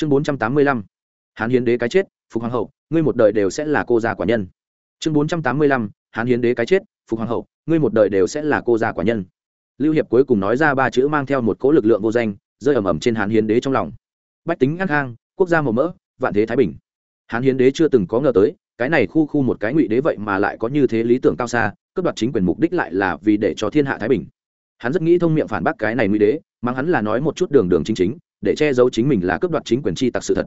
chương bốn trăm tám mươi lăm. Hán hiến đế cái chết phục hoàng hậu ngươi một đời đều sẽ là cô già quả nhân. Chương bốn trăm tám mươi lăm. Hán hiến đế cái chết phục hoàng hậu ngươi một đời đều sẽ là cô già quả nhân. Lưu hiệp cuối cùng nói ra ba chữ mang theo một cỗ lực lượng vô danh rơi ầm ầm trên hán hiến đế trong lòng. Bách tính ngang hang, quốc gia màu mỡ vạn thế thái bình. Hán hiến đế chưa từng có ngờ tới cái này khu khu một cái ngụy đế vậy mà lại có như thế lý tưởng cao xa cướp đoạt chính quyền mục đích lại là vì để cho thiên hạ thái bình. Hắn rất nghĩ thông miệng phản bác cái này ngụy đế mang hắn là nói một chút đường đường chính chính để che giấu chính mình là cướp đoạt chính quyền chi tặc sự thật.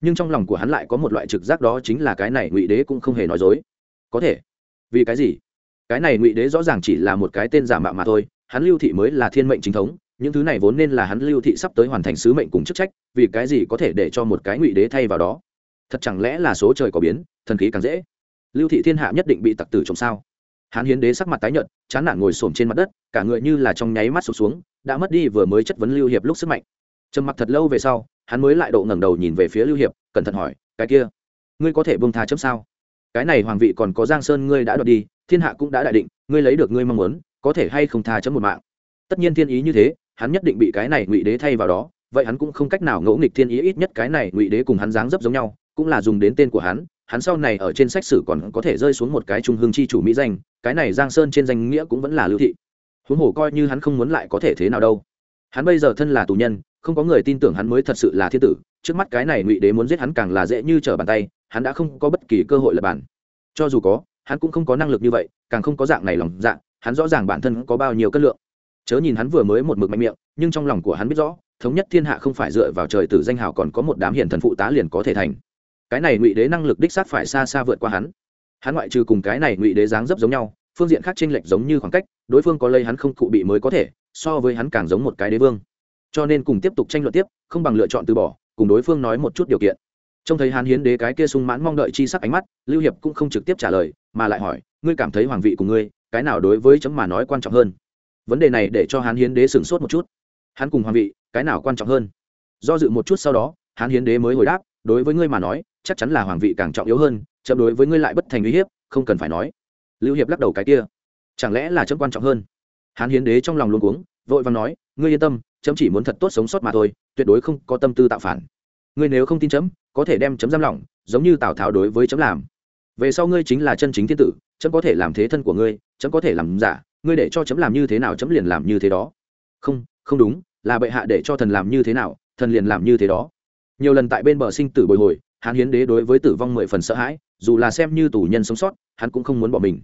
Nhưng trong lòng của hắn lại có một loại trực giác đó chính là cái này ngụy đế cũng không hề nói dối. Có thể. Vì cái gì? Cái này ngụy đế rõ ràng chỉ là một cái tên giả mạo mà thôi, hắn lưu thị mới là thiên mệnh chính thống, những thứ này vốn nên là hắn lưu thị sắp tới hoàn thành sứ mệnh cùng chức trách, vì cái gì có thể để cho một cái ngụy đế thay vào đó? Thật chẳng lẽ là số trời có biến, thần khí càng dễ? Lưu thị thiên hạ nhất định bị tặc tử trộm sao? Hắn hiến đế sắc mặt tái nhợt, chán nản ngồi xổm trên mặt đất, cả người như là trong nháy mắt sụp xuống, đã mất đi vừa mới chất vấn lưu hiệp lúc sức mạnh trầm mặc thật lâu về sau, hắn mới lại độ ngẩng đầu nhìn về phía lưu hiệp, cẩn thận hỏi, cái kia, ngươi có thể buông tha chấm sao? Cái này hoàng vị còn có giang sơn ngươi đã đoạt đi, thiên hạ cũng đã đại định, ngươi lấy được ngươi mong muốn, có thể hay không tha chấm một mạng? Tất nhiên thiên ý như thế, hắn nhất định bị cái này ngụy đế thay vào đó, vậy hắn cũng không cách nào ngẫu nghịch thiên ý ít nhất cái này ngụy đế cùng hắn dáng dấp giống nhau, cũng là dùng đến tên của hắn hắn sau này ở trên sách sử còn có thể rơi xuống một cái trung hương chi chủ mỹ danh, cái này giang sơn trên danh nghĩa cũng vẫn là lưu thị. Huống hồ coi như hắn không muốn lại có thể thế nào đâu. Hắn bây giờ thân là tù nhân không có người tin tưởng hắn mới thật sự là thiên tử, trước mắt cái này ngụy đế muốn giết hắn càng là dễ như trở bàn tay, hắn đã không có bất kỳ cơ hội lập bản. Cho dù có, hắn cũng không có năng lực như vậy, càng không có dạng này lòng dạng. hắn rõ ràng bản thân có bao nhiêu cân lượng. Chớ nhìn hắn vừa mới một mực mạnh miệng, nhưng trong lòng của hắn biết rõ, thống nhất thiên hạ không phải dựa vào trời tử danh hào còn có một đám hiền thần phụ tá liền có thể thành. Cái này ngụy đế năng lực đích xác phải xa xa vượt qua hắn. Hắn ngoại trừ cùng cái này ngụy đế dáng dấp giống nhau, phương diện khác tranh lệch giống như khoảng cách, đối phương có lây hắn không cụ bị mới có thể, so với hắn càng giống một cái đế vương cho nên cùng tiếp tục tranh luận tiếp, không bằng lựa chọn từ bỏ, cùng đối phương nói một chút điều kiện. Trông thấy hán hiến đế cái kia sung mãn mong đợi chi sắc ánh mắt, lưu hiệp cũng không trực tiếp trả lời, mà lại hỏi, ngươi cảm thấy hoàng vị của ngươi, cái nào đối với chấm mà nói quan trọng hơn? Vấn đề này để cho hán hiến đế sửng sốt một chút. Hắn cùng hoàng vị, cái nào quan trọng hơn? Do dự một chút sau đó, hán hiến đế mới hồi đáp, đối với ngươi mà nói, chắc chắn là hoàng vị càng trọng yếu hơn chậm đối với ngươi lại bất thành uy hiếp, không cần phải nói. Lưu hiệp lắc đầu cái kia, chẳng lẽ là chấm quan trọng hơn? Hán hiến đế trong lòng luôn cuống, vội vàng nói, ngươi yên tâm chấm chỉ muốn thật tốt sống sót mà thôi, tuyệt đối không có tâm tư tạo phản. Ngươi nếu không tin chấm, có thể đem chấm giam lỏng, giống như tào tháo đối với chấm làm. Về sau ngươi chính là chân chính thiên tử, chấm có thể làm thế thân của ngươi, chấm có thể làm giả, ngươi để cho chấm làm như thế nào chấm liền làm như thế đó. Không không đúng, là bệ hạ để cho thần làm như thế nào, thần liền làm như thế đó. Nhiều lần tại bên bờ sinh tử bồi hồi hắn hiến đế đối với tử vong mười phần sợ hãi, dù là xem như tù nhân sống sót, hắn cũng không muốn bỏ mình.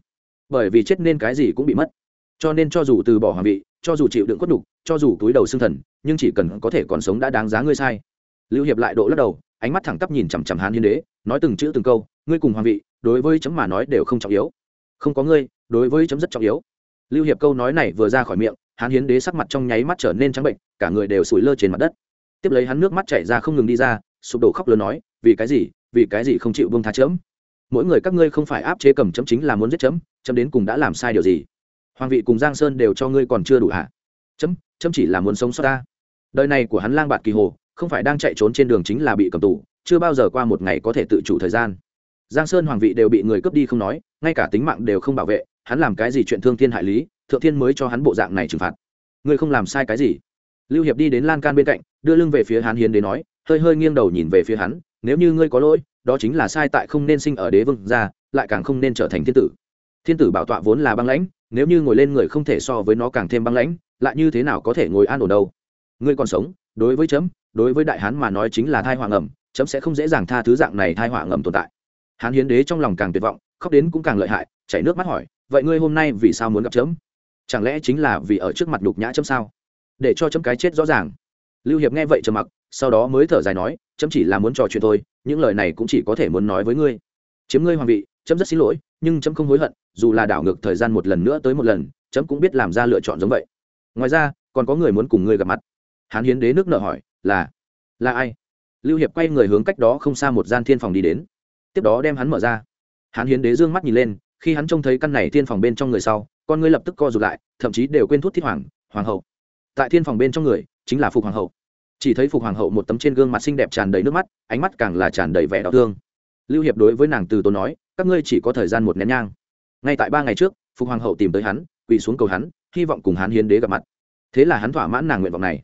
Bởi vì chết nên cái gì cũng bị mất. Cho nên cho dù từ bỏ hoàng vị cho dù chịu đựng khuất đục cho dù túi đầu xương thần, nhưng chỉ cần có thể còn sống đã đáng giá ngươi sai. Lưu hiệp lại độ lắc đầu, ánh mắt thẳng tắp nhìn chằm chằm hán hiến đế, nói từng chữ từng câu, ngươi cùng hoàng vị, đối với chấm mà nói đều không trọng yếu. Không có ngươi, đối với chấm rất trọng yếu. Lưu hiệp câu nói này vừa ra khỏi miệng, hán hiến đế sắc mặt trong nháy mắt trở nên trắng bệnh, cả người đều sủi lơ trên mặt đất. Tiếp lấy hắn nước mắt chảy ra không ngừng đi ra, sụp đổ khóc lớn nói, vì cái gì, vì cái gì không chịu buông tha chấm? Mỗi người các ngươi không phải áp chế cầm chấm chính là muốn giết chấm chấm đến cùng đã làm sai điều gì? Hoàng vị cùng giang sơn đều cho ngươi còn chưa đủ hạ chấm chấm chỉ là muốn sống sót ta. Đời này của hắn lang bạt kỳ hồ, không phải đang chạy trốn trên đường chính là bị cầm tù, chưa bao giờ qua một ngày có thể tự chủ thời gian. Giang sơn, hoàng vị đều bị người cướp đi không nói, ngay cả tính mạng đều không bảo vệ, hắn làm cái gì chuyện thương thiên hại lý, thượng thiên mới cho hắn bộ dạng này trừng phạt. Ngươi không làm sai cái gì? Lưu hiệp đi đến lan can bên cạnh, đưa lưng về phía hán hiến đến nói, hơi hơi nghiêng đầu nhìn về phía hắn, nếu như ngươi có lỗi, đó chính là sai tại không nên sinh ở đế vương gia, lại càng không nên trở thành thiên tử thiên tử bảo tọa vốn là băng lãnh, nếu như ngồi lên người không thể so với nó càng thêm băng lãnh, lại như thế nào có thể ngồi an ổn đâu? Ngươi còn sống, đối với chấm, đối với đại hán mà nói chính là thai hoàng ẩm chấm sẽ không dễ dàng tha thứ dạng này thai hoàng ẩm tồn tại. Hán hiến đế trong lòng càng tuyệt vọng, khóc đến cũng càng lợi hại, chảy nước mắt hỏi, vậy ngươi hôm nay vì sao muốn gặp chấm? Chẳng lẽ chính là vì ở trước mặt đục nhã chấm sao? Để cho chấm cái chết rõ ràng. Lưu hiệp nghe vậy trầm mặc, sau đó mới thở dài nói, chấm chỉ là muốn trò chuyện thôi, những lời này cũng chỉ có thể muốn nói với ngươi. Chiếm ngươi hoàng vị, chấm rất xin lỗi, nhưng chấm không hối hận dù là đảo ngược thời gian một lần nữa tới một lần, chấm cũng biết làm ra lựa chọn giống vậy. Ngoài ra, còn có người muốn cùng ngươi gặp mặt. Hán hiến đế nước nợ hỏi, là là ai? Lưu hiệp quay người hướng cách đó không xa một gian thiên phòng đi đến. Tiếp đó đem hắn mở ra. Hán hiến đế d ư ơ n g mắt nhìn lên, khi hắn trông thấy căn này thiên phòng bên trong người sau, con ngươi lập tức co r ụ t lại, thậm chí đều quên thuốc thiết hoàng hoàng hậu. Tại thiên phòng bên trong người, chính là phục hoàng hậu. Chỉ thấy phục hoàng hậu một tấm trên gương mặt xinh đẹp tràn đầy nước mắt, ánh mắt càng là tràn đầy vẻ đau thương. Lưu hiệp đối với nàng từ tốn nói, các ngươi chỉ có thời gian một nén nhang ngay tại ba ngày trước, phục hoàng hậu tìm tới hắn, quỳ xuống cầu hắn, hy vọng cùng hắn hiến đế gặp mặt. Thế là hắn thỏa mãn nàng nguyện vọng này.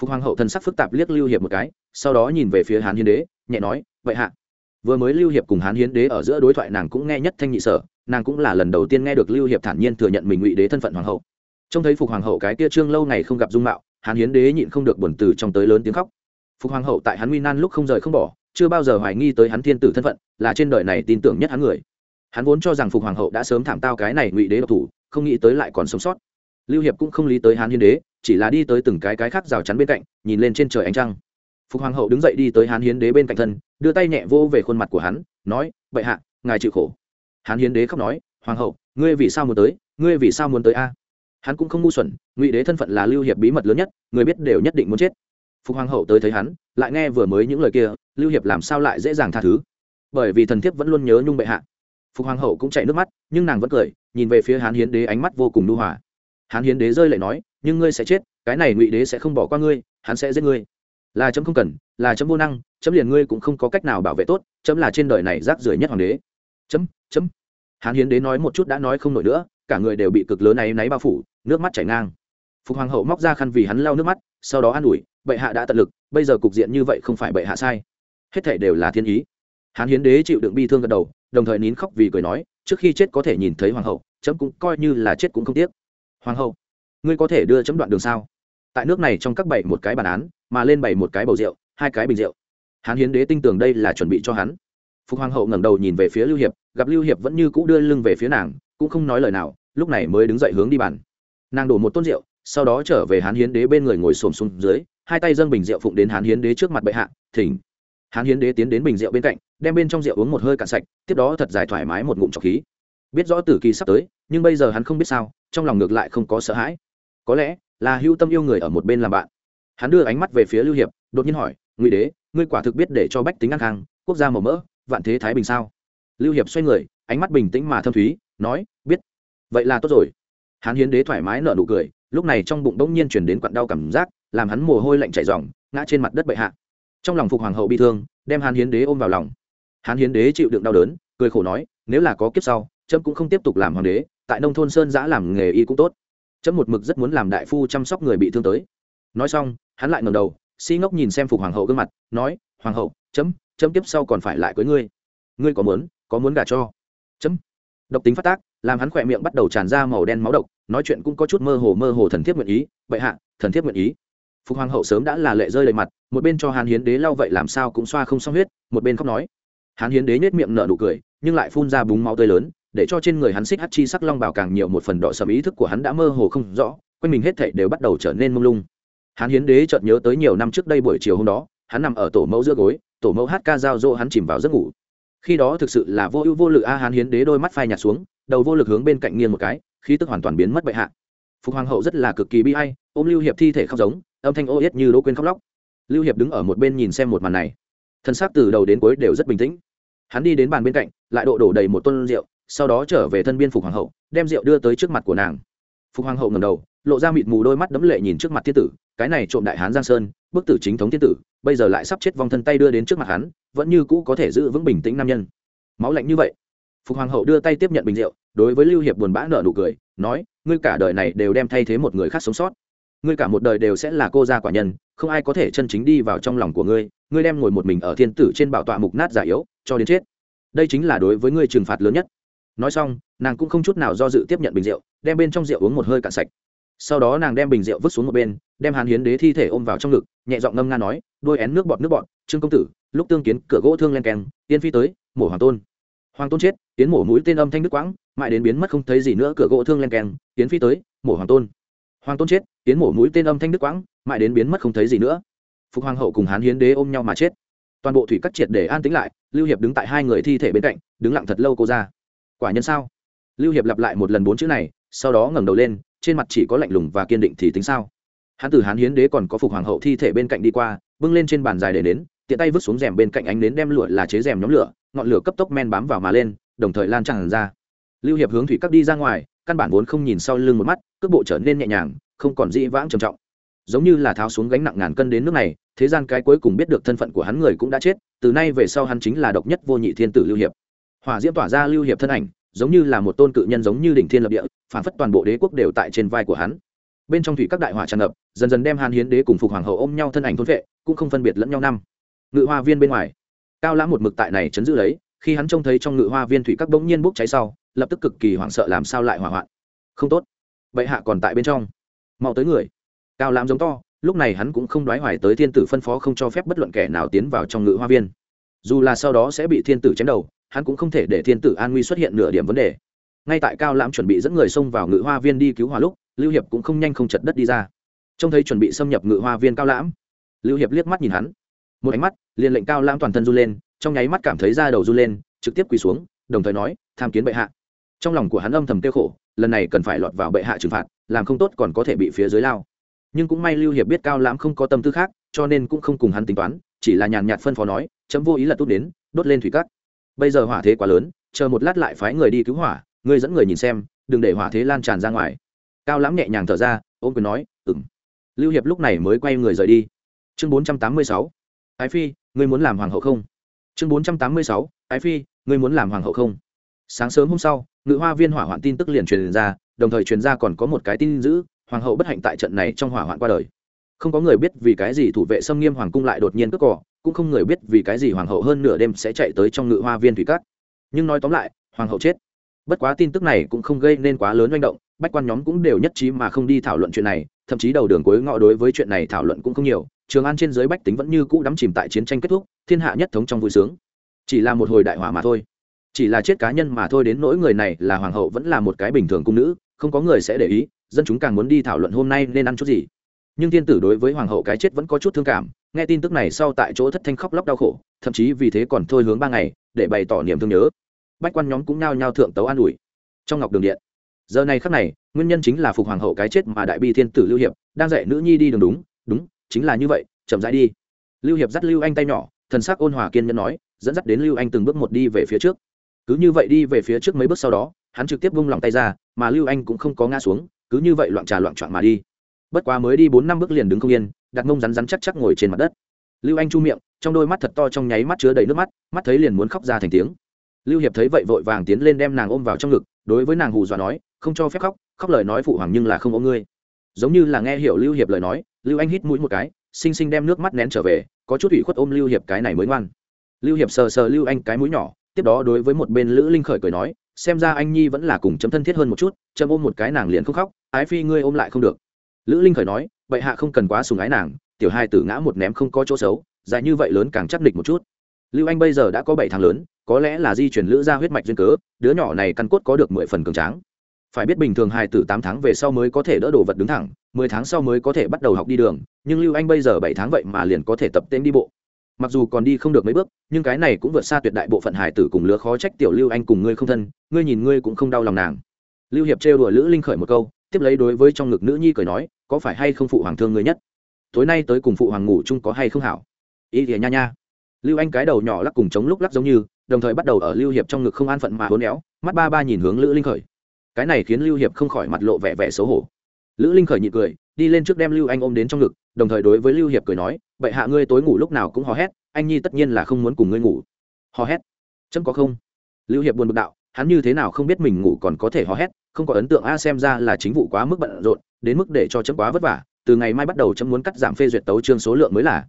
Phục hoàng hậu thần sắc phức tạp liếc lưu hiệp một cái, sau đó nhìn về phía hán hiến đế, nhẹ nói, vậy hạ, vừa mới lưu hiệp cùng hán hiến đế ở giữa đối thoại nàng cũng nghe nhất thanh nhị sở, nàng cũng là lần đầu tiên nghe được lưu hiệp thản nhiên thừa nhận mình ngụy đế thân phận hoàng hậu. Trông thấy phục hoàng hậu cái kia trương lâu ngày không gặp dung mạo hán hiến đế nhịn không được buồn từ trong tới lớn tiếng khóc. Phục hoàng hậu tại hắn nguy nan lúc không rời không bỏ, chưa bao giờ hoài nghi tới hắn thiên tử thân phận, là trên đời này tin tưởng nhất hắn người hắn vốn cho rằng phục hoàng hậu đã sớm thảm tao cái này ngụy đế độc thủ, không nghĩ tới lại còn sống sót. Lưu hiệp cũng không lý tới hán hiến đế, chỉ là đi tới từng cái cái khác rào chắn bên cạnh, nhìn lên trên trời ánh trăng. Phục hoàng hậu đứng dậy đi tới hán hiến đế bên cạnh thân, đưa tay nhẹ vô về khuôn mặt của hắn, nói, bệ hạ, ngài chịu khổ. Hán hiến đế khóc nói, hoàng hậu, ngươi vì sao muốn tới? Ngươi vì sao muốn tới a? Hắn cũng không ngu xuẩn, ngụy đế thân phận là lưu hiệp bí mật lớn nhất, người biết đều nhất định muốn chết. Phục hoàng hậu tới thấy hắn, lại nghe vừa mới những lời kia, lưu hiệp làm sao lại dễ dàng tha thứ? Bởi vì thần thiếp vẫn luôn nhớ nhung bệ hạ phục hoàng hậu cũng chạy nước mắt, nhưng nàng vẫn cười, nhìn về phía hán hiến đế ánh mắt vô cùng lưu hòa. Hán hiến đế rơi lại nói, nhưng ngươi sẽ chết, cái này ngụy đế sẽ không bỏ qua ngươi, hắn sẽ giết ngươi. Là chấm không cần, là chấm vô năng, chấm liền ngươi cũng không có cách nào bảo vệ tốt, chấm là trên đời này rác rưởi nhất hoàng đế. Chấm chấm. Hán hiến đế nói một chút đã nói không nổi nữa, cả người đều bị cực lớn này náy bao phủ, nước mắt chảy ngang. Phục hoàng hậu móc ra khăn vì hắn lau nước mắt, sau đó an ủi, bệ hạ đã tận lực, bây giờ cục diện như vậy không phải bệ hạ sai. Hết thể đều là thiên ý. Hán hiến đế chịu đựng bi thương gật đầu đồng thời nín khóc vì cười nói, trước khi chết có thể nhìn thấy hoàng hậu, chấm cũng coi như là chết cũng không tiếc. Hoàng hậu, ngươi có thể đưa chấm đoạn đường sao? Tại nước này trong các bảy một cái bản án, mà lên bảy một cái bầu rượu, hai cái bình rượu. Hán hiến đế tin tưởng đây là chuẩn bị cho hắn. Phục hoàng hậu ngẩng đầu nhìn về phía lưu hiệp, gặp lưu hiệp vẫn như cũ đưa lưng về phía nàng, cũng không nói lời nào, lúc này mới đứng dậy hướng đi bàn. Nàng đổ một tôn rượu, sau đó trở về hán hiến đế bên người ngồi xổm xuống dưới, hai tay dâng bình rượu phụng đến hán hiến đế trước mặt bệ hạ, thỉnh hán hiến đế tiến đến bình rượu bên cạnh đem bên trong rượu uống một hơi cạn sạch tiếp đó thật dài thoải mái một ngụm trọc khí. Biết rõ tử kỳ sắp tới nhưng bây giờ hắn không biết sao trong lòng ngược lại không có sợ hãi. Có lẽ là hưu tâm yêu người ở một bên làm bạn. Hắn đưa ánh mắt về phía lưu hiệp đột nhiên hỏi ngụy đế ngươi quả thực biết để cho bách tính ăn hàng, quốc gia màu mỡ vạn thế thái bình sao? Lưu hiệp xoay người ánh mắt bình tĩnh mà thâm thúy nói biết. Vậy là tốt rồi. Hán hiến đế thoải mái nở nụ cười lúc này trong bụng bỗng nhiên chuyển đến quặn đau cảm giác làm hắn mồ hôi lạnh chảy ròng ngã trên mặt đất bệ hạ trong lòng phục hoàng hậu bi thương, đem hán hiến đế ôm vào lòng. Hán hiến đế chịu đựng đau đớn, cười khổ nói, nếu là có kiếp sau trâm cũng không tiếp tục làm hoàng đế, tại nông thôn sơn giã làm nghề y cũng tốt. Trâm một mực rất muốn làm đại phu chăm sóc người bị thương tới. Nói xong, hắn lại ngầm đầu, si ngốc nhìn xem phục hoàng hậu gương mặt, nói, hoàng hậu, chấm chấm tiếp sau còn phải lại cưới ngươi. Ngươi có muốn có muốn gả cho? Chấm. Độc tính phát tác, làm hắn khỏe miệng bắt đầu tràn ra màu đen máu độc, nói chuyện cũng có chút mơ hồ mơ hồ thần thiếp nguyện ý. Bệ hạ, thần thiếp nguyện ý phục hoàng hậu sớm đã là lệ rơi lệ mặt, một bên cho hàn hiến đế lau vậy làm sao cũng xoa không xong huyết, một bên khóc nói. Hàn hiến đế nhếch miệng nở nụ cười, nhưng lại phun ra búng máu tươi lớn, để cho trên người hắn xích hắt chi sắc long bảo càng nhiều một phần đỏ sầm ý thức của hắn đã mơ hồ không rõ, quanh mình hết thảy đều bắt đầu trở nên mông lung. Hàn hiến đế chợt nhớ tới nhiều năm trước đây buổi chiều hôm đó, hắn nằm ở tổ mẫu giữa gối, tổ mẫu hát ca giao dỗ hắn chìm vào giấc ngủ. Khi đó thực sự là vô ưu vô lự a, hán hiến đế đôi mắt phai nhạt xuống, đầu vô lực hướng bên cạnh nghiêng một cái, khí tức hoàn toàn biến mất bệ hạ. Phục hoàng hậu rất là cực kỳ bi hay ôm lưu hiệp thi thể khóc giống âm thanh ô yết như đỗ quên khóc lóc. Lưu hiệp đứng ở một bên nhìn xem một màn này. Thân xác từ đầu đến cuối đều rất bình tĩnh. Hắn đi đến bàn bên cạnh, lại độ đổ đầy một tôn rượu, sau đó trở về thân biên phục hoàng hậu, đem rượu đưa tới trước mặt của nàng. Phục hoàng hậu ngầm đầu, lộ ra mịt mù đôi mắt đấm lệ nhìn trước mặt thiên tử, cái này trộm đại hán giang sơn, bức tử chính thống thiên tử, bây giờ lại sắp chết vong thân tay đưa đến trước mặt hắn, vẫn như cũ có thể giữ vững bình tĩnh nam nhân. Máu lạnh như vậy. Phục hoàng hậu đưa tay tiếp nhận bình rượu, đối với lưu hiệp buồn bã nợ nụ cười, nói, ngươi cả đời này đều đem thay thế một người khác sống sót ngươi cả một đời đều sẽ là cô gia quả nhân, không ai có thể chân chính đi vào trong lòng của ngươi ngươi đem ngồi một mình ở thiên tử trên bảo tọa mục nát giả yếu, cho đến chết. Đây chính là đối với ngươi trừng phạt lớn nhất. Nói xong, nàng cũng không chút nào do dự tiếp nhận bình rượu, đem bên trong rượu uống một hơi cạn sạch. Sau đó nàng đem bình rượu vứt xuống một bên, đem hàn hiến đế thi thể ôm vào trong ngực, nhẹ giọng ngâm nga nói, đôi én nước bọt nước bọt, trương công tử, lúc tương kiến, cửa gỗ thương len keng, yên phi tới, mổ hoàng tôn. Hoàng tôn chết tiến mổ mũi tên âm thanh nước quãng, mãi đến biến mất không thấy gì nữa, cửa gỗ thương len keng tiến phi tới, mổ hoàng tôn hoàng tôn chết tiến mổ mũi tên âm thanh đức quãng, mãi đến biến mất không thấy gì nữa. Phục hoàng hậu cùng hán hiến đế ôm nhau mà chết. Toàn bộ thủy cắt triệt để an tính lại, lưu hiệp đứng tại hai người thi thể bên cạnh, đứng lặng thật lâu cô ra. Quả nhân sao? Lưu hiệp lặp lại một lần bốn chữ này, sau đó ngẩng đầu lên, trên mặt chỉ có lạnh lùng và kiên định thì tính sao? Hán tử hán hiến đế còn có phục hoàng hậu thi thể bên cạnh đi qua, bưng lên trên bàn dài để đến tiện tay vứt xuống rèm bên cạnh ánh nến đem lụa là chế rèm nhóm lửa, ngọn lửa cấp tốc men bám vào mà lên, đồng thời lan tràn ra. Lưu hiệp hướng thủy cắt đi ra ngoài căn bản vốn không nhìn sau lưng một mắt, cước bộ trở nên nhẹ nhàng, không còn dĩ vãng trầm trọng. Giống như là tháo xuống gánh nặng ngàn cân đến nước này, thế gian cái cuối cùng biết được thân phận của hắn người cũng đã chết, từ nay về sau hắn chính là độc nhất vô nhị thiên tử lưu hiệp. Hỏa diễm tỏa ra lưu hiệp thân ảnh, giống như là một tôn cự nhân giống như đỉnh thiên lập địa, phản phất toàn bộ đế quốc đều tại trên vai của hắn. Bên trong thủy các đại hỏa tràn ngập, dần dần đem hàn hiến đế cùng phục hoàng hậu ôm nhau thân ảnh thôn vệ, cũng không phân biệt lẫn nhau năm. Ngự hoa viên bên ngoài, cao lãm một mực tại này chấn giữ lấy, khi hắn trông thấy trong ngự hoa viên thủy các bỗng nhiên bốc cháy sau lập tức cực kỳ hoảng sợ làm sao lại hỏa hoạn. Không tốt. Bệ hạ còn tại bên trong. Mau tới người. Cao lãm giống to, lúc này hắn cũng không đoái hoài tới thiên tử phân phó không cho phép bất luận kẻ nào tiến vào trong ngự hoa viên. Dù là sau đó sẽ bị thiên tử chém đầu, hắn cũng không thể để thiên tử an nguy xuất hiện nửa điểm vấn đề. Ngay tại cao lãm chuẩn bị dẫn người xông vào ngự hoa viên đi cứu hỏa lúc, lưu hiệp cũng không nhanh không chật đất đi ra. Trông thấy chuẩn bị xâm nhập ngự hoa viên cao lãm, lưu hiệp liếc mắt nhìn hắn. Một ánh mắt, liền lệnh cao lãm toàn thân run lên, trong nháy mắt cảm thấy da đầu run lên, trực tiếp quỳ xuống, đồng thời nói, tham kiến bệ hạ trong lòng của hắn âm thầm tiêu khổ, lần này cần phải lọt vào bệ hạ trừng phạt, làm không tốt còn có thể bị phía dưới lao. Nhưng cũng may lưu hiệp biết cao lãm không có tâm tư khác, cho nên cũng không cùng hắn tính toán, chỉ là nhàn nhạt phân phó nói, chấm vô ý là tốt đến, đốt lên thủy cắt bây giờ hỏa thế quá lớn, chờ một lát lại phái người đi cứu hỏa ngươi dẫn người nhìn xem, đừng để hỏa thế lan tràn ra ngoài. Cao lãm nhẹ nhàng thở ra ôm quyền nói ừng lưu hiệp lúc này mới quay người rời đi. Chương bốn trăm tám mươi sáu. Ái phi, ngươi muốn làm hoàng hậu không? Chương bốn trăm tám mươi sáu. Ái phi, ngươi muốn làm hoàng hậu không? Sáng sớm hôm sau ngự hoa viên hỏa hoạn tin tức liền truyền ra đồng thời truyền ra còn có một cái tin giữ, hoàng hậu bất hạnh tại trận này trong hỏa hoạn qua đời. Không có người biết vì cái gì thủ vệ xâm nghiêm hoàng cung lại đột nhiên cướp cỏ cũng không người biết vì cái gì hoàng hậu hơn nửa đêm sẽ chạy tới trong ngự hoa viên thủy cát. Nhưng nói tóm lại hoàng hậu chết. Bất quá tin tức này cũng không gây nên quá lớn manh động bách quan nhóm cũng đều nhất trí mà không đi thảo luận chuyện này thậm chí đầu đường cuối ngõ đối với chuyện này thảo luận cũng không nhiều trường an trên giới bách tính vẫn như cũ đắm chìm tại chiến tranh kết thúc thiên hạ nhất thống trong vui sướng. Chỉ là một hồi đại hỏa mà thôi chỉ là chết cá nhân mà thôi đến nỗi người này là hoàng hậu vẫn là một cái bình thường cung nữ, không có người sẽ để ý, dân chúng càng muốn đi thảo luận hôm nay nên ăn chút gì. Nhưng thiên tử đối với hoàng hậu cái chết vẫn có chút thương cảm, nghe tin tức này sau tại chỗ thất thanh khóc lóc đau khổ, thậm chí vì thế còn thôi hướng ba ngày, để bày tỏ niềm thương nhớ. Bách quan nhóm cũng nhao nhao thượng tấu an ủi. Trong ngọc đường điện, giờ này khắc này, nguyên nhân chính là phục hoàng hậu cái chết mà đại bi thiên tử lưu hiệp đang dạy nữ nhi đi đường đúng đúng, chính là như vậy, chậm rãi đi. Lưu hiệp dắt lưu anh tay nhỏ, thần sắc ôn hòa kiên nhẫn nói, dẫn dắt đến lưu anh từng bước một đi về phía trước cứ như vậy đi về phía trước mấy bước sau đó, hắn trực tiếp vung lòng tay ra, mà lưu anh cũng không có ngã xuống, cứ như vậy loạn trà loạn trọn mà đi. Bất quá mới đi bốn năm bước liền đứng không yên, đặt mông rắn rắn chắc chắc ngồi trên mặt đất. Lưu anh chu miệng, trong đôi mắt thật to trong nháy mắt chứa đầy nước mắt mắt thấy liền muốn khóc ra thành tiếng. Lưu hiệp thấy vậy vội vàng tiến lên đem nàng ôm vào trong ngực, đối với nàng hù dọa nói, không cho phép khóc khóc lời nói phụ hoàng nhưng là không ôm ngươi. Giống như là nghe hiểu lưu hiệp lời nói, lưu anh hít mũi một cái, xinh xinh đem nước mắt nén trở về, có chút ủy khuất ôm lưu hiệp cái này mới ngoan. Lưu hiệp sờ sờ lưu anh cái mũi nhỏ tiếp đó đối với một bên lữ linh khởi cười nói, xem ra anh nhi vẫn là cùng chấm thân thiết hơn một chút chấm ôm một cái nàng liền không khóc, ái phi ngươi ôm lại không được. Lữ linh khởi nói vậy hạ không cần quá sùng ái nàng, tiểu hai tử ngã một ném không có chỗ xấu, dài như vậy lớn càng chắc địch một chút. Lưu anh bây giờ đã có bảy tháng lớn, có lẽ là di chuyển lữ ra huyết mạch duyên cớ, đứa nhỏ này căn cốt có được mười phần cường tráng. Phải biết bình thường hai từ tám tháng về sau mới có thể đỡ đồ vật đứng thẳng, mười tháng sau mới có thể bắt đầu học đi đường, nhưng lưu anh bây giờ bảy tháng vậy mà liền có thể tập tên đi bộ mặc dù còn đi không được mấy bước, nhưng cái này cũng vượt xa tuyệt đại bộ phận hải tử cùng lứa khó trách tiểu lưu anh cùng ngươi không thân, ngươi nhìn ngươi cũng không đau lòng nàng. Lưu hiệp trêu đùa lữ linh khởi một câu, tiếp lấy đối với trong ngực nữ nhi cười nói, có phải hay không phụ hoàng thương ngươi nhất? Tối nay tới cùng phụ hoàng ngủ chung có hay không hảo? Ý thì nha nha. Lưu anh cái đầu nhỏ lắc cùng chống lúc lắc giống như, đồng thời bắt đầu ở lưu hiệp trong ngực không an phận mà hốn éo, mắt ba ba nhìn hướng lữ linh khởi. Cái này khiến lưu hiệp không khỏi mặt lộ vẻ vẻ xấu hổ. Lữ linh khởi nhị cười, đi lên trước đem lưu anh ôm đến trong ngực, đồng thời đối với lưu hiệp cười nói bệ hạ ngươi tối ngủ lúc nào cũng hò hét, anh nhi tất nhiên là không muốn cùng ngươi ngủ. Hò hét? Chấm có không? Lưu hiệp buồn bực đạo, hắn như thế nào không biết mình ngủ còn có thể hò hét, không có ấn tượng a, xem ra là chính vụ quá mức bận rộn, đến mức để cho chấm quá vất vả, từ ngày mai bắt đầu chấm muốn cắt giảm phê duyệt tấu chương số lượng mới là.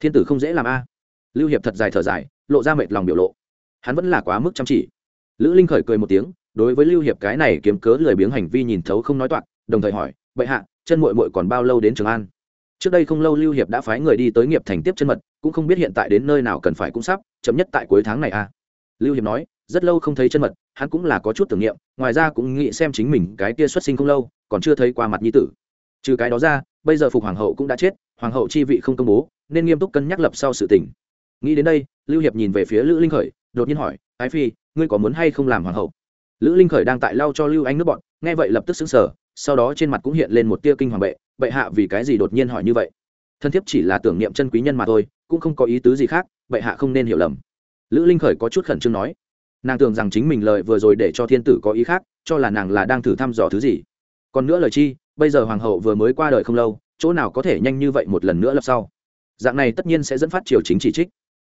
Thiên tử không dễ làm a. Lưu hiệp thật dài thở dài, lộ ra mệt lòng biểu lộ. Hắn vẫn là quá mức chăm chỉ. Lữ linh khởi cười một tiếng, đối với lưu hiệp cái này kiếm cớ lười biếng hành vi nhìn thấu không nói toạc, đồng thời hỏi, bệ hạ, chân muội muội còn bao lâu đến trường an? Trước đây không lâu lưu hiệp đã phái người đi tới nghiệp thành tiếp chân mật, cũng không biết hiện tại đến nơi nào cần phải cũng sắp, chấm nhất tại cuối tháng này à. Lưu hiệp nói, rất lâu không thấy chân mật, hắn cũng là có chút tưởng niệm, ngoài ra cũng nghĩ xem chính mình cái kia xuất sinh không lâu, còn chưa thấy qua mặt nhi tử. Trừ cái đó ra, bây giờ phục hoàng hậu cũng đã chết, hoàng hậu chi vị không công bố, nên nghiêm túc cân nhắc lập sau sự tình. Nghĩ đến đây, lưu hiệp nhìn về phía lữ linh khởi, đột nhiên hỏi, ái phi, ngươi có muốn hay không làm hoàng hậu? Lữ linh khởi đang tại lau cho lưu anh nước bọn, nghe vậy lập tức xứng sở sau đó trên mặt cũng hiện lên một tia kinh hoàng bệ bệ hạ vì cái gì đột nhiên hỏi như vậy? Thân thiết chỉ là tưởng niệm chân quý nhân mà thôi, cũng không có ý tứ gì khác, bệ hạ không nên hiểu lầm. Lữ linh khởi có chút khẩn trương nói. Nàng tưởng rằng chính mình lời vừa rồi để cho thiên tử có ý khác, cho là nàng là đang thử thăm dò thứ gì. Còn nữa lời chi, bây giờ hoàng hậu vừa mới qua đời không lâu, chỗ nào có thể nhanh như vậy một lần nữa lập sau? Dạng này tất nhiên sẽ dẫn phát triều chính chỉ trích.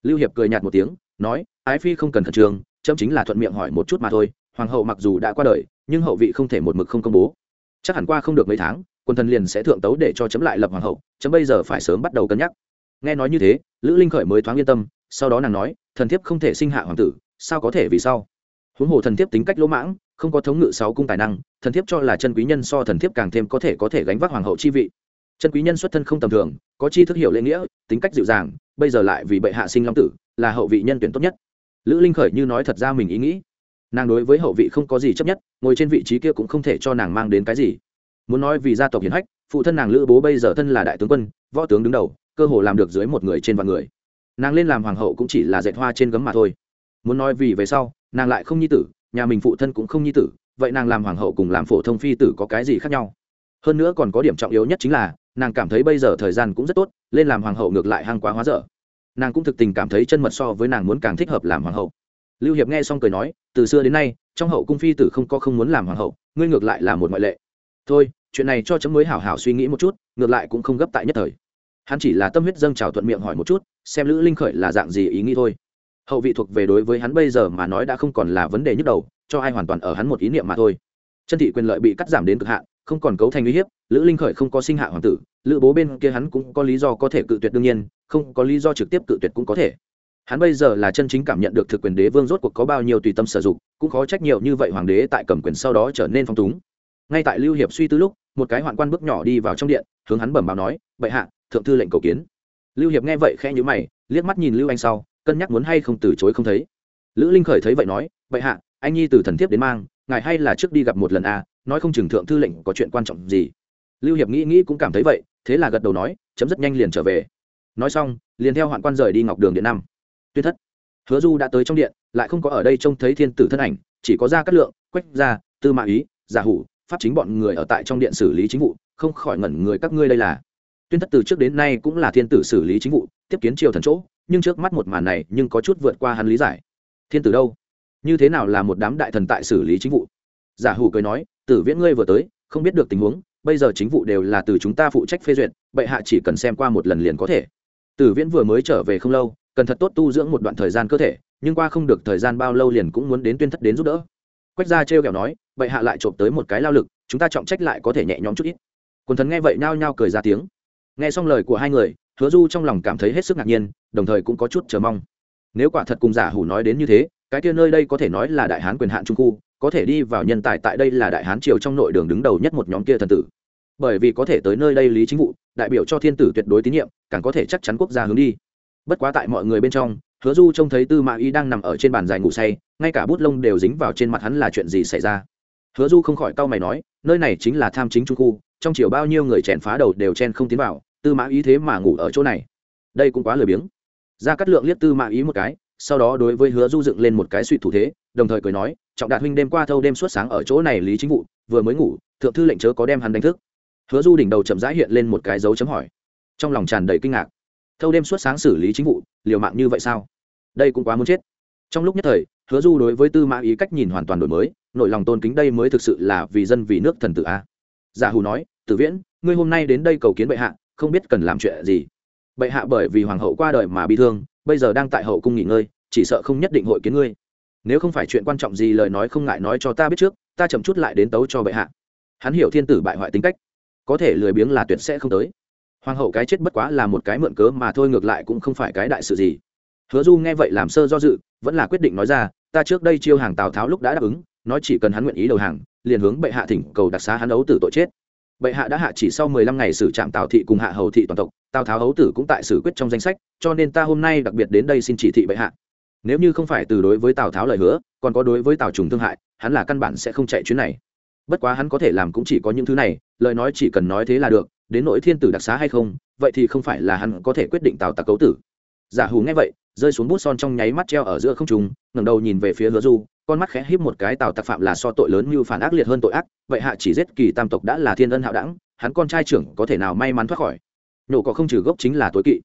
Lưu hiệp cười nhạt một tiếng, nói, ái phi không cần khẩn trương, chấm chính là thuận miệng hỏi một chút mà thôi, hoàng hậu mặc dù đã qua đời, nhưng hậu vị không thể một mực không công bố. Chắc hẳn qua không được mấy tháng quân thần liền sẽ thượng tấu để cho chấm lại lập hoàng hậu, chấm bây giờ phải sớm bắt đầu cân nhắc. Nghe nói như thế, lữ linh khởi mới thoáng yên tâm, sau đó nàng nói, thần thiếp không thể sinh hạ hoàng tử, sao có thể vì sao huống hồ thần thiếp tính cách lỗ mãng, không có thống ngự sáu cung tài năng, thần thiếp cho là chân quý nhân so thần thiếp càng thêm có thể có thể gánh vác hoàng hậu chi vị. Chân quý nhân xuất thân không tầm thường, có chi thức hiểu lễ nghĩa, tính cách dịu dàng, bây giờ lại vì bệ hạ sinh long tử, là hậu vị nhân tuyển tốt nhất. Lữ linh khởi như nói thật ra mình ý nghĩ. Nàng đối với hậu vị không có gì chấp nhất, ngồi trên vị trí kia cũng không thể cho nàng mang đến cái gì muốn nói vì gia tộc hiển hách, phụ thân nàng lữ bố bây giờ thân là đại tướng quân, võ tướng đứng đầu, cơ hồ làm được dưới một người trên vạn người. Nàng lên làm hoàng hậu cũng chỉ là dạy hoa trên gấm mà thôi. Muốn nói vì về sau, nàng lại không nhi tử, nhà mình phụ thân cũng không nhi tử, vậy nàng làm hoàng hậu cùng làm phổ thông phi tử có cái gì khác nhau? Hơn nữa còn có điểm trọng yếu nhất chính là, nàng cảm thấy bây giờ thời gian cũng rất tốt, lên làm hoàng hậu ngược lại hăng quá hóa dở. Nàng cũng thực tình cảm thấy chân mật so với nàng muốn càng thích hợp làm hoàng hậu. Lưu hiệp nghe xong cười nói, từ xưa đến nay, trong hậu cung phi tử không có không muốn làm hoàng hậu, ngươi ngược lại là một ngoại lệ. Thôi chuyện này cho chấm mới hảo hảo suy nghĩ một chút, ngược lại cũng không gấp tại nhất thời. Hắn chỉ là tâm huyết dâng trào thuận miệng hỏi một chút, xem lữ linh khởi là dạng gì ý nghĩ thôi. Hậu vị thuộc về đối với hắn bây giờ mà nói đã không còn là vấn đề nhức đầu, cho ai hoàn toàn ở hắn một ý niệm mà thôi. Chân thị quyền lợi bị cắt giảm đến cực hạn, không còn cấu thành uy hiếp, lữ linh khởi không có sinh hạ hoàng tử, lữ bố bên kia hắn cũng có lý do có thể cự tuyệt đương nhiên, không có lý do trực tiếp cự tuyệt cũng có thể. Hắn bây giờ là chân chính cảm nhận được thực quyền đế vương rốt cuộc có bao nhiêu tùy tâm sử dụng, cũng khó trách nhiều như vậy hoàng đế tại cầm quyền sau đó trở nên phong túng. Ngay tại lưu hiệp suy tư lúc một cái hoạn quan bước nhỏ đi vào trong điện hướng hắn bẩm báo nói bệ hạ thượng thư lệnh cầu kiến. Lưu hiệp nghe vậy khẽ nhíu mày liếc mắt nhìn lưu anh sau cân nhắc muốn hay không từ chối không thấy. Lữ linh khởi thấy vậy nói bệ hạ anh nhi từ thần thiếp đến mang ngài hay là trước đi gặp một lần a à, nói không chừng thượng thư lệnh có chuyện quan trọng gì. Lưu hiệp nghĩ nghĩ cũng cảm thấy vậy thế là gật đầu nói chấm rất nhanh liền trở về. Nói xong liền theo hoạn quan rời đi ngọc đường điện năm. Tuyết thất. Hứa du đã tới trong điện lại không có ở đây trông thấy thiên tử thân ảnh chỉ có ra cát lượng quách gia tư mã ý giả hủ pháp chính bọn người ở tại trong điện xử lý chính vụ, không khỏi ngẩn người các ngươi đây là. Tuyên thất từ trước đến nay cũng là thiên tử xử lý chính vụ, tiếp kiến triều thần chỗ, nhưng trước mắt một màn này nhưng có chút vượt qua hắn lý giải. Thiên tử đâu? Như thế nào là một đám đại thần tại xử lý chính vụ? Giả hủ cười nói, tử viễn ngươi vừa tới, không biết được tình huống, bây giờ chính vụ đều là từ chúng ta phụ trách phê duyệt, bệ hạ chỉ cần xem qua một lần liền có thể. Tử viễn vừa mới trở về không lâu, cần thật tốt tu dưỡng một đoạn thời gian cơ thể, nhưng qua không được thời gian bao lâu liền cũng muốn đến tuyên thất đến giúp đỡ. Quách gia trêu kẹo nói bệ hạ lại trộm tới một cái lao lực, chúng ta trọng trách lại có thể nhẹ nhõm chút ít. Quần thần nghe vậy nhao nhao cười ra tiếng. Nghe xong lời của hai người, hứa du trong lòng cảm thấy hết sức ngạc nhiên, đồng thời cũng có chút chờ mong. Nếu quả thật cùng giả hủ nói đến như thế, cái kia nơi đây có thể nói là đại hán quyền hạn trung khu, có thể đi vào nhân tài tại đây là đại hán triều trong nội đường đứng đầu nhất một nhóm kia thần tử. Bởi vì có thể tới nơi đây lý chính vụ, đại biểu cho thiên tử tuyệt đối tín nhiệm, càng có thể chắc chắn quốc gia hướng đi. Bất quá tại mọi người bên trong, hứa du trông thấy tư mã Y đang nằm ở trên bàn dài ngủ say, ngay cả bút lông đều dính vào trên mặt hắn là chuyện gì xảy ra hứa du không khỏi cau mày nói, nơi này chính là tham chính trung khu, trong chiều bao nhiêu người chèn phá đầu đều chen không tiến vào, tư mã ý thế mà ngủ ở chỗ này. Đây cũng quá lười biếng. Ra cắt lượng liếc tư mã ý một cái, sau đó đối với hứa du dựng lên một cái suy thủ thế, đồng thời cười nói, trọng đạt huynh đêm qua thâu đêm suốt sáng ở chỗ này lý chính vụ, vừa mới ngủ, thượng thư lệnh chớ có đem hắn đánh thức. Hứa du đỉnh đầu chậm rãi hiện lên một cái dấu chấm hỏi. Trong lòng tràn đầy kinh ngạc. Thâu đêm suốt sáng xử lý chính vụ, liều mạng như vậy sao? Đây cũng quá muốn chết. Trong lúc nhất thời, hứa du đối với tư mã ý cách nhìn hoàn toàn đổi mới nội lòng tôn kính đây mới thực sự là vì dân vì nước thần tử a. Giả hù nói, tử viễn, ngươi hôm nay đến đây cầu kiến bệ hạ, không biết cần làm chuyện gì. Bệ hạ bởi vì hoàng hậu qua đời mà bị thương, bây giờ đang tại hậu cung nghỉ ngơi, chỉ sợ không nhất định hội kiến ngươi. Nếu không phải chuyện quan trọng gì lời nói không ngại nói cho ta biết trước, ta chậm chút lại đến tấu cho bệ hạ. Hắn hiểu thiên tử bại hoại tính cách, có thể lười biếng là tuyệt sẽ không tới. Hoàng hậu cái chết bất quá là một cái mượn cớ mà thôi ngược lại cũng không phải cái đại sự gì. Hứa du nghe vậy làm sơ do dự, vẫn là quyết định nói ra, ta trước đây chiêu hàng tào tháo lúc đã đáp ứng nói chỉ cần hắn nguyện ý đầu hàng, liền hướng bệ hạ thỉnh cầu đặc xá hắn ấu tử tội chết. Bệ hạ đã hạ chỉ sau mười lăm ngày xử trạm tào thị cùng hạ hầu thị toàn tộc, tào tháo ấu tử cũng tại xử quyết trong danh sách, cho nên ta hôm nay đặc biệt đến đây xin chỉ thị bệ hạ. Nếu như không phải từ đối với tào tháo lời hứa, còn có đối với tào trùng thương hại, hắn là căn bản sẽ không chạy chuyến này. Bất quá hắn có thể làm cũng chỉ có những thứ này, lời nói chỉ cần nói thế là được, đến nỗi thiên tử đặc xá hay không, vậy thì không phải là hắn có thể quyết định tào tặc cấu tử. Giả hù nghe vậy, rơi xuống bút son trong nháy mắt treo ở giữa không trùng ngẩng đầu nhìn về phía hứa du con mắt khẽ híp một cái, tào tặc phạm là so tội lớn như phản ác liệt hơn tội ác, vậy hạ chỉ giết kỳ tam tộc đã là thiên ân hạo đẳng, hắn con trai trưởng có thể nào may mắn thoát khỏi? Nhổ có không trừ gốc chính là tối kỵ.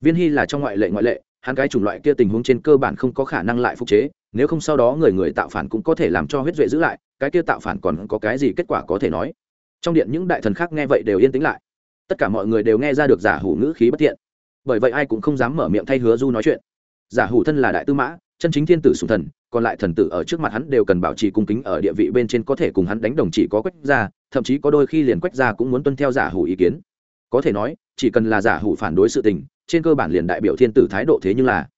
Viên hy là trong ngoại lệ ngoại lệ, hắn cái chủng loại kia tình huống trên cơ bản không có khả năng lại phục chế, nếu không sau đó người người tạo phản cũng có thể làm cho huyết duệ giữ lại, cái kia tạo phản còn có cái gì kết quả có thể nói? Trong điện những đại thần khác nghe vậy đều yên tĩnh lại. Tất cả mọi người đều nghe ra được giả hủ ngữ khí bất thiện. Bởi vậy ai cũng không dám mở miệng thay hứa du nói chuyện. Giả hủ thân là đại tư mã, chân chính thiên tử sùng thần còn lại thần tử ở trước mặt hắn đều cần bảo trì cung kính ở địa vị bên trên có thể cùng hắn đánh đồng chỉ có quách gia, thậm chí có đôi khi liền quách gia cũng muốn tuân theo giả hủ ý kiến. Có thể nói, chỉ cần là giả hủ phản đối sự tình, trên cơ bản liền đại biểu thiên tử thái độ thế nhưng là.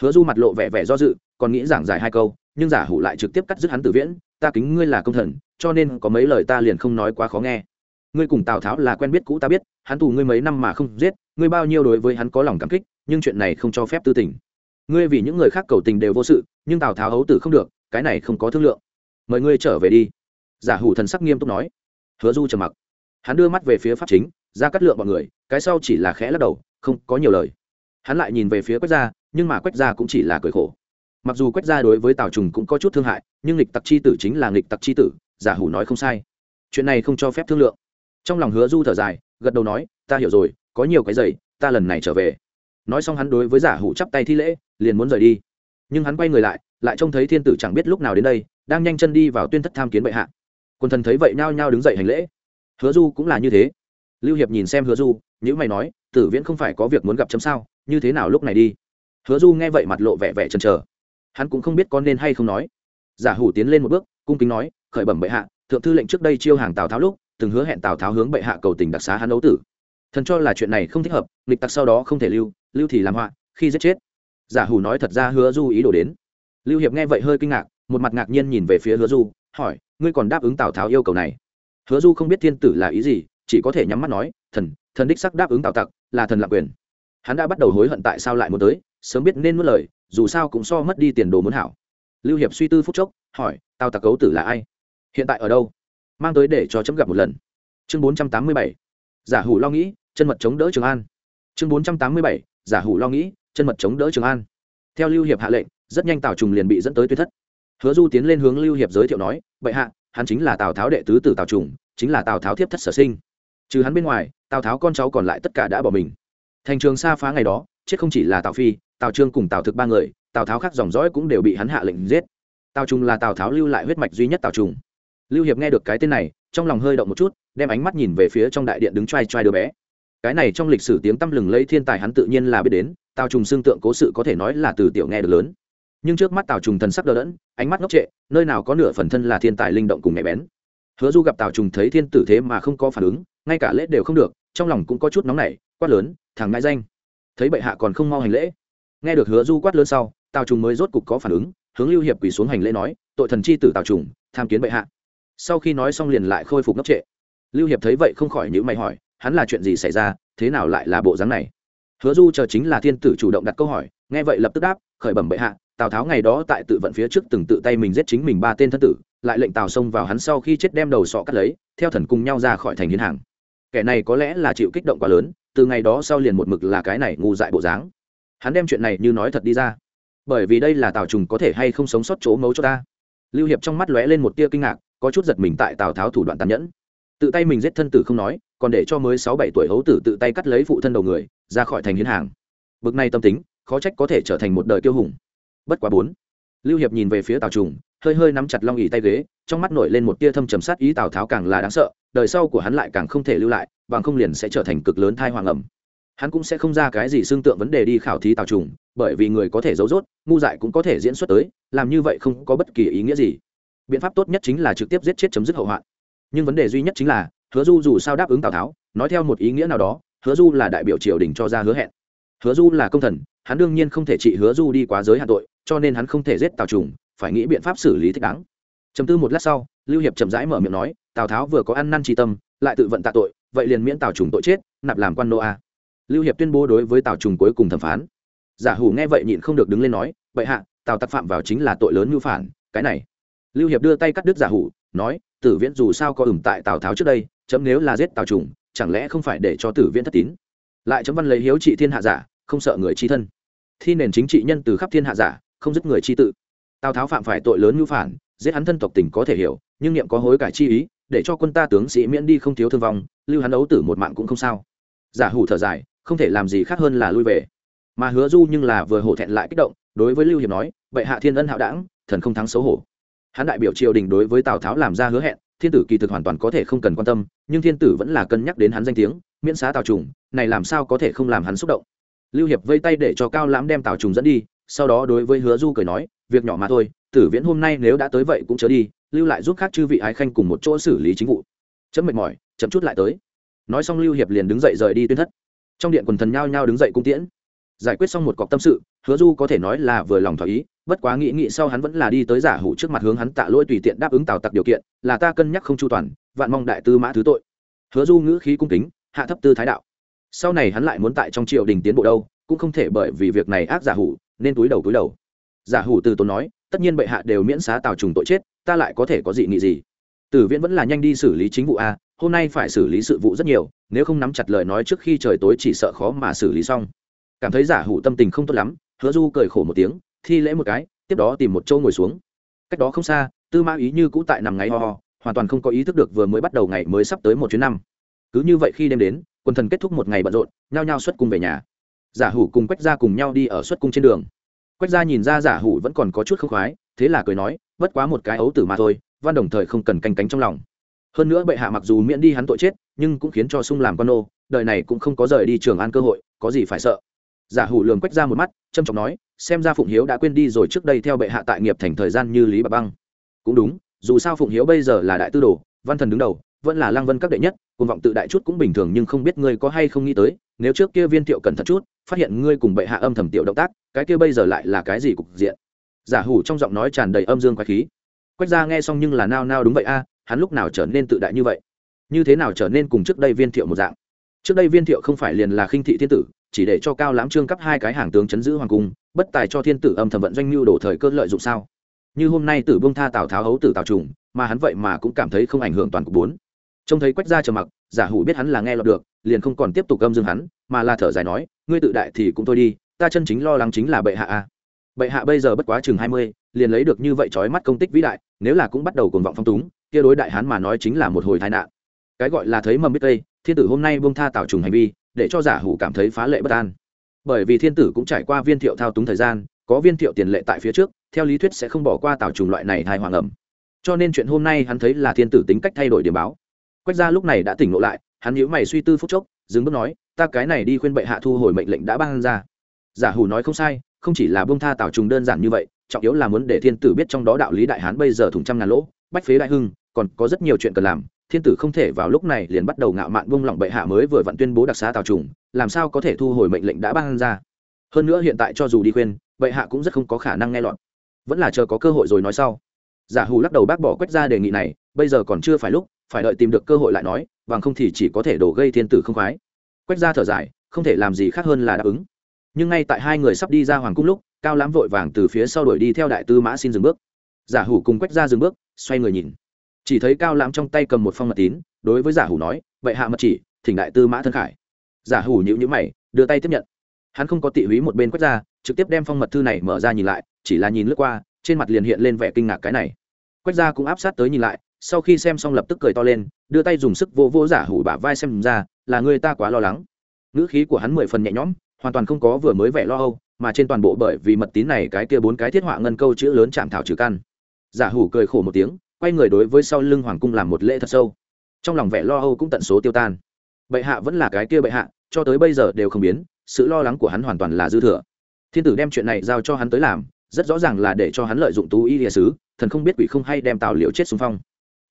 Hứa du mặt lộ vẻ vẻ do dự, còn nghĩ giảng giải hai câu, nhưng giả hủ lại trực tiếp cắt dứt hắn tử viễn, ta kính ngươi là công thần, cho nên có mấy lời ta liền không nói quá khó nghe. Ngươi cùng tào tháo là quen biết cũ ta biết, hắn tù ngươi mấy năm mà không giết, ngươi bao nhiêu đối với hắn có lòng cảm kích, nhưng chuyện này không cho phép tư tình. Ngươi vì những người khác cầu tình đều vô sự nhưng tào tháo hấu tử không được, cái này không có thương lượng. Mời ngươi trở về đi. Giả hủ thần sắc nghiêm túc nói. Hứa du trầm mặc. Hắn đưa mắt về phía pháp chính, ra cắt lượng bọn người, cái sau chỉ là khẽ lắc đầu, không có nhiều lời. Hắn lại nhìn về phía quách gia, nhưng mà quách gia cũng chỉ là cười khổ. Mặc dù quách gia đối với tào trùng cũng có chút thương hại, nhưng lịch tặc chi tử chính là lịch tặc chi tử, giả hủ nói không sai. Chuyện này không cho phép thương lượng. Trong lòng hứa du thở dài, gật đầu nói, ta hiểu rồi, có nhiều cái giày, ta lần này trở về. Nói xong hắn đối với giả hủ chắp tay thi lễ, liền muốn rời đi nhưng hắn quay người lại lại trông thấy thiên tử chẳng biết lúc nào đến đây, đang nhanh chân đi vào tuyên thất tham kiến bệ hạ. Quân thần thấy vậy nhao nhao đứng dậy hành lễ. Hứa du cũng là như thế. Lưu hiệp nhìn xem hứa du nhữ mày nói, tử viễn không phải có việc muốn gặp chấm sao? Như thế nào lúc này đi? Hứa du nghe vậy mặt lộ vẻ vẻ chần chờ. Hắn cũng không biết có nên hay không nói. Giả hủ tiến lên một bước, cung kính nói, khởi bẩm bệ hạ, thượng thư lệnh trước đây chiêu hàng tào tháo lúc, từng hứa hẹn tào tháo hướng bệ hạ cầu tình đặc xá hắn ấu tử. Thần cho là chuyện này không thích hợp, nghịch tặc sau đó không thể lưu lưu thì làm họa, khi giết chết giả hủ nói thật ra hứa du ý đồ đến. Lưu hiệp nghe vậy hơi kinh ngạc, một mặt ngạc nhiên nhìn về phía hứa du, hỏi, ngươi còn đáp ứng tào tháo yêu cầu này? Hứa du không biết thiên tử là ý gì, chỉ có thể nhắm mắt nói, thần thần đích sắc đáp ứng tào tặc, là thần lạc quyền. Hắn đã bắt đầu hối hận tại sao lại muốn tới, sớm biết nên mất lời, dù sao cũng so mất đi tiền đồ muốn hảo. Lưu hiệp suy tư phút chốc, hỏi, tào tặc cấu tử là ai? Hiện tại ở đâu? Mang tới để cho chấm gặp một lần. Chương bốn trăm tám mươi bảy. Giả hủ lo nghĩ, chân mật chống đỡ trường an. Chương bốn trăm tám mươi bảy. Giả hủ lo nghĩ chân mật chống đỡ trường an. Theo lưu hiệp hạ lệnh, rất nhanh tào trùng liền bị dẫn tới tuyết thất. Hứa du tiến lên hướng lưu hiệp giới thiệu nói, bệ hạ, hắn chính là tào tháo đệ tứ tử tào trùng, chính là tào tháo thiếp thất sở sinh. Trừ hắn bên ngoài, tào tháo con cháu còn lại tất cả đã bỏ mình. Thành trường xa phá ngày đó, chết không chỉ là tào phi, tào trương cùng tào thực ba người, tào tháo khác dòng dõi cũng đều bị hắn hạ lệnh giết. Tào trùng là tào tháo lưu lại huyết mạch duy nhất tào trùng. Lưu hiệp nghe được cái tên này, trong lòng hơi động một chút, đem ánh mắt nhìn về phía trong đại điện đứng trai trai đứa bé cái này trong lịch sử tiếng tăm lừng lấy thiên tài hắn tự nhiên là biết đến, tào trùng xương tượng cố sự có thể nói là từ tiểu nghe được lớn. Nhưng trước mắt tào trùng thần sắc đờ đẫn, ánh mắt ngốc trệ, nơi nào có nửa phần thân là thiên tài linh động cùng nhạy bén. Hứa du gặp tào trùng thấy thiên tử thế mà không có phản ứng, ngay cả lễ đều không được, trong lòng cũng có chút nóng nảy, quát lớn, thằng ngại danh, thấy bệ hạ còn không mau hành lễ. Nghe được hứa du quát lớn sau, tào trùng mới rốt cục có phản ứng, hướng lưu hiệp quỳ xuống hành lễ nói, tội thần chi tử tào trùng, tham kiến bệ hạ. Sau khi nói xong liền lại khôi phục ngốc trệ. Lưu hiệp thấy vậy không khỏi nhữ mày hỏi hắn là chuyện gì xảy ra, thế nào lại là bộ dáng này? Hứa du chờ chính là thiên tử chủ động đặt câu hỏi, nghe vậy lập tức đáp, khởi bẩm bệ hạ, tào tháo ngày đó tại tự vận phía trước từng tự tay mình giết chính mình ba tên thân tử, lại lệnh tào xông vào hắn sau khi chết đem đầu sọ cắt lấy, theo thần cùng nhau ra khỏi thành hiến hàng. Kẻ này có lẽ là chịu kích động quá lớn, từ ngày đó sau liền một mực là cái này ngu dại bộ dáng. Hắn đem chuyện này như nói thật đi ra. Bởi vì đây là tào trùng có thể hay không sống sót chỗ mấu cho ta. Lưu hiệp trong mắt lóe lên một tia kinh ngạc, có chút giật mình tại tào tháo thủ đoạn tàn nhẫn tự tay mình giết thân tử không nói, còn để cho mới sáu bảy tuổi hấu tử tự tay cắt lấy phụ thân đầu người, ra khỏi thành hiến hàng. Bực này tâm tính, khó trách có thể trở thành một đời kiêu hùng. Bất quá bốn. Lưu hiệp nhìn về phía tào trùng, hơi hơi nắm chặt long ỉ tay ghế, trong mắt nổi lên một tia thâm trầm sát ý tào tháo càng là đáng sợ, đời sau của hắn lại càng không thể lưu lại, bằng không liền sẽ trở thành cực lớn thai hoàng ẩm. Hắn cũng sẽ không ra cái gì xương tượng vấn đề đi khảo thí tào trùng, bởi vì người có thể giấu rốt, ngu dại cũng có thể diễn xuất tới, làm như vậy không có bất kỳ ý nghĩa gì. Biện pháp tốt nhất chính là trực tiếp giết chết chấm dứt hậu hoạn nhưng vấn đề duy nhất chính là, hứa du dù sao đáp ứng tào tháo, nói theo một ý nghĩa nào đó, hứa du là đại biểu triều đình cho ra hứa hẹn. Hứa du là công thần, hắn đương nhiên không thể trị hứa du đi quá giới hạn tội, cho nên hắn không thể giết tào trùng, phải nghĩ biện pháp xử lý thích đáng. Chấm tư một lát sau, lưu hiệp chậm rãi mở miệng nói, tào tháo vừa có ăn năn tri tâm, lại tự vận tạ tội, vậy liền miễn tào trùng tội chết, nạp làm quan nô a. Lưu hiệp tuyên bố đối với tào trùng cuối cùng thẩm phán. Giả hủ nghe vậy nhịn không được đứng lên nói vậy hạ, tào tặc phạm vào chính là tội lớn như phản, cái này. Lưu hiệp đưa tay cắt đứt giả hủ, nói tử viễn dù sao có ửng tại tào tháo trước đây, chấm nếu là giết tào trùng, chẳng lẽ không phải để cho tử viễn thất tín? Lại chấm văn lấy hiếu trị thiên hạ giả, không sợ người chi thân. Thi nền chính trị nhân từ khắp thiên hạ giả, không dứt người chi tự. Tào tháo phạm phải tội lớn như phản, giết hắn thân tộc tình có thể hiểu, nhưng niệm có hối cải chi ý, để cho quân ta tướng sĩ miễn đi không thiếu thương vong, lưu hắn ấu tử một mạng cũng không sao. Giả hủ thở dài, không thể làm gì khác hơn là lui về. Mà hứa du nhưng là vừa hổ thẹn lại kích động, đối với lưu hiệp nói vậy hạ thiên ân hạo đảng, thần không thắng xấu hổ hắn đại biểu triều đình đối với tào tháo làm ra hứa hẹn thiên tử kỳ thực hoàn toàn có thể không cần quan tâm nhưng thiên tử vẫn là cân nhắc đến hắn danh tiếng miễn xá tào trùng này làm sao có thể không làm hắn xúc động lưu hiệp vây tay để cho cao lãm đem tào trùng dẫn đi sau đó đối với hứa du cười nói việc nhỏ mà thôi tử viễn hôm nay nếu đã tới vậy cũng chớ đi lưu lại giúp khác chư vị ái khanh cùng một chỗ xử lý chính vụ chấm mệt mỏi chậm chút lại tới nói xong lưu hiệp liền đứng dậy rời đi tuyên thất trong điện quần thần nhao nhao đứng dậy cung tiễn giải quyết xong một cọc tâm sự, hứa du có thể nói là vừa lòng thỏa ý, bất quá nghĩ nghĩ sau hắn vẫn là đi tới giả hủ trước mặt hướng hắn tạ lỗi tùy tiện đáp ứng tào tặc điều kiện, là ta cân nhắc không chu toàn, vạn mong đại tư mã thứ tội. Hứa du ngữ khí cung kính, hạ thấp tư thái đạo. Sau này hắn lại muốn tại trong triều đình tiến bộ đâu, cũng không thể bởi vì việc này ác giả hủ, nên túi đầu túi đầu. Giả hủ từ tốn nói, tất nhiên bệ hạ đều miễn xá tào trùng tội chết, ta lại có thể có dị nghị gì? Tử viễn vẫn là nhanh đi xử lý chính vụ a, hôm nay phải xử lý sự vụ rất nhiều, nếu không nắm chặt lời nói trước khi trời tối chỉ sợ khó mà xử lý xong cảm thấy giả hủ tâm tình không tốt lắm, hứa du cười khổ một tiếng, thi lễ một cái, tiếp đó tìm một chỗ ngồi xuống. Cách đó không xa, tư mã ý như cũ tại nằm ngáy ho ho, hoàn toàn không có ý thức được vừa mới bắt đầu ngày mới sắp tới một chuyến năm. Cứ như vậy khi đêm đến, quần thần kết thúc một ngày bận rộn, nhao nhao xuất cung về nhà. Giả hủ cùng quách gia cùng nhau đi ở xuất cung trên đường. Quách gia nhìn ra giả hủ vẫn còn có chút không khoái, thế là cười nói, bất quá một cái ấu tử mà thôi, văn đồng thời không cần canh cánh trong lòng. Hơn nữa bệ hạ mặc dù miễn đi hắn tội chết, nhưng cũng khiến cho sung làm con nô, đời này cũng không có rời đi trường an cơ hội, có gì phải sợ giả hủ lường quách ra một mắt trâm trọng nói, xem ra phụng hiếu đã quên đi rồi trước đây theo bệ hạ tại nghiệp thành thời gian như lý bà băng. Cũng đúng, dù sao phụng hiếu bây giờ là đại tư đồ, văn thần đứng đầu, vẫn là lang vân các đệ nhất cùng vọng tự đại chút cũng bình thường nhưng không biết ngươi có hay không nghĩ tới, nếu trước kia viên thiệu cẩn thận chút, phát hiện ngươi cùng bệ hạ âm thầm tiểu động tác, cái kia bây giờ lại là cái gì cục diện? Giả hủ trong giọng nói tràn đầy âm dương quái khí. Quách ra nghe xong nhưng là nao nao đúng vậy a à, hắn lúc nào trở nên tự đại như vậy? Như thế nào trở nên cùng trước đây viên thiệu một dạng? Trước đây viên thiệu không phải liền là khinh thị thiên tử chỉ để cho cao lãm trương cấp hai cái hàng tướng chấn giữ hoàng cung, bất tài cho thiên tử âm thầm vận doanh mưu đổ thời cơ lợi dụng sao? Như hôm nay tử bông tha tào tháo hấu tử tào trùng, mà hắn vậy mà cũng cảm thấy không ảnh hưởng toàn cục bốn. Trông thấy quách gia trầm mặc, giả hủ biết hắn là nghe lọt được, liền không còn tiếp tục âm dương hắn, mà là thở dài nói, ngươi tự đại thì cũng thôi đi, ta chân chính lo lắng chính là bệ hạ a. Bệ hạ bây giờ bất quá chừng hai mươi, liền lấy được như vậy trói mắt công tích vĩ đại, nếu là cũng bắt đầu cuồng vọng phong túng, kia đối đại hán mà nói chính là một hồi tai nạn. Cái gọi là thấy mầm biết tây thiên tử hôm nay buông tha tào trùng hành vi để cho giả hủ cảm thấy phá lệ bất an. Bởi vì thiên tử cũng trải qua viên thiệu thao túng thời gian, có viên thiệu tiền lệ tại phía trước, theo lý thuyết sẽ không bỏ qua tảo trùng loại này thai hoàng ẩm. Cho nên chuyện hôm nay hắn thấy là thiên tử tính cách thay đổi điểm báo. Quách gia lúc này đã tỉnh ngộ lại, hắn nhíu mày suy tư phút chốc, dừng bước nói, ta cái này đi khuyên bệ hạ thu hồi mệnh lệnh đã ban ra. Giả hủ nói không sai, không chỉ là bông tha tảo trùng đơn giản như vậy, trọng yếu là muốn để thiên tử biết trong đó đạo lý đại hán bây giờ thủng trăm ngàn lỗ, bách phế đại hưng, còn có rất nhiều chuyện cần làm thiên tử không thể vào lúc này liền bắt đầu ngạo mạn vung lỏng bệ hạ mới vừa vặn tuyên bố đặc xá tào trùng, làm sao có thể thu hồi mệnh lệnh đã ban ra? Hơn nữa hiện tại cho dù đi khuyên, bệ hạ cũng rất không có khả năng nghe lọt. Vẫn là chờ có cơ hội rồi nói sau. Giả hù lắc đầu bác bỏ quét ra đề nghị này, bây giờ còn chưa phải lúc, phải đợi tìm được cơ hội lại nói, bằng không thì chỉ có thể đổ gây thiên tử không khoái. Quét ra thở dài, không thể làm gì khác hơn là đáp ứng. Nhưng ngay tại hai người sắp đi ra hoàng cung lúc, cao lãm vội vàng từ phía sau đuổi đi theo đại tư mã xin dừng bước. Giả hủ cùng quét ra dừng bước, xoay người nhìn chỉ thấy cao lãm trong tay cầm một phong mật tín, đối với giả hủ nói, vậy hạ mật chỉ, thỉnh đại tư mã thân khải. Giả hủ nhữ nhữ mày, đưa tay tiếp nhận. Hắn không có tị húy một bên quét ra, trực tiếp đem phong mật thư này mở ra nhìn lại, chỉ là nhìn lướt qua, trên mặt liền hiện lên vẻ kinh ngạc cái này. Quét ra cũng áp sát tới nhìn lại, sau khi xem xong lập tức cười to lên, đưa tay dùng sức vô vô giả hủ bả vai xem ra, là người ta quá lo lắng. Ngữ khí của hắn mười phần nhẹ nhõm, hoàn toàn không có vừa mới vẻ lo âu, mà trên toàn bộ bởi vì mật tín này cái kia bốn cái thiết họa ngân câu chữ lớn chạm thảo trừ căn. Giả hủ cười khổ một tiếng quay người đối với sau lưng hoàng cung làm một lễ thật sâu. Trong lòng vẻ lo âu cũng tận số tiêu tan. Bệ hạ vẫn là cái kia bệ hạ, cho tới bây giờ đều không biến, sự lo lắng của hắn hoàn toàn là dư thừa. Thiên tử đem chuyện này giao cho hắn tới làm, rất rõ ràng là để cho hắn lợi dụng tú y địa sứ, thần không biết quỷ không hay đem tào liễu chết xung phong.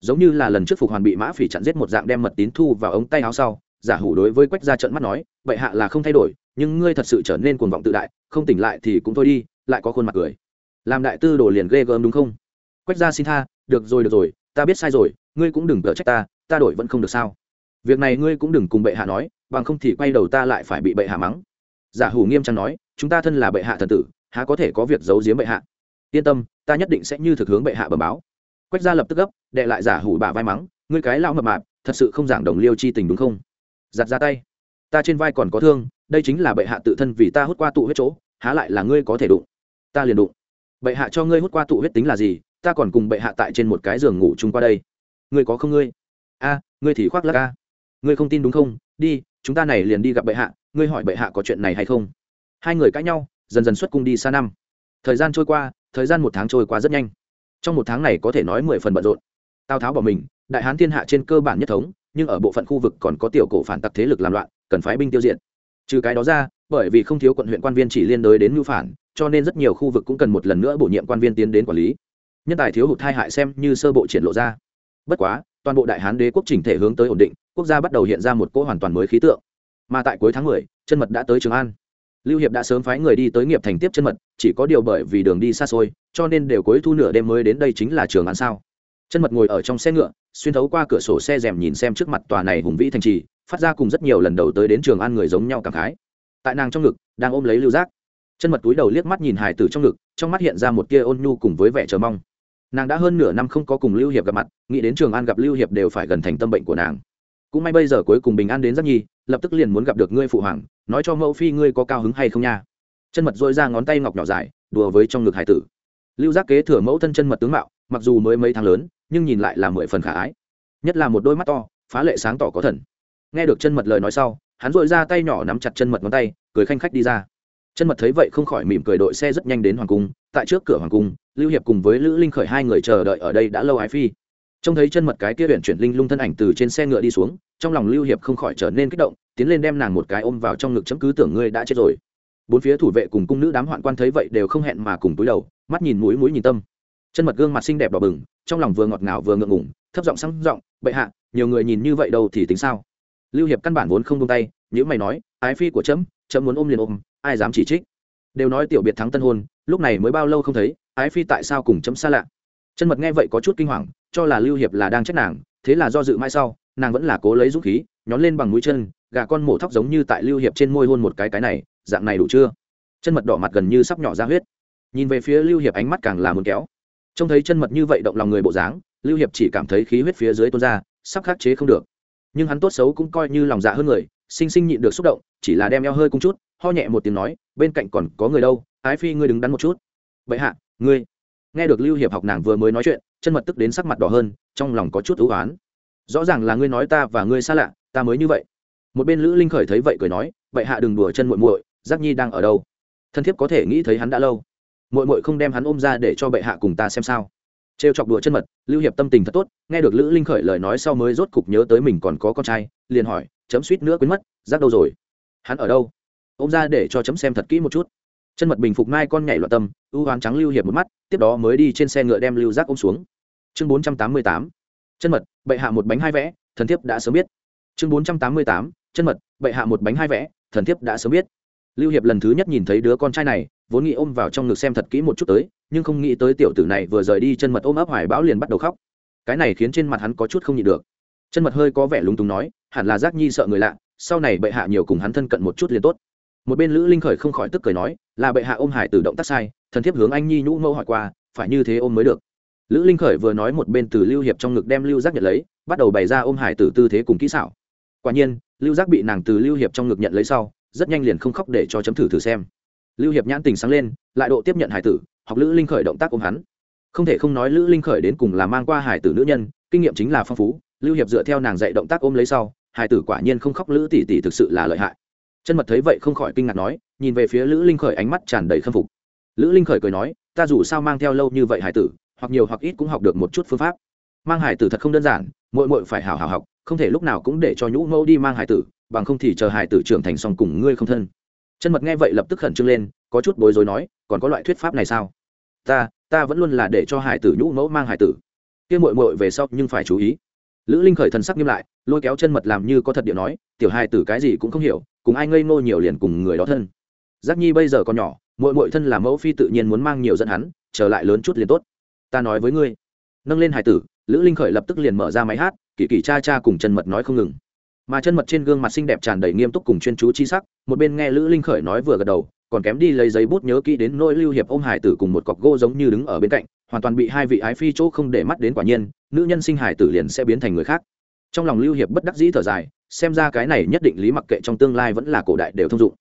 Giống như là lần trước phục hoàn bị mã phỉ chặn giết một dạng đem mật tín thu vào ống tay áo sau, giả hủ đối với quách ra trận mắt nói, bệ hạ là không thay đổi, nhưng ngươi thật sự trở nên cuồng vọng tự đại, không tỉnh lại thì cũng thôi đi, lại có khuôn mặt cười. Làm đại tư đồ liền ghê gớm đúng không? Quách ra xin tha được rồi được rồi, ta biết sai rồi, ngươi cũng đừng cỡ trách ta ta đổi vẫn không được sao? Việc này ngươi cũng đừng cùng bệ hạ nói, bằng không thì quay đầu ta lại phải bị bệ hạ mắng. Giả hủ nghiêm trang nói, chúng ta thân là bệ hạ thần tử, há có thể có việc giấu giếm bệ hạ? Yên tâm, ta nhất định sẽ như thực hướng bệ hạ bẩm báo. Quách gia lập tức gấp, đệ lại giả hủ bà vai mắng, ngươi cái lao mập mạp, thật sự không giảng đồng liêu chi tình đúng không? Giặt ra tay, ta trên vai còn có thương, đây chính là bệ hạ tự thân vì ta hút qua tụ huyết chỗ, há lại là ngươi có thể đụng? Ta liền đụng. Bệ hạ cho ngươi hút qua tụ huyết tính là gì? Ta còn cùng bệ hạ tại trên một cái giường ngủ chung qua đây. Ngươi có không ngươi? A, ngươi thì khoác lắc a. Ngươi không tin đúng không? Đi, chúng ta này liền đi gặp bệ hạ, ngươi hỏi bệ hạ có chuyện này hay không? Hai người cãi nhau, dần dần xuất cung đi xa năm. Thời gian trôi qua, thời gian một tháng trôi qua rất nhanh. Trong một tháng này có thể nói mười phần bận rộn. Tào tháo bỏ mình, đại hán thiên hạ trên cơ bản nhất thống, nhưng ở bộ phận khu vực còn có tiểu cổ phản tặc thế lực làm loạn, cần phái binh tiêu diệt. Trừ cái đó ra, bởi vì không thiếu quận huyện quan viên chỉ liên đối đến mưu phản, cho nên rất nhiều khu vực cũng cần một lần nữa bổ nhiệm quan viên tiến đến quản lý nhân tài thiếu hụt hai hại xem như sơ bộ triển lộ ra. Bất quá toàn bộ đại hán đế quốc chỉnh thể hướng tới ổn định quốc gia bắt đầu hiện ra một cỗ hoàn toàn mới khí tượng. Mà tại cuối tháng mười, chân mật đã tới trường an. Lưu hiệp đã sớm phái người đi tới nghiệp thành tiếp chân mật chỉ có điều bởi vì đường đi xa xôi cho nên đều cuối thu nửa đêm mới đến đây chính là trường an sao? Chân mật ngồi ở trong xe ngựa xuyên thấu qua cửa sổ xe rèm nhìn xem trước mặt tòa này hùng vĩ thành trì phát ra cùng rất nhiều lần đầu tới đến trường an người giống nhau cảm khái. Tại nàng trong ngực đang ôm lấy lưu giác. Chân mật túi đầu liếc mắt nhìn hài tử trong ngực trong mắt hiện ra một tia ôn nhu cùng với vẻ chờ mong nàng đã hơn nửa năm không có cùng lưu hiệp gặp mặt, nghĩ đến trường an gặp lưu hiệp đều phải gần thành tâm bệnh của nàng. Cũng may bây giờ cuối cùng bình an đến rất nhi, lập tức liền muốn gặp được ngươi phụ hoàng, nói cho mẫu phi ngươi có cao hứng hay không nha. Chân mật dội ra ngón tay ngọc nhỏ dài, đùa với trong ngực hải tử. Lưu giác kế thừa mẫu thân chân mật tướng mạo, mặc dù mới mấy tháng lớn, nhưng nhìn lại là mười phần khả ái. Nhất là một đôi mắt to, phá lệ sáng tỏ có thần. Nghe được chân mật lời nói sau, hắn dội ra tay nhỏ nắm chặt chân mật ngón tay, cười khanh khách đi ra chân mật thấy vậy không khỏi mỉm cười đội xe rất nhanh đến hoàng cung, tại trước cửa hoàng cung, lưu hiệp cùng với lữ linh khởi hai người chờ đợi ở đây đã lâu ái phi. Trông thấy chân mật cái kia huyện chuyển linh lung thân ảnh từ trên xe ngựa đi xuống, trong lòng lưu hiệp không khỏi trở nên kích động, tiến lên đem nàng một cái ôm vào trong ngực chấm cứ tưởng ngươi đã chết rồi. Bốn phía thủ vệ cùng cung nữ đám hoạn quan thấy vậy đều không hẹn mà cùng túi đầu, mắt nhìn mũi mũi nhìn tâm. Chân mật gương mặt xinh đẹp đỏ bừng, trong lòng vừa ngọt ngào vừa ngượng ngủng thấp giọng sang giọng, bệ hạ, nhiều người nhìn như vậy đâu thì tính sao? Lưu hiệp căn bản vốn không tung tay những mày nói, ái phi của chấm chấm muốn ôm liền ôm ai dám chỉ trích. Đều nói tiểu biệt thắng tân hôn, lúc này mới bao lâu không thấy, ái phi tại sao cùng chấm xa lạ. Chân mật nghe vậy có chút kinh hoàng, cho là lưu hiệp là đang trách nàng, thế là do dự mãi sau, nàng vẫn là cố lấy dũng khí, nhón lên bằng mũi chân, gà con mổ thóc giống như tại lưu hiệp trên môi hôn một cái cái này, dạng này đủ chưa? Chân mật đỏ mặt gần như sắp nhỏ ra huyết. Nhìn về phía lưu hiệp ánh mắt càng là muốn kéo. Trông thấy chân mật như vậy động lòng người bộ dáng, lưu hiệp chỉ cảm thấy khí huyết phía dưới tuôn ra, sắp khắc chế không được. Nhưng hắn tốt xấu cũng coi như lòng dạ hơn người, sinh sinh nhịn được xúc động, chỉ là đem eo hơi cung chút ho nhẹ một tiếng nói, bên cạnh còn có người đâu, ái phi ngươi đứng đắn một chút. Vậy hạ, ngươi. Nghe được lưu hiệp học nàng vừa mới nói chuyện, chân mật tức đến sắc mặt đỏ hơn, trong lòng có chút ưu oán rõ ràng là ngươi nói ta và ngươi xa lạ, ta mới như vậy. Một bên lữ linh khởi thấy vậy cười nói vậy hạ đừng đùa chân muội muội, giác nhi đang ở đâu? Thân thiết có thể nghĩ thấy hắn đã lâu. Muội muội không đem hắn ôm ra để cho bệ hạ cùng ta xem sao. Trêu chọc đùa chân mật, lưu hiệp tâm tình thật tốt, nghe được lữ linh khởi lời nói sau mới rốt cục nhớ tới mình còn có con trai, liền hỏi, chấm suýt nữa quên mất, giác đâu rồi? Hắn ở đâu? Ôm ra để cho chấm xem thật kỹ một chút. Chân mật bình phục mai con nhảy loạn tâm, ưu hoán trắng lưu hiệp một mắt, tiếp đó mới đi trên xe ngựa đem lưu giác ôm xuống. Chương bốn trăm tám mươi tám, chân mật, bệ hạ một bánh hai vẽ, thần thiếp đã sớm biết. Chương bốn trăm tám mươi tám, chân mật, bệ hạ một bánh hai vẽ, thần thiếp đã sớm biết. Lưu hiệp lần thứ nhất nhìn thấy đứa con trai này, vốn nghĩ ôm vào trong ngực xem thật kỹ một chút tới, nhưng không nghĩ tới tiểu tử này vừa rời đi chân mật ôm ấp hoài bão liền bắt đầu khóc. Cái này khiến trên mặt hắn có chút không nhịn được. Chân mật hơi có vẻ lúng túng nói, hẳn là giác nhi sợ người lạ, sau này bệ hạ nhiều cùng hắn thân cận một chút liền tốt một bên lữ linh khởi không khỏi tức cười nói, là bệ hạ ôm hải tử động tác sai, thần thiếp hướng anh nhi nhũ mẫu hỏi qua, phải như thế ôm mới được. Lữ linh khởi vừa nói một bên từ lưu hiệp trong ngực đem lưu giác nhận lấy, bắt đầu bày ra ôm hải tử tư thế cùng kỹ xảo. Quả nhiên, lưu giác bị nàng từ lưu hiệp trong ngực nhận lấy sau, rất nhanh liền không khóc để cho chấm thử thử xem. Lưu hiệp nhãn tình sáng lên, lại độ tiếp nhận hải tử, học lữ linh khởi động tác ôm hắn. Không thể không nói lữ linh khởi đến cùng là mang qua hải tử nữ nhân, kinh nghiệm chính là phong phú, lưu hiệp dựa theo nàng dạy động tác ôm lấy sau, hải tử quả nhiên không khóc lữ tỷ tỷ thực sự là lợi hại chân mật thấy vậy không khỏi kinh ngạc nói, nhìn về phía lữ linh khởi ánh mắt tràn đầy khâm phục. Lữ linh khởi cười nói, ta dù sao mang theo lâu như vậy hải tử, hoặc nhiều hoặc ít cũng học được một chút phương pháp. Mang hải tử thật không đơn giản mội mội phải hào hào học, không thể lúc nào cũng để cho nhũ mẫu đi mang hải tử, bằng không thì chờ hải tử trưởng thành xong cùng ngươi không thân. Chân mật nghe vậy lập tức khẩn trương lên, có chút bối rối nói, còn có loại thuyết pháp này sao? Ta ta vẫn luôn là để cho hải tử nhũ mẫu mang hải tử. Kia mội mội về sau nhưng phải chú ý. Lữ linh khởi thần sắc nghiêm lại, lôi kéo chân mật làm như có thật điện nói, tiểu hải tử cái gì cũng không hiểu cùng ai ngây ngô nhiều liền cùng người đó thân. Giác nhi bây giờ còn nhỏ mỗi mỗi thân là mẫu phi tự nhiên muốn mang nhiều dẫn hắn, trở lại lớn chút liền tốt. Ta nói với ngươi. Nâng lên hải tử, lữ linh khởi lập tức liền mở ra máy hát, kỳ kỳ cha cha cùng chân mật nói không ngừng. Mà chân mật trên gương mặt xinh đẹp tràn đầy nghiêm túc cùng chuyên chú chi sắc, một bên nghe lữ linh khởi nói vừa gật đầu, còn kém đi lấy giấy bút nhớ kỹ đến nỗi lưu hiệp ôm hải tử cùng một cọc gỗ giống như đứng ở bên cạnh, hoàn toàn bị hai vị ái phi chỗ không để mắt đến quả nhiên, nữ nhân sinh hải tử liền sẽ biến thành người khác. Trong lòng lưu hiệp bất đắc dĩ thở dài xem ra cái này nhất định lý mặc kệ trong tương lai vẫn là cổ đại đều thông dụng.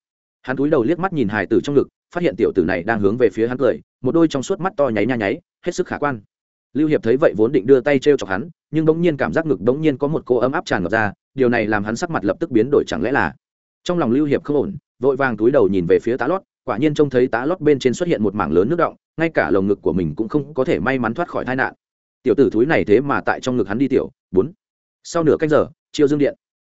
Hắn cúi đầu liếc mắt nhìn hải tử trong ngực, phát hiện tiểu tử này đang hướng về phía hắn cười, một đôi trong suốt mắt to nháy nha nháy, hết sức khả quan. Lưu hiệp thấy vậy vốn định đưa tay t r e o chọc hắn, nhưng bỗng nhiên cảm giác ngực bỗng nhiên có một cô ấm áp tràn ngập ra, điều này làm hắn sắc mặt lập tức biến đổi chẳng lẽ là. Trong lòng lưu hiệp không ổn, vội vàng túi đầu nhìn về phía tá lót, quả nhiên trông thấy tá lót bên trên xuất hiện một mảng lớn nước động, ngay cả lồng ngực của mình cũng không có thể may mắn thoát khỏi tai nạn. Tiểu tử thúi này thế mà tại trong ngực hắn đi tiểu, bốn. Sau nửa canh giờ, chiêu dương điện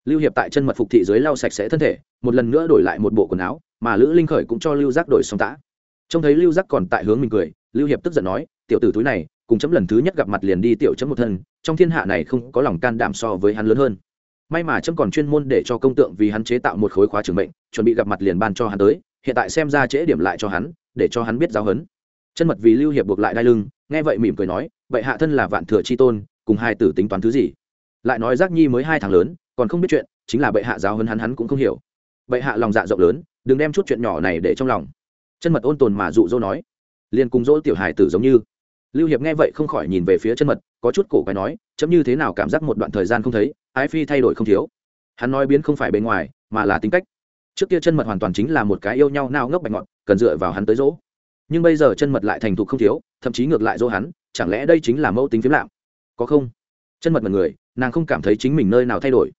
lưu hiệp tại chân mật phục thị dưới lau sạch sẽ thân thể, một lần nữa đổi lại một bộ quần áo, mà lữ linh khởi cũng cho lưu giác đổi xong tã. Trông thấy lưu giác còn tại hướng mình cười, lưu hiệp tức giận nói, tiểu tử túi này, cùng chấm lần thứ nhất gặp mặt liền đi tiểu chấm một thân, trong thiên hạ này không có lòng can đảm so với hắn lớn hơn. May mà chấm còn chuyên môn để cho công tượng vì hắn chế tạo một khối khóa trường mệnh, chuẩn bị gặp mặt liền ban cho hắn tới, hiện tại xem ra trễ điểm lại cho hắn, để cho hắn biết giáo hấn chân mật vì lưu hiệp buộc lại đai lưng, nghe vậy mỉm cười nói vậy hạ thân là vạn thừa chi tôn, cùng hai tử tính toán thứ gì? Lại nói giác nhi mới hai tháng lớn còn không biết chuyện, chính là bệ hạ giáo hấn hắn hắn cũng không hiểu. Bệ hạ lòng dạ rộng lớn, đừng đem chút chuyện nhỏ này để trong lòng. Chân mật ôn tồn mà dụ dỗ nói. Liền cùng dỗ tiểu hài tử giống như. Lưu hiệp nghe vậy không khỏi nhìn về phía chân mật, có chút cổ quái nói, chấm như thế nào cảm giác một đoạn thời gian không thấy, ái phi thay đổi không thiếu. Hắn nói biến không phải bề ngoài, mà là tính cách. Trước kia chân mật hoàn toàn chính là một cái yêu nhau nao ngốc bạch ngọt cần dựa vào hắn tới dỗ. Nhưng bây giờ chân mật lại thành thục không thiếu, thậm chí ngược lại dỗ hắn, chẳng lẽ đây chính là mẫu tính phiếm lạm có không? Chân mật mật người, nàng không cảm thấy chính mình nơi nào thay đổi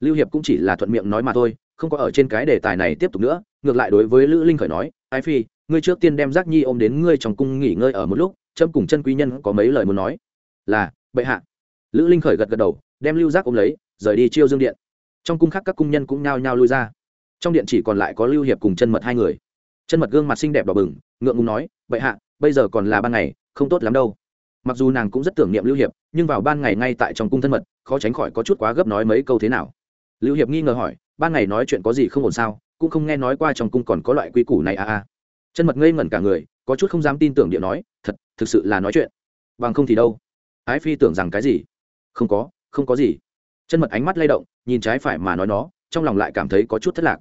lưu hiệp cũng chỉ là thuận miệng nói mà thôi, không có ở trên cái đề tài này tiếp tục nữa, ngược lại đối với lữ linh khởi nói, ái phi, ngươi trước tiên đem giác nhi ôm đến ngươi trong cung nghỉ ngơi ở một lúc trâm cùng chân quý nhân có mấy lời muốn nói. Là, bệ hạ. Lữ linh khởi gật gật đầu, đem lưu giác ôm lấy, rời đi chiêu dương điện. Trong cung khác các cung nhân cũng nhao nhao lui ra. Trong điện chỉ còn lại có lưu hiệp cùng chân mật hai người. Chân mật gương mặt xinh đẹp đỏ bừng, ngượng ngùng nói, bệ hạ, bây giờ còn là ban ngày, không tốt lắm đâu. Mặc dù nàng cũng rất tưởng niệm lưu hiệp, nhưng vào ban ngày ngay tại trong cung thân mật, khó tránh khỏi có chút quá gấp nói mấy câu thế nào lưu hiệp nghi ngờ hỏi, ban ngày nói chuyện có gì không ổn sao? Cũng không nghe nói qua trong cung còn có loại quy củ này à à. Chân mật ngây ngẩn cả người, có chút không dám tin tưởng điện nói, thật, thực sự là nói chuyện. Bằng không thì đâu. Ái phi tưởng rằng cái gì? Không có không có gì. Chân mật ánh mắt lay động, nhìn trái phải mà nói nó, trong lòng lại cảm thấy có chút thất lạc.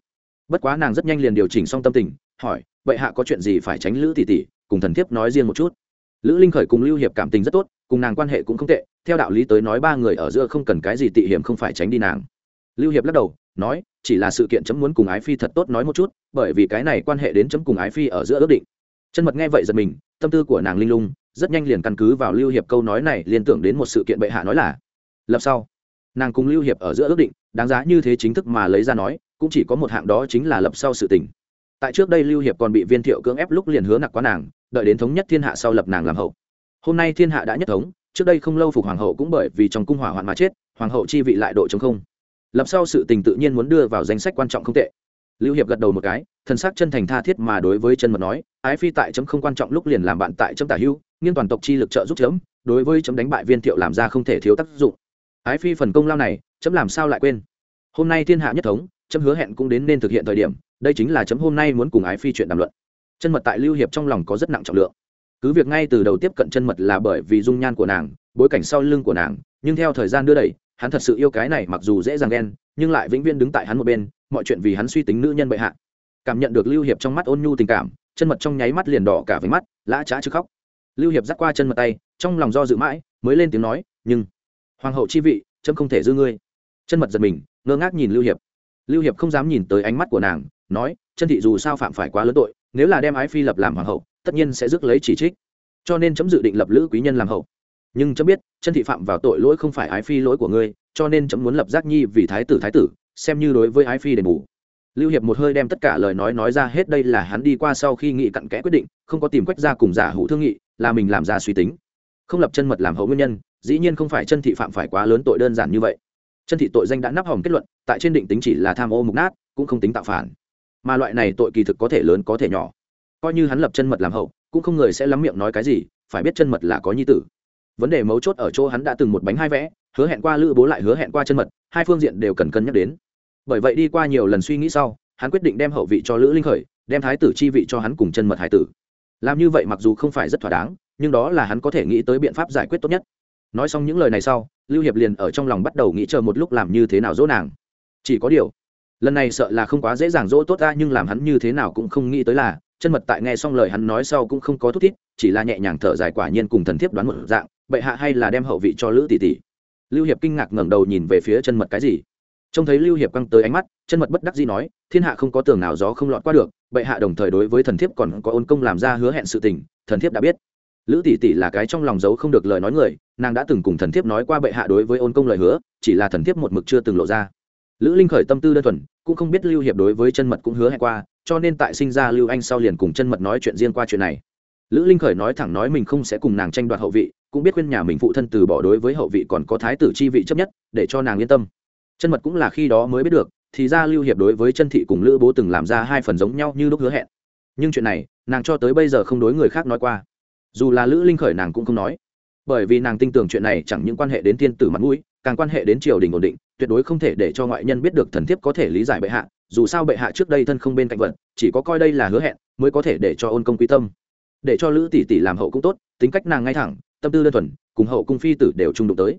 Bất quá nàng rất nhanh liền điều chỉnh xong tâm tình, hỏi, vậy hạ có chuyện gì phải tránh lữ tỷ tỷ, cùng thần thiếp nói riêng một chút? Lữ linh khởi cùng lưu hiệp cảm tình rất tốt, cùng nàng quan hệ cũng không tệ, theo đạo lý tới nói ba người ở giữa không cần cái gì tị hiểm không phải tránh đi nàng lưu hiệp lắc đầu, nói, chỉ là sự kiện chấm muốn cùng ái phi thật tốt nói một chút, bởi vì cái này quan hệ đến chấm cùng ái phi ở giữa ước định. Chân mật nghe vậy giật mình, tâm tư của nàng linh lung, rất nhanh liền căn cứ vào lưu hiệp câu nói này liên tưởng đến một sự kiện bệ hạ nói là, lập sau, nàng cùng lưu hiệp ở giữa ước định, đáng giá như thế chính thức mà lấy ra nói, cũng chỉ có một hạng đó chính là lập sau sự tình. Tại trước đây lưu hiệp còn bị viên thiệu cưỡng ép lúc liền hứa nặc quá nàng, đợi đến thống nhất thiên hạ sau lập nàng làm hậu. Hôm nay thiên hạ đã nhất thống, trước đây không lâu phục hoàng hậu cũng bởi vì trong cung hỏa hoạn mà chết, hoàng hậu chi vị lại độ chống không lập sau sự tình tự nhiên muốn đưa vào danh sách quan trọng không tệ. Lưu hiệp gật đầu một cái thần sắc chân thành tha thiết mà đối với chân mật nói, ái phi tại chấm không quan trọng lúc liền làm bạn tại chấm tả hưu, nghiên toàn tộc chi lực trợ giúp chấm, đối với chấm đánh bại viên thiệu làm ra không thể thiếu tác dụng. Ái phi phần công lao này, chấm làm sao lại quên? Hôm nay thiên hạ nhất thống, chấm hứa hẹn cũng đến nên thực hiện thời điểm, đây chính là chấm hôm nay muốn cùng ái phi chuyện đàm luận. Chân mật tại lưu hiệp trong lòng có rất nặng trọng lượng. Cứ việc ngay từ đầu tiếp cận chân mật là bởi vì dung nhan của nàng, bối cảnh sau lưng của nàng, nhưng theo thời gian đưa đẩy hắn thật sự yêu cái này mặc dù dễ dàng ghen, nhưng lại vĩnh viễn đứng tại hắn một bên, mọi chuyện vì hắn suy tính nữ nhân bệ hạ. Cảm nhận được lưu hiệp trong mắt ôn nhu tình cảm, chân mật trong nháy mắt liền đỏ cả với mắt, lã trá chứ khóc. Lưu hiệp dắt qua chân mật tay, trong lòng do dự mãi, mới lên tiếng nói, nhưng, hoàng hậu chi vị trâm không thể dư ngươi. Chân mật giật mình, ngơ ngác nhìn lưu hiệp. Lưu hiệp không dám nhìn tới ánh mắt của nàng, nói, chân thị dù sao phạm phải quá lớn tội, nếu là đem ái phi lập làm hoàng hậu, tất nhiên sẽ rước lấy chỉ trích. Cho nên chấm dự định lập lữ quý nhân làm hậu nhưng chấm biết, chân thị phạm vào tội lỗi không phải ái phi lỗi của ngươi, cho nên chấm muốn lập giác nhi vì thái tử thái tử, xem như đối với ái phi đền bù. Lưu hiệp một hơi đem tất cả lời nói nói ra hết đây là hắn đi qua sau khi nghị cặn kẽ quyết định, không có tìm quách ra cùng giả hữu thương nghị, là mình làm ra suy tính. Không lập chân mật làm hậu nguyên nhân, dĩ nhiên không phải chân thị phạm phải quá lớn tội đơn giản như vậy. Chân thị tội danh đã nắp hỏng kết luận, tại trên định tính chỉ là tham ô mục nát, cũng không tính tạo phản. Mà loại này tội kỳ thực có thể lớn có thể nhỏ. Coi như hắn lập chân mật làm hậu, cũng không người sẽ lắm miệng nói cái gì, phải biết chân mật là có nhi tử vấn đề mấu chốt ở chỗ hắn đã từng một bánh hai vẽ, hứa hẹn qua lữ bố lại hứa hẹn qua chân mật, hai phương diện đều cần cân nhắc đến. Bởi vậy đi qua nhiều lần suy nghĩ sau, hắn quyết định đem hậu vị cho lữ linh khởi, đem thái tử chi vị cho hắn cùng chân mật hải tử. Làm như vậy mặc dù không phải rất thỏa đáng, nhưng đó là hắn có thể nghĩ tới biện pháp giải quyết tốt nhất. Nói xong những lời này sau, lưu hiệp liền ở trong lòng bắt đầu nghĩ chờ một lúc làm như thế nào dỗ nàng. Chỉ có điều, lần này sợ là không quá dễ dàng dỗ tốt ra nhưng làm hắn như thế nào cũng không nghĩ tới là, chân mật tại nghe xong lời hắn nói sau cũng không có thúc thiết chỉ là nhẹ nhàng thở dài quả nhiên cùng thần thiếp đoán một dạng bệ hạ hay là đem hậu vị cho lữ tỷ tỷ? Lưu hiệp kinh ngạc ngẩng đầu nhìn về phía chân mật cái gì? Trông thấy lưu hiệp căng tới ánh mắt, chân mật bất đắc dĩ nói, thiên hạ không có tường nào gió không lọt qua được, bệ hạ đồng thời đối với thần thiếp còn có ôn công làm ra hứa hẹn sự tình, thần thiếp đã biết. Lữ tỷ tỷ là cái trong lòng giấu không được lời nói người, nàng đã từng cùng thần thiếp nói qua bệ hạ đối với ôn công lời hứa, chỉ là thần thiếp một mực chưa từng lộ ra. Lữ linh khởi tâm tư đơn thuần, cũng không biết lưu hiệp đối với chân mật cũng hứa hẹn qua, cho nên tại sinh ra lưu anh sau liền cùng chân mật nói chuyện riêng qua chuyện này. Lữ linh khởi nói thẳng nói mình không sẽ cùng nàng tranh đoạt hậu vị cũng biết khuyên nhà mình phụ thân từ bỏ đối với hậu vị còn có thái tử chi vị chấp nhất, để cho nàng yên tâm. Chân mật cũng là khi đó mới biết được, thì ra lưu hiệp đối với chân thị cùng lữ bố từng làm ra hai phần giống nhau như lúc hứa hẹn. Nhưng chuyện này, nàng cho tới bây giờ không đối người khác nói qua. Dù là lữ linh khởi nàng cũng không nói. Bởi vì nàng tin tưởng chuyện này chẳng những quan hệ đến thiên tử mặt mũi, càng quan hệ đến triều đình ổn định, tuyệt đối không thể để cho ngoại nhân biết được thần thiếp có thể lý giải bệ hạ, dù sao bệ hạ trước đây thân không bên cạnh vận, chỉ có coi đây là hứa hẹn, mới có thể để cho ôn công quý tâm. Để cho lữ tỷ tỷ làm hậu cũng tốt, tính cách nàng ngay thẳng tâm tư đơn thuần, cùng hậu cung phi tử đều trung đụng tới.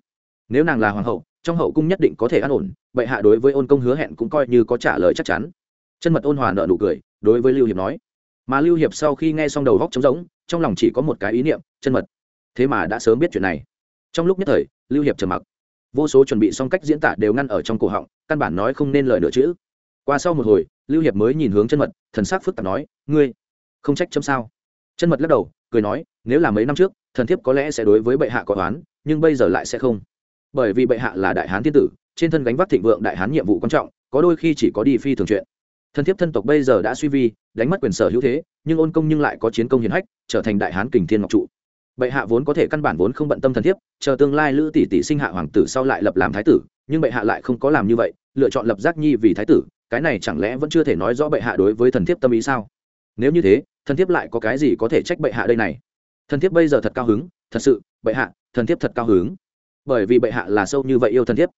Nếu nàng là hoàng hậu, trong hậu cung nhất định có thể an ổn, bệ hạ đối với ôn công hứa hẹn cũng coi như có trả lời chắc chắn. Chân mật ôn hòa nợ nụ cười, đối với lưu hiệp nói. Mà lưu hiệp sau khi nghe xong đầu góc trống rỗng, trong lòng chỉ có một cái ý niệm, chân mật. Thế mà đã sớm biết chuyện này. Trong lúc nhất thời, lưu hiệp trầm mặc. Vô số chuẩn bị xong cách diễn tả đều ngăn ở trong cổ họng, căn bản nói không nên lời nữa chữ qua sau một hồi, lưu hiệp mới nhìn hướng chân mật, thần sắc phức tạp nói, ngươi không trách chấm sao? Chân mật lắc đầu, cười nói, nếu là mấy năm trước thần thiếp có lẽ sẽ đối với bệ hạ có oán, nhưng bây giờ lại sẽ không. Bởi vì bệ hạ là đại hán thiên tử, trên thân gánh vác thịnh vượng đại hán nhiệm vụ quan trọng, có đôi khi chỉ có đi phi thường chuyện. Thần thiếp thân tộc bây giờ đã suy vi, đánh mất quyền sở hữu thế, nhưng ôn công nhưng lại có chiến công hiển hách, trở thành đại hán kình thiên ngọc trụ. Bệ hạ vốn có thể căn bản vốn không bận tâm thần thiếp, chờ tương lai lữ tỷ tỷ sinh hạ hoàng tử sau lại lập làm thái tử, nhưng bệ hạ lại không có làm như vậy, lựa chọn lập giác nhi vì thái tử, cái này chẳng lẽ vẫn chưa thể nói rõ bệ hạ đối với thần thiếp tâm ý sao? Nếu như thế, thần thiếp lại có cái gì có thể trách bệ hạ đây này? Thần thiếp bây giờ thật cao hứng, thật sự, bệ hạ, thần thiếp thật cao hứng. Bởi vì bệ hạ là sâu như vậy yêu thần thiếp.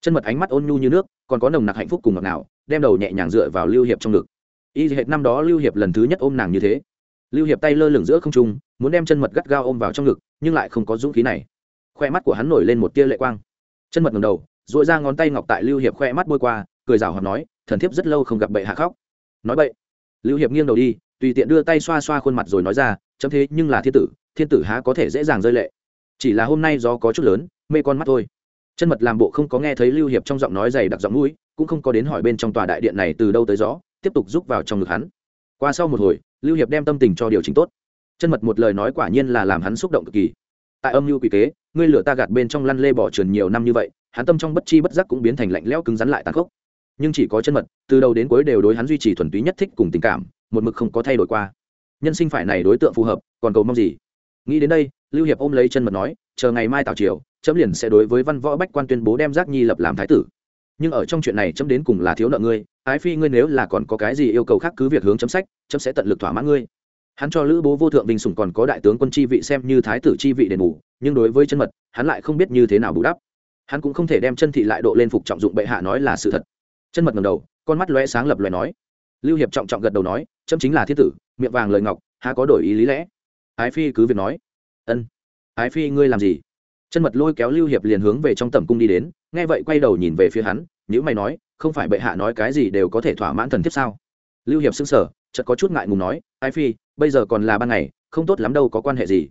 Chân mật ánh mắt ôn nhu như nước, còn có nồng nặc hạnh phúc cùng ngọt nào đem đầu nhẹ nhàng dựa vào lưu hiệp trong ngực. Y hệt năm đó lưu hiệp lần thứ nhất ôm nàng như thế. Lưu hiệp tay lơ lửng giữa không trung, muốn đem chân mật gắt gao ôm vào trong ngực, nhưng lại không có dũng khí này. Khoe mắt của hắn nổi lên một tia lệ quang. Chân mật ngầm đầu dội ra ngón tay ngọc tại lưu hiệp khoe mắt bôi qua, cười rào hoặc nói, thần thiếp rất lâu không gặp bệ hạ khóc. Nói bậy. Lưu hiệp nghiêng đầu đi tùy tiện đưa tay xoa xoa khuôn mặt rồi nói ra, chấm thế, nhưng là thiên tử thiên tử há có thể dễ dàng rơi lệ. Chỉ là hôm nay do có chút lớn, mê con mắt thôi. Chân mật làm bộ không có nghe thấy lưu hiệp trong giọng nói dày đặc giọng mũi, cũng không có đến hỏi bên trong tòa đại điện này từ đâu tới gió, tiếp tục rúc vào trong ngực hắn. Qua sau một hồi, lưu hiệp đem tâm tình cho điều chỉnh tốt. Chân mật một lời nói quả nhiên là làm hắn xúc động cực kỳ. Tại âm mưu quỷ kế, ngươi lửa ta gạt bên trong lăn lê bỏ trườn nhiều năm như vậy, hắn tâm trong bất chi bất giác cũng biến thành lạnh lẽo cứng rắn lại tàn khốc. Nhưng chỉ có chân mật, từ đầu đến cuối đều đối hắn duy trì thuần túy nhất thích cùng tình cảm một mực không có thay đổi qua. Nhân sinh phải này đối tượng phù hợp, còn cầu mong gì? Nghĩ đến đây, lưu hiệp ôm lấy chân mật nói, chờ ngày mai tào triều, chấm liền sẽ đối với văn võ bách quan tuyên bố đem giác nhi lập làm thái tử. Nhưng ở trong chuyện này chấm đến cùng là thiếu nợ ngươi, ái phi ngươi nếu là còn có cái gì yêu cầu khác cứ việc hướng chấm sách, chấm sẽ tận lực thỏa mãn ngươi. Hắn cho lữ bố vô thượng vinh sủng còn có đại tướng quân chi vị xem như thái tử chi vị đền bù, nhưng đối với chân mật, hắn lại không biết như thế nào bù đắp. Hắn cũng không thể đem chân thị lại độ lên phục trọng dụng bệ hạ nói là sự thật. Chân mật ngầm đầu, con mắt lóe sáng lập lóe nói lưu hiệp trọng trọng gật đầu nói trâm chính là thiết tử, miệng vàng lời ngọc, há có đổi ý lý lẽ? Ái phi cứ việc nói, ân. Ái phi, ngươi làm gì? Chân mật lôi kéo lưu hiệp liền hướng về trong tầm cung đi đến, nghe vậy quay đầu nhìn về phía hắn nếu mày nói, không phải bệ hạ nói cái gì đều có thể thỏa mãn thần thiếp sao? Lưu hiệp xưng sở chợt có chút ngại ngùng nói, ái phi, bây giờ còn là ban ngày, không tốt lắm đâu có quan hệ gì.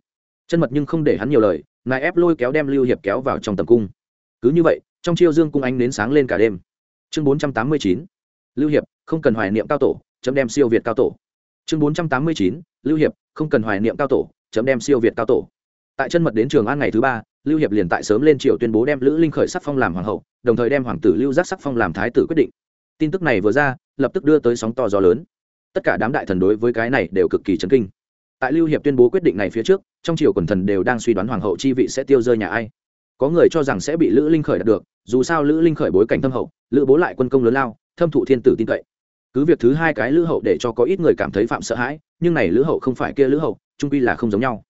Chân mật nhưng không để hắn nhiều lời, ngài ép lôi kéo đem lưu hiệp kéo vào trong tầm cung. Cứ như vậy, trong chiêu dương cung ánh đến sáng lên cả đêm. Chương bốn trăm tám mươi chín, lưu hiệp không cần hoài niệm cao tổ, chấm đem siêu việt cao tổ. Chương bốn trăm tám mươi chín, lưu hiệp, không cần hoài niệm cao tổ, chấm đem siêu việt cao tổ. Tại chân mật đến trường an ngày thứ ba, lưu hiệp liền tại sớm lên triều tuyên bố đem lữ linh khởi sắc phong làm hoàng hậu, đồng thời đem hoàng tử lưu giác sắc phong làm thái tử quyết định. Tin tức này vừa ra, lập tức đưa tới sóng to gió lớn. Tất cả đám đại thần đối với cái này đều cực kỳ chấn kinh. Tại lưu hiệp tuyên bố quyết định này phía trước, trong triều quần thần đều đang suy đoán hoàng hậu chi vị sẽ tiêu rơi nhà ai. Có người cho rằng sẽ bị lữ linh khởi đạt được, dù sao lữ linh khởi bối cảnh thâm hậu, lữ bố lại quân công lớn lao, thâm thụ thiên tử tin cậy cứ việc thứ hai cái lữ hậu để cho có ít người cảm thấy phạm sợ hãi, nhưng này lữ hậu không phải kia lữ hậu trung quy là không giống nhau.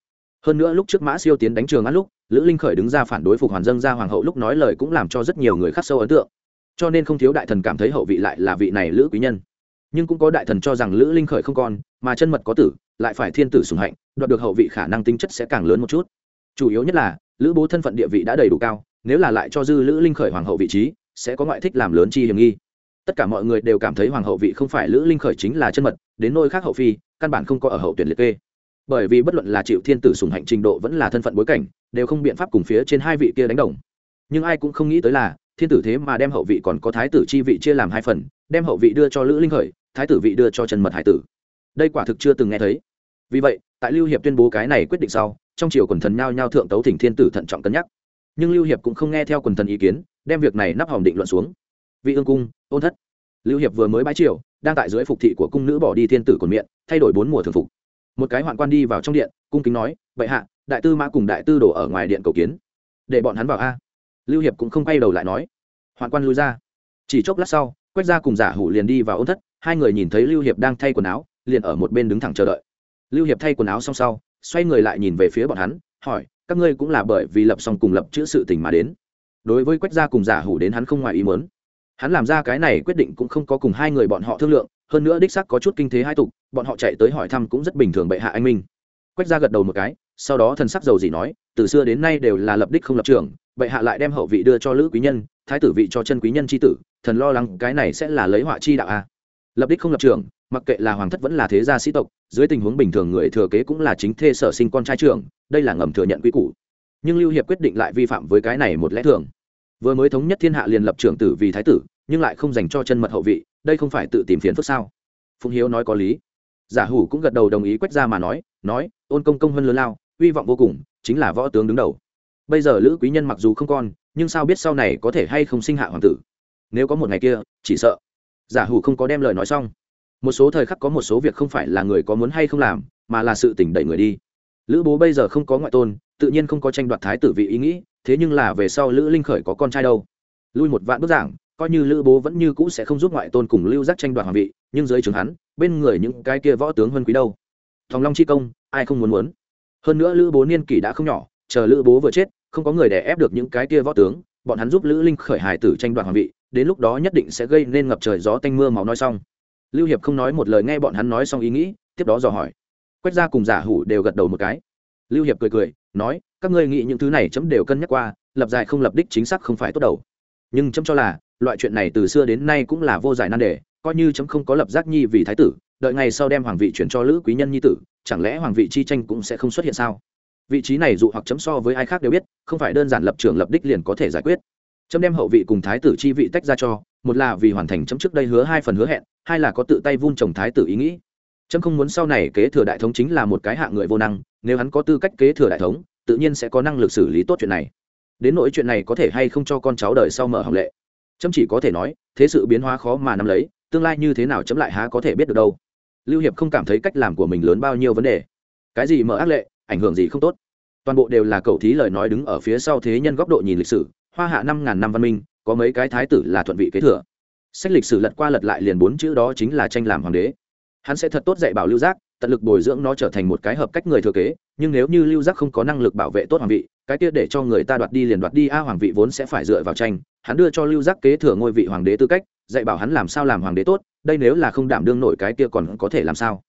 Hơn nữa lúc trước mã siêu tiến đánh trường ăn lúc, lữ linh khởi đứng ra phản đối phục hoàn dân ra hoàng hậu lúc nói lời cũng làm cho rất nhiều người khắc sâu ấn tượng. Cho nên không thiếu đại thần cảm thấy hậu vị lại là vị này lữ quý nhân. Nhưng cũng có đại thần cho rằng lữ linh khởi không còn mà chân mật có tử, lại phải thiên tử sùng hạnh, đoạt được hậu vị khả năng tính chất sẽ càng lớn một chút. Chủ yếu nhất là, lữ bố thân phận địa vị đã đầy đủ cao, nếu là lại cho dư lữ linh khởi hoàng hậu vị trí, sẽ có ngoại thích làm lớn chi hiểm nghi tất cả mọi người đều cảm thấy hoàng hậu vị không phải lữ linh khởi chính là chân mật, đến nôi khác hậu phi, căn bản không có ở hậu tuyển liệt kê. Bởi vì bất luận là chịu thiên tử sùng hạnh trình độ vẫn là thân phận bối cảnh, đều không biện pháp cùng phía trên hai vị kia đánh đồng. Nhưng ai cũng không nghĩ tới là, thiên tử thế mà đem hậu vị còn có thái tử chi vị chia làm hai phần, đem hậu vị đưa cho lữ linh khởi, thái tử vị đưa cho trần mật hải tử. Đây quả thực chưa từng nghe thấy. Vì vậy, tại lưu hiệp tuyên bố cái này quyết định sau, trong triều quần thần nhao nhao thượng tấu thỉnh thiên tử thận trọng cân nhắc. Nhưng lưu hiệp cũng không nghe theo quần thần ý kiến, đem việc này nắp hòm định luận xuống vị ương cung, ôn thất. Lưu hiệp vừa mới bãi triều, đang tại dưới phục thị của cung nữ bỏ đi thiên tử quần miệng thay đổi bốn mùa thường phục. Một cái hoạn quan đi vào trong điện, cung kính nói, bệ hạ, đại tư mã cùng đại tư đổ ở ngoài điện cầu kiến. Để bọn hắn vào a. Lưu hiệp cũng không quay đầu lại nói. Hoạn quan lui ra. Chỉ chốc lát sau, quách gia cùng giả hủ liền đi vào ôn thất, hai người nhìn thấy lưu hiệp đang thay quần áo, liền ở một bên đứng thẳng chờ đợi. Lưu hiệp thay quần áo xong sau, xoay người lại nhìn về phía bọn hắn, hỏi, các ngươi cũng là bởi vì lập xong cùng lập chữ sự tình mà đến? Đối với quách gia cùng giả hủ đến hắn không ngoài ý muốn hắn làm ra cái này quyết định cũng không có cùng hai người bọn họ thương lượng, hơn nữa đích sắc có chút kinh thế hai tục, bọn họ chạy tới hỏi thăm cũng rất bình thường bệ hạ anh minh. Quách gia gật đầu một cái, sau đó thần sắc dầu gì nói, từ xưa đến nay đều là lập đích không lập trường, bệ hạ lại đem hậu vị đưa cho lữ quý nhân, thái tử vị cho chân quý nhân c tử, thần lo lắng cái này sẽ là lấy họa chi đạo a. Lập đích không lập trường, mặc kệ là hoàng thất vẫn là thế gia sĩ tộc, dưới tình huống bình thường người thừa kế cũng là chính thê sở sinh con trai trưởng, đây là ngầm thừa nhận quy củ. Nhưng lưu hiệp quyết định lại vi phạm với cái này một lẽ thường vừa mới thống nhất thiên hạ liền lập trưởng tử vì thái tử, nhưng lại không dành cho chân mật hậu vị, đây không phải tự tìm phiền phức sao? Phụng hiếu nói có lý. Giả hủ cũng gật đầu đồng ý quét ra mà nói nói, ôn công công hơn lớn lao uy vọng vô cùng, chính là võ tướng đứng đầu. Bây giờ lữ quý nhân mặc dù không con, nhưng sao biết sau này có thể hay không sinh hạ hoàng tử? Nếu có một ngày kia, chỉ sợ. Giả hủ không có đem lời nói xong. Một số thời khắc có một số việc không phải là người có muốn hay không làm, mà là sự tỉnh đẩy người đi. Lữ bố bây giờ không có ngoại tôn, tự nhiên không có tranh đoạt thái tử vị ý nghĩ thế nhưng là về sau lữ linh khởi có con trai đâu? Lui một vạn bức giảng, coi như lữ bố vẫn như cũ sẽ không giúp ngoại tôn cùng lưu giác tranh đoạt hoàng vị, nhưng dưới trường hắn, bên người những cái kia võ tướng huân quý đâu? Thòng long chi công, ai không muốn muốn? Hơn nữa lữ bố niên kỷ đã không nhỏ, chờ lữ bố vừa chết, không có người để ép được những cái kia võ tướng, bọn hắn giúp lữ linh khởi hải tử tranh đoạt hoàng vị, đến lúc đó nhất định sẽ gây nên ngập trời gió tanh mưa máu nói xong. Lưu hiệp không nói một lời nghe bọn hắn nói xong ý nghĩ, tiếp đó dò hỏi. Quét ra cùng giả hủ đều gật đầu một cái. Lưu hiệp cười cười nói, các ngươi nghĩ những thứ này chấm đều cân nhắc qua, lập dài không lập đích chính xác không phải tốt đầu. Nhưng chấm cho là, loại chuyện này từ xưa đến nay cũng là vô giải nan đề, coi như chấm không có lập giác nhi vì thái tử, đợi ngày sau đem hoàng vị chuyển cho lữ quý nhân nhi tử, chẳng lẽ hoàng vị chi tranh cũng sẽ không xuất hiện sao? Vị trí này dụ hoặc chấm so với ai khác đều biết, không phải đơn giản lập trường lập đích liền có thể giải quyết. Chấm đem hậu vị cùng thái tử chi vị tách ra cho, một là vì hoàn thành chấm trước đây hứa hai phần hứa hẹn, hai là có tự tay vun trồng thái tử ý nghĩ. Chấm không muốn sau này kế thừa đại thống chính là một cái hạng người vô năng nếu hắn có tư cách kế thừa đại thống, tự nhiên sẽ có năng lực xử lý tốt chuyện này. Đến nỗi chuyện này có thể hay không cho con cháu đời sau mở hỏng lệ? Chấm chỉ có thể nói, thế sự biến hóa khó mà nắm lấy, tương lai như thế nào chấm lại há có thể biết được đâu. Lưu hiệp không cảm thấy cách làm của mình lớn bao nhiêu vấn đề. Cái gì mở ác lệ, ảnh hưởng gì không tốt? Toàn bộ đều là cầu thí lời nói đứng ở phía sau thế nhân góc độ nhìn lịch sử, hoa hạ năm ngàn năm văn minh, có mấy cái thái tử là thuận vị kế thừa. Sách lịch sử lật qua lật lại liền bốn chữ đó chính là tranh làm hoàng đế. Hắn sẽ thật tốt dạy bảo lưu giác tận lực bồi dưỡng nó trở thành một cái hợp cách người thừa kế, nhưng nếu như lưu giác không có năng lực bảo vệ tốt hoàng vị, cái kia để cho người ta đoạt đi liền đoạt đi, a, hoàng vị vốn sẽ phải dựa vào tranh. Hắn đưa cho lưu giác kế thừa ngôi vị hoàng đế tư cách, dạy bảo hắn làm sao làm hoàng đế tốt, đây nếu là không đảm đương nổi cái kia còn có thể làm sao?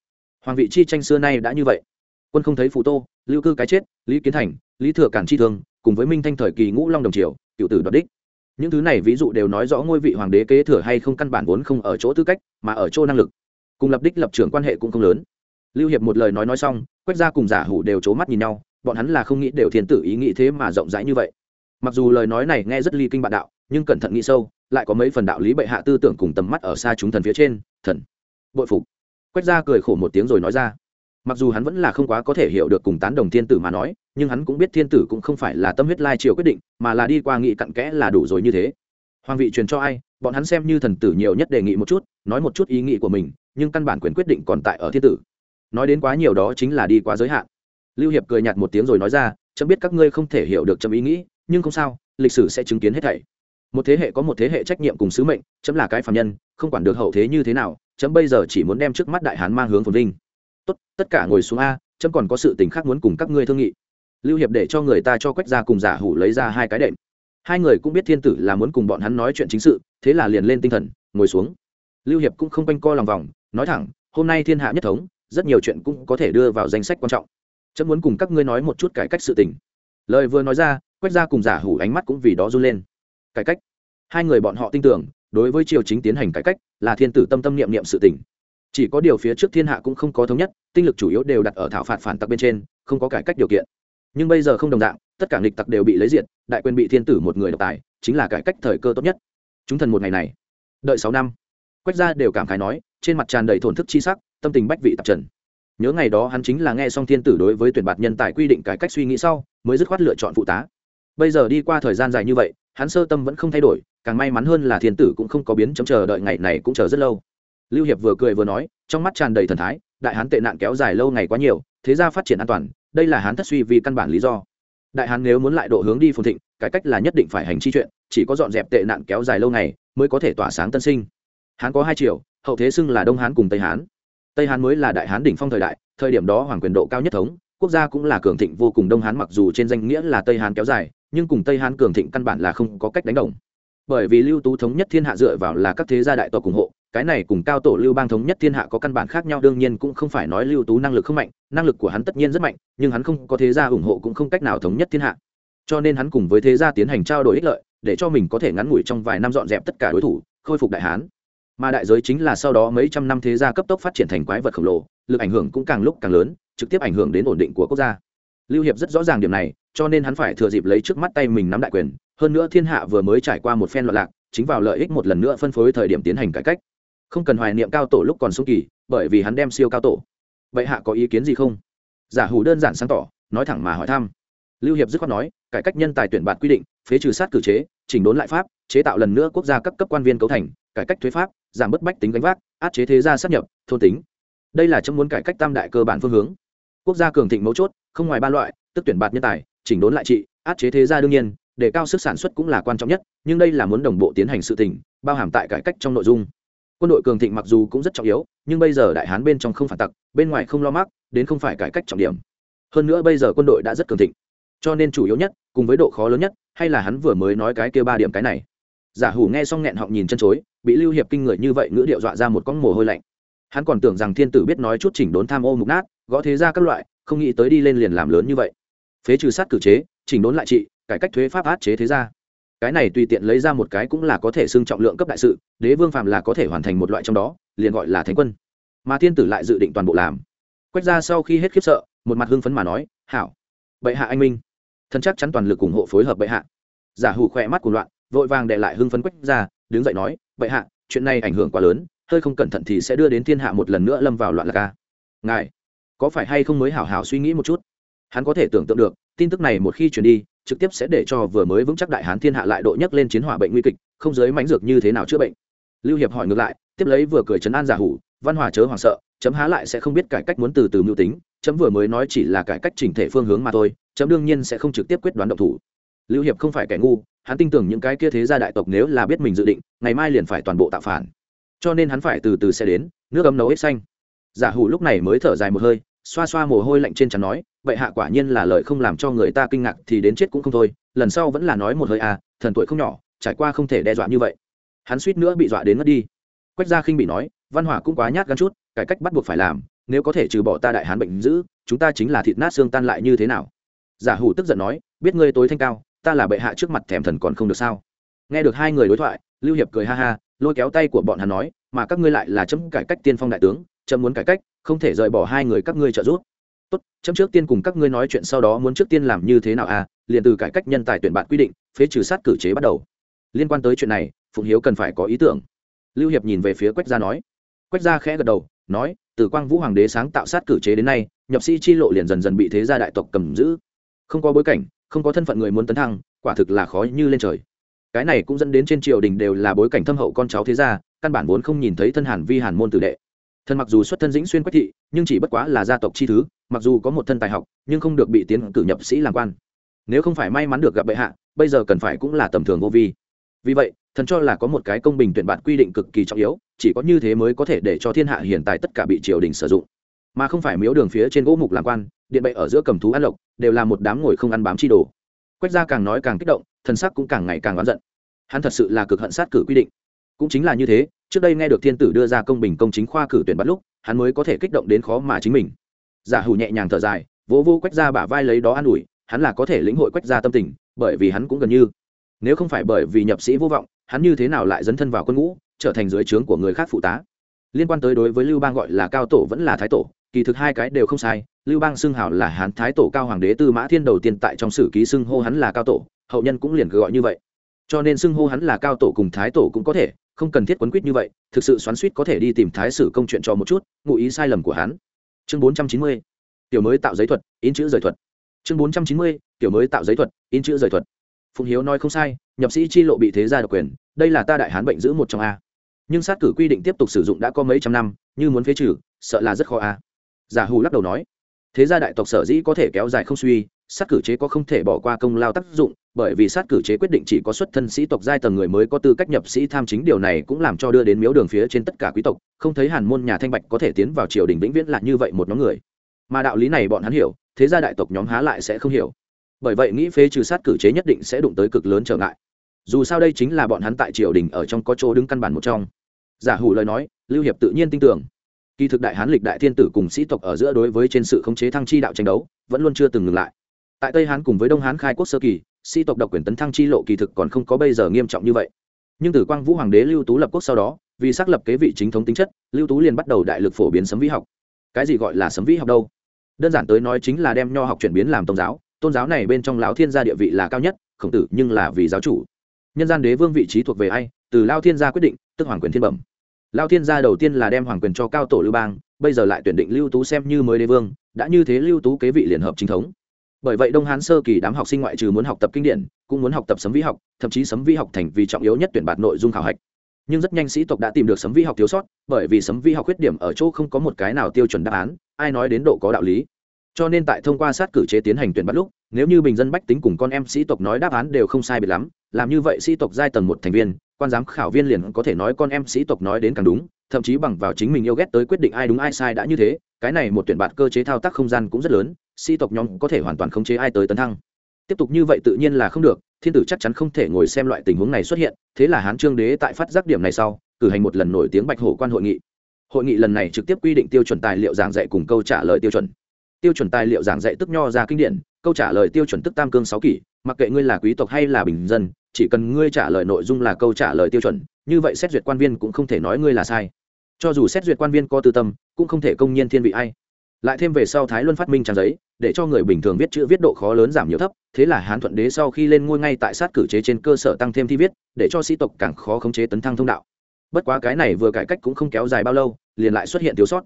Hoàng vị chi tranh xưa nay đã như vậy. Quân không thấy Phụ tô, lưu cư cái chết, lý kiến thành, lý thừa cản chi thương, cùng với minh thanh thời kỳ ngũ long đồng triều, cựu tử đoạt đích. Những thứ này ví dụ đều nói rõ ngôi vị hoàng đế kế thừa hay không căn bản vốn không ở chỗ tư cách, mà ở chỗ năng lực. Cùng lập đích lập trưởng quan hệ cũng không lớn lưu hiệp một lời nói nói xong quét ra cùng giả hủ đều c h ố mắt nhìn nhau, bọn hắn là không nghĩ đều thiên tử ý nghĩ thế mà rộng rãi như vậy. Mặc dù lời nói này nghe rất ly kinh bạn đạo, nhưng cẩn thận nghĩ sâu, lại có mấy phần đạo lý bệ hạ tư tưởng cùng tầm mắt ở xa chúng thần phía trên, thần, bội phục. Quét ra cười khổ một tiếng rồi nói ra. Mặc dù hắn vẫn là không quá có thể hiểu được cùng tán đồng thiên tử mà nói, nhưng hắn cũng biết thiên tử cũng không phải là tâm huyết lai triều quyết định, mà là đi qua nghị cặn kẽ là đủ rồi như thế. Hoàng vị truyền cho ai, bọn hắn xem như thần tử nhiều nhất đề nghị một chút, nói một chút ý nghĩ của mình, nhưng căn bản quyền quyết định còn tại ở thiên tử nói đến quá nhiều đó chính là đi quá giới hạn. Lưu hiệp cười nhạt một tiếng rồi nói ra, chấm biết các ngươi không thể hiểu được chấm ý nghĩ, nhưng không sao, lịch sử sẽ chứng kiến hết thảy. Một thế hệ có một thế hệ trách nhiệm cùng sứ mệnh, chấm là cái phạm nhân, không quản được hậu thế như thế nào, chấm bây giờ chỉ muốn đem trước mắt đại hán mang hướng phồn vinh. Tốt, tất cả ngồi xuống a, chấm còn có sự tình khác muốn cùng các ngươi thương nghị. Lưu hiệp để cho người ta cho quách ra cùng giả hủ lấy ra hai cái đệm. Hai người cũng biết thiên tử là muốn cùng bọn hắn nói chuyện chính sự, thế là liền lên tinh thần, ngồi xuống. Lưu hiệp cũng không quanh co lòng vòng, nói thẳng, hôm nay thiên hạ nhất thống rất nhiều chuyện cũng có thể đưa vào danh sách quan trọng. Chấm muốn cùng các ngươi nói một chút cải cách sự tình. Lời vừa nói ra, quách ra cùng giả hủ ánh mắt cũng vì đó run lên. Cải cách? Hai người bọn họ tin tưởng, đối với triều chính tiến hành cải cách là thiên tử tâm tâm niệm niệm sự tình. Chỉ có điều phía trước thiên hạ cũng không có thống nhất, tinh lực chủ yếu đều đặt ở thảo phạt phản tặc bên trên, không có cải cách điều kiện. Nhưng bây giờ không đồng dạng, tất cả nghịch tặc đều bị lấy diện đại quyền bị thiên tử một người độc tài, chính là cải cách thời cơ tốt nhất. Chúng thần một ngày này, đợi sáu năm. Quách gia đều cảm khái nói, trên mặt tràn đầy thổn thức chi sắc tâm tình bách vị tập trần. Nhớ ngày đó hắn chính là nghe xong thiên tử đối với tuyển bạt nhân tài quy định cải cách suy nghĩ sau, mới dứt khoát lựa chọn phụ tá. Bây giờ đi qua thời gian dài như vậy, hắn sơ tâm vẫn không thay đổi, càng may mắn hơn là thiên tử cũng không có biến chấm chờ đợi ngày này cũng chờ rất lâu. Lưu hiệp vừa cười vừa nói, trong mắt tràn đầy thần thái, đại hán tệ nạn kéo dài lâu ngày quá nhiều, thế ra phát triển an toàn, đây là hán thất suy vì căn bản lý do. Đại hán nếu muốn lại độ hướng đi phồn thịnh, cải cách là nhất định phải hành chi chuyện, chỉ có dọn dẹp tệ nạn kéo dài lâu ngày, mới có thể tỏa sáng tân sinh. Hán có hai triệu hậu thế xưng là đông hán cùng tây hán tây hán mới là đại hán đỉnh phong thời đại, thời điểm đó hoàng quyền độ cao nhất thống, quốc gia cũng là cường thịnh vô cùng, đông hán mặc dù trên danh nghĩa là tây hán kéo dài, nhưng cùng tây hán cường thịnh căn bản là không có cách đánh đồng. Bởi vì lưu tú thống nhất thiên hạ dựa vào là các thế gia đại tộc ủng hộ, cái này cùng cao tổ lưu bang thống nhất thiên hạ có căn bản khác nhau, đương nhiên cũng không phải nói lưu tú năng lực không mạnh, năng lực của hắn tất nhiên rất mạnh, nhưng hắn không có thế gia ủng hộ cũng không cách nào thống nhất thiên hạ. Cho nên hắn cùng với thế gia tiến hành trao đổi ích lợi, để cho mình có thể ngắn ngủi trong vài năm dọn dẹp tất cả đối thủ, khôi phục đại hán mà đại giới chính là sau đó mấy trăm năm thế gia cấp tốc phát triển thành quái vật khổng lồ, lực ảnh hưởng cũng càng lúc càng lớn, trực tiếp ảnh hưởng đến ổn định của quốc gia. Lưu hiệp rất rõ ràng điểm này, cho nên hắn phải thừa dịp lấy trước mắt tay mình nắm đại quyền, hơn nữa thiên hạ vừa mới trải qua một phen loạn lạc, chính vào lợi ích một lần nữa phân phối thời điểm tiến hành cải cách. Không cần hoài niệm cao tổ lúc còn xuống kỳ, bởi vì hắn đem siêu cao tổ. Vậy hạ có ý kiến gì không? Giả hủ đơn giản sáng tỏ, nói thẳng mà hỏi thăm. Lưu hiệp dứt khoát nói, cải cách nhân tài tuyển bạt quy định, phế trừ sát cử chế, chỉnh đốn lại pháp, chế tạo lần nữa quốc gia các cấp quan viên cấu thành, cải cách thuế pháp giảm bớt bách tính gánh vác, áp chế thế gia sát nhập, thôn tính. Đây là trong muốn cải cách tam đại cơ bản phương hướng. Quốc gia cường thịnh mấu chốt, không ngoài ba loại, tức tuyển bạt nhân tài, chỉnh đốn lại trị, áp chế thế gia đương nhiên, để cao sức sản xuất cũng là quan trọng nhất, nhưng đây là muốn đồng bộ tiến hành sự tỉnh bao hàm tại cải cách trong nội dung. Quân đội cường thịnh mặc dù cũng rất trọng yếu, nhưng bây giờ đại hán bên trong không phản tặc, bên ngoài không lo mắc, đến không phải cải cách trọng điểm. Hơn nữa bây giờ quân đội đã rất cường thịnh, cho nên chủ yếu nhất, cùng với độ khó lớn nhất, hay là hắn vừa mới nói cái kia ba điểm cái này giả hủ nghe xong nghẹn họng nhìn chân chối, bị lưu hiệp kinh người như vậy ngữ điệu dọa ra một con mồ hôi lạnh. Hắn còn tưởng rằng thiên tử biết nói chút chỉnh đốn tham ô mục nát, gõ thế ra các loại, không nghĩ tới đi lên liền làm lớn như vậy. Phế trừ sát cử chế, chỉnh đốn lại trị, cải cách thuế pháp át chế thế ra. Cái này tùy tiện lấy ra một cái cũng là có thể xưng trọng lượng cấp đại sự, đế vương phạm là có thể hoàn thành một loại trong đó, liền gọi là thánh quân. Mà thiên tử lại dự định toàn bộ làm. Quách ra sau khi hết khiếp sợ, một mặt hưng phấn mà nói, hảo, bệ hạ anh minh. Thân chắc chắn toàn lực ủng hộ phối hợp bệ hạ. Giả hủ khỏe mắt của loạn vội vàng để lại hưng phấn quách ra, đứng dậy nói, vậy hạ, chuyện này ảnh hưởng quá lớn, hơi không cẩn thận thì sẽ đưa đến thiên hạ một lần nữa lâm vào loạn lạc ca ngài, có phải hay không mới hảo hảo suy nghĩ một chút? Hắn có thể tưởng tượng được, tin tức này một khi truyền đi, trực tiếp sẽ để cho vừa mới vững chắc đại hán thiên hạ lại độ nhấc lên chiến hỏa bệnh nguy kịch, không giới mãnh dược như thế nào chữa bệnh. Lưu hiệp hỏi ngược lại, tiếp lấy vừa cười chấn an giả hủ, văn hòa chớ hoảng sợ, chấm há lại sẽ không biết cải cách muốn từ từ mưu tính, chấm vừa mới nói chỉ là cải cách chỉnh thể phương hướng mà thôi, chấm đương nhiên sẽ không trực tiếp quyết đoán động thủ lưu hiệp không phải kẻ ngu, hắn tin tưởng những cái kia thế gia đại tộc nếu là biết mình dự định, ngày mai liền phải toàn bộ tạo phản. Cho nên hắn phải từ từ sẽ đến, nước ấm nấu ít xanh. Giả hủ lúc này mới thở dài một hơi, xoa xoa mồ hôi lạnh trên trán nói vậy hạ quả nhiên là lời không làm cho người ta kinh ngạc thì đến chết cũng không thôi, lần sau vẫn là nói một hơi à thần tuổi không nhỏ, trải qua không thể đe dọa như vậy. Hắn suýt nữa bị dọa đến mất đi. Quách gia khinh bị nói, văn hỏa cũng quá nhát gắn chút, cải cách bắt buộc phải làm, nếu có thể trừ bỏ ta đại hán bệnh dữ chúng ta chính là thịt nát xương tan lại như thế nào? Giả hủ tức giận nói, biết ngươi tối thanh cao ta là bệ hạ trước mặt thèm thần còn không được sao? Nghe được hai người đối thoại, lưu hiệp cười ha ha, lôi kéo tay của bọn hắn nói, mà các ngươi lại là chấm cải cách tiên phong đại tướng, chấm muốn cải cách, không thể rời bỏ hai người các ngươi trợ giúp. Tốt, chấm trước tiên cùng các ngươi nói chuyện sau đó muốn trước tiên làm như thế nào à? Liền từ cải cách nhân tài tuyển bạn quy định, phế trừ sát cử chế bắt đầu. Liên quan tới chuyện này, phụng hiếu cần phải có ý tưởng. Lưu hiệp nhìn về phía quách gia nói. Quách gia khẽ gật đầu, nói, từ quang vũ hoàng đế sáng tạo sát cử chế đến nay, nhập sĩ chi lộ liền dần dần bị thế gia đại tộc cầm giữ. Không có bối cảnh không có thân phận người muốn tấn thăng, quả thực là khó như lên trời. Cái này cũng dẫn đến trên triều đình đều là bối cảnh thâm hậu con cháu thế gia, căn bản vốn không nhìn thấy thân hàn vi hàn môn tử đệ. Thân mặc dù xuất thân dĩnh xuyên quách thị, nhưng chỉ bất quá là gia tộc chi thứ, mặc dù có một thân tài học, nhưng không được bị tiến cử nhập sĩ làm quan. Nếu không phải may mắn được gặp bệ hạ, bây giờ cần phải cũng là tầm thường vô vi. Vì vậy, thần cho là có một cái công bình tuyển bạn quy định cực kỳ trọng yếu, chỉ có như thế mới có thể để cho thiên hạ hiện tại tất cả bị triều đình sử dụng. Mà không phải miếu đường phía trên gỗ mục làm quan điện bệ ở giữa cầm thú ăn lộc, đều là một đám ngồi không ăn bám chi đồ. Quách gia càng nói càng kích động, thần sắc cũng càng ngày càng oán giận. Hắn thật sự là cực hận sát cử quy định. Cũng chính là như thế, trước đây nghe được thiên tử đưa ra công bình công chính khoa cử tuyển bắt lúc, hắn mới có thể kích động đến khó mà chính mình. Giả hủ nhẹ nhàng thở dài, vỗ vô quách Gia bả vai lấy đó an ủi, hắn là có thể lĩnh hội quách Gia tâm tình, bởi vì hắn cũng gần như, nếu không phải bởi vì nhập sĩ vô vọng, hắn như thế nào lại dấn thân vào quân ngũ, trở thành dưới trướng của người khác phụ tá. Liên quan tới đối với lưu bang gọi là cao tổ vẫn là thái tổ kỳ thực hai cái đều không sai, lưu bang xưng hào là hán thái tổ cao hoàng đế tư mã thiên đầu tiên tại trong sử ký xưng hô hắn là cao tổ, hậu nhân cũng liền cứ gọi như vậy. Cho nên xưng hô hắn là cao tổ cùng thái tổ cũng có thể, không cần thiết quấn quýt như vậy, thực sự xoắn suýt có thể đi tìm thái sử công chuyện cho một chút, ngụ ý sai lầm của hắn. Chương bốn trăm chín mươi tiểu mới tạo giấy thuật, in chữ rời thuật. Chương bốn trăm chín mươi tiểu mới tạo giấy thuật, in chữ rời thuật. Phùng hiếu nói không sai, nhập sĩ chi lộ bị thế gia độc quyền, đây là ta đại hán bệnh giữ một trong a. Nhưng sát cử quy định tiếp tục sử dụng đã có mấy trăm năm, như muốn phế trừ, sợ là rất khó a giả hù lắc đầu nói, thế gia đại tộc sở dĩ có thể kéo dài không suy, sát cử chế có không thể bỏ qua công lao tác dụng, bởi vì sát cử chế quyết định chỉ có xuất thân sĩ tộc giai tầng người mới có tư cách nhập sĩ tham chính, điều này cũng làm cho đưa đến miếu đường phía trên tất cả quý tộc, không thấy hàn môn nhà thanh bạch có thể tiến vào triều đình vĩnh viễn là như vậy một nhóm người. Mà đạo lý này bọn hắn hiểu, thế gia đại tộc nhóm há lại sẽ không hiểu. Bởi vậy nghĩ phế trừ sát cử chế nhất định sẽ đụng tới cực lớn trở ngại. Dù sao đây chính là bọn hắn tại triều đình ở trong có chỗ đứng căn bản một trong. Giả hủ lời nói, lưu hiệp tự nhiên tin tưởng kỳ thực đại hán lịch đại thiên tử cùng sĩ tộc ở giữa đối với trên sự khống chế thăng chi đạo tranh đấu, vẫn luôn chưa từng ngừng lại. Tại tây hán cùng với đông hán khai quốc sơ kỳ, sĩ tộc độc quyền tấn thăng chi lộ kỳ thực còn không có bây giờ nghiêm trọng như vậy. Nhưng từ quang vũ hoàng đế lưu tú lập quốc sau đó, vì xác lập kế vị chính thống tính chất, lưu tú liền bắt đầu đại lực phổ biến sấm vĩ học. Cái gì gọi là sấm vĩ học đâu? Đơn giản tới nói chính là đem nho học chuyển biến làm tôn giáo tôn giáo này bên trong lão thiên gia địa vị là cao nhất, khổng tử nhưng là vì giáo chủ. Nhân gian đế vương vị trí thuộc về ai? Từ lao thiên gia quyết định, tức hoàng quyền thiên bẩm lao thiên gia đầu tiên là đem hoàng quyền cho cao tổ lưu bang, bây giờ lại tuyển định lưu tú xem như mới đế vương, đã như thế lưu tú kế vị liên hợp chính thống. Bởi vậy đông hán sơ kỳ đám học sinh ngoại trừ muốn học tập kinh điển, cũng muốn học tập sấm vi học, thậm chí sấm vi học thành vì trọng yếu nhất tuyển bạt nội dung khảo hạch. Nhưng rất nhanh sĩ tộc đã tìm được sấm vi học thiếu sót, bởi vì sấm vi học khuyết điểm ở chỗ không có một cái nào tiêu chuẩn đáp án, ai nói đến độ có đạo lý. Cho nên tại thông qua sát cử chế tiến hành tuyển bắt lúc, nếu như bình dân bách tính cùng con em sĩ tộc nói đáp án đều không sai biệt lắm, làm như vậy sĩ tộc giai tầng một thành viên quan giám khảo viên liền có thể nói con em sĩ tộc nói đến càng đúng, thậm chí bằng vào chính mình yêu ghét tới quyết định ai đúng ai sai đã như thế, cái này một tuyển bạt cơ chế thao tác không gian cũng rất lớn, sĩ tộc nhóm có thể hoàn toàn khống chế ai tới tấn thăng. Tiếp tục như vậy tự nhiên là không được, thiên tử chắc chắn không thể ngồi xem loại tình huống này xuất hiện, thế là hán trương đế tại phát giác điểm này sau, cử hành một lần nổi tiếng bạch hổ quan hội nghị. Hội nghị lần này trực tiếp quy định tiêu chuẩn tài liệu giảng dạy cùng câu trả lời tiêu chuẩn. Tiêu chuẩn tài liệu giảng dạy tức nho ra kinh điển, câu trả lời tiêu chuẩn tức tam cương sáu kỷ, mặc kệ ngươi là quý tộc hay là bình dân chỉ cần ngươi trả lời nội dung là câu trả lời tiêu chuẩn, như vậy xét duyệt quan viên cũng không thể nói ngươi là sai. Cho dù xét duyệt quan viên có tư tâm, cũng không thể công nhiên thiên vị ai. Lại thêm về sau thái luân phát minh trang giấy, để cho người bình thường viết chữ viết độ khó lớn giảm nhiều thấp, thế là hán thuận đế sau khi lên ngôi ngay tại sát cử chế trên cơ sở tăng thêm thi viết, để cho sĩ tộc càng khó khống chế tấn thăng thông đạo. Bất quá cái này vừa cải cách cũng không kéo dài bao lâu, liền lại xuất hiện thiếu sót.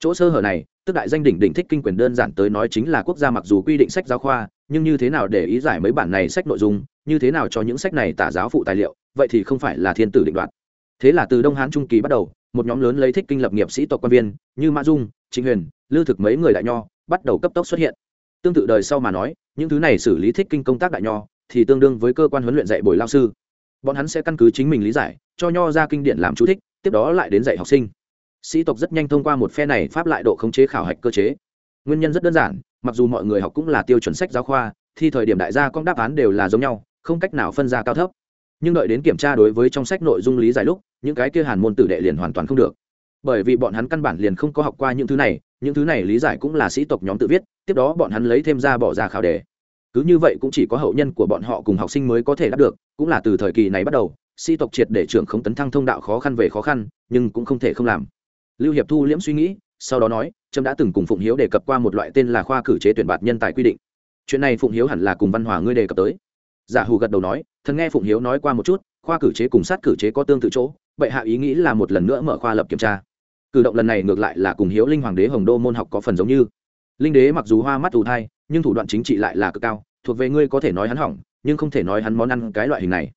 Chỗ sơ hở này, tức đại danh đỉnh đỉnh thích kinh quyền đơn giản tới nói chính là quốc gia mặc dù quy định sách giáo khoa, nhưng như thế nào để ý giải mấy bản này sách nội dung như thế nào cho những sách này tả giáo phụ tài liệu, vậy thì không phải là thiên tử định đoạt. Thế là từ đông hán trung kỳ bắt đầu, một nhóm lớn lấy thích kinh lập nghiệp sĩ tộc quan viên, như mã dung, trịnh huyền, lư thực mấy người đại nho, bắt đầu cấp tốc xuất hiện. Tương tự đời sau mà nói, những thứ này xử lý thích kinh công tác đại nho, thì tương đương với cơ quan huấn luyện dạy bồi lao sư. Bọn hắn sẽ căn cứ chính mình lý giải, cho nho ra kinh điển làm chú thích, tiếp đó lại đến dạy học sinh. Sĩ tộc rất nhanh thông qua một phe này pháp lại độ khống chế khảo hạch cơ chế. Nguyên nhân rất đơn giản, mặc dù mọi người học cũng là tiêu chuẩn sách giáo khoa thì thời điểm đại gia con đáp án đều là giống nhau không cách nào phân ra cao thấp. Nhưng đợi đến kiểm tra đối với trong sách nội dung lý giải lúc, những cái kia hàn môn tử đệ liền hoàn toàn không được. Bởi vì bọn hắn căn bản liền không có học qua những thứ này, những thứ này lý giải cũng là sĩ tộc nhóm tự viết, tiếp đó bọn hắn lấy thêm ra bỏ ra khảo đề. Cứ như vậy cũng chỉ có hậu nhân của bọn họ cùng học sinh mới có thể đáp được, cũng là từ thời kỳ này bắt đầu, sĩ tộc triệt để trưởng không tấn thăng thông đạo khó khăn về khó khăn, nhưng cũng không thể không làm. Lưu hiệp thu liễm suy nghĩ, sau đó nói, trâm đã từng cùng phụng hiếu đề cập qua một loại tên là khoa cử chế tuyển bạt nhân tài quy định. Chuyện này phụng hiếu hẳn là cùng văn hòa ngươi đề cập tới giả hù gật đầu nói, thần nghe phụng hiếu nói qua một chút, khoa cử chế cùng sát cử chế có tương tự chỗ vậy hạ ý nghĩ là một lần nữa mở khoa lập kiểm tra. Cử động lần này ngược lại là cùng hiếu linh hoàng đế hồng đô môn học có phần giống như. Linh đế mặc dù hoa mắt ù thai, nhưng thủ đoạn chính trị lại là cực cao, thuộc về ngươi có thể nói hắn hỏng, nhưng không thể nói hắn món ăn cái loại hình này.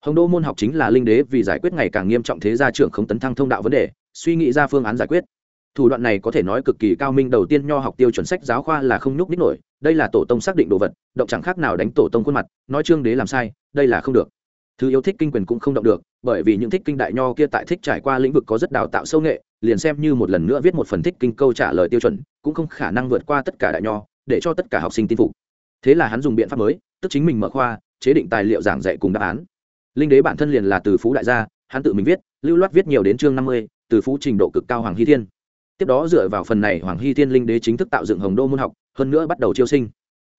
Hồng đô môn học chính là linh đế vì giải quyết ngày càng nghiêm trọng thế gia trưởng không tấn thăng thông đạo vấn đề, suy nghĩ ra phương án giải quyết thủ đoạn này có thể nói cực kỳ cao minh. Đầu tiên, nho học tiêu chuẩn sách giáo khoa là không nhúc nít nổi. Đây là tổ tông xác định đồ vật, động chẳng khác nào đánh tổ tông khuôn mặt. Nói trương đế làm sai, đây là không được. Thứ yêu thích kinh quyền cũng không động được, bởi vì những thích kinh đại nho kia tại thích trải qua lĩnh vực có rất đào tạo sâu nghệ, liền xem như một lần nữa viết một phần thích kinh câu trả lời tiêu chuẩn, cũng không khả năng vượt qua tất cả đại nho, để cho tất cả học sinh tin phục. Thế là hắn dùng biện pháp mới, tức chính mình mở khoa, chế định tài liệu giảng dạy cùng đáp án. Linh đế bản thân liền là từ phú đại gia, hắn tự mình viết, lưu loát viết nhiều đến chương năm mươi, từ phú trình độ cực cao hoàng hy thiên tiếp đó dựa vào phần này hoàng hy thiên linh đế chính thức tạo dựng hồng đô môn học, hơn nữa bắt đầu chiêu sinh.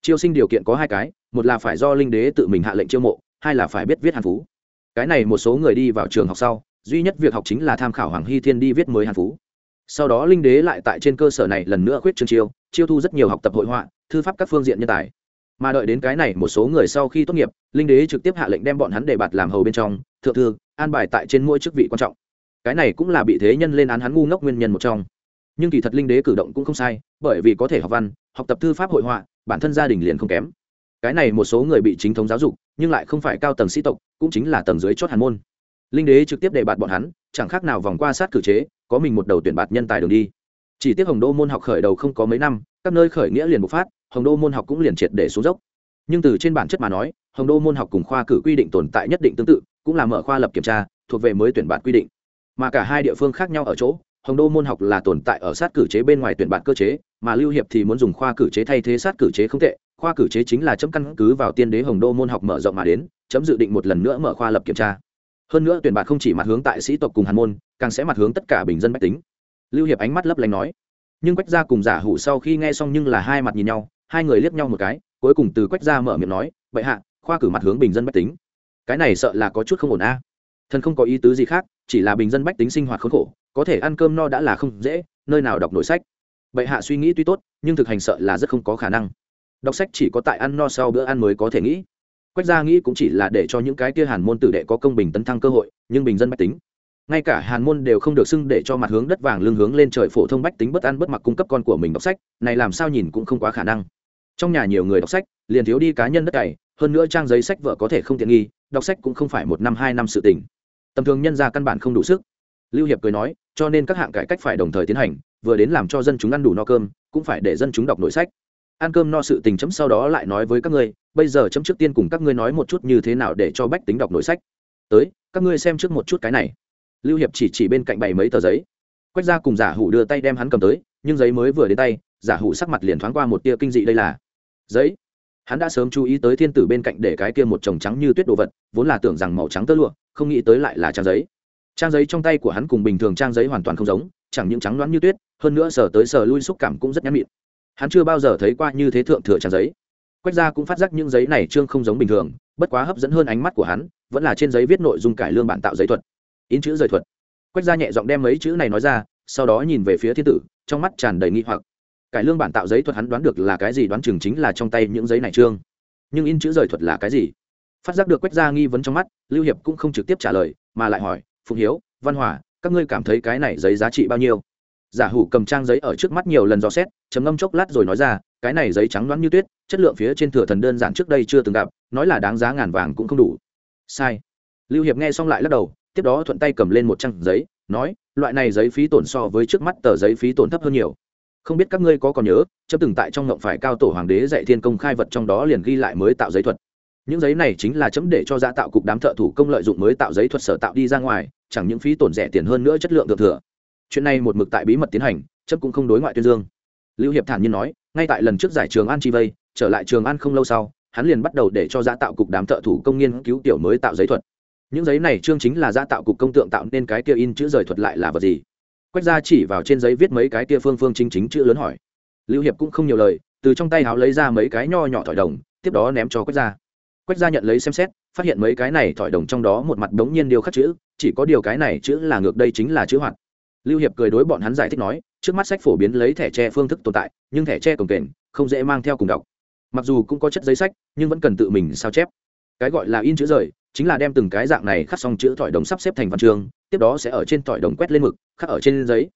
Chiêu sinh điều kiện có hai cái, một là phải do linh đế tự mình hạ lệnh chiêu mộ, hai là phải biết viết hàn phú. Cái này một số người đi vào trường học sau, duy nhất việc học chính là tham khảo hoàng hy thiên đi viết mới hàn phú. Sau đó linh đế lại tại trên cơ sở này lần nữa khuyết trương chiêu chiêu thu rất nhiều học tập hội họa, thư pháp các phương diện nhân tài. Mà đợi đến cái này một số người sau khi tốt nghiệp, linh đế trực tiếp hạ lệnh đem bọn hắn để bạt làm hầu bên trong, thượng thư, an bài tại trên mỗi chức vị quan trọng. Cái này cũng là bị thế nhân lên án hắn ngu ngốc nguyên nhân một trong nhưng kỳ thật linh đế cử động cũng không sai, bởi vì có thể học văn, học tập thư pháp hội họa, bản thân gia đình liền không kém. Cái này một số người bị chính thống giáo dục, nhưng lại không phải cao tầng sĩ tộc, cũng chính là tầng dưới chót hàn môn. Linh đế trực tiếp đề bạt bọn hắn, chẳng khác nào vòng qua sát cử chế, có mình một đầu tuyển bạt nhân tài đường đi. Chỉ tiếc hồng đô môn học khởi đầu không có mấy năm, các nơi khởi nghĩa liền bộc phát, hồng đô môn học cũng liền triệt để xuống dốc. Nhưng từ trên bản chất mà nói, hồng đô môn học cùng khoa cử quy định tồn tại nhất định tương tự, cũng là mở khoa lập kiểm tra, thuộc về mới tuyển bạt quy định. Mà cả hai địa phương khác nhau ở chỗ hồng đô môn học là tồn tại ở sát cử chế bên ngoài tuyển bạn cơ chế, mà lưu hiệp thì muốn dùng khoa cử chế thay thế sát cử chế không tệ. Khoa cử chế chính là chấm căn cứ vào tiên đế hồng đô môn học mở rộng mà đến, chấm dự định một lần nữa mở khoa lập kiểm tra. Hơn nữa tuyển bạn không chỉ mặt hướng tại sĩ tộc cùng hàn môn, càng sẽ mặt hướng tất cả bình dân bách tính. Lưu hiệp ánh mắt lấp lánh nói. Nhưng quách gia cùng giả hủ sau khi nghe xong nhưng là hai mặt nhìn nhau, hai người liếc nhau một cái, cuối cùng từ quách gia mở miệng nói, vậy hạ, khoa cử mặt hướng bình dân bách tính. Cái này sợ là có chút không ổn a. Thần không có ý tứ gì khác, chỉ là bình dân bách tính sinh hoạt khốn khổ có thể ăn cơm no đã là không dễ, nơi nào đọc nổi sách. Bệ hạ suy nghĩ tuy tốt, nhưng thực hành sợ là rất không có khả năng. Đọc sách chỉ có tại ăn no sau bữa ăn mới có thể nghĩ. Quách gia nghĩ cũng chỉ là để cho những cái kia hàn môn tử đệ có công bình tấn thăng cơ hội, nhưng bình dân bách tính. Ngay cả hàn môn đều không được xưng để cho mặt hướng đất vàng lương hướng lên trời phổ thông bách tính bất ăn bất mặc cung cấp con của mình đọc sách, này làm sao nhìn cũng không quá khả năng. Trong nhà nhiều người đọc sách, liền thiếu đi cá nhân đất cày, hơn nữa trang giấy sách vợ có thể không tiện nghi, đọc sách cũng không phải một năm hai năm sự tình. Tầm thường nhân ra căn bản không đủ sức. Lưu hiệp cười nói cho nên các hạng cải cách phải đồng thời tiến hành, vừa đến làm cho dân chúng ăn đủ no cơm, cũng phải để dân chúng đọc nội sách. Ăn cơm no sự tình chấm sau đó lại nói với các ngươi, bây giờ chấm trước tiên cùng các ngươi nói một chút như thế nào để cho bách tính đọc nội sách. Tới, các ngươi xem trước một chút cái này. Lưu hiệp chỉ chỉ bên cạnh bày mấy tờ giấy. Quách ra cùng giả hủ đưa tay đem hắn cầm tới, nhưng giấy mới vừa đến tay, giả hủ sắc mặt liền thoáng qua một tia kinh dị đây là. Giấy. Hắn đã sớm chú ý tới thiên tử bên cạnh để cái kia một chồng trắng như tuyết đồ vật, vốn là tưởng rằng màu trắng tơ lụa, không nghĩ tới lại là trang giấy trang giấy trong tay của hắn cùng bình thường trang giấy hoàn toàn không giống, chẳng những trắng đoán như tuyết, hơn nữa sờ tới sờ lui xúc cảm cũng rất nhắn mịn hắn chưa bao giờ thấy qua như thế thượng thừa trang giấy. Quách gia cũng phát giác những giấy này trương không giống bình thường, bất quá hấp dẫn hơn ánh mắt của hắn, vẫn là trên giấy viết nội dung cải lương bản tạo giấy thuật. In chữ rời thuật. Quách gia nhẹ giọng đem mấy chữ này nói ra, sau đó nhìn về phía thiên tử, trong mắt tràn đầy nghi hoặc. Cải lương bản tạo giấy thuật hắn đoán được là cái gì, đoán chừng chính là trong tay những giấy này trương. Nhưng in chữ rời thuật là cái gì? Phát giác được quách gia nghi vấn trong mắt, lưu hiệp cũng không trực tiếp trả lời, mà lại hỏi phụng hiếu, văn hòa, các ngươi cảm thấy cái này giấy giá trị bao nhiêu? Giả hủ cầm trang giấy ở trước mắt nhiều lần dò xét chấm ngâm chốc lát rồi nói ra, cái này giấy trắng đoán như tuyết, chất lượng phía trên thừa thần đơn giản trước đây chưa từng gặp, nói là đáng giá ngàn vàng cũng không đủ. Sai. Lưu hiệp nghe xong lại lắc đầu, tiếp đó thuận tay cầm lên một trang giấy, nói, loại này giấy phí tổn so với trước mắt tờ giấy phí tổn thấp hơn nhiều. Không biết các ngươi có còn nhớ, chấm từng tại trong ngộng phải cao tổ hoàng đế dạy thiên công khai vật trong đó liền ghi lại mới tạo giấy thuật những giấy này chính là chấm để cho gia tạo cục đám thợ thủ công lợi dụng mới tạo giấy thuật sở tạo đi ra ngoài, chẳng những phí tổn rẻ tiền hơn nữa chất lượng thượng thừa. Chuyện này một mực tại bí mật tiến hành, chấm cũng không đối ngoại tuyên dương. Lưu hiệp thản nhiên nói, ngay tại lần trước giải trường an chi vây, trở lại trường an không lâu sau, hắn liền bắt đầu để cho gia tạo cục đám thợ thủ công nghiên cứu tiểu mới tạo giấy thuật. Những giấy này chương chính là gia tạo cục công tượng tạo nên cái kia in chữ rời thuật lại là vật gì? Quách gia chỉ vào trên giấy viết mấy cái kia phương phương chính chính chữ lớn hỏi. Lưu hiệp cũng không nhiều lời, từ trong tay háo lấy ra mấy cái nho nhỏ thỏi đồng, tiếp đó ném cho quách gia quách gia nhận lấy xem xét, phát hiện mấy cái này thỏi đồng trong đó một mặt đống nhiên điều khắc chữ, chỉ có điều cái này chữ là ngược đây chính là chữ hoạt. Lưu hiệp cười đối bọn hắn giải thích nói, trước mắt sách phổ biến lấy thẻ tre phương thức tồn tại, nhưng thẻ tre cồng kềnh, không dễ mang theo cùng đọc. Mặc dù cũng có chất giấy sách, nhưng vẫn cần tự mình sao chép. Cái gọi là in chữ rời, chính là đem từng cái dạng này khắc xong chữ thỏi đồng sắp xếp thành văn chương, tiếp đó sẽ ở trên thỏi đồng quét lên mực, khắc ở trên giấy.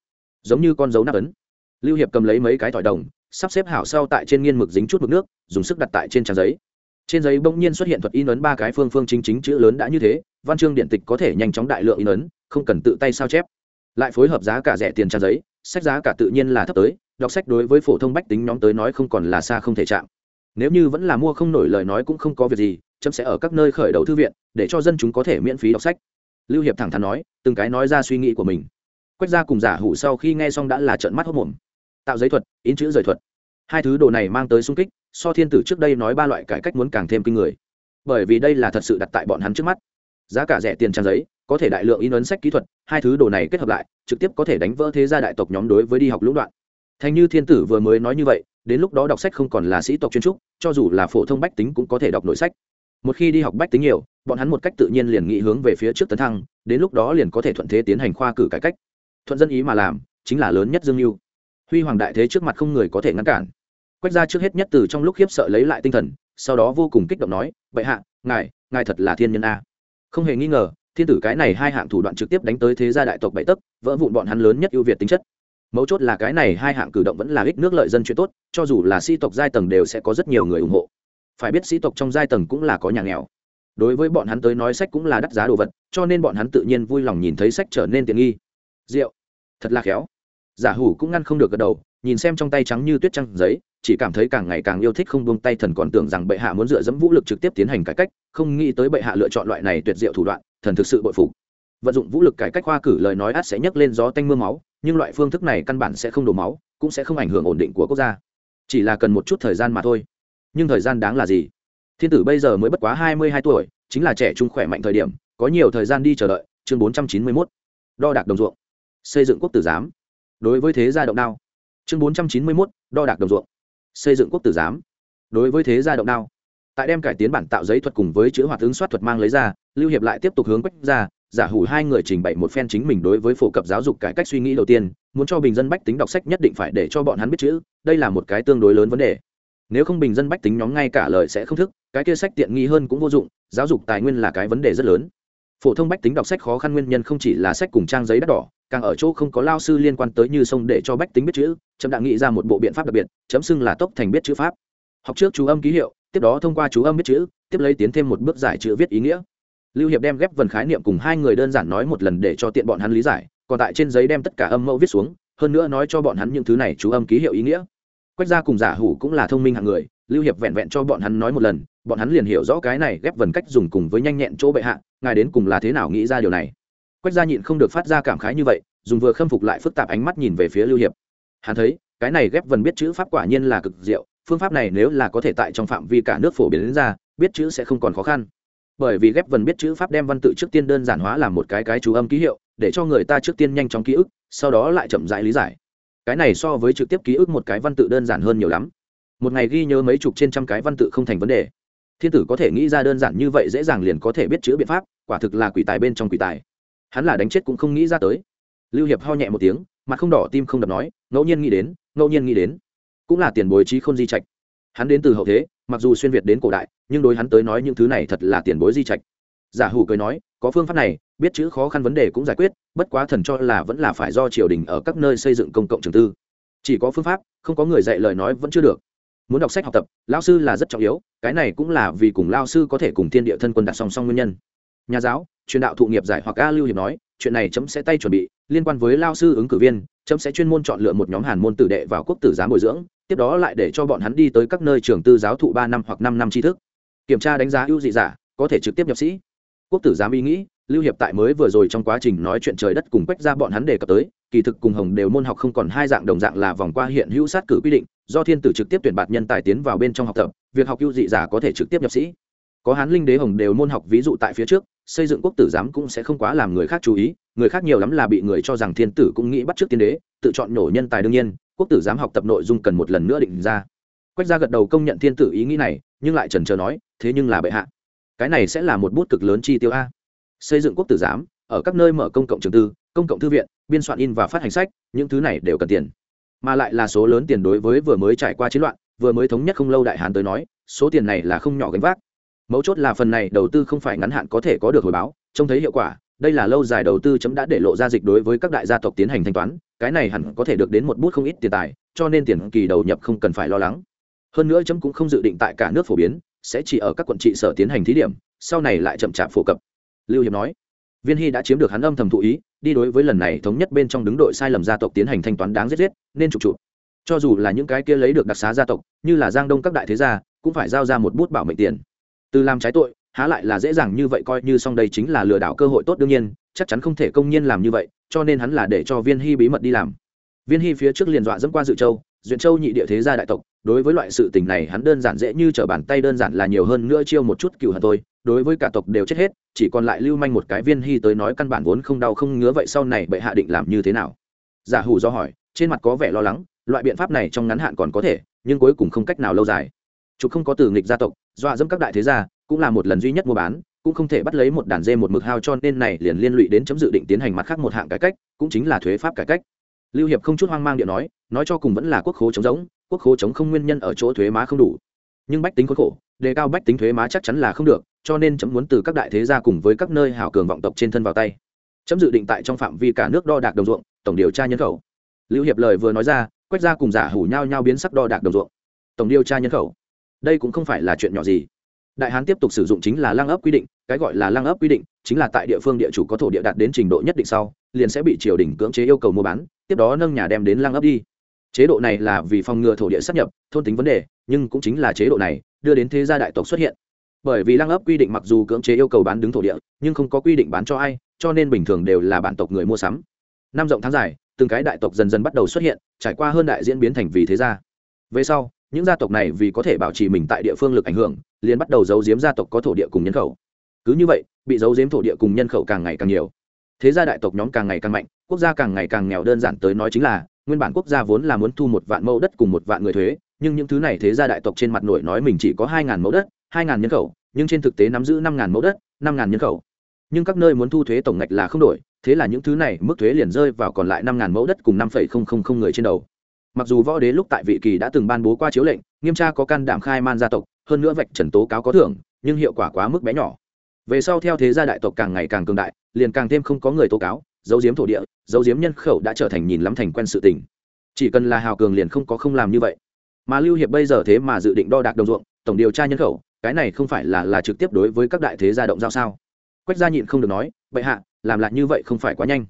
Giống như con dấu nắp ấn. Lưu hiệp cầm lấy mấy cái thỏi đồng, sắp xếp hảo sau tại trên nghiên mực dính chút mực nước, dùng sức đặt tại trên trang giấy trên giấy bỗng nhiên xuất hiện thuật in ấn ba cái phương phương chính chính chữ lớn đã như thế, văn chương điện tịch có thể nhanh chóng đại lượng in ấn, không cần tự tay sao chép. Lại phối hợp giá cả rẻ tiền trang giấy, sách giá cả tự nhiên là thấp tới, đọc sách đối với phổ thông bách tính nhóm tới nói không còn là xa không thể chạm. Nếu như vẫn là mua không nổi lời nói cũng không có việc gì, chấm sẽ ở các nơi khởi đầu thư viện, để cho dân chúng có thể miễn phí đọc sách. Lưu hiệp thẳng thắn nói, từng cái nói ra suy nghĩ của mình. Quách ra cùng giả hủ sau khi nghe xong đã là trận mắt hốc mồm. Tạo giấy thuật, in chữ rời thuật. Hai thứ đồ này mang tới sung kích so thiên tử trước đây nói ba loại cải cách muốn càng thêm kinh người. Bởi vì đây là thật sự đặt tại bọn hắn trước mắt. Giá cả rẻ tiền trang giấy, có thể đại lượng in ấn sách kỹ thuật, hai thứ đồ này kết hợp lại, trực tiếp có thể đánh vỡ thế gia đại tộc nhóm đối với đi học lũng đoạn. Thành như thiên tử vừa mới nói như vậy, đến lúc đó đọc sách không còn là sĩ tộc chuyên trúc, cho dù là phổ thông bách tính cũng có thể đọc nội sách. Một khi đi học bách tính nhiều, bọn hắn một cách tự nhiên liền nghĩ hướng về phía trước tấn thăng, đến lúc đó liền có thể thuận thế tiến hành khoa cử cải cách. Thuận dân ý mà làm, chính là lớn nhất dương mưu. Huy hoàng đại thế trước mặt không người có thể ngăn cản quách ra trước hết nhất từ trong lúc khiếp sợ lấy lại tinh thần, sau đó vô cùng kích động nói vậy hạ, ngài ngài thật là thiên nhân a. Không hề nghi ngờ, thiên tử cái này hai hạng thủ đoạn trực tiếp đánh tới thế gia đại tộc bảy tấc, vỡ vụn bọn hắn lớn nhất ưu việt tính chất. Mấu chốt là cái này hai hạng cử động vẫn là ích nước lợi dân chuyện tốt, cho dù là sĩ tộc giai tầng đều sẽ có rất nhiều người ủng hộ. Phải biết sĩ tộc trong giai tầng cũng là có nhà nghèo. Đối với bọn hắn tới nói sách cũng là đắt giá đồ vật, cho nên bọn hắn tự nhiên vui lòng nhìn thấy sách trở nên tiện nghi. Rượu. Thật là khéo. Giả hủ cũng ngăn không được gật đầu nhìn xem trong tay trắng như tuyết trăng giấy, chỉ cảm thấy càng ngày càng yêu thích không buông tay thần còn tưởng rằng bệ hạ muốn dựa dẫm vũ lực trực tiếp tiến hành cải cách, không nghĩ tới bệ hạ lựa chọn loại này tuyệt diệu thủ đoạn, thần thực sự bội phục. Vận dụng vũ lực cải cách khoa cử lời nói át sẽ nhấc lên gió tanh mưa máu, nhưng loại phương thức này căn bản sẽ không đổ máu, cũng sẽ không ảnh hưởng ổn định của quốc gia. Chỉ là cần một chút thời gian mà thôi. Nhưng thời gian đáng là gì? Thiên tử bây giờ mới bất quá hai mươi hai tuổi, chính là trẻ trung khỏe mạnh thời điểm, có nhiều thời gian đi chờ đợi, chương bốn trăm chín mươi mốt. Đo đạc đồng ruộng. Xây dựng quốc tử giám. Đối với thế gia động đao chương bốn trăm chín mươi mốt, đo đạc đồng ruộng. Xây dựng quốc tử giám. Đối với thế gia động đao, tại đem cải tiến bản tạo giấy thuật cùng với chữ hoạt ứng soát thuật mang lấy ra, lưu hiệp lại tiếp tục hướng quách ra, giả hủ hai người trình bày một phen chính mình đối với phổ cập giáo dục cải cách suy nghĩ đầu tiên, muốn cho bình dân bách tính đọc sách nhất định phải để cho bọn hắn biết chữ, đây là một cái tương đối lớn vấn đề. Nếu không bình dân bách tính nhóm ngay cả lời sẽ không thức, cái kia sách tiện nghi hơn cũng vô dụng, giáo dục tài nguyên là cái vấn đề rất lớn. Phổ thông bách tính đọc sách khó khăn nguyên nhân không chỉ là sách cùng trang giấy đắt đỏ càng ở chỗ không có lao sư liên quan tới như sông để cho bách tính biết chữ trâm đã nghĩ ra một bộ biện pháp đặc biệt, chấm xưng là tốc thành biết chữ pháp. Học trước chú âm ký hiệu, tiếp đó thông qua chú âm biết chữ, tiếp lấy tiến thêm một bước giải chữ viết ý nghĩa. Lưu hiệp đem ghép vần khái niệm cùng hai người đơn giản nói một lần để cho tiện bọn hắn lý giải, còn tại trên giấy đem tất cả âm mẫu viết xuống, hơn nữa nói cho bọn hắn những thứ này chú âm ký hiệu ý nghĩa. Quách gia cùng giả hủ cũng là thông minh hạng người, lưu hiệp vẹn vẹn cho bọn hắn nói một lần, bọn hắn liền hiểu rõ cái này ghép vần cách dùng cùng với nhanh nhẹn chỗ bệ hạ, ngài đến cùng là thế nào nghĩ ra điều này quách gia nhịn không được phát ra cảm khái như vậy, dùng vừa khâm phục lại phức tạp ánh mắt nhìn về phía lưu hiệp. Hắn thấy, cái này ghép vần biết chữ pháp quả nhiên là cực diệu, phương pháp này nếu là có thể tại trong phạm vi cả nước phổ biến đến ra, biết chữ sẽ không còn khó khăn. Bởi vì ghép vần biết chữ pháp đem văn tự trước tiên đơn giản hóa làm một cái cái chú âm ký hiệu, để cho người ta trước tiên nhanh chóng ký ức, sau đó lại chậm rãi lý giải. Cái này so với trực tiếp ký ức một cái văn tự đơn giản hơn nhiều lắm. Một ngày ghi nhớ mấy chục trên trăm cái văn tự không thành vấn đề. Thiên tử có thể nghĩ ra đơn giản như vậy dễ dàng liền có thể biết chữ biện pháp, quả thực là quỷ tài bên trong quỷ tài hắn là đánh chết cũng không nghĩ ra tới. Lưu hiệp ho nhẹ một tiếng, mặt không đỏ tim không đập nói, ngẫu nhiên nghĩ đến, ngẫu nhiên nghĩ đến. Cũng là tiền bối trí không di trạch. Hắn đến từ hậu thế, mặc dù xuyên việt đến cổ đại, nhưng đối hắn tới nói những thứ này thật là tiền bối di trạch. Giả hủ cười nói, có phương pháp này, biết chữ khó khăn vấn đề cũng giải quyết, bất quá thần cho là vẫn là phải do triều đình ở các nơi xây dựng công cộng trường tư. Chỉ có phương pháp, không có người dạy lời nói vẫn chưa được. Muốn đọc sách học tập lao sư là rất trọng yếu, cái này cũng là vì cùng lao sư có thể cùng thiên địa thân quân đặt song song nguyên nhân nhà giáo, truyền đạo thụ nghiệp giải hoặc a lưu hiệp nói, chuyện này chấm sẽ tay chuẩn bị, liên quan với lao sư ứng cử viên, chấm sẽ chuyên môn chọn lựa một nhóm hàn môn tử đệ vào quốc tử giám bồi dưỡng, tiếp đó lại để cho bọn hắn đi tới các nơi trường tư giáo thụ ba năm hoặc năm năm tri thức. Kiểm tra đánh giá ưu dị giả, có thể trực tiếp nhập sĩ. Quốc tử giám ý nghĩ, lưu hiệp tại mới vừa rồi trong quá trình nói chuyện trời đất cùng quách ra bọn hắn đề cập tới, kỳ thực cùng hồng đều môn học không còn hai dạng đồng dạng là vòng qua hiện hữu sát cử quy định, do thiên tử trực tiếp tuyển bạt nhân tài tiến vào bên trong học tập, việc học ưu dị giả có thể trực tiếp nhập sĩ có hán linh đế hồng đều môn học ví dụ tại phía trước, xây dựng quốc tử giám cũng sẽ không quá làm người khác chú ý, người khác nhiều lắm là bị người cho rằng thiên tử cũng nghĩ bắt trước tiên đế, tự chọn nổ nhân tài đương nhiên, quốc tử giám học tập nội dung cần một lần nữa định ra. Quách ra gật đầu công nhận thiên tử ý nghĩ này, nhưng lại trần trờ nói, thế nhưng là bệ hạ, cái này sẽ là một bút cực lớn chi tiêu a. Xây dựng quốc tử giám, ở các nơi mở công cộng trường tư, công cộng thư viện, biên soạn in và phát hành sách, những thứ này đều cần tiền. Mà lại là số lớn tiền đối với vừa mới trải qua chiến loạn, vừa mới thống nhất không lâu đại hán tới nói, số tiền này là không nhỏ gánh vác mấu chốt là phần này đầu tư không phải ngắn hạn có thể có được hồi báo, trông thấy hiệu quả, đây là lâu dài đầu tư chấm đã để lộ ra dịch đối với các đại gia tộc tiến hành thanh toán, cái này hẳn có thể được đến một bút không ít tiền tài, cho nên tiền kỳ đầu nhập không cần phải lo lắng. Hơn nữa chấm cũng không dự định tại cả nước phổ biến, sẽ chỉ ở các quận trị sở tiến hành thí điểm, sau này lại chậm chạp phổ cập. Lưu hiệp nói, viên hy đã chiếm được hắn âm thầm thụ ý, đi đối với lần này thống nhất bên trong đứng đội sai lầm gia tộc tiến hành thanh toán đáng giết giết, nên trục trụ cho dù là những cái kia lấy được đặc xá gia tộc, như là giang đông các đại thế gia, cũng phải giao ra một bút bảo mệnh tiền từ làm trái tội, há lại là dễ dàng như vậy coi như xong đây chính là lừa đảo cơ hội tốt đương nhiên, chắc chắn không thể công nhiên làm như vậy, cho nên hắn là để cho viên hy bí mật đi làm. Viên hy phía trước liền dọa dẫm qua dự châu, duyện châu nhị địa thế gia đại tộc, đối với loại sự tình này hắn đơn giản dễ như trở bàn tay, đơn giản là nhiều hơn nữa chiêu một chút cựu hận tôi đối với cả tộc đều chết hết, chỉ còn lại lưu manh một cái viên hy tới nói căn bản vốn không đau không ngứa vậy sau này bệ hạ định làm như thế nào? Giả hủ do hỏi, trên mặt có vẻ lo lắng, loại biện pháp này trong ngắn hạn còn có thể, nhưng cuối cùng không cách nào lâu dài chụp không có từ nghịch gia tộc, dọa dẫm các đại thế gia, cũng là một lần duy nhất mua bán, cũng không thể bắt lấy một đàn dê một mực hao cho nên này liền liên lụy đến chấm dự định tiến hành mặt khác một hạng cải cách, cũng chính là thuế pháp cải cách. Lưu hiệp không chút hoang mang điện nói nói cho cùng vẫn là quốc khố chống giống, quốc khố chống không nguyên nhân ở chỗ thuế má không đủ. Nhưng bách tính khốn khổ, đề cao bách tính thuế má chắc chắn là không được, cho nên chấm muốn từ các đại thế gia cùng với các nơi hảo cường vọng tộc trên thân vào tay. Chấm dự định tại trong phạm vi cả nước đo đạc đồng ruộng, tổng điều tra nhân khẩu. Lưu hiệp lời vừa nói ra quách gia cùng giả hủ nhau nhau biến sắc đo đạc đồng ruộng. Tổng điều tra nhân khẩu đây cũng không phải là chuyện nhỏ gì. Đại hán tiếp tục sử dụng chính là lăng ấp quy định, cái gọi là lăng ấp quy định, chính là tại địa phương địa chủ có thổ địa đạt đến trình độ nhất định sau, liền sẽ bị triều đình cưỡng chế yêu cầu mua bán, tiếp đó nâng nhà đem đến lăng ấp đi. Chế độ này là vì phòng ngừa thổ địa sắp nhập, thôn tính vấn đề, nhưng cũng chính là chế độ này, đưa đến thế gia đại tộc xuất hiện. Bởi vì lăng ấp quy định mặc dù cưỡng chế yêu cầu bán đứng thổ địa, nhưng không có quy định bán cho ai, cho nên bình thường đều là bản tộc người mua sắm. Năm rộng tháng dài, từng cái đại tộc dần dần bắt đầu xuất hiện, trải qua hơn đại diễn biến thành vì thế gia. Về sau những gia tộc này vì có thể bảo trì mình tại địa phương lực ảnh hưởng, liền bắt đầu giấu giếm gia tộc có thổ địa cùng nhân khẩu. Cứ như vậy, bị giấu giếm thổ địa cùng nhân khẩu càng ngày càng nhiều. Thế gia đại tộc nhóm càng ngày càng mạnh, quốc gia càng ngày càng nghèo đơn giản tới nói chính là, nguyên bản quốc gia vốn là muốn thu một vạn mẫu đất cùng một vạn người thuế, nhưng những thứ này thế gia đại tộc trên mặt nổi nói mình chỉ có hai ngàn mẫu đất, hai ngàn nhân khẩu, nhưng trên thực tế nắm giữ năm ngàn mẫu đất, năm ngàn nhân khẩu. Nhưng các nơi muốn thu thuế tổng ngạch là không đổi, thế là những thứ này mức thuế liền rơi vào còn lại năm ngàn mẫu đất cùng năm phẩy không không không người trên đầu mặc dù võ đế lúc tại vị kỳ đã từng ban bố qua chiếu lệnh, nghiêm tra có can đảm khai man gia tộc, hơn nữa vạch trần tố cáo có thưởng, nhưng hiệu quả quá mức bé nhỏ. Về sau theo thế gia đại tộc càng ngày càng cường đại, liền càng thêm không có người tố cáo dấu diếm thổ địa dấu diếm nhân khẩu đã trở thành nhìn lắm thành quen sự tình. Chỉ cần là hào cường liền không có không làm như vậy. Mà lưu hiệp bây giờ thế mà dự định đo đạc đồng ruộng, tổng điều tra nhân khẩu, cái này không phải là là trực tiếp đối với các đại thế gia động giao sao? Quách gia nhịn không được nói, bệ hạ, làm lại như vậy không phải quá nhanh.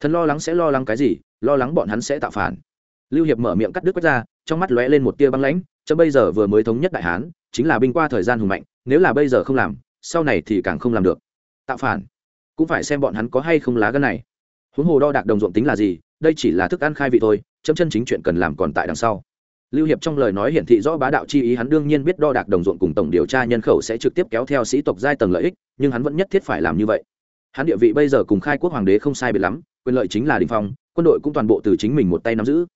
Thần lo lắng sẽ lo lắng cái gì, lo lắng bọn hắn sẽ tạo phản lưu hiệp mở miệng cắt đứt quách ra, trong mắt lóe lên một tia băng lãnh cho bây giờ vừa mới thống nhất đại hán, chính là binh qua thời gian hùng mạnh, nếu là bây giờ không làm, sau này thì càng không làm được. Tạo phản. Cũng phải xem bọn hắn có hay không lá gân này. Huống hồ đo đạc đồng ruộng tính là gì, đây chỉ là thức ăn khai vị thôi, chấm chân chính chuyện cần làm còn tại đằng sau. Lưu hiệp trong lời nói hiển thị rõ bá đạo chi ý, hắn đương nhiên biết đo đạc đồng ruộng cùng tổng điều tra nhân khẩu sẽ trực tiếp kéo theo sĩ tộc giai tầng lợi ích, nhưng hắn vẫn nhất thiết phải làm như vậy. Hắn địa vị bây giờ cùng khai quốc hoàng đế không sai biệt lắm, quyền lợi chính là đình phong, quân đội cũng toàn bộ từ chính mình một tay nắm giữ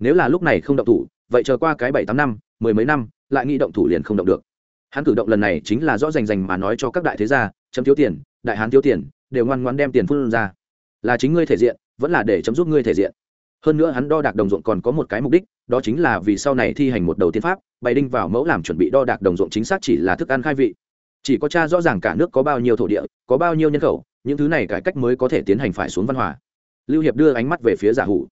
nếu là lúc này không động thủ, vậy chờ qua cái bảy tám năm, mười mấy năm, lại nghĩ động thủ liền không động được. Hắn cử động lần này chính là rõ rành rành mà nói cho các đại thế gia, chấm thiếu tiền, đại hán thiếu tiền, đều ngoan ngoan đem tiền phun ra. Là chính ngươi thể diện, vẫn là để chấm giúp ngươi thể diện. Hơn nữa hắn đo đạc đồng ruộng còn có một cái mục đích, đó chính là vì sau này thi hành một đầu tiên pháp, bày đinh vào mẫu làm chuẩn bị đo đạc đồng ruộng chính xác chỉ là thức ăn khai vị. Chỉ có cha rõ ràng cả nước có bao nhiêu thổ địa, có bao nhiêu nhân khẩu, những thứ này cải cách mới có thể tiến hành phải xuống văn hòa. Lưu hiệp đưa ánh mắt về phía giả hủ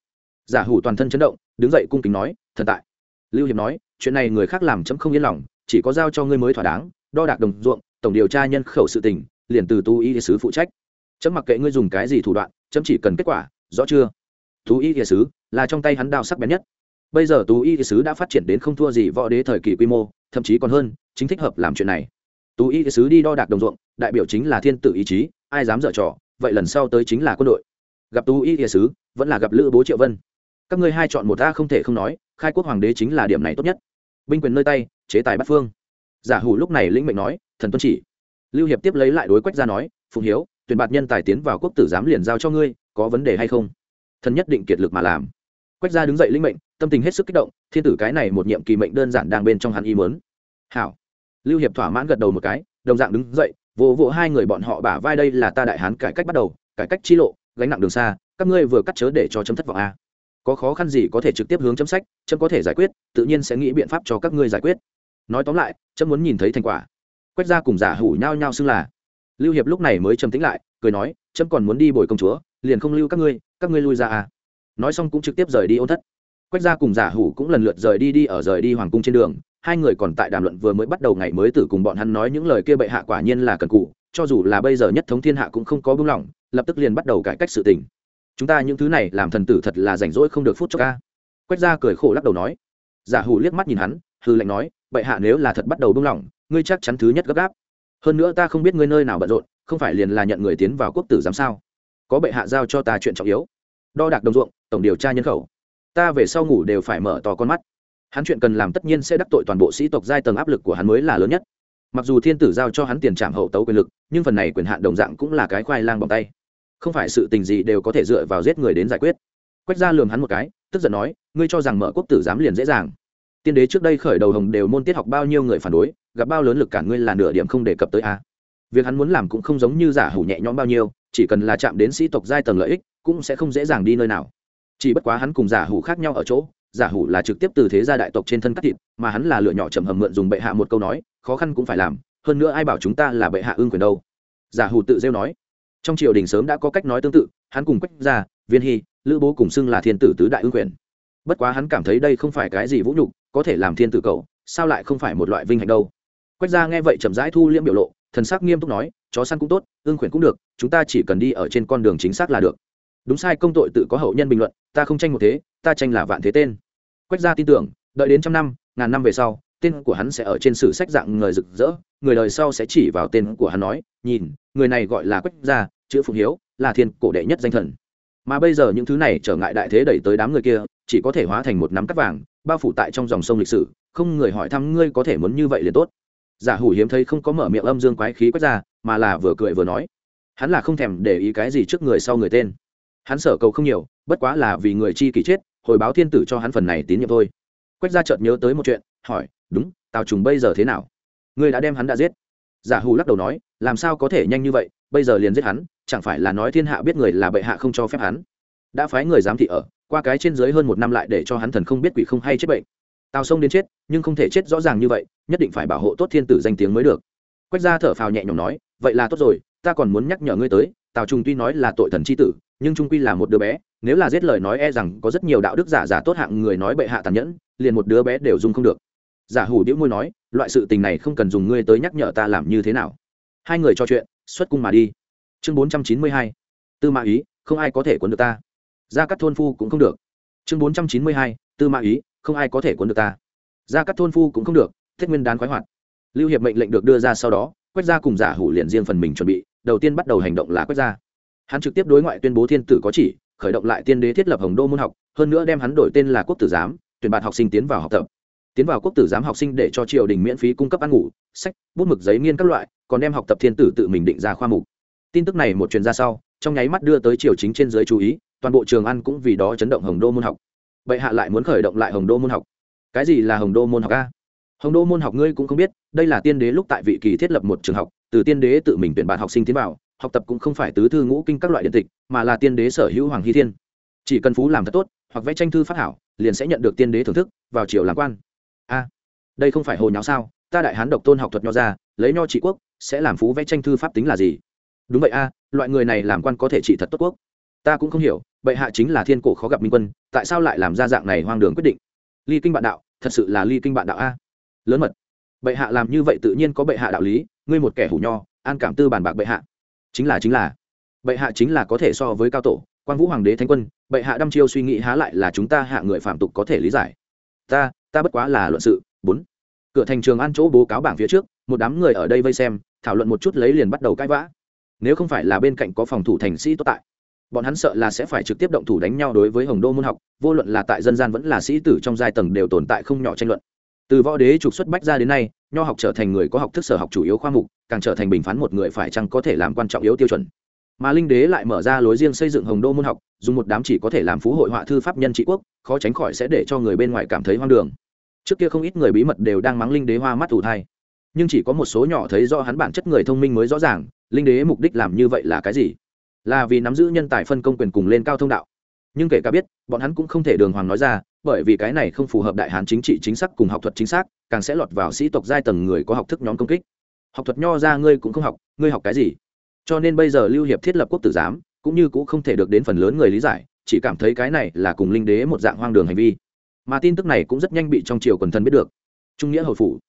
giả hủ toàn thân chấn động, đứng dậy cung kính nói, thần tại. Lưu hiệp nói, chuyện này người khác làm chấm không yên lòng, chỉ có giao cho ngươi mới thỏa đáng, đo đạc đồng ruộng, tổng điều tra nhân khẩu sự tình, liền từ tu y sứ phụ trách. Chấm mặc kệ ngươi dùng cái gì thủ đoạn, chấm chỉ cần kết quả, rõ chưa? Tú y địa sứ là trong tay hắn đao sắc bén nhất. Bây giờ tú y địa sứ đã phát triển đến không thua gì võ đế thời kỳ quy mô, thậm chí còn hơn, chính thích hợp làm chuyện này. Tú y địa sứ đi đo đạc đồng ruộng, đại biểu chính là thiên tự ý chí, ai dám dở trò, vậy lần sau tới chính là quân đội. Gặp tú y địa sứ, vẫn là gặp lữ bố triệu vân các ngươi hai chọn một ta không thể không nói, khai quốc hoàng đế chính là điểm này tốt nhất. Binh quyền nơi tay, chế tài bắt phương. Giả hủ lúc này lĩnh mệnh nói, thần tuân chỉ. Lưu hiệp tiếp lấy lại đối quách ra nói phùng hiếu, tuyển bạt nhân tài tiến vào quốc tử giám liền giao cho ngươi, có vấn đề hay không? Thần nhất định kiệt lực mà làm. Quách gia đứng dậy linh mệnh, tâm tình hết sức kích động, thiên tử cái này một nhiệm kỳ mệnh đơn giản đang bên trong hắn ý mớn hảo. Lưu hiệp thỏa mãn gật đầu một cái, đồng dạng đứng dậy, vỗ vỗ hai người bọn họ bả vai đây là ta đại hán cải cách bắt đầu, cải cách chi lộ, gánh nặng đường xa, các ngươi vừa cắt chớ để cho chấm thất vọng a có khó khăn gì có thể trực tiếp hướng chấm sách, chấm có thể giải quyết, tự nhiên sẽ nghĩ biện pháp cho các ngươi giải quyết. Nói tóm lại, chấm muốn nhìn thấy thành quả. Quách gia cùng giả hủ nhau nhau xưng là. Lưu hiệp lúc này mới trầm tĩnh lại, cười nói, chấm còn muốn đi bồi công chúa, liền không lưu các ngươi các ngươi lui ra à. Nói xong cũng trực tiếp rời đi ôn thất. Quách gia cùng giả hủ cũng lần lượt rời đi đi ở rời đi hoàng cung trên đường, hai người còn tại đàm luận vừa mới bắt đầu ngày mới tử cùng bọn hắn nói những lời kia bệ hạ quả nhiên là cần cụ cho dù là bây giờ nhất thống thiên hạ cũng không có buông lỏng, lập tức liền bắt đầu cải cách sự tình chúng ta những thứ này làm thần tử thật là rảnh rỗi không được phút cho ca. Quách gia cười khổ lắc đầu nói. Giả hủ liếc mắt nhìn hắn hư lệnh nói, bệ hạ nếu là thật bắt đầu buông lỏng, ngươi chắc chắn thứ nhất gấp gáp. Hơn nữa ta không biết ngươi nơi nào bận rộn, không phải liền là nhận người tiến vào quốc tử giám sao? Có bệ hạ giao cho ta chuyện trọng yếu. Đo đạc đồng ruộng, tổng điều tra nhân khẩu. Ta về sau ngủ đều phải mở to con mắt. Hắn chuyện cần làm tất nhiên sẽ đắc tội toàn bộ sĩ tộc giai tầng áp lực của hắn mới là lớn nhất. Mặc dù thiên tử giao cho hắn tiền trảm hậu tấu quyền lực, nhưng phần này quyền hạn đồng dạng cũng là cái khoai lang bằng tay không phải sự tình gì đều có thể dựa vào giết người đến giải quyết. Quách ra lường hắn một cái, tức giận nói, ngươi cho rằng mở quốc tử giám liền dễ dàng. Tiên đế trước đây khởi đầu hồng đều môn tiết học bao nhiêu người phản đối, gặp bao lớn lực cả ngươi là nửa điểm không đề cập tới a việc hắn muốn làm cũng không giống như giả hủ nhẹ nhõm bao nhiêu, chỉ cần là chạm đến sĩ tộc giai tầng lợi ích, cũng sẽ không dễ dàng đi nơi nào. Chỉ bất quá hắn cùng giả hủ khác nhau ở chỗ, giả hủ là trực tiếp từ thế gia đại tộc trên thân cắt thịt, mà hắn là lựa nhỏ chậm hầm mượn dùng bệ hạ một câu nói, khó khăn cũng phải làm, hơn nữa ai bảo chúng ta là bệ hạ ương quyền đâu. Giả hủ tự rêu nói trong triều đình sớm đã có cách nói tương tự, hắn cùng quách gia, viên hy, lữ bố cùng xưng là thiên tử tứ đại ương quyền. Bất quá hắn cảm thấy đây không phải cái gì vũ nhục, có thể làm thiên tử cầu sao lại không phải một loại vinh hạnh đâu? Quách gia nghe vậy chậm rãi thu liễm biểu lộ, thần sắc nghiêm túc nói, chó săn cũng tốt ương quyền cũng được, chúng ta chỉ cần đi ở trên con đường chính xác là được. Đúng sai công tội tự có hậu nhân bình luận, ta không tranh một thế, ta tranh là vạn thế tên. Quách gia tin tưởng, đợi đến trăm năm, ngàn năm về sau, tên của hắn sẽ ở trên sử sách dạng người rực rỡ, người đời sau sẽ chỉ vào tên của hắn nói, nhìn người này gọi là quách gia, chữ phụng hiếu, là thiên cổ đệ nhất danh thần. Mà bây giờ những thứ này trở ngại đại thế đẩy tới đám người kia, chỉ có thể hóa thành một nắm cắt vàng, bao phủ tại trong dòng sông lịch sử, không người hỏi thăm ngươi có thể muốn như vậy liền tốt. Giả hủ hiếm thấy không có mở miệng âm dương quái khí Quách ra mà là vừa cười vừa nói. Hắn là không thèm để ý cái gì trước người sau người tên. Hắn sở cầu không nhiều, bất quá là vì người chi kỷ chết, hồi báo thiên tử cho hắn phần này tín nhiệm thôi. Quách ra chợt nhớ tới một chuyện, hỏi, đúng, tào trùng bây giờ thế nào? Ngươi đã đem hắn đã giết. Giả hủ lắc đầu nói làm sao có thể nhanh như vậy, bây giờ liền giết hắn, chẳng phải là nói thiên hạ biết người là bệ hạ không cho phép hắn? Đã phái người giám thị ở, qua cái trên dưới hơn một năm lại để cho hắn thần không biết quỷ không hay chết bệnh. Tào sông đến chết, nhưng không thể chết rõ ràng như vậy, nhất định phải bảo hộ tốt thiên tử danh tiếng mới được. Quách gia thở phào nhẹ nhõm nói, vậy là tốt rồi, ta còn muốn nhắc nhở ngươi tới, tào trung tuy nói là tội thần c h i tử, nhưng trung quy là một đứa bé, nếu là giết lời nói e rằng có rất nhiều đạo đức giả giả tốt hạng người nói bệ hạ tàn nhẫn, liền một đứa bé đều dùng không được. Giả hủ đĩu môi nói, loại sự tình này không cần dùng ngươi tới nhắc nhở ta làm như thế nào hai người trò chuyện, xuất cung mà đi. Chương bốn trăm chín mươi hai, tư mã ý, không ai có thể cuốn được ta. Ra các thôn phu cũng không được. Chương bốn trăm chín mươi hai, tư mã ý, không ai có thể cuốn được ta. Ra các thôn phu cũng không được, thiết nguyên đán khoái hoạt. Lưu hiệp mệnh lệnh được đưa ra sau đó quét ra cùng giả hủ liền riêng phần mình chuẩn bị, đầu tiên bắt đầu hành động là quét ra hắn trực tiếp đối ngoại tuyên bố thiên tử có chỉ, khởi động lại tiên đế thiết lập hồng đô môn học, hơn nữa đem hắn đổi tên là quốc tử giám, tuyển bạn học sinh tiến vào học tập tiến vào quốc tử giám học sinh để cho triều đình miễn phí cung cấp ăn ngủ, sách, bút mực giấy nghiên các loại, còn đem học tập thiên tử tự mình định ra khoa mục. Tin tức này một truyền ra sau, trong nháy mắt đưa tới triều chính trên giới chú ý, toàn bộ trường ăn cũng vì đó chấn động hồng đô môn học. Bệ hạ lại muốn khởi động lại hồng đô môn học. Cái gì là hồng đô môn học a? Hồng đô môn học ngươi cũng không biết, đây là tiên đế lúc tại vị kỳ thiết lập một trường học, từ tiên đế tự mình tuyển bạn học sinh tiến vào, học tập cũng không phải tứ thư ngũ kinh các loại điện tịch, mà là tiên đế sở hữu hoàng hy thiên. Chỉ cần phú làm thật tốt, hoặc vẽ tranh thư phát hảo, liền sẽ nhận được tiên đế thưởng thức, vào triều làm quan đây không phải hồ nháo sao? Ta đại hán độc tôn học thuật nho ra, lấy nho trị quốc, sẽ làm phú vẽ tranh thư pháp tính là gì? Đúng vậy a, loại người này làm quan có thể trị thật tốt quốc. Ta cũng không hiểu, bệ hạ chính là thiên cổ khó gặp minh quân, tại sao lại làm ra dạng này hoang đường quyết định? Ly kinh bạn đạo, thật sự là ly kinh bạn đạo a. Lớn mật. Bệ hạ làm như vậy tự nhiên có bệ hạ đạo lý, ngươi một kẻ hủ nho, an cảm tư bàn bạc bệ hạ. Chính là chính là. Bệ hạ chính là có thể so với cao tổ, quan vũ hoàng đế thánh quân, bệ hạ đăm chiêu suy nghĩ há lại là chúng ta hạ người phạm tục có thể lý giải. Ta ta bất quá là luận sự. Bốn cửa thành trường an chỗ bố cáo bảng phía trước, một đám người ở đây vây xem, thảo luận một chút lấy liền bắt đầu cãi vã. Nếu không phải là bên cạnh có phòng thủ thành sĩ tốt tại, bọn hắn sợ là sẽ phải trực tiếp động thủ đánh nhau đối với hồng đô môn học, vô luận là tại dân gian vẫn là sĩ tử trong giai tầng đều tồn tại không nhỏ tranh luận. Từ võ đế trục xuất bách ra đến nay, nho học trở thành người có học thức sở học chủ yếu khoa mục, càng trở thành bình phán một người phải chăng có thể làm quan trọng yếu tiêu chuẩn. Mà linh đế lại mở ra lối riêng xây dựng hồng đô môn học, dùng một đám chỉ có thể làm phú hội họa thư pháp nhân trị quốc, khó tránh khỏi sẽ để cho người bên ngoài cảm thấy hoang đường trước kia không ít người bí mật đều đang mắng linh đế hoa mắt ủ thai. Nhưng chỉ có một số nhỏ thấy do hắn bản chất người thông minh mới rõ ràng, linh đế mục đích làm như vậy là cái gì? Là vì nắm giữ nhân tài phân công quyền cùng lên cao thông đạo. Nhưng kể cả biết, bọn hắn cũng không thể đường hoàng nói ra, bởi vì cái này không phù hợp đại hán chính trị chính xác cùng học thuật chính xác, càng sẽ lọt vào sĩ tộc giai tầng người có học thức nhóm công kích. Học thuật nho ra ngươi cũng không học, ngươi học cái gì? Cho nên bây giờ lưu hiệp thiết lập quốc tử giám, cũng như cũng không thể được đến phần lớn người lý giải, chỉ cảm thấy cái này là cùng linh đế một dạng hoang đường hành vi mà tin tức này cũng rất nhanh bị trong triều quần thần biết được. Trung nghĩa hầu phủ.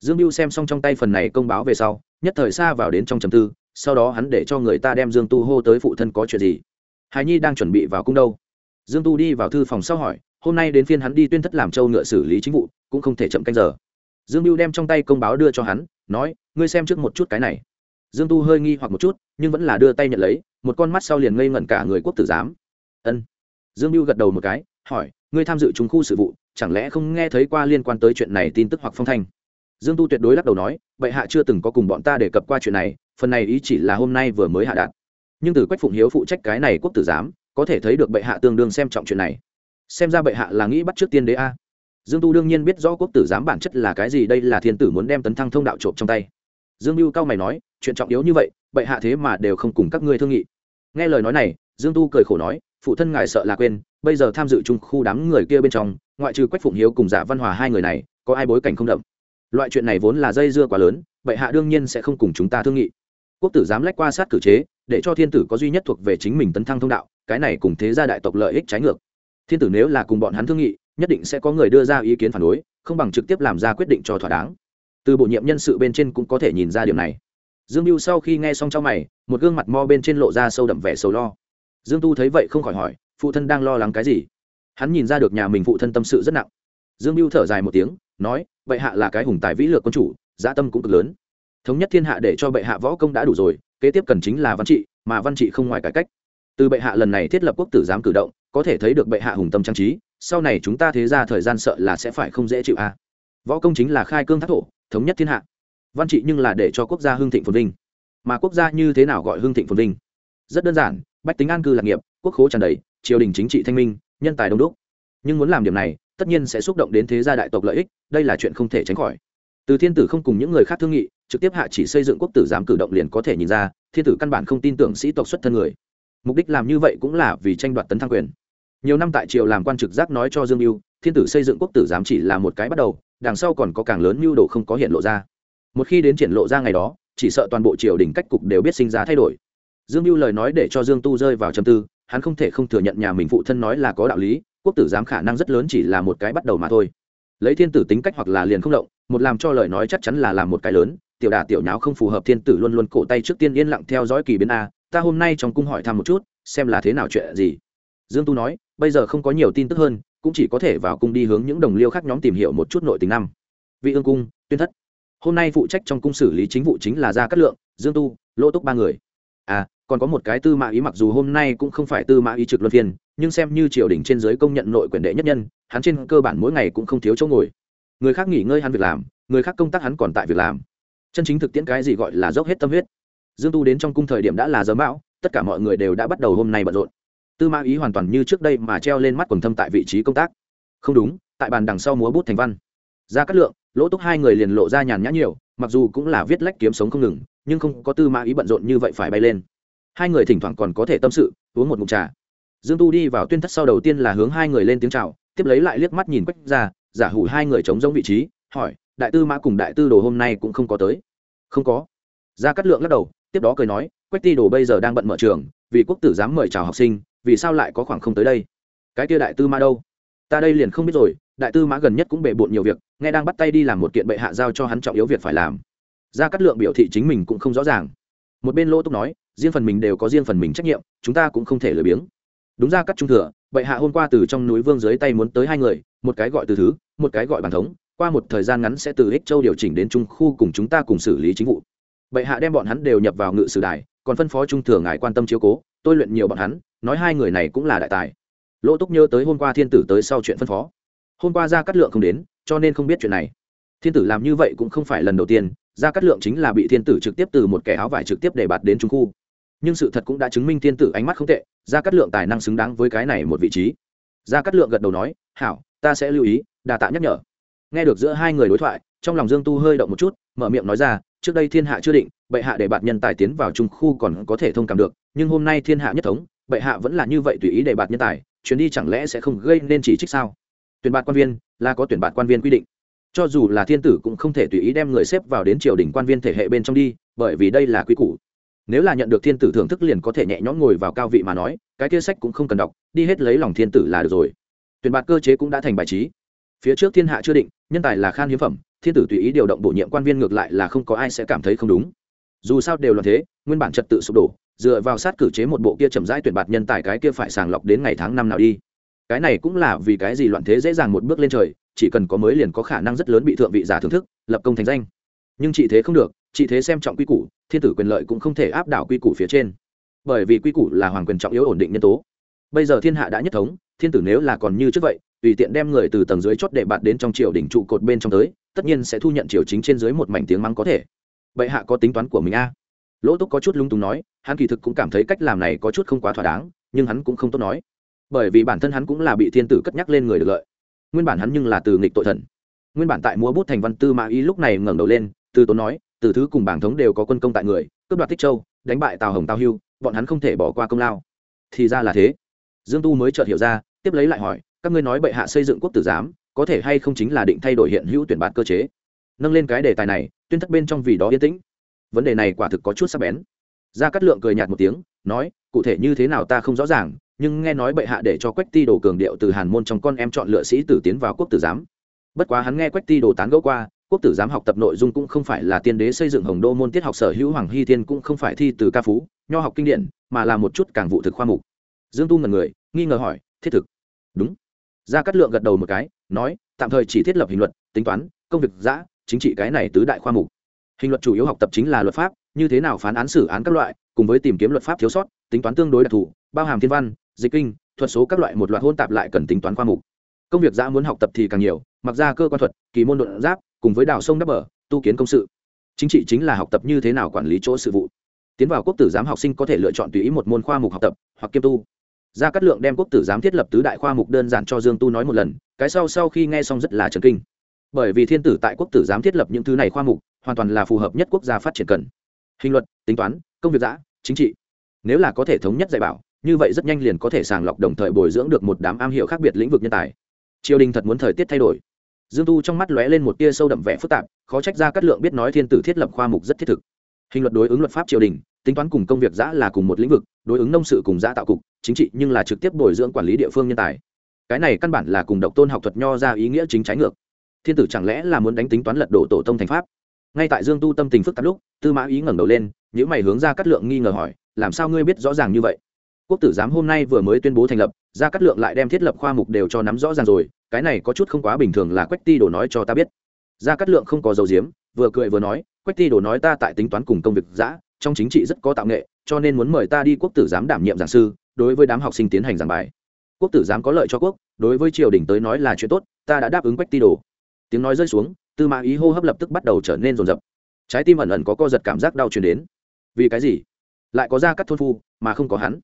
Dương mưu xem xong trong tay phần này công báo về sau, nhất thời xa vào đến trong trầm tư, sau đó hắn để cho người ta đem dương tu hô tới phụ thân có chuyện gì. Hài nhi đang chuẩn bị vào cung đâu? Dương tu đi vào thư phòng sau hỏi, hôm nay đến phiên hắn đi tuyên thất làm châu ngựa xử lý chính vụ, cũng không thể chậm canh giờ. Dương mưu đem trong tay công báo đưa cho hắn, nói, ngươi xem trước một chút cái này. Dương tu hơi nghi hoặc một chút, nhưng vẫn là đưa tay nhận lấy, một con mắt sau liền ngây ngẩn cả người quốc tử giám. Ân. Dương mưu gật đầu một cái hỏi, ngươi tham dự chúng khu sự vụ, chẳng lẽ không nghe thấy qua liên quan tới chuyện này tin tức hoặc phong thanh? Dương tu tuyệt đối lắc đầu nói, bệ hạ chưa từng có cùng bọn ta đề cập qua chuyện này, phần này ý chỉ là hôm nay vừa mới hạ đạt. Nhưng từ quách phụng hiếu phụ trách cái này quốc tử giám, có thể thấy được bệ hạ tương đương xem trọng chuyện này. Xem ra bệ hạ là nghĩ bắt trước tiên đế a. Dương tu đương nhiên biết rõ quốc tử giám bản chất là cái gì, đây là thiên tử muốn đem tấn thăng thông đạo trộm trong tay. Dương mưu cao mày nói, chuyện trọng yếu như vậy, bệ hạ thế mà đều không cùng các ngươi thương nghị. Nghe lời nói này, dương tu cười khổ nói phụ thân ngài sợ là quên, bây giờ tham dự chung khu đám người kia bên trong, ngoại trừ quách phụng hiếu cùng giả văn hòa hai người này, có ai bối cảnh không đậm? Loại chuyện này vốn là dây dưa quá lớn, bệ hạ đương nhiên sẽ không cùng chúng ta thương nghị. Quốc tử dám lách qua sát cử chế, để cho thiên tử có duy nhất thuộc về chính mình tấn thăng thông đạo, cái này cùng thế gia đại tộc lợi ích trái ngược. Thiên tử nếu là cùng bọn hắn thương nghị, nhất định sẽ có người đưa ra ý kiến phản đối, không bằng trực tiếp làm ra quyết định cho thỏa đáng. Từ bổ nhiệm nhân sự bên trên cũng có thể nhìn ra điểm này. Dương mưu sau khi nghe xong trong mày, một gương mặt mo bên trên lộ ra sâu đậm vẻ sầu lo dương tu thấy vậy không khỏi hỏi, phụ thân đang lo lắng cái gì? Hắn nhìn ra được nhà mình phụ thân tâm sự rất nặng. Dương mưu thở dài một tiếng, nói, bệ hạ là cái hùng tài vĩ lược quân chủ gia tâm cũng cực lớn. Thống nhất thiên hạ để cho bệ hạ võ công đã đủ rồi, kế tiếp cần chính là văn trị, mà văn trị không ngoài cải cách. Từ bệ hạ lần này thiết lập quốc tử giám cử động, có thể thấy được bệ hạ hùng tâm trang trí, sau này chúng ta thế ra thời gian sợ là sẽ phải không dễ chịu a. Võ công chính là khai cương thác thổ, thống nhất thiên hạ. Văn trị nhưng là để cho quốc gia hương thịnh phồn vinh. Mà quốc gia như thế nào gọi hương thịnh phồn vinh? Rất đơn giản, bách tính an cư lạc nghiệp, quốc khố tràn đầy, triều đình chính trị thanh minh, nhân tài đông đúc. Nhưng muốn làm điểm này, tất nhiên sẽ xúc động đến thế gia đại tộc lợi ích, đây là chuyện không thể tránh khỏi. Từ thiên tử không cùng những người khác thương nghị, trực tiếp hạ chỉ xây dựng quốc tử giám cử động liền có thể nhìn ra, thiên tử căn bản không tin tưởng sĩ tộc xuất thân người. Mục đích làm như vậy cũng là vì tranh đoạt tấn thăng quyền. Nhiều năm tại triều làm quan trực giác nói cho dương mưu thiên tử xây dựng quốc tử giám chỉ là một cái bắt đầu, đằng sau còn có càng lớn mưu đồ không có hiện lộ ra. Một khi đến triển lộ ra ngày đó, chỉ sợ toàn bộ triều đình cách cục đều biết sinh ra thay đổi dương mưu lời nói để cho dương tu rơi vào trầm tư, hắn không thể không thừa nhận nhà mình phụ thân nói là có đạo lý, quốc tử giám khả năng rất lớn chỉ là một cái bắt đầu mà thôi. Lấy thiên tử tính cách hoặc là liền không động, một làm cho lời nói chắc chắn là làm một cái lớn, tiểu đả tiểu nháo không phù hợp thiên tử luôn luôn cổ tay trước tiên yên lặng theo dõi kỳ biến a, ta hôm nay trong cung hỏi thăm một chút, xem là thế nào chuyện gì. Dương tu nói, bây giờ không có nhiều tin tức hơn, cũng chỉ có thể vào cung đi hướng những đồng liêu khác nhóm tìm hiểu một chút nội tình năm. Vị ương cung, tuyên thất. Hôm nay phụ trách trong cung xử lý chính vụ chính là gia cát lượng, dương tu lỗ túc ba người. À còn có một cái tư mã ý mặc dù hôm nay cũng không phải tư mã ý trực luân phiên, nhưng xem như triều đình trên giới công nhận nội quyền đệ nhất nhân, hắn trên cơ bản mỗi ngày cũng không thiếu chỗ ngồi. Người khác nghỉ ngơi hắn việc làm, người khác công tác hắn còn tại việc làm. Chân chính thực tiễn cái gì gọi là dốc hết tâm huyết. Dương tu đến trong cung thời điểm đã là giờ mão, tất cả mọi người đều đã bắt đầu hôm nay bận rộn. Tư mã ý hoàn toàn như trước đây mà treo lên mắt quần thâm tại vị trí công tác. Không đúng, tại bàn đằng sau múa bút thành văn. Ra cát lượng, lỗ túc hai người liền lộ ra nhàn nhã nhiều, mặc dù cũng là viết lách kiếm sống không ngừng, nhưng không có tư mã ý bận rộn như vậy phải bay lên hai người thỉnh thoảng còn có thể tâm sự, uống một mụn trà. Dương tu đi vào tuyên thất sau đầu tiên là hướng hai người lên tiếng chào, tiếp lấy lại liếc mắt nhìn quách ra giả hủ hai người chống giống vị trí, hỏi, đại tư mã cùng đại tư đồ hôm nay cũng không có tới? Không có. Ra cắt lượng lắc đầu, tiếp đó cười nói, quách ti đồ bây giờ đang bận mở trường, vì quốc tử dám mời chào học sinh, vì sao lại có khoảng không tới đây? Cái kia đại tư mã đâu? Ta đây liền không biết rồi, đại tư mã gần nhất cũng bề bộn nhiều việc, nghe đang bắt tay đi làm một kiện bệ hạ giao cho hắn trọng yếu việc phải làm. Ra cắt lượng biểu thị chính mình cũng không rõ ràng. Một bên lỗ túc nói riêng phần mình đều có riêng phần mình trách nhiệm, chúng ta cũng không thể lười biếng. Đúng ra cắt trung thừa, bệ hạ hôm qua từ trong núi vương dưới tay muốn tới hai người, một cái gọi từ thứ, một cái gọi bàn thống, qua một thời gian ngắn sẽ từ ích châu điều chỉnh đến trung khu cùng chúng ta cùng xử lý chính vụ. Bệ hạ đem bọn hắn đều nhập vào ngự sử đài, còn phân phó trung thừa ngài quan tâm chiếu cố, tôi luyện nhiều bọn hắn, nói hai người này cũng là đại tài. Lỗ túc nhớ tới hôm qua thiên tử tới sau chuyện phân phó. Hôm qua ra cắt lượng không đến, cho nên không biết chuyện này. Thiên tử làm như vậy cũng không phải lần đầu tiên ra cắt lượng chính là bị thiên tử trực tiếp từ một kẻ áo vải trực tiếp để bạt đến trung khu nhưng sự thật cũng đã chứng minh thiên tử ánh mắt không tệ ra cắt lượng tài năng xứng đáng với cái này một vị trí. Ra cắt lượng gật đầu nói, hảo, ta sẽ lưu ý đà tạ nhắc nhở. Nghe được giữa hai người đối thoại, trong lòng dương tu hơi động một chút, mở miệng nói ra, trước đây thiên hạ chưa định, bệ hạ để bạt nhân tài tiến vào trung khu còn có thể thông cảm được, nhưng hôm nay thiên hạ nhất thống, bệ hạ vẫn là như vậy tùy ý để bạt nhân tài, chuyến đi chẳng lẽ sẽ không gây nên chỉ trích sao? Tuyển bạt quan viên, là có tuyển bạt quan viên quy định. Cho dù là thiên tử cũng không thể tùy ý đem người xếp vào đến triều đình quan viên thể hệ bên trong đi, bởi vì đây là quy củ nếu là nhận được thiên tử thưởng thức liền có thể nhẹ nhõm ngồi vào cao vị mà nói, cái kia sách cũng không cần đọc, đi hết lấy lòng thiên tử là được rồi. Tuyển bạt cơ chế cũng đã thành bài trí. Phía trước thiên hạ chưa định, nhân tài là khan hiếm phẩm, thiên tử tùy ý điều động bổ nhiệm quan viên ngược lại là không có ai sẽ cảm thấy không đúng. Dù sao đều là thế, nguyên bản trật tự sụp đổ, dựa vào sát cử chế một bộ kia chậm rãi tuyển bạt nhân tài cái kia phải sàng lọc đến ngày tháng năm nào đi. Cái này cũng là vì cái gì loạn thế dễ dàng một bước lên trời, chỉ cần có mới liền có khả năng rất lớn bị thượng vị giả thưởng thức, lập công thành danh. Nhưng trị thế không được chị thế xem trọng quy củ, thiên tử quyền lợi cũng không thể áp đảo quy củ phía trên. Bởi vì quy củ là hoàng quyền trọng yếu ổn định nhân tố. Bây giờ thiên hạ đã nhất thống, thiên tử nếu là còn như trước vậy, tùy tiện đem người từ tầng dưới chót để bạn đến trong triều đỉnh trụ cột bên trong tới, tất nhiên sẽ thu nhận triều chính trên dưới một mảnh tiếng mắng có thể. Vậy hạ có tính toán của mình a? Lỗ túc có chút lung túng nói, hắn kỳ thực cũng cảm thấy cách làm này có chút không quá thỏa đáng, nhưng hắn cũng không tốt nói. Bởi vì bản thân hắn cũng là bị thiên tử cất nhắc lên người được lợi. Nguyên bản hắn nhưng là từ nghịch tội thần. Nguyên bản tại múa bút thành văn tư mã ý lúc này ngẩng đầu lên, từ tốn nói từ thứ cùng bảng thống đều có quân công tại người, cướp đoạt tích châu, đánh bại tào hồng, tào hưu, bọn hắn không thể bỏ qua công lao. Thì ra là thế. Dương tu mới chợt hiểu ra, tiếp lấy lại hỏi, các ngươi nói bệ hạ xây dựng quốc tử giám, có thể hay không chính là định thay đổi hiện hữu tuyển bạt cơ chế? Nâng lên cái đề tài này, tuyên thất bên trong vì đó yên tĩnh. Vấn đề này quả thực có chút sắc bén. Gia cát lượng cười nhạt một tiếng, nói, cụ thể như thế nào ta không rõ ràng, nhưng nghe nói bệ hạ để cho quách ti đồ cường điệu từ hàn môn trong con em chọn lựa sĩ tử tiến vào quốc tử giám. Bất quá hắn nghe quách ti đồ tán gẫu qua quốc tử giám học tập nội dung cũng không phải là tiên đế xây dựng hồng đô môn tiết học sở hữu hoàng hy thiên cũng không phải thi từ ca phú, nho học kinh điển, mà là một chút càng vụ thực khoa mục. Dương tu ngần người, nghi ngờ hỏi, thiết thực? Đúng. Gia cát lượng gật đầu một cái, nói, tạm thời chỉ thiết lập hình luật, tính toán, công việc giã, chính trị cái này tứ đại khoa mục. Hình luật chủ yếu học tập chính là luật pháp, như thế nào phán án xử án các loại, cùng với tìm kiếm luật pháp thiếu sót, tính toán tương đối đặc thù, bao hàm thiên văn, dịch kinh, thuật số các loại một loạt hôn tạp lại cần tính toán khoa mục công việc giã muốn học tập thì càng nhiều, mặc ra cơ quan thuật, kỳ môn luận giáp, cùng với đào sông đắp bờ, tu kiến công sự. Chính trị chính là học tập như thế nào quản lý chỗ sự vụ. Tiến vào quốc tử giám học sinh có thể lựa chọn tùy ý một môn khoa mục học tập, hoặc kiêm tu. Gia cát lượng đem quốc tử giám thiết lập tứ đại khoa mục đơn giản cho dương tu nói một lần, cái sau sau khi nghe xong rất là trần kinh. Bởi vì thiên tử tại quốc tử giám thiết lập những thứ này khoa mục, hoàn toàn là phù hợp nhất quốc gia phát triển cần. Hình luật, tính toán, công việc giã chính trị. Nếu là có thể thống nhất dạy bảo, như vậy rất nhanh liền có thể sàng lọc đồng thời bồi dưỡng được một đám am hiểu khác biệt lĩnh vực nhân tài triều đình thật muốn thời tiết thay đổi. Dương tu trong mắt lóe lên một tia sâu đậm vẻ phức tạp, khó trách ra cát lượng biết nói thiên tử thiết lập khoa mục rất thiết thực. Hình luật đối ứng luật pháp triều đình, tính toán cùng công việc giã là cùng một lĩnh vực, đối ứng nông sự cùng giã tạo cục, chính trị nhưng là trực tiếp bồi dưỡng quản lý địa phương nhân tài. Cái này căn bản là cùng độc tôn học thuật nho ra ý nghĩa chính trái ngược. Thiên tử chẳng lẽ là muốn đánh tính toán lật đổ tổ tông thành pháp? Ngay tại dương tu tâm tình phức tạp lúc, tư mã ý ngẩng đầu lên những mày hướng ra cát lượng nghi ngờ hỏi, làm sao ngươi biết rõ ràng như vậy? Quốc tử giám hôm nay vừa mới tuyên bố thành lập ra cát lượng lại đem thiết lập khoa mục đều cho nắm rõ ràng rồi, cái này có chút không quá bình thường là quách ti đồ nói cho ta biết. Ra cát lượng không có dầu diếm vừa cười vừa nói, quách ti đồ nói ta tại tính toán cùng công việc giã trong chính trị rất có tạo nghệ, cho nên muốn mời ta đi quốc tử giám đảm nhiệm giảng sư, đối với đám học sinh tiến hành giảng bài. Quốc tử giám có lợi cho quốc, đối với triều đình tới nói là chuyện tốt, ta đã đáp ứng quách ti đồ. Tiếng nói rơi xuống, tư mã ý hô hấp lập tức bắt đầu trở nên rồn rập. Trái tim ẩn ẩn có co giật cảm giác đau truyền đến. Vì cái gì? Lại có ra cắt thôn phu, mà không có hắn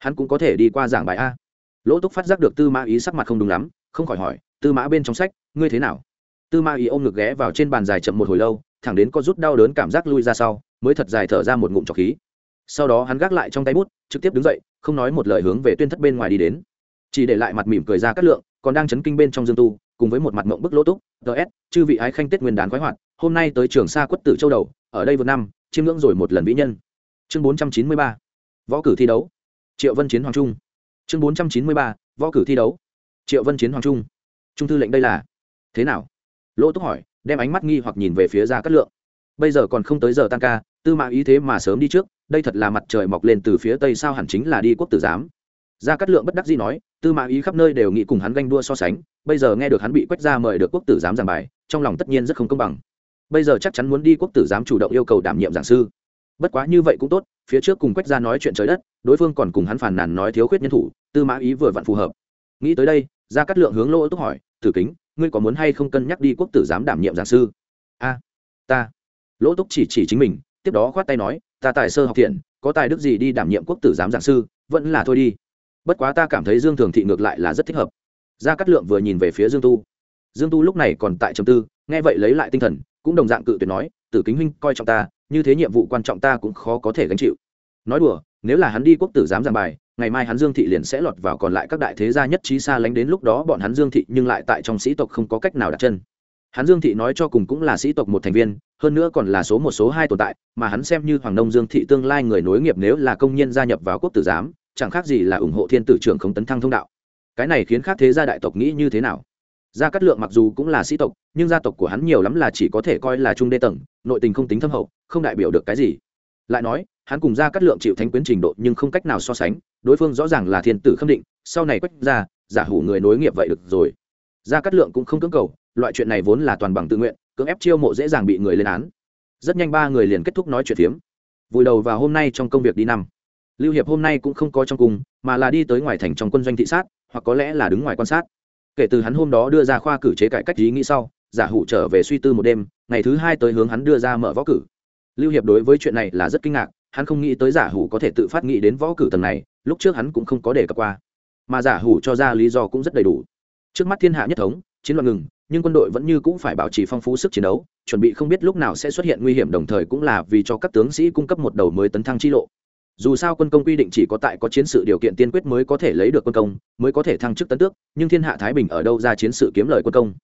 hắn cũng có thể đi qua giảng bài a. Lỗ túc phát giác được tư mã ý sắc mặt không đúng lắm, không khỏi hỏi, tư mã bên trong sách, ngươi thế nào? Tư mã ý ôm ngực ghé vào trên bàn dài chậm một hồi lâu, thẳng đến có rút đau đớn cảm giác lui ra sau, mới thật dài thở ra một ngụm trọc khí. Sau đó hắn gác lại trong tay bút, trực tiếp đứng dậy, không nói một lời hướng về tuyên thất bên ngoài đi đến. Chỉ để lại mặt mỉm cười ra cắt lượng, còn đang chấn kinh bên trong dương tu, cùng với một mặt mộng bức lỗ túc ts chư vị ái khanh tết nguyên đán khoái hoạt, hôm nay tới trường sa quất tử châu đầu, ở đây vượt năm, chiêm ngưỡng rồi một lần vĩ nhân. Chương bốn trăm chín mươi ba. Võ cử thi đấu triệu vân chiến hoàng trung. Chương bốn trăm chín mươi ba, võ cử thi đấu. Triệu vân chiến hoàng trung. Trung thư lệnh đây là? Thế nào? Lỗ túc hỏi, đem ánh mắt nghi hoặc nhìn về phía ra cát lượng. Bây giờ còn không tới giờ tan ca, tư mã ý thế mà sớm đi trước, đây thật là mặt trời mọc lên từ phía tây sao hẳn chính là đi quốc tử giám. Gia cát lượng bất đắc dĩ nói, tư mã ý khắp nơi đều nghĩ cùng hắn ganh đua so sánh, bây giờ nghe được hắn bị quách ra mời được quốc tử giám giảng bài, trong lòng tất nhiên rất không công bằng. Bây giờ chắc chắn muốn đi quốc tử giám chủ động yêu cầu đảm nhiệm giảng sư bất quá như vậy cũng tốt, phía trước cùng quách ra nói chuyện trời đất, đối phương còn cùng hắn phàn nàn nói thiếu khuyết nhân thủ, tư mã ý vừa vặn phù hợp. Nghĩ tới đây, gia cát lượng hướng lỗ túc hỏi, tử kính, ngươi có muốn hay không cân nhắc đi quốc tử giám đảm nhiệm giảng sư? A, ta. Lỗ túc chỉ chỉ chính mình, tiếp đó khoát tay nói, ta tài sơ học thiện, có tài đức gì đi đảm nhiệm quốc tử giám giảng sư, vẫn là thôi đi. Bất quá ta cảm thấy dương thường thị ngược lại là rất thích hợp. Gia cát lượng vừa nhìn về phía dương tu. Dương tu lúc này còn tại trầm tư, nghe vậy lấy lại tinh thần, cũng đồng dạng cự tuyệt nói, tử kính huynh coi trọng ta như thế nhiệm vụ quan trọng ta cũng khó có thể gánh chịu. Nói đùa, nếu là hắn đi quốc tử giám giảng bài, ngày mai hắn dương thị liền sẽ lọt vào còn lại các đại thế gia nhất trí xa lánh đến lúc đó bọn hắn dương thị nhưng lại tại trong sĩ tộc không có cách nào đặt chân. Hắn dương thị nói cho cùng cũng là sĩ tộc một thành viên, hơn nữa còn là số một, số hai tồn tại, mà hắn xem như hoàng nông dương thị tương lai người nối nghiệp nếu là công nhân gia nhập vào quốc tử giám, chẳng khác gì là ủng hộ thiên tử trưởng không tấn thăng thông đạo. Cái này khiến khác thế gia đại tộc nghĩ như thế nào? Gia cát lượng mặc dù cũng là sĩ tộc, nhưng gia tộc của hắn nhiều lắm là chỉ có thể coi là trung đê tầng, nội tình không tính thâm hậu không đại biểu được cái gì. Lại nói, hắn cùng gia cát lượng chịu thánh quyến trình độ nhưng không cách nào so sánh, đối phương rõ ràng là thiên tử khâm định, sau này quách ra, giả hủ người nối nghiệp vậy được rồi. Gia cát lượng cũng không cưỡng cầu, loại chuyện này vốn là toàn bằng tự nguyện, cưỡng ép chiêu mộ dễ dàng bị người lên án. Rất nhanh ba người liền kết thúc nói chuyện phiếm. Vùi đầu vào hôm nay trong công việc đi năm. Lưu hiệp hôm nay cũng không có trong cung mà là đi tới ngoài thành trong quân doanh thị sát, hoặc có lẽ là đứng ngoài quan sát. Kể từ hắn hôm đó đưa ra khoa cử chế cải cách ý nghĩ sau, giả hủ trở về suy tư một đêm, ngày thứ hai tới hướng hắn đưa ra mở võ cử lưu hiệp đối với chuyện này là rất kinh ngạc, hắn không nghĩ tới giả hủ có thể tự phát nghĩ đến võ cử tầng này, lúc trước hắn cũng không có đề cập qua. Mà giả hủ cho ra lý do cũng rất đầy đủ. Trước mắt thiên hạ nhất thống, chiến loạn ngừng, nhưng quân đội vẫn như cũng phải bảo trì phong phú sức chiến đấu, chuẩn bị không biết lúc nào sẽ xuất hiện nguy hiểm đồng thời cũng là vì cho các tướng sĩ cung cấp một đầu mới tấn thăng chi lộ. Dù sao quân công quy định chỉ có tại có chiến sự điều kiện tiên quyết mới có thể lấy được quân công, mới có thể thăng chức tấn tước, nhưng thiên hạ thái bình ở đâu ra chiến sự kiếm lời quân công?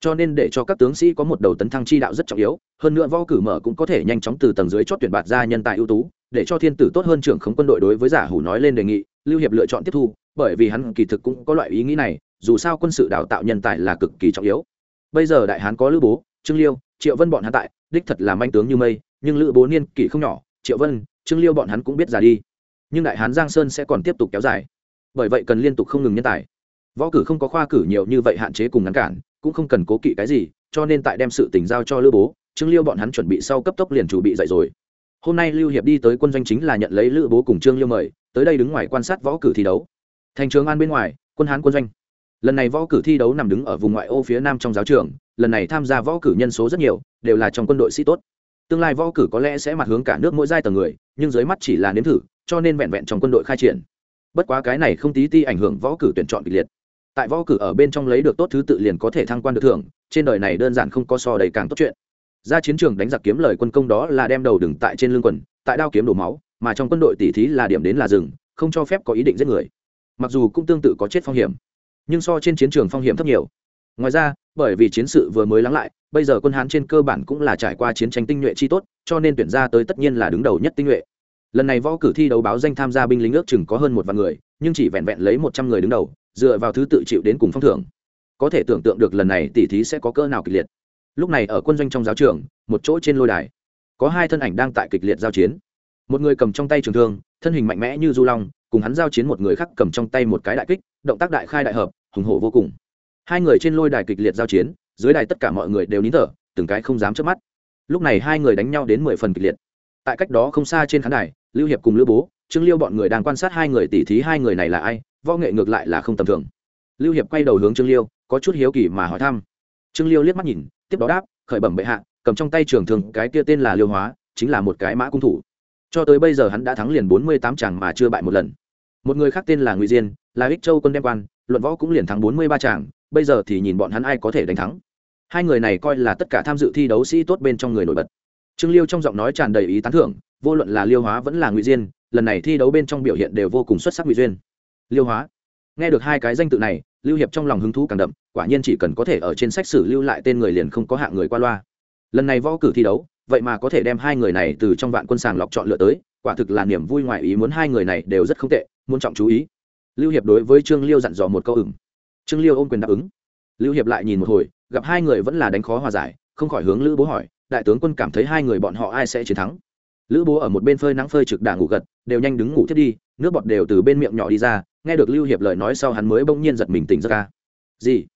Cho nên để cho các tướng sĩ có một đầu tấn thăng chi đạo rất trọng yếu, hơn nữa võ cử mở cũng có thể nhanh chóng từ tầng dưới chót tuyển bạt ra nhân tài ưu tú, để cho thiên tử tốt hơn trưởng khống quân đội đối với giả hủ nói lên đề nghị, lưu hiệp lựa chọn tiếp thu, bởi vì hắn kỳ thực cũng có loại ý nghĩ này, dù sao quân sự đào tạo nhân tài là cực kỳ trọng yếu. Bây giờ đại hán có lữ bố, trương liêu, triệu vân bọn hắn tại, đích thật là manh tướng như mây, nhưng lữ bố niên kỷ không nhỏ, triệu vân, trương liêu bọn hắn cũng biết già đi. Nhưng đại hán giang sơn sẽ còn tiếp tục kéo dài. Bởi vậy cần liên tục không ngừng nhân tài. Võ cử không có khoa cử nhiều như vậy hạn chế cùng ngăn cản cũng không cần cố kỵ cái gì, cho nên tại đem sự tình giao cho lữ bố, trương liêu bọn hắn chuẩn bị sau cấp tốc liền chủ bị dậy rồi. Hôm nay lưu hiệp đi tới quân doanh chính là nhận lấy lữ bố cùng trương liêu mời, tới đây đứng ngoài quan sát võ cử thi đấu. Thành trường an bên ngoài, quân hán quân doanh. Lần này võ cử thi đấu nằm đứng ở vùng ngoại ô phía nam trong giáo trường, lần này tham gia võ cử nhân số rất nhiều, đều là trong quân đội sĩ tốt. Tương lai võ cử có lẽ sẽ mặt hướng cả nước mỗi giai tầng người, nhưng dưới mắt chỉ là nếm thử, cho nên vẹn vẹn trong quân đội khai triển. Bất quá cái này không tí ti ảnh hưởng võ cử tuyển chọn kịch liệt tại võ cử ở bên trong lấy được tốt thứ tự liền có thể thăng quan được thưởng, trên đời này đơn giản không có so đầy càng tốt chuyện. Ra chiến trường đánh giặc kiếm lời quân công đó là đem đầu đừng tại trên lưng quần, tại đao kiếm đổ máu, mà trong quân đội tỉ thí là điểm đến là rừng không cho phép có ý định giết người. Mặc dù cũng tương tự có chết phong hiểm, nhưng so trên chiến trường phong hiểm thấp nhiều. Ngoài ra, bởi vì chiến sự vừa mới lắng lại, bây giờ quân hán trên cơ bản cũng là trải qua chiến tranh tinh nhuệ chi tốt, cho nên tuyển ra tới tất nhiên là đứng đầu nhất tinh nhuệ. Lần này võ cử thi đấu báo danh tham gia binh lính ước chừng có hơn một vạn người, nhưng chỉ vẹn vẹn lấy một trăm người đứng đầu dựa vào thứ tự chịu đến cùng phong thưởng. Có thể tưởng tượng được lần này tỉ thí sẽ có cỡ nào kịch liệt. Lúc này ở quân doanh trong giáo trường, một chỗ trên lôi đài, có hai thân ảnh đang tại kịch liệt giao chiến. Một người cầm trong tay trường thương, thân hình mạnh mẽ như du long, cùng hắn giao chiến một người khác cầm trong tay một cái đại kích, động tác đại khai đại hợp, hùng hổ vô cùng. Hai người trên lôi đài kịch liệt giao chiến, dưới đài tất cả mọi người đều nín thở, từng cái không dám chớp mắt. Lúc này hai người đánh nhau đến mười phần kịch liệt. Tại cách đó không xa trên khán đài, lưu hiệp cùng lữ bố, trương liêu bọn người đang quan sát hai người tỉ thí hai người này là ai võ nghệ ngược lại là không tầm thường. Lưu hiệp quay đầu hướng trương liêu, có chút hiếu kỳ mà hỏi thăm. Trương liêu liếc mắt nhìn, tiếp đó đáp, khởi bẩm bệ hạ, cầm trong tay trường thường cái kia tên là liêu hóa, chính là một cái mã cung thủ. Cho tới bây giờ hắn đã thắng liền bốn mươi tám chàng mà chưa bại một lần. Một người khác tên là ngụy diên, là ích châu quân đem quan, luận võ cũng liền thắng bốn mươi ba chàng, bây giờ thì nhìn bọn hắn ai có thể đánh thắng. Hai người này coi là tất cả tham dự thi đấu sĩ tốt bên trong người nổi bật. Trương liêu trong giọng nói tràn đầy ý tán thưởng, vô luận là liêu hóa vẫn là ngụy diên, lần này thi đấu bên trong biểu hiện đều vô cùng xuất sắc ngụy duyên liêu hóa. Nghe được hai cái danh tự này lưu hiệp trong lòng hứng thú càng đậm quả nhiên chỉ cần có thể ở trên sách sử lưu lại tên người liền không có hạng người qua loa. Lần này võ cử thi đấu vậy mà có thể đem hai người này từ trong vạn quân sàng lọc chọn lựa tới quả thực là niềm vui ngoài ý muốn hai người này đều rất không tệ muốn trọng chú ý. Lưu hiệp đối với trương liêu dặn dò một câu ứng, trương liêu ôm quyền đáp ứng. Lưu hiệp lại nhìn một hồi gặp hai người vẫn là đánh khó hòa giải không khỏi hướng lữ bố hỏi đại tướng quân cảm thấy hai người bọn họ ai sẽ chiến thắng? Lữ bố ở một bên phơi nắng phơi trực đà ngủ gật đều nhanh đứng ngủ thiết đi nước bọt đều từ bên miệng nhỏ đi ra nghe được lưu hiệp lời nói sau hắn mới bỗng nhiên giật mình tỉnh ra. Ca gì?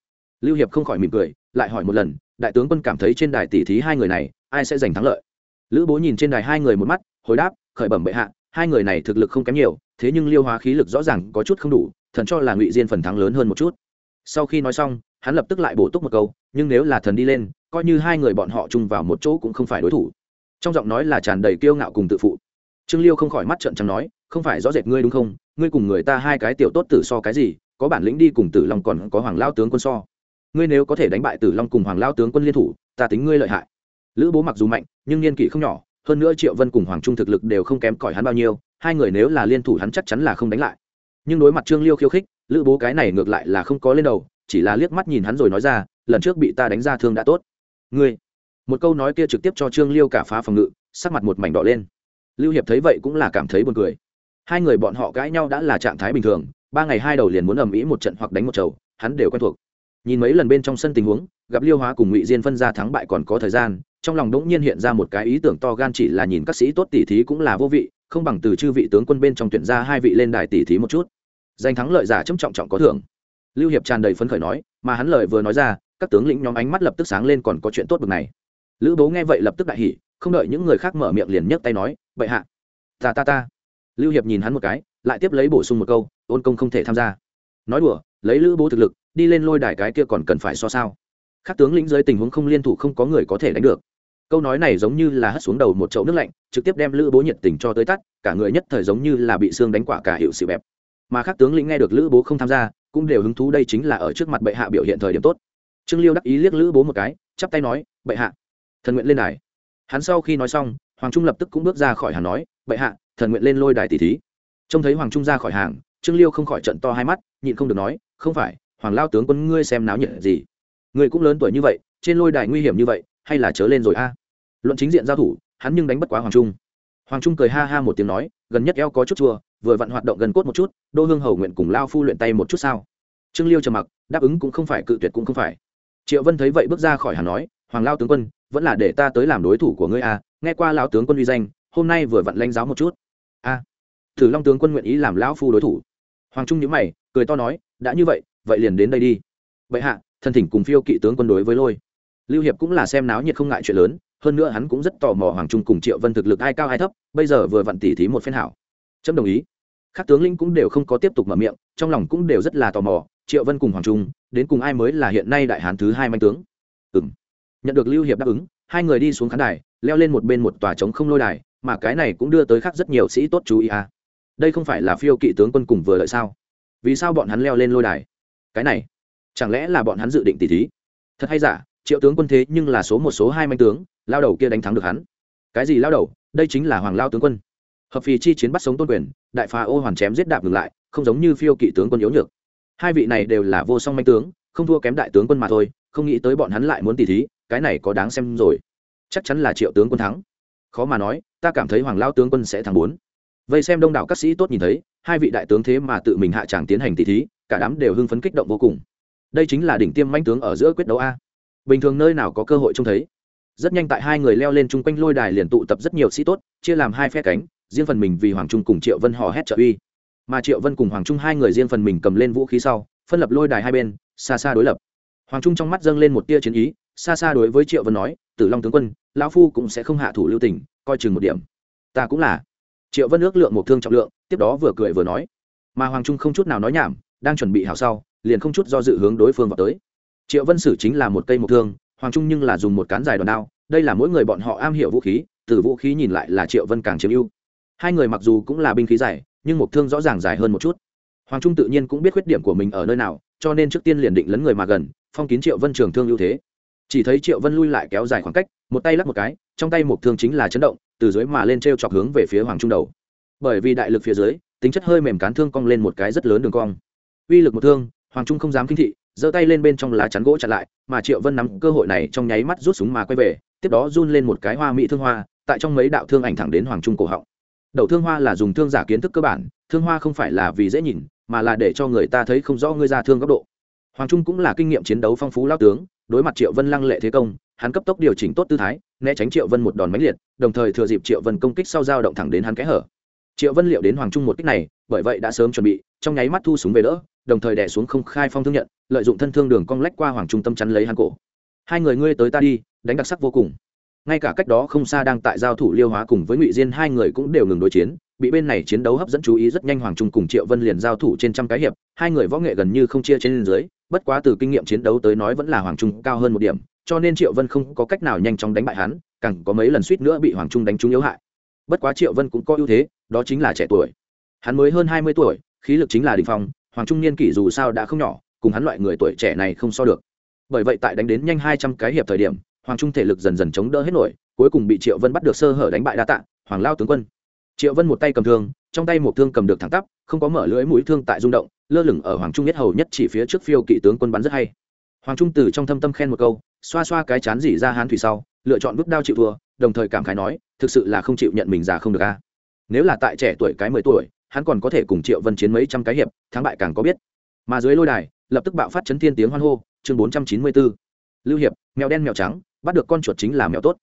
Lưu hiệp không khỏi mỉm cười, lại hỏi một lần, đại tướng quân cảm thấy trên đài tỷ thí hai người này, ai sẽ giành thắng lợi? Lữ bố nhìn trên đài hai người một mắt, hồi đáp, khởi bẩm bệ hạ, hai người này thực lực không kém nhiều, thế nhưng liêu hóa khí lực rõ ràng có chút không đủ, thần cho là ngụy diên phần thắng lớn hơn một chút. Sau khi nói xong, hắn lập tức lại bổ túc một câu, nhưng nếu là thần đi lên, coi như hai người bọn họ chung vào một chỗ cũng không phải đối thủ. Trong giọng nói là tràn đầy kiêu ngạo cùng tự phụ. Trương liêu không khỏi mắt trận trắng nói không phải rõ rệt ngươi đúng không? Ngươi cùng người ta hai cái tiểu tốt tử so cái gì? Có bản lĩnh đi cùng tử long còn có hoàng lao tướng quân so. Ngươi nếu có thể đánh bại tử long cùng hoàng lao tướng quân liên thủ, ta tính ngươi lợi hại. Lữ bố mặc dù mạnh, nhưng niên kỷ không nhỏ, hơn nữa triệu vân cùng hoàng trung thực lực đều không kém cỏi hắn bao nhiêu, hai người nếu là liên thủ hắn chắc chắn là không đánh lại. Nhưng đối mặt trương liêu khiêu khích, lữ bố cái này ngược lại là không có lên đầu, chỉ là liếc mắt nhìn hắn rồi nói ra, lần trước bị ta đánh ra thương đã tốt. Ngươi, một câu nói kia trực tiếp cho trương liêu cả phá phòng ngự, sắc mặt một mảnh đỏ lên. Lưu hiệp thấy vậy cũng là cảm thấy buồn cười hai người bọn họ cãi nhau đã là trạng thái bình thường, ba ngày hai đầu liền muốn ầm ĩ một trận hoặc đánh một chầu, hắn đều quen thuộc. Nhìn mấy lần bên trong sân tình huống, gặp liêu hóa cùng ngụy diên phân ra thắng bại còn có thời gian, trong lòng đống nhiên hiện ra một cái ý tưởng to gan chỉ là nhìn các sĩ tốt tỉ thí cũng là vô vị, không bằng từ chư vị tướng quân bên trong tuyển ra hai vị lên đài tỉ thí một chút. Giành thắng lợi giả chấm trọng trọng có thưởng. Lưu hiệp tràn đầy phấn khởi nói, mà hắn lời vừa nói ra, các tướng lĩnh nhóm ánh mắt lập tức sáng lên còn có chuyện tốt bực này. Lữ bố nghe vậy lập tức đại hỉ, không đợi những người khác mở miệng liền nhấc tay nói vậy hạ, ta ta ta lưu hiệp nhìn hắn một cái, lại tiếp lấy bổ sung một câu, ôn công không thể tham gia. Nói đùa, lấy lữ bố thực lực, đi lên lôi đài cái kia còn cần phải so sao? Các tướng lĩnh dưới tình huống không liên thủ không có người có thể đánh được. Câu nói này giống như là hất xuống đầu một chậu nước lạnh, trực tiếp đem lữ bố nhiệt tình cho tới tắt, cả người nhất thời giống như là bị xương đánh quả cả hiệu sự bẹp. Mà các tướng lĩnh nghe được lữ bố không tham gia, cũng đều hứng thú đây chính là ở trước mặt bệ hạ biểu hiện thời điểm tốt. Trương liêu đắc ý liếc lữ bố một cái, chắp tay nói, bệ hạ, thần nguyện lên đài. Hắn sau khi nói xong, hoàng trung lập tức cũng bước ra khỏi hà nói, bệ hạ thần nguyện lên lôi đài tỷ thí. Trông thấy hoàng trung ra khỏi hàng, trương liêu không khỏi trận to hai mắt, nhịn không được nói, không phải, hoàng lao tướng quân ngươi xem náo nhiệt gì? Ngươi cũng lớn tuổi như vậy, trên lôi đài nguy hiểm như vậy, hay là chớ lên rồi a? Luận chính diện giao thủ, hắn nhưng đánh bất quá hoàng trung. Hoàng trung cười ha ha một tiếng nói, gần nhất eo có chút chua, vừa vặn hoạt động gần cốt một chút, đô hương hầu nguyện cùng lao phu luyện tay một chút sao? Trương liêu trầm mặc, đáp ứng cũng không phải, cự tuyệt cũng không phải. Triệu vân thấy vậy bước ra khỏi hàng nói, hoàng lao tướng quân, vẫn là để ta tới làm đối thủ của ngươi a, nghe qua lão tướng quân uy danh, hôm nay vừa vặn lãnh giáo một chút a, thử long tướng quân nguyện ý làm lão phu đối thủ. Hoàng trung nhữ mày, cười to nói, đã như vậy vậy liền đến đây đi. Vậy hạ, thần thỉnh cùng phiêu kỵ tướng quân đối với lôi. Lưu hiệp cũng là xem náo nhiệt không ngại chuyện lớn, hơn nữa hắn cũng rất tò mò hoàng trung cùng triệu vân thực lực ai cao ai thấp, bây giờ vừa vặn tỉ thí một phen hảo. Trâm đồng ý. Các tướng lĩnh cũng đều không có tiếp tục mở miệng, trong lòng cũng đều rất là tò mò, triệu vân cùng hoàng trung, đến cùng ai mới là hiện nay đại hán thứ hai manh tướng? Ừ nhận được lưu hiệp đáp ứng, hai người đi xuống khán đài, leo lên một bên một tòa trống không lôi đài mà cái này cũng đưa tới khác rất nhiều sĩ tốt chú ý à. đây không phải là phiêu kỵ tướng quân cùng vừa lợi sao? Vì sao bọn hắn leo lên lôi đài? Cái này, chẳng lẽ là bọn hắn dự định tỉ thí? Thật hay giả, triệu tướng quân thế nhưng là số một, số hai manh tướng, lao đầu kia đánh thắng được hắn. Cái gì lao đầu? Đây chính là hoàng lao tướng quân. Hợp phì chi chiến bắt sống tôn quyền, đại phá ô hoàn chém giết đạp ngừng lại, không giống như phiêu kỵ tướng quân yếu nhược. Hai vị này đều là vô song manh tướng, không thua kém đại tướng quân mà thôi, không nghĩ tới bọn hắn lại muốn tỉ thí, cái này có đáng xem rồi. Chắc chắn là triệu tướng quân thắng khó mà nói, ta cảm thấy hoàng lao tướng quân sẽ thắng bốn. Vây xem đông đảo các sĩ tốt nhìn thấy, hai vị đại tướng thế mà tự mình hạ tràng tiến hành tỷ thí, cả đám đều hưng phấn kích động vô cùng. Đây chính là đỉnh tiêm manh tướng ở giữa quyết đấu a. Bình thường nơi nào có cơ hội trông thấy. Rất nhanh tại hai người leo lên chung quanh lôi đài liền tụ tập rất nhiều sĩ tốt, chia làm hai phe cánh, riêng phần mình vì hoàng trung cùng triệu vân hò hét trợ uy. Mà triệu vân cùng hoàng trung hai người riêng phần mình cầm lên vũ khí sau, phân lập lôi đài hai bên, xa xa đối lập. Hoàng trung trong mắt dâng lên một tia chiến ý, xa xa đối với triệu vân nói tử long tướng quân, lão phu cũng sẽ không hạ thủ lưu tình, coi chừng một điểm. Ta cũng là. Triệu vân ước lượng một thương trọng lượng, tiếp đó vừa cười vừa nói. Mà hoàng trung không chút nào nói nhảm, đang chuẩn bị hào sau, liền không chút do dự hướng đối phương vào tới. Triệu vân sử chính là một cây một thương, hoàng trung nhưng là dùng một cán dài đòn đao, đây là mỗi người bọn họ am hiểu vũ khí, từ vũ khí nhìn lại là triệu vân càng chiếm ưu. Hai người mặc dù cũng là binh khí dài, nhưng một thương rõ ràng dài hơn một chút. Hoàng trung tự nhiên cũng biết khuyết điểm của mình ở nơi nào, cho nên trước tiên liền định lấn người mà gần, phong kín triệu vân trường thương ưu thế chỉ thấy triệu vân lui lại kéo dài khoảng cách, một tay lắc một cái, trong tay một thương chính là chấn động, từ dưới mà lên t r e o chọc hướng về phía hoàng trung đầu. Bởi vì đại lực phía dưới, tính chất hơi mềm cán thương cong lên một cái rất lớn đường cong. Uy lực một thương, hoàng trung không dám kinh thị, giơ tay lên bên trong lá chắn gỗ chặn lại, mà triệu vân nắm cơ hội này trong nháy mắt rút súng mà quay về, tiếp đó run lên một cái hoa mỹ thương hoa, tại trong mấy đạo thương ảnh thẳng đến hoàng trung cổ họng. Đầu thương hoa là dùng thương giả kiến thức cơ bản, thương hoa không phải là vì dễ nhìn, mà là để cho người ta thấy không rõ ngươi ra thương góc độ hoàng trung cũng là kinh nghiệm chiến đấu phong phú lao tướng, đối mặt triệu vân lăng lệ thế công, hắn cấp tốc điều chỉnh tốt tư thái, né tránh triệu vân một đòn mãnh liệt, đồng thời thừa dịp triệu vân công kích sau dao động thẳng đến hắn kẽ hở. Triệu vân liệu đến hoàng trung một kích này, bởi vậy đã sớm chuẩn bị, trong nháy mắt thu súng về đỡ, đồng thời đẻ xuống không khai phong thương nhận, lợi dụng thân thương đường cong lách qua hoàng trung tâm chắn lấy hắn cổ. Hai người ngươi tới ta đi, đánh đặc sắc vô cùng. Ngay cả cách đó không xa đang tại giao thủ liêu hóa cùng với ngụy diên hai người cũng đều ngừng đối chiến bị bên này chiến đấu hấp dẫn chú ý rất nhanh hoàng trung cùng triệu vân liền giao thủ trên trăm cái hiệp, hai người võ nghệ gần như không chia trên dưới, bất quá từ kinh nghiệm chiến đấu tới nói vẫn là hoàng trung cao hơn một điểm, cho nên triệu vân không có cách nào nhanh chóng đánh bại hắn, càng có mấy lần suýt nữa bị hoàng trung đánh trúng yếu hại. Bất quá triệu vân cũng có ưu thế, đó chính là trẻ tuổi. Hắn mới hơn hai mươi tuổi, khí lực chính là đình phong, hoàng trung niên kỷ dù sao đã không nhỏ, cùng hắn loại người tuổi trẻ này không so được. Bởi vậy tại đánh đến nhanh hai trăm cái hiệp thời điểm, hoàng trung thể lực dần dần chống đỡ hết nổi, cuối cùng bị triệu vân bắt được sơ hở đánh bại đa tạ, hoàng lao tướng quân triệu vân một tay cầm thương, trong tay một thương cầm được thẳng tắp, không có mở lưỡi mũi thương tại rung động, lơ lửng ở hoàng trung nhất hầu nhất chỉ phía trước phiêu kỵ tướng quân bắn rất hay. Hoàng trung từ trong thâm tâm khen một câu, xoa xoa cái chán dỉ ra hán thủy sau, lựa chọn bước đao chịu thua, đồng thời cảm khái nói, thực sự là không chịu nhận mình già không được a. Nếu là tại trẻ tuổi cái mười tuổi, hắn còn có thể cùng triệu vân chiến mấy trăm cái hiệp, thắng bại càng có biết. Mà dưới lôi đài, lập tức bạo phát chấn thiên tiếng hoan hô, chương bốn trăm chín mươi bốn. Lưu hiệp, mèo đen mèo trắng, bắt được con chuột chính là mèo tốt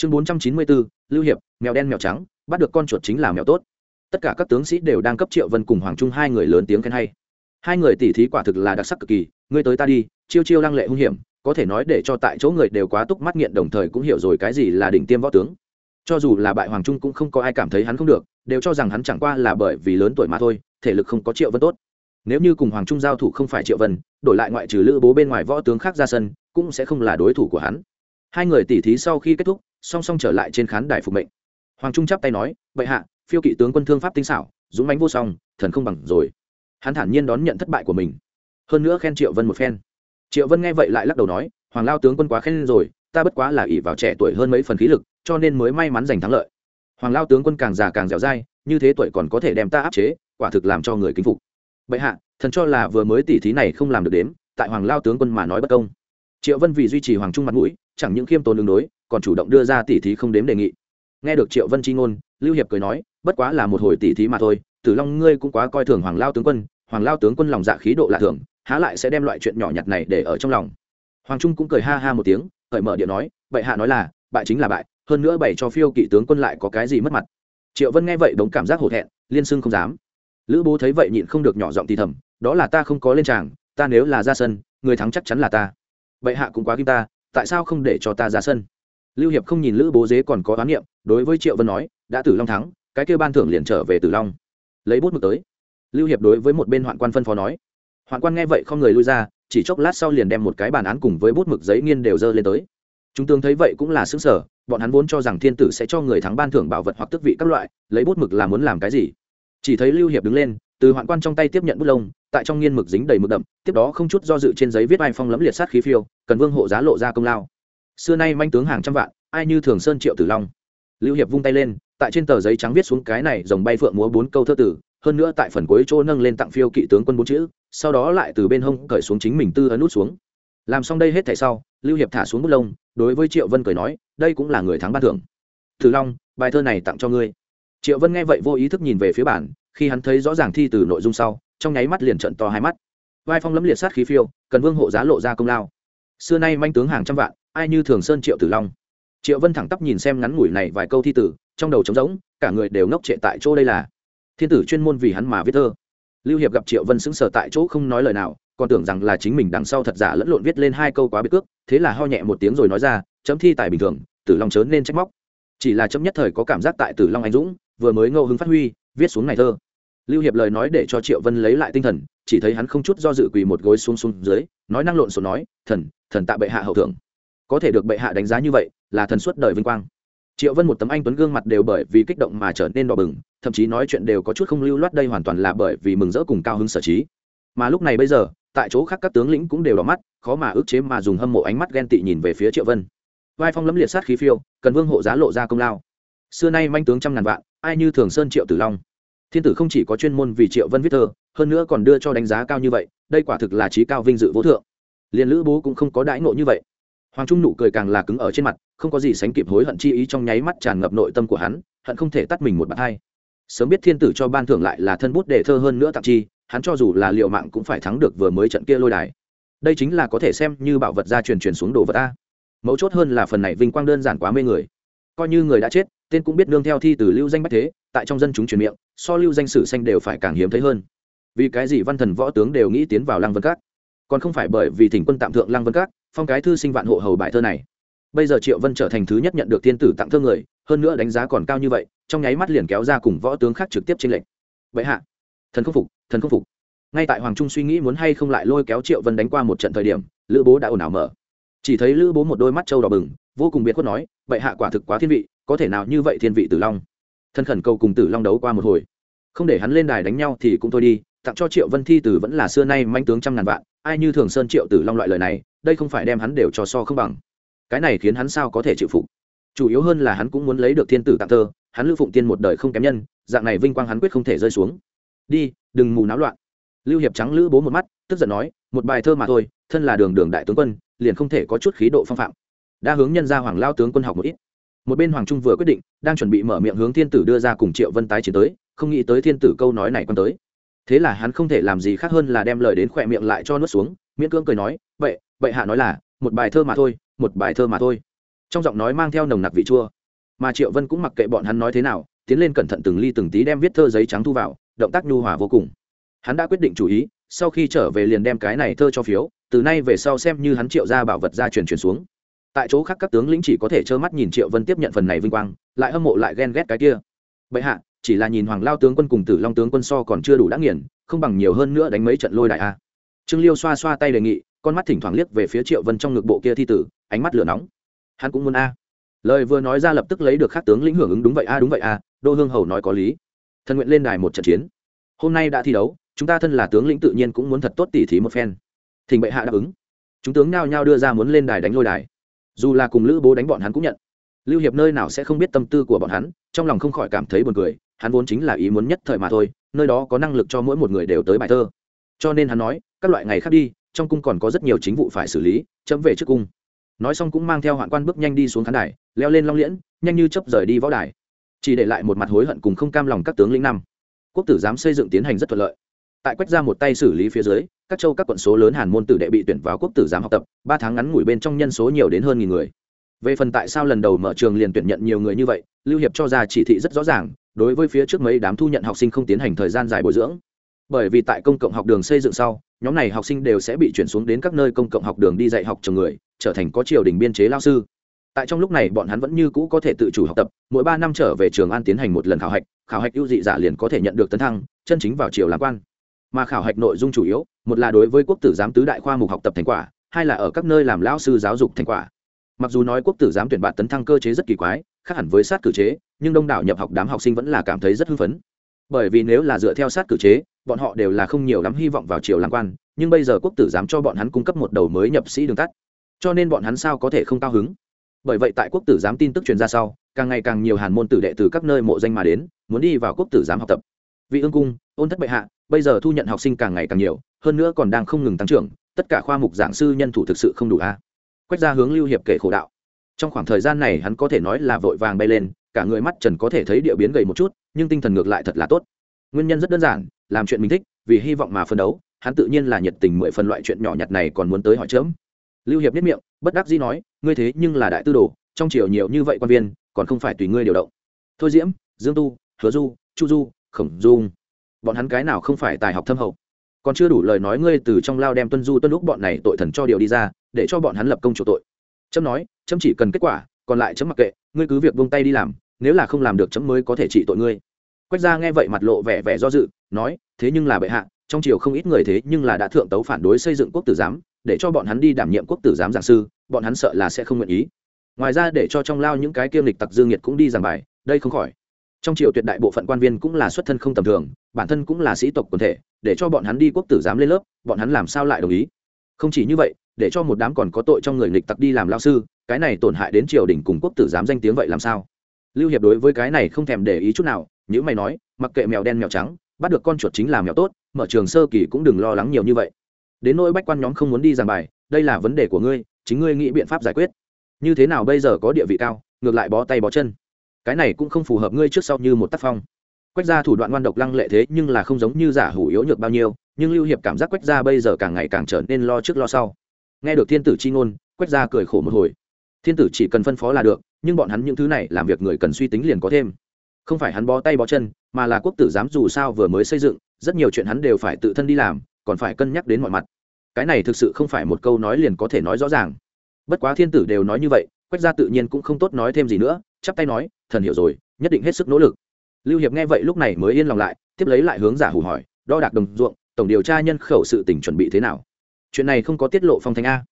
chương bốn trăm chín mươi bốn, lưu hiệp, mèo đen mèo trắng, bắt được con chuột chính là mèo tốt. Tất cả các tướng sĩ đều đang cấp triệu vân cùng hoàng trung hai người lớn tiếng khen hay. Hai người tỉ thí quả thực là đặc sắc cực kỳ, ngươi tới ta đi, chiêu chiêu lăng lệ hung hiểm, có thể nói để cho tại chỗ người đều quá túc mắt nghiện đồng thời cũng hiểu rồi cái gì là đỉnh tiêm võ tướng. Cho dù là bại hoàng trung cũng không có ai cảm thấy hắn không được, đều cho rằng hắn chẳng qua là bởi vì lớn tuổi mà thôi, thể lực không có triệu vân tốt. Nếu như cùng hoàng trung giao thủ không phải triệu vân, đổi lại ngoại trừ lữ bố bên ngoài võ tướng khác ra sân, cũng sẽ không là đối thủ của hắn hai người tỉ thí sau khi kết thúc, song song trở lại trên khán đài phục mệnh. Hoàng trung chắp tay nói, bệ hạ, phiêu kỵ tướng quân thương pháp tinh xảo, dũng mánh vô song, thần không bằng rồi. Hắn thản nhiên đón nhận thất bại của mình. Hơn nữa khen triệu vân một phen. Triệu vân nghe vậy lại lắc đầu nói, hoàng lao tướng quân quá khen rồi, ta bất quá là ỷ vào trẻ tuổi hơn mấy phần khí lực, cho nên mới may mắn giành thắng lợi. Hoàng lao tướng quân càng già càng dẻo dai, như thế tuổi còn có thể đem ta áp chế, quả thực làm cho người kính phục. Bệ hạ, thần cho là vừa mới tỉ thí này không làm được đếm, tại hoàng lao tướng quân mà nói bất công triệu vân vì duy trì hoàng trung mặt mũi, chẳng những khiêm tốn đường đối, còn chủ động đưa ra tỉ thí không đếm đề nghị. Nghe được triệu vân chi ngôn, lưu hiệp cười nói, bất quá là một hồi tỉ thí mà thôi, tử long ngươi cũng quá coi thường hoàng lao tướng quân, hoàng lao tướng quân lòng dạ khí độ lạ thường, há lại sẽ đem loại chuyện nhỏ nhặt này để ở trong lòng. Hoàng trung cũng cười ha ha một tiếng, cởi mở điện nói, bệ hạ nói là, bại chính là bại, hơn nữa bày cho phiêu kỵ tướng quân lại có cái gì mất mặt. Triệu vân nghe vậy đống cảm giác hổ thẹn, liên xưng không dám. Lữ bố thấy vậy nhịn không được nhỏ giọng thì thầm, đó là ta không có lên tràng, ta nếu là ra sân, người thắng chắc chắn là ta bệ hạ cũng quá kim ta, tại sao không để cho ta ra sân? Lưu hiệp không nhìn lữ bố dế còn có oán niệm, đối với triệu vân nói, đã tử long thắng, cái kêu ban thưởng liền trở về tử long. Lấy bút mực tới. Lưu hiệp đối với một bên hoạn quan phân phó nói. Hoạn quan nghe vậy không người lui ra, chỉ chốc lát sau liền đem một cái bản án cùng với bút mực giấy nghiên đều dơ lên tới. Chúng tướng thấy vậy cũng là xứng sở bọn hắn vốn cho rằng thiên tử sẽ cho người thắng ban thưởng bảo vật hoặc tước vị các loại, lấy bút mực là muốn làm cái gì? Chỉ thấy lưu hiệp đứng lên từ hoạn quan trong tay tiếp nhận bút lông, tại trong nghiên mực dính đầy mực đậm, tiếp đó không chút do dự trên giấy viết ai phong lẫm liệt sát khí phiêu, cần vương hộ giá lộ ra công lao. Xưa nay manh tướng hàng trăm vạn, ai như thường sơn triệu tử long. Lưu hiệp vung tay lên, tại trên tờ giấy trắng viết xuống cái này dòng bay phượng múa bốn câu thơ tử, hơn nữa tại phần cuối chỗ nâng lên tặng phiêu kỵ tướng quân bốn chữ, sau đó lại từ bên hông cởi xuống chính mình tư ấn nút xuống. Làm xong đây hết thảy sau, lưu hiệp thả xuống bút lông, đối với triệu vân cười nói, đây cũng là người thắng ban thưởng. Tử long, bài thơ này tặng cho ngươi. Triệu vân nghe vậy vô ý thức nhìn về phía bản khi hắn thấy rõ ràng thi từ nội dung sau, trong nháy mắt liền trận to hai mắt. Vai phong lấm liệt sát khí phiêu, cần vương hộ giá lộ ra công lao. Xưa nay manh tướng hàng trăm vạn, ai như thường sơn triệu tử long. Triệu vân thẳng tắp nhìn xem ngắn ngủi này vài câu thi tử trong đầu trống rỗng, cả người đều ngốc trệ tại chỗ đây là. Thiên tử chuyên môn vì hắn mà viết thơ. Lưu hiệp gặp triệu vân sững sờ tại chỗ không nói lời nào, còn tưởng rằng là chính mình đằng sau thật giả lẫn lộn viết lên hai câu quá biệt cước, thế là ho nhẹ một tiếng rồi nói ra, chấm thi tài bình thường, tử long chớ nên trách móc. Chỉ là chấm nhất thời có cảm giác tại tử long anh dũng, vừa mới ngẫu hứng phát huy viết xuống này thơ. Lưu hiệp lời nói để cho triệu vân lấy lại tinh thần, chỉ thấy hắn không chút do dự quỳ một gối xuống xuống dưới, nói năng lộn xộn nói, thần thần tạ bệ hạ hậu thưởng có thể được bệ hạ đánh giá như vậy, là thần suốt đời vinh quang. Triệu vân một tấm anh tuấn gương mặt đều bởi vì kích động mà trở nên đỏ bừng, thậm chí nói chuyện đều có chút không lưu loát đây hoàn toàn là bởi vì mừng rỡ cùng cao hứng sở trí. Mà lúc này bây giờ, tại chỗ khác các tướng lĩnh cũng đều đỏ mắt, khó mà ức chế mà dùng hâm mộ ánh mắt ghen tị nhìn về phía triệu vân. Vai phong lẫm liệt sát khí phiêu, cần vương hộ giá lộ ra công lao xưa nay manh tướng trăm ngàn vạn, ai như thường sơn triệu tử long. Thiên tử không chỉ có chuyên môn vì triệu vân viết thơ, hơn nữa còn đưa cho đánh giá cao như vậy, đây quả thực là trí cao vinh dự vô thượng. Liền lữ bố cũng không có đãi ngộ như vậy. Hoàng trung nụ cười càng là cứng ở trên mặt, không có gì sánh kịp hối hận chi ý trong nháy mắt tràn ngập nội tâm của hắn, hận không thể tắt mình một bàn hai sớm biết thiên tử cho ban thưởng lại là thân bút để thơ hơn nữa tặng chi, hắn cho dù là liệu mạng cũng phải thắng được vừa mới trận kia lôi đài. Đây chính là có thể xem như bảo vật gia truyền truyền xuống đồ vật ta mấu chốt hơn là phần này vinh quang đơn giản quá mê người. Coi như người đã chết tên cũng biết nương theo thi từ lưu danh bách thế, tại trong dân chúng truyền miệng, so lưu danh sử xanh đều phải càng hiếm thấy hơn. Vì cái gì văn thần võ tướng đều nghĩ tiến vào lăng vân các? Còn không phải bởi vì thỉnh quân tạm thượng lăng vân các, phong cái thư sinh vạn hộ hầu bài thơ này. Bây giờ triệu vân trở thành thứ nhất nhận được Thiên tử tặng thơ người, hơn nữa đánh giá còn cao như vậy, trong nháy mắt liền kéo ra cùng võ tướng khác trực tiếp trên lệnh vậy hạ, thần không phục, thần không phục. Ngay tại hoàng trung suy nghĩ muốn hay không lại lôi kéo triệu vân đánh qua một trận thời điểm, lữ bố đã ồn ào mở. Chỉ thấy lữ bố một đôi mắt trâu đỏ bừng, vô cùng biệt khuất nói vậy hạ quả thực quá thiên vị có thể nào như vậy thiên vị tử long? Thân khẩn cầu cùng tử long đấu qua một hồi. Không để hắn lên đài đánh nhau thì cũng thôi đi, tặng cho triệu vân thi tử vẫn là xưa nay manh tướng trăm ngàn vạn, ai như thường sơn triệu tử long loại lời này, đây không phải đem hắn đều cho so không bằng. Cái này khiến hắn sao có thể chịu phục? Chủ yếu hơn là hắn cũng muốn lấy được thiên tử tặng thơ, hắn lưu phụng tiên một đời không kém nhân, dạng này vinh quang hắn quyết không thể rơi xuống. Đi, đừng mù náo loạn. Lưu hiệp trắng lữ bố một mắt, tức giận nói, một bài thơ mà thôi, thân là đường đường đại tướng quân, liền không thể có chút khí độ phong phạm. Đa hướng nhân ra hoàng lao tướng quân học một ít một bên hoàng trung vừa quyết định, đang chuẩn bị mở miệng hướng thiên tử đưa ra cùng triệu vân tái chiến tới, không nghĩ tới thiên tử câu nói này quan tới. Thế là hắn không thể làm gì khác hơn là đem lời đến khỏe miệng lại cho nuốt xuống, miễn cưỡng cười nói, vậy vậy hạ nói là, một bài thơ mà thôi, một bài thơ mà thôi. Trong giọng nói mang theo nồng nặc vị chua. Mà triệu vân cũng mặc kệ bọn hắn nói thế nào, tiến lên cẩn thận từng ly từng tí đem viết thơ giấy trắng thu vào, động tác nhu hòa vô cùng. Hắn đã quyết định chủ ý, sau khi trở về liền đem cái này thơ cho phiếu, từ nay về sau xem như hắn triệu ra bảo vật ra truyền truyền xuống tại chỗ khác các tướng lĩnh chỉ có thể trơ mắt nhìn triệu vân tiếp nhận phần này vinh quang, lại hâm mộ lại ghen ghét cái kia. Bệ hạ, chỉ là nhìn hoàng lao tướng quân cùng tử long tướng quân so còn chưa đủ đã nghiền, không bằng nhiều hơn nữa đánh mấy trận lôi đại a. Trương liêu xoa xoa tay đề nghị, con mắt thỉnh thoảng liếc về phía triệu vân trong ngực bộ kia thi tử, ánh mắt lửa nóng. Hắn cũng muốn a. Lời vừa nói ra lập tức lấy được các tướng lĩnh hưởng ứng đúng vậy a, đúng vậy a, đô hương hầu nói có lý. Thần nguyện lên đài một trận chiến. Hôm nay đã thi đấu, chúng ta thân là tướng lĩnh tự nhiên cũng muốn thật tốt tỉ thí một phen. Thỉnh bệ hạ đáp ứng. Chúng tướng nao nhao đưa ra muốn lên đài đánh lôi đài dù là cùng lữ bố đánh bọn hắn cũng nhận. Lưu hiệp nơi nào sẽ không biết tâm tư của bọn hắn, trong lòng không khỏi cảm thấy buồn cười, hắn vốn chính là ý muốn nhất thời mà thôi, nơi đó có năng lực cho mỗi một người đều tới bài thơ. Cho nên hắn nói, các loại ngày khác đi, trong cung còn có rất nhiều chính vụ phải xử lý, chấm về trước cung. Nói xong cũng mang theo hoạn quan bước nhanh đi xuống khán đài, leo lên long liễn, nhanh như chấp rời đi võ đài. Chỉ để lại một mặt hối hận cùng không cam lòng các tướng lĩnh năm. Quốc tử giám xây dựng tiến hành rất thuận lợi. Tại quách ra một tay xử lý phía dưới các châu các quận số lớn hàn môn tử đệ bị tuyển vào quốc tử giám học tập, ba tháng ngắn ngủi bên trong nhân số nhiều đến hơn nghìn người. Về phần tại sao lần đầu mở trường liền tuyển nhận nhiều người như vậy, lưu hiệp cho ra chỉ thị rất rõ ràng, đối với phía trước mấy đám thu nhận học sinh không tiến hành thời gian dài bồi dưỡng. Bởi vì tại công cộng học đường xây dựng sau, nhóm này học sinh đều sẽ bị chuyển xuống đến các nơi công cộng học đường đi dạy học trường người, trở thành có triều đình biên chế lao sư. Tại trong lúc này bọn hắn vẫn như cũ có thể tự chủ học tập, mỗi ba năm trở về trường an tiến hành một lần khảo hạch khảo hạch ưu dị giả liền có thể nhận được tấn thăng, chân chính vào triều làm quan. Mà khảo hạch nội dung chủ yếu một là đối với quốc tử giám tứ đại khoa mục học tập thành quả, hai là ở các nơi làm lão sư giáo dục thành quả. Mặc dù nói quốc tử giám tuyển bạn tấn thăng cơ chế rất kỳ quái, khác hẳn với sát cử chế, nhưng đông đảo nhập học đám học sinh vẫn là cảm thấy rất hưng phấn. Bởi vì nếu là dựa theo sát cử chế, bọn họ đều là không nhiều lắm hy vọng vào triều làm quan, nhưng bây giờ quốc tử giám cho bọn hắn cung cấp một đầu mới nhập sĩ đường tắt. Cho nên bọn hắn sao có thể không cao hứng? Bởi vậy tại quốc tử giám tin tức truyền ra sau, càng ngày càng nhiều hàn môn tử đệ từ các nơi mộ danh mà đến, muốn đi vào quốc tử giám học tập. Vị ương cung, ôn thất bệ hạ bây giờ thu nhận học sinh càng ngày càng nhiều, hơn nữa còn đang không ngừng tăng trưởng, tất cả khoa mục giảng sư nhân thủ thực sự không đủ a. Quách ra hướng lưu hiệp kể khổ đạo. Trong khoảng thời gian này hắn có thể nói là vội vàng bay lên, cả người mắt trần có thể thấy địa biến gầy một chút, nhưng tinh thần ngược lại thật là tốt. Nguyên nhân rất đơn giản, làm chuyện mình thích, vì hy vọng mà phân đấu, hắn tự nhiên là nhiệt tình mười phần loại chuyện nhỏ nhặt này còn muốn tới hỏi chớm. Lưu hiệp biết miệng, bất đắc dĩ nói, ngươi thế nhưng là đại tư đồ, trong triều nhiều như vậy quan viên, còn không phải tùy ngươi điều động. Thôi diễm, dương tu, hứa du, chu du, khổng dung bọn hắn cái nào không phải tài học thâm hậu. Còn chưa đủ lời nói ngươi từ trong lao đem tuân du tuân lúc bọn này tội thần cho điều đi ra, để cho bọn hắn lập công chủ tội. Trâm nói trâm chỉ cần kết quả, còn lại chấm mặc kệ, ngươi cứ việc buông tay đi làm, nếu là không làm được chấm mới có thể trị tội ngươi. Quách gia nghe vậy mặt lộ vẻ vẻ do dự, nói, thế nhưng là bệ hạ, trong triều không ít người thế nhưng là đã thượng tấu phản đối xây dựng quốc tử giám, để cho bọn hắn đi đảm nhiệm quốc tử giám giảng sư, bọn hắn sợ là sẽ không nguyện ý. Ngoài ra để cho trong lao những cái kiêm lịch tặc dương nhiệt cũng đi giảng bài, đây không khỏi trong triều tuyệt đại bộ phận quan viên cũng là xuất thân không tầm thường, bản thân cũng là sĩ tộc quần thể, để cho bọn hắn đi quốc tử giám lên lớp, bọn hắn làm sao lại đồng ý? Không chỉ như vậy, để cho một đám còn có tội trong người nghịch tặc đi làm lao sư, cái này tổn hại đến triều đình cùng quốc tử giám danh tiếng vậy làm sao? Lưu hiệp đối với cái này không thèm để ý chút nào những mày nói, mặc kệ mèo đen mèo trắng, bắt được con chuột chính là mèo tốt, mở trường sơ kỳ cũng đừng lo lắng nhiều như vậy. Đến nỗi bách quan nhóm không muốn đi giảng bài, đây là vấn đề của ngươi, chính ngươi nghĩ biện pháp giải quyết. Như thế nào bây giờ có địa vị cao, ngược lại bó tay bó chân cái này cũng không phù hợp ngươi trước sau như một tác phong. Quách gia thủ đoạn ngoan độc lăng lệ thế nhưng là không giống như giả hủ yếu nhược bao nhiêu, nhưng lưu hiệp cảm giác quách gia bây giờ càng ngày càng trở nên lo trước lo sau. Nghe được thiên tử chi ngôn, quách gia cười khổ một hồi. Thiên tử chỉ cần phân phó là được, nhưng bọn hắn những thứ này làm việc người cần suy tính liền có thêm. Không phải hắn bó tay bó chân, mà là quốc tử giám dù sao vừa mới xây dựng, rất nhiều chuyện hắn đều phải tự thân đi làm, còn phải cân nhắc đến mọi mặt. Cái này thực sự không phải một câu nói liền có thể nói rõ ràng. Bất quá thiên tử đều nói như vậy, quách gia tự nhiên cũng không tốt nói thêm gì nữa chắp tay nói, thần hiểu rồi, nhất định hết sức nỗ lực. Lưu hiệp nghe vậy lúc này mới yên lòng lại, tiếp lấy lại hướng giả hủ hỏi, đo đạc đồng ruộng, tổng điều tra nhân khẩu sự tỉnh chuẩn bị thế nào? Chuyện này không có tiết lộ phong thanh a.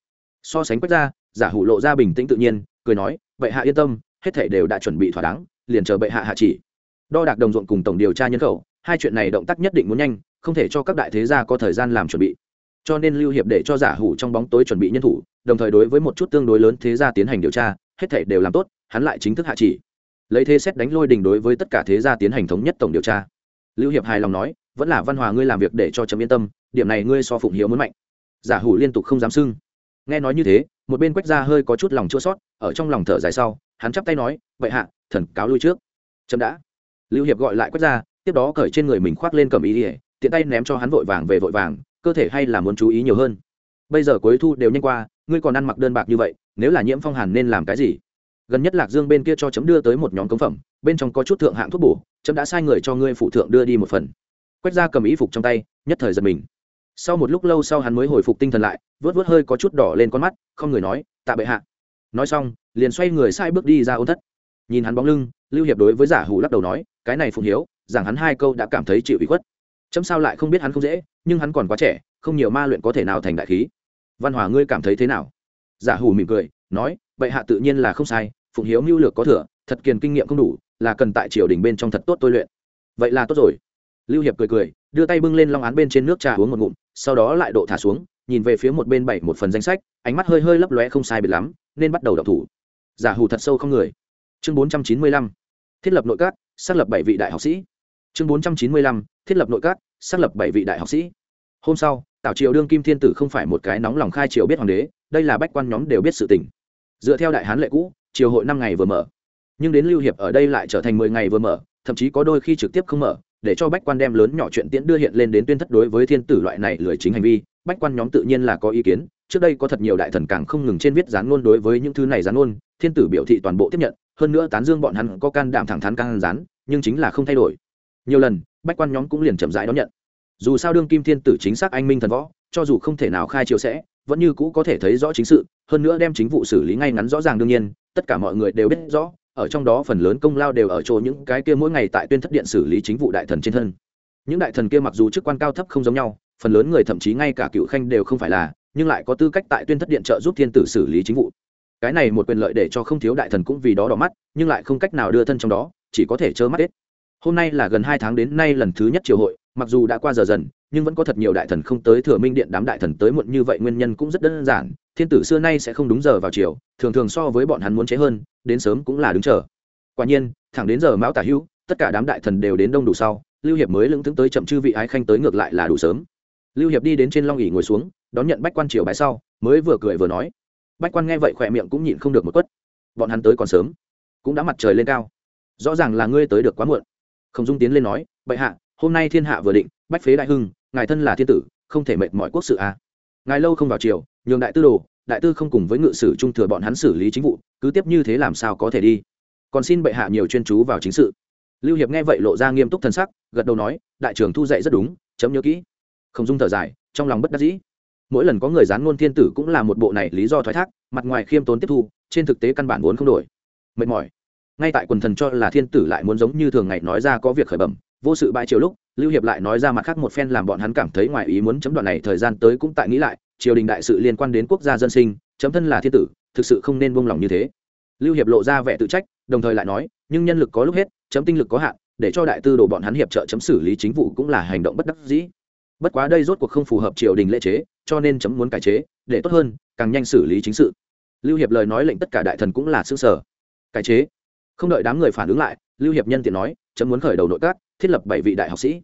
So sánh quét ra, giả hủ lộ ra bình tĩnh tự nhiên, cười nói, bệ hạ yên tâm, hết thảy đều đã chuẩn bị thỏa đáng, liền chờ bệ hạ hạ chỉ. Đo đạc đồng ruộng cùng tổng điều tra nhân khẩu, hai chuyện này động tác nhất định muốn nhanh, không thể cho các đại thế gia có thời gian làm chuẩn bị. Cho nên lưu hiệp để cho giả hủ trong bóng tối chuẩn bị nhân thủ, đồng thời đối với một chút tương đối lớn thế gia tiến hành điều tra, hết thảy đều làm tốt hắn lại chính thức hạ chỉ. Lấy thế xét đánh lôi đình đối với tất cả thế gia tiến hành thống nhất tổng điều tra. Lưu hiệp hài lòng nói, vẫn là văn hòa ngươi làm việc để cho chấm yên tâm, điểm này ngươi so phụng hiếu muốn mạnh. Giả hủ liên tục không dám sưng nghe nói như thế, một bên quách gia hơi có chút lòng chua sót, ở trong lòng thở dài sau, hắn chắp tay nói, vậy hạ, thần cáo lui trước. Chấm đã. Lưu hiệp gọi lại quách gia, tiếp đó cởi trên người mình khoác lên cầm ý ỉa tiện tay ném cho hắn vội vàng về vội vàng, cơ thể hay là muốn chú ý nhiều hơn. Bây giờ cuối thu đều nhanh qua, ngươi còn ăn mặc đơn bạc như vậy, nếu là nhiễm phong hàn nên làm cái gì? Gần nhất lạc dương bên kia cho chấm đưa tới một nhóm cống phẩm, bên trong có chút thượng hạng thuốc bổ, chấm đã sai người cho ngươi phụ thượng đưa đi một phần. Quét ra cầm ý phục trong tay, nhất thời giật mình. Sau một lúc lâu sau hắn mới hồi phục tinh thần lại, vớt vớt hơi có chút đỏ lên con mắt, không người nói, tạ bệ hạ. Nói xong, liền xoay người sai bước đi ra ôn thất. Nhìn hắn bóng lưng, lưu hiệp đối với giả hủ lắc đầu nói, cái này phụng hiếu, rằng hắn hai câu đã cảm thấy chịu ủy khuất. Chấm sao lại không biết hắn không dễ, nhưng hắn còn quá trẻ, không nhiều ma luyện có thể nào thành đại khí. Văn hòa ngươi cảm thấy thế nào? Giả hủ mỉm cười, nói, bệ hạ tự nhiên là không sai phụng hiếu mưu lược có thừa, thật kiền kinh nghiệm không đủ, là cần tại triều đình bên trong thật tốt tôi luyện. Vậy là tốt rồi. Lưu hiệp cười cười, đưa tay bưng lên long án bên trên nước trà uống một ngụm, sau đó lại độ thả xuống, nhìn về phía một bên bảy một phần danh sách, ánh mắt hơi hơi lấp lóe không sai biệt lắm, nên bắt đầu đọc thủ. Giả hù thật sâu không người. Chương bốn trăm chín mươi lăm, thiết lập nội các, xác lập bảy vị đại học sĩ. Chương bốn trăm chín mươi lăm, thiết lập nội các, xác lập bảy vị đại học sĩ. Hôm sau tào triều đương kim thiên tử không phải một cái nóng lòng khai triều biết hoàng đế, đây là bách quan nhóm đều biết sự tình. Dựa theo đại hán lệ cũ triều hội năm ngày vừa mở. Nhưng đến lưu hiệp ở đây lại trở thành mười ngày vừa mở, thậm chí có đôi khi trực tiếp không mở, để cho bách quan đem lớn nhỏ chuyện tiễn đưa hiện lên đến tuyên thất đối với thiên tử loại này lười chính hành vi. Bách quan nhóm tự nhiên là có ý kiến, trước đây có thật nhiều đại thần càng không ngừng trên viết gián ngôn đối với những thứ này gián ngôn, thiên tử biểu thị toàn bộ tiếp nhận, hơn nữa tán dương bọn hắn có can đảm thẳng thắn can gián nhưng chính là không thay đổi. Nhiều lần, bách quan nhóm cũng liền chậm rãi đón nhận. Dù sao đương kim thiên tử chính xác anh minh thần võ, cho dù không thể nào khai chiếu sẽ, vẫn như cũ có thể thấy rõ chính sự, hơn nữa đem chính vụ xử lý ngay ngắn rõ ràng đương nhiên tất cả mọi người đều biết rõ, ở trong đó phần lớn công lao đều ở chỗ những cái kia mỗi ngày tại tuyên thất điện xử lý chính vụ đại thần trên thân. Những đại thần kia mặc dù chức quan cao thấp không giống nhau, phần lớn người thậm chí ngay cả cựu khanh đều không phải là, nhưng lại có tư cách tại tuyên thất điện trợ giúp thiên tử xử lý chính vụ. Cái này một quyền lợi để cho không thiếu đại thần cũng vì đó đỏ mắt, nhưng lại không cách nào đưa thân trong đó, chỉ có thể trơ mắt hết. Hôm nay là gần hai tháng đến nay lần thứ nhất triều hội mặc dù đã qua giờ dần, nhưng vẫn có thật nhiều đại thần không tới thừa minh điện đám đại thần tới muộn như vậy nguyên nhân cũng rất đơn giản, thiên tử xưa nay sẽ không đúng giờ vào chiều, thường thường so với bọn hắn muốn chế hơn, đến sớm cũng là đứng chờ. Quả nhiên, thẳng đến giờ mão tả hữu, tất cả đám đại thần đều đến đông đủ sau, lưu hiệp mới lững thững tới chậm chư vị ái khanh tới ngược lại là đủ sớm. Lưu hiệp đi đến trên long ỉ ngồi xuống, đón nhận bách quan triều bái sau, mới vừa cười vừa nói. Bách quan nghe vậy khỏe miệng cũng nhịn không được một quất. Bọn hắn tới còn sớm, cũng đã mặt trời lên cao. Rõ ràng là ngươi tới được quá muộn. Không dung tiến lên nói, bệ hạ hôm nay thiên hạ vừa định, bách phế đại hưng, ngài thân là thiên tử, không thể mệt mọi quốc sự a à. ngài lâu không vào triều, nhường đại tư đồ, đại tư không cùng với ngự sử trung thừa bọn hắn xử lý chính vụ, cứ tiếp như thế làm sao có thể đi. Còn xin bệ hạ nhiều chuyên chú vào chính sự. Lưu hiệp nghe vậy lộ ra nghiêm túc thân sắc, gật đầu nói, đại trưởng thu dạy rất đúng, chấm nhớ kỹ. Không dung thở dài, trong lòng bất đắc dĩ. Mỗi lần có người dán ngôn thiên tử cũng là một bộ này lý do thoái thác, mặt ngoài khiêm tốn tiếp thu, trên thực tế căn bản vốn không đổi. Mệt mỏi. Ngay tại quần thần cho là thiên tử lại muốn giống như thường ngày nói ra có việc khởi bẩm vô sự bãi chiều lúc, lưu hiệp lại nói ra mặt khác một phen làm bọn hắn cảm thấy ngoài ý muốn chấm đoạn này thời gian tới cũng tại nghĩ lại, triều đình đại sự liên quan đến quốc gia dân sinh, chấm thân là thiên tử, thực sự không nên buông lòng như thế. Lưu hiệp lộ ra vẻ tự trách, đồng thời lại nói, nhưng nhân lực có lúc hết, chấm tinh lực có hạn, để cho đại tư đồ bọn hắn hiệp trợ chấm xử lý chính vụ cũng là hành động bất đắc dĩ. Bất quá đây rốt cuộc không phù hợp triều đình lễ chế, cho nên chấm muốn cải chế, để tốt hơn, càng nhanh xử lý chính sự. Lưu hiệp lời nói lệnh tất cả đại thần cũng là xương sở cải chế. Không đợi đám người phản ứng lại, lưu hiệp nhân tiện nói, chấm muốn khởi đầu nội các thiết lập bảy vị đại học sĩ.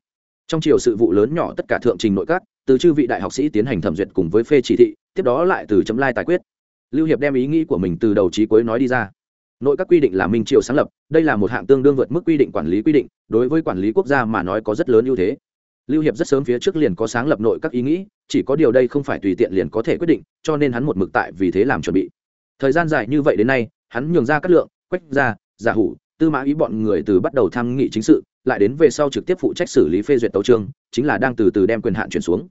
Trong chiều sự vụ lớn nhỏ tất cả thượng trình nội các, từ chư vị đại học sĩ tiến hành thẩm duyệt cùng với phê chỉ thị, tiếp đó lại từ chấm lai tài quyết. Lưu hiệp đem ý nghĩ của mình từ đầu trí cuối nói đi ra. Nội các quy định là minh triều sáng lập, đây là một hạng tương đương vượt mức quy định quản lý quy định, đối với quản lý quốc gia mà nói có rất lớn ưu thế. Lưu hiệp rất sớm phía trước liền có sáng lập nội các ý nghĩ, chỉ có điều đây không phải tùy tiện liền có thể quyết định, cho nên hắn một mực tại vì thế làm chuẩn bị. Thời gian dài như vậy đến nay, hắn nhường ra các lượng, quách ra giả hủ tư mã ý bọn người từ bắt đầu tham nghị chính sự, lại đến về sau trực tiếp phụ trách xử lý phê duyệt tấu trương chính là đang từ từ đem quyền hạn chuyển xuống.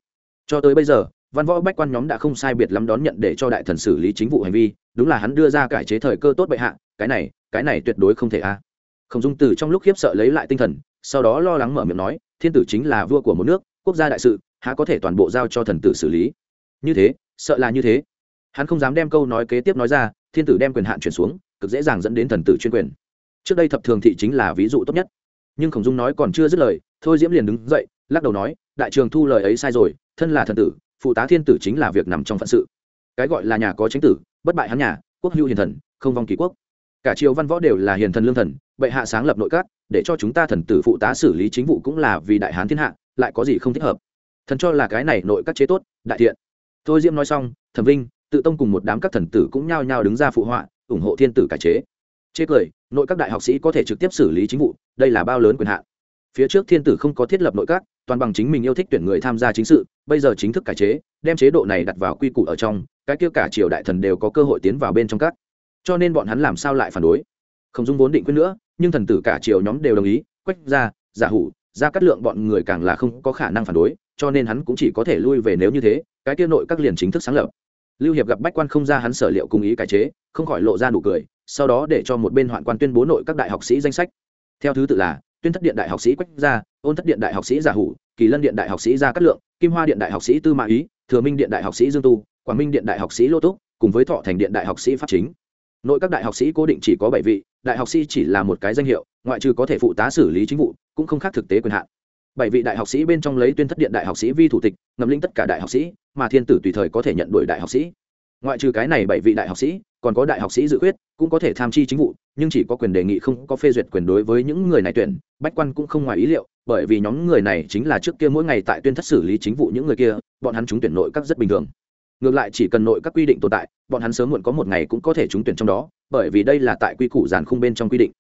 Cho tới bây giờ, văn võ bách quan nhóm đã không sai biệt lắm đón nhận để cho đại thần xử lý chính vụ hành vi, đúng là hắn đưa ra cải chế thời cơ tốt bệ hạ, cái này cái này tuyệt đối không thể a. Không dung từ trong lúc khiếp sợ lấy lại tinh thần, sau đó lo lắng mở miệng nói, thiên tử chính là vua của một nước, quốc gia đại sự, há có thể toàn bộ giao cho thần tử xử lý? Như thế, sợ là như thế. Hắn không dám đem câu nói kế tiếp nói ra, thiên tử đem quyền hạn chuyển xuống, cực dễ dàng dẫn đến thần tử chuyên quyền trước đây thập thường thị chính là ví dụ tốt nhất. Nhưng khổng dung nói còn chưa dứt lời, thôi diễm liền đứng dậy, lắc đầu nói, đại trường thu lời ấy sai rồi, thân là thần tử, phụ tá thiên tử chính là việc nằm trong phận sự. Cái gọi là nhà có chính tử, bất bại hắn nhà, quốc hữu hiền thần, không vong kỳ quốc. Cả triều văn võ đều là hiền thần lương thần, bệ hạ sáng lập nội các, để cho chúng ta thần tử phụ tá xử lý chính vụ cũng là vì đại hán thiên hạ, lại có gì không thích hợp. Thần cho là cái này nội các chế tốt, đại thiện. Thôi diễm nói xong, thẩm vinh, tự tông cùng một đám các thần tử cũng nhao nhao đứng ra phụ họa, ủng hộ thiên tử cải chế. Chê cười nội các đại học sĩ có thể trực tiếp xử lý chính vụ, đây là bao lớn quyền hạn. Phía trước thiên tử không có thiết lập nội các, toàn bằng chính mình yêu thích tuyển người tham gia chính sự, bây giờ chính thức cải chế, đem chế độ này đặt vào quy củ ở trong, cái kia cả triều đại thần đều có cơ hội tiến vào bên trong các. Cho nên bọn hắn làm sao lại phản đối? Không dung vốn định quyết nữa, nhưng thần tử cả triều nhóm đều đồng ý, quách ra giả hủ ra cắt lượng bọn người càng là không có khả năng phản đối, cho nên hắn cũng chỉ có thể lui về nếu như thế, cái kia nội các liền chính thức sáng lập lưu hiệp gặp bách quan không ra hắn sở liệu cùng ý cải chế không khỏi lộ ra nụ cười sau đó để cho một bên hoạn quan tuyên bố nội các đại học sĩ danh sách theo thứ tự là tuyên thất điện đại học sĩ quách gia ôn thất điện đại học sĩ giả hủ kỳ lân điện đại học sĩ gia cát lượng kim hoa điện đại học sĩ tư mã ý thừa minh điện đại học sĩ dương tu quảng minh điện đại học sĩ lô túc cùng với thọ thành điện đại học sĩ pháp chính nội các đại học sĩ cố định chỉ có bảy vị đại học sĩ chỉ là một cái danh hiệu ngoại trừ có thể phụ tá xử lý chính vụ cũng không khác thực tế quyền hạn bảy vị đại học sĩ bên trong lấy tuyên thất điện đại học sĩ vi thủ tịch, ngầm linh tất cả đại học sĩ, mà thiên tử tùy thời có thể nhận đuổi đại học sĩ. Ngoại trừ cái này bảy vị đại học sĩ, còn có đại học sĩ dự quyết cũng có thể tham chi chính vụ, nhưng chỉ có quyền đề nghị không có phê duyệt quyền đối với những người này tuyển, bách quan cũng không ngoài ý liệu, bởi vì nhóm người này chính là trước kia mỗi ngày tại tuyên thất xử lý chính vụ những người kia, bọn hắn trúng tuyển nội các rất bình thường. Ngược lại chỉ cần nội các quy định tồn tại, bọn hắn sớm muộn có một ngày cũng có thể trúng tuyển trong đó, bởi vì đây là tại quy củ giàn khung bên trong quy định.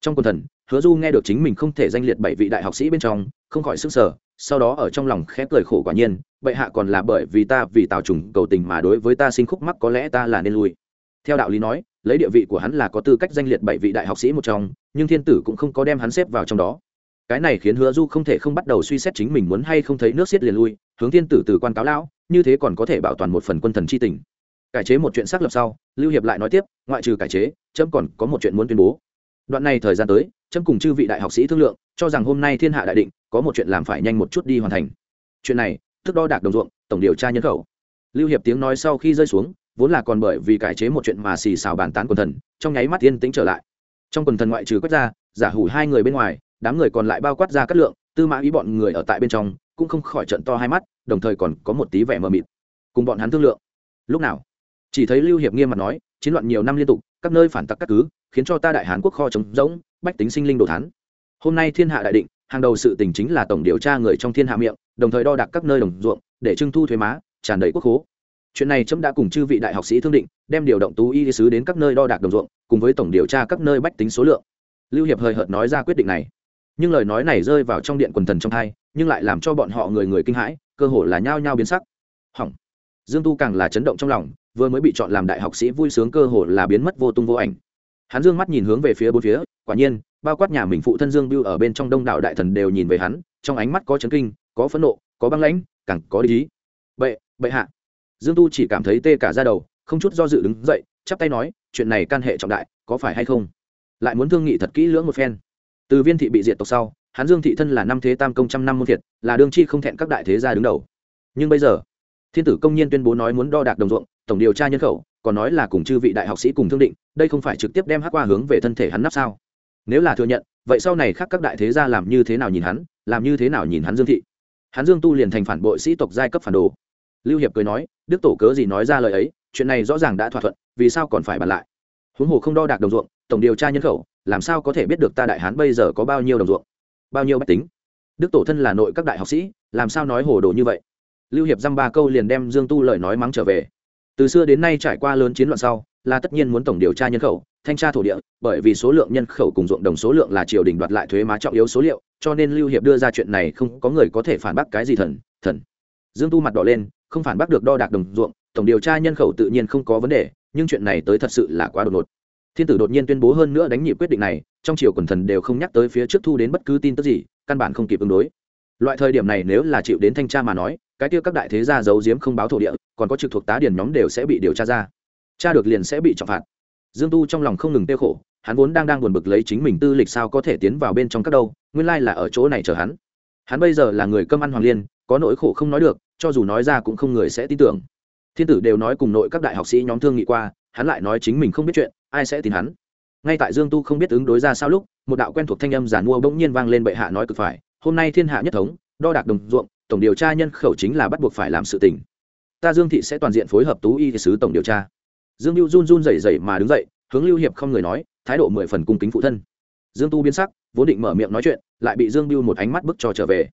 Trong quần thần, hứa du nghe được chính mình không thể danh liệt bảy vị đại học sĩ bên trong không khỏi sức sở sau đó ở trong lòng khẽ cười khổ quả nhiên, bệ hạ còn là bởi vì ta vì tào trùng cầu tình mà đối với ta sinh khúc mắc có lẽ ta là nên lui. Theo đạo lý nói, lấy địa vị của hắn là có tư cách danh liệt bảy vị đại học sĩ một trong, nhưng thiên tử cũng không có đem hắn xếp vào trong đó. Cái này khiến hứa du không thể không bắt đầu suy xét chính mình muốn hay không thấy nước xiết liền lui, hướng thiên tử từ quan cáo lão, như thế còn có thể bảo toàn một phần quân thần chi tình. Cải chế một chuyện xác lập sau, lưu hiệp lại nói tiếp, ngoại trừ cải chế trâm còn có một chuyện muốn tuyên bố đoạn này thời gian tới trâm cùng chư vị đại học sĩ thương lượng, cho rằng hôm nay thiên hạ đại định, có một chuyện làm phải nhanh một chút đi hoàn thành. Chuyện này tức đo đạc đồng ruộng, tổng điều tra nhân khẩu. Lưu hiệp tiếng nói sau khi rơi xuống, vốn là còn bởi vì cải chế một chuyện mà xì xào bàn tán quần thần, trong nháy mắt yên tĩnh trở lại. Trong quần thần ngoại trừ quét ra, giả hủ hai người bên ngoài, đám người còn lại bao quát ra cắt lượng, tư mã ý bọn người ở tại bên trong, cũng không khỏi trận to hai mắt, đồng thời còn có một tí vẻ mờ mịt. Cùng bọn hắn thương lượng. Lúc nào? Chỉ thấy lưu hiệp nghiêm mặt nói, chiến loạn nhiều năm liên tục, các nơi phản tặc các cứ khiến cho ta đại hán quốc kho trống rỗng, bách tính sinh linh đồ thán. Hôm nay thiên hạ đại định, hàng đầu sự tình chính là tổng điều tra người trong thiên hạ miệng, đồng thời đo đạc các nơi đồng ruộng, để trưng thu thuế má, tràn đầy quốc khố. Chuyện này trẫm đã cùng chư vị đại học sĩ thương định, đem điều động tú y sứ đến các nơi đo đạc đồng ruộng, cùng với tổng điều tra các nơi bách tính số lượng. Lưu hiệp hời hợt nói ra quyết định này. Nhưng lời nói này rơi vào trong điện quần thần trong thai, nhưng lại làm cho bọn họ người người kinh hãi, cơ hồ là nhao nhao biến sắc. Hỏng. Dương tu càng là chấn động trong lòng, vừa mới bị chọn làm đại học sĩ vui sướng cơ hồ là biến mất vô tung vô ảnh hắn dương mắt nhìn hướng về phía bốn phía, quả nhiên, bao quát nhà mình phụ thân dương biêu ở bên trong đông đảo đại thần đều nhìn về hắn, trong ánh mắt có chấn kinh, có phẫn nộ, có băng lãnh, càng có lý bệ bệ hạ. Dương tu chỉ cảm thấy tê cả ra đầu, không chút do dự đứng dậy, chắp tay nói, chuyện này can hệ trọng đại, có phải hay không? Lại muốn thương nghị thật kỹ lưỡng một phen. Từ viên thị bị diệt tộc sau, hắn dương thị thân là năm thế tam công trăm năm môn thiệt, là đương chi không thẹn các đại thế gia đứng đầu. Nhưng bây giờ, thiên tử công nhiên tuyên bố nói muốn đo đạc đồng ruộng, tổng điều tra nhân khẩu còn nói là cùng chư vị đại học sĩ cùng thương định, đây không phải trực tiếp đem hát qua hướng về thân thể hắn nắp sao? Nếu là thừa nhận, vậy sau này khác các đại thế gia làm như thế nào nhìn hắn, làm như thế nào nhìn hắn dương thị? Hắn dương tu liền thành phản bội sĩ tộc giai cấp phản đồ. Lưu hiệp cười nói, đức tổ cớ gì nói ra lời ấy, chuyện này rõ ràng đã thỏa thuận, vì sao còn phải bàn lại? Huống hồ không đo đạc đồng ruộng, tổng điều tra nhân khẩu, làm sao có thể biết được ta đại hán bây giờ có bao nhiêu đồng ruộng, bao nhiêu bách tính? Đức tổ thân là nội các đại học sĩ, làm sao nói hồ đồ như vậy? Lưu hiệp dăm ba câu liền đem dương tu lời nói mắng trở về từ xưa đến nay trải qua lớn chiến loạn sau, là tất nhiên muốn tổng điều tra nhân khẩu, thanh tra thổ địa, bởi vì số lượng nhân khẩu cùng ruộng đồng số lượng là triều đình đoạt lại thuế má trọng yếu số liệu, cho nên lưu hiệp đưa ra chuyện này không có người có thể phản bác cái gì thần thần. Dương tu mặt đỏ lên, không phản bác được đo đạc đồng ruộng, tổng điều tra nhân khẩu tự nhiên không có vấn đề, nhưng chuyện này tới thật sự là quá đột ngột. Thiên tử đột nhiên tuyên bố hơn nữa đánh nhịp quyết định này, trong triều quần thần đều không nhắc tới phía trước thu đến bất cứ tin tức gì, căn bản không kịp ứng đối. Loại thời điểm này nếu là chịu đến thanh tra mà nói, cái tiêu các đại thế gia giấu giếm không báo thổ địa còn có trực thuộc tá điền nhóm đều sẽ bị điều tra ra. Cha được liền sẽ bị trọng phạt. Dương tu trong lòng không ngừng tiêu khổ, hắn vốn đang đang buồn bực lấy chính mình tư lịch sao có thể tiến vào bên trong các đâu, nguyên lai là ở chỗ này chờ hắn. Hắn bây giờ là người cơm ăn hoàng liên, có nỗi khổ không nói được, cho dù nói ra cũng không người sẽ tin tưởng. Thiên tử đều nói cùng nội các đại học sĩ nhóm thương nghị qua, hắn lại nói chính mình không biết chuyện, ai sẽ tin hắn. Ngay tại dương tu không biết ứng đối ra sao lúc, một đạo quen thuộc thanh âm giản mua bỗng nhiên vang lên bệ hạ nói cực phải, hôm nay thiên hạ nhất thống, đo đạc đồng ruộng, tổng điều tra nhân khẩu chính là bắt buộc phải làm sự tình ta dương thị sẽ toàn diện phối hợp tú y sứ tổng điều tra. Dương lưu run run rẩy rẩy mà đứng dậy, hướng lưu hiệp không người nói, thái độ mười phần cung kính phụ thân. Dương tu biến sắc, vốn định mở miệng nói chuyện, lại bị dương biêu một ánh mắt bức cho trở về.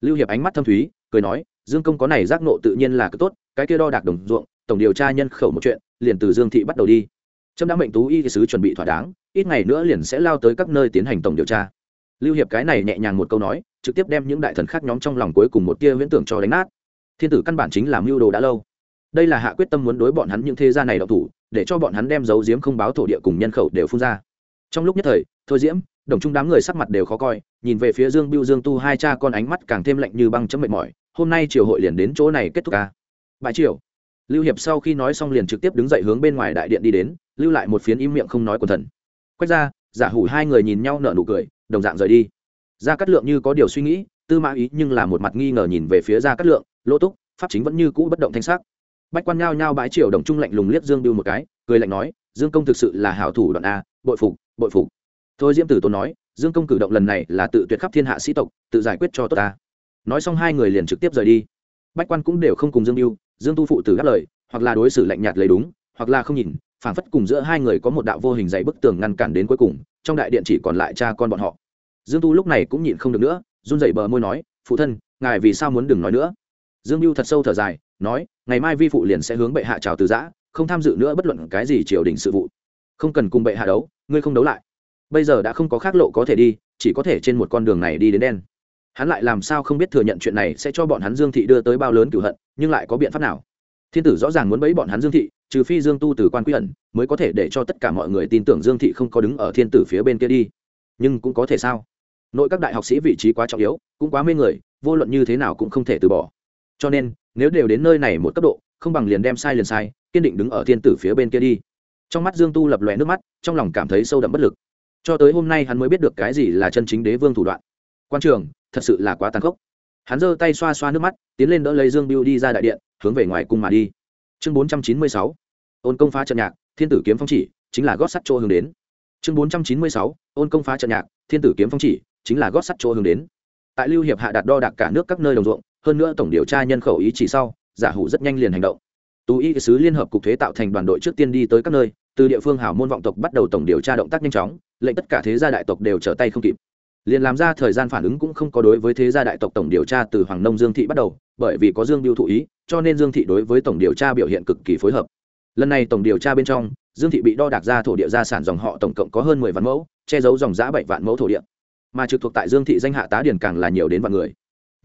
Lưu hiệp ánh mắt thâm thúy, cười nói, dương công có này giác nộ tự nhiên là cứ tốt, cái kia đo đạc đồng ruộng, tổng điều tra nhân khẩu một chuyện, liền từ dương thị bắt đầu đi. Trâm đã mệnh tú y sứ chuẩn bị thỏa đáng, ít ngày nữa liền sẽ lao tới các nơi tiến hành tổng điều tra. Lưu hiệp cái này nhẹ nhàng một câu nói, trực tiếp đem những đại thần khác nhóm trong lòng cuối cùng một tia viễn tưởng cho đánh nát thiên tử căn bản chính là mưu đồ đã lâu. Đây là hạ quyết tâm muốn đối bọn hắn những thế gia này độc thủ, để cho bọn hắn đem dấu diếm không báo thổ địa cùng nhân khẩu đều phun ra. Trong lúc nhất thời, thôi diễm, đồng chung đám người sắc mặt đều khó coi, nhìn về phía dương biêu dương tu hai cha con ánh mắt càng thêm lạnh như băng chấm mệt mỏi, hôm nay triều hội liền đến chỗ này kết thúc ca bãi triều. Lưu hiệp sau khi nói xong liền trực tiếp đứng dậy hướng bên ngoài đại điện đi đến, lưu lại một phiến im miệng không nói của thần. Quách ra, giả hủ hai người nhìn nhau nở nụ cười, đồng dạng rời đi. Gia cát lượng như có điều suy nghĩ, tư mã ý nhưng là một mặt nghi ngờ nhìn về phía gia cát lượng lỗ túc, pháp chính vẫn như cũ bất động thanh sắc. Bách quan nhao nhao bãi triều đồng trung lạnh lùng liếc dương biêu một cái, cười lạnh nói, dương công thực sự là hảo thủ đoạn a, bội phục bội phục. Thôi diễm tử tôn nói, dương công cử động lần này là tự tuyệt khắp thiên hạ sĩ tộc, tự giải quyết cho tốt ta. Nói xong hai người liền trực tiếp rời đi. Bách quan cũng đều không cùng dương biêu dương tu phụ tử gác lời, hoặc là đối xử lạnh nhạt lấy đúng, hoặc là không nhìn, phảng phất cùng giữa hai người có một đạo vô hình dày bức tường ngăn cản đến cuối cùng, trong đại điện chỉ còn lại cha con bọn họ. Dương tu lúc này cũng nhịn không được nữa, run dậy bờ môi nói, phụ thân, ngài vì sao muốn đừng nói nữa? Dương mưu thật sâu thở dài, nói, ngày mai vi phụ liền sẽ hướng bệ hạ trào từ giã, không tham dự nữa bất luận cái gì triều đình sự vụ. Không cần cùng bệ hạ đấu, ngươi không đấu lại. Bây giờ đã không có khác lộ có thể đi, chỉ có thể trên một con đường này đi đến đen. Hắn lại làm sao không biết thừa nhận chuyện này sẽ cho bọn hắn dương thị đưa tới bao lớn cửu hận, nhưng lại có biện pháp nào? Thiên tử rõ ràng muốn bẫy bọn hắn dương thị, trừ phi dương tu từ quan quy ẩn, mới có thể để cho tất cả mọi người tin tưởng dương thị không có đứng ở thiên tử phía bên kia đi. Nhưng cũng có thể sao? Nội các đại học sĩ vị trí quá trọng yếu, cũng quá mê người, vô luận như thế nào cũng không thể từ bỏ cho nên, nếu đều đến nơi này một cấp độ, không bằng liền đem sai liền sai, kiên định đứng ở thiên tử phía bên kia đi. Trong mắt dương tu lập lòe nước mắt, trong lòng cảm thấy sâu đậm bất lực. Cho tới hôm nay hắn mới biết được cái gì là chân chính đế vương thủ đoạn. Quan trường, thật sự là quá tàn khốc. Hắn giơ tay xoa xoa nước mắt, tiến lên đỡ lấy dương biêu đi ra đại điện, hướng về ngoài cung mà đi. Chương bốn trăm chín mươi sáu, ôn công phá trận nhạc, thiên tử kiếm phong chỉ, chính là gót sắt chỗ hướng đến. Chương bốn trăm chín mươi sáu, ôn công phá trận nhạc, thiên tử kiếm phong chỉ, chính là gót sắt chỗ hướng đến. Tại lưu hiệp hạ đạt đo đạc cả nước các nơi đồng ruộng hơn nữa tổng điều tra nhân khẩu ý chỉ sau, giả hủ rất nhanh liền hành động. Tú y sứ liên hợp cục thuế tạo thành đoàn đội trước tiên đi tới các nơi, từ địa phương hảo môn vọng tộc bắt đầu tổng điều tra động tác nhanh chóng, lệnh tất cả thế gia đại tộc đều trở tay không kịp. Liền làm ra thời gian phản ứng cũng không có đối với thế gia đại tộc tổng điều tra từ hoàng nông dương thị bắt đầu, bởi vì có dương biêu thụ ý, cho nên dương thị đối với tổng điều tra biểu hiện cực kỳ phối hợp. Lần này tổng điều tra bên trong, dương thị bị đo đạc ra thổ địa gia sản dòng họ tổng cộng có hơn mười vạn mẫu, che giấu dòng giã bảy vạn mẫu thổ địa. Mà trực thuộc tại dương thị danh hạ tá điền càng là nhiều đến vạn người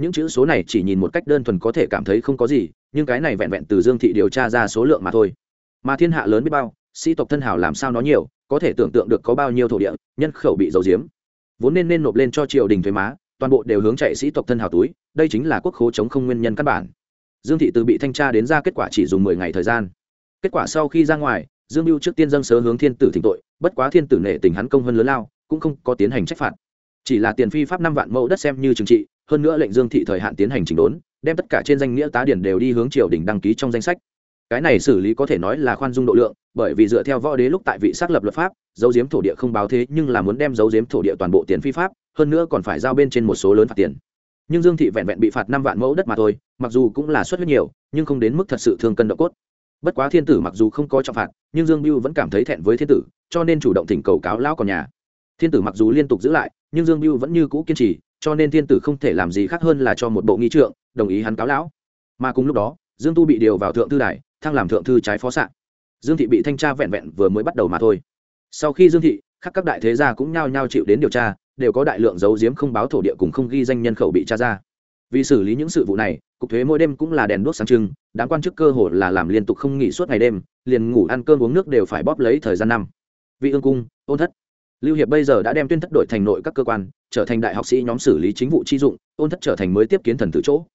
những chữ số này chỉ nhìn một cách đơn thuần có thể cảm thấy không có gì, nhưng cái này vẹn vẹn từ dương thị điều tra ra số lượng mà thôi. Mà thiên hạ lớn biết bao, sĩ tộc thân hào làm sao nó nhiều, có thể tưởng tượng được có bao nhiêu thổ địa, nhân khẩu bị dầu diếm vốn nên nên nộp lên cho triều đình thuế má, toàn bộ đều hướng chạy sĩ tộc thân hào túi, đây chính là quốc khố chống không nguyên nhân căn bản. Dương thị từ bị thanh tra đến ra kết quả chỉ dùng mười ngày thời gian. Kết quả sau khi ra ngoài, dương mưu trước tiên dâng sớ hướng thiên tử thỉnh tội, bất quá thiên tử nệ tình hắn công hơn lớn lao, cũng không có tiến hành trách phạt chỉ là tiền phi pháp năm vạn mẫu đất xem như trừng trị, hơn nữa lệnh dương thị thời hạn tiến hành chỉnh đốn, đem tất cả trên danh nghĩa tá điển đều đi hướng triều đình đăng ký trong danh sách. Cái này xử lý có thể nói là khoan dung độ lượng, bởi vì dựa theo võ đế lúc tại vị xác lập luật pháp dấu diếm thổ địa không báo thế nhưng là muốn đem dấu diếm thổ địa toàn bộ tiền phi pháp, hơn nữa còn phải giao bên trên một số lớn phạt tiền. Nhưng dương thị vẹn vẹn bị phạt năm vạn mẫu đất mà thôi, mặc dù cũng là suất huyết nhiều, nhưng không đến mức thật sự thương cân độ cốt. Bất quá thiên tử mặc dù không có trọng phạt, nhưng dương biêu vẫn cảm thấy thẹn với thiên tử, cho nên chủ động thỉnh cầu cáo lão còn nhà thiên tử mặc dù liên tục giữ lại, nhưng dương mưu vẫn như cũ kiên trì, cho nên thiên tử không thể làm gì khác hơn là cho một bộ nghi trượng, đồng ý hắn cáo lão. Mà cùng lúc đó, dương tu bị điều vào thượng thư đài, thăng làm thượng thư trái phó s dương thị bị thanh tra vẹn vẹn vừa mới bắt đầu mà thôi. Sau khi dương thị, khắc các đại thế gia cũng nhao nhao chịu đến điều tra, đều có đại lượng dấu diếm không báo thổ địa cùng không ghi danh nhân khẩu bị tra ra. Vì xử lý những sự vụ này, cục thuế mỗi đêm cũng là đèn đuốc sáng trưng đáng quan chức cơ hồ là làm liên tục không nghỉ suốt ngày đêm, liền ngủ ăn cơm uống nước đều phải bóp lấy thời gian năm. Vị ương cung, ôn thất lưu hiệp bây giờ đã đem tuyên thất đội thành nội các cơ quan, trở thành đại học sĩ nhóm xử lý chính vụ chi dụng, ôn thất trở thành mới tiếp kiến thần tử chỗ.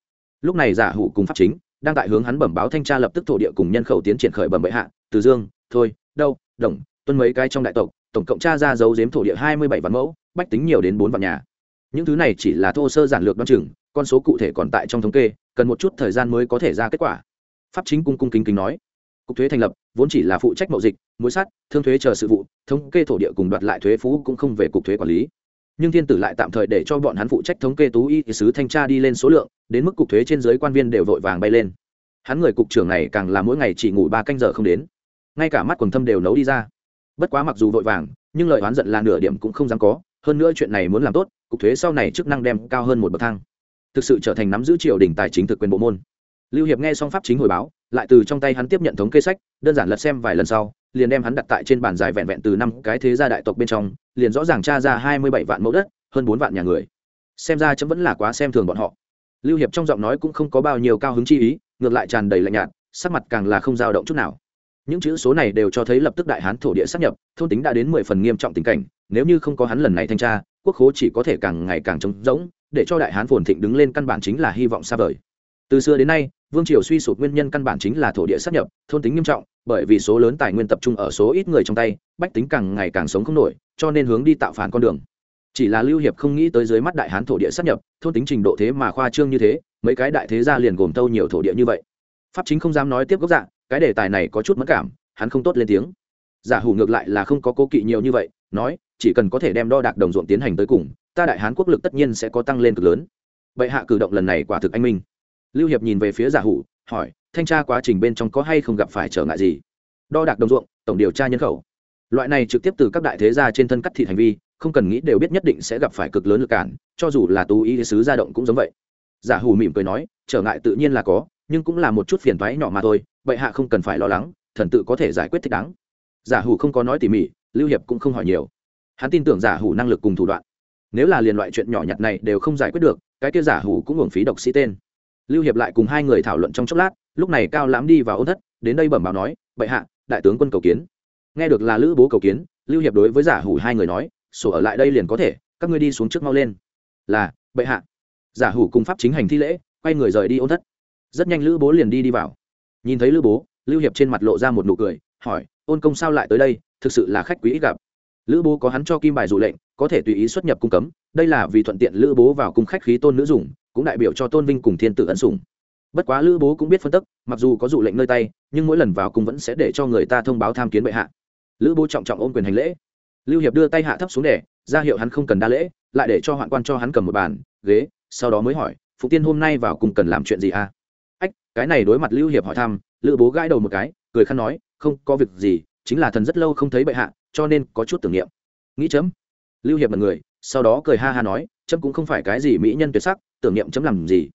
Lúc này giả hủ cùng pháp chính, đang tại hướng hắn bẩm báo thanh tra lập tức thổ địa cùng nhân khẩu tiến triển khởi bẩm bệ hạ, từ dương, thôi, đâu, đồng, tuân mấy cái trong đại tộc, tổng cộng tra ra dấu giếm thổ địa hai mươi bảy vạn mẫu, bách tính nhiều đến bốn vạn nhà. Những thứ này chỉ là thô sơ giản lược đoan chừng, con số cụ thể còn tại trong thống kê, cần một chút thời gian mới có thể ra kết quả. Pháp chính cung cung kính kính nói cục thuế thành lập, vốn chỉ là phụ trách mậu dịch mối sắt, thương thuế chờ sự vụ, thống kê thổ địa cùng đoạt lại thuế phú cũng không về cục thuế quản lý. Nhưng thiên tử lại tạm thời để cho bọn hắn phụ trách thống kê tú y sứ thanh tra đi lên số lượng, đến mức cục thuế trên giới quan viên đều vội vàng bay lên. Hắn người cục trưởng này càng là mỗi ngày chỉ ngủ ba canh giờ không đến. Ngay cả mắt quần thâm đều nấu đi ra. Bất quá mặc dù vội vàng, nhưng lời oán giận là nửa điểm cũng không dám có, hơn nữa chuyện này muốn làm tốt, cục thuế sau này chức năng đem cao hơn một bậc thang. Thực sự trở thành nắm giữ triều đình tài chính thực quyền bộ môn. Lưu hiệp nghe xong pháp chính hồi báo lại từ trong tay hắn tiếp nhận thống kê sách, đơn giản lật xem vài lần sau, liền đem hắn đặt tại trên bàn dài vẹn vẹn từ năm cái thế gia đại tộc bên trong, liền rõ ràng tra ra hai mươi bảy vạn mẫu đất, hơn bốn vạn nhà người. Xem ra chấm vẫn là quá xem thường bọn họ. Lưu hiệp trong giọng nói cũng không có bao nhiêu cao hứng chi ý, ngược lại tràn đầy lạnh nhạt, sắc mặt càng là không dao động chút nào. Những chữ số này đều cho thấy lập tức đại hán thổ địa sắp nhập, thôn tính đã đến mười phần nghiêm trọng tình cảnh, nếu như không có hắn lần này thanh tra, quốc khố chỉ có thể càng ngày càng trống rỗng, để cho đại hán phồn thịnh đứng lên căn bản chính là hy vọng xa vời từ xưa đến nay, vương triều suy sụp nguyên nhân căn bản chính là thổ địa sắp nhập, thôn tính nghiêm trọng, bởi vì số lớn tài nguyên tập trung ở số ít người trong tay, bách tính càng ngày càng sống không nổi, cho nên hướng đi tạo phản con đường. Chỉ là lưu hiệp không nghĩ tới dưới mắt đại hán thổ địa sắp nhập, thôn tính trình độ thế mà khoa trương như thế, mấy cái đại thế gia liền gồm tâu nhiều thổ địa như vậy. Pháp chính không dám nói tiếp gốc dạng cái đề tài này có chút mất cảm, hắn không tốt lên tiếng. Giả hủ ngược lại là không có cố kỵ nhiều như vậy, nói, chỉ cần có thể đem đo đạc đồng ruộng tiến hành tới cùng, ta đại hán quốc lực tất nhiên sẽ có tăng lên cực lớn. Bệ hạ cử động lần này quả thực anh minh lưu hiệp nhìn về phía giả hủ, hỏi, thanh tra quá trình bên trong có hay không gặp phải trở ngại gì? Đo đạc đồng ruộng, tổng điều tra nhân khẩu. Loại này trực tiếp từ các đại thế gia trên thân cắt thịt hành vi, không cần nghĩ đều biết nhất định sẽ gặp phải cực lớn lực cản, cho dù là tú ý sứ gia động cũng giống vậy. Giả hủ mỉm cười nói, trở ngại tự nhiên là có, nhưng cũng là một chút phiền toái nhỏ mà thôi, bệ hạ không cần phải lo lắng, thần tự có thể giải quyết thích đáng. Giả hủ không có nói tỉ mỉ, lưu hiệp cũng không hỏi nhiều. Hắn tin tưởng giả hủ năng lực cùng thủ đoạn. Nếu là liền loại chuyện nhỏ nhặt này đều không giải quyết được, cái kia giả hủ cũng hưởng phí độc sĩ tên lưu hiệp lại cùng hai người thảo luận trong chốc lát, lúc này cao lãm đi vào ôn thất, đến đây bẩm báo nói, bệ hạ, đại tướng quân cầu kiến. Nghe được là lữ bố cầu kiến, lưu hiệp đối với giả hủ hai người nói, sổ ở lại đây liền có thể, các ngươi đi xuống trước mau lên. Là, bệ hạ. Giả hủ cùng pháp chính hành thi lễ, quay người rời đi ôn thất. Rất nhanh lữ bố liền đi đi vào. Nhìn thấy lữ bố, lưu hiệp trên mặt lộ ra một nụ cười, hỏi, ôn công sao lại tới đây? Thực sự là khách quý ít gặp. Lữ bố có hắn cho kim bài dụ lệnh, có thể tùy ý xuất nhập cung cấm, đây là vì thuận tiện lữ bố vào cung khách khí tôn nữ dùng cũng đại biểu cho tôn vinh cùng thiên tử ân sủng. Bất quá lữ bố cũng biết phân tức, mặc dù có dụ lệnh nơi tay, nhưng mỗi lần vào cung vẫn sẽ để cho người ta thông báo tham kiến bệ hạ. Lữ bố trọng trọng ôm quyền hành lễ. Lưu hiệp đưa tay hạ thấp xuống để ra hiệu hắn không cần đa lễ, lại để cho hoạn quan cho hắn cầm một bàn, ghế, sau đó mới hỏi, phụ tiên hôm nay vào cùng cần làm chuyện gì à? Ách, cái này đối mặt lưu hiệp hỏi thăm, lữ bố gãi đầu một cái, cười khăn nói, không có việc gì, chính là thần rất lâu không thấy bệ hạ, cho nên có chút tưởng niệm. Nghĩ chấm. Lưu hiệp là người, sau đó cười ha ha nói, chấm cũng không phải cái gì mỹ nhân tuyệt sắc tưởng niệm chấm làm gì?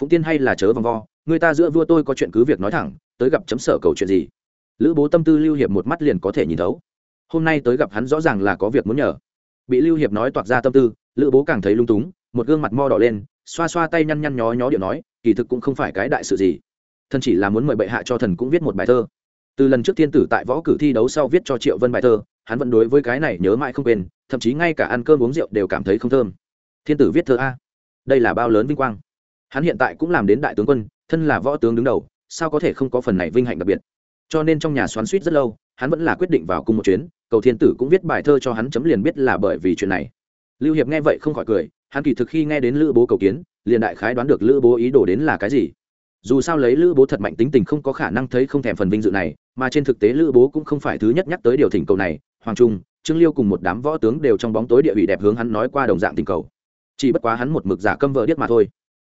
Phụng tiên hay là chớ vòng vo, người ta giữa vua tôi có chuyện cứ việc nói thẳng, tới gặp chấm sở cầu chuyện gì? Lữ bố tâm tư lưu hiệp một mắt liền có thể nhìn thấu. Hôm nay tới gặp hắn rõ ràng là có việc muốn nhờ. Bị lưu hiệp nói toạc ra tâm tư, lữ bố càng thấy lung túng, một gương mặt mo đỏ lên, xoa xoa tay nhăn nhăn nhó nhó điệu nói, kỳ thực cũng không phải cái đại sự gì. Thần chỉ là muốn mời bệ hạ cho thần cũng viết một bài thơ. Từ lần trước thiên tử tại võ cử thi đấu sau viết cho triệu vân bài thơ, hắn vẫn đối với cái này nhớ mãi không quên, thậm chí ngay cả ăn cơm uống rượu đều cảm thấy không thơm. Thiên tử viết thơ a đây là bao lớn vinh quang. Hắn hiện tại cũng làm đến đại tướng quân, thân là võ tướng đứng đầu, sao có thể không có phần này vinh hạnh đặc biệt? Cho nên trong nhà xoắn suýt rất lâu, hắn vẫn là quyết định vào cùng một chuyến, cầu thiên tử cũng viết bài thơ cho hắn chấm liền biết là bởi vì chuyện này. Lưu hiệp nghe vậy không khỏi cười, hắn kỳ thực khi nghe đến lữ bố cầu kiến, liền đại khái đoán được lữ bố ý đồ đến là cái gì. Dù sao lấy lữ bố thật mạnh tính tình không có khả năng thấy không thèm phần vinh dự này, mà trên thực tế lữ bố cũng không phải thứ nhất nhắc tới điều thỉnh cầu này, hoàng trung, trương liêu cùng một đám võ tướng đều trong bóng tối địa vị đẹp hướng hắn nói qua đồng dạng tình cầu chỉ bất quá hắn một mực giả câm vợ điếc mà thôi.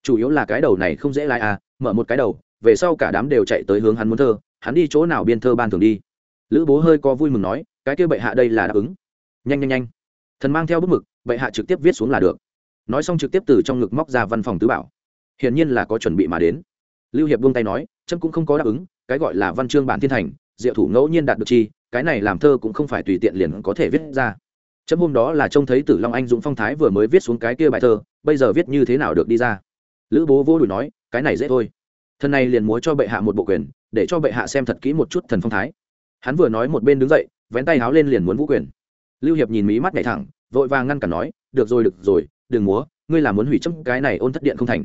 Chủ yếu là cái đầu này không dễ lai à mở một cái đầu, về sau cả đám đều chạy tới hướng hắn muốn thơ, hắn đi chỗ nào biên thơ ban thường đi. Lữ bố hơi có vui mừng nói, cái kia bệ hạ đây là đáp ứng. Nhanh nhanh nhanh. Thần mang theo bút mực, bệ hạ trực tiếp viết xuống là được. Nói xong trực tiếp từ trong ngực móc ra văn phòng tứ bảo. Hiển nhiên là có chuẩn bị mà đến. Lưu hiệp buông tay nói trâm cũng không có đáp ứng, cái gọi là văn chương bản thiên thành, diệu thủ ngẫu nhiên đạt được chi, cái này làm thơ cũng không phải tùy tiện liền có thể viết ra chấm hôm đó là trông thấy tử long anh dũng phong thái vừa mới viết xuống cái kia bài thơ, bây giờ viết như thế nào được đi ra? Lữ bố vô đùi nói, cái này dễ thôi. Thần này liền múa cho bệ hạ một bộ quyền, để cho bệ hạ xem thật kỹ một chút thần phong thái. Hắn vừa nói một bên đứng dậy, vén tay háo lên liền muốn vũ quyền. Lưu hiệp nhìn mí mắt nhảy thẳng, vội vàng ngăn cản nói, được rồi được rồi, đừng múa, ngươi là muốn hủy chấm, cái này ôn thất điện không thành.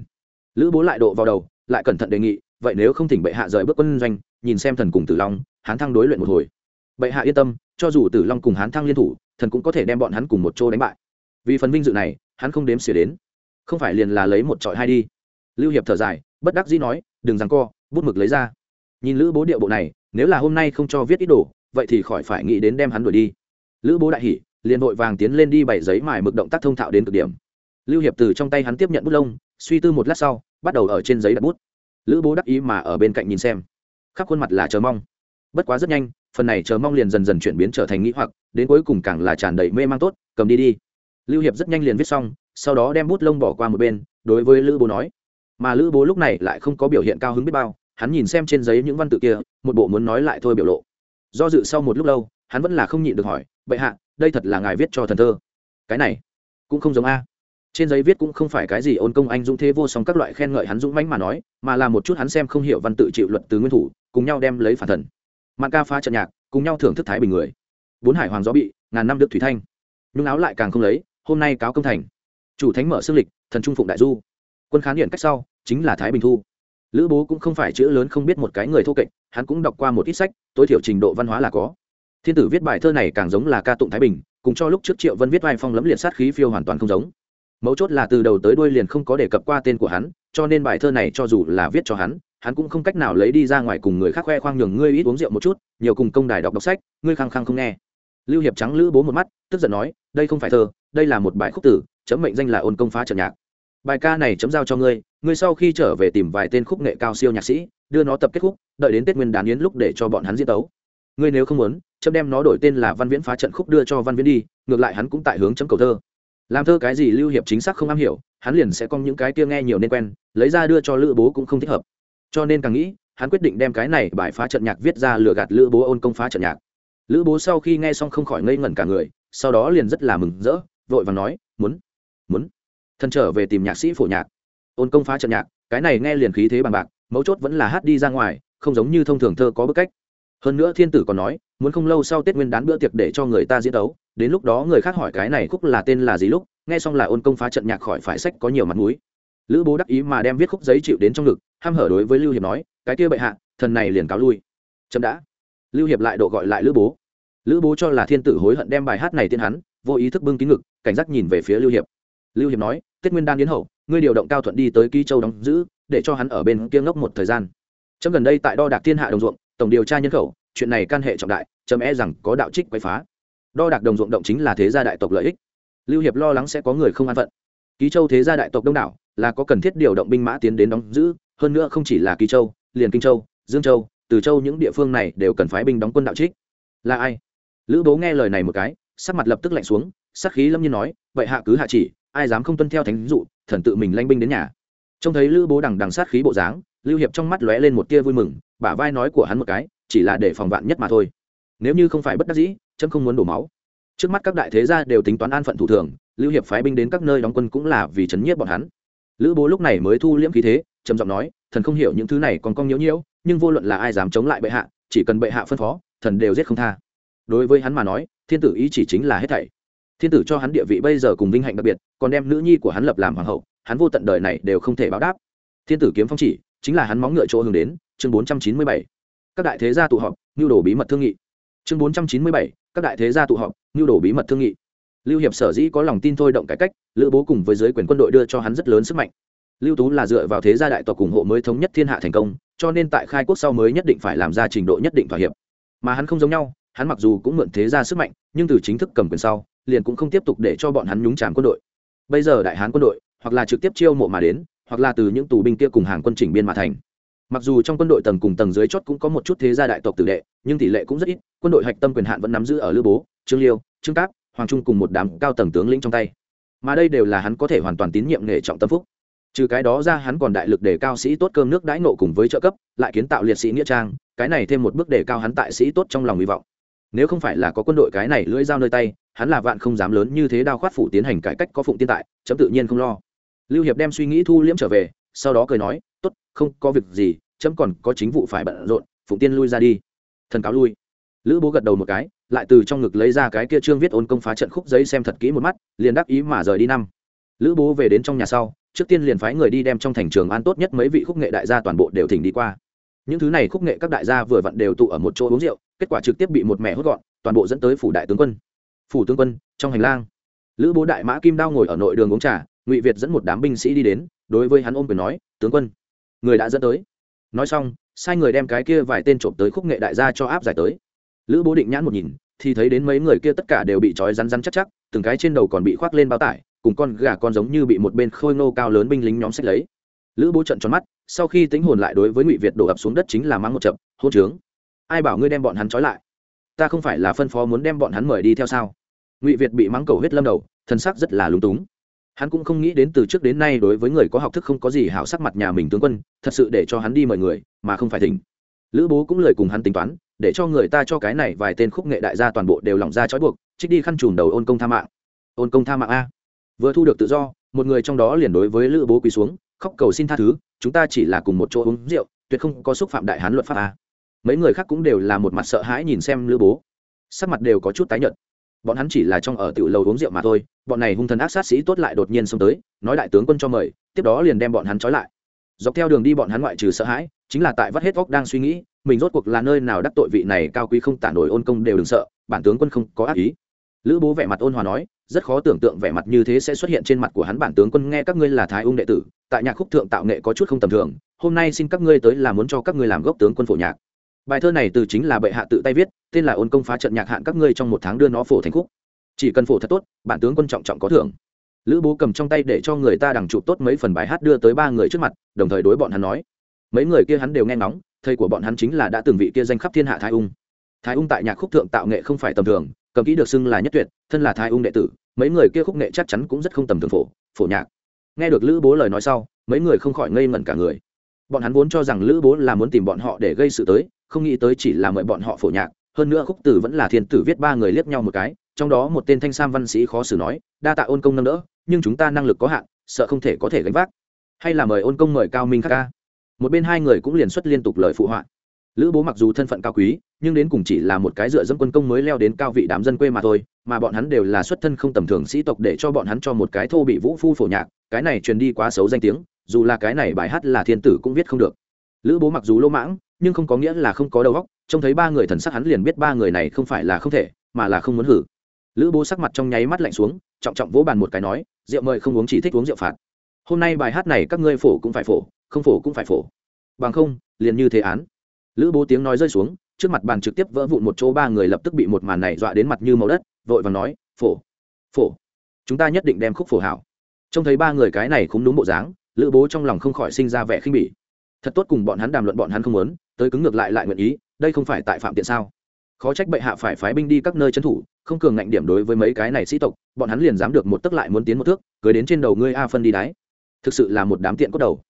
Lữ bố lại độ vào đầu, lại cẩn thận đề nghị, vậy nếu không thỉnh bệ hạ rời bước quân doanh, nhìn xem thần cùng tử long, hán thăng đối luyện một hồi. Bệ hạ yên tâm, cho dù tử long cùng hán thăng liên thủ thần cũng có thể đem bọn hắn cùng một chỗ đánh bại. Vì phần vinh dự này, hắn không đếm xỉa đến. Không phải liền là lấy một trọi hai đi. Lưu hiệp thở dài, bất đắc dĩ nói, đừng rằng co, bút mực lấy ra. Nhìn lữ bố điệu bộ này, nếu là hôm nay không cho viết ít đồ, vậy thì khỏi phải nghĩ đến đem hắn đuổi đi. Lữ bố đại hỉ, liền vội vàng tiến lên đi bảy giấy mài mực động tác thông thạo đến cực điểm. Lưu hiệp từ trong tay hắn tiếp nhận bút lông, suy tư một lát sau, bắt đầu ở trên giấy đặt bút. Lữ bố đắc ý mà ở bên cạnh nhìn xem. Khắp khuôn mặt là chờ mong. Bất quá rất nhanh phần này chờ mong liền dần dần chuyển biến trở thành nghĩ hoặc, đến cuối cùng càng là tràn đầy mê mang tốt, cầm đi đi. Lưu hiệp rất nhanh liền viết xong, sau đó đem bút lông bỏ qua một bên, đối với lữ bố nói. Mà lữ bố lúc này lại không có biểu hiện cao hứng biết bao, hắn nhìn xem trên giấy những văn tự kia, một bộ muốn nói lại thôi biểu lộ. Do dự sau một lúc lâu, hắn vẫn là không nhịn được hỏi, bệ hạ, đây thật là ngài viết cho thần thơ. Cái này, cũng không giống a. Trên giấy viết cũng không phải cái gì ôn công anh dũng thế vô song các loại khen ngợi hắn dũng mãnh mà nói, mà là một chút hắn xem không hiểu văn tự chịu luật từ nguyên thủ, cùng nhau đem lấy phản thần mạn ca phá trận nhạc, cùng nhau thưởng thức thái bình người. Bốn hải hoàng gió bị, ngàn năm đức thủy thanh. Nhung áo lại càng không lấy, hôm nay cáo công thành. Chủ thánh mở xương lịch, thần trung phụng đại du. Quân khán điện cách sau, chính là thái bình thu. Lữ bố cũng không phải chữ lớn không biết một cái người thô kệch, hắn cũng đọc qua một ít sách, tối thiểu trình độ văn hóa là có. Thiên tử viết bài thơ này càng giống là ca tụng thái bình, cùng cho lúc trước triệu vân viết vai phong lấm liệt sát khí phiêu hoàn toàn không giống. Mấu chốt là từ đầu tới đuôi liền không có đề cập qua tên của hắn, cho nên bài thơ này cho dù là viết cho hắn hắn cũng không cách nào lấy đi ra ngoài cùng người khác khoe khoang nhường ngươi ít uống rượu một chút, nhiều cùng công đài đọc đọc sách, ngươi khăng khăng không nghe. Lưu hiệp trắng lữ bố một mắt, tức giận nói, đây không phải thơ, đây là một bài khúc tử, chấm mệnh danh là ôn công phá trận nhạc. Bài ca này chấm giao cho ngươi ngươi sau khi trở về tìm vài tên khúc nghệ cao siêu nhạc sĩ, đưa nó tập kết khúc, đợi đến tết nguyên đán yến lúc để cho bọn hắn diễn tấu. Ngươi nếu không muốn, chấm đem nó đổi tên là văn viễn phá trận khúc đưa cho văn viễn đi, ngược lại hắn cũng tại hướng chấm cầu thơ. Làm thơ cái gì lưu hiệp chính xác không am hiểu, hắn liền sẽ con những cái kia nghe nhiều nên quen, lấy ra đưa cho lữ bố cũng không thích hợp cho nên càng nghĩ, hắn quyết định đem cái này bài phá trận nhạc viết ra lừa gạt lữ bố ôn công phá trận nhạc. Lữ bố sau khi nghe xong không khỏi ngây ngẩn cả người, sau đó liền rất là mừng rỡ, vội và nói, muốn muốn. Thân trở về tìm nhạc sĩ phổ nhạc. Ôn công phá trận nhạc, cái này nghe liền khí thế bằng bạc, mấu chốt vẫn là hát đi ra ngoài, không giống như thông thường thơ có bức cách. Hơn nữa thiên tử còn nói, muốn không lâu sau tết nguyên đán bữa tiệc để cho người ta diễn đấu đến lúc đó người khác hỏi cái này khúc là tên là gì lúc, nghe xong là ôn công phá trận nhạc khỏi phải sách có nhiều mặt mũi lữ bố đắc ý mà đem viết khúc giấy chịu đến trong ngực, ham hở đối với lưu hiệp nói, cái kia bệ hạ, thần này liền cáo lui. Chậm đã. Lưu hiệp lại độ gọi lại lữ bố. Lữ bố cho là thiên tử hối hận đem bài hát này tiên hắn, vô ý thức bưng kín ngực, cảnh giác nhìn về phía lưu hiệp. Lưu hiệp nói, tết nguyên đan yến hậu, ngươi điều động cao thuận đi tới ký châu đóng giữ, để cho hắn ở bên kia ngốc một thời gian. Chấm gần đây tại đo đạc thiên hạ đồng ruộng, tổng điều tra nhân khẩu, chuyện này can hệ trọng đại, chấm e rằng có đạo trích quấy phá. Đo đạc đồng ruộng động chính là thế gia đại tộc lợi ích. Lưu hiệp lo lắng sẽ có người không an phận ký châu thế gia đại tộc đông đảo, là có cần thiết điều động binh mã tiến đến đóng giữ, hơn nữa không chỉ là ký châu, liền kinh châu, dương châu, từ châu những địa phương này đều cần phái binh đóng quân đạo trích. Là ai? Lữ bố nghe lời này một cái, sắc mặt lập tức lạnh xuống, sắc khí lâm nhiên nói, vậy hạ cứ hạ chỉ, ai dám không tuân theo thánh dụ, thần tự mình lanh binh đến nhà. Trông thấy lữ bố đằng đằng sát khí bộ dáng, lưu hiệp trong mắt lóe lên một tia vui mừng, bả vai nói của hắn một cái, chỉ là để phòng vạn nhất mà thôi. Nếu như không phải bất đắc dĩ, chấm không muốn đổ máu trước mắt các đại thế gia đều tính toán an phận thủ thường, lưu hiệp phái binh đến các nơi đóng quân cũng là vì chấn nhiếp bọn hắn. Lữ bố lúc này mới thu liễm khí thế, trầm giọng nói, thần không hiểu những thứ này còn cong nhiễu nhiễu, nhưng vô luận là ai dám chống lại bệ hạ, chỉ cần bệ hạ phân phó, thần đều giết không tha. Đối với hắn mà nói, thiên tử ý chỉ chính là hết thảy. Thiên tử cho hắn địa vị bây giờ cùng vinh hạnh đặc biệt, còn đem nữ nhi của hắn lập làm hoàng hậu, hắn vô tận đời này đều không thể báo đáp. Thiên tử kiếm phong chỉ, chính là hắn móng ngựa chỗ hướng đến, chương bốn trăm chín mươi bảy. Các đại thế gia tụ họp nhu đồ bí mật thương nghị. Chương bốn trăm chín mươi bảy, các đại thế gia tụ họp nhu đồ bí mật thương nghị. Lưu hiệp sở dĩ có lòng tin thôi động cải cách, lữ bố cùng với giới quyền quân đội đưa cho hắn rất lớn sức mạnh. Lưu tú là dựa vào thế gia đại tộc ủng hộ mới thống nhất thiên hạ thành công, cho nên tại khai quốc sau mới nhất định phải làm ra trình độ nhất định thỏa hiệp. Mà hắn không giống nhau, hắn mặc dù cũng mượn thế gia sức mạnh, nhưng từ chính thức cầm quyền sau, liền cũng không tiếp tục để cho bọn hắn nhúng tràn quân đội. Bây giờ đại hán quân đội, hoặc là trực tiếp chiêu mộ mà đến, hoặc là từ những tù binh kia cùng hàng quân chỉnh biên mà thành. Mặc dù trong quân đội tầng cùng tầng dưới chót cũng có một chút thế gia đại tộc tử đệ, nhưng tỷ lệ cũng rất ít, quân đội hạch tâm quyền hạn vẫn nắm giữ ở lữ bố trương liêu, trương cáp, hoàng trung cùng một đám cao tầng tướng lĩnh trong tay. Mà đây đều là hắn có thể hoàn toàn tín nhiệm nghề trọng tâm phúc. Trừ cái đó ra hắn còn đại lực để cao sĩ tốt cơm nước đãi nộ cùng với trợ cấp, lại kiến tạo liệt sĩ nghĩa trang, cái này thêm một bước để cao hắn tại sĩ tốt trong lòng hy vọng. Nếu không phải là có quân đội cái này lưỡi dao nơi tay, hắn là vạn không dám lớn như thế đao khoát phủ tiến hành cải cách có phụng tiên tại, chấm tự nhiên không lo. Lưu hiệp đem suy nghĩ thu liễm trở về, sau đó cười nói, tốt, không có việc gì, chấm còn có chính vụ phải bận rộn, phụng tiên lui ra đi. Thần cáo lui. Lữ bố gật đầu một cái lại từ trong ngực lấy ra cái kia trương viết ôn công phá trận khúc giấy xem thật kỹ một mắt, liền đáp ý mà rời đi năm. Lữ bố về đến trong nhà sau, trước tiên liền phái người đi đem trong thành trường an tốt nhất mấy vị khúc nghệ đại gia toàn bộ đều thỉnh đi qua. Những thứ này khúc nghệ các đại gia vừa vặn đều tụ ở một chỗ uống rượu, kết quả trực tiếp bị một mẹ hút gọn, toàn bộ dẫn tới phủ đại tướng quân. Phủ tướng quân, trong hành lang, lữ bố đại mã kim đao ngồi ở nội đường uống trà, ngụy việt dẫn một đám binh sĩ đi đến, đối với hắn ôm quyền nói, tướng quân, người đã dẫn tới. Nói xong, sai người đem cái kia vài tên trộm tới khúc nghệ đại gia cho áp giải tới lữ bố định nhãn một nhìn, thì thấy đến mấy người kia tất cả đều bị trói rắn rắn chắc chắc, từng cái trên đầu còn bị khoác lên bao tải, cùng con gà con giống như bị một bên khôi nô cao lớn binh lính nhóm sách lấy. Lữ bố trận tròn mắt, sau khi tính hồn lại đối với ngụy việt đổ ập xuống đất chính là mắng một chậm, hôn trướng, ai bảo ngươi đem bọn hắn trói lại? Ta không phải là phân phó muốn đem bọn hắn mời đi theo sao? Ngụy việt bị mắng cầu huyết lâm đầu, thân sắc rất là lúng túng. Hắn cũng không nghĩ đến từ trước đến nay đối với người có học thức không có gì hảo sắc mặt nhà mình tướng quân, thật sự để cho hắn đi mời người, mà không phải thỉnh. Lữ bố cũng lời cùng hắn tính toán để cho người ta cho cái này vài tên khúc nghệ đại gia toàn bộ đều lỏng ra trói buộc, trích đi khăn trùm đầu ôn công tha mạng. Ôn công tha mạng a. Vừa thu được tự do, một người trong đó liền đối với lữ bố quỳ xuống, khóc cầu xin tha thứ, chúng ta chỉ là cùng một chỗ uống rượu, tuyệt không có xúc phạm đại hán luật pháp a. Mấy người khác cũng đều là một mặt sợ hãi nhìn xem lữ bố. Sắc mặt đều có chút tái nhợt. Bọn hắn chỉ là trong ở tiểu lầu uống rượu mà thôi, bọn này hung thần ác sát sĩ tốt lại đột nhiên xông tới, nói đại tướng quân cho mời, tiếp đó liền đem bọn hắn trói lại. Dọc theo đường đi bọn hắn ngoại trừ sợ hãi chính là tại vắt hết óc đang suy nghĩ, mình rốt cuộc là nơi nào đắc tội vị này cao quý không tả nổi ôn công đều đừng sợ, bản tướng quân không có ác ý. Lữ bố vẻ mặt ôn hòa nói, rất khó tưởng tượng vẻ mặt như thế sẽ xuất hiện trên mặt của hắn bản tướng quân, nghe các ngươi là thái ung đệ tử, tại nhạc khúc thượng tạo nghệ có chút không tầm thường, hôm nay xin các ngươi tới là muốn cho các ngươi làm gốc tướng quân phổ nhạc. Bài thơ này từ chính là bệ hạ tự tay viết, tên là ôn công phá trận nhạc hạn các ngươi trong một tháng đưa nó phổ thành khúc. Chỉ cần phổ thật tốt, bản tướng quân trọng trọng có thưởng. Lữ bố cầm trong tay để cho người ta đằng chụp tốt mấy phần bài hát đưa tới ba người trước mặt, đồng thời đối bọn hắn nói mấy người kia hắn đều nghe ngóng, thầy của bọn hắn chính là đã từng vị kia danh khắp thiên hạ thái ung. Thái ung tại nhạc khúc thượng tạo nghệ không phải tầm thường, cầm kỹ được xưng là nhất tuyệt, thân là thái ung đệ tử, mấy người kia khúc nghệ chắc chắn cũng rất không tầm thường phổ phổ nhạc. Nghe được lữ bố lời nói sau, mấy người không khỏi ngây ngẩn cả người. Bọn hắn vốn cho rằng lữ bố là muốn tìm bọn họ để gây sự tới, không nghĩ tới chỉ là mời bọn họ phổ nhạc, hơn nữa khúc tử vẫn là thiên tử viết ba người liếc nhau một cái, trong đó một tên thanh sam văn sĩ khó xử nói, đa tạ ôn công nâng đỡ, nhưng chúng ta năng lực có hạn, sợ không thể có thể gánh vác. Hay là mời ôn công mời cao minh khắc ca? Một bên hai người cũng liền xuất liên tục lời phụ họa. Lữ bố mặc dù thân phận cao quý, nhưng đến cùng chỉ là một cái dựa dẫm quân công mới leo đến cao vị đám dân quê mà thôi, mà bọn hắn đều là xuất thân không tầm thường sĩ tộc để cho bọn hắn cho một cái thô bị vũ phu phổ nhạc, cái này truyền đi quá xấu danh tiếng, dù là cái này bài hát là thiên tử cũng viết không được. Lữ bố mặc dù lỗ mãng, nhưng không có nghĩa là không có đầu óc, trông thấy ba người thần sắc hắn liền biết ba người này không phải là không thể, mà là không muốn hử. Lữ bố sắc mặt trong nháy mắt lạnh xuống, trọng trọng vỗ bàn một cái nói, rượu mời không uống chỉ thích uống rượu phạt. Hôm nay bài hát này các ngươi phổ cũng phải phổ không phổ cũng phải phổ. Bằng không, liền như thế án. Lữ bố tiếng nói rơi xuống, trước mặt bàn trực tiếp vỡ vụn một chỗ ba người lập tức bị một màn này dọa đến mặt như màu đất, vội và nói, phổ phổ, chúng ta nhất định đem khúc phổ hảo. Trông thấy ba người cái này cũng đúng bộ dáng, lữ bố trong lòng không khỏi sinh ra vẻ khinh bỉ. Thật tốt cùng bọn hắn đàm luận bọn hắn không muốn, tới cứng ngược lại lại nguyện ý, đây không phải tại phạm tiện sao? Khó trách bệ hạ phải phái binh đi các nơi trấn thủ, không cường ngạnh điểm đối với mấy cái này sĩ tộc, bọn hắn liền dám được một tấc lại muốn tiến một thước, cưới đến trên đầu ngươi a phân đi đáy thực sự là một đám tiện cốt đầu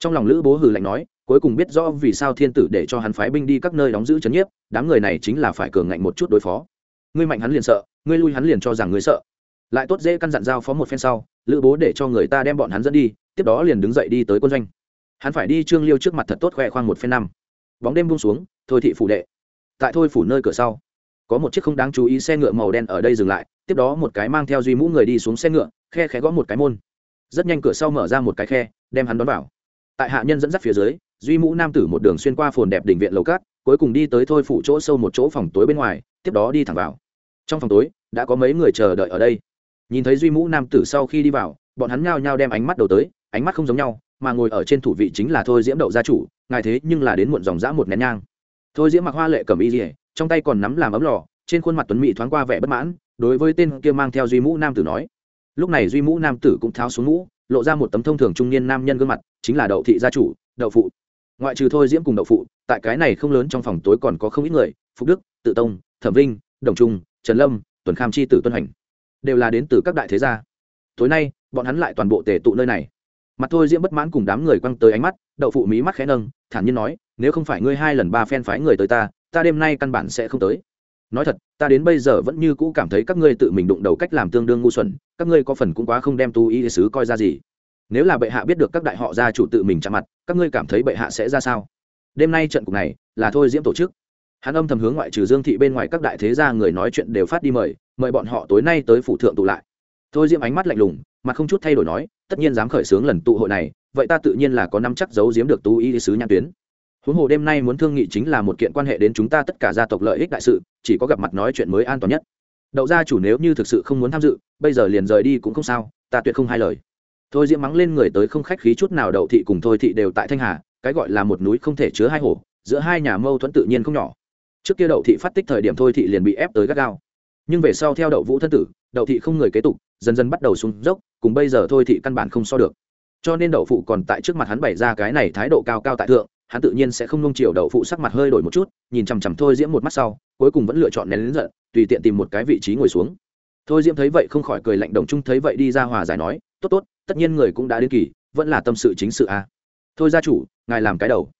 trong lòng lữ bố hừ lạnh nói, cuối cùng biết rõ vì sao thiên tử để cho hắn phái binh đi các nơi đóng giữ trấn nhiếp, đám người này chính là phải cường ngạnh một chút đối phó. Ngươi mạnh hắn liền sợ, ngươi lui hắn liền cho rằng ngươi sợ. Lại tốt dễ căn dặn giao phó một phen sau, lữ bố để cho người ta đem bọn hắn dẫn đi, tiếp đó liền đứng dậy đi tới quân doanh. Hắn phải đi trương liêu trước mặt thật tốt khoe khoang một phen năm. Bóng đêm buông xuống, thôi thị phủ đệ. Tại thôi phủ nơi cửa sau, có một chiếc không đáng chú ý xe ngựa màu đen ở đây dừng lại, tiếp đó một cái mang theo duy mũ người đi xuống xe ngựa, khe khẽ gõ một cái môn. Rất nhanh cửa sau mở ra một cái khe, đem hắn đón vào tại hạ nhân dẫn dắt phía dưới, duy mũ nam tử một đường xuyên qua phồn đẹp đỉnh viện lầu cát, cuối cùng đi tới thôi phủ chỗ sâu một chỗ phòng tối bên ngoài, tiếp đó đi thẳng vào. Trong phòng tối, đã có mấy người chờ đợi ở đây. Nhìn thấy duy mũ nam tử sau khi đi vào, bọn hắn nhao nhao đem ánh mắt đầu tới, ánh mắt không giống nhau, mà ngồi ở trên thủ vị chính là thôi diễm đậu gia chủ, ngài thế nhưng là đến muộn dòng dã một nén nhang. Thôi diễm mặc hoa lệ cầm y dỉa trong tay còn nắm làm ấm lò, trên khuôn mặt tuấn mỹ thoáng qua vẻ bất mãn, đối với tên kia mang theo duy mũ nam tử nói. Lúc này duy mũ nam tử cũng tháo xuống mũ lộ ra một tấm thông thường trung niên nam nhân gương mặt, chính là đậu thị gia chủ, đậu phụ. Ngoại trừ thôi diễm cùng đậu phụ, tại cái này không lớn trong phòng tối còn có không ít người phúc đức, tự tông, thẩm vinh, đồng trung, trần lâm, tuần kham chi tử tuân hành, đều là đến từ các đại thế gia. Tối nay, bọn hắn lại toàn bộ tề tụ nơi này. Mặt thôi diễm bất mãn cùng đám người quăng tới ánh mắt, đậu phụ mí mắt khẽ nâng, thản nhiên nói, nếu không phải ngươi hai lần ba phen phái người tới ta ta đêm nay căn bản sẽ không tới. Nói thật ta đến bây giờ vẫn như cũ cảm thấy các ngươi tự mình đụng đầu cách làm tương đương ngu xuẩn, các ngươi có phần cũng quá không đem tu y sứ coi ra gì. Nếu là bệ hạ biết được các đại họ gia chủ tự mình chạm mặt, các ngươi cảm thấy bệ hạ sẽ ra sao? Đêm nay trận cục này, là thôi diễm tổ chức. Hắn âm thầm hướng ngoại trừ dương thị bên ngoài các đại thế gia người nói chuyện đều phát đi mời mời bọn họ tối nay tới phủ thượng tụ lại. Thôi diễm ánh mắt lạnh lùng, mặt không chút thay đổi nói, tất nhiên dám khởi xướng lần tụ hội này, vậy ta tự nhiên là có năm chắc giấu giếm được tu y sứ nhãn tuyến huống hồ đêm nay muốn thương nghị chính là một kiện quan hệ đến chúng ta tất cả gia tộc lợi ích đại sự, chỉ có gặp mặt nói chuyện mới an toàn nhất. Đậu gia chủ nếu như thực sự không muốn tham dự, bây giờ liền rời đi cũng không sao, ta tuyệt không hai lời. Thôi diễm mắng lên người tới không khách khí chút nào, đậu thị cùng thôi thị đều tại thanh hà, cái gọi là một núi không thể chứa hai hổ giữa hai nhà mâu thuẫn tự nhiên không nhỏ. Trước kia đậu thị phát tích thời điểm thôi thị liền bị ép tới gắt gao. Nhưng về sau theo đậu vũ thân tử, đậu thị không người kế tục, dần dần bắt đầu xuống dốc, cùng bây giờ thôi thị căn bản không so được. Cho nên đậu phụ còn tại trước mặt hắn bày ra cái này thái độ cao cao tại thượng hắn tự nhiên sẽ không nung chiều đậu phụ sắc mặt hơi đổi một chút, nhìn chằm chằm thôi diễm một mắt sau, cuối cùng vẫn lựa chọn nén lính giận, tùy tiện tìm một cái vị trí ngồi xuống. Thôi diễm thấy vậy không khỏi cười lạnh đồng trung thấy vậy đi ra hòa giải nói, tốt tốt, tất nhiên người cũng đã đến kỳ, vẫn là tâm sự chính sự a à. thôi gia chủ, ngài làm cái đầu.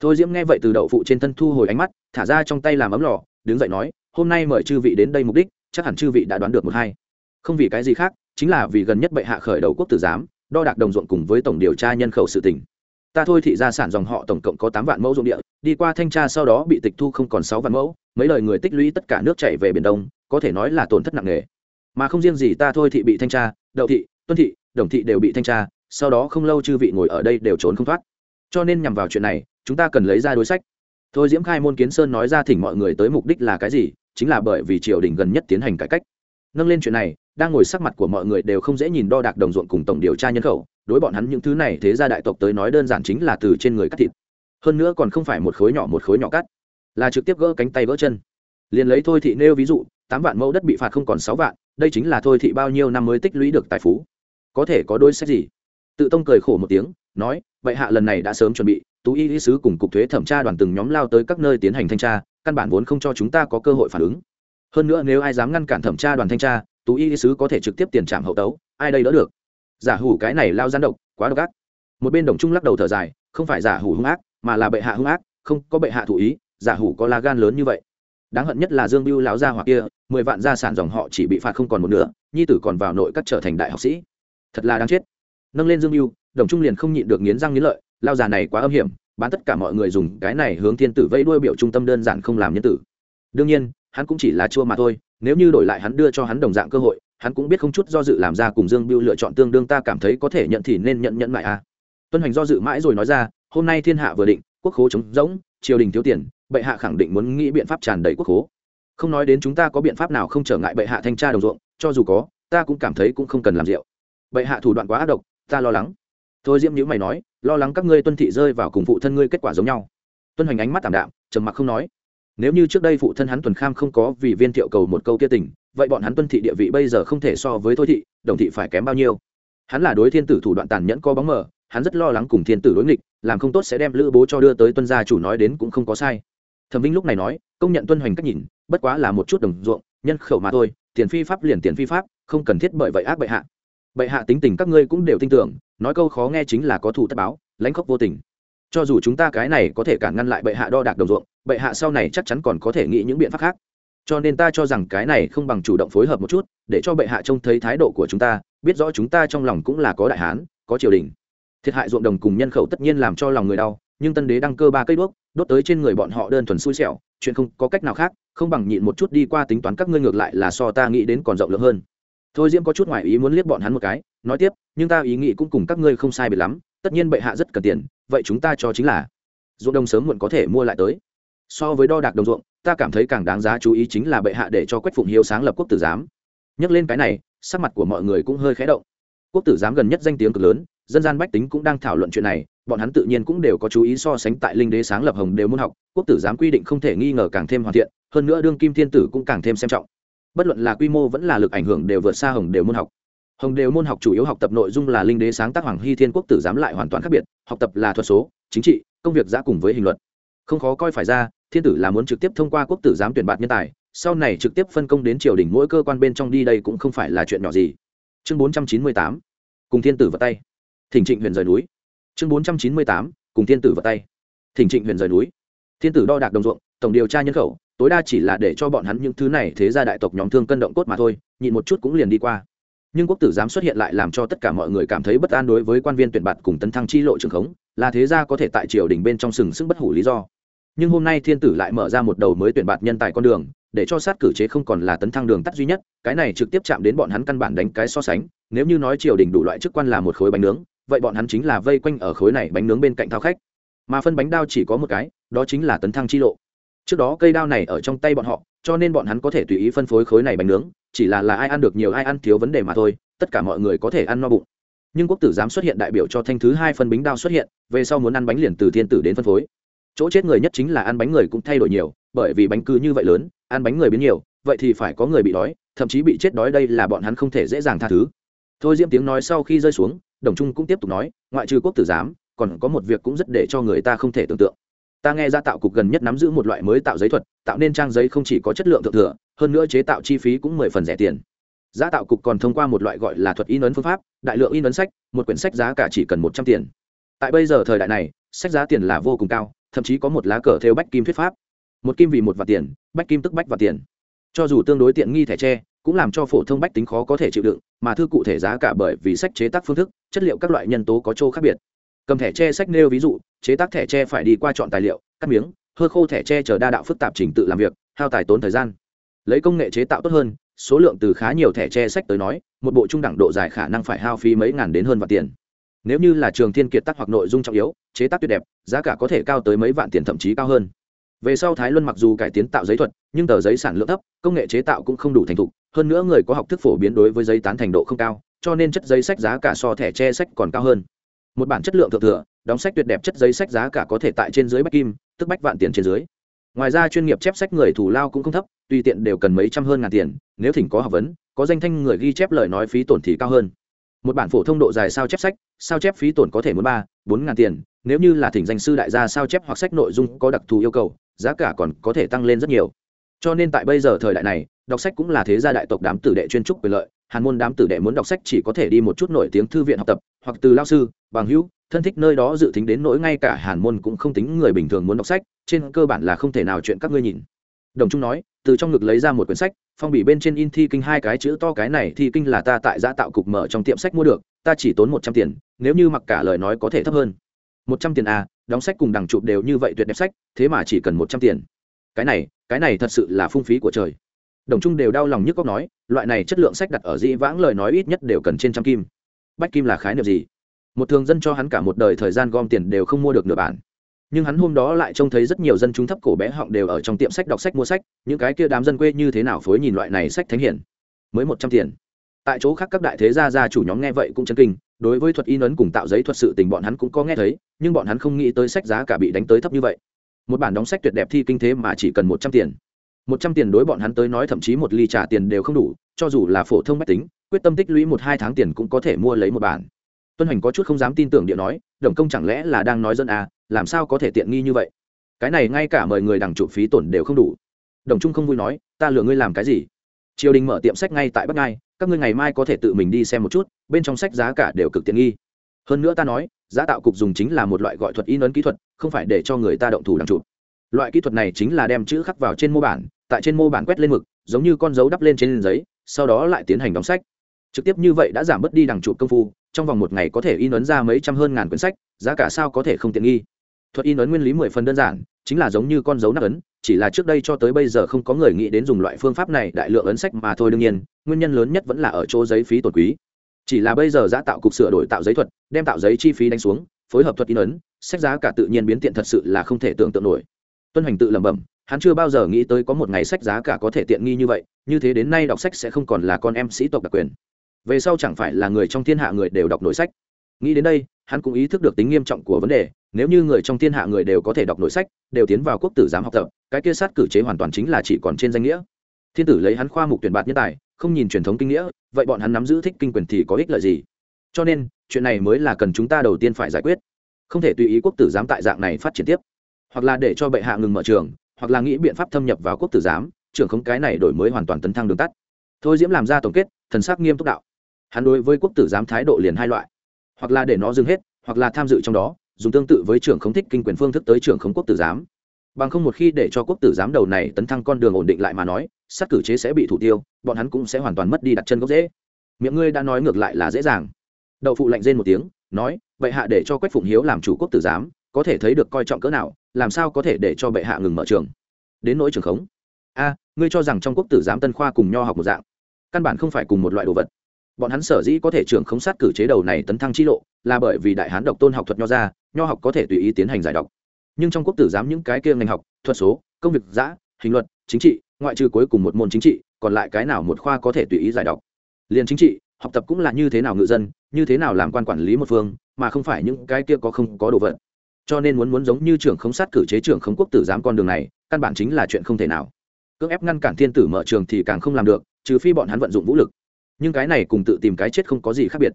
Thôi diễm nghe vậy từ đậu phụ trên thân thu hồi ánh mắt, thả ra trong tay làm ấm lò, đứng dậy nói, hôm nay mời chư vị đến đây mục đích, chắc hẳn chư vị đã đoán được một hai. Không vì cái gì khác, chính là vì gần nhất bệ hạ khởi đầu quốc tử giám, đo đạc đồng ruộng cùng với tổng điều tra nhân khẩu sự tỉnh ta thôi thị gia sản dòng họ tổng cộng có tám vạn mẫu ruộng địa, đi qua thanh tra sau đó bị tịch thu không còn sáu vạn mẫu, mấy lời người tích lũy tất cả nước chảy về biển đông, có thể nói là tổn thất nặng nề. Mà không riêng gì ta thôi thị bị thanh tra, đậu thị, tuân thị, đồng thị đều bị thanh tra, sau đó không lâu chư vị ngồi ở đây đều trốn không thoát. Cho nên nhằm vào chuyện này, chúng ta cần lấy ra đối sách. Thôi diễm khai môn kiến sơn nói ra thỉnh mọi người tới mục đích là cái gì, chính là bởi vì triều đình gần nhất tiến hành cải cách. Nâng lên chuyện này, đang ngồi sắc mặt của mọi người đều không dễ nhìn đo đạc đồng ruộng cùng tổng điều tra nhân khẩu đối bọn hắn những thứ này thế gia đại tộc tới nói đơn giản chính là từ trên người cắt thịt. Hơn nữa còn không phải một khối nhỏ một khối nhỏ cắt, là trực tiếp gỡ cánh tay vỡ chân. Liền lấy thôi thị nêu ví dụ, tám vạn mẫu đất bị phạt không còn sáu vạn, đây chính là thôi thị bao nhiêu năm mới tích lũy được tài phú. Có thể có đôi sách gì? Tự tông cười khổ một tiếng, nói, vậy hạ lần này đã sớm chuẩn bị, tú y lý sứ cùng cục thuế thẩm tra đoàn từng nhóm lao tới các nơi tiến hành thanh tra, căn bản vốn không cho chúng ta có cơ hội phản ứng. Hơn nữa nếu ai dám ngăn cản thẩm tra đoàn thanh tra, tú y lý sứ có thể trực tiếp tiền trảm hậu tấu, ai đây đỡ được? Giả hủ cái này lao gian độc, quá độc ác. Một bên đồng trung lắc đầu thở dài, không phải giả hủ hung ác, mà là bệ hạ hung ác, không có bệ hạ thủ ý, giả hủ có lá gan lớn như vậy. Đáng hận nhất là dương biêu láo gia hoặc kia, mười vạn gia sản dòng họ chỉ bị phạt không còn một nửa, nhi tử còn vào nội các trở thành đại học sĩ. Thật là đáng chết. Nâng lên dương biêu đồng trung liền không nhịn được nghiến răng nghiến lợi, lao già này quá âm hiểm, bán tất cả mọi người dùng cái này hướng thiên tử vẫy đuôi biểu trung tâm đơn giản không làm nhân tử. Đương nhiên, hắn cũng chỉ là chua mà thôi, nếu như đổi lại hắn đưa cho hắn đồng dạng cơ hội hắn cũng biết không chút do dự làm ra cùng dương biêu lựa chọn tương đương, ta cảm thấy có thể nhận thì nên nhận nhận lại a à. tuân hành do dự mãi rồi nói ra, hôm nay thiên hạ vừa định, quốc khố trống rỗng, triều đình thiếu tiền, bệ hạ khẳng định muốn nghĩ biện pháp tràn đầy quốc khố. Không nói đến chúng ta có biện pháp nào không trở ngại bệ hạ thanh tra đồng ruộng, cho dù có, ta cũng cảm thấy cũng không cần làm rượu. Bệ hạ thủ đoạn quá ác độc, ta lo lắng. Thôi diễm nhữ mày nói, lo lắng các ngươi tuân thị rơi vào cùng phụ thân ngươi kết quả giống nhau. Tuân hoành ánh mắt tảm đạm, trầm mặc không nói. Nếu như trước đây phụ thân hắn tuần kham không có vì viên thiệu cầu một câu kia tình vậy bọn hắn tuân thị địa vị bây giờ không thể so với thôi thị, đồng thị phải kém bao nhiêu? Hắn là đối thiên tử thủ đoạn tàn nhẫn có bóng mờ, hắn rất lo lắng cùng thiên tử đối nghịch, làm không tốt sẽ đem lữ bố cho đưa tới tuân gia chủ nói đến cũng không có sai. Thẩm vinh lúc này nói, công nhận tuân hoành cách nhìn, bất quá là một chút đồng ruộng, nhân khẩu mà thôi, tiền phi pháp liền tiền phi pháp, không cần thiết bởi vậy ác bệ hạ. Bệ hạ tính tình các ngươi cũng đều tin tưởng, nói câu khó nghe chính là có thủ tất báo, lãnh khốc vô tình. Cho dù chúng ta cái này có thể cản ngăn lại bệ hạ đo đạc đồng ruộng, bệ hạ sau này chắc chắn còn có thể nghĩ những biện pháp khác cho nên ta cho rằng cái này không bằng chủ động phối hợp một chút, để cho bệ hạ trông thấy thái độ của chúng ta, biết rõ chúng ta trong lòng cũng là có đại hán, có triều đình. Thiệt hại ruộng đồng cùng nhân khẩu tất nhiên làm cho lòng người đau, nhưng tân đế đăng cơ ba cây đuốc, đốt tới trên người bọn họ đơn thuần xui xẻo, chuyện không có cách nào khác, không bằng nhịn một chút đi qua tính toán các ngươi ngược lại là so ta nghĩ đến còn rộng lượng hơn. Thôi diễm có chút ngoại ý muốn liếc bọn hắn một cái, nói tiếp, nhưng ta ý nghĩ cũng cùng các ngươi không sai biệt lắm, tất nhiên bệ hạ rất cần tiền, vậy chúng ta cho chính là. Ruộng đồng sớm muộn có thể mua lại tới. So với đo đạc đồng ruộng ta cảm thấy càng đáng giá chú ý chính là bệ hạ để cho quách phụng hiếu sáng lập quốc tử giám. Nhắc lên cái này, sắc mặt của mọi người cũng hơi khé động. Quốc tử giám gần nhất danh tiếng cực lớn, dân gian bách tính cũng đang thảo luận chuyện này, bọn hắn tự nhiên cũng đều có chú ý so sánh tại linh đế sáng lập hồng đều môn học, quốc tử giám quy định không thể nghi ngờ càng thêm hoàn thiện, hơn nữa đương kim thiên tử cũng càng thêm xem trọng. Bất luận là quy mô vẫn là lực ảnh hưởng đều vượt xa hồng đều môn học. Hồng đều môn học chủ yếu học tập nội dung là linh đế sáng tác hoàng hy thiên quốc tử giám lại hoàn toàn khác biệt, học tập là thuật số, chính trị, công việc giã cùng với hình luật không khó coi phải ra, thiên tử là muốn trực tiếp thông qua quốc tử giám tuyển bạt nhân tài, sau này trực tiếp phân công đến triều đình mỗi cơ quan bên trong đi đây cũng không phải là chuyện nhỏ gì. Chương bốn trăm chín mươi tám, cùng thiên tử vào tay. Thỉnh trịnh huyền rời núi. Chương bốn trăm chín mươi tám, cùng thiên tử vào tay. Thỉnh trịnh huyền rời núi. Thiên tử đo đạc đồng ruộng, tổng điều tra nhân khẩu, tối đa chỉ là để cho bọn hắn những thứ này thế ra đại tộc nhóm thương cân động cốt mà thôi, nhịn một chút cũng liền đi qua. Nhưng quốc tử giám xuất hiện lại làm cho tất cả mọi người cảm thấy bất an đối với quan viên tuyển bạt cùng tấn thăng chi lộ trường khống, là thế gia có thể tại triều đình bên trong sừng sững bất hủ lý do nhưng hôm nay thiên tử lại mở ra một đầu mới tuyển bạt nhân tài con đường, để cho sát cử chế không còn là tấn thăng đường tắt duy nhất, cái này trực tiếp chạm đến bọn hắn căn bản đánh cái so sánh, nếu như nói triều đình đủ loại chức quan là một khối bánh nướng, vậy bọn hắn chính là vây quanh ở khối này bánh nướng bên cạnh thao khách. Mà phân bánh đao chỉ có một cái, đó chính là tấn thăng chi lộ. Trước đó cây đao này ở trong tay bọn họ, cho nên bọn hắn có thể tùy ý phân phối khối này bánh nướng, chỉ là là ai ăn được nhiều ai ăn thiếu vấn đề mà thôi, tất cả mọi người có thể ăn no bụng. Nhưng quốc tử giám xuất hiện đại biểu cho thanh thứ hai phân bánh đao xuất hiện, về sau muốn ăn bánh liền từ thiên tử đến phân phối chỗ chết người nhất chính là ăn bánh người cũng thay đổi nhiều, bởi vì bánh cứ như vậy lớn, ăn bánh người biến nhiều, vậy thì phải có người bị đói, thậm chí bị chết đói đây là bọn hắn không thể dễ dàng tha thứ. Thôi diễm tiếng nói sau khi rơi xuống, đồng trung cũng tiếp tục nói, ngoại trừ quốc tử giám, còn có một việc cũng rất để cho người ta không thể tưởng tượng. Ta nghe ra tạo cục gần nhất nắm giữ một loại mới tạo giấy thuật, tạo nên trang giấy không chỉ có chất lượng thượng thừa, hơn nữa chế tạo chi phí cũng mười phần rẻ tiền. Giá tạo cục còn thông qua một loại gọi là thuật in ấn phương pháp, đại lượng in ấn sách, một quyển sách giá cả chỉ cần một trăm tiền. Tại bây giờ thời đại này, sách giá tiền là vô cùng cao thậm chí có một lá cờ theo bách kim thuyết pháp. Một kim vì một vạn tiền, bách kim tức bách và tiền. Cho dù tương đối tiện nghi thẻ tre, cũng làm cho phổ thông bách tính khó có thể chịu đựng, mà thư cụ thể giá cả bởi vì sách chế tác phương thức, chất liệu các loại nhân tố có chỗ khác biệt. Cầm thẻ tre sách nêu ví dụ, chế tác thẻ tre phải đi qua chọn tài liệu, cắt miếng, hơ khô thẻ tre chờ đa đạo phức tạp trình tự làm việc, hao tài tốn thời gian. Lấy công nghệ chế tạo tốt hơn, số lượng từ khá nhiều thẻ tre sách tới nói, một bộ trung đẳng độ dài khả năng phải hao phí mấy ngàn đến hơn vạn tiền nếu như là trường thiên kiệt tác hoặc nội dung trọng yếu, chế tác tuyệt đẹp, giá cả có thể cao tới mấy vạn tiền thậm chí cao hơn. Về sau thái luân mặc dù cải tiến tạo giấy thuật, nhưng tờ giấy sản lượng thấp, công nghệ chế tạo cũng không đủ thành thục, hơn nữa người có học thức phổ biến đối với giấy tán thành độ không cao, cho nên chất giấy sách giá cả so thẻ che sách còn cao hơn. Một bản chất lượng thượng thừa, đóng sách tuyệt đẹp chất giấy sách giá cả có thể tại trên dưới bách kim, tức bách vạn tiền trên dưới. Ngoài ra chuyên nghiệp chép sách người thủ lao cũng không thấp, tùy tiện đều cần mấy trăm hơn ngàn tiền, nếu thỉnh có học vấn, có danh thanh người ghi chép lời nói phí tổn thì cao hơn một bản phổ thông độ dài sao chép sách, sao chép phí tổn có thể muốn ba, bốn ngàn tiền, nếu như là thỉnh danh sư đại gia sao chép hoặc sách nội dung có đặc thù yêu cầu, giá cả còn có thể tăng lên rất nhiều. Cho nên tại bây giờ thời đại này, đọc sách cũng là thế gia đại tộc đám tử đệ chuyên trúc quyền lợi, hàn môn đám tử đệ muốn đọc sách chỉ có thể đi một chút nổi tiếng thư viện học tập, hoặc từ lao sư, bằng hữu, thân thích nơi đó dự tính đến nỗi ngay cả hàn môn cũng không tính người bình thường muốn đọc sách, trên cơ bản là không thể nào chuyện các ngươi nhìn đồng trung nói, từ trong ngực lấy ra một quyển sách, phong bì bên trên in thi kinh hai cái chữ to cái này, thi kinh là ta tại giã tạo cục mở trong tiệm sách mua được, ta chỉ tốn một trăm tiền, nếu như mặc cả lời nói có thể thấp hơn. Một trăm tiền à đóng sách cùng đằng chụp đều như vậy tuyệt đẹp sách, thế mà chỉ cần một trăm tiền. Cái này cái này thật sự là phung phí của trời. Đồng trung đều đau lòng nhức cóc nói, loại này chất lượng sách đặt ở dĩ vãng lời nói ít nhất đều cần trên trăm kim. Bách kim là khái niệm gì? Một thường dân cho hắn cả một đời thời gian gom tiền đều không mua được nửa bản nhưng hắn hôm đó lại trông thấy rất nhiều dân chúng thấp cổ bé họng đều ở trong tiệm sách đọc sách mua sách, những cái kia đám dân quê như thế nào phối nhìn loại này sách thánh hiển. Mới một trăm tiền. Tại chỗ khác các đại thế gia gia chủ nhóm nghe vậy cũng chân kinh, đối với thuật in ấn cùng tạo giấy thuật sự tình bọn hắn cũng có nghe thấy, nhưng bọn hắn không nghĩ tới sách giá cả bị đánh tới thấp như vậy. Một bản đóng sách tuyệt đẹp thi kinh thế mà chỉ cần một trăm tiền. Một trăm tiền đối bọn hắn tới nói thậm chí một ly trả tiền đều không đủ, cho dù là phổ thông mách tính, quyết tâm tích lũy một hai tháng tiền cũng có thể mua lấy một bản. Tuân hành có chút không dám tin tưởng điện nói, đồng công chẳng lẽ là đang nói dân à làm sao có thể tiện nghi như vậy? Cái này ngay cả mời người đằng chụp phí tổn đều không đủ. Đồng trung không vui nói, ta lừa ngươi làm cái gì? Triều đình mở tiệm sách ngay tại bắc ngai, các ngươi ngày mai có thể tự mình đi xem một chút, bên trong sách giá cả đều cực tiện nghi. Hơn nữa ta nói, giá tạo cục dùng chính là một loại gọi thuật in ấn kỹ thuật, không phải để cho người ta động thủ đằng chụp. Loại kỹ thuật này chính là đem chữ khắc vào trên mô bản, tại trên mô bản quét lên mực, giống như con dấu đắp lên trên giấy, sau đó lại tiến hành đóng sách. Trực tiếp như vậy đã giảm bớt đi đằng chụp công phu, trong vòng một ngày có thể in ấn ra mấy trăm hơn ngàn quyển sách, giá cả sao có thể không tiện nghi? Thuật in ấn nguyên lý mười phần đơn giản, chính là giống như con dấu nắp ấn, chỉ là trước đây cho tới bây giờ không có người nghĩ đến dùng loại phương pháp này đại lượng ấn sách mà thôi đương nhiên, nguyên nhân lớn nhất vẫn là ở chỗ giấy phí tổn quý. Chỉ là bây giờ giá tạo cục sửa đổi tạo giấy thuật, đem tạo giấy chi phí đánh xuống, phối hợp thuật in ấn, sách giá cả tự nhiên biến tiện thật sự là không thể tưởng tượng nổi. Tuân hành tự lẩm bẩm, hắn chưa bao giờ nghĩ tới có một ngày sách giá cả có thể tiện nghi như vậy, như thế đến nay đọc sách sẽ không còn là con em sĩ tộc đặc quyền. Về sau chẳng phải là người trong thiên hạ người đều đọc nổi sách. Nghĩ đến đây, hắn cũng ý thức được tính nghiêm trọng của vấn đề nếu như người trong thiên hạ người đều có thể đọc nội sách, đều tiến vào quốc tử giám học tập, cái kia sát cử chế hoàn toàn chính là chỉ còn trên danh nghĩa. Thiên tử lấy hắn khoa mục tuyển bạt nhân tài, không nhìn truyền thống kinh nghĩa, vậy bọn hắn nắm giữ thích kinh quyền thì có ích lợi gì? Cho nên, chuyện này mới là cần chúng ta đầu tiên phải giải quyết. Không thể tùy ý quốc tử giám tại dạng này phát triển tiếp. Hoặc là để cho bệ hạ ngừng mở trường, hoặc là nghĩ biện pháp thâm nhập vào quốc tử giám, trưởng không cái này đổi mới hoàn toàn tấn thăng đường tắt. Thôi diễm làm ra tổng kết, thần sắc nghiêm túc đạo. Hắn đối với quốc tử giám thái độ liền hai loại. Hoặc là để nó dừng hết, hoặc là tham dự trong đó dùng tương tự với trưởng không thích kinh quyền phương thức tới trưởng không quốc tử giám. Bằng không một khi để cho quốc tử giám đầu này tấn thăng con đường ổn định lại mà nói, sát cử chế sẽ bị thủ tiêu, bọn hắn cũng sẽ hoàn toàn mất đi đặt chân gốc dễ miệng ngươi đã nói ngược lại là dễ dàng. Đậu phụ lạnh rên một tiếng, nói, bệ hạ để cho quách phụng hiếu làm chủ quốc tử giám, có thể thấy được coi trọng cỡ nào, làm sao có thể để cho bệ hạ ngừng mở trường? Đến nỗi trường khống. A, ngươi cho rằng trong quốc tử giám tân khoa cùng nho học một dạng? Căn bản không phải cùng một loại đồ vật. Bọn hắn sở dĩ có thể trưởng khống sát cử chế đầu này tấn thăng chi lộ là bởi vì đại hán độc tôn học thuật nho ra, nho học có thể tùy ý tiến hành giải độc. Nhưng trong quốc tử giám những cái kia ngành học, thuật số, công việc giã, hình luật, chính trị, ngoại trừ cuối cùng một môn chính trị, còn lại cái nào một khoa có thể tùy ý giải độc? Liền chính trị, học tập cũng là như thế nào ngự dân, như thế nào làm quan quản lý một phương, mà không phải những cái kia có không có đồ vật. Cho nên muốn muốn giống như trưởng không sát cử chế trưởng không quốc tử giám con đường này, căn bản chính là chuyện không thể nào. Cưỡng ép ngăn cản thiên tử mở trường thì càng không làm được, trừ phi bọn hắn vận dụng vũ lực. Nhưng cái này cùng tự tìm cái chết không có gì khác biệt.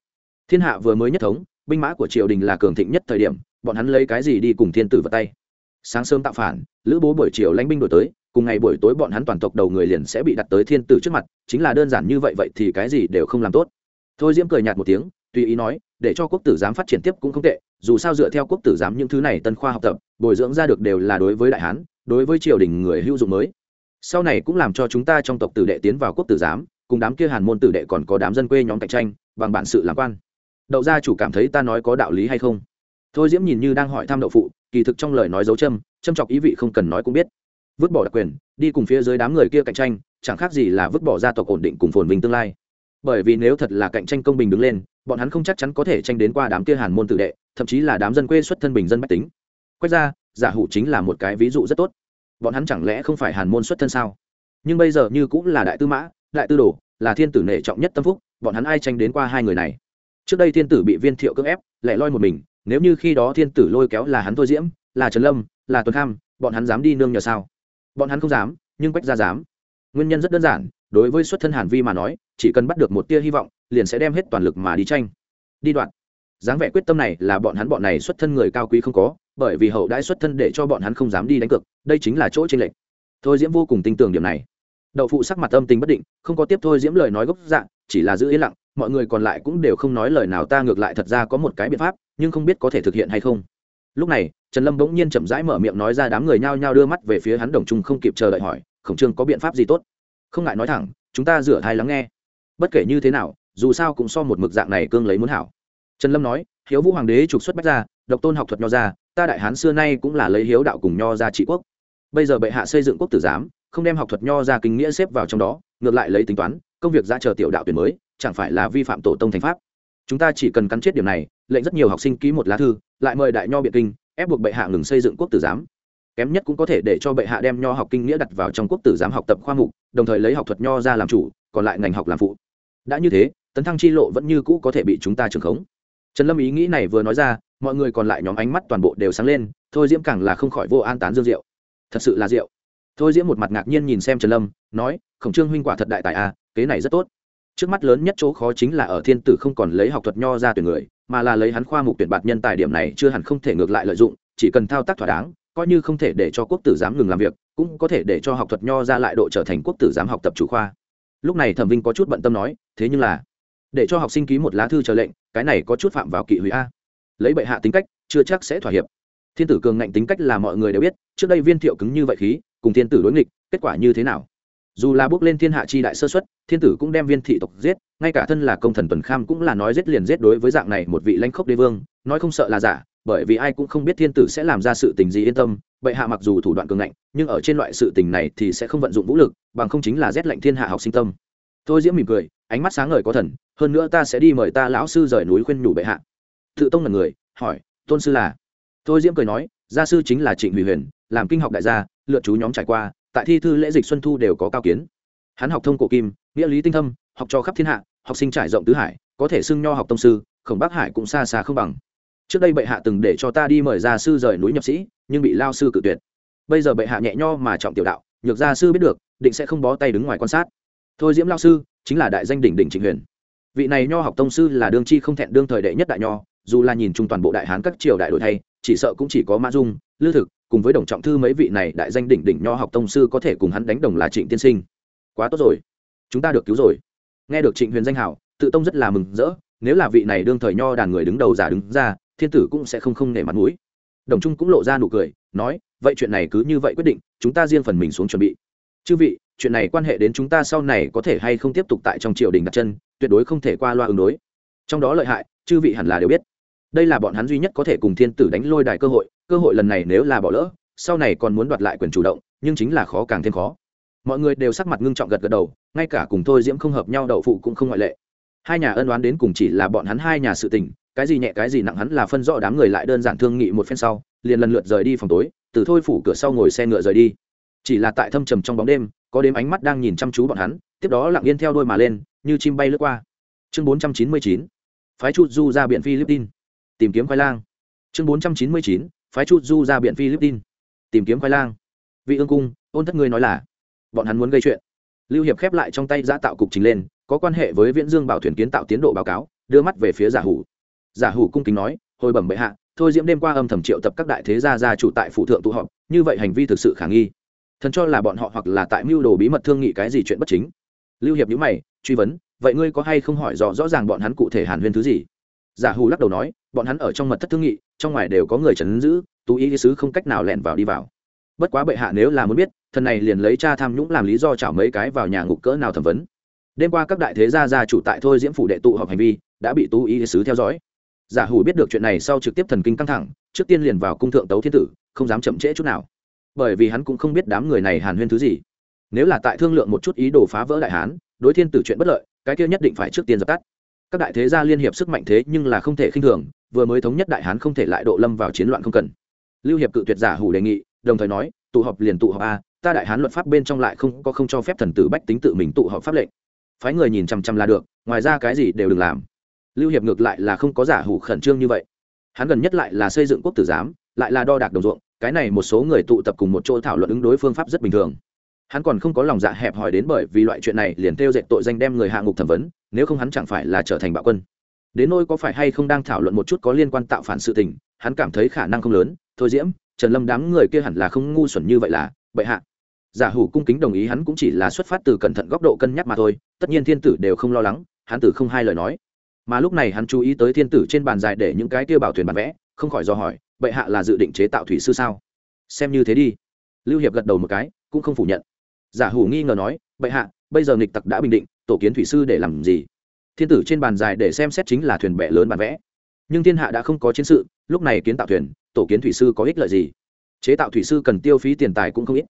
Thiên hạ vừa mới nhất thống binh mã của triều đình là cường thịnh nhất thời điểm, bọn hắn lấy cái gì đi cùng thiên tử vào tay? Sáng sớm tạo phản, lữ bố buổi chiều lãnh binh đổi tới, cùng ngày buổi tối bọn hắn toàn tộc đầu người liền sẽ bị đặt tới thiên tử trước mặt, chính là đơn giản như vậy vậy thì cái gì đều không làm tốt. Thôi diễm cười nhạt một tiếng, tùy ý nói, để cho quốc tử giám phát triển tiếp cũng không tệ, dù sao dựa theo quốc tử giám những thứ này tân khoa học tập, bồi dưỡng ra được đều là đối với đại hán, đối với triều đình người hữu dụng mới. Sau này cũng làm cho chúng ta trong tộc tử đệ tiến vào quốc tử giám, cùng đám kia hàn môn tử đệ còn có đám dân quê nhóm cạnh tranh, bằng bản sự làm quan đậu gia chủ cảm thấy ta nói có đạo lý hay không? Thôi diễm nhìn như đang hỏi thăm đậu phụ, kỳ thực trong lời nói dấu châm châm chọc ý vị không cần nói cũng biết. Vứt bỏ đặc quyền, đi cùng phía dưới đám người kia cạnh tranh, chẳng khác gì là vứt bỏ gia tộc ổn định cùng phồn vinh tương lai. Bởi vì nếu thật là cạnh tranh công bình đứng lên, bọn hắn không chắc chắn có thể tranh đến qua đám kia hàn môn tự đệ, thậm chí là đám dân quê xuất thân bình dân bách tính. Quét ra, giả hủ chính là một cái ví dụ rất tốt. Bọn hắn chẳng lẽ không phải hàn môn xuất thân sao? Nhưng bây giờ như cũng là đại tư mã, đại tư đồ, là thiên tử nể trọng nhất tâm phúc, bọn hắn ai tranh đến qua hai người này? Trước đây thiên tử bị viên thiệu cưỡng ép, lẻ loi một mình, nếu như khi đó thiên tử lôi kéo là hắn thôi diễm, là trần lâm, là tuần kham, bọn hắn dám đi nương nhờ sao? Bọn hắn không dám, nhưng quách ra dám. Nguyên nhân rất đơn giản, đối với xuất thân hàn vi mà nói, chỉ cần bắt được một tia hy vọng, liền sẽ đem hết toàn lực mà đi tranh. Đi đoạn. Dáng vẻ quyết tâm này là bọn hắn bọn này xuất thân người cao quý không có, bởi vì hậu đãi xuất thân để cho bọn hắn không dám đi đánh cược, đây chính là chỗ trên lệnh thôi diễm vô cùng tin tưởng điểm này. Đậu phụ sắc mặt âm tình bất định, không có tiếp thôi diễm lời nói gốc dạng, chỉ là giữ yên lặng mọi người còn lại cũng đều không nói lời nào, ta ngược lại thật ra có một cái biện pháp, nhưng không biết có thể thực hiện hay không. Lúc này, trần lâm bỗng nhiên chậm rãi mở miệng nói ra đám người nhao nhao đưa mắt về phía hắn đồng trung không kịp chờ đợi hỏi, khổng trương có biện pháp gì tốt? Không ngại nói thẳng, chúng ta rửa thai lắng nghe. Bất kể như thế nào, dù sao cũng so một mực dạng này cương lấy muốn hảo. Trần lâm nói, hiếu vũ hoàng đế trục xuất bách ra độc tôn học thuật nho ra ta đại hán xưa nay cũng là lấy hiếu đạo cùng nho ra trị quốc. Bây giờ bệ hạ xây dựng quốc tử giám, không đem học thuật nho ra kinh nghĩa xếp vào trong đó, ngược lại lấy tính toán, công việc ra chờ tiểu đạo tuyển mới chẳng phải là vi phạm tổ tông thành pháp. Chúng ta chỉ cần cắn chết điều này lệnh rất nhiều học sinh ký một lá thư lại mời đại nho biện kinh ép buộc bệ hạ ngừng xây dựng quốc tử giám. Kém nhất cũng có thể để cho bệ hạ đem nho học kinh nghĩa đặt vào trong quốc tử giám học tập khoa mục đồng thời lấy học thuật nho ra làm chủ còn lại ngành học làm phụ. Đã như thế tấn thăng chi lộ vẫn như cũ có thể bị chúng ta trừng khống. Trần lâm ý nghĩ này vừa nói ra mọi người còn lại nhóm ánh mắt toàn bộ đều sáng lên thôi diễm càng là không khỏi vô an tán dương diệu thật sự là diệu thôi diễm một mặt ngạc nhiên nhìn xem trần lâm nói khổng trương huynh quả thật đại tài a à, kế này rất tốt trước mắt lớn nhất chỗ khó chính là ở thiên tử không còn lấy học thuật nho ra tuyển người, mà là lấy hắn khoa mục tuyển bạt nhân tài điểm này chưa hẳn không thể ngược lại lợi dụng, chỉ cần thao tác thỏa đáng, coi như không thể để cho quốc tử giám ngừng làm việc, cũng có thể để cho học thuật nho ra lại độ trở thành quốc tử giám học tập chủ khoa. Lúc này thẩm vinh có chút bận tâm nói, thế nhưng là, để cho học sinh ký một lá thư chờ lệnh, cái này có chút phạm vào kỵ hủy a. Lấy bệ hạ tính cách, chưa chắc sẽ thỏa hiệp. Thiên tử cường ngạnh tính cách là mọi người đều biết, trước đây viên thiệu cứng như vậy khí, cùng thiên tử đối nghịch, kết quả như thế nào? Dù là bước lên thiên hạ chi đại sơ xuất, thiên tử cũng đem viên thị tộc giết, ngay cả thân là công thần tuần kham cũng là nói giết liền giết đối với dạng này một vị lãnh khốc đế vương, nói không sợ là giả, bởi vì ai cũng không biết thiên tử sẽ làm ra sự tình gì yên tâm, bệ hạ mặc dù thủ đoạn cường ngạnh, nhưng ở trên loại sự tình này thì sẽ không vận dụng vũ lực, bằng không chính là rét lạnh thiên hạ học sinh tâm. Thôi diễm mỉm cười, ánh mắt sáng ngời có thần, hơn nữa ta sẽ đi mời ta lão sư rời núi khuyên nhủ bệ hạ. Tự tông là người, hỏi, tôn sư là? Thôi diễm cười nói, gia sư chính là trịnh hủy huyền, làm kinh học đại gia lựa chú nhóm trải qua tại thi thư lễ dịch xuân thu đều có cao kiến. Hắn học thông cổ kim, nghĩa lý tinh thâm, học cho khắp thiên hạ, học sinh trải rộng tứ hải, có thể xưng nho học tông sư, khổng bắc hải cũng xa xa không bằng. Trước đây bệ hạ từng để cho ta đi mời gia sư rời núi nhập sĩ, nhưng bị lao sư cự tuyệt. Bây giờ bệ hạ nhẹ nho mà trọng tiểu đạo, nhược gia sư biết được, định sẽ không bó tay đứng ngoài quan sát. Thôi diễm lao sư, chính là đại danh đỉnh đỉnh trịnh huyền. Vị này nho học tông sư là đương chi không thẹn đương thời đệ nhất đại nho, dù là nhìn chung toàn bộ đại hán các triều đại đổi thay, chỉ sợ cũng chỉ có mã dung, lư thực cùng với đồng trọng thư mấy vị này đại danh đỉnh đỉnh nho học tông sư có thể cùng hắn đánh đồng là trịnh tiên sinh. Quá tốt rồi. Chúng ta được cứu rồi. Nghe được trịnh huyền danh hảo, tự tông rất là mừng rỡ, nếu là vị này đương thời nho đàn người đứng đầu giả đứng ra, thiên tử cũng sẽ không không nể mặt mũi. Đồng trung cũng lộ ra nụ cười, nói, vậy chuyện này cứ như vậy quyết định, chúng ta riêng phần mình xuống chuẩn bị. Chư vị, chuyện này quan hệ đến chúng ta sau này có thể hay không tiếp tục tại trong triều đình đặt chân, tuyệt đối không thể qua loa ứng đối. Trong đó lợi hại, chư vị hẳn là đều biết đây là bọn hắn duy nhất có thể cùng thiên tử đánh lôi đài cơ hội cơ hội lần này nếu là bỏ lỡ, sau này còn muốn đoạt lại quyền chủ động, nhưng chính là khó càng thêm khó. Mọi người đều sắc mặt ngưng trọng gật gật đầu, ngay cả cùng thôi diễm không hợp nhau đậu phụ cũng không ngoại lệ. Hai nhà ân đoán đến cùng chỉ là bọn hắn hai nhà sự tình, cái gì nhẹ cái gì nặng hắn là phân rõ đám người lại đơn giản thương nghị một phen sau, liền lần lượt rời đi phòng tối, từ thôi phủ cửa sau ngồi xe ngựa rời đi. Chỉ là tại thâm trầm trong bóng đêm, có đêm ánh mắt đang nhìn chăm chú bọn hắn, tiếp đó lặng yên theo đôi mà lên, như chim bay lướt qua. Chương bốn trăm chín mươi chín, phái Chu du ra biển philippines tìm kiếm khoai lang. Chương bốn trăm chín mươi chín, phái chút du ra biển philippines. Tìm kiếm khoai lang. Vị ương cung, ôn thất ngươi nói là, bọn hắn muốn gây chuyện. Lưu hiệp khép lại trong tay giã tạo cục trình lên, có quan hệ với viễn dương bảo thuyền kiến tạo tiến độ báo cáo, đưa mắt về phía giả hủ. Giả hủ cung kính nói, hồi bẩm bệ hạ, thôi diễm đêm qua âm thầm triệu tập các đại thế gia gia chủ tại phụ thượng tụ họp, như vậy hành vi thực sự khả nghi. Thần cho là bọn họ hoặc là tại mưu đồ bí mật thương nghị cái gì chuyện bất chính. Lưu hiệp nhữ mày, truy vấn, vậy ngươi có hay không hỏi rõ rõ ràng bọn hắn cụ thể hàn huyên thứ gì? Giả hù lắc đầu nói, bọn hắn ở trong mật thất thương nghị, trong ngoài đều có người trấn giữ, tú ý sứ không cách nào lẻn vào đi vào. Bất quá bệ hạ nếu là muốn biết, thần này liền lấy cha tham nhũng làm lý do chảo mấy cái vào nhà ngục cỡ nào thẩm vấn. Đêm qua các đại thế gia gia chủ tại thôi diễm phủ đệ tụ họp hành vi, đã bị tú ý sứ theo dõi. Giả hủ biết được chuyện này sau trực tiếp thần kinh căng thẳng, trước tiên liền vào cung thượng tấu thiên tử, không dám chậm trễ chút nào. Bởi vì hắn cũng không biết đám người này hàn huyên thứ gì. Nếu là tại thương lượng một chút ý đồ phá vỡ đại hán, đối thiên tử chuyện bất lợi, cái kia nhất định phải trước tiên dập tắt các đại thế gia liên hiệp sức mạnh thế nhưng là không thể khinh thường, vừa mới thống nhất đại hán không thể lại độ lâm vào chiến loạn không cần. Lưu hiệp cự tuyệt giả hủ đề nghị, đồng thời nói, tụ họp liền tụ họp a, ta đại hán luật pháp bên trong lại không có không cho phép thần tử bách tính tự mình tụ họp pháp lệnh. Phái người nhìn chăm chăm là được, ngoài ra cái gì đều đừng làm. Lưu hiệp ngược lại là không có giả hủ khẩn trương như vậy. Hắn gần nhất lại là xây dựng quốc tử giám, lại là đo đạc đồng ruộng, cái này một số người tụ tập cùng một chỗ thảo luận ứng đối phương pháp rất bình thường. Hắn còn không có lòng dạ hẹp hòi đến bởi vì loại chuyện này liền tiêu dệt tội danh đem người hạ ngục thẩm vấn nếu không hắn chẳng phải là trở thành bạo quân. Đến nôi có phải hay không đang thảo luận một chút có liên quan tạo phản sự tình, hắn cảm thấy khả năng không lớn. Thôi diễm, trần lâm đám người kia hẳn là không ngu xuẩn như vậy là, bệ hạ. Giả hủ cung kính đồng ý, hắn cũng chỉ là xuất phát từ cẩn thận góc độ cân nhắc mà thôi, tất nhiên thiên tử đều không lo lắng, hắn tử không hai lời nói. Mà lúc này hắn chú ý tới thiên tử trên bàn dài để những cái kia bảo thuyền bản vẽ, không khỏi do hỏi, bệ hạ là dự định chế tạo thủy sư sao? Xem như thế đi. Lưu hiệp gật đầu một cái, cũng không phủ nhận. Giả hủ nghi ngờ nói, bệ hạ, bây giờ nghịch tặc đã bình định tổ kiến thủy sư để làm gì? Thiên tử trên bàn dài để xem xét chính là thuyền bè lớn bản vẽ. Nhưng thiên hạ đã không có chiến sự, lúc này kiến tạo thuyền, tổ kiến thủy sư có ích lợi gì? Chế tạo thủy sư cần tiêu phí tiền tài cũng không ít.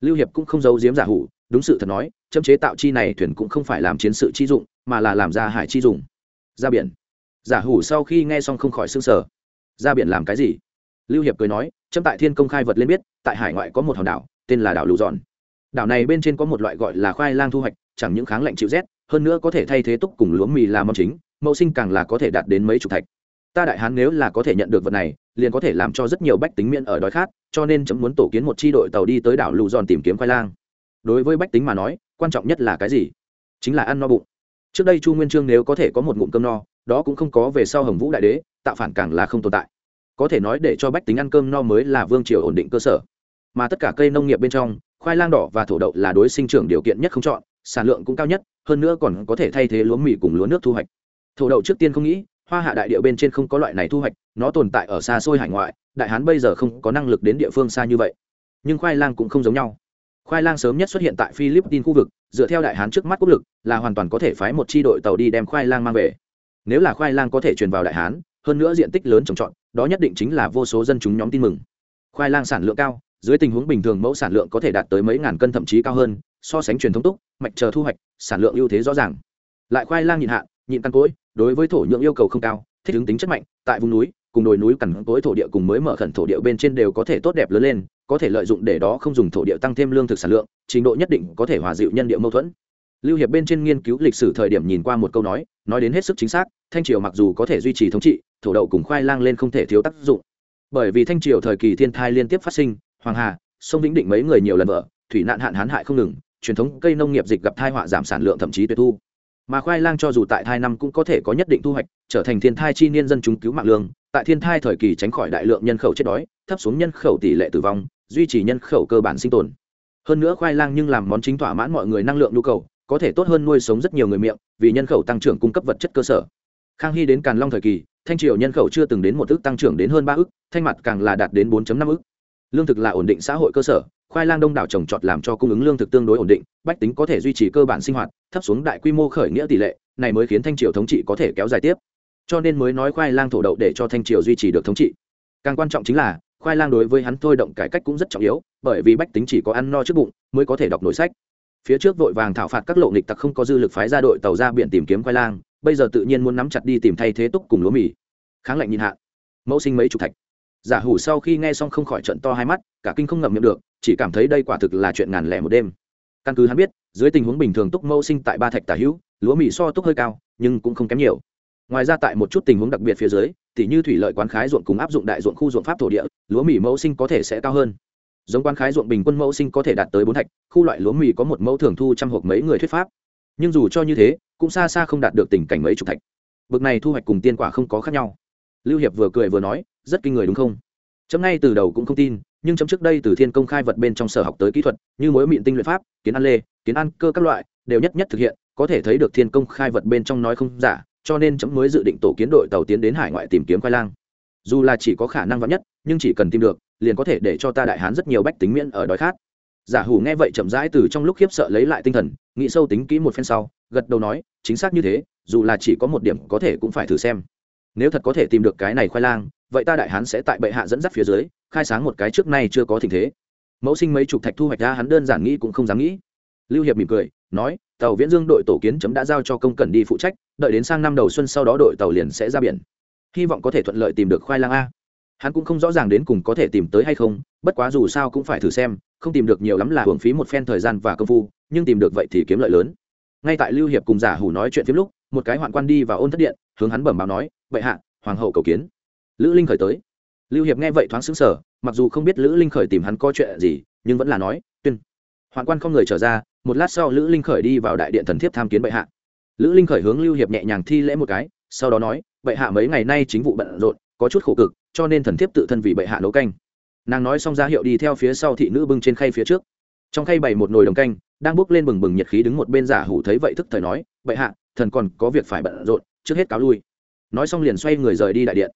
Lưu hiệp cũng không giấu giếm giả hủ, đúng sự thật nói châm chế tạo chi này thuyền cũng không phải làm chiến sự chi dụng, mà là làm ra hải chi dùng ra biển. Giả hủ sau khi nghe xong không khỏi s ư n g sở ra biển làm cái gì? Lưu hiệp cười nói, chấm tại thiên công khai vật lên biết, tại hải ngoại có một hòn đảo, tên là đảo lù Giòn đảo này bên trên có một loại gọi là khoai lang thu hoạch, chẳng những kháng lạnh chịu rét, hơn nữa có thể thay thế túc cùng lúa mì làm món chính mẫu sinh càng là có thể đạt đến mấy chục thạch. Ta đại hán nếu là có thể nhận được vật này, liền có thể làm cho rất nhiều bách tính miễn ở đói khát, cho nên chấm muốn tổ kiến một chi đội tàu đi tới đảo lù giòn tìm kiếm khoai lang. Đối với bách tính mà nói, quan trọng nhất là cái gì? Chính là ăn no bụng. Trước đây chu nguyên trương nếu có thể có một ngụm cơm no, đó cũng không có về sau hồng vũ đại đế, tạo phản càng là không tồn tại. Có thể nói để cho bách tính ăn cơm no mới là vương triều ổn định cơ sở mà tất cả cây nông nghiệp bên trong, khoai lang đỏ và thổ đậu là đối sinh trưởng điều kiện nhất không chọn, sản lượng cũng cao nhất, hơn nữa còn có thể thay thế lúa mì cùng lúa nước thu hoạch. Thổ đậu trước tiên không nghĩ, hoa hạ đại địa bên trên không có loại này thu hoạch, nó tồn tại ở xa xôi hải ngoại, đại hán bây giờ không có năng lực đến địa phương xa như vậy. Nhưng khoai lang cũng không giống nhau. Khoai lang sớm nhất xuất hiện tại philippines khu vực, dựa theo đại hán trước mắt quốc lực, là hoàn toàn có thể phái một chi đội tàu đi đem khoai lang mang về. Nếu là khoai lang có thể truyền vào đại hán, hơn nữa diện tích lớn trồng trọt, đó nhất định chính là vô số dân chúng nhóm tin mừng. Khoai lang sản lượng cao dưới tình huống bình thường mẫu sản lượng có thể đạt tới mấy ngàn cân thậm chí cao hơn, so sánh truyền thống túc, mạch chờ thu hoạch, sản lượng ưu thế rõ ràng. Lại khoai lang nhịn hạn, nhịn căn cối, đối với thổ nhưỡng yêu cầu không cao, thích ứng tính chất mạnh, tại vùng núi, cùng đồi núi cằn cối thổ địa cùng mới mở khẩn thổ địa bên trên đều có thể tốt đẹp lớn lên, có thể lợi dụng để đó không dùng thổ địa tăng thêm lương thực sản lượng, trình độ nhất định có thể hòa dịu nhân địa mâu thuẫn. Lưu hiệp bên trên nghiên cứu lịch sử thời điểm nhìn qua một câu nói nói đến hết sức chính xác, thanh triều mặc dù có thể duy trì thống trị, thổ đậu cùng khoai lang lên không thể thiếu tác dụng. Bởi vì thanh triều thời kỳ thiên thai liên tiếp phát sinh hoàng hà, sông vĩnh định mấy người nhiều lần vợ, thủy nạn hạn hán hại không ngừng, truyền thống cây nông nghiệp dịch gặp thai họa giảm sản lượng thậm chí tuyệt thu. Mà khoai lang cho dù tại thai năm cũng có thể có nhất định thu hoạch, trở thành thiên thai chi niên dân chúng cứu mạng lương, tại thiên thai thời kỳ tránh khỏi đại lượng nhân khẩu chết đói, thấp xuống nhân khẩu tỷ lệ tử vong, duy trì nhân khẩu cơ bản sinh tồn. Hơn nữa khoai lang nhưng làm món chính thỏa mãn mọi người năng lượng nhu cầu, có thể tốt hơn nuôi sống rất nhiều người miệng, vì nhân khẩu tăng trưởng cung cấp vật chất cơ sở. Khang hy đến càn long thời kỳ, thanh triều nhân khẩu chưa từng đến một ước tăng trưởng đến hơn ba ước, thanh mặt càng là đạt đến 4 năm ước lương thực là ổn định xã hội cơ sở, khoai lang đông đảo trồng trọt làm cho cung ứng lương thực tương đối ổn định, bách tính có thể duy trì cơ bản sinh hoạt, thấp xuống đại quy mô khởi nghĩa tỷ lệ, này mới khiến thanh triều thống trị có thể kéo dài tiếp. Cho nên mới nói khoai lang thổ đậu để cho thanh triều duy trì được thống trị. Càng quan trọng chính là, khoai lang đối với hắn thôi động cải cách cũng rất trọng yếu, bởi vì bách tính chỉ có ăn no trước bụng, mới có thể đọc nổi sách. Phía trước vội vàng thảo phạt các lộ nghịch tặc không có dư lực phái ra đội tàu ra biển tìm kiếm khoai lang, bây giờ tự nhiên muốn nắm chặt đi tìm thay thế túc cùng lúa mì. Kháng lạnh nhìn hạ. Mẫu sinh mấy chục thạch giả hủ sau khi nghe xong không khỏi trận to hai mắt, cả kinh không ngậm miệng được, chỉ cảm thấy đây quả thực là chuyện ngàn lẻ một đêm. Căn cứ hắn biết, dưới tình huống bình thường túc mẫu sinh tại ba thạch tả hữu, lúa mì so túc hơi cao, nhưng cũng không kém nhiều. Ngoài ra tại một chút tình huống đặc biệt phía dưới thì như thủy lợi quán khái ruộng cùng áp dụng đại ruộng khu ruộng pháp thổ địa, lúa mì mẫu sinh có thể sẽ cao hơn. Giống quán khái ruộng bình quân mẫu sinh có thể đạt tới bốn thạch, khu loại lúa mì có một mẫu thường thu trăm hộp mấy người thuyết pháp. Nhưng dù cho như thế, cũng xa xa không đạt được tình cảnh mấy chục thạch. Bực này thu hoạch cùng tiên quả không có khác nhau. Lưu hiệp vừa cười vừa nói rất kinh người đúng không? Chấm ngay từ đầu cũng không tin, nhưng chấm trước đây từ thiên công khai vật bên trong sở học tới kỹ thuật, như mối mịn tinh luyện pháp, kiến ăn lê, kiến ăn cơ các loại, đều nhất nhất thực hiện, có thể thấy được thiên công khai vật bên trong nói không giả, cho nên chấm mới dự định tổ kiến đội tàu tiến đến hải ngoại tìm kiếm khoai lang. Dù là chỉ có khả năng vắn nhất, nhưng chỉ cần tìm được, liền có thể để cho ta đại hán rất nhiều bách tính miễn ở đói khát. Giả hủ nghe vậy chậm rãi từ trong lúc khiếp sợ lấy lại tinh thần, nghĩ sâu tính kỹ một phen sau, gật đầu nói, chính xác như thế, dù là chỉ có một điểm có thể cũng phải thử xem. Nếu thật có thể tìm được cái này khoai lang vậy ta đại hán sẽ tại bệ hạ dẫn dắt phía dưới, khai sáng một cái trước nay chưa có tình thế. Mẫu sinh mấy chục thạch thu hoạch ra, hắn đơn giản nghĩ cũng không dám nghĩ. Lưu hiệp mỉm cười, nói, tàu viễn dương đội tổ kiến chấm đã giao cho công cần đi phụ trách, đợi đến sang năm đầu xuân sau đó đội tàu liền sẽ ra biển. Hy vọng có thể thuận lợi tìm được khoai lang a. Hắn cũng không rõ ràng đến cùng có thể tìm tới hay không, bất quá dù sao cũng phải thử xem, không tìm được nhiều lắm là hưởng phí một phen thời gian và công phu, nhưng tìm được vậy thì kiếm lợi lớn. Ngay tại lưu hiệp cùng giả hủ nói chuyện phim lúc, một cái hoạn quan đi vào ôn thất điện, hướng hắn bẩm báo nói, bệ hạ, hoàng hậu cầu kiến lữ linh khởi tới. Lưu hiệp nghe vậy thoáng xứng sở mặc dù không biết lữ linh khởi tìm hắn có chuyện gì, nhưng vẫn là nói, tuyên. Hoạn quan không người trở ra, một lát sau lữ linh khởi đi vào đại điện thần thiếp tham kiến bệ hạ. Lữ linh khởi hướng lưu hiệp nhẹ nhàng thi lễ một cái, sau đó nói, bệ hạ mấy ngày nay chính vụ bận rộn, có chút khổ cực, cho nên thần thiếp tự thân vì bệ hạ nấu canh. Nàng nói xong ra hiệu đi theo phía sau thị nữ bưng trên khay phía trước. Trong khay bày một nồi đồng canh, đang bốc lên bừng bừng nhiệt khí đứng một bên giả hủ thấy vậy thức thời nói, bệ hạ, thần còn có việc phải bận rộn, trước hết cáo lui. Nói xong liền xoay người rời đi đại điện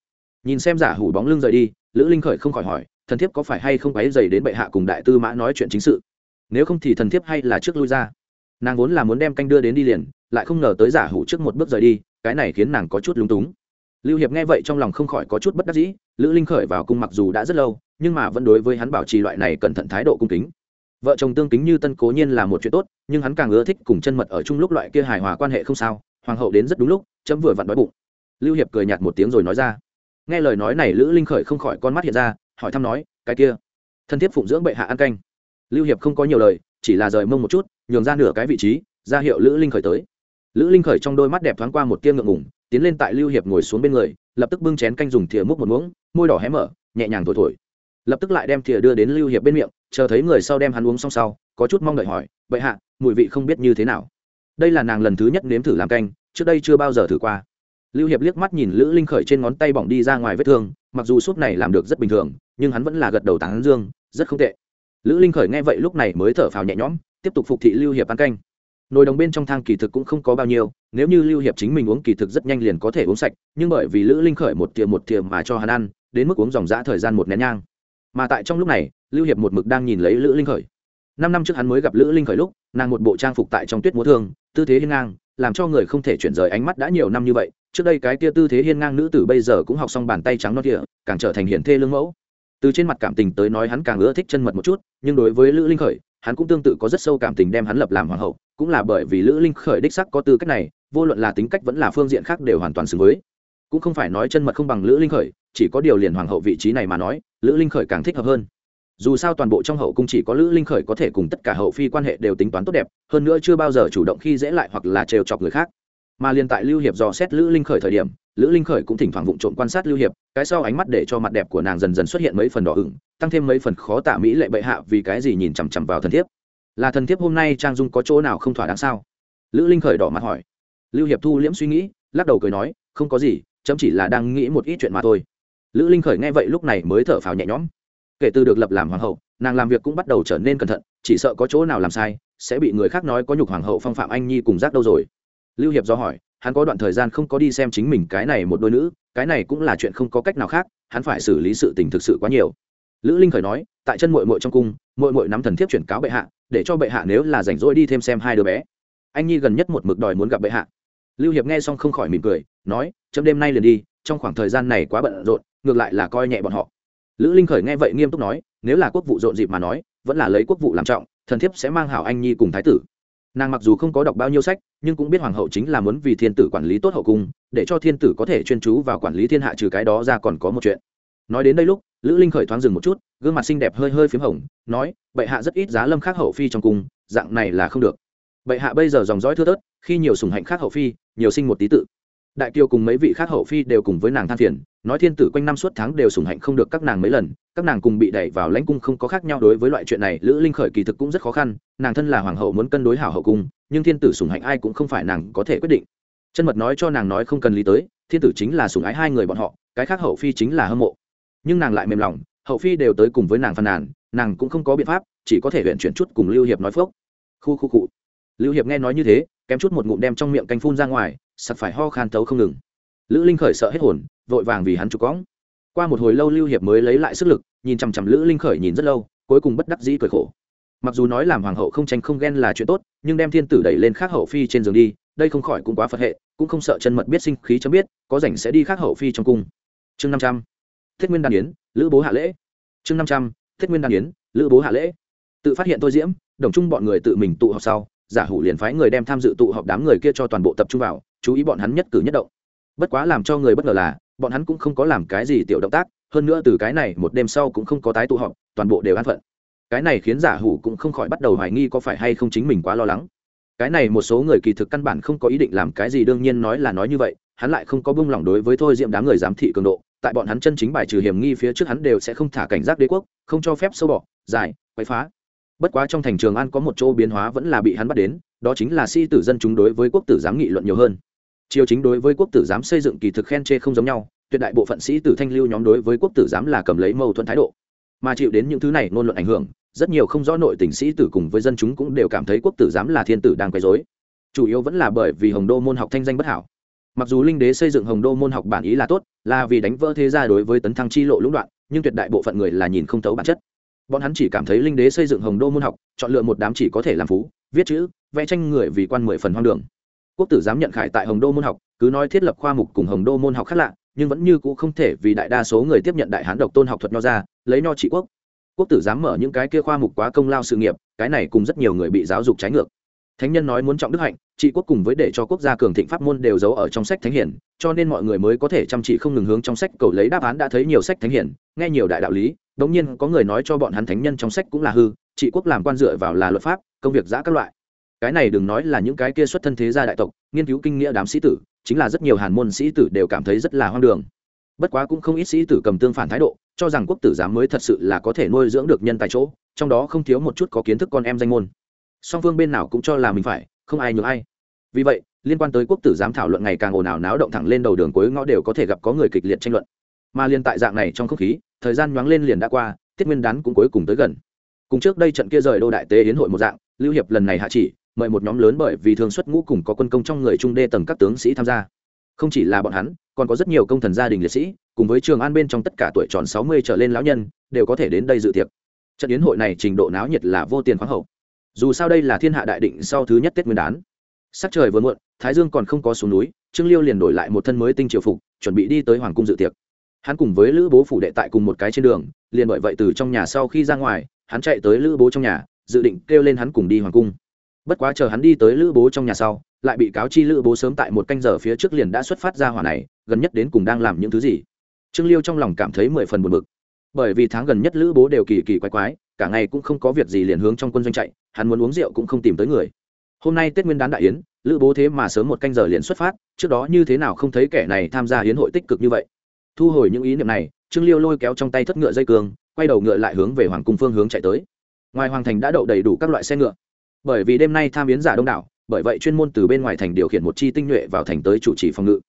nhìn xem giả hủ bóng lưng rời đi, lữ linh khởi không khỏi hỏi, thần thiếp có phải hay không quáy dày đến bệ hạ cùng đại tư mã nói chuyện chính sự? Nếu không thì thần thiếp hay là trước lui ra. Nàng vốn là muốn đem canh đưa đến đi liền, lại không ngờ tới giả hủ trước một bước rời đi, cái này khiến nàng có chút lúng túng. Lưu hiệp nghe vậy trong lòng không khỏi có chút bất đắc dĩ, lữ linh khởi vào cung mặc dù đã rất lâu, nhưng mà vẫn đối với hắn bảo trì loại này cẩn thận thái độ cung kính. Vợ chồng tương kính như tân cố nhiên là một chuyện tốt, nhưng hắn càng ưa thích cùng chân mật ở chung lúc loại kia hài hòa quan hệ không sao, hoàng hậu đến rất đúng lúc, chấm vừa vặn đói bụng. Lưu hiệp cười nhạt một tiếng rồi nói ra nghe lời nói này, lữ linh khởi không khỏi con mắt hiện ra, hỏi thăm nói, cái kia, thân thiết phụng dưỡng bệ hạ ăn canh. Lưu hiệp không có nhiều lời, chỉ là rời mông một chút, nhường ra nửa cái vị trí, ra hiệu lữ linh khởi tới. Lữ linh khởi trong đôi mắt đẹp thoáng qua một tia ngượng ngủng tiến lên tại lưu hiệp ngồi xuống bên người, lập tức bưng chén canh dùng thìa múc một muỗng, môi đỏ hé mở, nhẹ nhàng thổi thổi. Lập tức lại đem thìa đưa đến lưu hiệp bên miệng, chờ thấy người sau đem hắn uống xong sau, có chút mong đợi hỏi, bệ hạ, mùi vị không biết như thế nào? Đây là nàng lần thứ nhất nếm thử làm canh, trước đây chưa bao giờ thử qua lưu hiệp liếc mắt nhìn lữ linh khởi trên ngón tay bỏng đi ra ngoài vết thương, mặc dù súp này làm được rất bình thường, nhưng hắn vẫn là gật đầu tán dương, rất không tệ. Lữ linh khởi nghe vậy lúc này mới thở phào nhẹ nhõm, tiếp tục phục thị lưu hiệp ăn canh. Nồi đồng bên trong thang kỳ thực cũng không có bao nhiêu, nếu như lưu hiệp chính mình uống kỳ thực rất nhanh liền có thể uống sạch, nhưng bởi vì lữ linh khởi một tiệm một tiệm mà cho hắn ăn, đến mức uống dòng dã thời gian một nén nhang. Mà tại trong lúc này, lưu hiệp một mực đang nhìn lấy lữ linh khởi. Năm năm trước hắn mới gặp lữ linh khởi lúc, nàng một bộ trang phục tại trong tuyết múa thương, tư thế hiên ngang, làm cho người không thể chuyển rời ánh mắt đã nhiều năm như vậy trước đây cái kia tư thế hiên ngang nữ tử bây giờ cũng học xong bàn tay trắng non kia càng trở thành hiển thê lương mẫu. Từ trên mặt cảm tình tới nói hắn càng ưa thích chân mật một chút, nhưng đối với lữ linh khởi, hắn cũng tương tự có rất sâu cảm tình đem hắn lập làm hoàng hậu, cũng là bởi vì lữ linh khởi đích sắc có tư cách này, vô luận là tính cách vẫn là phương diện khác đều hoàn toàn xứng với. Cũng không phải nói chân mật không bằng lữ linh khởi, chỉ có điều liền hoàng hậu vị trí này mà nói, lữ linh khởi càng thích hợp hơn. Dù sao toàn bộ trong hậu cung chỉ có lữ linh khởi có thể cùng tất cả hậu phi quan hệ đều tính toán tốt đẹp, hơn nữa chưa bao giờ chủ động khi dễ lại hoặc là trêu chọc người khác mà liền tại lưu hiệp dò xét lữ linh khởi thời điểm, lữ linh khởi cũng thỉnh thoảng vụng trộm quan sát lưu hiệp, cái sau ánh mắt để cho mặt đẹp của nàng dần dần xuất hiện mấy phần đỏ ửng, tăng thêm mấy phần khó tả mỹ lệ bệ hạ vì cái gì nhìn chằm chằm vào thần thiếp. Là thần thiếp hôm nay trang dung có chỗ nào không thỏa đáng sao? Lữ linh khởi đỏ mặt hỏi. Lưu hiệp thu liễm suy nghĩ, lắc đầu cười nói, không có gì, chấm chỉ là đang nghĩ một ít chuyện mà thôi. Lữ linh khởi nghe vậy lúc này mới thở phào nhẹ nhõm. Kể từ được lập làm hoàng hậu, nàng làm việc cũng bắt đầu trở nên cẩn thận, chỉ sợ có chỗ nào làm sai, sẽ bị người khác nói có nhục hoàng hậu phong phạm anh nhi cùng giác đâu rồi lưu hiệp do hỏi, hắn có đoạn thời gian không có đi xem chính mình cái này một đôi nữ, cái này cũng là chuyện không có cách nào khác, hắn phải xử lý sự tình thực sự quá nhiều. Lữ linh khởi nói, tại chân mội mội trong cung mội mội nắm thần thiếp chuyển cáo bệ hạ, để cho bệ hạ nếu là rảnh rỗi đi thêm xem hai đứa bé. Anh nhi gần nhất một mực đòi muốn gặp bệ hạ. Lưu hiệp nghe xong không khỏi mỉm cười, nói, chấm đêm nay liền đi, trong khoảng thời gian này quá bận rộn, ngược lại là coi nhẹ bọn họ. Lữ linh khởi nghe vậy nghiêm túc nói, nếu là quốc vụ rộn dịp mà nói, vẫn là lấy quốc vụ làm trọng, thần thiếp sẽ mang hảo anh nhi cùng thái tử nàng mặc dù không có đọc bao nhiêu sách, nhưng cũng biết hoàng hậu chính là muốn vì thiên tử quản lý tốt hậu cung, để cho thiên tử có thể chuyên chú vào quản lý thiên hạ trừ cái đó ra còn có một chuyện. Nói đến đây lúc, lữ linh khởi thoáng dừng một chút, gương mặt xinh đẹp hơi hơi p h í m hồng, nói, bệ hạ rất ít giá lâm khác hậu phi trong cung, dạng này là không được. Bệ hạ bây giờ dòng dõi thưa tớt khi nhiều sùng hạnh khác hậu phi, nhiều sinh một tí tự đại kiều cùng mấy vị khác hậu phi đều cùng với nàng than phiền, nói thiên tử quanh năm suốt tháng đều sùng hạnh không được các nàng mấy lần, các nàng cùng bị đẩy vào lãnh cung không có khác nhau đối với loại chuyện này, lữ linh khởi kỳ thực cũng rất khó khăn, nàng thân là hoàng hậu muốn cân đối hảo hậu cung, nhưng thiên tử sùng hạnh ai cũng không phải nàng có thể quyết định. Chân mật nói cho nàng nói không cần lý tới, thiên tử chính là sùng ái hai người bọn họ, cái khác hậu phi chính là hâm mộ. Nhưng nàng lại mềm lòng, hậu phi đều tới cùng với nàng phàn nàn, nàng cũng không có biện pháp, chỉ có thể huyện chuyển chút cùng lưu hiệp nói phước khu khu cụ lưu hiệp nghe nói như thế, kém chút một ngụm đem trong miệng canh phun ra ngoài sặc phải ho khan tấu không ngừng. Lữ linh khởi sợ hết hồn, vội vàng vì hắn trục cõng. Qua một hồi lâu lưu hiệp mới lấy lại sức lực, nhìn chằm chằm lữ linh khởi nhìn rất lâu, cuối cùng bất đắc dĩ cười khổ. Mặc dù nói làm hoàng hậu không tranh không ghen là chuyện tốt, nhưng đem thiên tử đẩy lên khác hậu phi trên giường đi, đây không khỏi cũng quá phật hệ, cũng không sợ chân mật biết sinh khí chấm biết, có rảnh sẽ đi khác hậu phi trong cung. Chương năm trăm. Thiết nguyên đan yến, lữ bố hạ lễ. Chương năm trăm. Thiết nguyên đan yến, lữ bố hạ lễ. Tự phát hiện tôi diễm, đồng chung bọn người tự mình tụ họp sau, giả hủ liền phái người đem tham dự tụ họp đám người kia cho toàn bộ tập trung vào chú ý bọn hắn nhất cử nhất động. Bất quá làm cho người bất ngờ là, bọn hắn cũng không có làm cái gì tiểu động tác, hơn nữa từ cái này một đêm sau cũng không có tái tụ họp, toàn bộ đều an phận. Cái này khiến giả hủ cũng không khỏi bắt đầu hoài nghi có phải hay không chính mình quá lo lắng. Cái này một số người kỳ thực căn bản không có ý định làm cái gì, đương nhiên nói là nói như vậy, hắn lại không có bông lỏng đối với thôi diệm đám người giám thị cường độ, tại bọn hắn chân chính bài trừ hiểm nghi phía trước hắn đều sẽ không thả cảnh giác đế quốc, không cho phép sâu bỏ dài quậy phá. Bất quá trong thành trường an có một chỗ biến hóa vẫn là bị hắn bắt đến, đó chính là si tử dân chúng đối với quốc tử giám nghị luận nhiều hơn triều chính đối với quốc tử giám xây dựng kỳ thực khen chê không giống nhau, tuyệt đại bộ phận sĩ tử thanh lưu nhóm đối với quốc tử giám là cầm lấy mâu thuẫn thái độ. Mà chịu đến những thứ này ngôn luận ảnh hưởng, rất nhiều không rõ nội tình sĩ tử cùng với dân chúng cũng đều cảm thấy quốc tử giám là thiên tử đang quấy dối chủ yếu vẫn là bởi vì hồng đô môn học thanh danh bất hảo. Mặc dù linh đế xây dựng hồng đô môn học bản ý là tốt, là vì đánh vỡ thế gia đối với tấn thăng chi lộ lũng đoạn, nhưng tuyệt đại bộ phận người là nhìn không thấu bản chất. Bọn hắn chỉ cảm thấy linh đế xây dựng hồng đô môn học, chọn lựa một đám chỉ có thể làm phú, viết chữ, vẽ tranh người vì quan mười phần hoang đường quốc tử dám nhận khải tại hồng đô môn học, cứ nói thiết lập khoa mục cùng hồng đô môn học khác lạ, nhưng vẫn như cũ không thể vì đại đa số người tiếp nhận đại hán độc tôn học thuật nho ra, lấy nho trị quốc. Quốc tử dám mở những cái kia khoa mục quá công lao sự nghiệp, cái này cùng rất nhiều người bị giáo dục trái ngược. Thánh nhân nói muốn trọng đức hạnh, trị quốc cùng với để cho quốc gia cường thịnh pháp môn đều giấu ở trong sách thánh hiển, cho nên mọi người mới có thể chăm chỉ không ngừng hướng trong sách cầu lấy đáp án đã thấy nhiều sách thánh hiển, nghe nhiều đại đạo lý, đống nhiên có người nói cho bọn hắn thánh nhân trong sách cũng là hư, trị quốc làm quan dựa vào là luật pháp, công việc giã các loại cái này đừng nói là những cái kia xuất thân thế gia đại tộc, nghiên cứu kinh nghĩa đám sĩ tử, chính là rất nhiều hàn môn sĩ tử đều cảm thấy rất là hoang đường. Bất quá cũng không ít sĩ tử cầm tương phản thái độ, cho rằng quốc tử giám mới thật sự là có thể nuôi dưỡng được nhân tại chỗ, trong đó không thiếu một chút có kiến thức con em danh môn. Song phương bên nào cũng cho là mình phải, không ai nhường ai. Vì vậy, liên quan tới quốc tử giám thảo luận ngày càng ồn ào náo động thẳng lên đầu đường cuối ngõ đều có thể gặp có người kịch liệt tranh luận. Mà liên tại dạng này trong không khí, thời gian nhoáng lên liền đã qua, tiết nguyên đán cũng cuối cùng tới gần. Cùng trước đây trận kia rời đô đại tế hiến hội một dạng, lưu hiệp lần này hạ chỉ mời một nhóm lớn bởi vì thường xuất ngũ cùng có quân công trong người trung đê tầng các tướng sĩ tham gia. Không chỉ là bọn hắn, còn có rất nhiều công thần gia đình liệt sĩ, cùng với trường an bên trong tất cả tuổi tròn sáu mươi trở lên lão nhân, đều có thể đến đây dự tiệc. Trận yến hội này trình độ náo nhiệt là vô tiền khoáng hậu. Dù sao đây là thiên hạ đại định sau thứ nhất tết nguyên đán. Sắc trời vừa muộn, thái dương còn không có xuống núi, trương liêu liền đổi lại một thân mới tinh triều phục, chuẩn bị đi tới hoàng cung dự tiệc. Hắn cùng với lữ bố phủ đệ tại cùng một cái trên đường, liền bởi vậy từ trong nhà sau khi ra ngoài, hắn chạy tới lữ bố trong nhà, dự định kêu lên hắn cùng đi hoàng cung bất quá chờ hắn đi tới lữ bố trong nhà sau, lại bị cáo chi lữ bố sớm tại một canh giờ phía trước liền đã xuất phát ra hỏa này, gần nhất đến cùng đang làm những thứ gì? Trương liêu trong lòng cảm thấy mười phần buồn bực. Bởi vì tháng gần nhất lữ bố đều kỳ kỳ quái quái, cả ngày cũng không có việc gì liền hướng trong quân doanh chạy, hắn muốn uống rượu cũng không tìm tới người. Hôm nay tết nguyên đán đại yến, lữ bố thế mà sớm một canh giờ liền xuất phát, trước đó như thế nào không thấy kẻ này tham gia hiến hội tích cực như vậy. Thu hồi những ý niệm này, trương liêu lôi kéo trong tay thất ngựa dây cường quay đầu ngựa lại hướng về hoàng cung phương hướng chạy tới. Ngoài hoàng thành đã đậu đầy đủ các loại xe ngựa bởi vì đêm nay tham yến giả đông đảo, bởi vậy chuyên môn từ bên ngoài thành điều khiển một chi tinh nhuệ vào thành tới chủ trì phòng ngự.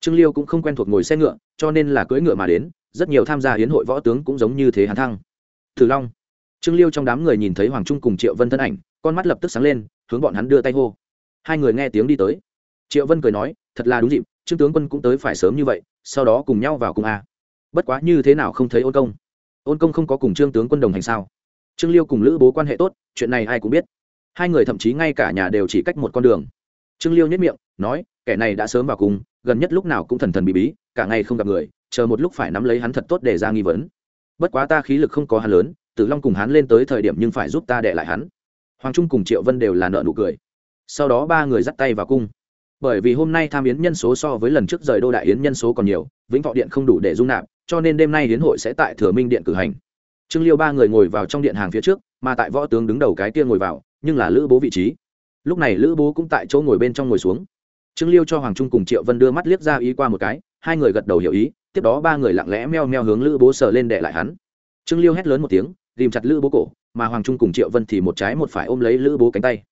Trương liêu cũng không quen thuộc ngồi xe ngựa, cho nên là cưỡi ngựa mà đến, rất nhiều tham gia hiến hội võ tướng cũng giống như thế hàn thăng. Thử long. Trương liêu trong đám người nhìn thấy hoàng trung cùng triệu vân thân ảnh, con mắt lập tức sáng lên, hướng bọn hắn đưa tay hô. Hai người nghe tiếng đi tới. Triệu vân cười nói, thật là đúng dịp, trương tướng quân cũng tới phải sớm như vậy, sau đó cùng nhau vào cùng a. Bất quá như thế nào không thấy ôn công. Ôn công không có cùng trương tướng quân đồng hành sao? Trương liêu cùng lữ bố quan hệ tốt, chuyện này ai cũng biết hai người thậm chí ngay cả nhà đều chỉ cách một con đường. Trương liêu nhất miệng, nói, kẻ này đã sớm vào cùng, gần nhất lúc nào cũng thần thần bí bí, cả ngày không gặp người, chờ một lúc phải nắm lấy hắn thật tốt để ra nghi vấn. Bất quá ta khí lực không có hắn lớn, tử long cùng hắn lên tới thời điểm nhưng phải giúp ta đệ lại hắn. Hoàng trung cùng triệu vân đều là nợ nụ cười. Sau đó ba người dắt tay vào cung. Bởi vì hôm nay tham yến nhân số so với lần trước rời đô đại yến nhân số còn nhiều, vĩnh thọ điện không đủ để dung nạp, cho nên đêm nay hiến hội sẽ tại thừa minh điện cử hành. Trương liêu ba người ngồi vào trong điện hàng phía trước, mà tại võ tướng đứng đầu cái kia ngồi vào nhưng là lữ bố vị trí. Lúc này lữ bố cũng tại chỗ ngồi bên trong ngồi xuống. Trương liêu cho hoàng trung cùng triệu vân đưa mắt liếc ra ý qua một cái, hai người gật đầu hiểu ý, tiếp đó ba người lặng lẽ meo meo hướng lữ bố sờ lên để lại hắn. Trương liêu hét lớn một tiếng ghìm chặt lữ bố cổ, mà hoàng trung cùng triệu vân thì một trái một phải ôm lấy lữ bố cánh tay.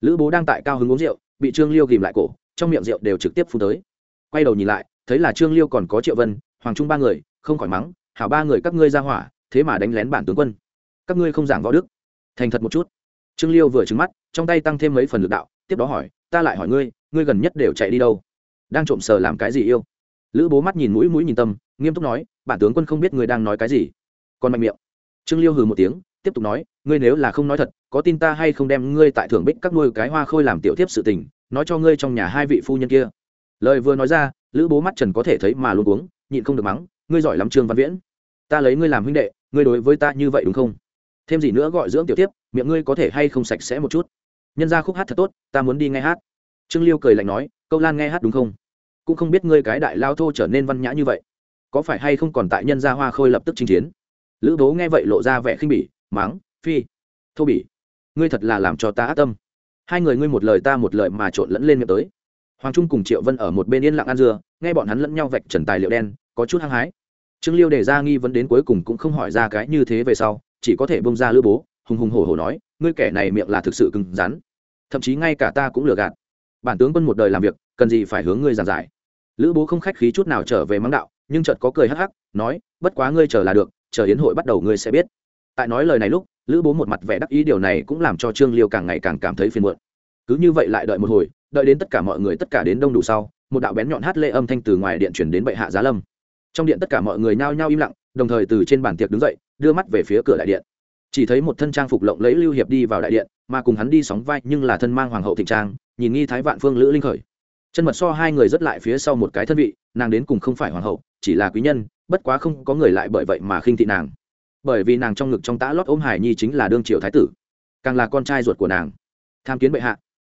Lữ bố đang tại cao hứng uống rượu, bị trương liêu ghìm lại cổ, trong miệng rượu đều trực tiếp phun tới. Quay đầu nhìn lại, thấy là trương liêu còn có triệu vân, hoàng trung ba người, không khỏi mắng, hảo ba người các ngươi ra hỏa, thế mà đánh lén bản tướng quân. Các ngươi không giảng võ đức. Thành thật một chút trương liêu vừa trứng mắt, trong tay tăng thêm mấy phần lực đạo, tiếp đó hỏi, ta lại hỏi ngươi ngươi gần nhất đều chạy đi đâu? Đang trộm sờ làm cái gì yêu? Lữ bố mắt nhìn mũi mũi nhìn tâm, nghiêm túc nói, bản tướng quân không biết ngươi đang nói cái gì. Còn mạnh miệng. Trương liêu hừ một tiếng, tiếp tục nói, ngươi nếu là không nói thật, có tin ta hay không đem ngươi tại thưởng bích các nuôi cái hoa khôi làm tiểu tiếp sự tình, nói cho ngươi trong nhà hai vị phu nhân kia? Lời vừa nói ra, lữ bố mắt trần có thể thấy mà luôn uống nhịn không được mắng, ngươi giỏi lắm trương văn viễn. Ta lấy ngươi làm huynh đệ, ngươi đối với ta như vậy đúng không? Thêm gì nữa gọi dưỡng tiểu tiếp miệng ngươi có thể hay không sạch sẽ một chút. Nhân ra khúc hát thật tốt, ta muốn đi nghe hát. Trương liêu cười lạnh nói, câu lan nghe hát đúng không? Cũng không biết ngươi cái đại lao thô trở nên văn nhã như vậy. Có phải hay không còn tại nhân gia hoa khôi lập tức chinh chiến? Lữ bố nghe vậy lộ ra vẻ khinh bỉ máng phi, thô bỉ. Ngươi thật là làm cho ta ác tâm. Hai người ngươi một lời ta một lời mà trộn lẫn lên miệng tới. Hoàng trung cùng triệu vân ở một bên yên lặng ăn dưa, nghe bọn hắn lẫn nhau vạch trần tài liệu đen, có chút hăng hái. Trương liêu đề ra nghi vấn đến cuối cùng cũng không hỏi ra cái như thế về sau, chỉ có thể bông ra lữ bố hùng hùng hổ hổ nói, ngươi kẻ này miệng là thực sự cứng rắn. Thậm chí ngay cả ta cũng lừa gạt. Bản tướng quân một đời làm việc, cần gì phải hướng ngươi giàn giải? Lữ bố không khách khí chút nào trở về mắng đạo, nhưng chợt có cười hắc hắc, nói, bất quá ngươi chờ là được, chờ hiến hội bắt đầu ngươi sẽ biết. Tại nói lời này lúc, lữ bố một mặt vẻ đắc ý điều này cũng làm cho trương liêu càng ngày càng cảm thấy phiền muộn. Cứ như vậy lại đợi một hồi, đợi đến tất cả mọi người tất cả đến đông đủ sau, một đạo bén nhọn hát lê âm thanh từ ngoài điện chuyển đến bệ hạ giá lâm. Trong điện tất cả mọi người nhao nhao im lặng, đồng thời từ trên bàn tiệc đứng dậy, đưa mắt về phía cửa đại điện chỉ thấy một thân trang phục lộng lẫy lưu hiệp đi vào đại điện, mà cùng hắn đi sóng vai nhưng là thân mang hoàng hậu thịnh trang, nhìn nghi thái vạn phương lữ linh khởi. Chân mật so hai người rất lại phía sau một cái thân vị, nàng đến cùng không phải hoàng hậu, chỉ là quý nhân, bất quá không có người lại bởi vậy mà khinh thị nàng. Bởi vì nàng trong ngực trong tã lót ôm hải nhi chính là đương triệu thái tử, càng là con trai ruột của nàng. Tham kiến bệ hạ,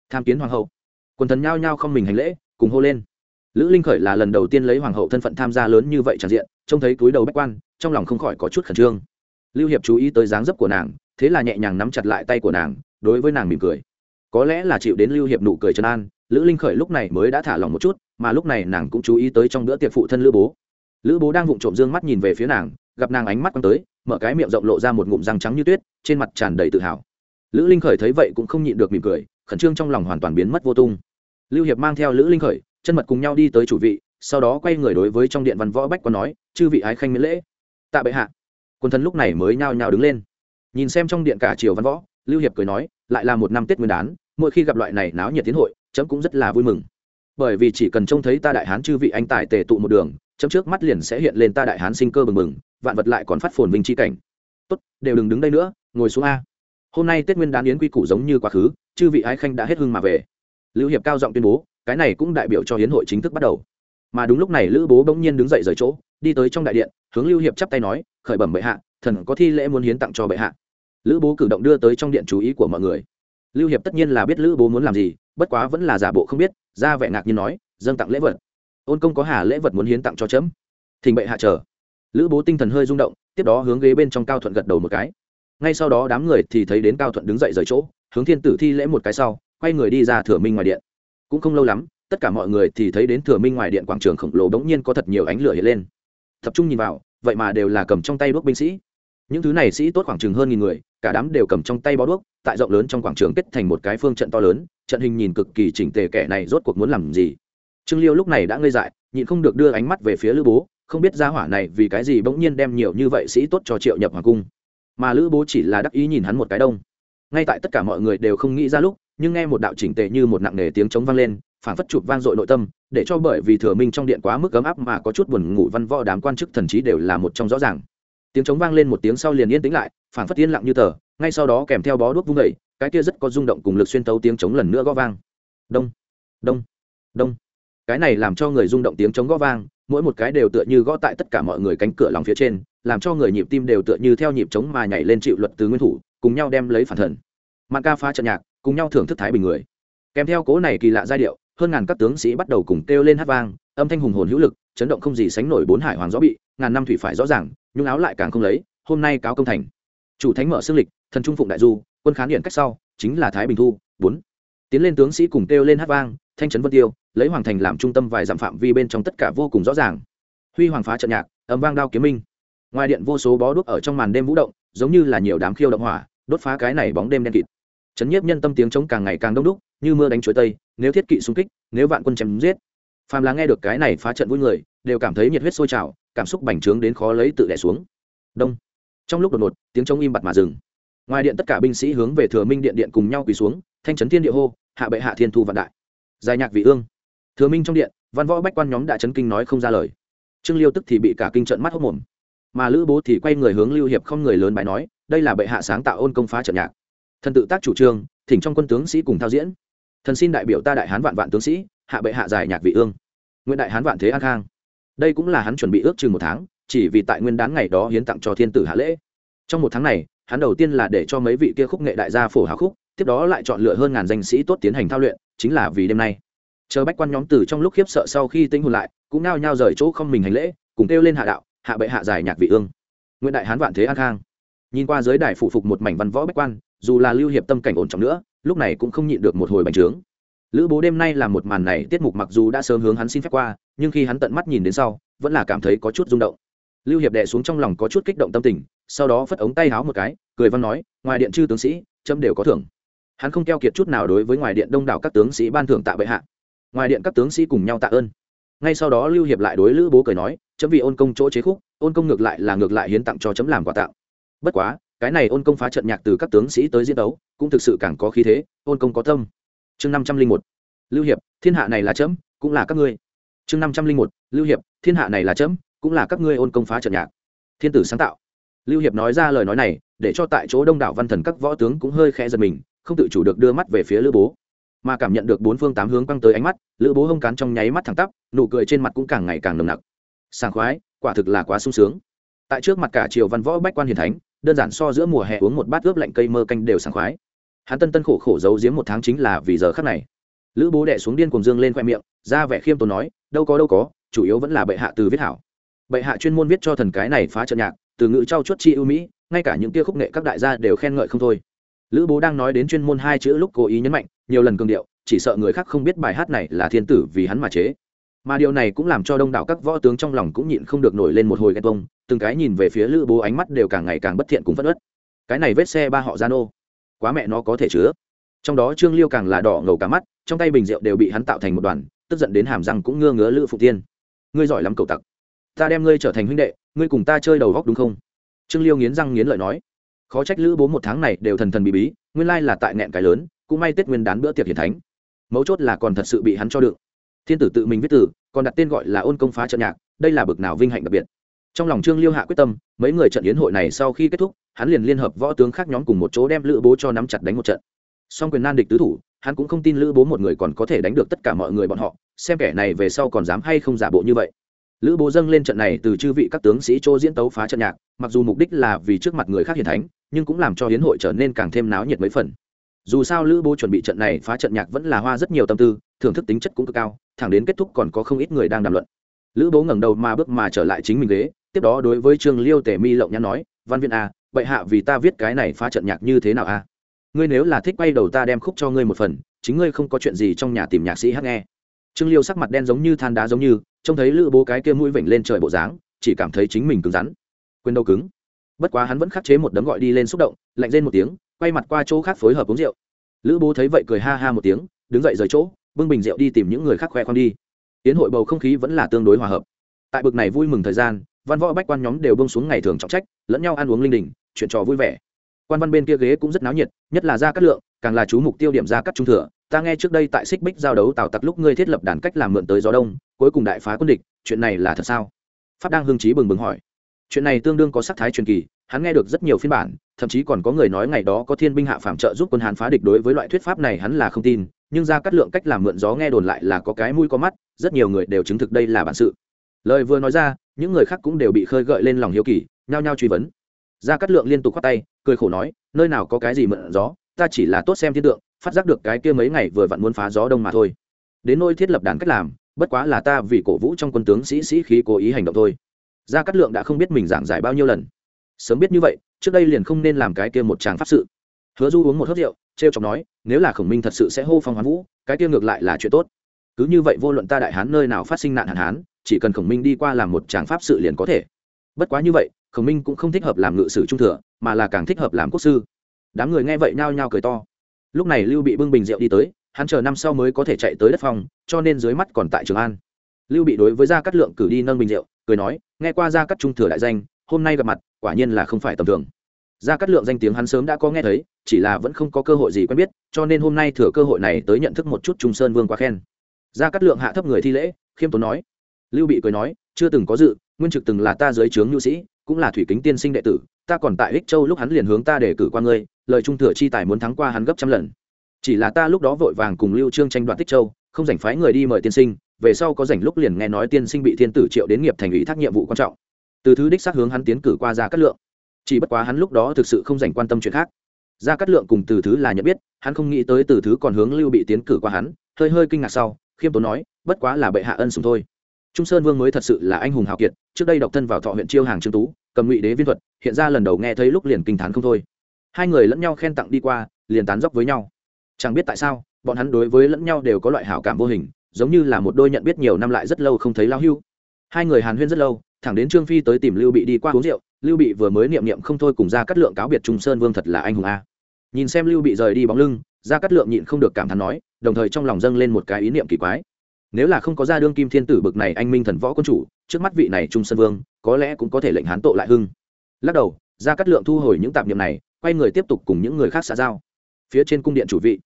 tham kiến hoàng hậu. Quần thần nhao nhao không mình hành lễ, cùng hô lên. Lữ linh khởi là lần đầu tiên lấy hoàng hậu thân phận tham gia lớn như vậy tràn diện, trông thấy túi đầu bách quan, trong lòng không khỏi có chút khẩn trương lưu hiệp chú ý tới dáng dấp của nàng, thế là nhẹ nhàng nắm chặt lại tay của nàng, đối với nàng mỉm cười. Có lẽ là chịu đến lưu hiệp nụ cười trấn an, lữ linh khởi lúc này mới đã thả lòng một chút, mà lúc này nàng cũng chú ý tới trong bữa tiệc phụ thân lữ bố. Lữ bố đang vụng trộm dương mắt nhìn về phía nàng, gặp nàng ánh mắt quăng tới, mở cái miệng rộng lộ ra một ngụm răng trắng như tuyết, trên mặt tràn đầy tự hào. Lữ linh khởi thấy vậy cũng không nhịn được mỉm cười, khẩn trương trong lòng hoàn toàn biến mất vô tung. Lưu hiệp mang theo lữ linh khởi, chân mật cùng nhau đi tới chủ vị, sau đó quay người đối với trong điện văn võ bách quan nói, chư vị ái khanh miễn lễ. Tạ bệ hạ quần thần lúc này mới nhao nhao đứng lên. Nhìn xem trong điện cả triều văn võ, lưu hiệp cười nói, lại là một năm tết nguyên đán, mỗi khi gặp loại này náo nhiệt tiến hội, chấm cũng rất là vui mừng. Bởi vì chỉ cần trông thấy ta đại hán chư vị anh tài tề tụ một đường, chấm trước mắt liền sẽ hiện lên ta đại hán sinh cơ bừng bừng, vạn vật lại còn phát phồn vinh chi cảnh. Tốt, đều đừng đứng đây nữa, ngồi xuống a. Hôm nay tết nguyên đán yến quy củ giống như quá khứ, chư vị ái khanh đã hết hưng mà về. Lưu hiệp cao giọng tuyên bố, cái này cũng đại biểu cho hiến hội chính thức bắt đầu. Mà đúng lúc này lữ bố bỗng nhiên đứng dậy rời chỗ, đi tới trong đại điện, hướng lưu hiệp chắp tay nói khởi bẩm bệ hạ, thần có thi lễ muốn hiến tặng cho bệ hạ. Lữ bố cử động đưa tới trong điện chú ý của mọi người. Lưu hiệp tất nhiên là biết lữ bố muốn làm gì, bất quá vẫn là giả bộ không biết, ra vẻ ngạc nhiên nói, dâng tặng lễ vật. Ôn công có hà lễ vật muốn hiến tặng cho chấm. Thỉnh bệ hạ chờ. Lữ bố tinh thần hơi rung động, tiếp đó hướng ghế bên trong cao thuận gật đầu một cái. Ngay sau đó đám người thì thấy đến cao thuận đứng dậy rời chỗ, hướng thiên tử thi lễ một cái sau, quay người đi ra thừa minh ngoài điện. Cũng không lâu lắm, tất cả mọi người thì thấy đến thừa minh ngoài điện quảng trường khổng lồ bỗng nhiên có thật nhiều ánh lửa hiện lên. Tập trung nhìn vào vậy mà đều là cầm trong tay đuốc binh sĩ. Những thứ này sĩ tốt khoảng chừng hơn nghìn người, cả đám đều cầm trong tay bó đuốc, tại rộng lớn trong quảng trường kết thành một cái phương trận to lớn, trận hình nhìn cực kỳ chỉnh tề kẻ này rốt cuộc muốn làm gì. Trương liêu lúc này đã ngây dại, nhịn không được đưa ánh mắt về phía lữ bố, không biết gia hỏa này vì cái gì bỗng nhiên đem nhiều như vậy sĩ tốt cho triệu nhập hoàng cung. Mà lữ bố chỉ là đắc ý nhìn hắn một cái đông. Ngay tại tất cả mọi người đều không nghĩ ra lúc, nhưng nghe một đạo chỉnh tề như một nặng nề tiếng trống vang lên phản phất chụp vang dội nội tâm, để cho bởi vì thừa minh trong điện quá mức ấm áp mà có chút buồn ngủ văn võ đám quan chức thần trí đều là một trong rõ ràng. Tiếng trống vang lên một tiếng sau liền yên tĩnh lại phản phất yên lặng như tờ, ngay sau đó kèm theo bó đuốc vung vẩy cái kia rất có rung động cùng lực xuyên tấu tiếng trống lần nữa gõ vang. Đông đông đông. Cái này làm cho người rung động tiếng trống gõ vang, mỗi một cái đều tựa như gõ tại tất cả mọi người cánh cửa lòng phía trên, làm cho người nhịp tim đều tựa như theo nhịp trống mà nhảy lên chịu luật từ nguyên thủ, cùng nhau đem lấy phản thần. Mạn ca phá trận nhạc, cùng nhau thưởng thức thái bình người. Kèm theo cố này kỳ lạ giai điệu hơn ngàn các tướng sĩ bắt đầu cùng kêu lên hát vang, âm thanh hùng hồn hữu lực, chấn động không gì sánh nổi bốn hải hoàng gió bị, ngàn năm thủy phải rõ ràng, nhung áo lại càng không lấy, hôm nay cáo công thành. Chủ thánh mở xương lịch, thần trung phụng đại du, quân khán điện cách sau, chính là thái bình thu, bốn. Tiến lên tướng sĩ cùng kêu lên hát vang, thanh trấn vân tiêu, lấy hoàng thành làm trung tâm vài dặm phạm vi bên trong tất cả vô cùng rõ ràng. Huy hoàng phá trận nhạc ấm vang đao kiếm minh. Ngoài điện vô số bó đuốc ở trong màn đêm vũ động, giống như là nhiều đám khiêu động hỏa, đốt phá cái này bóng đêm đen kịt chấn nhiếp nhân tâm tiếng trống càng ngày càng đông đúc, như mưa đánh chuối tây, nếu thiết kỵ xung kích, nếu vạn quân chém giết. Phàm là nghe được cái này phá trận vui người, đều cảm thấy nhiệt huyết sôi trào, cảm xúc bành trướng đến khó lấy tự đẻ xuống. Đông. Trong lúc đột ngột, tiếng trống im bặt mà dừng. Ngoài điện tất cả binh sĩ hướng về thừa minh điện điện cùng nhau quỳ xuống, thanh trấn thiên địa hô, hạ bệ hạ thiên thu vạn đại. Giải nhạc vị ương. Thừa minh trong điện, văn võ bách quan nhóm đã chấn kinh nói không ra lời. Trương liêu tức thì bị cả kinh trận mắt hốc mồm. Mà lữ bố thì quay người hướng lưu hiệp không người lớn bài nói, đây là bệ hạ sáng tạo ôn công phá trận nhạc thần tự tác chủ trương, thỉnh trong quân tướng sĩ cùng thao diễn. Thần xin đại biểu ta đại hán vạn vạn tướng sĩ, hạ bệ hạ giải nhạc vị ương. Nguyễn đại hán vạn thế an khang. Đây cũng là hắn chuẩn bị ước chừng một tháng, chỉ vì tại nguyên đán ngày đó hiến tặng cho thiên tử hạ lễ. Trong một tháng này, hắn đầu tiên là để cho mấy vị kia khúc nghệ đại gia phổ hào khúc, tiếp đó lại chọn lựa hơn ngàn danh sĩ tốt tiến hành thao luyện, chính là vì đêm nay. Chờ bách quan nhóm từ trong lúc khiếp sợ sau khi tinh hồn lại, cũng nao nhao rời chỗ không mình hành lễ, cùng kêu lên hạ đạo, hạ bệ hạ giải nhạc vị ương. Nguyễn đại hán vạn thế an khang. Nhìn qua giới đài phụ phục một mảnh văn võ bách quan dù là lưu hiệp tâm cảnh ổn trọng nữa, lúc này cũng không nhịn được một hồi bành trướng. Lữ bố đêm nay làm một màn này, tiết mục mặc dù đã sớm hướng hắn xin phép qua, nhưng khi hắn tận mắt nhìn đến sau, vẫn là cảm thấy có chút rung động. Lưu hiệp đệ xuống trong lòng có chút kích động tâm tình, sau đó phất ống tay háo một cái, cười văn nói, ngoài điện chư tướng sĩ trâm đều có thưởng. Hắn không keo kiệt chút nào đối với ngoài điện đông đảo các tướng sĩ ban thưởng tạ bệ hạ. Ngoài điện các tướng sĩ cùng nhau tạ ơn. Ngay sau đó lưu hiệp lại đối lữ bố cười nói, chấm vì ôn công chỗ chế khúc, ôn công ngược lại là ngược lại hiến tặng cho chấm làm quà tặng. Bất quá cái này ôn công phá trận nhạc từ các tướng sĩ tới diễn đấu, cũng thực sự càng có khí thế, ôn công có tâm. Chương năm trăm linh một, lưu hiệp, thiên hạ này là chấm, cũng là các ngươi. Chương năm trăm linh một, lưu hiệp, thiên hạ này là chấm, cũng là các ngươi ôn công phá trận nhạc. Thiên tử sáng tạo. Lưu hiệp nói ra lời nói này, để cho tại chỗ đông đảo văn thần các võ tướng cũng hơi khẽ giật mình, không tự chủ được đưa mắt về phía lữ bố. Mà cảm nhận được bốn phương tám hướng quăng tới ánh mắt, lữ bố hông cán trong nháy mắt thẳng tắp, nụ cười trên mặt cũng càng ngày càng nồng nặc. Sảng khoái, quả thực là quá sung sướng. Tại trước mặt cả triều văn võ bách quan hiền thánh đơn giản so giữa mùa hè uống một bát ướp lạnh cây mơ canh đều sảng khoái. Hắn tân tân khổ khổ giấu giếm một tháng chính là vì giờ khắc này. Lữ bố đệ xuống điên cùng dương lên khoe miệng, ra vẻ khiêm tốn nói, đâu có đâu có, chủ yếu vẫn là bệ hạ từ viết hảo. Bệ hạ chuyên môn viết cho thần cái này phá trận nhạc, từ ngữ trau chuốt chi ưu mỹ, ngay cả những kia khúc nghệ các đại gia đều khen ngợi không thôi. Lữ bố đang nói đến chuyên môn hai chữ lúc cố ý nhấn mạnh, nhiều lần cường điệu, chỉ sợ người khác không biết bài hát này là thiên tử vì hắn mà chế. Mà điều này cũng làm cho đông đảo các võ tướng trong lòng cũng nhịn không được nổi lên một hồi ghen tuông từng cái nhìn về phía lữ bố ánh mắt đều càng ngày càng bất thiện cùng phất ớt. Cái này vết xe ba họ gian ô quá mẹ nó có thể chứa. Trong đó trương liêu càng là đỏ ngầu cả mắt, trong tay bình rượu đều bị hắn tạo thành một đoàn, tức giận đến hàm răng cũng ngơ ngứa lữ phụ tiên. Ngươi giỏi lắm cậu tặc. Ta đem ngươi trở thành huynh đệ, ngươi cùng ta chơi đầu góc đúng không? Trương liêu nghiến răng nghiến lợi nói. Khó trách lữ bố một tháng này đều thần thần bí bí, nguyên lai là tại nghẹn cái lớn, cũng may tết nguyên đán bữa tiệc hiển thánh. Mấu chốt là còn thật sự bị hắn cho đựng. Thiên tử tự mình viết tử còn đặt tên gọi là ôn công phá trận nhạc, đây là bực nào vinh hạnh đặc biệt trong lòng trương liêu hạ quyết tâm, mấy người trận yến hội này sau khi kết thúc, hắn liền liên hợp võ tướng khác nhóm cùng một chỗ đem lữ bố cho nắm chặt đánh một trận. Song quyền nan địch tứ thủ, hắn cũng không tin lữ bố một người còn có thể đánh được tất cả mọi người bọn họ, xem kẻ này về sau còn dám hay không giả bộ như vậy. Lữ bố dâng lên trận này từ chư vị các tướng sĩ chỗ diễn tấu phá trận nhạc, mặc dù mục đích là vì trước mặt người khác hiền thánh, nhưng cũng làm cho hiến hội trở nên càng thêm náo nhiệt mấy phần. Dù sao lữ bố chuẩn bị trận này phá trận nhạc vẫn là hoa rất nhiều tâm tư, thưởng thức tính chất cũng cực cao, thẳng đến kết thúc còn có không ít người đang đàm luận. Lữ bố ngẩng đầu mà bước mà trở lại chính mình ghế tiếp đó đối với trương liêu tề mi lộng nhắn nói, văn viên a bệ hạ vì ta viết cái này phá trận nhạc như thế nào a ngươi nếu là thích quay đầu ta đem khúc cho ngươi một phần, chính ngươi không có chuyện gì trong nhà tìm nhạc sĩ hát nghe. Trương liêu sắc mặt đen giống như than đá giống như, trông thấy lữ bố cái kia mũi vểnh lên trời bộ dáng, chỉ cảm thấy chính mình cứng rắn. Quên đâu cứng. Bất quá hắn vẫn khắc chế một đấm gọi đi lên xúc động, lạnh lên một tiếng, quay mặt qua chỗ khác phối hợp uống rượu. Lữ bố thấy vậy cười ha ha một tiếng, đứng dậy rời chỗ, bưng bình rượu đi tìm những người khác khoe khoang đi. Tiến hội bầu không khí vẫn là tương đối hòa hợp. Tại bực này vui mừng thời gian văn võ bách quan nhóm đều bông xuống ngày thường trọng trách, lẫn nhau ăn uống linh đình, chuyện trò vui vẻ. Quan văn bên kia ghế cũng rất náo nhiệt, nhất là ra cát lượng, càng là chú mục tiêu điểm ra cắt trung thừa. Ta nghe trước đây tại xích bích giao đấu tào tặc lúc ngươi thiết lập đàn cách làm mượn tới gió đông, cuối cùng đại phá quân địch, chuyện này là thật sao? Pháp đang hưng trí bừng bừng hỏi. Chuyện này tương đương có sắc thái truyền kỳ, hắn nghe được rất nhiều phiên bản, thậm chí còn có người nói ngày đó có thiên binh hạ phạm trợ giúp quân hàn phá địch đối với loại thuyết pháp này hắn là không tin, nhưng ra cắt lượng cách làm mượn gió nghe đồn lại là có cái mũi có mắt, rất nhiều người đều chứng thực đây là bản sự. Lời vừa nói ra những người khác cũng đều bị khơi gợi lên lòng hiếu kỳ, nhao nhao truy vấn. Gia Cát lượng liên tục khoát tay, cười khổ nói, nơi nào có cái gì mượn gió, ta chỉ là tốt xem thiên tượng, phát giác được cái kia mấy ngày vừa vặn muốn phá gió đông mà thôi. Đến nơi thiết lập đàn cách làm, bất quá là ta vì cổ vũ trong quân tướng sĩ sĩ khí cố ý hành động thôi. Gia cát lượng đã không biết mình giảng giải bao nhiêu lần. Sớm biết như vậy, trước đây liền không nên làm cái kia một tràng pháp sự. Hứa du uống một hớt rượu, trêu chọc nói, nếu là khổng minh thật sự sẽ hô phong hoán vũ, cái kia ngược lại là chuyện tốt. Cứ như vậy vô luận ta đại hán nơi nào phát sinh nạn hạn hán chỉ cần khổng minh đi qua làm một tràng pháp sự liền có thể. Bất quá như vậy, khổng minh cũng không thích hợp làm ngự sử trung thừa, mà là càng thích hợp làm quốc sư. Đám người nghe vậy nhao nhao cười to. Lúc này lưu bị bưng bình rượu đi tới, hắn chờ năm sau mới có thể chạy tới đất phòng cho nên dưới mắt còn tại trường an. Lưu bị đối với gia cát lượng cử đi nâng bình rượu, cười nói, nghe qua gia cát trung thừa đại danh, hôm nay gặp mặt, quả nhiên là không phải tầm thường. Gia cát lượng danh tiếng hắn sớm đã có nghe thấy, chỉ là vẫn không có cơ hội gì quen biết, cho nên hôm nay thừa cơ hội này tới nhận thức một chút trung sơn vương quá khen. Gia cát lượng hạ thấp người thi lễ, khiêm tốn nói lưu bị cười nói, chưa từng có dự, nguyên trực từng là ta dưới trướng nhu sĩ, cũng là thủy kính tiên sinh đệ tử, ta còn tại ích châu lúc hắn liền hướng ta để cử qua ngươi, lời trung thừa chi tài muốn thắng qua hắn gấp trăm lần. Chỉ là ta lúc đó vội vàng cùng lưu trương tranh đoạt tích châu, không dành phái người đi mời tiên sinh, về sau có dành lúc liền nghe nói tiên sinh bị thiên tử triệu đến nghiệp thành ủy thác nhiệm vụ quan trọng. Từ thứ đích xác hướng hắn tiến cử qua ra cát lượng. Chỉ bất quá hắn lúc đó thực sự không dành quan tâm chuyện khác. Ra cát lượng cùng từ thứ là nhận biết, hắn không nghĩ tới từ thứ còn hướng lưu bị tiến cử qua hắn, hơi hơi kinh ngạc sau, khiêm tốn nói, bất quá là bệ hạ ân sủng thôi trung sơn vương mới thật sự là anh hùng hào kiệt, trước đây độc thân vào thọ huyện chiêu hàng trương tú, cầm ngụy đế viên thuật, hiện ra lần đầu nghe thấy lúc liền kinh t h á n không thôi. Hai người lẫn nhau khen tặng đi qua, liền tán dốc với nhau. Chẳng biết tại sao, bọn hắn đối với lẫn nhau đều có loại hảo cảm vô hình, giống như là một đôi nhận biết nhiều năm lại rất lâu không thấy lao hưu. Hai người hàn huyên rất lâu, thẳng đến trương phi tới tìm lưu bị đi qua uống rượu, lưu bị vừa mới niệm niệm không thôi cùng ra cắt lượng cáo biệt trung sơn vương thật là anh hùng a. Nhìn xem lưu bị rời đi bóng lưng ra cắt lượng nhịn không được cảm thán nói, đồng thời trong lòng dâng lên một cái ý niệm kỳ quái nếu là không có gia đương kim thiên tử bực này anh minh thần võ quân chủ, trước mắt vị này trung sơn vương, có lẽ cũng có thể lệnh hán tội lại hưng. Lắc đầu ra cắt lượng thu hồi những tạp niệm này, quay người tiếp tục cùng những người khác xã giao. Phía trên cung điện chủ vị,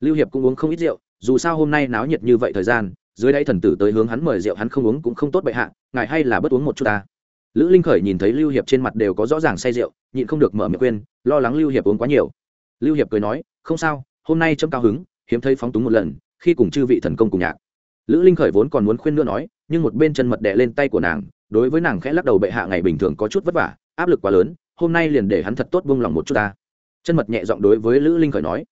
lưu hiệp cũng uống không ít rượu, dù sao hôm nay náo nhiệt như vậy thời gian, dưới đây thần tử tới hướng hắn mời rượu hắn không uống cũng không tốt bệ hạ, ngài hay là bất uống một chút ta. Lữ linh khởi nhìn thấy lưu hiệp trên mặt đều có rõ ràng say rượu, nhịn không được mở miệng quên, lo lắng lưu hiệp uống quá nhiều. Lưu hiệp cười nói, không sao, hôm nay trâm cao hứng, hiếm thấy phóng túng một lần, khi cùng chư vị thần công cùng nhạc lữ linh khởi vốn còn muốn khuyên nữa nói, nhưng một bên chân mật đè lên tay của nàng, đối với nàng khẽ lắc đầu bệ hạ ngày bình thường có chút vất vả, áp lực quá lớn, hôm nay liền để hắn thật tốt buông lòng một chút ta. Chân mật nhẹ giọng đối với lữ linh khởi nói.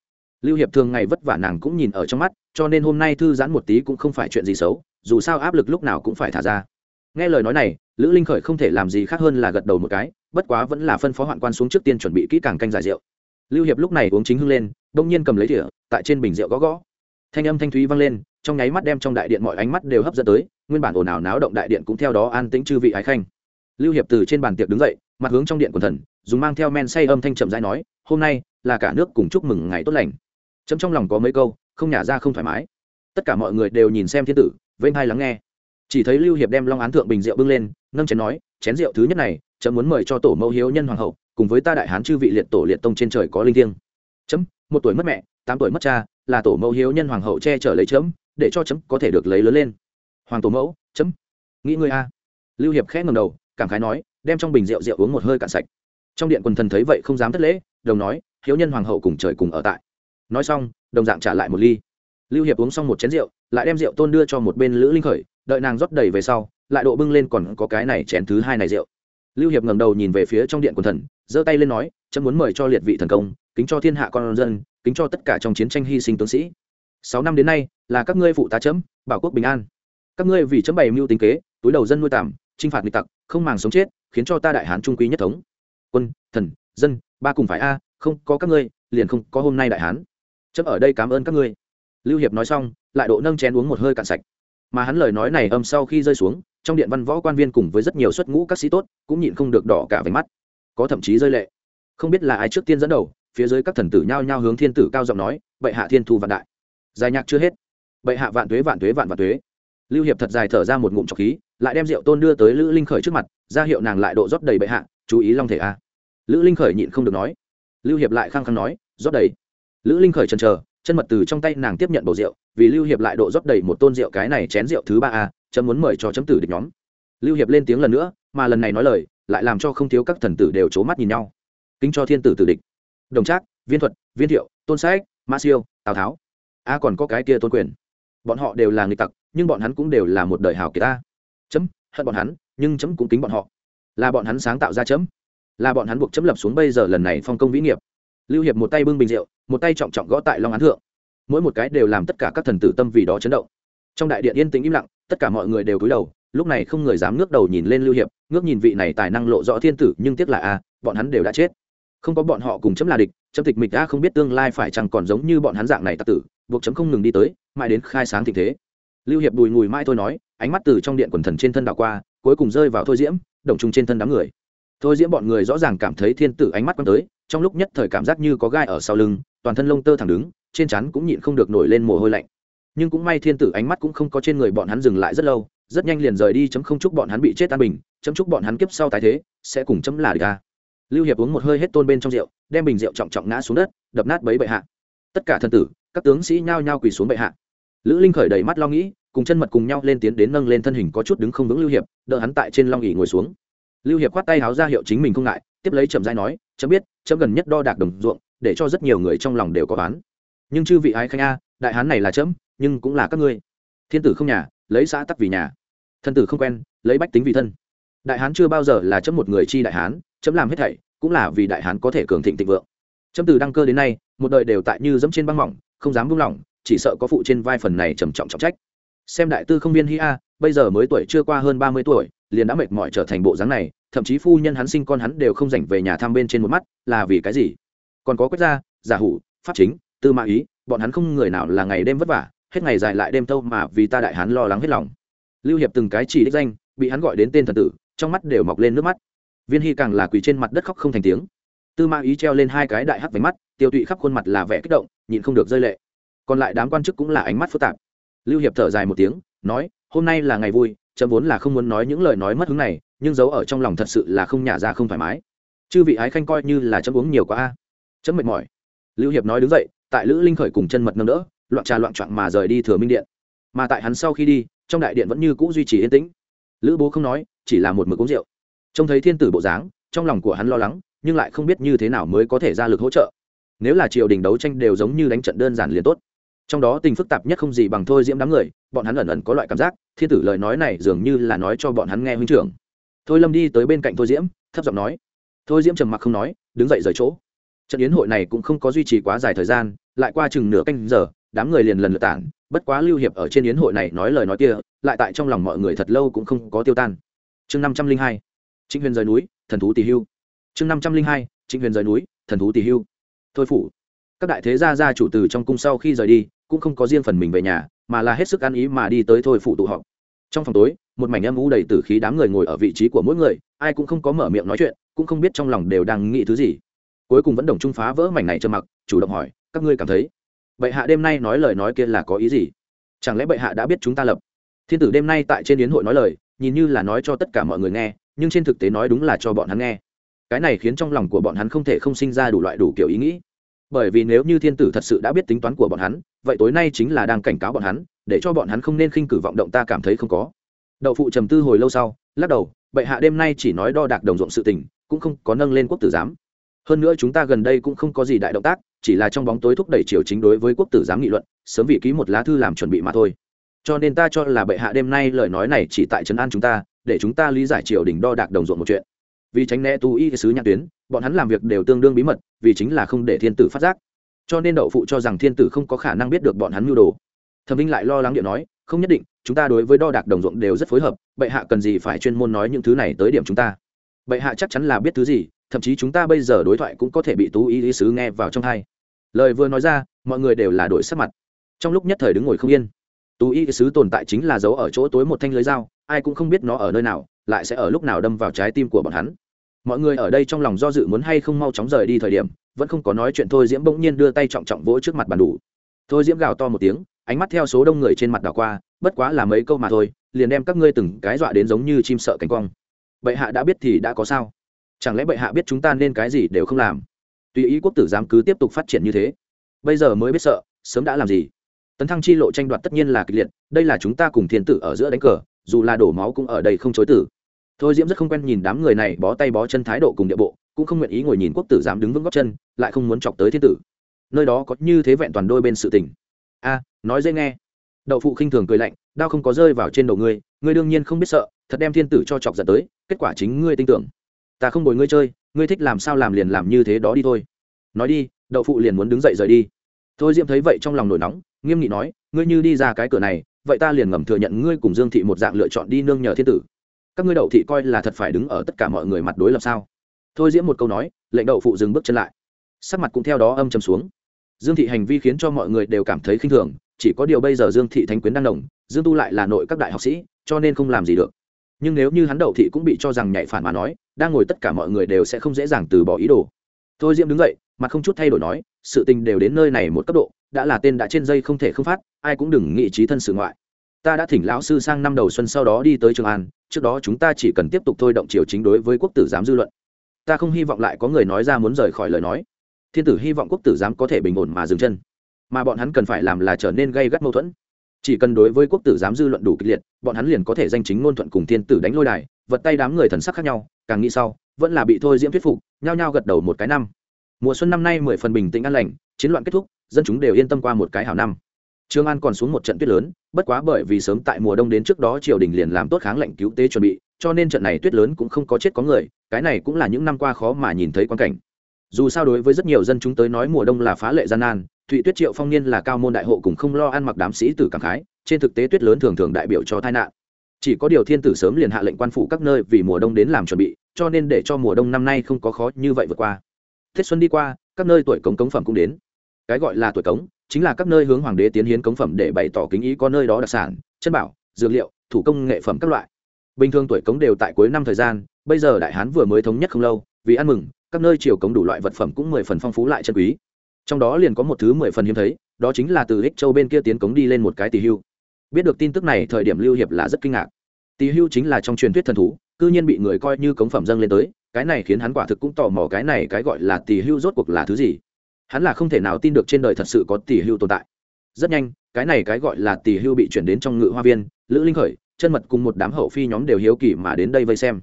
Lưu hiệp thường ngày vất vả nàng cũng nhìn ở trong mắt, cho nên hôm nay thư giãn một tí cũng không phải chuyện gì xấu, dù sao áp lực lúc nào cũng phải thả ra. Nghe lời nói này, lữ linh khởi không thể làm gì khác hơn là gật đầu một cái, bất quá vẫn là phân phó hoạn quan xuống trước tiên chuẩn bị kỹ càng canh giải rượu. Lưu hiệp lúc này uống chính hưng lên, đông nhiên cầm lấy thỉa tại trên bình rượu gõ gõ. Thanh âm thanh thúy vang lên trong nháy mắt đem trong đại điện mọi ánh mắt đều hấp dẫn tới, nguyên bản ồn ào náo động đại điện cũng theo đó an tĩnh chư vị ái khanh. Lưu hiệp từ trên bàn tiệc đứng dậy, mặt hướng trong điện quần thần, dùng mang theo men say âm thanh chậm rãi nói, hôm nay là cả nước cùng chúc mừng ngày tốt lành. Chấm trong lòng có mấy câu, không nhả ra không thoải mái. Tất cả mọi người đều nhìn xem thiên tử, vênh hai lắng nghe. Chỉ thấy lưu hiệp đem long án thượng bình rượu bưng lên, nâng chén nói, chén rượu thứ nhất này, chấm muốn mời cho tổ mẫu hiếu nhân hoàng hậu, cùng với ta đại hán chư vị liệt tổ liệt tông trên trời có linh thiêng. Chấm, một tuổi mất mẹ, tám tuổi mất cha, là tổ mẫu hiếu nhân hoàng hậu che chở lấy chấm để cho chấm có thể được lấy lớn lên. Hoàng tổ mẫu, chấm. Nghĩ ngươi a. Lưu hiệp khẽ ngầm đầu, cảm khái nói, đem trong bình rượu rượu uống một hơi cạn sạch. Trong điện quần thần thấy vậy không dám thất lễ, đồng nói, hiếu nhân hoàng hậu cùng trời cùng ở tại. Nói xong, đồng dạng trả lại một ly. Lưu hiệp uống xong một chén rượu, lại đem rượu tôn đưa cho một bên lữ linh khởi, đợi nàng rót đầy về sau, lại độ bưng lên còn có cái này chén thứ hai này rượu. Lưu hiệp ngẩng đầu nhìn về phía trong điện quần thần, giơ tay lên nói, chấm muốn mời cho liệt vị thần công, kính cho thiên hạ con dân, kính cho tất cả trong chiến tranh hy sinh tướng sĩ. Sáu năm đến nay là các ngươi phụ tá chấm, bảo quốc bình an. Các ngươi vì chấm bày mưu tính kế, túi đầu dân nuôi tạm, chinh phạt nghịch tặc, không màng sống chết, khiến cho ta đại hán trung quý nhất thống. Quân, thần, dân, ba cùng phải a, không có các ngươi, liền không có hôm nay đại hán. Chấm ở đây cảm ơn các ngươi. Lưu hiệp nói xong, lại độ nâng chén uống một hơi cạn sạch. Mà hắn lời nói này âm sau khi rơi xuống, trong điện văn võ quan viên cùng với rất nhiều xuất ngũ các sĩ tốt, cũng nhịn không được đỏ cả váy mắt. Có thậm chí rơi lệ. Không biết là ai trước tiên dẫn đầu, phía dưới các thần tử nhao nhao hướng thiên tử cao giọng nói, bệ hạ thiên thu vạn đại. Dài nhạc chưa hết bệ hạ vạn tuế vạn tuế, vạn vạn tuế. Lưu hiệp thật dài thở ra một ngụm trọc khí, lại đem rượu tôn đưa tới lữ linh khởi trước mặt, ra hiệu nàng lại độ rót đầy bệ hạ, chú ý long thể a. Lữ linh khởi nhịn không được nói. Lưu hiệp lại khăng khăng nói, rót đầy. Lữ linh khởi chần chờ, chân mật từ trong tay nàng tiếp nhận bầu rượu, vì lưu hiệp lại độ rót đầy một tôn rượu cái này chén rượu thứ ba a, chấm muốn mời cho chấm tử địch nhóm. Lưu hiệp lên tiếng lần nữa, mà lần này nói lời, lại làm cho không thiếu các thần tử đều c mắt nhìn nhau. Kính cho thiên tử tử địch. Đồng trác, viên thuật, viên thiệu, tôn sách ma siêu, tào tháo. A còn có cái kia tôn quyền bọn họ đều là nghịch tặc, nhưng bọn hắn cũng đều là một đời hào kiệt ta. Chấm, hận bọn hắn, nhưng chấm cũng kính bọn họ. Là bọn hắn sáng tạo ra chấm. Là bọn hắn buộc chấm lập xuống bây giờ lần này phong công vĩ nghiệp. Lưu hiệp một tay bưng bình rượu, một tay trọng trọng gõ tại long án thượng. Mỗi một cái đều làm tất cả các thần tử tâm vì đó chấn động. Trong đại điện yên tĩnh im lặng, tất cả mọi người đều cúi đầu, lúc này không người dám ngước đầu nhìn lên lưu hiệp, ngước nhìn vị này tài năng lộ rõ thiên tử, nhưng tiếc là a, bọn hắn đều đã chết. Không có bọn họ cùng chấm là địch, chấm tịch mịch a không biết tương lai phải chẳng còn giống như bọn hắn dạng này tặc tử, buộc chấm không ngừng đi tới mãi đến khai sáng tình thế. Lưu hiệp bùi ngùi mai thôi nói, ánh mắt từ trong điện quần thần trên thân đảo qua, cuối cùng rơi vào thôi diễm đồng trung trên thân đám người. Thôi diễm bọn người rõ ràng cảm thấy thiên tử ánh mắt quăng tới, trong lúc nhất thời cảm giác như có gai ở sau lưng, toàn thân lông tơ thẳng đứng, trên chắn cũng nhịn không được nổi lên mồ hôi lạnh. Nhưng cũng may thiên tử ánh mắt cũng không có trên người bọn hắn dừng lại rất lâu, rất nhanh liền rời đi chấm không chúc bọn hắn bị chết tan bình, chấm chúc bọn hắn kiếp sau tái thế, sẽ cùng chấm là địch ta lưu hiệp uống một hơi hết tôn bên trong rượu, đem bình rượu trọng trọng ngã xuống đất, đập nát bấy bệ hạ. Tất cả thần tử, các tướng sĩ nhao nhao quỳ xuống bệ hạ lữ linh khởi đầy mắt lo nghĩ, cùng chân mật cùng nhau lên tiến đến nâng lên thân hình có chút đứng không vững lưu hiệp, đỡ hắn tại trên long ỉ ngồi xuống. Lưu hiệp khoát tay háo ra hiệu chính mình không ngại, tiếp lấy chậm dai nói, chấm biết, chấm gần nhất đo đạc đồng ruộng, để cho rất nhiều người trong lòng đều có oán. Nhưng chư vị ái khanh a, đại hán này là chấm, nhưng cũng là các ngươi. Thiên tử không nhà, lấy xã tắc vì nhà. Thân tử không quen, lấy bách tính vì thân. Đại hán chưa bao giờ là chấm một người chi đại hán, chấm làm hết thảy cũng là vì đại hán có thể cường thịnh thịnh vượng. Chấm từ đăng cơ đến nay, một đời đều tại như dẫm trên băng mỏng, không dám buông lỏng chỉ sợ có phụ trên vai phần này trầm trọng trọng trách. Xem đại tư không viên hi a, bây giờ mới tuổi chưa qua hơn ba mươi tuổi, liền đã mệt mỏi trở thành bộ dáng này, thậm chí phu nhân hắn sinh con hắn đều không rảnh về nhà thăm bên trên một mắt, là vì cái gì? Còn có quốc gia, giả hủ, pháp chính, tư mã ý, bọn hắn không người nào là ngày đêm vất vả, hết ngày dài lại đêm thâu mà vì ta đại hắn lo lắng hết lòng. Lưu hiệp từng cái chỉ đích danh, bị hắn gọi đến tên thần tử, trong mắt đều mọc lên nước mắt. Viên hy càng là quỳ trên mặt đất khóc không thành tiếng. Tư mã ý treo lên hai cái đại hắc với mắt, tiêu tụy khắp khuôn mặt là vẻ kích động, nhịn không được rơi lệ còn lại đám quan chức cũng là ánh mắt phức tạp. Lưu hiệp thở dài một tiếng, nói, hôm nay là ngày vui, chấm vốn là không muốn nói những lời nói mất hứng này, nhưng giấu ở trong lòng thật sự là không nhả ra không thoải mái. Chư vị ái khanh coi như là chấm uống nhiều quá a. Chấm mệt mỏi. Lưu hiệp nói đứng dậy, tại lữ linh khởi cùng chân mật nâng đỡ, loạn trà loạn trọn mà rời đi thừa minh điện. Mà tại hắn sau khi đi, trong đại điện vẫn như cũ duy trì yên tĩnh. Lữ bố không nói, chỉ là một mực uống rượu. Trông thấy thiên tử bộ dáng, trong lòng của hắn lo lắng, nhưng lại không biết như thế nào mới có thể ra lực hỗ trợ. Nếu là triều đình đấu tranh đều giống như đánh trận đơn giản liền tốt trong đó tình phức tạp nhất không gì bằng thôi diễm đám người, bọn hắn ẩn ẩn có loại cảm giác, thiên tử lời nói này dường như là nói cho bọn hắn nghe huynh trưởng. Thôi lâm đi tới bên cạnh thôi diễm, thấp giọng nói. Thôi diễm trầm mặc không nói, đứng dậy rời chỗ. Trận yến hội này cũng không có duy trì quá dài thời gian, lại qua chừng nửa canh giờ, đám người liền lần lượt tản, bất quá lưu hiệp ở trên yến hội này nói lời nói kia, lại tại trong lòng mọi người thật lâu cũng không có tiêu tan. Chương năm trăm linh hai chính huyền rời núi, thần thú tỷ hưu. Chương năm trăm linh hai chính huyền rời núi, thần thú tỷ hưu. Thôi phủ, các đại thế gia gia chủ từ trong cung sau khi rời đi cũng không có riêng phần mình về nhà, mà là hết sức ăn ý mà đi tới thôi phụ tụ họp. Trong phòng tối, một mảnh âm u đầy tử khí đám người ngồi ở vị trí của mỗi người, ai cũng không có mở miệng nói chuyện, cũng không biết trong lòng đều đang nghĩ thứ gì. Cuối cùng vẫn đồng trung phá vỡ mảnh này trơ mặc, chủ động hỏi, các ngươi cảm thấy, bệ hạ đêm nay nói lời nói kia là có ý gì? Chẳng lẽ bệ hạ đã biết chúng ta lập? Thiên tử đêm nay tại trên yến hội nói lời, nhìn như là nói cho tất cả mọi người nghe, nhưng trên thực tế nói đúng là cho bọn hắn nghe. Cái này khiến trong lòng của bọn hắn không thể không sinh ra đủ loại đủ kiểu ý nghĩ bởi vì nếu như thiên tử thật sự đã biết tính toán của bọn hắn, vậy tối nay chính là đang cảnh cáo bọn hắn, để cho bọn hắn không nên khinh cử vọng động ta cảm thấy không có. Đậu phụ trầm tư hồi lâu sau, lắc đầu, bệ hạ đêm nay chỉ nói đo đạc đồng ruộng sự tình, cũng không có nâng lên quốc tử giám. Hơn nữa chúng ta gần đây cũng không có gì đại động tác, chỉ là trong bóng tối thúc đẩy triều chính đối với quốc tử giám nghị luận, sớm vị ký một lá thư làm chuẩn bị mà thôi. Cho nên ta cho là bệ hạ đêm nay lời nói này chỉ tại trấn an chúng ta, để chúng ta lý giải triều đình đo đạc đồng ruộng một chuyện vì tránh né tu y sứ nhãn tuyến, bọn hắn làm việc đều tương đương bí mật, vì chính là không để thiên tử phát giác. Cho nên đậu phụ cho rằng thiên tử không có khả năng biết được bọn hắn mưu đồ. Thẩm vinh lại lo lắng điện nói, không nhất định, chúng ta đối với đo đạc đồng ruộng đều rất phối hợp, bệ hạ cần gì phải chuyên môn nói những thứ này tới điểm chúng ta? Bệ hạ chắc chắn là biết thứ gì, thậm chí chúng ta bây giờ đối thoại cũng có thể bị tú y ý sứ nghe vào trong hai lời vừa nói ra, mọi người đều là đổi sắc mặt. Trong lúc nhất thời đứng ngồi không yên. Tú y sứ tồn tại chính là giấu ở chỗ tối một thanh lưới dao, ai cũng không biết nó ở nơi nào, lại sẽ ở lúc nào đâm vào trái tim của bọn hắn mọi người ở đây trong lòng do dự muốn hay không mau chóng rời đi thời điểm, vẫn không có nói chuyện thôi diễm bỗng nhiên đưa tay trọng trọng vỗ trước mặt bàn đủ. Thôi diễm gào to một tiếng, ánh mắt theo số đông người trên mặt đảo qua, bất quá là mấy câu mà thôi, liền đem các ngươi từng cái dọa đến giống như chim sợ cánh quang bệ hạ đã biết thì đã có sao? Chẳng lẽ bệ hạ biết chúng ta nên cái gì đều không làm? Tùy ý quốc tử giám cứ tiếp tục phát triển như thế. Bây giờ mới biết sợ, sớm đã làm gì? Tấn thăng chi lộ tranh đoạt tất nhiên là kịch liệt, đây là chúng ta cùng thiên tử ở giữa đánh cờ, dù là đổ máu cũng ở đây không chối tử thôi diễm rất không quen nhìn đám người này bó tay bó chân thái độ cùng địa bộ, cũng không nguyện ý ngồi nhìn quốc tử dám đứng vững góc chân, lại không muốn chọc tới thiên tử. Nơi đó có như thế vẹn toàn đôi bên sự tình. A à, nói dễ nghe. Đậu phụ khinh thường cười lạnh, đao không có rơi vào trên đầu ngươi ngươi đương nhiên không biết sợ, thật đem thiên tử cho chọc giận tới, kết quả chính ngươi tin tưởng. Ta không bồi ngươi chơi, ngươi thích làm sao làm liền làm như thế đó đi thôi. Nói đi, đậu phụ liền muốn đứng dậy rời đi. Thôi diễm thấy vậy trong lòng nổi nóng, nghiêm nghị nói, ngươi như đi ra cái cửa này, vậy ta liền ngầm thừa nhận ngươi cùng dương thị một dạng lựa chọn đi nương nhờ thiên tử các ngươi đậu thị coi là thật phải đứng ở tất cả mọi người mặt đối lập sao? Thôi diễm một câu nói, lệnh đậu phụ dừng bước chân lại. Sắc mặt cũng theo đó âm chầm xuống. Dương thị hành vi khiến cho mọi người đều cảm thấy khinh thường, chỉ có điều bây giờ dương thị thánh quyến đang đồng dương tu lại là nội các đại học sĩ, cho nên không làm gì được. Nhưng nếu như hắn đậu thị cũng bị cho rằng nhạy phản mà nói, đang ngồi tất cả mọi người đều sẽ không dễ dàng từ bỏ ý đồ. Thôi diễm đứng dậy, mặt không chút thay đổi nói, sự tình đều đến nơi này một cấp độ, đã là tên đã trên dây không thể không phát, ai cũng đừng nghĩ trí thân sự ngoại ta đã thỉnh lão sư sang năm đầu xuân sau đó đi tới trường an, trước đó chúng ta chỉ cần tiếp tục thôi động triều chính đối với quốc tử giám dư luận. Ta không hy vọng lại có người nói ra muốn rời khỏi lời nói. Thiên tử hy vọng quốc tử giám có thể bình ổn mà dừng chân. Mà bọn hắn cần phải làm là trở nên gây gắt mâu thuẫn. Chỉ cần đối với quốc tử giám dư luận đủ kịch liệt, bọn hắn liền có thể danh chính ngôn thuận cùng thiên tử đánh lôi đài, vật tay đám người thần sắc khác nhau, càng nghĩ sau, vẫn là bị thôi diễm thuyết phục, nhao nhao gật đầu một cái năm. Mùa xuân năm nay mười phần bình tĩnh an lành, chiến loạn kết thúc, dân chúng đều yên tâm qua một cái hảo năm. Trương An còn xuống một trận tuyết lớn, bất quá bởi vì sớm tại mùa đông đến trước đó triều đình liền làm tốt kháng lệnh cứu tế chuẩn bị, cho nên trận này tuyết lớn cũng không có chết có người, cái này cũng là những năm qua khó mà nhìn thấy quan cảnh. Dù sao đối với rất nhiều dân chúng tới nói mùa đông là phá lệ gian nan, Thụy Tuyết Triệu Phong niên là cao môn đại hộ cùng không lo ăn mặc đám sĩ tử cảm khái, trên thực tế tuyết lớn thường thường đại biểu cho tai nạn. Chỉ có điều thiên tử sớm liền hạ lệnh quan phủ các nơi vì mùa đông đến làm chuẩn bị, cho nên để cho mùa đông năm nay không có khó như vậy vượt qua. Tết xuân đi qua, các nơi tuổi cống cống phẩm cũng đến. Cái gọi là tuổi cống, chính là các nơi hướng hoàng đế tiến hiến cống phẩm để bày tỏ kính ý có nơi đó đặc sản, chân bảo, dược liệu, thủ công nghệ phẩm các loại. Bình thường tuổi cống đều tại cuối năm thời gian, bây giờ đại hán vừa mới thống nhất không lâu, vì ăn mừng, các nơi triều cống đủ loại vật phẩm cũng mười phần phong phú lại chân quý. Trong đó liền có một thứ mười phần hiếm thấy, đó chính là từ ích châu bên kia tiến cống đi lên một cái tỷ hưu. Biết được tin tức này, thời điểm lưu hiệp là rất kinh ngạc. Tỷ hưu chính là trong truyền thuyết thần thú, cư nhiên bị người coi như cống phẩm dâng lên tới, cái này khiến hắn quả thực cũng tò mò cái này cái gọi là tỷ hưu rốt cuộc là thứ gì hắn là không thể nào tin được trên đời thật sự có tỷ hưu tồn tại. Rất nhanh, cái này cái gọi là tỷ hưu bị chuyển đến trong ngự hoa viên, lữ linh khởi, chân mật cùng một đám hậu phi nhóm đều hiếu kỳ mà đến đây vây xem.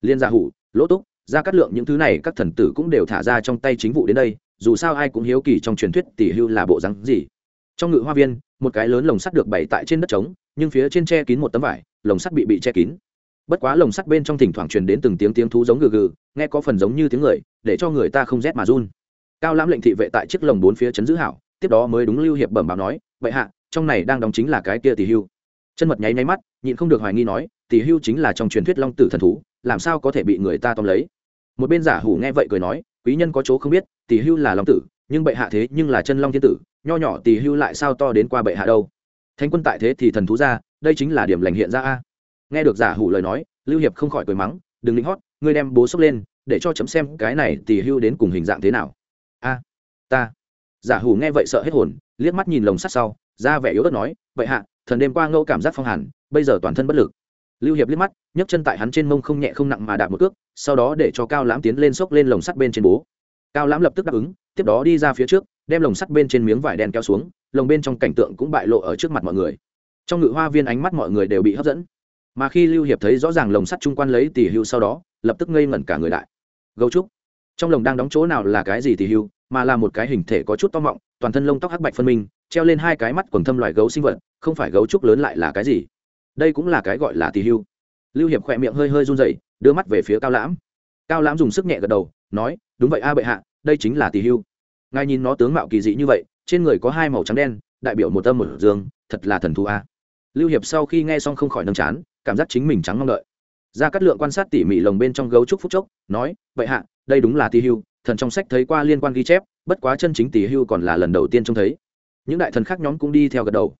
Liên gia hủ, lỗ túc ra cắt lượng những thứ này các thần tử cũng đều thả ra trong tay chính vụ đến đây, dù sao ai cũng hiếu kỳ trong truyền thuyết tỷ hưu là bộ rắn gì. Trong ngự hoa viên, một cái lớn lồng sắt được bày tại trên đất trống, nhưng phía trên che kín một tấm vải, lồng sắt bị bị che kín. Bất quá lồng sắt bên trong thỉnh thoảng truyền đến từng tiếng tiếng thú giống gừ gừ, nghe có phần giống như tiếng người, để cho người ta không rét mà run cao lãm lệnh thị vệ tại chiếc lồng bốn phía chấn giữ hảo, tiếp đó mới đúng lưu hiệp bẩm báo nói, bệ hạ, trong này đang đóng chính là cái kia tỷ hưu. Chân mật nháy nháy mắt, nhịn không được hoài nghi nói tỷ hưu chính là trong truyền thuyết long tử thần thú, làm sao có thể bị người ta tóm lấy? Một bên giả hủ nghe vậy cười nói, quý nhân có chỗ không biết tỷ hưu là long tử, nhưng bệ hạ thế nhưng là chân long thiên tử, nho nhỏ tỷ hưu lại sao to đến qua bệ hạ đâu? Thánh quân tại thế thì thần thú ra, đây chính là điểm lành hiện ra a. Nghe được giả hủ lời nói, lưu hiệp không khỏi cười mắng, đừng lính hót, ngươi đem bố sốc lên, để cho chấm xem cái này tỷ hưu đến cùng hình dạng thế nào ta. Giả hủ nghe vậy sợ hết hồn, liếc mắt nhìn lồng sắt sau, ra vẻ yếu ớt nói, vậy hạ, thần đêm qua ngẫu cảm giác phong hàn, bây giờ toàn thân bất lực. Lưu hiệp liếc mắt, nhấc chân tại hắn trên mông không nhẹ không nặng mà đạp một cước, sau đó để cho cao lãm tiến lên xốc lên lồng sắt bên trên bố. Cao lãm lập tức đáp ứng, tiếp đó đi ra phía trước, đem lồng sắt bên trên miếng vải đen kéo xuống, lồng bên trong cảnh tượng cũng bại lộ ở trước mặt mọi người. Trong ngự hoa viên ánh mắt mọi người đều bị hấp dẫn. Mà khi lưu hiệp thấy rõ ràng lồng sắt trung quan lấy tỷ hưu sau đó, lập tức ngây ngẩn cả người lại. Gấu trúc, trong lồng đang đóng chỗ nào là cái gì tỷ hưu? Mà là một cái hình thể có chút to mọng toàn thân lông tóc hắc bạch phân minh treo lên hai cái mắt quần thâm loài gấu sinh vật không phải gấu trúc lớn lại là cái gì? Đây cũng là cái gọi là tỷ hưu. Lưu hiệp khỏe miệng hơi hơi run rẩy, đưa mắt về phía cao lãm. Cao lãm dùng sức nhẹ gật đầu nói đúng vậy a bệ hạ đây chính là tỷ hưu. Ngài nhìn nó tướng mạo kỳ dị như vậy trên người có hai màu trắng đen đại biểu một tâm một dương thật là thần thú a. Lưu hiệp sau khi nghe xong không khỏi nâng chán cảm giác chính mình trắng mong đợi. Ra cắt lượng quan sát tỉ mỉ lồng bên trong gấu trúc phúc chốc nói vậy hạ đây đúng là tỷ hưu thần trong sách thấy qua liên quan ghi chép, bất quá chân chính tỷ hưu còn là lần đầu tiên trông thấy. Những đại thần khác nhóm cũng đi theo gật đầu.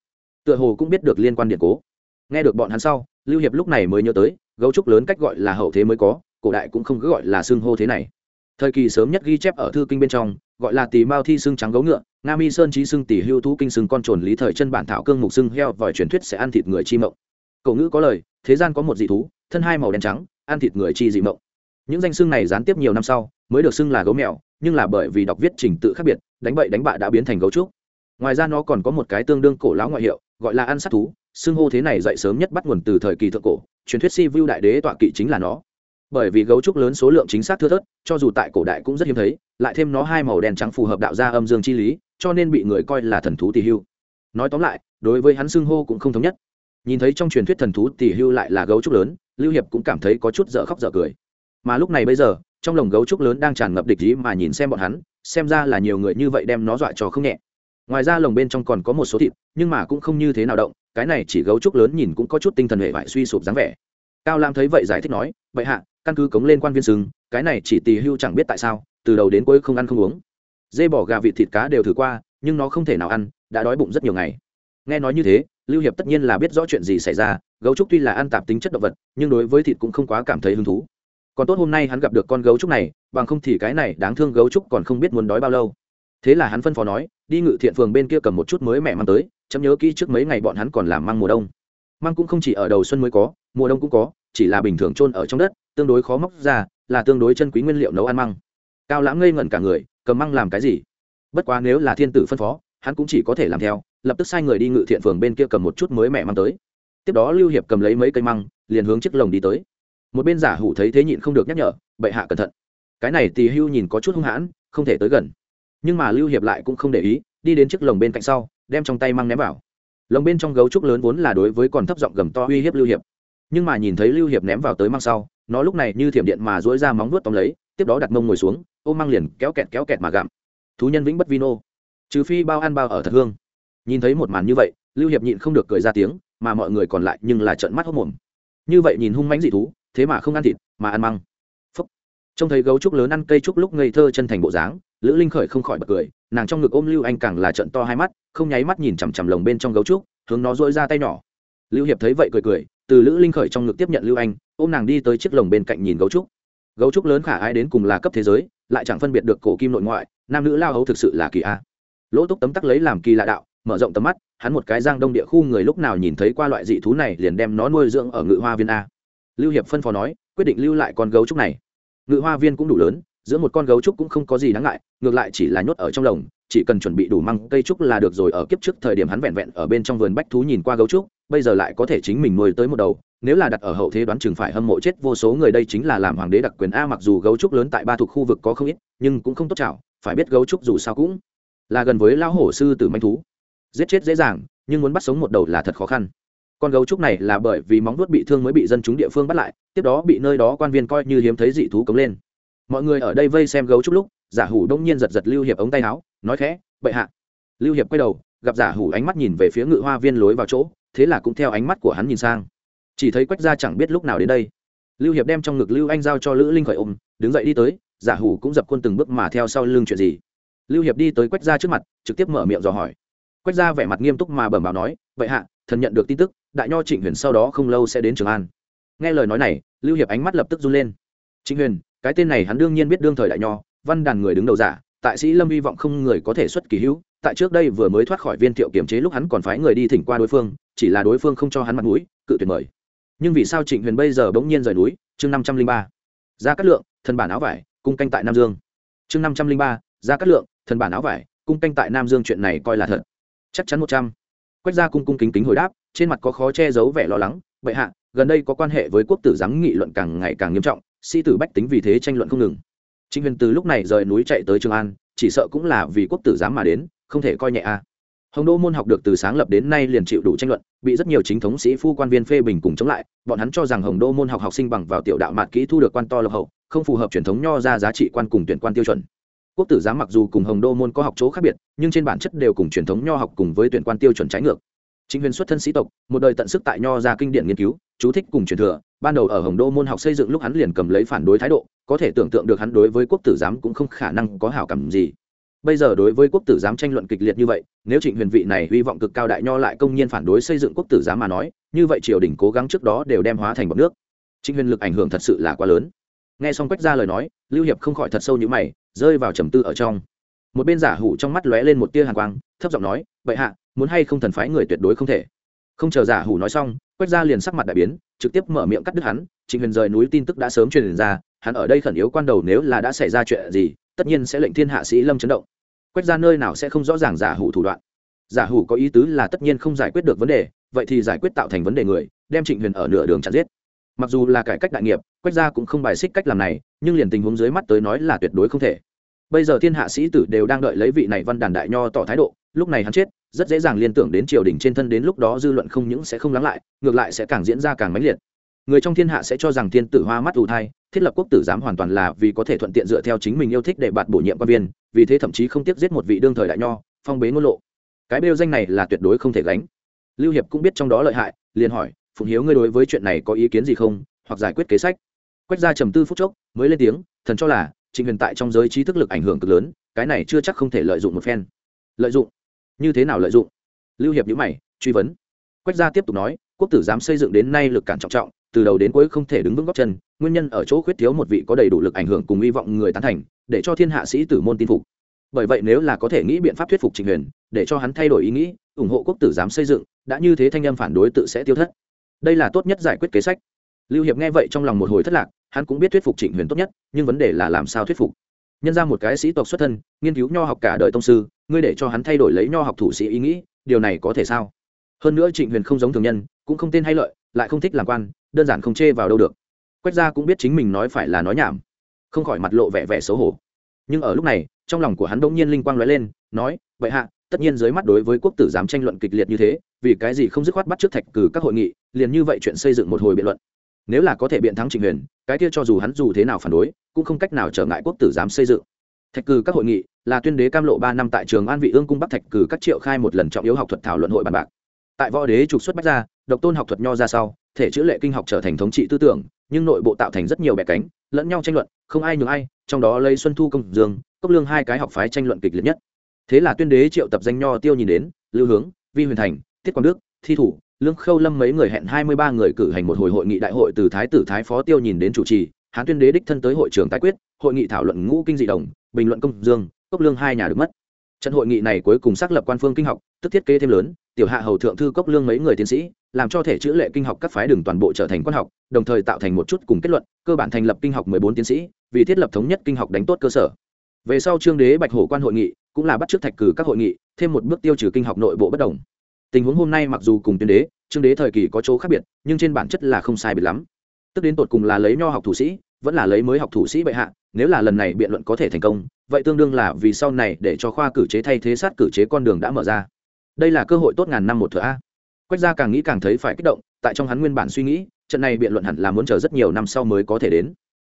Tựa hồ cũng biết được liên quan điện cố. Nghe được bọn hắn sau, lưu hiệp lúc này mới nhớ tới, gấu trúc lớn cách gọi là hậu thế mới có, cổ đại cũng không cứ gọi là xương hô thế này. Thời kỳ sớm nhất ghi chép ở thư kinh bên trong, gọi là tỷ mao thi xương trắng gấu ngựa, nga mi sơn trí xương tỷ hưu thú kinh xương con trồn lý thời chân bản thảo cương mục xương heo vòi truyền thuyết sẽ ăn thịt người chi mộng. Cổ ngữ có lời, thế gian có một dị thú, thân hai màu đen trắng, ăn thịt người chi dị mộng những danh xưng này gián tiếp nhiều năm sau, mới được xưng là gấu mèo, nhưng là bởi vì đọc viết trình tự khác biệt, đánh bậy đánh bạ đã biến thành gấu trúc. Ngoài ra nó còn có một cái tương đương cổ lão ngoại hiệu, gọi là ăn sát thú, xưng hô thế này dậy sớm nhất bắt nguồn từ thời kỳ thượng cổ, truyền thuyết si vu đại đế tọa kỵ chính là nó. Bởi vì gấu trúc lớn số lượng chính xác thưa thớt, cho dù tại cổ đại cũng rất hiếm thấy, lại thêm nó hai màu đen trắng phù hợp đạo gia âm dương chi lý, cho nên bị người coi là thần thú tỷ hưu. Nói tóm lại, đối với hắn xưng hô cũng không thống nhất. Nhìn thấy trong truyền thuyết thần thú tỷ hưu lại là gấu trúc lớn, lưu hiệp cũng cảm thấy có chút dở khóc dở cười mà lúc này bây giờ, trong lồng gấu trúc lớn đang tràn ngập địch ý mà nhìn xem bọn hắn, xem ra là nhiều người như vậy đem nó dọa cho không nhẹ. Ngoài ra lồng bên trong còn có một số thịt, nhưng mà cũng không như thế nào động, cái này chỉ gấu trúc lớn nhìn cũng có chút tinh thần hệ vải suy sụp dáng vẻ. Cao lam thấy vậy giải thích nói, vậy hạ, căn cứ cống lên quan viên sừng cái này chỉ tỳ hưu chẳng biết tại sao, từ đầu đến cuối không ăn không uống. Dê bỏ gà vịt thịt cá đều thử qua, nhưng nó không thể nào ăn, đã đói bụng rất nhiều ngày. Nghe nói như thế, lưu hiệp tất nhiên là biết rõ chuyện gì xảy ra, gấu trúc tuy là ăn tạp tính chất động vật, nhưng đối với thịt cũng không quá cảm thấy hứng thú còn tốt hôm nay hắn gặp được con gấu trúc này, bằng không thì cái này đáng thương gấu trúc còn không biết muốn đói bao lâu. Thế là hắn phân phó nói, đi ngự thiện phường bên kia cầm một chút mới mẹ mang tới, chấm nhớ kỹ trước mấy ngày bọn hắn còn làm măng mùa đông. Măng cũng không chỉ ở đầu xuân mới có, mùa đông cũng có, chỉ là bình thường trôn ở trong đất, tương đối khó móc ra, là tương đối chân quý nguyên liệu nấu ăn măng. Cao lãng ngây ngẩn cả người, cầm măng làm cái gì? Bất quá nếu là thiên tử phân phó, hắn cũng chỉ có thể làm theo, lập tức sai người đi ngự thiện phường bên kia cầm một chút mới mẹ mang tới. Tiếp đó lưu hiệp cầm lấy mấy cây măng, liền hướng chiếc lồng đi tới một bên giả hủ thấy thế nhịn không được nhắc nhở, bệ hạ cẩn thận. Cái này tỳ hưu nhìn có chút hung hãn, không thể tới gần. Nhưng mà lưu hiệp lại cũng không để ý, đi đến chiếc lồng bên cạnh sau, đem trong tay mang ném vào. Lồng bên trong gấu trúc lớn vốn là đối với còn thấp giọng gầm to uy hiếp lưu hiệp. Nhưng mà nhìn thấy lưu hiệp ném vào tới mang sau, nó lúc này như thiểm điện mà dỗi ra móng vuốt tóm lấy, tiếp đó đặt mông ngồi xuống, ôm mang liền kéo kẹt kéo kẹt mà gặm. Thú nhân vĩnh bất vino trừ phi bao ăn bao ở thật hương. Nhìn thấy một màn như vậy, lưu hiệp nhịn không được cười ra tiếng, mà mọi người còn lại nhưng là trợn mắt hốc mồm. Như vậy nhìn hung mãnh dị thú thế mà không ăn thịt, mà ăn măng. Phúc. trông thấy gấu trúc lớn ăn cây trúc lúc ngây thơ chân thành bộ dáng, lữ linh khởi không khỏi bật cười, nàng trong ngực ôm lưu anh càng là trận to hai mắt, không nháy mắt nhìn chằm chằm lồng bên trong gấu trúc, hướng nó dỗi ra tay nhỏ. Lưu hiệp thấy vậy cười cười, từ lữ linh khởi trong ngực tiếp nhận lưu anh, ôm nàng đi tới chiếc lồng bên cạnh nhìn gấu trúc. Gấu trúc lớn khả ai đến cùng là cấp thế giới, lại chẳng phân biệt được cổ kim nội ngoại, nam nữ lao hấu thực sự là kỳ a. Lỗ túc tấm tắc lấy làm kỳ lạ đạo, mở rộng tầm mắt, hắn một cái giang đông địa khu người lúc nào nhìn thấy qua loại dị thú này liền đem nó nuôi dưỡng ở ngự hoa viên a lưu hiệp phân phó nói, quyết định lưu lại con gấu trúc này. Ngự hoa viên cũng đủ lớn, giữa một con gấu trúc cũng không có gì đáng ngại, ngược lại chỉ là nhốt ở trong lồng, chỉ cần chuẩn bị đủ măng, cây trúc là được rồi, ở kiếp trước thời điểm hắn vẹn vẹn ở bên trong vườn bách thú nhìn qua gấu trúc, bây giờ lại có thể chính mình nuôi tới một đầu, nếu là đặt ở hậu thế đoán chừng phải hâm mộ chết vô số người, đây chính là làm hoàng đế đặc quyền a, mặc dù gấu trúc lớn tại ba thuộc khu vực có không ít, nhưng cũng không tốt chảo, phải biết gấu trúc dù sao cũng là gần với lao hổ sư tử manh thú. Giết chết dễ dàng, nhưng muốn bắt sống một đầu là thật khó khăn con gấu trúc này là bởi vì móng vuốt bị thương mới bị dân chúng địa phương bắt lại, tiếp đó bị nơi đó quan viên coi như hiếm thấy dị thú cống lên. Mọi người ở đây vây xem gấu trúc lúc, giả hủ đông nhiên giật giật lưu hiệp ống tay áo, nói khẽ, bệ hạ. Lưu hiệp quay đầu, gặp giả hủ ánh mắt nhìn về phía ngự hoa viên lối vào chỗ, thế là cũng theo ánh mắt của hắn nhìn sang. Chỉ thấy quách gia chẳng biết lúc nào đến đây. Lưu hiệp đem trong ngực lưu anh giao cho lữ linh khởi ôm, đứng dậy đi tới, giả hủ cũng dập khuôn từng bước mà theo sau lưng chuyện gì. Lưu hiệp đi tới quách gia trước mặt, trực tiếp mở miệng dò hỏi. Quách gia vẻ mặt nghiêm túc mà bẩm báo nói vậy hạ, thần nhận được tin tức, đại nho trịnh huyền sau đó không lâu sẽ đến trường an. Nghe lời nói này, lưu hiệp ánh mắt lập tức run lên. Trịnh huyền, cái tên này hắn đương nhiên biết đương thời đại nho, văn đàn người đứng đầu giả, tại sĩ lâm hy vọng không người có thể xuất kỳ hữu, tại trước đây vừa mới thoát khỏi viên thiệu kiểm chế lúc hắn còn phái người đi thỉnh qua đối phương, chỉ là đối phương không cho hắn mặt mũi, cự tuyệt mời. Nhưng vì sao trịnh huyền bây giờ bỗng nhiên rời núi? Chương năm trăm linh ba ra cát lượng, thần bản áo vải, cung canh tại nam dương. Chương năm trăm linh ba ra cát lượng, thần bản áo vải, cung canh tại nam dương chuyện này coi là thật. Chắc chắn một trăm quách gia cung cung kính kính hồi đáp, trên mặt có khó che giấu vẻ lo lắng, bệ hạ, gần đây có quan hệ với quốc tử giám nghị luận càng ngày càng nghiêm trọng, sĩ tử bách tính vì thế tranh luận không ngừng. Trịnh huyền từ lúc này rời núi chạy tới trường an, chỉ sợ cũng là vì quốc tử giám mà đến, không thể coi nhẹ a. Hồng đô môn học được từ sáng lập đến nay liền chịu đủ tranh luận, bị rất nhiều chính thống sĩ phu quan viên phê bình cùng chống lại, bọn hắn cho rằng hồng đô môn học học sinh bằng vào tiểu đạo mạt kỹ thu được quan to lộc hậu, không phù hợp truyền thống nho ra giá trị quan cùng tuyển quan tiêu chuẩn quốc tử giám mặc dù cùng hồng đô môn có học chỗ khác biệt, nhưng trên bản chất đều cùng truyền thống nho học cùng với tuyển quan tiêu chuẩn trái ngược. Chính huyền xuất thân sĩ tộc, một đời tận sức tại nho ra kinh điển nghiên cứu, chú thích cùng truyền thừa, ban đầu ở hồng đô môn học xây dựng lúc hắn liền cầm lấy phản đối thái độ, có thể tưởng tượng được hắn đối với quốc tử giám cũng không khả năng có hảo cảm gì. Bây giờ đối với quốc tử giám tranh luận kịch liệt như vậy, nếu trịnh huyền vị này hy vọng cực cao đại nho lại công nhiên phản đối xây dựng quốc tử giám mà nói, như vậy triều đình cố gắng trước đó đều đem hóa thành bọc nước. Trịnh huyền lực ảnh hưởng thật sự là quá lớn. Nghe xong quách ra lời nói, lưu hiệp không khỏi thật sâu như mày rơi vào trầm tư ở trong. Một bên giả hủ trong mắt lóe lên một tia hàng quang, thấp giọng nói, vậy hạ, muốn hay không thần phái người tuyệt đối không thể? Không chờ giả hủ nói xong quách ra liền sắc mặt đại biến, trực tiếp mở miệng cắt đứt hắn, trịnh huyền rời núi tin tức đã sớm truyền ra, hắn ở đây khẩn yếu quan đầu nếu là đã xảy ra chuyện gì, tất nhiên sẽ lệnh thiên hạ sĩ lâm chấn động. Quách ra nơi nào sẽ không rõ ràng giả hủ thủ đoạn. Giả hủ có ý tứ là tất nhiên không giải quyết được vấn đề, vậy thì giải quyết tạo thành vấn đề người, đem trịnh huyền ở nửa đường chặn giết mặc dù là cải cách đại nghiệp, quách gia cũng không bài xích cách làm này, nhưng liền tình huống dưới mắt tới nói là tuyệt đối không thể. Bây giờ thiên hạ sĩ tử đều đang đợi lấy vị này văn đàn đại nho tỏ thái độ, lúc này hắn chết, rất dễ dàng liên tưởng đến triều đình trên thân đến lúc đó dư luận không những sẽ không lắng lại, ngược lại sẽ càng diễn ra càng mãnh liệt. Người trong thiên hạ sẽ cho rằng thiên tử hoa mắt ù thai, thiết lập quốc tử giám hoàn toàn là vì có thể thuận tiện dựa theo chính mình yêu thích để bạt bổ nhiệm quan viên, vì thế thậm chí không tiếc giết một vị đương thời đại nho, phong bế ngôn lộ. Cái bêu danh này là tuyệt đối không thể gánh. Lưu hiệp cũng biết trong đó lợi hại, liền hỏi phụng hiếu ngươi đối với chuyện này có ý kiến gì không? Hoặc giải quyết kế sách? Quách ra trầm tư phút chốc, mới lên tiếng, thần cho là, trịnh huyền tại trong giới trí thức lực ảnh hưởng cực lớn, cái này chưa chắc không thể lợi dụng một phen. Lợi dụng? Như thế nào lợi dụng? Lưu hiệp nhữ mày, truy vấn. Quách gia tiếp tục nói, quốc tử giám xây dựng đến nay lực cản trọng trọng, từ đầu đến cuối không thể đứng vững góc chân, nguyên nhân ở chỗ khuyết thiếu một vị có đầy đủ lực ảnh hưởng cùng hy vọng người tán thành, để cho thiên hạ sĩ tử môn tin phục. Bởi vậy nếu là có thể nghĩ biện pháp thuyết phục trịnh huyền, để cho hắn thay đổi ý nghĩ, ủng hộ quốc tử giám xây dựng, đã như thế thanh âm phản đối tự sẽ tiêu thất đây là tốt nhất giải quyết kế sách. Lưu hiệp nghe vậy trong lòng một hồi thất lạc, hắn cũng biết thuyết phục trịnh huyền tốt nhất, nhưng vấn đề là làm sao thuyết phục? Nhân ra một cái sĩ tộc xuất thân, nghiên cứu nho học cả đời tông sư, ngươi để cho hắn thay đổi lấy nho học thủ sĩ ý nghĩ, điều này có thể sao? Hơn nữa trịnh huyền không giống thường nhân, cũng không tên hay lợi, lại không thích làm quan, đơn giản không chê vào đâu được. Quách gia cũng biết chính mình nói phải là nói nhảm, không khỏi mặt lộ vẻ vẻ xấu hổ. Nhưng ở lúc này, trong lòng của hắn bỗng nhiên linh quang lóe lên, nói vậy hạ tất nhiên dưới mắt đối với quốc tử giám tranh luận kịch liệt như thế, vì cái gì không dứt khoát bắt trước thạch cử các hội nghị, liền như vậy chuyện xây dựng một hồi biện luận. Nếu là có thể biện thắng trịnh huyền, cái kia cho dù hắn dù thế nào phản đối, cũng không cách nào trở ngại quốc tử giám xây dựng. Thạch cử các hội nghị là tuyên đế cam lộ ba năm tại trường an vị ương cung bắc thạch cử các triệu khai một lần trọng yếu học thuật thảo luận hội bàn bạc. Tại võ đế trục xuất bách ra, độc tôn học thuật nho ra sau, thể chữ lệ kinh học trở thành thống trị tư tưởng, nhưng nội bộ tạo thành rất nhiều bẻ cánh, lẫn nhau tranh luận, không ai nhường ai, trong đó lấy xuân thu công dương, cốc lương hai cái học phái tranh luận kịch liệt nhất thế là tuyên đế triệu tập danh nho tiêu nhìn đến, lưu hướng, vi huyền thành tiết quang đức, thi thủ, lương khâu lâm mấy người hẹn hai mươi ba người cử hành một hồi hội nghị đại hội từ thái tử, thái phó tiêu nhìn đến chủ trì, hán tuyên đế đích thân tới hội trường tái quyết, hội nghị thảo luận ngũ kinh dị đồng, bình luận công dương, cốc lương hai nhà được mất. Trận hội nghị này cuối cùng xác lập quan phương kinh học, tức thiết kế thêm lớn, tiểu hạ hầu thượng thư cốc lương mấy người tiến sĩ, làm cho thể chữ lệ kinh học các phái đường toàn bộ trở thành quan học, đồng thời tạo thành một chút cùng kết luận, cơ bản thành lập kinh học mười bốn tiến sĩ, vì thiết lập thống nhất kinh học đánh tốt cơ sở về sau trương đế bạch hổ quan hội nghị cũng là bắt t thạch cử các hội nghị, thêm một bước tiêu trừ kinh học nội bộ bất đồng. Tình huống hôm nay mặc dù cùng tuyên đế, trương đế thời kỳ có chỗ khác biệt, nhưng trên bản chất là không sai biệt lắm. Tức đến tột cùng là lấy nho học thủ sĩ, vẫn là lấy mới học thủ sĩ bệ hạ, nếu là lần này biện luận có thể thành công, vậy tương đương là vì sau này để cho khoa cử chế thay thế sát cử chế con đường đã mở ra. Đây là cơ hội tốt ngàn năm một thửa a. Quách gia càng nghĩ càng thấy phải kích động, tại trong hắn nguyên bản suy nghĩ, trận này biện luận hẳn là muốn chờ rất nhiều năm sau mới có thể đến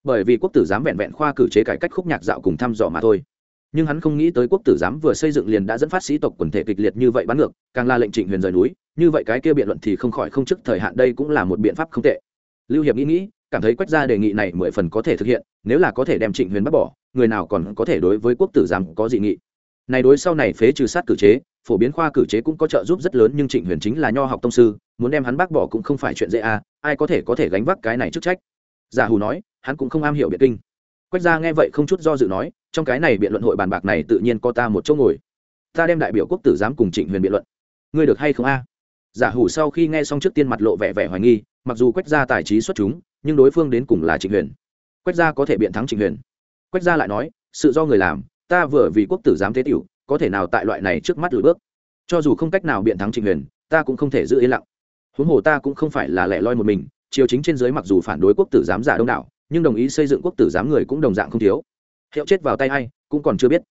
bởi vì quốc tử giám vẹn vẹn khoa cử chế cải cách khúc nhạc dạo cùng thăm dò mà thôi. Nhưng hắn không nghĩ tới quốc tử giám vừa xây dựng liền đã dẫn phát sĩ tộc quần thể kịch liệt như vậy bắn ngược, càng là lệnh trịnh huyền rời núi, như vậy cái kia biện luận thì không khỏi không trước thời hạn đây cũng là một biện pháp không tệ. Lưu hiệp nghĩ nghĩ, cảm thấy quách gia đề nghị này mười phần có thể thực hiện, nếu là có thể đem trịnh huyền bắt bỏ, người nào còn có thể đối với quốc tử giám có dị nghị. Này đối sau này phế trừ sát cử chế, phổ biến khoa cử chế cũng có trợ giúp rất lớn nhưng trịnh huyền chính là nho học tông sư, muốn đem hắn bác bỏ cũng không phải chuyện dễ à ai có thể có thể gánh vác cái này chức trách giả hù nói, hắn cũng không am hiểu biện kinh. Quách gia nghe vậy không chút do dự nói, trong cái này biện luận hội bàn bạc này tự nhiên có ta một chỗ ngồi. Ta đem đại biểu quốc tử giám cùng trịnh huyền biện luận. Ngươi được hay không a? Giả hủ sau khi nghe xong trước tiên mặt lộ vẻ vẻ hoài nghi, mặc dù quách gia tài trí xuất chúng, nhưng đối phương đến cùng là trịnh huyền. Quách gia có thể biện thắng trịnh huyền. Quách gia lại nói, sự do người làm, ta vừa vì quốc tử giám thế tiểu, có thể nào tại loại này trước mắt lùi bước? Cho dù không cách nào biện thắng trịnh huyền, ta cũng không thể giữ yên lặng. Huống hồ ta cũng không phải là lẻ loi một mình triều chính trên dưới mặc dù phản đối quốc tử giám giả đông đảo, nhưng đồng ý xây dựng quốc tử giám người cũng đồng dạng không thiếu. Hiệu chết vào tay hay cũng còn chưa biết.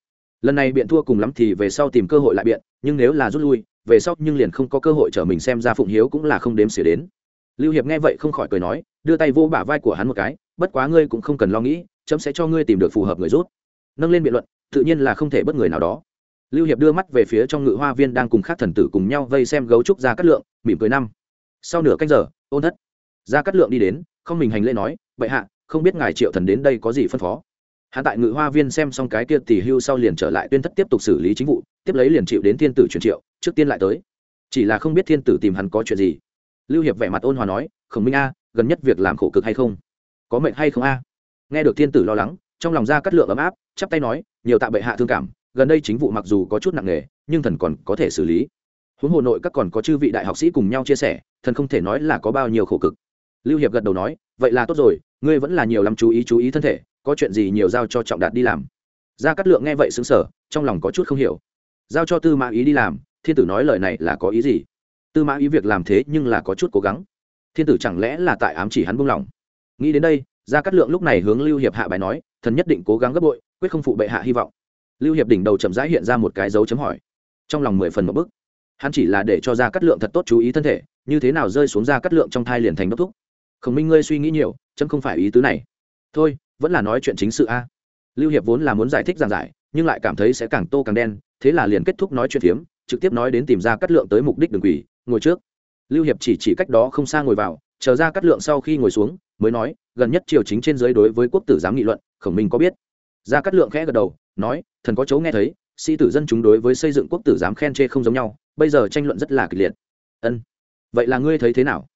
Lần này biện thua cùng lắm thì về sau tìm cơ hội lại biện, nhưng nếu là rút lui, về sau nhưng liền không có cơ hội trở mình xem ra phụng hiếu cũng là không đếm xỉa đến. Lưu hiệp nghe vậy không khỏi cười nói, đưa tay vô bả vai của hắn một cái, bất quá ngươi cũng không cần lo nghĩ, chấm sẽ cho ngươi tìm được phù hợp người rút. Nâng lên biện luận, tự nhiên là không thể bất người nào đó. Lưu hiệp đưa mắt về phía trong ngự hoa viên đang cùng các thần tử cùng nhau vây xem gấu trúc ra cắt lượng, mỉm cười năm. Sau nửa canh giờ, ôn thất gia cát lượng đi đến, không mình hành lễ nói vậy hạ, không biết ngài triệu thần đến đây có gì phân phó? Hạ tại ngự hoa viên xem xong cái kia tỷ hưu sau liền trở lại tuyên thất tiếp tục xử lý chính vụ, tiếp lấy liền chịu đến thiên tử truyền triệu, trước tiên lại tới. Chỉ là không biết thiên tử tìm hắn có chuyện gì. Lưu hiệp vẻ mặt ôn hòa nói, khổng minh a, gần nhất việc làm khổ cực hay không? Có mệnh hay không a? Nghe được thiên tử lo lắng, trong lòng ra cắt lượng ấm áp, chắp tay nói, nhiều tạ bệ hạ thương cảm, gần đây chính vụ mặc dù có chút nặng nề, nhưng thần còn có thể xử lý. Huống hồ nội các còn có chư vị đại học sĩ cùng nhau chia sẻ, thần không thể nói là có bao nhiêu khổ cực lưu hiệp gật đầu nói, vậy là tốt rồi, ngươi vẫn là nhiều lắm chú ý chú ý thân thể, có chuyện gì nhiều giao cho trọng đạt đi làm. Gia cát lượng nghe vậy xứng sở trong lòng có chút không hiểu. Giao cho tư mã ý đi làm, thiên tử nói lời này là có ý gì? Tư mã ý việc làm thế nhưng là có chút cố gắng. Thiên tử chẳng lẽ là tại ám chỉ hắn buông lỏng nghĩ đến đây, gia cát lượng lúc này hướng lưu hiệp hạ bài nói, thần nhất định cố gắng gấp bội, quyết không phụ bệ hạ hy vọng. Lưu hiệp đỉnh đầu chậm rãi hiện ra một cái dấu chấm hỏi. Trong lòng mười phần một bức. Hắn chỉ là để cho gia cát lượng thật tốt chú ý thân thể, như thế nào rơi xuống gia cát lượng trong thai liền thành đốc thúc khổng minh ngươi suy nghĩ nhiều, chấm không phải ý tứ này. Thôi, vẫn là nói chuyện chính sự a. Lưu hiệp vốn là muốn giải thích giảng giải, nhưng lại cảm thấy sẽ càng tô càng đen, thế là liền kết thúc nói chuyện phiếm, trực tiếp nói đến tìm ra cắt lượng tới mục đích đường quỷ, ngồi trước. Lưu hiệp chỉ chỉ cách đó không xa ngồi vào, chờ ra cắt lượng sau khi ngồi xuống, mới nói, gần nhất triều chính trên giới đối với quốc tử giám nghị luận, khổng minh có biết? Ra cắt lượng khẽ gật đầu, nói, thần có chấu nghe thấy, sĩ tử dân chúng đối với xây dựng quốc tử giám khen chê không giống nhau, bây giờ tranh luận rất là kịch liệt. Ân, vậy là ngươi thấy thế nào?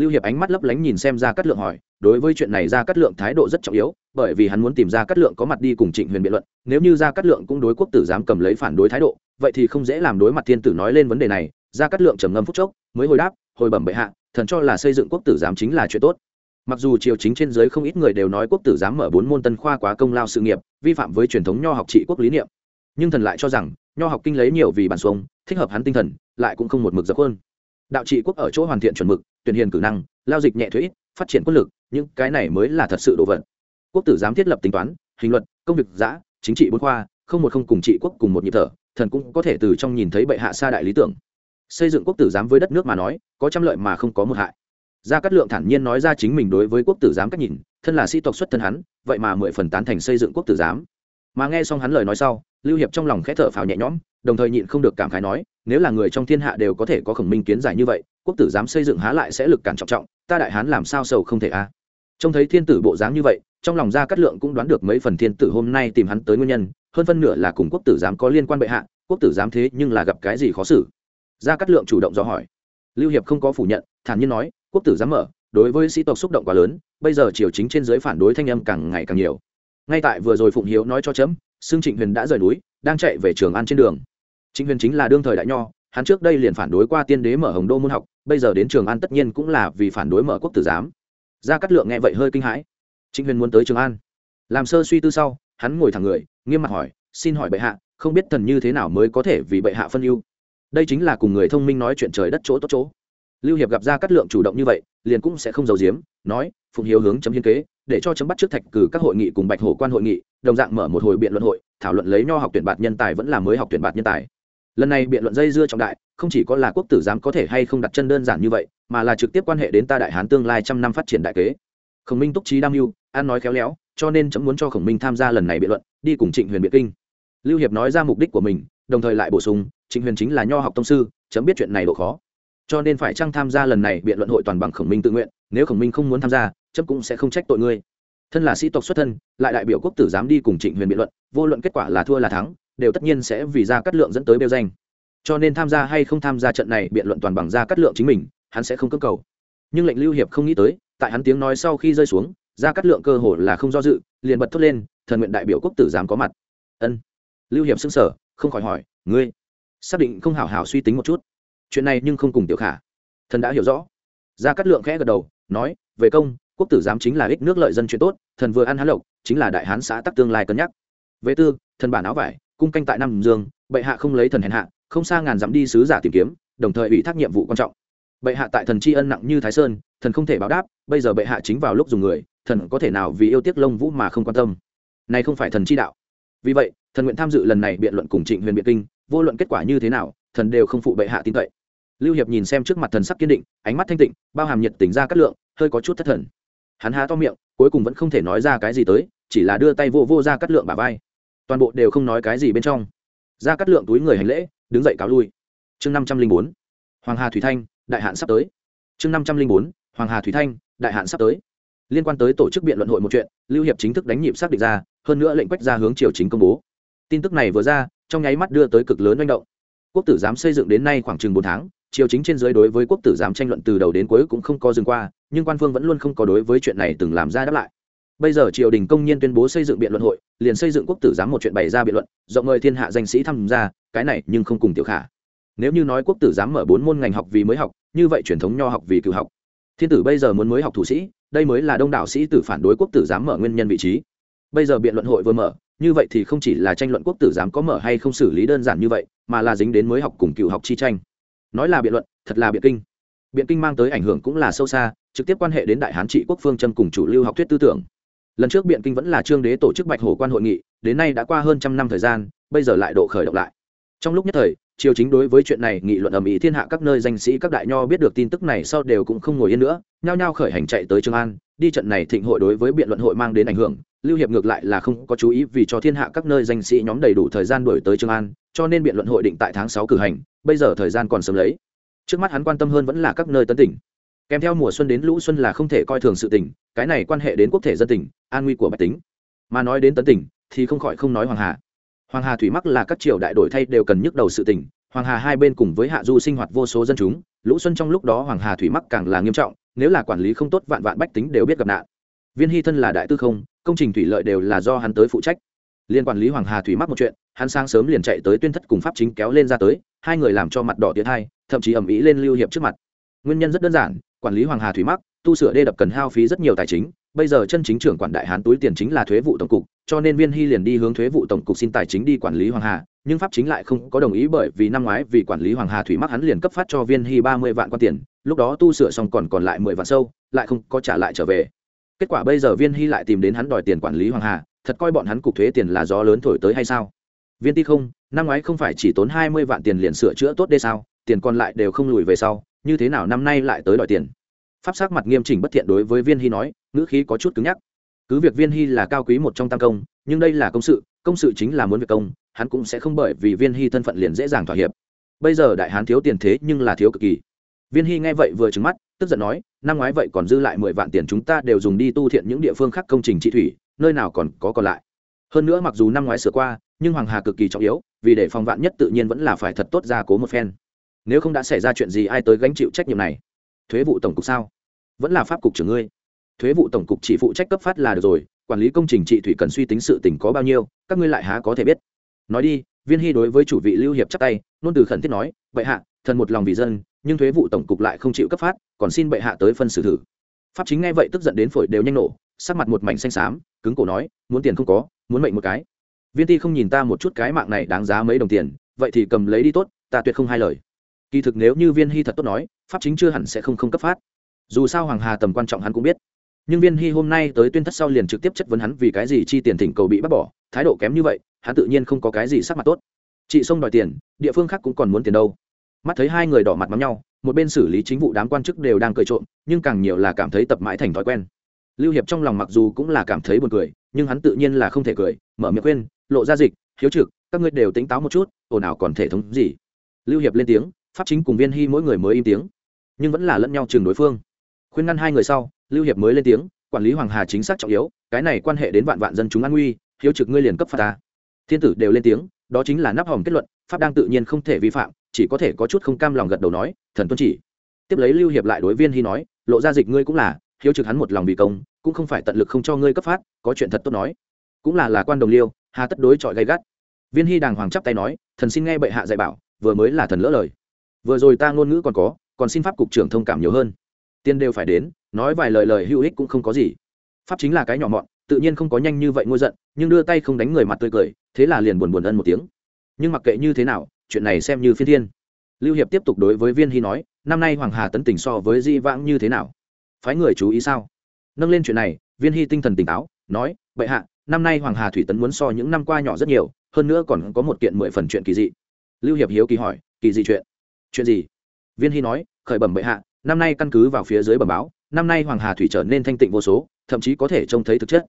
Lưu hiệp ánh mắt lấp lánh nhìn xem ra Cát lượng hỏi, đối với chuyện này ra Cát lượng thái độ rất trọng yếu, bởi vì hắn muốn tìm ra Cát lượng có mặt đi cùng trịnh huyền biện luận, nếu như ra Cát lượng cũng đối quốc tử dám cầm lấy phản đối thái độ, vậy thì không dễ làm đối mặt thiên tử nói lên vấn đề này ra Cát lượng trầm ngâm phút chốc, mới hồi đáp, hồi bẩm bệ hạ, thần cho là xây dựng quốc tử giám chính là chuyện tốt. Mặc dù triều chính trên giới không ít người đều nói quốc tử giám mở bốn môn tân khoa quá công lao sự nghiệp, vi phạm với truyền thống nho học trị quốc lý niệm, nhưng thần lại cho rằng, nho học kinh lấy nhiều vì bản xuống thích hợp hắn tinh thần, lại cũng không một mực dập hơn đạo trị quốc ở chỗ hoàn thiện chuẩn mực, tuyển hiền cử năng, lao dịch nhẹ thuế ít, phát triển quân lực, những cái này mới là thật sự đồ vật. Quốc tử giám thiết lập tính toán, hình luật, công việc giã, chính trị bốn khoa, không một không cùng trị quốc cùng một nhịp thở, thần cũng có thể từ trong nhìn thấy bệ hạ xa đại lý tưởng. Xây dựng quốc tử giám với đất nước mà nói, có trăm lợi mà không có một hại. Gia cát lượng thản nhiên nói ra chính mình đối với quốc tử giám cách nhìn, thân là sĩ tộc xuất thân hắn, vậy mà mười phần tán thành xây dựng quốc tử giám mà nghe xong hắn lời nói sau, lưu hiệp trong lòng khẽ thở phào nhẹ nhõm, đồng thời nhịn không được cảm khái nói, nếu là người trong thiên hạ đều có thể có khổng minh kiến giải như vậy, quốc tử giám xây dựng há lại sẽ lực cản trọng trọng, ta đại hán làm sao sầu không thể a? À? Trông thấy thiên tử bộ dáng như vậy, trong lòng gia cát lượng cũng đoán được mấy phần thiên tử hôm nay tìm hắn tới nguyên nhân, hơn phân nửa là cùng quốc tử giám có liên quan bệ hạ, quốc tử giám thế nhưng là gặp cái gì khó xử? Gia cát lượng chủ động do hỏi. Lưu hiệp không có phủ nhận, thản nhiên nói, quốc tử giám mở, đối với sĩ tộc xúc động quá lớn, bây giờ triều chính trên giới phản đối thanh âm càng ngày càng nhiều ngay tại vừa rồi phụng hiếu nói cho chấm xương trịnh huyền đã rời núi, đang chạy về trường an trên đường. Trịnh huyền chính là đương thời đại nho, hắn trước đây liền phản đối qua tiên đế mở hồng đô môn học, bây giờ đến trường an tất nhiên cũng là vì phản đối mở quốc tử giám. Gia cát lượng nghe vậy hơi kinh hãi. Trịnh huyền muốn tới trường an. Làm sơ suy tư sau, hắn ngồi thẳng người, nghiêm mặt hỏi, xin hỏi bệ hạ, không biết thần như thế nào mới có thể vì bệ hạ phân ưu? Đây chính là cùng người thông minh nói chuyện trời đất chỗ tốt chỗ. Lưu hiệp gặp gia cát lượng chủ động như vậy, liền cũng sẽ không giấu giếm, nói, phụng hiếu hướng chấm hiên kế để cho chấm bắt trước thạch cử các hội nghị cùng bạch hổ quan hội nghị, đồng dạng mở một hồi biện luận hội, thảo luận lấy nho học tuyển bạt nhân tài vẫn là mới học tuyển bạt nhân tài. Lần này biện luận dây dưa trọng đại, không chỉ có là quốc tử giám có thể hay không đặt chân đơn giản như vậy, mà là trực tiếp quan hệ đến ta đại hán tương lai trăm năm phát triển đại kế. Khổng minh túc trí đam mưu an nói khéo léo, cho nên chấm muốn cho khổng minh tham gia lần này biện luận, đi cùng trịnh huyền biện kinh. Lưu hiệp nói ra mục đích của mình, đồng thời lại bổ sung, trịnh huyền chính là nho học tông sư, chấm biết chuyện này độ khó. Cho nên phải chăng tham gia lần này biện luận hội toàn bằng khổng minh tự nguyện, nếu khổng minh không muốn tham gia chấm cũng sẽ không trách tội ngươi. Thân là sĩ tộc xuất thân, lại đại biểu quốc tử dám đi cùng trịnh huyền biện luận, vô luận kết quả là thua là thắng, đều tất nhiên sẽ vì ra cắt lượng dẫn tới bêu danh. Cho nên tham gia hay không tham gia trận này biện luận toàn bằng ra cắt lượng chính mình, hắn sẽ không cưỡng cầu. Nhưng lệnh lưu hiệp không nghĩ tới, tại hắn tiếng nói sau khi rơi xuống ra cắt lượng cơ hồ là không do dự, liền bật thốt lên, thần nguyện đại biểu quốc tử dám có mặt. Ân. Lưu hiệp xưng sở không khỏi hỏi, ngươi? Xác định không hảo hảo suy tính một chút. Chuyện này nhưng không cùng tiểu khả. Thần đã hiểu rõ. Ra cắt lượng khẽ gật đầu, nói, về công quốc tử giám chính là ích nước lợi dân chuyện tốt, thần vừa ăn hán lộc, chính là đại hán xã tắc tương lai cân nhắc. Vệ tư, thần bản áo vải, cung canh tại nam dương, bệ hạ không lấy thần hèn hạ, không xa ngàn dặm đi sứ giả tìm kiếm, đồng thời ủy thác nhiệm vụ quan trọng. Bệ hạ tại thần tri ân nặng như thái sơn, thần không thể báo đáp, bây giờ bệ hạ chính vào lúc dùng người, thần có thể nào vì yêu tiếc lông vũ mà không quan tâm? Này không phải thần chi đạo. Vì vậy, thần nguyện tham dự lần này biện luận cùng trịnh huyền biện kinh, vô luận kết quả như thế nào, thần đều không phụ bệ hạ tin cậy. Lưu hiệp nhìn xem trước mặt thần sắc kiên định, ánh mắt thanh tịnh, bao hàm nhiệt tình ra cát lượng, hơi có chút thất thần hắn há to miệng, cuối cùng vẫn không thể nói ra cái gì tới, chỉ là đưa tay vô vô ra cắt lượng bà vai. Toàn bộ đều không nói cái gì bên trong. Ra cắt lượng túi người hành lễ, đứng dậy cáo lui. Chương năm trăm linh bốn, hoàng hà thủy thanh, đại hạn sắp tới. Chương năm trăm linh bốn, hoàng hà thủy thanh, đại hạn sắp tới. Liên quan tới tổ chức biện luận hội một chuyện, lưu hiệp chính thức đánh nhịp xác định ra, hơn nữa lệnh quách ra hướng triều chính công bố. Tin tức này vừa ra, trong nháy mắt đưa tới cực lớn manh động. Quốc tử giám xây dựng đến nay khoảng chừng bốn tháng, triều chính trên dưới đối với quốc tử giám tranh luận từ đầu đến cuối cũng không có dừng qua nhưng quan phương vẫn luôn không có đối với chuyện này từng làm ra đáp lại. Bây giờ triều đình công nhiên tuyên bố xây dựng biện luận hội, liền xây dựng quốc tử giám một chuyện bày ra biện luận, rộng mời thiên hạ danh sĩ tham gia, cái này nhưng không cùng tiểu khả. Nếu như nói quốc tử giám mở bốn môn ngành học vì mới học, như vậy truyền thống nho học vì cựu học. Thiên tử bây giờ muốn mới học thủ sĩ, đây mới là đông đảo sĩ tử phản đối quốc tử giám mở nguyên nhân vị trí. Bây giờ biện luận hội vừa mở, như vậy thì không chỉ là tranh luận quốc tử giám có mở hay không xử lý đơn giản như vậy, mà là dính đến mới học cùng cựu học chi tranh. Nói là biện luận, thật là biện kinh. Biện kinh mang tới ảnh hưởng cũng là sâu xa trực tiếp quan hệ đến đại hán trị quốc phương châm cùng chủ lưu học thuyết tư tưởng. Lần trước biện kinh vẫn là trương đế tổ chức bạch hồ quan hội nghị, đến nay đã qua hơn trăm năm thời gian, bây giờ lại độ khởi động lại. Trong lúc nhất thời, triều chính đối với chuyện này nghị luận ầm ĩ thiên hạ các nơi danh sĩ các đại nho biết được tin tức này sau đều cũng không ngồi yên nữa, nhao nhao khởi hành chạy tới trường an, đi trận này thịnh hội đối với biện luận hội mang đến ảnh hưởng, lưu hiệp ngược lại là không có chú ý vì cho thiên hạ các nơi danh sĩ nhóm đầy đủ thời gian đổi tới trường an, cho nên biện luận hội định tại tháng sáu cử hành, bây giờ thời gian còn sớm lấy. Trước mắt hắn quan tâm hơn vẫn là các nơi tân tỉnh kèm theo mùa xuân đến lũ xuân là không thể coi thường sự tỉnh cái này quan hệ đến quốc thể dân tỉnh an nguy của bạch tính. Mà nói đến tấn tỉnh thì không khỏi không nói hoàng hà. Hoàng hà thủy mắc là các triều đại đổi thay đều cần nhức đầu sự tỉnh hoàng hà hai bên cùng với hạ du sinh hoạt vô số dân chúng, lũ xuân trong lúc đó hoàng hà thủy mắc càng là nghiêm trọng, nếu là quản lý không tốt vạn vạn bách tính đều biết gặp nạn. Viên hy thân là đại tư không, công trình thủy lợi đều là do hắn tới phụ trách. Liên quản lý hoàng hà thủy mắc một chuyện, hắn sáng sớm liền chạy tới tuyên thất cùng pháp chính kéo lên ra tới, hai người làm cho mặt đỏ tiến hai, thậm chí ẩm ý lên lưu hiệp trước mặt nguyên nhân rất đơn giản, quản lý hoàng hà thủy mắc, tu sửa đê đập cần hao phí rất nhiều tài chính. Bây giờ chân chính trưởng quản đại hán túi tiền chính là thuế vụ tổng cục, cho nên viên hy liền đi hướng thuế vụ tổng cục xin tài chính đi quản lý hoàng hà, nhưng pháp chính lại không có đồng ý bởi vì năm ngoái vì quản lý hoàng hà thủy mắc hắn liền cấp phát cho viên hy ba mươi vạn quan tiền, lúc đó tu sửa xong còn còn lại mười vạn sâu, lại không có trả lại trở về. Kết quả bây giờ viên hy lại tìm đến hắn đòi tiền quản lý hoàng hà, thật coi bọn hắn cục thuế tiền là gió lớn thổi tới hay sao? Viên ti không, năm ngoái không phải chỉ tốn hai mươi vạn tiền liền sửa chữa tốt đê sao, tiền còn lại đều không lùi về sau như thế nào năm nay lại tới đòi tiền? Pháp sắc mặt nghiêm chỉnh bất thiện đối với viên hy nói, ngữ khí có chút cứng nhắc. Cứ việc viên hy là cao quý một trong tam công, nhưng đây là công sự công sự chính là muốn việc công, hắn cũng sẽ không bởi vì viên hy thân phận liền dễ dàng thỏa hiệp. Bây giờ đại hán thiếu tiền thế nhưng là thiếu cực kỳ. Viên hy nghe vậy vừa trứng mắt, tức giận nói, năm ngoái vậy còn dư lại mười vạn tiền chúng ta đều dùng đi tu thiện những địa phương khác công trình trị thủy, nơi nào còn có còn lại. Hơn nữa mặc dù năm ngoái sửa qua, nhưng hoàng hà cực kỳ trọng yếu, vì để phòng vạn nhất tự nhiên vẫn là phải thật tốt ra cố một phen nếu không đã xảy ra chuyện gì ai tới gánh chịu trách nhiệm này? Thuế vụ tổng cục sao? Vẫn là pháp cục trưởng ngươi. Thuế vụ tổng cục chỉ phụ trách cấp phát là được rồi, quản lý công trình trị thủy cần suy tính sự tỉnh có bao nhiêu, các ngươi lại há có thể biết. Nói đi, viên hy đối với chủ vị lưu hiệp chắc tay nôn từ khẩn thiết nói, bệ hạ, thần một lòng vì dân, nhưng thuế vụ tổng cục lại không chịu cấp phát, còn xin bệ hạ tới phân xử thử. Pháp chính nghe vậy tức giận đến phổi đều nhanh nổ, sắc mặt một mảnh xanh xám, cứng cổ nói, muốn tiền không có, muốn mệnh một cái. Viên ti không nhìn ta một chút cái mạng này đáng giá mấy đồng tiền, vậy thì cầm lấy đi tốt, ta tuyệt không hai lời kỳ thực nếu như viên hy thật tốt nói, pháp chính chưa hẳn sẽ không không cấp phát. Dù sao hoàng hà tầm quan trọng hắn cũng biết. Nhưng viên hy hôm nay tới tuyên thất sau liền trực tiếp chất vấn hắn vì cái gì chi tiền thỉnh cầu bị bắt bỏ, thái độ kém như vậy, hắn tự nhiên không có cái gì sắc mặt tốt. Chị sông đòi tiền, địa phương khác cũng còn muốn tiền đâu. Mắt thấy hai người đỏ mặt mắm nhau, một bên xử lý chính vụ đám quan chức đều đang cười trộm, nhưng càng nhiều là cảm thấy tập mãi thành thói quen. Lưu hiệp trong lòng mặc dù cũng là cảm thấy buồn cười, nhưng hắn tự nhiên là không thể cười, mở miệng khuyên, lộ ra dịch, hiếu trực, các ngươi đều tính táo một chút, ồn ào còn thể thống gì? Lưu hiệp lên tiếng pháp chính cùng viên hy mỗi người mới im tiếng, nhưng vẫn là lẫn nhau chừng đối phương. Khuyên ngăn hai người sau, lưu hiệp mới lên tiếng, quản lý hoàng hà chính xác trọng yếu, cái này quan hệ đến vạn vạn dân chúng an nguy, hiếu trực ngươi liền cấp phạt ta. Thiên tử đều lên tiếng, đó chính là nắp hòm kết luận, pháp đang tự nhiên không thể vi phạm, chỉ có thể có chút không cam lòng gật đầu nói, thần tuân chỉ. Tiếp lấy lưu hiệp lại đối viên hy nói, lộ ra dịch ngươi cũng là, hiếu trực hắn một lòng vì công, cũng không phải tận lực không cho ngươi cấp phát, có chuyện thật tốt nói. Cũng là là quan đồng liêu, hà tất đối chọi gay gắt. Viên hy đàng hoàng chắp tay nói, thần xin nghe bệ hạ dạy bảo, vừa mới là thần lỡ lời vừa rồi ta ngôn ngữ còn có, còn xin pháp cục trưởng thông cảm nhiều hơn. Tiên đều phải đến, nói vài lời lời hữu ích cũng không có gì. Pháp chính là cái nhỏ mọn, tự nhiên không có nhanh như vậy ngôi giận, nhưng đưa tay không đánh người mặt tươi cười, thế là liền buồn buồn ân một tiếng. Nhưng mặc kệ như thế nào, chuyện này xem như phiên thiên. Lưu hiệp tiếp tục đối với viên hy nói, năm nay hoàng hà tấn tỉnh so với di vãng như thế nào? Phái người chú ý sao? Nâng lên chuyện này, viên hy tinh thần tỉnh táo, nói, bệ hạ, năm nay hoàng hà thủy tấn muốn so những năm qua nhỏ rất nhiều, hơn nữa còn có một kiện mười phần chuyện kỳ dị. Lưu hiệp hiếu kỳ hỏi, kỳ dị chuyện? Chuyện gì? Viên hy nói, khởi bẩm bệ hạ, năm nay căn cứ vào phía dưới bẩm báo, năm nay hoàng hà thủy trở nên thanh tịnh vô số, thậm chí có thể trông thấy thực chất.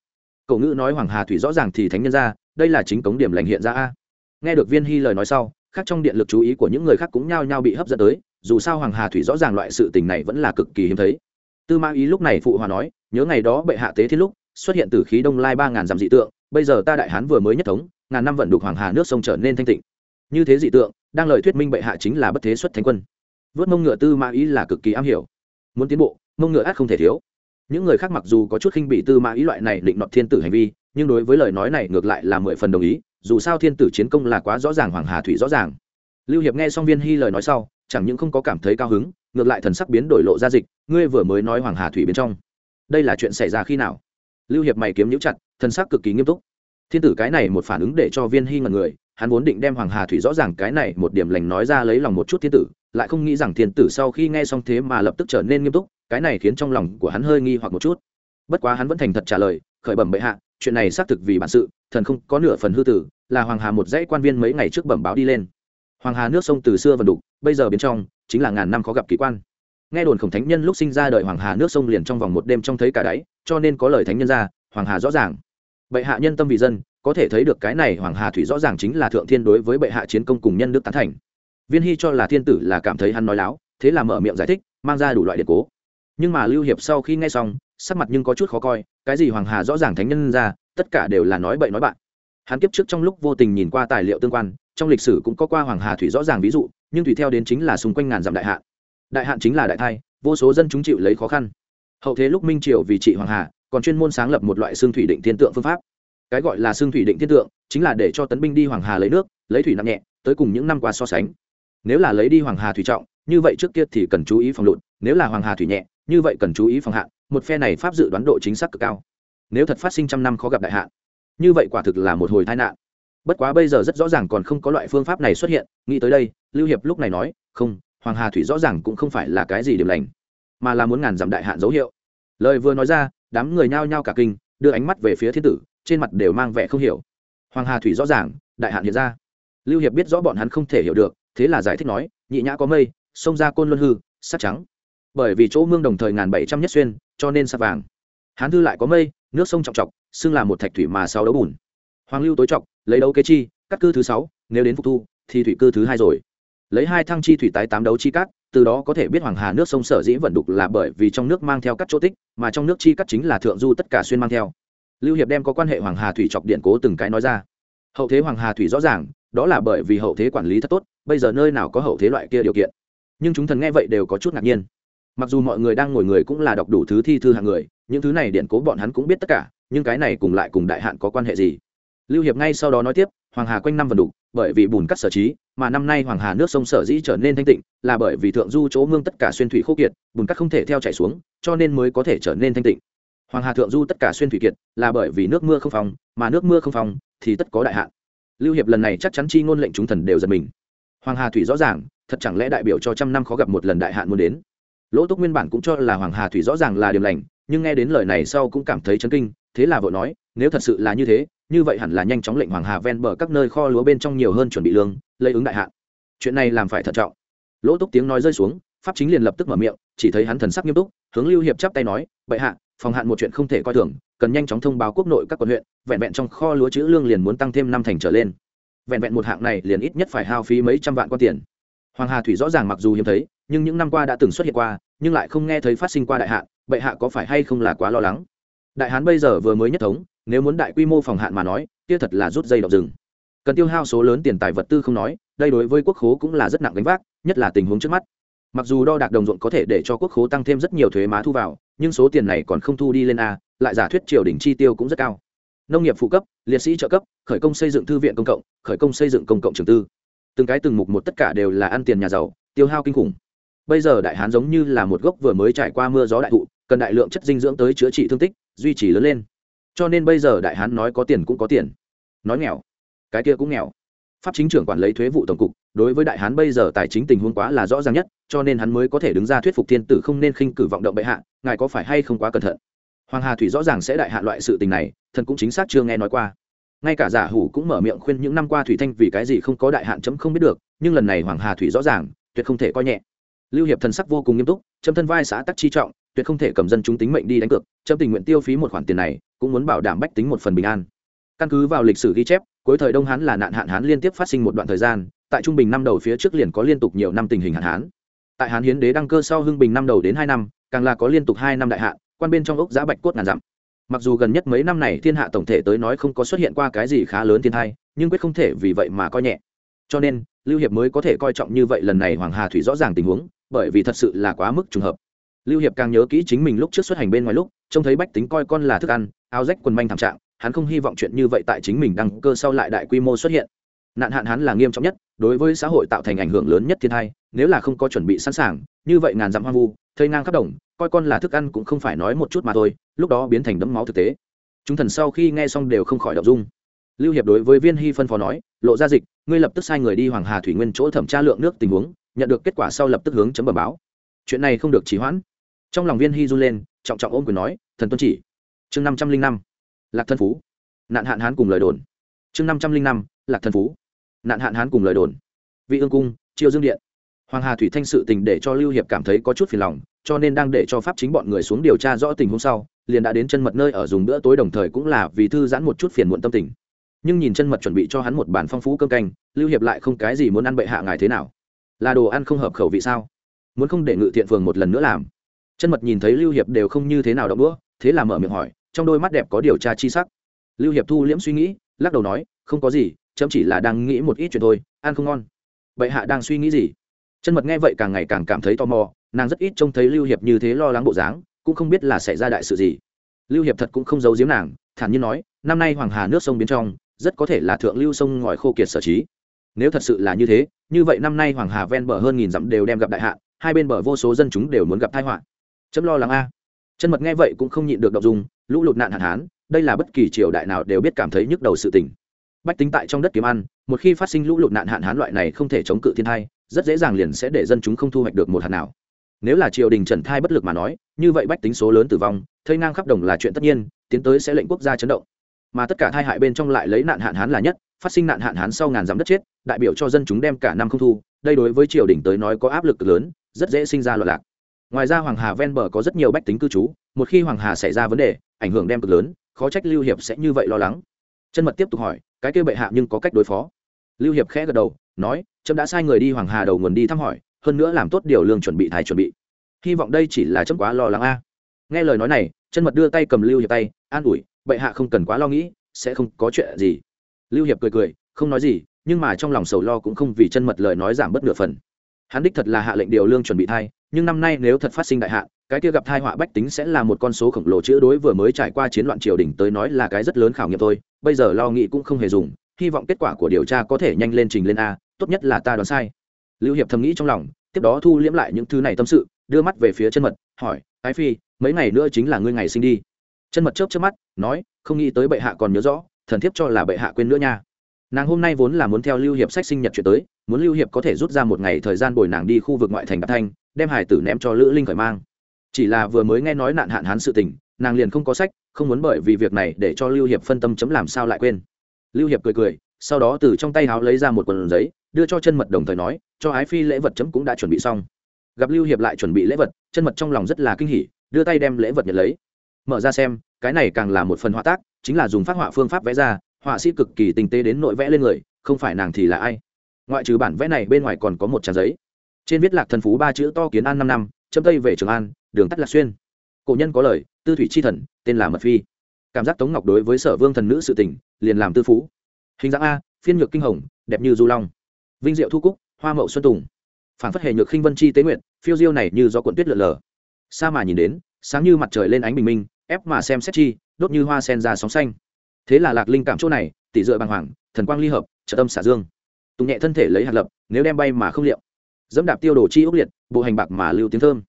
Cậu ngữ nói hoàng hà thủy rõ ràng thì thánh nhân ra, đây là chính cống điểm lành hiện ra a. Nghe được viên hy lời nói sau, khác trong điện lực chú ý của những người khác cũng nhao nhao bị hấp dẫn tới, dù sao hoàng hà thủy rõ ràng loại sự tình này vẫn là cực kỳ hiếm thấy. Tư mã ý lúc này phụ hòa nói, nhớ ngày đó bệ hạ tế thiên lúc, xuất hiện từ khí đông lai ba ngàn dặm dị tượng, bây giờ ta đại hán vừa mới nhất thống, ngàn năm vận đục hoàng hà nước sông trở nên thanh tịnh như thế dị tượng, đang lời thuyết minh bệ hạ chính là bất thế xuất thánh quân. Vớt mông ngựa tư mã ý là cực kỳ am hiểu. Muốn tiến bộ, mông ngựa át không thể thiếu. Những người khác mặc dù có chút khinh bị tư mã ý loại này định nọt thiên tử hành vi, nhưng đối với lời nói này ngược lại là mười phần đồng ý, dù sao thiên tử chiến công là quá rõ ràng hoàng hà thủy rõ ràng. Lưu hiệp nghe xong viên hy lời nói sau, chẳng những không có cảm thấy cao hứng, ngược lại thần sắc biến đổi lộ ra dịch, ngươi vừa mới nói hoàng hà thủy bên trong. Đây là chuyện xảy ra khi nào? Lưu hiệp mày kiếm nhũ chặt, thần sắc cực kỳ nghiêm túc. Thiên tử cái này một phản ứng để cho viên hy ngần người hắn vốn định đem hoàng hà thủy rõ ràng cái này một điểm lành nói ra lấy lòng một chút thiên tử, lại không nghĩ rằng thiên tử sau khi nghe xong thế mà lập tức trở nên nghiêm túc, cái này khiến trong lòng của hắn hơi nghi hoặc một chút. Bất quá hắn vẫn thành thật trả lời, khởi bẩm bệ hạ, chuyện này xác thực vì bản sự, thần không có nửa phần hư tử, là hoàng hà một dãy quan viên mấy ngày trước bẩm báo đi lên. Hoàng hà nước sông từ xưa vần đục, bây giờ bên trong, chính là ngàn năm khó gặp kỳ quan. Nghe đồn khổng thánh nhân lúc sinh ra đời hoàng hà nước sông liền trong vòng một đêm trông thấy cả đáy, cho nên có lời thánh nhân ra, hoàng hà rõ ràng. Bệ hạ nhân tâm vì dân có thể thấy được cái này hoàng hà thủy rõ ràng chính là thượng thiên đối với bệ hạ chiến công cùng nhân đức tán thành. Viên hy cho là thiên tử là cảm thấy hắn nói láo, thế là mở miệng giải thích, mang ra đủ loại điện cố. Nhưng mà lưu hiệp sau khi nghe xong, sắc mặt nhưng có chút khó coi, cái gì hoàng hà rõ ràng thánh nhân ra, tất cả đều là nói bậy nói bạn. Hắn kiếp trước trong lúc vô tình nhìn qua tài liệu tương quan, trong lịch sử cũng có qua hoàng hà thủy rõ ràng ví dụ, nhưng tùy theo đến chính là xung quanh ngàn dặm đại hạn. Đại hạn chính là đại thai, vô số dân chúng chịu lấy khó khăn. Hậu thế lúc minh triều vì trị hoàng hà, còn chuyên môn sáng lập một loại xương thủy định thiên tượng phương pháp cái gọi là xương thủy định thiên tượng, chính là để cho tấn binh đi hoàng hà lấy nước, lấy thủy nặng nhẹ, tới cùng những năm qua so sánh. Nếu là lấy đi hoàng hà thủy trọng, như vậy trước kia thì cần chú ý phòng lụt, nếu là hoàng hà thủy nhẹ, như vậy cần chú ý phòng hạn, một phe này pháp dự đoán độ chính xác cực cao. Nếu thật phát sinh trăm năm khó gặp đại hạn, như vậy quả thực là một hồi tai nạn. Bất quá bây giờ rất rõ ràng còn không có loại phương pháp này xuất hiện, nghĩ tới đây, lưu hiệp lúc này nói, không, hoàng hà thủy rõ ràng cũng không phải là cái gì điểm lành, mà là muốn ngàn dặm đại hạn dấu hiệu. Lời vừa nói ra, đám người nhao nhao cả kinh đưa ánh mắt về phía thiên tử, trên mặt đều mang vẻ không hiểu. Hoàng hà thủy rõ ràng, đại hạn hiện ra. Lưu hiệp biết rõ bọn hắn không thể hiểu được, thế là giải thích nói, nhị nhã có mây, sông ra côn luân hư, sắt trắng. Bởi vì chỗ mương đồng thời ngàn bảy trăm nhất xuyên, cho nên sắt vàng. Hán thư lại có mây, nước sông trọng trọc, xưng là một thạch thủy mà sau đấu bùn. Hoàng lưu tối trọc lấy đấu kế chi, cắt cư thứ sáu, nếu đến phục thu, thì thủy cư thứ hai rồi. Lấy hai thăng chi thủy tái tám đấu chi cắt từ đó có thể biết hoàng hà nước sông sở dĩ vận đục là bởi vì trong nước mang theo các chỗ tích, mà trong nước chi cắt chính là thượng du tất cả xuyên mang theo. Lưu hiệp đem có quan hệ hoàng hà thủy chọc điện cố từng cái nói ra. Hậu thế hoàng hà thủy rõ ràng, đó là bởi vì hậu thế quản lý thật tốt, bây giờ nơi nào có hậu thế loại kia điều kiện. Nhưng chúng thần nghe vậy đều có chút ngạc nhiên. Mặc dù mọi người đang ngồi người cũng là đọc đủ thứ thi thư hạng người, những thứ này điện cố bọn hắn cũng biết tất cả, nhưng cái này cùng lại cùng đại hạn có quan hệ gì? Lưu hiệp ngay sau đó nói tiếp hoàng hà quanh năm vần đủ, bởi vì bùn cắt sở trí, mà năm nay hoàng hà nước sông sở dĩ trở nên thanh tịnh, là bởi vì thượng du chỗ mương tất cả xuyên thủy khô kiệt, bùn cắt không thể theo chảy xuống, cho nên mới có thể trở nên thanh tịnh. Hoàng hà thượng du tất cả xuyên thủy kiệt, là bởi vì nước mưa không phòng mà nước mưa không phòng thì tất có đại hạn. Lưu hiệp lần này chắc chắn chi ngôn lệnh chúng thần đều giật mình. Hoàng hà thủy rõ ràng, thật chẳng lẽ đại biểu cho trăm năm khó gặp một lần đại hạn muốn đến? Lỗ túc nguyên bản cũng cho là hoàng hà thủy rõ ràng là điểm lành, nhưng nghe đến lời này sau cũng cảm thấy chấn kinh, thế là vợ nói, nếu thật sự là như thế như vậy hẳn là nhanh chóng lệnh hoàng hà ven bờ các nơi kho lúa bên trong nhiều hơn chuẩn bị lương, lấy ứng đại hạn. Chuyện này làm phải thận trọng. Lỗ túc tiếng nói rơi xuống, pháp chính liền lập tức mở miệng, chỉ thấy hắn thần sắc nghiêm túc, hướng lưu hiệp chắp tay nói, bệ hạ, phòng hạn một chuyện không thể coi thường, cần nhanh chóng thông báo quốc nội các quận huyện, vẹn vẹn trong kho lúa chữ lương liền muốn tăng thêm năm thành trở lên. Vẹn vẹn một hạng này liền ít nhất phải hao phí mấy trăm vạn quan tiền. Hoàng hà thủy rõ ràng mặc dù hiếm thấy, nhưng những năm qua đã từng xuất hiện qua, nhưng lại không nghe thấy phát sinh qua đại hạn, bệ hạ có phải hay không là quá lo lắng? Đại hán bây giờ vừa mới nhất thống nếu muốn đại quy mô phòng hạn mà nói, kia thật là rút dây đọc rừng. Cần tiêu hao số lớn tiền tài vật tư không nói, đây đối với quốc khố cũng là rất nặng gánh vác, nhất là tình huống trước mắt. Mặc dù đo đạc đồng ruộng có thể để cho quốc khố tăng thêm rất nhiều thuế má thu vào, nhưng số tiền này còn không thu đi lên a, lại giả thuyết triều đình chi tiêu cũng rất cao. Nông nghiệp phụ cấp, liệt sĩ trợ cấp, khởi công xây dựng thư viện công cộng, khởi công xây dựng công cộng trường tư. Từng cái từng mục một tất cả đều là ăn tiền nhà giàu, tiêu hao kinh khủng. Bây giờ đại hán giống như là một gốc vừa mới trải qua mưa gió đại thụ, cần đại lượng chất dinh dưỡng tới chữa trị thương tích, duy trì lớn lên cho nên bây giờ đại hán nói có tiền cũng có tiền. Nói nghèo, cái kia cũng nghèo. Pháp chính trưởng quản lý thuế vụ tổng cục, đối với đại hán bây giờ tài chính tình huống quá là rõ ràng nhất, cho nên hắn mới có thể đứng ra thuyết phục thiên tử không nên khinh cử vọng động bệ hạ, ngài có phải hay không quá cẩn thận? Hoàng hà thủy rõ ràng sẽ đại hạ loại sự tình này, thần cũng chính xác chưa nghe nói qua. Ngay cả giả hủ cũng mở miệng khuyên những năm qua thủy thanh vì cái gì không có đại hạn chấm không biết được, nhưng lần này hoàng hà thủy rõ ràng, tuyệt không thể coi nhẹ. Lưu hiệp thần sắc vô cùng nghiêm túc, chấm thân vai xã tắc chi trọng, tuyệt không thể cầm dân chúng tính mệnh đi đánh cược, chấm tình nguyện tiêu phí một khoản tiền này cũng muốn bảo đảm bách tính một phần bình an. Căn cứ vào lịch sử ghi chép, cuối thời đông hán là nạn hạn hán liên tiếp phát sinh một đoạn thời gian, tại trung bình năm đầu phía trước liền có liên tục nhiều năm tình hình hạn hán. Tại hán hiến đế đăng cơ sau hưng bình năm đầu đến hai năm, càng là có liên tục hai năm đại hạn, quan bên trong ốc giã bạch cốt ngàn dặm. Mặc dù gần nhất mấy năm này thiên hạ tổng thể tới nói không có xuất hiện qua cái gì khá lớn thiên thai nhưng quyết không thể vì vậy mà coi nhẹ. Cho nên, lưu hiệp mới có thể coi trọng như vậy lần này hoàng hà thủy rõ ràng tình huống, bởi vì thật sự là quá mức trùng hợp. Lưu hiệp càng nhớ kỹ chính mình lúc trước xuất hành bên ngoài lúc, trông thấy bách tính coi con là thức ăn áo rách quần manh thảm trạng, hắn không hy vọng chuyện như vậy tại chính mình đăng cơ sau lại đại quy mô xuất hiện. Nạn hạn hắn là nghiêm trọng nhất, đối với xã hội tạo thành ảnh hưởng lớn nhất thiên thai nếu là không có chuẩn bị sẵn sàng, như vậy ngàn dặm hoang vu, thây ngang khắp đồng, coi con là thức ăn cũng không phải nói một chút mà thôi, lúc đó biến thành đẫm máu thực tế. Chúng thần sau khi nghe xong đều không khỏi đọc dung. Lưu hiệp đối với viên hy phân phó nói, lộ ra dịch, ngươi lập tức sai người đi hoàng hà thủy nguyên chỗ thẩm tra lượng nước tình huống, nhận được kết quả sau lập tức hướng chấm bờ báo. Chuyện này không được trì hoãn. Trong lòng viên hy run lên, trọng trọng ôm quyền nói, thần tuân chỉ chương năm trăm linh năm, lạc thân phú. Nạn hạn hán cùng lời đồn. Chương năm trăm linh năm, lạc thân phú. Nạn hạn hán cùng lời đồn. Vị ương cung chiêu dương điện. Hoàng hà thủy thanh sự tình để cho lưu hiệp cảm thấy có chút phiền lòng, cho nên đang để cho pháp chính bọn người xuống điều tra rõ tình huống sau, liền đã đến chân mật nơi ở dùng bữa tối đồng thời cũng là vì thư giãn một chút phiền muộn tâm tình. Nhưng nhìn chân mật chuẩn bị cho hắn một bản phong phú cơm canh, lưu hiệp lại không cái gì muốn ăn bệ hạ ngài thế nào. Là đồ ăn không hợp khẩu vị sao? Muốn không để ngự thiện phường một lần nữa làm? Chân mật nhìn thấy lưu hiệp đều không như thế nào đậu đũa, thế là mở miệng hỏi trong đôi mắt đẹp có điều tra chi sắc. Lưu hiệp thu liễm suy nghĩ, lắc đầu nói, không có gì, chấm chỉ là đang nghĩ một ít chuyện thôi, ăn không ngon. Bệ hạ đang suy nghĩ gì? Chân mật nghe vậy càng ngày càng cảm thấy tò mò, nàng rất ít trông thấy lưu hiệp như thế lo lắng bộ dáng, cũng không biết là xảy ra đại sự gì. Lưu hiệp thật cũng không giấu giếm nàng, thản nhiên nói, năm nay hoàng hà nước sông biến trong, rất có thể là thượng lưu sông ngòi khô kiệt sở trí. Nếu thật sự là như thế, như vậy năm nay hoàng hà ven bờ hơn nghìn dặm đều đem gặp đại hạ hai bên bờ vô số dân chúng đều muốn gặp tai họa. Chấm lo lắng a. Chân mật nghe vậy cũng không nhịn được đọc dùng lũ lụt nạn hạn hán, đây là bất kỳ triều đại nào đều biết cảm thấy nhức đầu sự tình. Bách tính tại trong đất kiếm ăn, một khi phát sinh lũ lụt nạn hạn hán loại này không thể chống cự thiên thai, rất dễ dàng liền sẽ để dân chúng không thu hoạch được một hạt nào. Nếu là triều đình trần thai bất lực mà nói, như vậy bách tính số lớn tử vong, thây ngang khắp đồng là chuyện tất nhiên, tiến tới sẽ lệnh quốc gia chấn động. Mà tất cả thai hại bên trong lại lấy nạn hạn hán là nhất, phát sinh nạn hạn hán sau ngàn dặm đất chết, đại biểu cho dân chúng đem cả năm không thu, đây đối với triều đình tới nói có áp lực lớn, rất dễ sinh ra loạn lạc ngoài ra hoàng hà ven bờ có rất nhiều bách tính cư trú, một khi hoàng hà xảy ra vấn đề, ảnh hưởng đem cực lớn, khó trách lưu hiệp sẽ như vậy lo lắng. Chân mật tiếp tục hỏi, cái kêu bệ hạ nhưng có cách đối phó? Lưu hiệp khẽ gật đầu, nói trâm đã sai người đi hoàng hà đầu nguồn đi thăm hỏi, hơn nữa làm tốt điều lương chuẩn bị thái chuẩn bị. Hy vọng đây chỉ là trâm quá lo lắng a. Nghe lời nói này chân mật đưa tay cầm lưu hiệp tay, an ủi, bệ hạ không cần quá lo nghĩ, sẽ không có chuyện gì. Lưu hiệp cười cười, không nói gì, nhưng mà trong lòng sầu lo cũng không vì chân mật lời nói giảm bất nửa phần. Hắn đích thật là hạ lệnh điều lương chuẩn bị thai nhưng năm nay nếu thật phát sinh đại hạ cái kia gặp thai họa bách tính sẽ là một con số khổng lồ chữ đối vừa mới trải qua chiến loạn triều đình tới nói là cái rất lớn khảo nghiệm thôi. Bây giờ lo nghĩ cũng không hề dùng, hy vọng kết quả của điều tra có thể nhanh lên trình lên a, tốt nhất là ta đoán sai. Lưu hiệp thầm nghĩ trong lòng, tiếp đó thu liễm lại những thứ này tâm sự, đưa mắt về phía chân mật, hỏi, ái phi, mấy ngày nữa chính là ngươi ngày sinh đi. Chân mật chớp chớp mắt, nói, không nghĩ tới bệ hạ còn nhớ rõ, thần thiếp cho là bệ hạ quên nữa nha. Nàng hôm nay vốn là muốn theo lưu hiệp sách sinh nhật chuyện tới, muốn lưu hiệp có thể rút ra một ngày thời gian bồi nàng đi khu vực ngoại thành đạp thanh đem hải tử ném cho lữ linh khởi mang. Chỉ là vừa mới nghe nói nạn hạn hán sự tình, nàng liền không có sách, không muốn bởi vì việc này để cho lưu hiệp phân tâm chấm làm sao lại quên. Lưu hiệp cười cười, sau đó từ trong tay háo lấy ra một quần giấy, đưa cho chân mật đồng thời nói, cho ái phi lễ vật chấm cũng đã chuẩn bị xong. Gặp lưu hiệp lại chuẩn bị lễ vật, chân mật trong lòng rất là kinh hỉ, đưa tay đem lễ vật nhận lấy. Mở ra xem, cái này càng là một phần họa tác, chính là dùng phát họa phương pháp vẽ ra, họa sĩ cực kỳ tinh tế đến nội vẽ lên người, không phải nàng thì là ai. Ngoại trừ bản vẽ này bên ngoài còn có một trang giấy trên viết lạc thần phú ba chữ to kiến an năm năm châm tây về trường an, đường tắt lạc xuyên. Cổ nhân có lời, tư thủy c h i thần, tên là mật phi. Cảm giác tống ngọc đối với sở vương thần nữ sự tình, liền làm tư phú. Hình dạng a, phiên nhược kinh hồng, đẹp như du long. Vinh diệu thu cúc, hoa mậu xuân tùng. Phản phất hệ nhược khinh vân chi tế nguyện phiêu diêu này như do cuộn tuyết lượn lờ sa mà nhìn đến, sáng như mặt trời lên ánh bình minh, ép mà xem xét chi, đốt như hoa sen ra sóng xanh. Thế là lạc linh cảm chỗ này tỷ dựa bàng hoàng, thần quang ly hợp, trợ tâm xả dương. Tùng nhẹ thân thể lấy hạt lập, nếu đem bay mà không liệu dẫm đạp tiêu đồ chi ốc liệt, bộ hành bạc mà lưu tiếng thơm.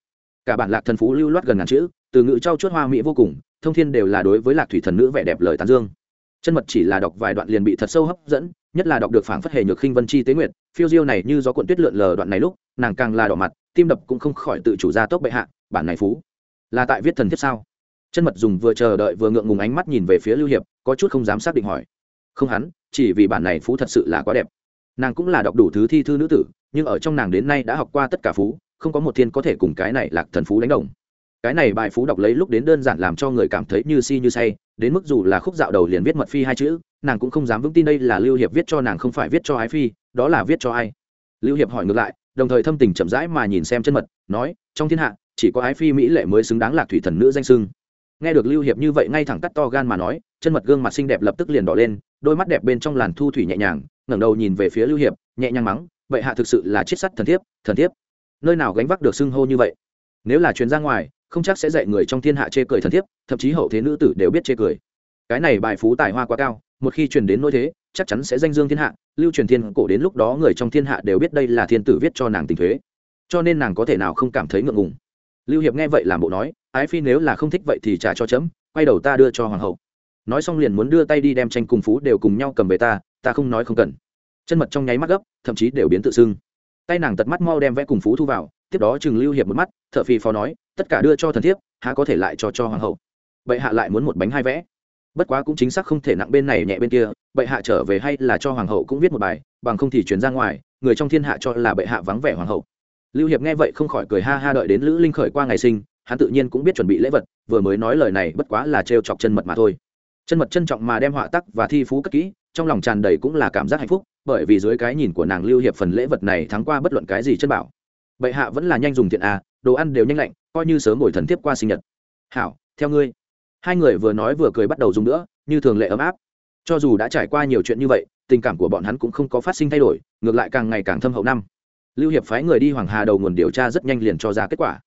Cả bản lạc thần phú lưu loát gần ngàn chữ, từ ngữ trau chuốt hoa mỹ vô cùng, thông thiên đều là đối với lạc thủy thần nữ vẻ đẹp lời tán dương. Chân mật chỉ là đọc vài đoạn liền bị thật sâu hấp dẫn, nhất là đọc được phảng phất hề nhược khinh vân chi tế nguyệt, phiêu diêu này như gió cuộn tuyết lượn lờ đoạn này lúc, nàng càng là đỏ mặt, tim đập cũng không khỏi tự chủ ra tốc bệ hạ, bản này phú, là tại viết thần thiết sao? Chân mật dùng vừa chờ đợi vừa ngượng ngùng ánh mắt nhìn về phía lưu hiệp, có chút không dám xác định hỏi. Không hắn, chỉ vì bản này phú thật sự là quá đẹp. Nàng cũng là đọc đủ thứ thi thư nữ tử nhưng ở trong nàng đến nay đã học qua tất cả phú, không có một thiên có thể cùng cái này lạc thần phú đánh đồng. Cái này bài phú đọc lấy lúc đến đơn giản làm cho người cảm thấy như si như say, đến mức dù là khúc dạo đầu liền viết mật phi hai chữ, nàng cũng không dám vững tin đây là lưu hiệp viết cho nàng không phải viết cho ái phi, đó là viết cho ai? Lưu hiệp hỏi ngược lại, đồng thời thâm tình chậm rãi mà nhìn xem chân mật, nói, trong thiên hạ, chỉ có ái phi mỹ lệ mới xứng đáng lạc thủy thần nữ danh sưng nghe được lưu hiệp như vậy ngay thẳng cắt to gan mà nói, chân mật gương mặt xinh đẹp lập tức liền đỏ lên, đôi mắt đẹp bên trong làn thu thủy nhẹ nhàng, ngẩng đầu nhìn về phía lưu hiệp, nhẹ nhàng mắng vậy hạ thực sự là chiết sắt thần thiếp thần thiếp. Nơi nào gánh vác được xưng hô như vậy? Nếu là chuyến ra ngoài, không chắc sẽ dạy người trong thiên hạ chê cười thần thiếp, thậm chí hậu thế nữ tử đều biết chê cười. Cái này bài phú tài hoa quá cao, một khi truyền đến nỗi thế, chắc chắn sẽ danh dương thiên hạ, lưu truyền thiên cổ đến lúc đó người trong thiên hạ đều biết đây là thiên tử viết cho nàng tình thuế. Cho nên nàng có thể nào không cảm thấy ngượng ngùng. Lưu hiệp nghe vậy làm bộ nói, ái phi nếu là không thích vậy thì trả cho chấm, quay đầu ta đưa cho hoàng hậu. Nói xong liền muốn đưa tay đi đem tranh cùng phú đều cùng nhau cầm về ta ta không nói không cần chân mật trong nháy mắt gấp, thậm chí đều biến tự xưng tay nàng tật mắt mau đem vẽ cùng phú thu vào, tiếp đó chừng lưu hiệp một mắt t h ở phi phó nói, tất cả đưa cho thần thiếp, há có thể lại cho cho hoàng hậu. Bệ hạ lại muốn một bánh hai vẽ. Bất quá cũng chính xác không thể nặng bên này nhẹ bên kia, bệ hạ trở về hay là cho hoàng hậu cũng viết một bài, bằng không thì chuyển ra ngoài, người trong thiên hạ cho là bệ hạ vắng vẻ hoàng hậu. Lưu hiệp nghe vậy không khỏi cười ha ha đợi đến lữ linh khởi qua ngày sinh, hắn tự nhiên cũng biết chuẩn bị lễ vật, vừa mới nói lời này bất quá là trêu chọc chân mật mà thôi. Chân mật trân trọng mà đem họa tắc và thi phú cất kỹ trong lòng tràn đầy cũng là cảm giác hạnh phúc, bởi vì dưới cái nhìn của nàng lưu hiệp phần lễ vật này thắng qua bất luận cái gì chân bảo. Bệ hạ vẫn là nhanh dùng thiện à đồ ăn đều nhanh lạnh, coi như sớm ngồi thần tiếp qua sinh nhật. Hảo, theo ngươi. Hai người vừa nói vừa cười bắt đầu dùng nữa, như thường lệ ấm áp. Cho dù đã trải qua nhiều chuyện như vậy, tình cảm của bọn hắn cũng không có phát sinh thay đổi, ngược lại càng ngày càng thâm hậu năm. Lưu hiệp phái người đi hoàng hà đầu nguồn điều tra rất nhanh liền cho ra kết quả.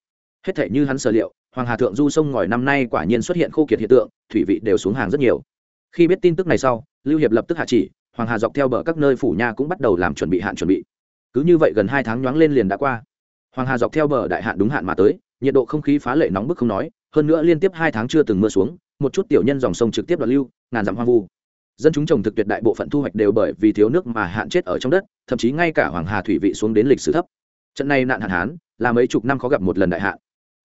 Hết thể như hắn sở liệu, hoàng hà thượng du sông ngòi năm nay quả nhiên xuất hiện khô kiệt hiện tượng, thủy vị đều xuống hàng rất nhiều. Khi biết tin tức này sau lưu hiệp lập tức hạ chỉ, hoàng hà dọc theo bờ các nơi phủ nha cũng bắt đầu làm chuẩn bị hạn chuẩn bị. Cứ như vậy gần hai tháng nhoáng lên liền đã qua. Hoàng hà dọc theo bờ đại hạn đúng hạn mà tới, nhiệt độ không khí phá lệ nóng bức không nói, hơn nữa liên tiếp hai tháng chưa từng mưa xuống, một chút tiểu nhân dòng sông trực tiếp đoạt lưu, ngàn dặm hoang vu. Dân chúng trồng thực tuyệt đại bộ phận thu hoạch đều bởi vì thiếu nước mà hạn chết ở trong đất, thậm chí ngay cả hoàng hà thủy vị xuống đến lịch sử thấp. Trận này nạn hạn hán, là mấy chục năm khó gặp một lần đại hạn.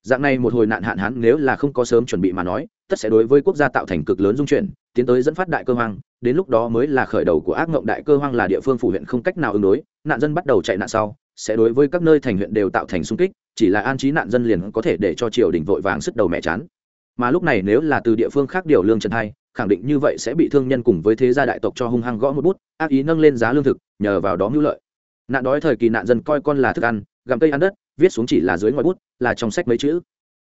Dạng này một hồi nạn hạn hán nếu là không có sớm chuẩn bị mà nói, tất sẽ đối với quốc gia tạo thành cực lớn dung chuyển, tiến tới dẫn phát đại cơ hoang đến lúc đó mới là khởi đầu của ác mộng đại cơ hoang là địa phương phủ huyện không cách nào ứng đối, nạn dân bắt đầu chạy nạn sau, sẽ đối với các nơi thành huyện đều tạo thành xung kích, chỉ là an trí nạn dân liền có thể để cho triều đình vội vàng sức đầu mẹ chán. Mà lúc này nếu là từ địa phương khác điều lương trần hai khẳng định như vậy sẽ bị thương nhân cùng với thế gia đại tộc cho hung hăng gõ một bút, ác ý nâng lên giá lương thực, nhờ vào đó mưu lợi. Nạn đói thời kỳ nạn dân coi con là thức ăn, gặm cây ăn đất, viết xuống chỉ là dưới ngoài bút, là trong sách mấy chữ.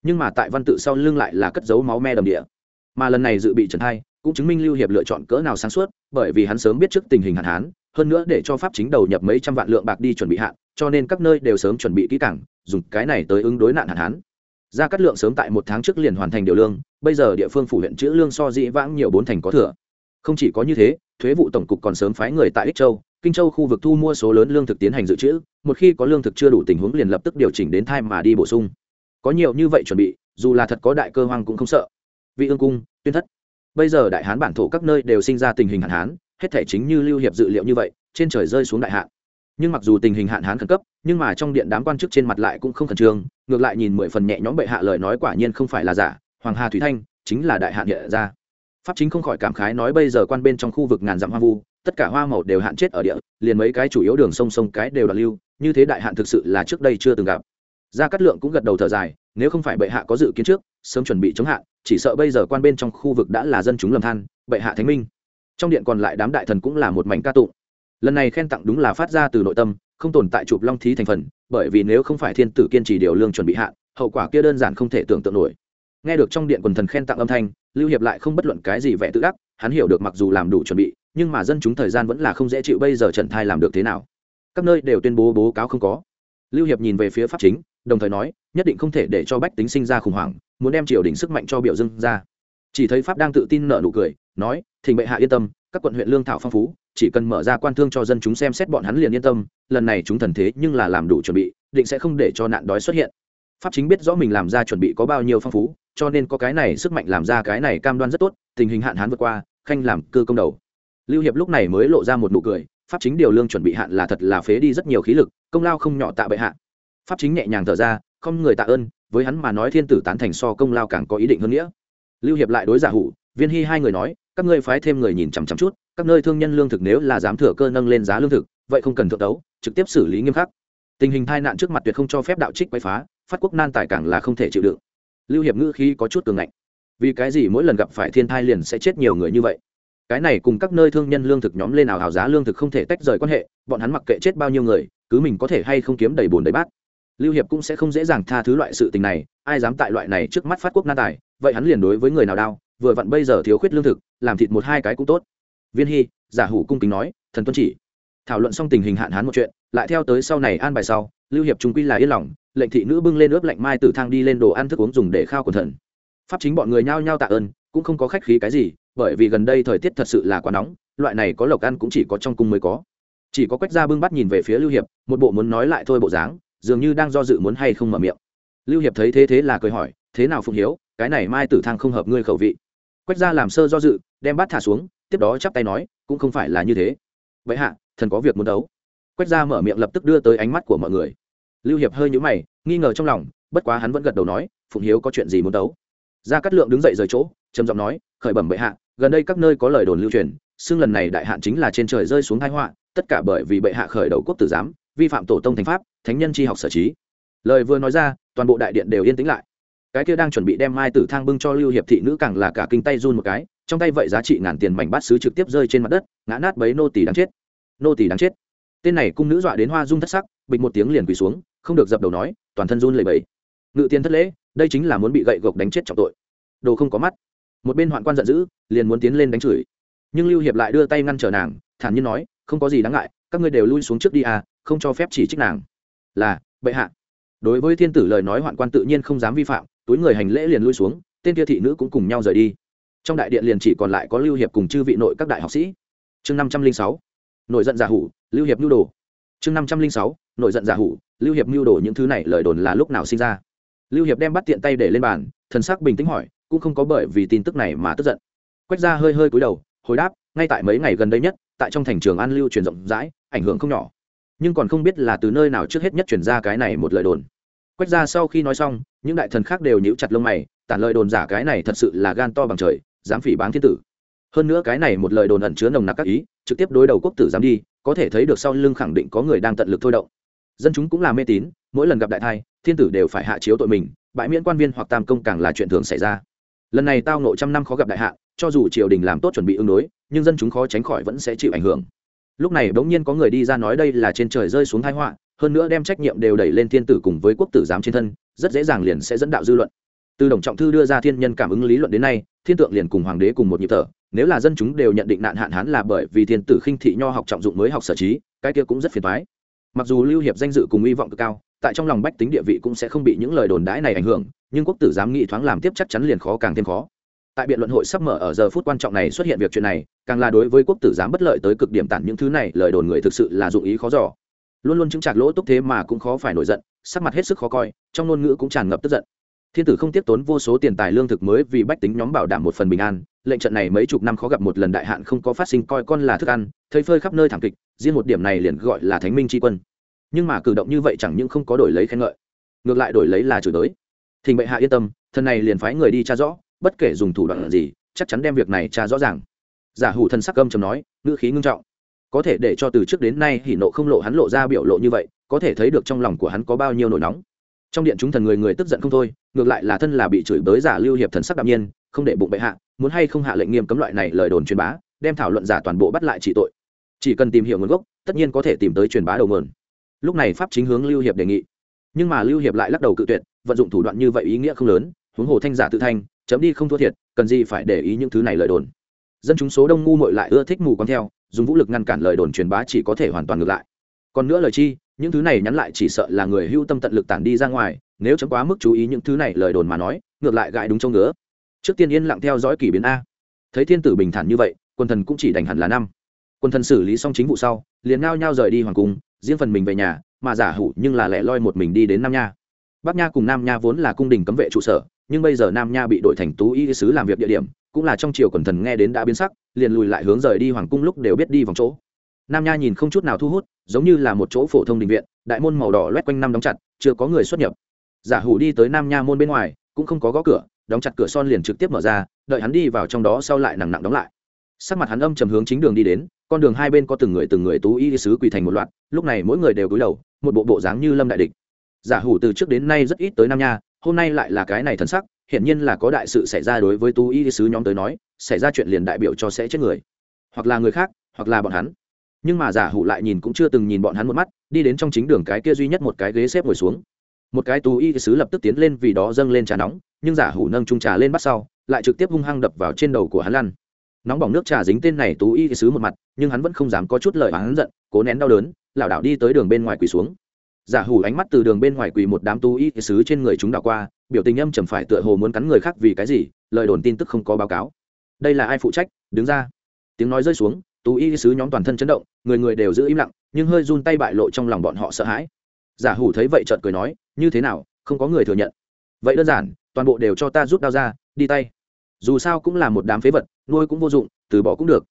Nhưng mà tại văn tự sau lưng lại là cất dấu máu me đầm địa. Mà lần này dự bị trần hai cũng chứng minh lưu hiệp lựa chọn cỡ nào sáng suốt bởi vì hắn sớm biết trước tình hình hạn hán hơn nữa để cho pháp chính đầu nhập mấy trăm vạn lượng bạc đi chuẩn bị hạn cho nên các nơi đều sớm chuẩn bị kỹ cảng, dùng cái này tới ứng đối nạn hạn hán. Ra cắt lượng sớm tại một tháng trước liền hoàn thành điều lương bây giờ địa phương phủ huyện chữ lương so dĩ vãng nhiều bốn thành có thừa. Không chỉ có như thế thuế vụ tổng cục còn sớm phái người tại ích châu kinh châu khu vực thu mua số lớn lương thực tiến hành dự trữ một khi có lương thực chưa đủ tình huống liền lập tức điều chỉnh đến thai mà đi bổ sung. Có nhiều như vậy chuẩn bị dù là thật có đại cơ hoang cũng không sợ. Vị ương cung tuyên thất bây giờ đại hán bản thổ các nơi đều sinh ra tình hình hạn hán, hết thể chính như lưu hiệp dự liệu như vậy, trên trời rơi xuống đại hạn. Nhưng mặc dù tình hình hạn hán khẩn cấp, nhưng mà trong điện đám quan chức trên mặt lại cũng không khẩn trương, ngược lại nhìn mười phần nhẹ nhõm bệ hạ lời nói quả nhiên không phải là giả, hoàng hà thủy thanh chính là đại hạn hiện ra pháp chính không khỏi cảm khái nói bây giờ quan bên trong khu vực ngàn dặm hoa vu, tất cả hoa màu đều hạn chết ở địa, liền mấy cái chủ yếu đường sông sông cái đều là lưu, như thế đại hạn thực sự là trước đây chưa từng gặp. Gia cát lượng cũng gật đầu thở dài, nếu không phải bệ hạ có dự kiến trước sớm chuẩn bị chống hạn, chỉ sợ bây giờ quan bên trong khu vực đã là dân chúng lầm than, bệ hạ thánh minh. Trong điện còn lại đám đại thần cũng là một mảnh ca tụng. Lần này khen tặng đúng là phát ra từ nội tâm, không tồn tại chụp long thí thành phần, bởi vì nếu không phải thiên tử kiên trì điều lương chuẩn bị hạn, hậu quả kia đơn giản không thể tưởng tượng nổi. Nghe được trong điện quần thần khen tặng âm thanh, lưu hiệp lại không bất luận cái gì vẻ tự ác hắn hiểu được mặc dù làm đủ chuẩn bị, nhưng mà dân chúng thời gian vẫn là không dễ chịu bây giờ trần thai làm được thế nào. Các nơi đều tuyên bố bố cáo không có. Lưu hiệp nhìn về phía pháp chính đồng thời nói, nhất định không thể để cho bách tính sinh ra khủng hoảng, muốn đem triều đình sức mạnh cho biểu dưng ra. Chỉ thấy pháp đang tự tin nợ nụ cười, nói, thỉnh bệ hạ yên tâm, các quận huyện lương thảo phong phú, chỉ cần mở ra quan thương cho dân chúng xem xét bọn hắn liền yên tâm, lần này chúng thần thế nhưng là làm đủ chuẩn bị, định sẽ không để cho nạn đói xuất hiện. Pháp chính biết rõ mình làm ra chuẩn bị có bao nhiêu phong phú, cho nên có cái này sức mạnh làm ra cái này cam đoan rất tốt, tình hình hạn hán vượt qua, khanh làm cơ công đầu. Lưu hiệp lúc này mới lộ ra một nụ cười, pháp chính điều lương chuẩn bị hạn là thật là phế đi rất nhiều khí lực, công lao không nhỏ tạ bệ hạ pháp chính nhẹ nhàng thở ra, không người tạ ơn, với hắn mà nói thiên tử tán thành so công lao càng có ý định hơn nghĩa. Lưu hiệp lại đối giả hủ, viên hy hai người nói, các ngươi phái thêm người nhìn chằm chằm chút, các nơi thương nhân lương thực nếu là dám thừa cơ nâng lên giá lương thực, vậy không cần thượng đấu trực tiếp xử lý nghiêm khắc. Tình hình tai nạn trước mặt tuyệt không cho phép đạo trích quay phá, phát quốc nan tài càng là không thể chịu đựng. Lưu hiệp ngữ khí có chút cường ngạnh. Vì cái gì mỗi lần gặp phải thiên thai liền sẽ chết nhiều người như vậy? Cái này cùng các nơi thương nhân lương thực nhóm lên nào hào giá lương thực không thể tách rời quan hệ, bọn hắn mặc kệ chết bao nhiêu người, cứ mình có thể hay không kiếm đầy bùn đầy bát lưu hiệp cũng sẽ không dễ dàng tha thứ loại sự tình này, ai dám tại loại này trước mắt phát quốc nan tài, vậy hắn liền đối với người nào đau, vừa vặn bây giờ thiếu khuyết lương thực, làm thịt một hai cái cũng tốt. Viên hy, giả hủ cung kính nói, thần tuân chỉ. Thảo luận xong tình hình hạn hán một chuyện, lại theo tới sau này an bài sau, lưu hiệp trung quy là yên lòng, lệnh thị nữ bưng lên ướp lạnh mai từ thang đi lên đồ ăn thức uống dùng để khao quần thần. Pháp chính bọn người nhao nhao tạ ơn, cũng không có khách khí cái gì, bởi vì gần đây thời tiết thật sự là quá nóng, loại này có lộc ăn cũng chỉ có trong cung mới có. Chỉ có quách gia bưng bắt nhìn về phía lưu hiệp, một bộ muốn nói lại thôi bộ dáng dường như đang do dự muốn hay không mở miệng. Lưu hiệp thấy thế thế là cười hỏi, thế nào phụng hiếu, cái này mai tử thang không hợp ngươi khẩu vị. Quách gia làm sơ do dự, đem bát thả xuống, tiếp đó chắp tay nói, cũng không phải là như thế. Vậy hạ, thần có việc muốn đấu. Quách gia mở miệng lập tức đưa tới ánh mắt của mọi người. Lưu hiệp hơi nhũ mày, nghi ngờ trong lòng, bất quá hắn vẫn gật đầu nói, phụng hiếu có chuyện gì muốn đấu? Gia cát lượng đứng dậy rời chỗ, trầm giọng nói, khởi bẩm bệ hạ, gần đây các nơi có lời đồn lưu truyền, xưng lần này đại hạn chính là trên trời rơi xuống thái họa, tất cả bởi vì bệ hạ khởi đầu quốc tử giám vi phạm tổ tông thành pháp, thánh nhân tri học sở trí. Lời vừa nói ra, toàn bộ đại điện đều yên tĩnh lại. Cái kia đang chuẩn bị đem mai tử thang bưng cho lưu hiệp thị nữ càng là cả kinh tay run một cái, trong tay vậy giá trị ngàn tiền mảnh bát sứ trực tiếp rơi trên mặt đất, ngã nát bấy nô tỷ đáng chết. Nô tỷ đáng chết. Tên này cung nữ dọa đến hoa dung thất sắc, bịch một tiếng liền quỳ xuống, không được dập đầu nói, toàn thân run lẩy bẩy. Ngự tiền thất lễ, đây chính là muốn bị gậy gộc đánh chết trọng tội. Đồ không có mắt. Một bên hoạn quan giận dữ, liền muốn tiến lên đánh chửi. Nhưng lưu hiệp lại đưa tay ngăn trở nàng, thản nhiên nói, không có gì đáng ngại, các ngươi đều lui xuống trước đi à không cho phép chỉ trích nàng. Là, bệ hạ. Đối với thiên tử lời nói hoạn quan tự nhiên không dám vi phạm, túi người hành lễ liền lui xuống, tên kia thị nữ cũng cùng nhau rời đi. Trong đại điện liền chỉ còn lại có lưu hiệp cùng chư vị nội các đại học sĩ. Chương năm trăm linh sáu, nội giận giả hủ, lưu hiệp mưu đồ. Chương năm trăm linh sáu, nội giận giả hủ, lưu hiệp mưu đồ những thứ này lời đồn là lúc nào sinh ra. Lưu hiệp đem bắt tiện tay để lên bàn, thần sắc bình tĩnh hỏi, cũng không có bởi vì tin tức này mà tức giận. Quách ra hơi hơi cúi đầu, hồi đáp, ngay tại mấy ngày gần đây nhất, tại trong thành trường an lưu truyền rộng rãi, ảnh hưởng không nhỏ nhưng còn không biết là từ nơi nào trước hết nhất truyền ra cái này một lời đồn. Quách ra sau khi nói xong, những đại thần khác đều nhíu chặt lông mày, tản lời đồn giả cái này thật sự là gan to bằng trời, dám phỉ báng thiên tử. Hơn nữa cái này một lời đồn ẩn chứa nồng nặc các ý, trực tiếp đối đầu quốc tử dám đi, có thể thấy được sau lưng khẳng định có người đang tận lực thôi động. Dân chúng cũng là mê tín, mỗi lần gặp đại thai, thiên tử đều phải hạ chiếu tội mình, bãi miễn quan viên hoặc tam công càng là chuyện thường xảy ra. Lần này tao nộ trăm năm khó gặp đại hạ, cho dù triều đình làm tốt chuẩn bị ứng đối, nhưng dân chúng khó tránh khỏi vẫn sẽ chịu ảnh hưởng lúc này bỗng nhiên có người đi ra nói đây là trên trời rơi xuống thái họa, hơn nữa đem trách nhiệm đều đẩy lên thiên tử cùng với quốc tử giám trên thân, rất dễ dàng liền sẽ dẫn đạo dư luận. Từ đồng trọng thư đưa ra thiên nhân cảm ứng lý luận đến nay, thiên tượng liền cùng hoàng đế cùng một nhịp thở, nếu là dân chúng đều nhận định nạn hạn hán là bởi vì thiên tử khinh thị nho học trọng dụng mới học sở trí, cái kia cũng rất phiền thoái mặc dù lưu hiệp danh dự cùng hy vọng cực cao, tại trong lòng bách tính địa vị cũng sẽ không bị những lời đồn đãi này ảnh hưởng, nhưng quốc tử giám nghị thoáng làm tiếp chắc chắn liền khó càng thêm khó tại biện luận hội sắp mở ở giờ phút quan trọng này xuất hiện việc chuyện này, càng là đối với quốc tử giám bất lợi tới cực điểm tản những thứ này, lời đồn người thực sự là dụng ý khó giỏ luôn luôn chứng chặt lỗ túc thế mà cũng khó phải nổi giận, sắc mặt hết sức khó coi, trong ngôn ngữ cũng tràn ngập tức giận. Thiên tử không tiếp tốn vô số tiền tài lương thực mới vì bách tính nhóm bảo đảm một phần bình an, lệnh trận này mấy chục năm khó gặp một lần đại hạn không có phát sinh coi con là thức ăn, thấy phơi khắp nơi thảm kịch, riêng một điểm này liền gọi là thánh minh tri quân. Nhưng mà cử động như vậy chẳng những không có đổi lấy khen ngợi, ngược lại đổi lấy là chửi đới. thình bệ hạ yên tâm, thần này liền phái người đi tra rõ bất kể dùng thủ đoạn gì, chắc chắn đem việc này tra rõ ràng. Giả hủ thần sắc âm chầm nói, ngữ khí ngưng trọng. Có thể để cho từ trước đến nay hỉ nộ không lộ hắn lộ ra biểu lộ như vậy, có thể thấy được trong lòng của hắn có bao nhiêu nổi nóng. Trong điện chúng thần người người tức giận không thôi, ngược lại là thân là bị chửi bới giả lưu hiệp thần sắc đạm nhiên, không để bụng bệ hạ, muốn hay không hạ lệnh nghiêm cấm loại này lời đồn truyền bá, đem thảo luận giả toàn bộ bắt lại trị tội. Chỉ cần tìm hiểu nguồn gốc, tất nhiên có thể tìm tới truyền bá đầu nguồn. Lúc này pháp chính hướng lưu hiệp đề nghị. Nhưng mà lưu hiệp lại lắc đầu cự tuyệt, vận dụng thủ đoạn như vậy ý nghĩa không lớn, huống hồ thanh giả tự thanh chấm đi không thua thiệt, cần gì phải để ý những thứ này lời đồn. Dân chúng số đông ngu mội lại ưa thích mù quáng theo, dùng vũ lực ngăn cản lời đồn truyền bá chỉ có thể hoàn toàn ngược lại. Còn nữa lời chi, những thứ này nhắn lại chỉ sợ là người hưu tâm tận lực tản đi ra ngoài, nếu chấm quá mức chú ý những thứ này lời đồn mà nói, ngược lại gãi đúng châu ngứa. Trước tiên yên lặng theo dõi kỷ biến a. Thấy thiên tử bình thản như vậy, quân thần cũng chỉ đành hẳn là năm. Quân thần xử lý xong chính vụ sau, liền ngao nhau rời đi hoàng cung, riêng phần mình về nhà, mà giả hủ nhưng là lẻ loi một mình đi đến nam nha bắc nha cùng nam nha vốn là cung đình cấm vệ trụ sở, nhưng bây giờ nam nha bị đổi thành tú y sứ làm việc địa điểm, cũng là trong triều quần thần nghe đến đã biến sắc, liền lùi lại hướng rời đi hoàng cung lúc đều biết đi vòng chỗ. Nam nha nhìn không chút nào thu hút, giống như là một chỗ phổ thông đình viện, đại môn màu đỏ loét quanh năm đóng chặt, chưa có người xuất nhập. Giả hủ đi tới nam nha môn bên ngoài, cũng không có gõ cửa, đóng chặt cửa son liền trực tiếp mở ra, đợi hắn đi vào trong đó sau lại nặng nặng đóng lại. Sắc mặt hắn âm trầm hướng chính đường đi đến, con đường hai bên có từng người từng người tú y sứ quỳ thành một loạt, lúc này mỗi người đều cúi đầu, một bộ bộ dáng như lâm đại địch giả hủ từ trước đến nay rất ít tới nam nha, hôm nay lại là cái này thần sắc, hiển nhiên là có đại sự xảy ra đối với tú y sứ nhóm tới nói, xảy ra chuyện liền đại biểu cho sẽ chết người, hoặc là người khác, hoặc là bọn hắn. Nhưng mà giả hủ lại nhìn cũng chưa từng nhìn bọn hắn một mắt, đi đến trong chính đường cái kia duy nhất một cái ghế xếp ngồi xuống. Một cái tú y sứ lập tức tiến lên vì đó dâng lên trà nóng, nhưng giả hủ nâng trung trà lên bắt sau, lại trực tiếp hung hăng đập vào trên đầu của hắn lăn. Nóng bỏng nước trà dính tên này tú y sứ một mặt, nhưng hắn vẫn không dám có chút lời hắn giận, cố nén đau đớn, lảo đảo đi tới đường bên ngoài quỳ xuống giả hủ ánh mắt từ đường bên ngoài quỳ một đám tu y sứ trên người chúng đảo qua, biểu tình âm chầm phải tựa hồ muốn cắn người khác vì cái gì, lời đồn tin tức không có báo cáo. Đây là ai phụ trách? Đứng ra. Tiếng nói rơi xuống tú y sứ nhóm toàn thân chấn động, người người đều giữ im lặng, nhưng hơi run tay bại lộ trong lòng bọn họ sợ hãi. Giả hủ thấy vậy chợt cười nói, như thế nào, không có người thừa nhận. Vậy đơn giản, toàn bộ đều cho ta rút đao ra, đi tay. Dù sao cũng là một đám phế vật, nuôi cũng vô dụng, từ bỏ cũng được.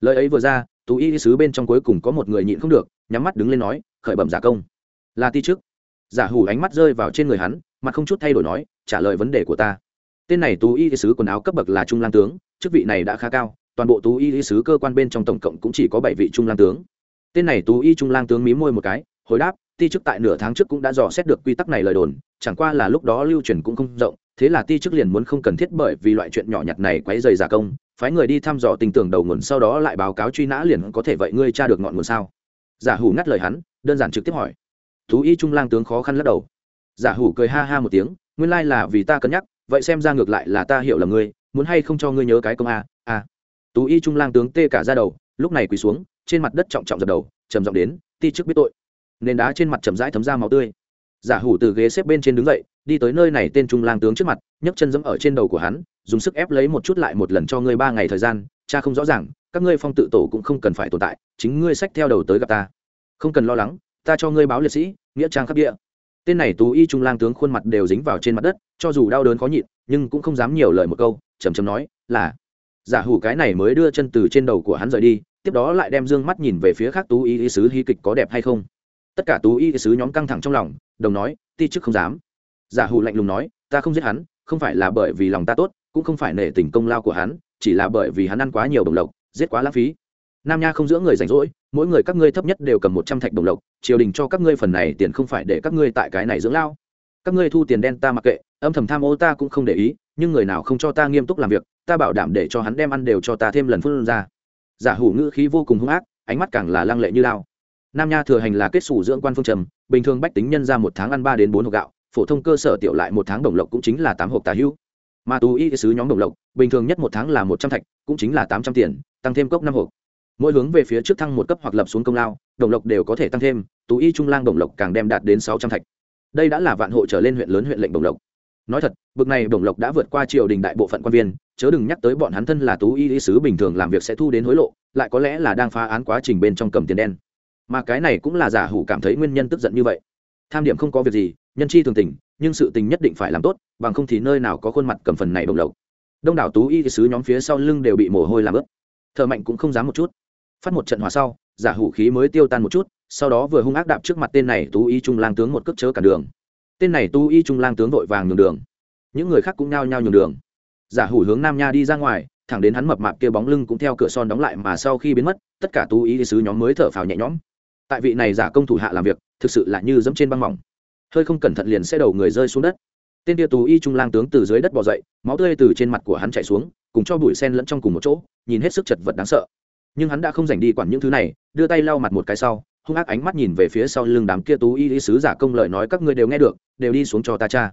Lời ấy vừa ra tú y sứ bên trong cuối cùng có một người nhịn không được, nhắm mắt đứng lên nói, khởi bẩm giả công là ti trước giả hủ ánh mắt rơi vào trên người hắn, mặt không chút thay đổi nói, trả lời vấn đề của ta. Tên này tú y sứ quần áo cấp bậc là trung lang tướng, chức vị này đã khá cao, toàn bộ tú y sứ cơ quan bên trong tổng cộng cũng chỉ có bảy vị trung lang tướng. Tên này tú y trung lang tướng mí môi một cái, hồi đáp, ti chức tại nửa tháng trước cũng đã dò xét được quy tắc này lời đồn, chẳng qua là lúc đó lưu truyền cũng không rộng, thế là ti chức liền muốn không cần thiết bởi vì loại chuyện nhỏ nhặt này quấy dày giả công, phái người đi thăm dò tình tưởng đầu nguồn sau đó lại báo cáo truy nã liền có thể vậy ngươi tra được ngọn nguồn sao? Giả hủ ngắt lời hắn, đơn giản trực tiếp hỏi thú y trung lang tướng khó khăn lắc đầu. Giả hủ cười ha ha một tiếng, nguyên lai là vì ta cân nhắc, vậy xem ra ngược lại là ta hiểu là ngươi, muốn hay không cho ngươi nhớ cái công a a. Tú y trung lang tướng tê cả ra đầu, lúc này quỳ xuống, trên mặt đất trọng trọng dập đầu, trầm giọng đến, ti chức biết tội. Nền đá trên mặt chầm rãi thấm ra máu tươi. Giả hủ từ ghế xếp bên trên đứng dậy, đi tới nơi này tên trung lang tướng trước mặt, nhấc chân dẫm ở trên đầu của hắn, dùng sức ép lấy một chút lại một lần cho ngươi ba ngày thời gian, cha không rõ ràng, các ngươi phong tự tổ cũng không cần phải tồn tại, chính ngươi sách theo đầu tới gặp ta. Không cần lo lắng ta cho ngươi báo liệt sĩ, nghĩa trang khắc địa. Tên này tú y trung lang tướng khuôn mặt đều dính vào trên mặt đất, cho dù đau đớn khó nhịn, nhưng cũng không dám nhiều lời một câu chầm chầm nói, là. Giả hủ cái này mới đưa chân từ trên đầu của hắn rời đi, tiếp đó lại đem dương mắt nhìn về phía khác tú y sứ hy kịch có đẹp hay không. Tất cả tú y sứ nhóm căng thẳng trong lòng, đồng nói, ti chức không dám. Giả hủ lạnh lùng nói, ta không giết hắn, không phải là bởi vì lòng ta tốt, cũng không phải nể tình công lao của hắn, chỉ là bởi vì hắn ăn quá nhiều đồng lộc, giết quá lãng phí nam nha không giữa người rảnh rỗi, mỗi người các ngươi thấp nhất đều cầm một trăm thạch đồng lộc, triều đình cho các ngươi phần này tiền không phải để các ngươi tại cái này dưỡng lao. Các ngươi thu tiền đen ta mặc kệ, âm thầm tham ô ta cũng không để ý, nhưng người nào không cho ta nghiêm túc làm việc, ta bảo đảm để cho hắn đem ăn đều cho ta thêm lần phân ra. Giả hủ ngữ khí vô cùng hung ác, ánh mắt càng là lăng lệ như lao. Nam nha thừa hành là kết xù dưỡng quan phương trầm, bình thường bách tính nhân ra một tháng ăn ba đến bốn hộp gạo, phổ thông cơ sở tiểu lại một tháng đồng lộc cũng chính là tám hộp tà hữu mà tù y sứ nhóm đồng lộc, bình thường nhất một tháng là một trăm thạch, cũng chính là tám trăm tiền, tăng thêm cốc năm hộp mỗi hướng về phía trước thăng một cấp hoặc lập xuống công lao, đồng lộc đều có thể tăng thêm, tú y trung lang đồng lộc càng đem đạt đến sáu trăm thạch. Đây đã là vạn hộ trở lên huyện lớn huyện lệnh đồng lộc. Nói thật, bực này đồng lộc đã vượt qua triều đình đại bộ phận quan viên, chớ đừng nhắc tới bọn hắn thân là tú y lý sứ bình thường làm việc sẽ thu đến hối lộ, lại có lẽ là đang phá án quá trình bên trong cầm tiền đen. Mà cái này cũng là giả hủ cảm thấy nguyên nhân tức giận như vậy. Tham điểm không có việc gì, nhân chi thường tình, nhưng sự tình nhất định phải làm tốt, bằng không thì nơi nào có khuôn mặt cầm phần này đồng lộc. Đông đảo tú y sứ nhóm phía sau lưng đều bị mồ hôi làm ướt. Thợ mạnh cũng không dám một chút phát một trận hòa sau, giả hủ khí mới tiêu tan một chút, sau đó vừa hung ác đạp trước mặt tên này tú y trung lang tướng một cước chớ cả đường. Tên này tú y trung lang tướng vội vàng nhường đường. Những người khác cũng nhao nhao nhường đường. Giả hủ hướng nam nha đi ra ngoài, thẳng đến hắn mập mạp kia bóng lưng cũng theo cửa son đóng lại mà sau khi biến mất, tất cả tú y sứ nhóm mới thở phào nhẹ nhõm. Tại vị này giả công thủ hạ làm việc, thực sự là như dẫm trên băng mỏng. Hơi không cẩn thận liền sẽ đầu người rơi xuống đất. Tên tia tú y trung lang tướng từ dưới đất bỏ dậy, máu tươi từ trên mặt của hắn chạy xuống, cùng cho bụi sen lẫn trong cùng một chỗ, nhìn hết sức chật vật đáng sợ nhưng hắn đã không dành đi quản những thứ này, đưa tay lau mặt một cái sau, hung ác ánh mắt nhìn về phía sau lưng đám kia tú y lý sứ giả công lợi nói, các ngươi đều nghe được, đều đi xuống cho ta cha.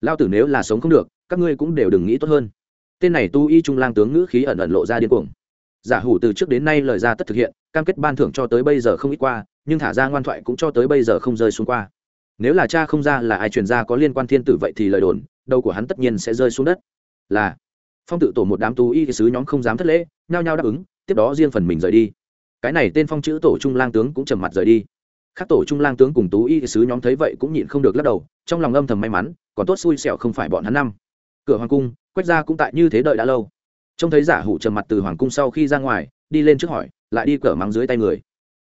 Lao tử nếu là sống không được, các ngươi cũng đều đừng nghĩ tốt hơn. Tên này tu y trung lang tướng ngữ khí ẩn ẩn lộ ra điên cuồng. Giả hủ từ trước đến nay lời ra tất thực hiện, cam kết ban thưởng cho tới bây giờ không ít qua, nhưng thả ra ngoan thoại cũng cho tới bây giờ không rơi xuống qua. Nếu là cha không ra là ai truyền ra có liên quan thiên tử vậy thì lời đồn, đầu của hắn tất nhiên sẽ rơi xuống đất. Là, phong tự tổ một đám tú y sứ nhóm không dám thất lễ, nhao nhao đáp ứng tiếp đó riêng phần mình rời đi. Cái này tên phong chữ tổ trung lang tướng cũng trầm mặt rời đi. Khác tổ trung lang tướng cùng tú y sứ nhóm thấy vậy cũng nhịn không được lắc đầu, trong lòng âm thầm may mắn, còn tốt xui xẻo không phải bọn hắn năm. Cửa hoàng cung, quách gia cũng tại như thế đợi đã lâu. Trông thấy giả hủ trầm mặt từ hoàng cung sau khi ra ngoài, đi lên trước hỏi, lại đi cửa mắng dưới tay người.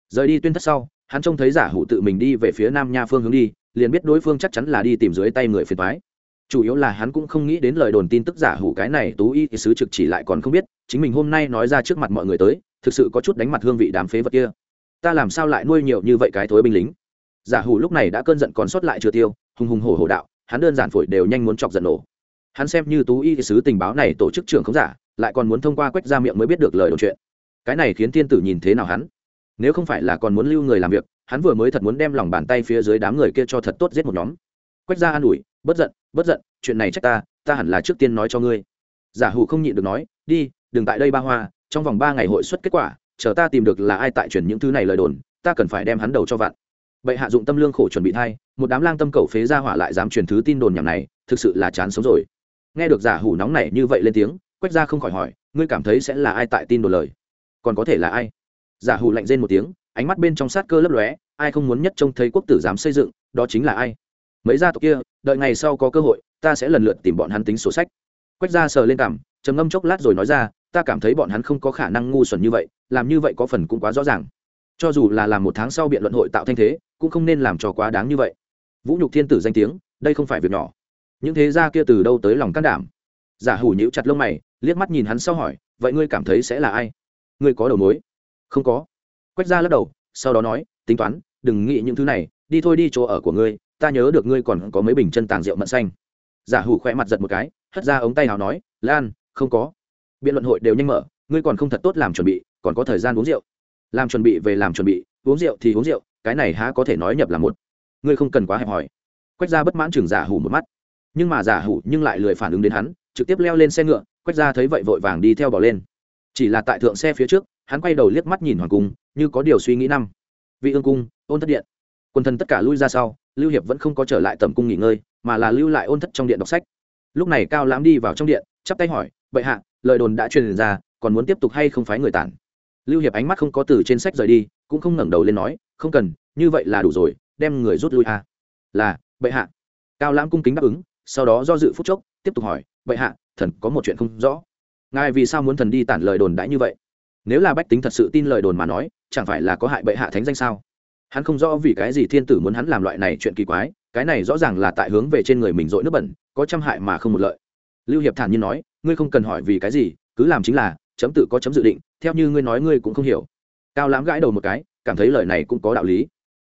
Rời đi tuyên thất sau, hắn trông thấy giả hủ tự mình đi về phía nam nha phương hướng đi, liền biết đối phương chắc chắn là đi tìm dưới tay người phiền thoái chủ yếu là hắn cũng không nghĩ đến lời đồn tin tức giả hủ cái này tú y thì sứ trực chỉ lại còn không biết, chính mình hôm nay nói ra trước mặt mọi người tới, thực sự có chút đánh mặt hương vị đám phế vật kia. Ta làm sao lại nuôi nhiều như vậy cái thối binh lính? Giả hủ lúc này đã cơn giận còn sót lại chưa tiêu, hùng hùng hổ hổ đạo, hắn đơn giản phổi đều nhanh muốn chọc giận nổ. Hắn xem như tú y sứ tình báo này tổ chức trưởng không giả, lại còn muốn thông qua quách ra miệng mới biết được lời đồn chuyện. Cái này khiến thiên tử nhìn thế nào hắn? Nếu không phải là còn muốn lưu người làm việc, hắn vừa mới thật muốn đem lòng bàn tay phía dưới đám người kia cho thật tốt giết một nhóm. Quách ra an ủi, bất giận bất giận, chuyện này trách ta ta hẳn là trước tiên nói cho ngươi. Giả hủ không nhịn được nói, đi, đừng tại đây ba hoa, trong vòng ba ngày hội xuất kết quả, chờ ta tìm được là ai tại truyền những thứ này lời đồn, ta cần phải đem hắn đầu cho vạn. Bệ hạ dụng tâm lương khổ chuẩn bị thay, một đám lang tâm cầu phế ra hỏa lại dám truyền thứ tin đồn nhảm này, thực sự là chán sống rồi. Nghe được giả hủ nóng này như vậy lên tiếng, quách ra không khỏi hỏi, ngươi cảm thấy sẽ là ai tại tin đồn lời? Còn có thể là ai? Giả hủ lạnh rên một tiếng, ánh mắt bên trong sát cơ lấp lóe, ai không muốn nhất trông thấy quốc tử dám xây dựng, đó chính là ai? Mấy gia tộc kia, đợi ngày sau có cơ hội, ta sẽ lần lượt tìm bọn hắn tính sổ sách. Quách ra sờ lên cảm, trầm ngâm chốc lát rồi nói ra, ta cảm thấy bọn hắn không có khả năng ngu xuẩn như vậy, làm như vậy có phần cũng quá rõ ràng. Cho dù là làm một tháng sau biện luận hội tạo thanh thế, cũng không nên làm cho quá đáng như vậy. Vũ nhục thiên tử danh tiếng, đây không phải việc nhỏ. Những thế gia kia từ đâu tới lòng can đảm? Giả hủ nhíu chặt lông mày, liếc mắt nhìn hắn sau hỏi, vậy ngươi cảm thấy sẽ là ai? Ngươi có đầu mối? Không có. Quách ra lắc đầu, sau đó nói, tính toán, đừng nghĩ những thứ này, đi thôi đi chỗ ở của ngươi ta nhớ được ngươi còn có mấy bình chân tàng rượu mận xanh. Giả hủ khỏe mặt giật một cái, hất ra ống tay nào nói, lan, không có. Biện luận hội đều nhanh mở, ngươi còn không thật tốt làm chuẩn bị, còn có thời gian uống rượu. Làm chuẩn bị về làm chuẩn bị, uống rượu thì uống rượu, cái này há có thể nói nhập là một. Ngươi không cần quá hẹp hòi. Quách ra bất mãn chừng giả hủ một mắt. Nhưng mà giả hủ nhưng lại lười phản ứng đến hắn, trực tiếp leo lên xe ngựa, quách ra thấy vậy vội vàng đi theo bỏ lên. Chỉ là tại thượng xe phía trước, hắn quay đầu liếc mắt nhìn hoàng cung, như có điều suy nghĩ năm. Vị ương cung, ôn thất điện. Quân thần tất cả lui ra sau lưu hiệp vẫn không có trở lại tầm cung nghỉ ngơi, mà là lưu lại ôn thất trong điện đọc sách. Lúc này cao lãm đi vào trong điện, chắp tay hỏi, bệ hạ, lời đồn đã truyền ra, còn muốn tiếp tục hay không phái người tản? Lưu hiệp ánh mắt không có từ trên sách rời đi, cũng không ngẩng đầu lên nói, không cần, như vậy là đủ rồi, đem người rút lui à. là, bệ hạ. Cao lãm cung kính đáp ứng, sau đó do dự phút chốc, tiếp tục hỏi, bệ hạ, thần có một chuyện không rõ. Ngài vì sao muốn thần đi tản lời đồn đãi như vậy? Nếu là bách tính thật sự tin lời đồn mà nói, chẳng phải là có hại bệ hạ thánh danh sao? Hắn không rõ vì cái gì thiên tử muốn hắn làm loại này chuyện kỳ quái, cái này rõ ràng là tại hướng về trên người mình dội nước bẩn, có trăm hại mà không một lợi. Lưu hiệp thản nhiên nói, ngươi không cần hỏi vì cái gì, cứ làm chính là, chấm tự có chấm dự định, theo như ngươi nói ngươi cũng không hiểu. Cao lãm gãi đầu một cái, cảm thấy lời này cũng có đạo lý.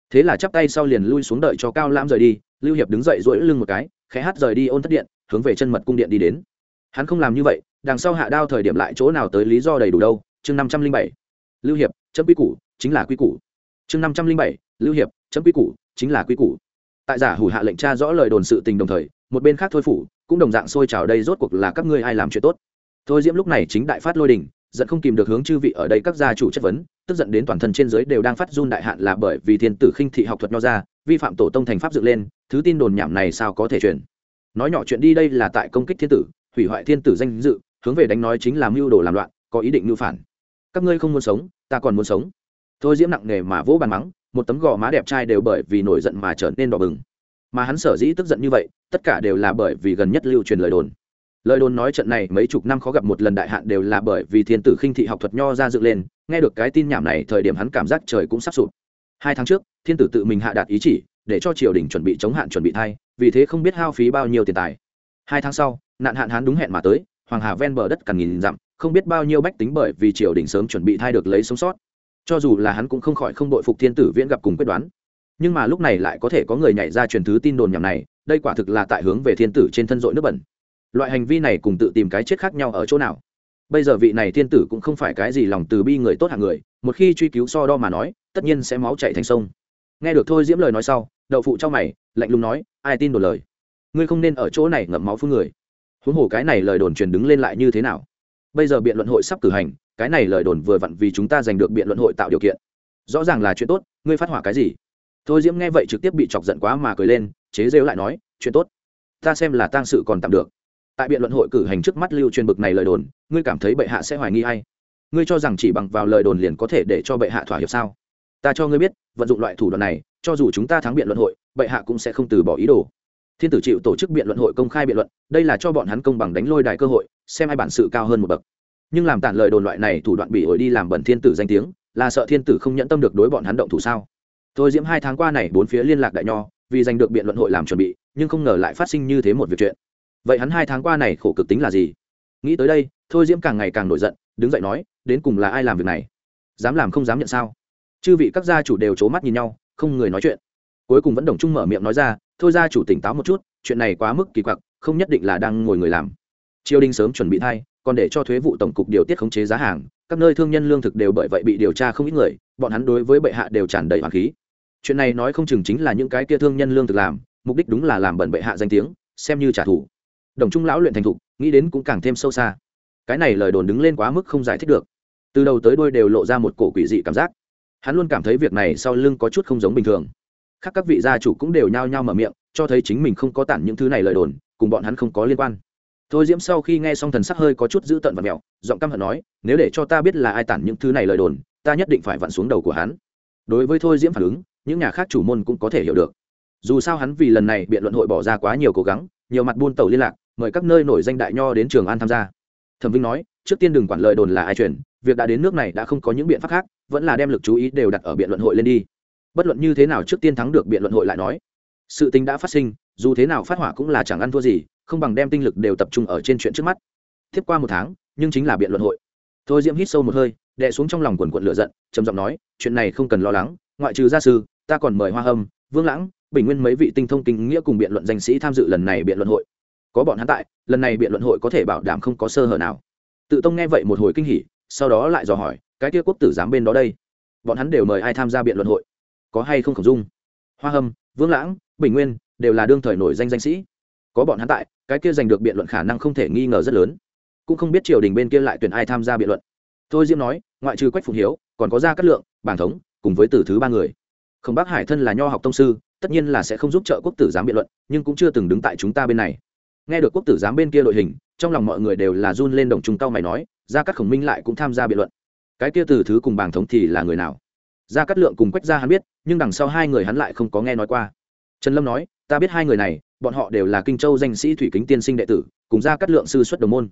Thế là chắp tay sau liền lui xuống đợi cho cao lãm rời đi, lưu hiệp đứng dậy dỗi lưng một cái, khẽ hát rời đi ôn thất điện, hướng về chân mật cung điện đi đến. Hắn không làm như vậy, đằng sau hạ đao thời điểm lại chỗ nào tới lý do đầy đủ đâu, chương năm trăm linh bảy. Lưu hiệp, chấm quy củ, chính là quy củ chương năm trăm linh bảy, lưu hiệp, chấm quy củ, chính là quy củ. Tại giả hủ hạ lệnh tra rõ lời đồn sự tình đồng thời, một bên khác thôi phủ, cũng đồng dạng sôi trào đây rốt cuộc là các ngươi ai làm chuyện tốt. Thôi diễm lúc này chính đại phát lôi đình, giận không kìm được hướng chư vị ở đây các gia chủ chất vấn, tức giận đến toàn thân trên giới đều đang phát run đại hạn là bởi vì thiên tử khinh thị học thuật nho ra, vi phạm tổ tông thành pháp dựng lên, thứ tin đồn nhảm này sao có thể truyền. Nói nhỏ chuyện đi đây là tại công kích thiên tử, hủy hoại thiên tử danh dự, hướng về đánh nói chính là mưu đồ làm loạn, có ý định mưu phản. Các ngươi không muốn sống, ta còn muốn sống thôi diễm nặng nề mà vỗ bàn mắng, một tấm gò má đẹp trai đều bởi vì nổi giận mà trở nên đỏ bừng. Mà hắn sở dĩ tức giận như vậy, tất cả đều là bởi vì gần nhất lưu truyền lời đồn. Lời đồn nói trận này mấy chục năm khó gặp một lần đại hạn đều là bởi vì thiên tử khinh thị học thuật nho ra dựng lên, nghe được cái tin nhảm này thời điểm hắn cảm giác trời cũng sắp sụp. Hai tháng trước, thiên tử tự mình hạ đạt ý chỉ, để cho triều đình chuẩn bị chống hạn chuẩn bị thay vì thế không biết hao phí bao nhiêu tiền tài. Hai tháng sau, nạn hạn hán đúng hẹn mà tới, hoàng hà ven bờ đất cằn nghìn dặm, không biết bao nhiêu bách tính bởi vì triều đình sớm chuẩn bị thay được lấy sống sót cho dù là hắn cũng không khỏi không đội phục thiên tử viễn gặp cùng quyết đoán. Nhưng mà lúc này lại có thể có người nhảy ra truyền thứ tin đồn nhảm này, đây quả thực là tại hướng về thiên tử trên thân dội nước bẩn. Loại hành vi này cùng tự tìm cái chết khác nhau ở chỗ nào? Bây giờ vị này thiên tử cũng không phải cái gì lòng từ bi người tốt hạng người, một khi truy cứu so đo mà nói, tất nhiên sẽ máu chạy thành sông. Nghe được thôi diễm lời nói sau, đậu phụ trong mày, lạnh lùng nói, ai tin đồn lời? Ngươi không nên ở chỗ này ngậm máu phương người. Huống hồ cái này lời đồn truyền đứng lên lại như thế nào? Bây giờ biện luận hội sắp cử hành cái này lời đồn vừa vặn vì chúng ta giành được biện luận hội tạo điều kiện. Rõ ràng là chuyện tốt, ngươi phát hỏa cái gì? Thôi diễm nghe vậy trực tiếp bị chọc giận quá mà cười lên, chế rêu lại nói, chuyện tốt, ta xem là tang sự còn tạm được. Tại biện luận hội cử hành trước mắt lưu truyền bực này lời đồn, ngươi cảm thấy bệ hạ sẽ hoài nghi hay? Ngươi cho rằng chỉ bằng vào lời đồn liền có thể để cho bệ hạ thỏa hiệp sao? Ta cho ngươi biết, vận dụng loại thủ đoạn này, cho dù chúng ta thắng biện luận hội, bệ hạ cũng sẽ không từ bỏ ý đồ. Thiên tử chịu tổ chức biện luận hội công khai biện luận, đây là cho bọn hắn công bằng đánh lôi đài cơ hội, xem ai bản sự cao hơn một bậc nhưng làm tản lời đồn loại này thủ đoạn bị ổi đi làm bẩn thiên tử danh tiếng, là sợ thiên tử không nhẫn tâm được đối bọn hắn động thủ sao? Thôi diễm hai tháng qua này bốn phía liên lạc đại nho, vì giành được biện luận hội làm chuẩn bị, nhưng không ngờ lại phát sinh như thế một việc chuyện. Vậy hắn hai tháng qua này khổ cực tính là gì? Nghĩ tới đây, thôi diễm càng ngày càng nổi giận, đứng dậy nói, đến cùng là ai làm việc này? Dám làm không dám nhận sao? Chư vị các gia chủ đều c h ố mắt nhìn nhau, không người nói chuyện. Cuối cùng vẫn đồng chung mở miệng nói ra, thôi gia chủ tỉnh táo một chút, chuyện này quá mức kỳ quặc, không nhất định là đang ngồi người làm. Triều đình sớm chuẩn bị thay còn để cho thuế vụ tổng cục điều tiết khống chế giá hàng, các nơi thương nhân lương thực đều bởi vậy bị điều tra không ít người, bọn hắn đối với bệ hạ đều tràn đầy hoàng khí. Chuyện này nói không chừng chính là những cái kia thương nhân lương thực làm, mục đích đúng là làm bẩn bệ hạ danh tiếng, xem như trả thù. Đồng trung lão luyện thành thục, nghĩ đến cũng càng thêm sâu xa. Cái này lời đồn đứng lên quá mức không giải thích được. Từ đầu tới đôi đều lộ ra một cổ quỷ dị cảm giác. Hắn luôn cảm thấy việc này sau lưng có chút không giống bình thường. Khác các vị gia chủ cũng đều nhao nhao mở miệng, cho thấy chính mình không có tản những thứ này lời đồn, cùng bọn hắn không có liên quan thôi diễm sau khi nghe xong thần sắc hơi có chút dữ tợn và mẹo, giọng căm hận nói, nếu để cho ta biết là ai tản những thứ này lời đồn, ta nhất định phải vặn xuống đầu của hắn. Đối với thôi diễm phản ứng, những nhà khác chủ môn cũng có thể hiểu được. Dù sao hắn vì lần này biện luận hội bỏ ra quá nhiều cố gắng, nhiều mặt buôn tàu liên lạc, mời các nơi nổi danh đại nho đến trường an tham gia. Thẩm vinh nói, trước tiên đừng quản lời đồn là ai truyền, việc đã đến nước này đã không có những biện pháp khác, vẫn là đem lực chú ý đều đặt ở biện luận hội lên đi. Bất luận như thế nào trước tiên thắng được biện luận hội lại nói. Sự tình đã phát sinh, dù thế nào phát hỏa cũng là chẳng ăn thua gì không bằng đem tinh lực đều tập trung ở trên chuyện trước mắt. Tiếp qua một tháng, nhưng chính là biện luận hội. Thôi diễm hít sâu một hơi, đè xuống trong lòng quần quận lửa giận, trầm giọng nói, chuyện này không cần lo lắng, ngoại trừ gia sư, ta còn mời hoa hâm, vương lãng, bình nguyên mấy vị tinh thông kinh nghĩa cùng biện luận danh sĩ tham dự lần này biện luận hội. Có bọn hắn tại, lần này biện luận hội có thể bảo đảm không có sơ hở nào. Tự tông nghe vậy một hồi kinh hỉ, sau đó lại dò hỏi, cái kia quốc tử giám bên đó đây, bọn hắn đều mời ai tham gia biện luận hội? Có hay không khổng dung? Hoa hâm, vương lãng, bình nguyên đều là đương thời nổi danh danh sĩ có bọn hắn tại, cái kia giành được biện luận khả năng không thể nghi ngờ rất lớn. Cũng không biết triều đình bên kia lại tuyển ai tham gia biện luận. Thôi diễm nói, ngoại trừ quách phụng hiếu, còn có gia cát lượng bảng thống, cùng với tử thứ ba người. Khổng bác hải thân là nho học tông sư, tất nhiên là sẽ không giúp trợ quốc tử giám biện luận, nhưng cũng chưa từng đứng tại chúng ta bên này. Nghe được quốc tử giám bên kia đội hình, trong lòng mọi người đều là run lên đồng chúng cao mày nói, gia cát khổng minh lại cũng tham gia biện luận. Cái kia từ thứ cùng bảng thống thì là người nào? Gia cát lượng cùng quách gia hắn biết, nhưng đằng sau hai người hắn lại không có nghe nói qua. Trần lâm nói, ta biết hai người này bọn họ đều là kinh châu danh sĩ thủy kính tiên sinh đệ tử, cùng ra cắt lượng sư xuất đồng môn.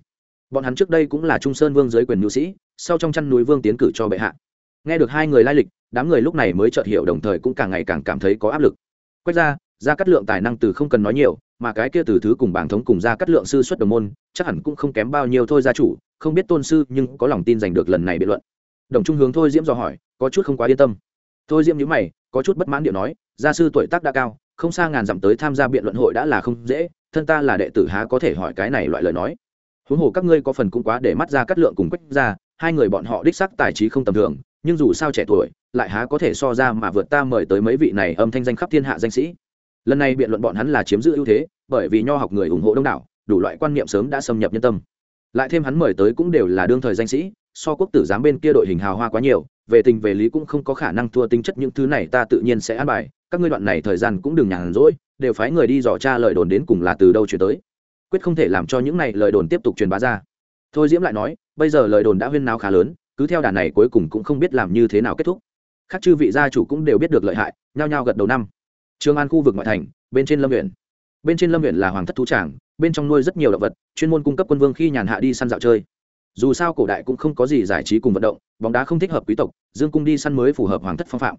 Bọn hắn trước đây cũng là trung sơn vương giới quyền nữ sĩ, sau trong chăn núi vương tiến cử cho bệ hạ. Nghe được hai người lai lịch, đám người lúc này mới chợt hiểu đồng thời cũng càng ngày càng cảm thấy có áp lực. Quét ra ra cắt lượng tài năng từ không cần nói nhiều, mà cái kia từ thứ cùng bảng thống cùng ra cắt lượng sư xuất đồng môn, chắc hẳn cũng không kém bao nhiêu thôi gia chủ, không biết tôn sư nhưng có lòng tin giành được lần này biện luận. Đồng trung hướng thôi diễm dò hỏi, có chút không quá yên tâm. Thôi diễm nhữ mày, có chút bất mãn điệu nói, gia sư tuổi tác đã cao không xa ngàn dặm tới tham gia biện luận hội đã là không dễ, thân ta là đệ tử há có thể hỏi cái này loại lời nói. Huống hồ các ngươi có phần cũng quá để mắt ra cắt lượng cùng quách ra hai người bọn họ đích sắc tài trí không tầm thường, nhưng dù sao trẻ tuổi, lại há có thể so ra mà vượt ta mời tới mấy vị này âm thanh danh khắp thiên hạ danh sĩ. Lần này biện luận bọn hắn là chiếm giữ ưu thế, bởi vì nho học người ủng hộ đông đảo, đủ loại quan niệm sớm đã xâm nhập nhân tâm. Lại thêm hắn mời tới cũng đều là đương thời danh sĩ, so quốc tử giám bên kia đội hình hào hoa quá nhiều về tình về lý cũng không có khả năng thua tính chất những thứ này, ta tự nhiên sẽ an bài. Các ngươi đoạn này thời gian cũng đừng nhàn rỗi, đều phái người đi dò tra lời đồn đến cùng là từ đâu chuyển tới. Quyết không thể làm cho những này lời đồn tiếp tục truyền bá ra. Thôi diễm lại nói, bây giờ lời đồn đã huyên náo khá lớn, cứ theo đà này cuối cùng cũng không biết làm như thế nào kết thúc. Khác chư vị gia chủ cũng đều biết được lợi hại, nhao nhao gật đầu năm. Trường an khu vực ngoại thành, bên trên lâm huyện bên trên lâm huyện là hoàng thất thú tràng, bên trong nuôi rất nhiều động vật, chuyên môn cung cấp quân vương khi nhàn hạ đi săn dạo chơi dù sao cổ đại cũng không có gì giải trí cùng vận động, bóng đá không thích hợp quý tộc, dương cung đi săn mới phù hợp hoàng thất phong phạm.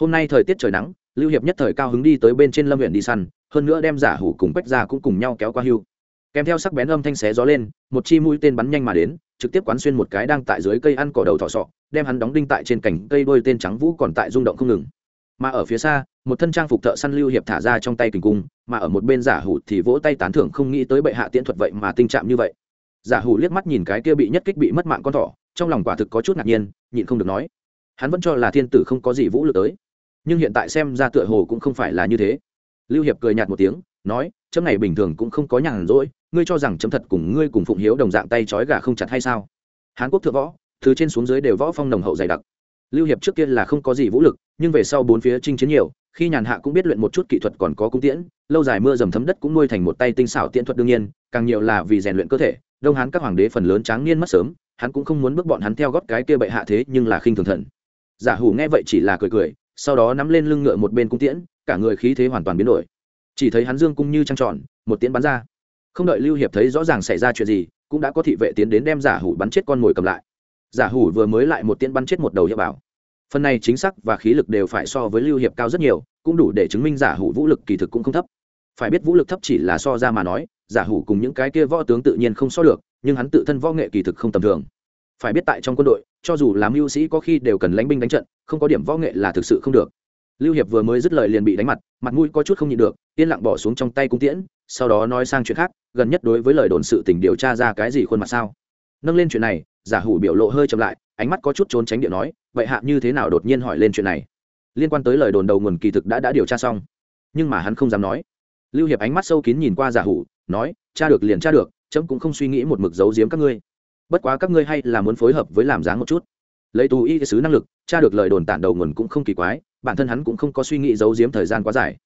Hôm nay thời tiết trời nắng, lưu hiệp nhất thời cao hứng đi tới bên trên lâm huyện đi săn, hơn nữa đem giả hủ cùng quách ra cũng cùng nhau kéo qua hưu. Kèm theo sắc bén âm thanh xé gió lên, một chi mũi tên bắn nhanh mà đến, trực tiếp quán xuyên một cái đang tại dưới cây ăn cỏ đầu thỏ sọ, đem hắn đóng đinh tại trên cành cây đôi tên trắng vũ còn tại rung động không ngừng. Mà ở phía xa, một thân trang phục thợ săn lưu hiệp thả ra trong tay kình cung, mà ở một bên giả hủ thì vỗ tay tán thưởng không nghĩ tới bệ hạ tiễn thuật vậy mà tinh trạng như vậy giả hủ liếc mắt nhìn cái kia bị nhất kích bị mất mạng con thỏ, trong lòng quả thực có chút ngạc nhiên, nhịn không được nói. Hắn vẫn cho là thiên tử không có gì vũ lực tới. Nhưng hiện tại xem ra tựa hồ cũng không phải là như thế. Lưu hiệp cười nhạt một tiếng, nói, chấm này bình thường cũng không có nhàn rỗi, ngươi cho rằng chấm thật cùng ngươi cùng phụng hiếu đồng dạng tay trói gà không chặt hay sao? Hán quốc thượng võ, từ trên xuống dưới đều võ phong nồng hậu dày đặc. Lưu hiệp trước kia là không có gì vũ lực, nhưng về sau bốn phía chinh chiến nhiều, khi nhàn hạ cũng biết luyện một chút kỹ thuật còn có cung tiễn, lâu dài mưa dầm thấm đất cũng nuôi thành một tay tinh xảo tiễn thuật đương nhiên, càng nhiều là vì rèn luyện cơ thể đông hán các hoàng đế phần lớn tráng niên mất sớm, hắn cũng không muốn bước bọn hắn theo gót cái kia bệ hạ thế, nhưng là khinh thường thần. Giả hủ nghe vậy chỉ là cười cười, sau đó nắm lên lưng ngựa một bên cung tiễn, cả người khí thế hoàn toàn biến đổi. Chỉ thấy hắn dương cung như trăng tròn, một tiễn bắn ra. Không đợi lưu hiệp thấy rõ ràng xảy ra chuyện gì, cũng đã có thị vệ tiến đến đem giả hủ bắn chết con mồi cầm lại. Giả hủ vừa mới lại một tiễn bắn chết một đầu hiệp bảo. Phần này chính xác và khí lực đều phải so với lưu hiệp cao rất nhiều, cũng đủ để chứng minh giả hủ vũ lực kỳ thực cũng không thấp. Phải biết vũ lực thấp chỉ là so ra mà nói giả hủ cùng những cái kia võ tướng tự nhiên không so được, nhưng hắn tự thân võ nghệ kỳ thực không tầm thường. Phải biết tại trong quân đội, cho dù làm mưu sĩ có khi đều cần lãnh binh đánh trận, không có điểm võ nghệ là thực sự không được. Lưu hiệp vừa mới dứt lời liền bị đánh mặt mặt mũi có chút không nhịn được, yên lặng bỏ xuống trong tay cung tiễn, sau đó nói sang chuyện khác, gần nhất đối với lời đồn sự tình điều tra ra cái gì khuôn mặt sao? Nâng lên chuyện này, giả hủ biểu lộ hơi chậm lại, ánh mắt có chút trốn tránh điện nói, vậy hạ như thế nào đột nhiên hỏi lên chuyện này? Liên quan tới lời đồn đầu nguồn kỳ thực đã đã điều tra xong, nhưng mà hắn không dám nói. Lưu hiệp ánh mắt sâu kín nhìn qua giả hủ nói, cha được liền cha được, chấm cũng không suy nghĩ một mực giấu giếm các ngươi. Bất quá các ngươi hay là muốn phối hợp với làm dáng một chút. Lấy tù y cái sứ năng lực, cha được lời đồn tản đầu nguồn cũng không kỳ quái, bản thân hắn cũng không có suy nghĩ giấu giếm thời gian quá dài.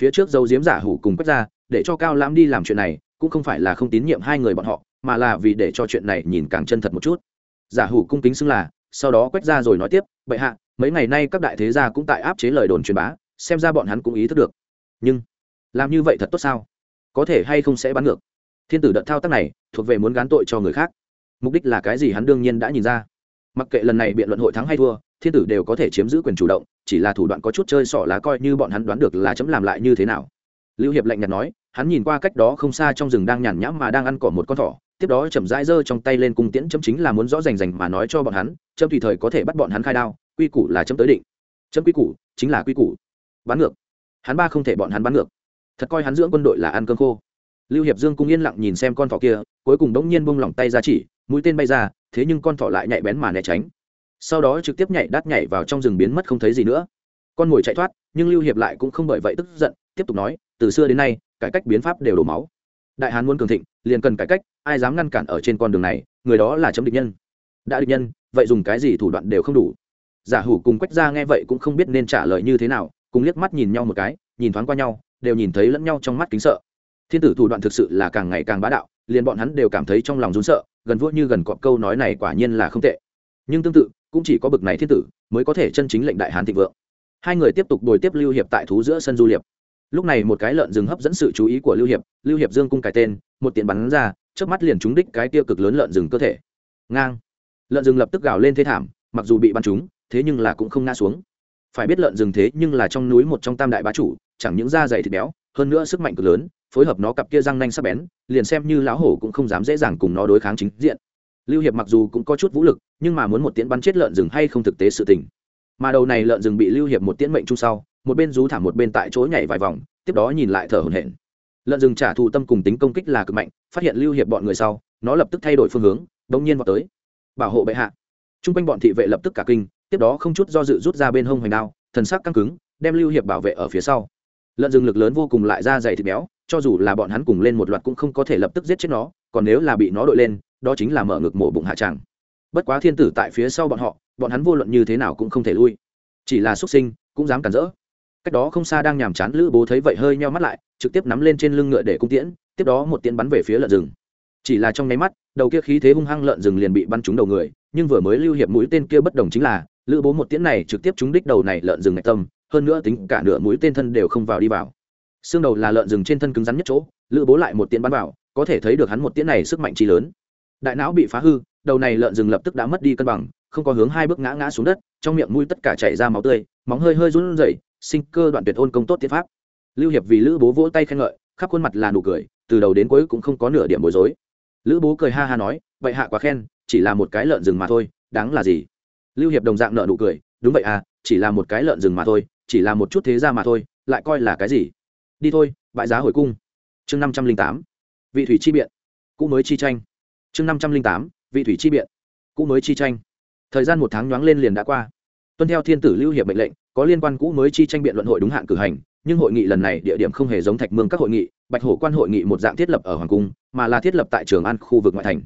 Phía trước giấu giếm giả hủ cùng quét ra để cho cao lãm đi làm chuyện này, cũng không phải là không tín nhiệm hai người bọn họ, mà là vì để cho chuyện này nhìn càng chân thật một chút. Giả hủ cung kính xưng là, sau đó quét ra rồi nói tiếp, bệ hạ, mấy ngày nay các đại thế gia cũng tại áp chế lời đồn truyền bá, xem ra bọn hắn cũng ý thức được. Nhưng, làm như vậy thật tốt sao? Có thể hay không sẽ bắn ngược. Thiên tử đợt thao tác này, thuộc về muốn gán tội cho người khác. Mục đích là cái gì hắn đương nhiên đã nhìn ra. Mặc kệ lần này biện luận hội thắng hay thua, thiên tử đều có thể chiếm giữ quyền chủ động, chỉ là thủ đoạn có chút chơi sỏ lá coi như bọn hắn đoán được là chấm làm lại như thế nào. Lưu hiệp lạnh nhạt nói, hắn nhìn qua cách đó không xa trong rừng đang nhàn nhãm mà đang ăn cỏ một con thỏ, tiếp đó chậm rãi giơ trong tay lên cung tiễn chấm chính là muốn rõ rành rành mà nói cho bọn hắn, chấm tùy thời có thể bắt bọn hắn khai đao, quy củ là chấm tới định. Chấm quy củ, chính là quy củ. Bắn ngược. Hắn ba không thể bọn hắn bắn ngược thật coi hắn dưỡng quân đội là ăn cơm khô. Lưu hiệp dương cung yên lặng nhìn xem con thỏ kia, cuối cùng đống nhiên bông lỏng tay ra chỉ, mũi tên bay ra, thế nhưng con thỏ lại nhạy bén mà né tránh. Sau đó trực tiếp nhảy đắt nhảy vào trong rừng biến mất không thấy gì nữa. Con mồi chạy thoát, nhưng lưu hiệp lại cũng không bởi vậy tức giận, tiếp tục nói, từ xưa đến nay, cải cách biến pháp đều đổ máu. Đại hán muốn cường thịnh, liền cần cải cách, ai dám ngăn cản ở trên con đường này, người đó là chấm địch nhân. Đã địch nhân, vậy dùng cái gì thủ đoạn đều không đủ. Giả hủ cùng quách ra nghe vậy cũng không biết nên trả lời như thế nào, cùng liếc mắt nhìn nhau một cái, nhìn thoáng qua nhau đều nhìn thấy lẫn nhau trong mắt kính sợ. Thiên tử thủ đoạn thực sự là càng ngày càng bá đạo, liền bọn hắn đều cảm thấy trong lòng rún sợ, gần vua như gần cọp câu nói này quả nhiên là không tệ. Nhưng tương tự, cũng chỉ có bực này thiên tử mới có thể chân chính lệnh đại hán thịnh vượng. Hai người tiếp tục bồi tiếp lưu hiệp tại thú giữa sân du liệp. Lúc này một cái lợn rừng hấp dẫn sự chú ý của lưu hiệp lưu hiệp dương cung cái tên, một tiện bắn ra trước mắt liền trúng đích cái tiêu cực lớn lợn rừng cơ thể. Ngang. Lợn rừng lập tức gào lên thế thảm, mặc dù bị bắn trúng, thế nhưng là cũng không ngã xuống. Phải biết lợn rừng thế nhưng là trong núi một trong tam đại bá chủ chẳng những da dày thịt béo, hơn nữa sức mạnh cực lớn, phối hợp nó cặp kia răng nanh sắc bén, liền xem như lão hổ cũng không dám dễ dàng cùng nó đối kháng chính diện. Lưu hiệp mặc dù cũng có chút vũ lực, nhưng mà muốn một tiễn bắn chết lợn rừng hay không thực tế sự tình. Mà đầu này lợn rừng bị lưu hiệp một tiễn mệnh chung sau, một bên rú thảm một bên tại chỗ nhảy vài vòng, tiếp đó nhìn lại thở hổn hển. Lợn rừng trả thù tâm cùng tính công kích là cực mạnh, phát hiện lưu hiệp bọn người sau, nó lập tức thay đổi phương hướng, bỗng nhiên vào tới. Bảo hộ bệ hạ. Trung quanh bọn thị vệ lập tức cả kinh, tiếp đó không chút do dự rút ra bên hông hoành đao, thần sắc căng cứng, đem lưu hiệp bảo vệ ở phía sau lợn rừng lực lớn vô cùng lại ra dày thịt béo, cho dù là bọn hắn cùng lên một loạt cũng không có thể lập tức giết chết nó, còn nếu là bị nó đội lên, đó chính là mở ngực mổ bụng hạ tràng. Bất quá thiên tử tại phía sau bọn họ, bọn hắn vô luận như thế nào cũng không thể lui. Chỉ là xuất sinh, cũng dám cản rỡ. Cách đó không xa đang nhàm chán lữ bố thấy vậy hơi nheo mắt lại, trực tiếp nắm lên trên lưng ngựa để cung tiễn, tiếp đó một tiễn bắn về phía lợn rừng. Chỉ là trong nháy mắt, đầu kia khí thế hung hăng lợn rừng liền bị bắn trúng đầu người, nhưng vừa mới lưu hiệp mũi tên kia bất đồng chính là, lữ bố một tiễn này trực tiếp trúng đích đầu này lợn rừng ngạch tâm hơn nữa tính cả nửa mũi tên thân đều không vào đi vào. Xương đầu là lợn rừng trên thân cứng rắn nhất chỗ, lữ bố lại một tiễn bắn vào, có thể thấy được hắn một tiễn này sức mạnh chi lớn. Đại não bị phá hư, đầu này lợn rừng lập tức đã mất đi cân bằng, không có hướng hai bước ngã ngã xuống đất, trong miệng mũi tất cả chảy ra máu tươi, móng hơi hơi run rẩy, sinh cơ đoạn tuyệt ôn công tốt tiết pháp. Lưu hiệp vì lữ bố vỗ tay khen ngợi, khắp khuôn mặt là nụ cười, từ đầu đến cuối cũng không có nửa điểm bối rối. Lữ bố cười ha ha nói, vậy hạ quá khen, chỉ là một cái lợn rừng mà thôi, đáng là gì? Lưu hiệp đồng dạng nợ nụ cười, đúng vậy à chỉ là một cái lợn rừng mà thôi chỉ là một chút thế ra mà thôi, lại coi là cái gì? Đi thôi bại giá hồi cung. Chương năm trăm linh tám, vị thủy chi biện, cũ mới chi tranh. Chương năm trăm linh tám, vị thủy chi biện, cũ mới chi tranh. Thời gian một tháng nhoáng lên liền đã qua. Tuân theo thiên tử lưu hiệp mệnh lệnh, có liên quan cũ mới chi tranh biện luận hội đúng hạn cử hành, nhưng hội nghị lần này địa điểm không hề giống thạch mương các hội nghị, bạch hổ quan hội nghị một dạng thiết lập ở hoàng cung, mà là thiết lập tại trường an khu vực ngoại thành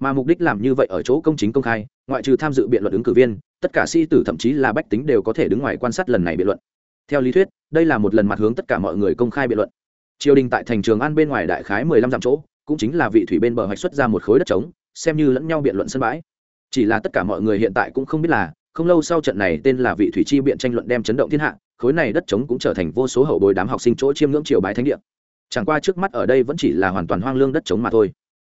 mà mục đích làm như vậy ở chỗ công chính công khai, ngoại trừ tham dự biện luận ứng cử viên, tất cả sĩ tử thậm chí là bách tính đều có thể đứng ngoài quan sát lần này biện luận. Theo lý thuyết, đây là một lần mặt hướng tất cả mọi người công khai biện luận. Triều đình tại thành trường an bên ngoài đại khái mười lăm dặm chỗ, cũng chính là vị thủy bên bờ hoạch xuất ra một khối đất trống, xem như lẫn nhau biện luận sân bãi. Chỉ là tất cả mọi người hiện tại cũng không biết là, không lâu sau trận này tên là vị thủy chi biện tranh luận đem chấn động thiên hạ, khối này đất trống cũng trở thành vô số hậu bồi đám học sinh chỗ chiêm ngưỡng triều bái thánh địa. Chẳng qua trước mắt ở đây vẫn chỉ là hoàn toàn hoang lương đất trống mà thôi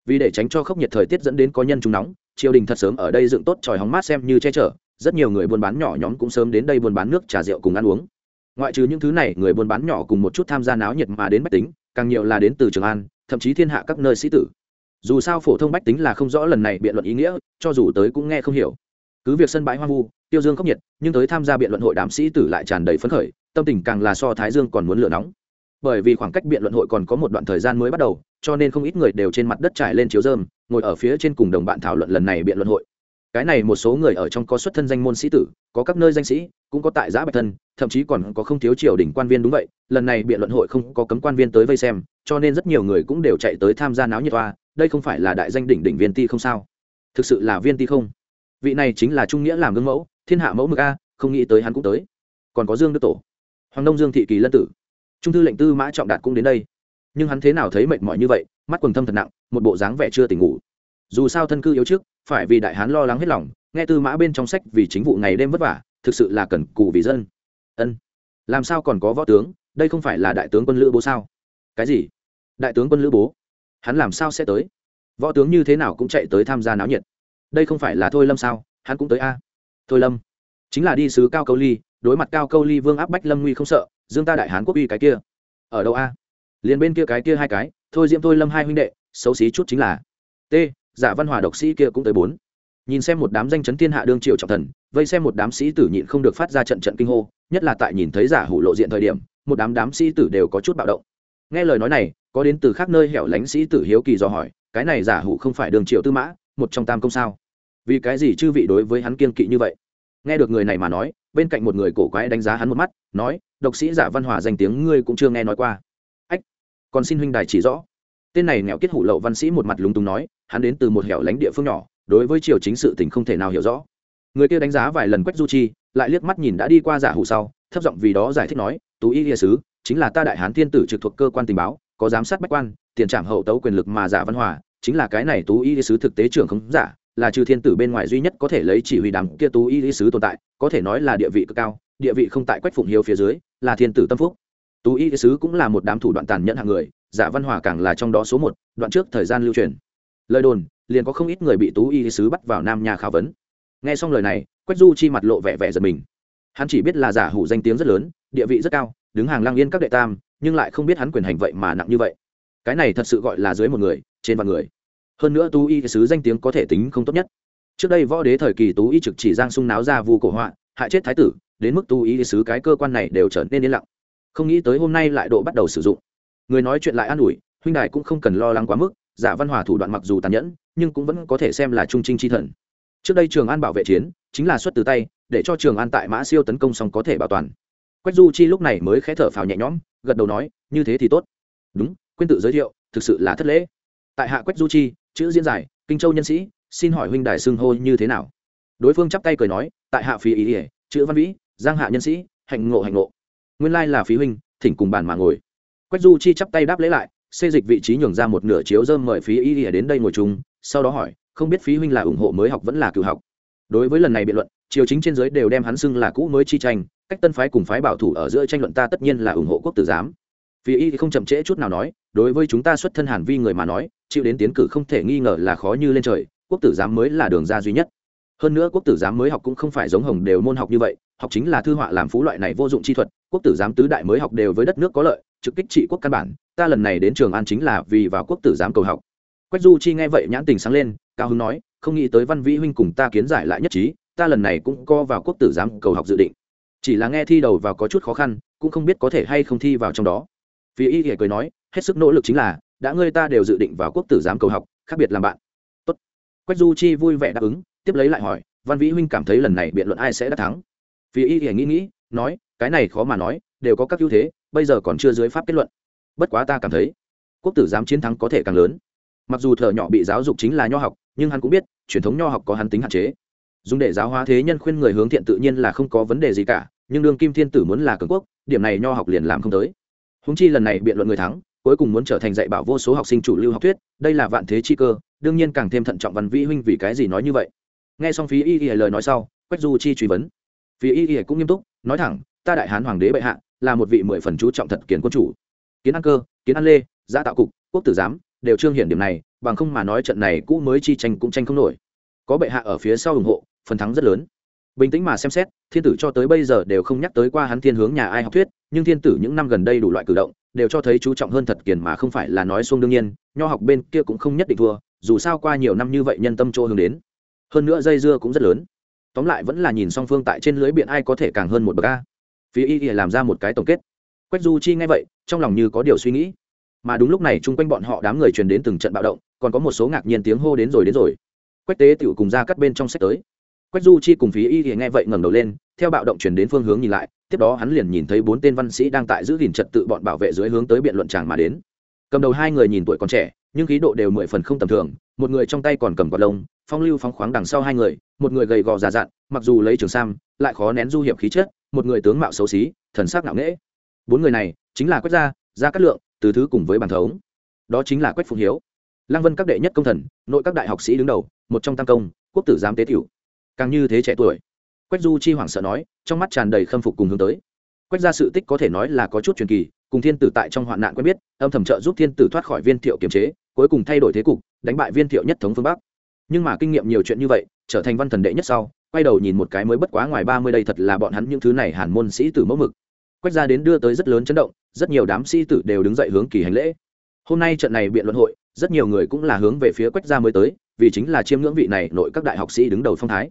vì để tránh cho khốc nhiệt thời tiết dẫn đến có nhân chúng nóng, triều đình thật sớm ở đây dựng tốt tròi hóng mát xem như che chở, rất nhiều người buôn bán nhỏ nhóm cũng sớm đến đây buôn bán nước, trà rượu cùng ăn uống. Ngoại trừ những thứ này, người buôn bán nhỏ cùng một chút tham gia náo nhiệt mà đến bách tính, càng nhiều là đến từ trường an, thậm chí thiên hạ các nơi sĩ tử. Dù sao phổ thông bách tính là không rõ lần này biện luận ý nghĩa, cho dù tới cũng nghe không hiểu. Cứ việc sân bãi hoang vu, tiêu dương khốc nhiệt, nhưng tới tham gia biện luận hội đám sĩ tử lại tràn đầy phấn khởi, tâm tình càng là so thái dương còn muốn lửa nóng bởi vì khoảng cách biện luận hội còn có một đoạn thời gian mới bắt đầu, cho nên không ít người đều trên mặt đất trải lên chiếu dơm ngồi ở phía trên cùng đồng bạn thảo luận lần này biện luận hội. Cái này một số người ở trong có xuất thân danh môn sĩ tử, có các nơi danh sĩ, cũng có tại giã bạch thân, thậm chí còn có không thiếu triều đình quan viên đúng vậy, lần này biện luận hội không có cấm quan viên tới vây xem, cho nên rất nhiều người cũng đều chạy tới tham gia náo nhiệt toa, đây không phải là đại danh đỉnh đỉnh viên ti không sao? Thực sự là viên ti không? Vị này chính là trung nghĩa làm gương mẫu, thiên hạ mẫu mực a, không nghĩ tới hắn cũng tới. Còn có dương đức tổ, hoàng đông dương thị kỳ lân tử trung thư lệnh tư mã trọng đạt cũng đến đây. Nhưng hắn thế nào thấy mệt mỏi như vậy, mắt quần thâm thật nặng, một bộ dáng vẻ chưa tỉnh ngủ. Dù sao thân cư yếu trước, phải vì đại hán lo lắng hết lòng, nghe tư mã bên trong sách vì chính vụ ngày đêm vất vả, thực sự là cần cù vì dân. Ân. Làm sao còn có võ tướng, đây không phải là đại tướng quân lữ bố sao? Cái gì? Đại tướng quân lữ bố? Hắn làm sao sẽ tới? Võ tướng như thế nào cũng chạy tới tham gia náo nhiệt. Đây không phải là thôi lâm sao? Hắn cũng tới a. Thôi lâm. Chính là đi sứ cao câu ly, đối mặt cao câu ly vương áp bách lâm nguy không sợ dương ta đại hán quốc uy cái kia. Ở đâu a? Liền bên kia cái kia hai cái, thôi diễm thôi lâm hai huynh đệ, xấu xí chút chính là. T, giả văn hòa độc sĩ kia cũng tới bốn. Nhìn xem một đám danh chấn thiên hạ đương triệu trọng thần, vây xem một đám sĩ tử nhịn không được phát ra trận trận kinh hô, nhất là tại nhìn thấy giả hủ lộ diện thời điểm, một đám đám sĩ tử đều có chút bạo động. Nghe lời nói này, có đến từ khác nơi hẻo lánh sĩ tử hiếu kỳ dò hỏi, cái này giả hủ không phải đường triệu tư mã, một trong tam công sao? Vì cái gì chư vị đối với hắn kiên kỵ như vậy? Nghe được người này mà nói bên cạnh một người cổ quái đánh giá hắn một mắt, nói, độc sĩ giả văn hòa danh tiếng ngươi cũng chưa nghe nói qua. Ách, còn xin huynh đài chỉ rõ. Tên này nghèo kết hủ lậu văn sĩ một mặt lúng túng nói, hắn đến từ một hẻo lánh địa phương nhỏ, đối với triều chính sự tình không thể nào hiểu rõ. Người kia đánh giá vài lần quách du chi, lại liếc mắt nhìn đã đi qua giả hủ sau, thấp giọng vì đó giải thích nói, tú y địa sứ, chính là ta đại hán thiên tử trực thuộc cơ quan tình báo, có giám sát bách quan, tiền trảm hậu tấu quyền lực mà giả văn hòa, chính là cái này tú y địa sứ thực tế trưởng không giả là trừ thiên tử bên ngoài duy nhất có thể lấy chỉ huy đám kia tú y lý sứ tồn tại, có thể nói là địa vị cực cao, địa vị không tại quách phụng hiếu phía dưới, là thiên tử tâm phúc. Tú y lý sứ cũng là một đám thủ đoạn tàn nhẫn hạng người, giả văn hòa càng là trong đó số một, đoạn trước thời gian lưu truyền. Lời đồn, liền có không ít người bị tú y lý sứ bắt vào nam nhà khảo vấn. Nghe xong lời này, quách du chi mặt lộ vẻ vẻ giật mình. Hắn chỉ biết là giả hủ danh tiếng rất lớn, địa vị rất cao, đứng hàng lang yên các đệ tam, nhưng lại không biết hắn quyền hành vậy mà nặng như vậy. Cái này thật sự gọi là dưới một người, trên vạn người hơn nữa tú y sứ danh tiếng có thể tính không tốt nhất. Trước đây võ đế thời kỳ tú y trực chỉ giang sung náo ra vu cổ họa, hại chết thái tử, đến mức tú y sứ cái cơ quan này đều trở nên yên lặng. Không nghĩ tới hôm nay lại độ bắt đầu sử dụng. Người nói chuyện lại an ủi, huynh đài cũng không cần lo lắng quá mức, giả văn hòa thủ đoạn mặc dù tàn nhẫn, nhưng cũng vẫn có thể xem là trung trinh chi thần. Trước đây trường an bảo vệ chiến, chính là xuất từ tay, để cho trường an tại mã siêu tấn công xong có thể bảo toàn. Quách du chi lúc này mới khé thở phào nhẹ nhõm, gật đầu nói, như thế thì tốt. Đúng, quên tự giới thiệu, thực sự là thất lễ. Tại hạ quách du chi chữ diễn giải, kinh châu nhân sĩ, xin hỏi huynh đài xưng hô như thế nào? Đối phương chắp tay cười nói, tại hạ phí ý ỉa chữ văn vĩ, giang hạ nhân sĩ, hạnh ngộ hạnh ngộ. Nguyên lai là phí huynh, thỉnh cùng bàn mà ngồi. Quách du chi chắp tay đáp lễ lại, xê dịch vị trí nhường ra một nửa chiếu dơm mời phí ý ỉa đến đây ngồi chung, sau đó hỏi, không biết phí huynh là ủng hộ mới học vẫn là cựu học? Đối với lần này biện luận, triều chính trên giới đều đem hắn xưng là cũ mới chi tranh, cách tân phái cùng phái bảo thủ ở giữa tranh luận ta tất nhiên là ủng hộ quốc tử giám. Phi y thì không chậm trễ chút nào nói, đối với chúng ta xuất thân hàn vi người mà nói, chịu đến tiến cử không thể nghi ngờ là khó như lên trời, quốc tử giám mới là đường ra duy nhất. Hơn nữa quốc tử giám mới học cũng không phải giống hồng đều môn học như vậy, học chính là thư họa làm phú loại này vô dụng chi thuật, quốc tử giám tứ đại mới học đều với đất nước có lợi, trực kích trị quốc căn bản, ta lần này đến trường an chính là vì vào quốc tử giám cầu học. Quách du chi nghe vậy nhãn tình sáng lên, cao hứng nói, không nghĩ tới văn vĩ huynh cùng ta kiến giải lại nhất trí, ta lần này cũng co vào quốc tử giám cầu học dự định. Chỉ là nghe thi đầu vào có chút khó khăn, cũng không biết có thể hay không thi vào trong đó phía y thì cười nói, hết sức nỗ lực chính là, đã ngươi ta đều dự định vào quốc tử giám cầu học, khác biệt làm bạn. Tốt. quách du chi vui vẻ đáp ứng, tiếp lấy lại hỏi, văn vĩ huynh cảm thấy lần này biện luận ai sẽ đắc thắng? Phía y thì nghĩ nghĩ, nói, cái này khó mà nói, đều có các ưu thế, bây giờ còn chưa dưới pháp kết luận. Bất quá ta cảm thấy, quốc tử giám chiến thắng có thể càng lớn. Mặc dù thợ nhỏ bị giáo dục chính là nho học, nhưng hắn cũng biết, truyền thống nho học có hắn tính hạn chế. Dùng để giáo hóa thế nhân khuyên người hướng thiện tự nhiên là không có vấn đề gì cả, nhưng đương kim thiên tử muốn là cường quốc, điểm này nho học liền làm không tới húng chi lần này biện luận người thắng, cuối cùng muốn trở thành dạy bảo vô số học sinh chủ lưu học thuyết, đây là vạn thế chi cơ, đương nhiên càng thêm thận trọng văn vĩ huynh vì cái gì nói như vậy. Nghe xong phí y y lời nói sau, quách du chi truy vấn. Phí y y cũng nghiêm túc, nói thẳng, ta đại hán hoàng đế bệ hạ, là một vị mười phần chú trọng thật kiến quân chủ. Kiến an cơ, kiến an lê gia tạo cục, quốc tử giám, đều trương hiển điểm này, bằng không mà nói trận này cũ mới chi tranh cũng tranh không nổi. Có bệ hạ ở phía sau ủng hộ, phần thắng rất lớn. Bình tĩnh mà xem xét thiên tử cho tới bây giờ đều không nhắc tới qua hắn thiên hướng nhà ai học thuyết, nhưng thiên tử những năm gần đây đủ loại cử động, đều cho thấy chú trọng hơn thật kiền mà không phải là nói xuông đương nhiên, nho học bên kia cũng không nhất định thua, dù sao qua nhiều năm như vậy nhân tâm chỗ hướng đến. Hơn nữa dây dưa cũng rất lớn. Tóm lại vẫn là nhìn song phương tại trên lưới biện ai có thể càng hơn một bậc a. Phía y làm ra một cái tổng kết. Quách du chi nghe vậy, trong lòng như có điều suy nghĩ. Mà đúng lúc này chung quanh bọn họ đám người truyền đến từng trận bạo động, còn có một số ngạc nhiên tiếng hô đến rồi đến rồi. Quách tế tiểu cùng ra cắt bên trong sách tới quách du chi cùng phí y thì nghe vậy ngẩng đầu lên, theo bạo động chuyển đến phương hướng nhìn lại, tiếp đó hắn liền nhìn thấy bốn tên văn sĩ đang tại giữ gìn trật tự bọn bảo vệ dưới hướng tới biện luận tràng mà đến. Cầm đầu hai người nhìn tuổi còn trẻ, nhưng khí độ đều mười phần không tầm thường, một người trong tay còn cầm quạt lông, phong lưu phóng khoáng đằng sau hai người, một người gầy gò già dặn, mặc dù lấy trường sam, lại khó nén du hiệp khí chất, một người tướng mạo xấu xí, thần sắc ngạo nghễ. Bốn người này chính là quách gia gia cát lượng, từ thứ cùng với bàn thống. Đó chính là quách phụng hiếu. Lăng vân các đệ nhất công thần, nội các đại học sĩ đứng đầu, một trong tam công, quốc tử giám tế tiểu càng như thế trẻ tuổi. Quách du chi hoảng sợ nói, trong mắt tràn đầy khâm phục cùng hướng tới. Quách gia sự tích có thể nói là có chút truyền kỳ, cùng thiên tử tại trong hoạn nạn quen biết, âm thầm trợ giúp thiên tử thoát khỏi viên thiệu kiềm chế, cuối cùng thay đổi thế cục, đánh bại viên thiệu nhất thống phương bắc. Nhưng mà kinh nghiệm nhiều chuyện như vậy, trở thành văn thần đệ nhất sau, quay đầu nhìn một cái mới bất quá ngoài ba mươi đây thật là bọn hắn những thứ này hàn môn sĩ tử mẫu mực. Quách gia đến đưa tới rất lớn chấn động, rất nhiều đám sĩ tử đều đứng dậy hướng kỳ hành lễ. Hôm nay trận này biện luận hội, rất nhiều người cũng là hướng về phía quách gia mới tới, vì chính là chiêm ngưỡng vị này nội các đại học sĩ đứng đầu phong thái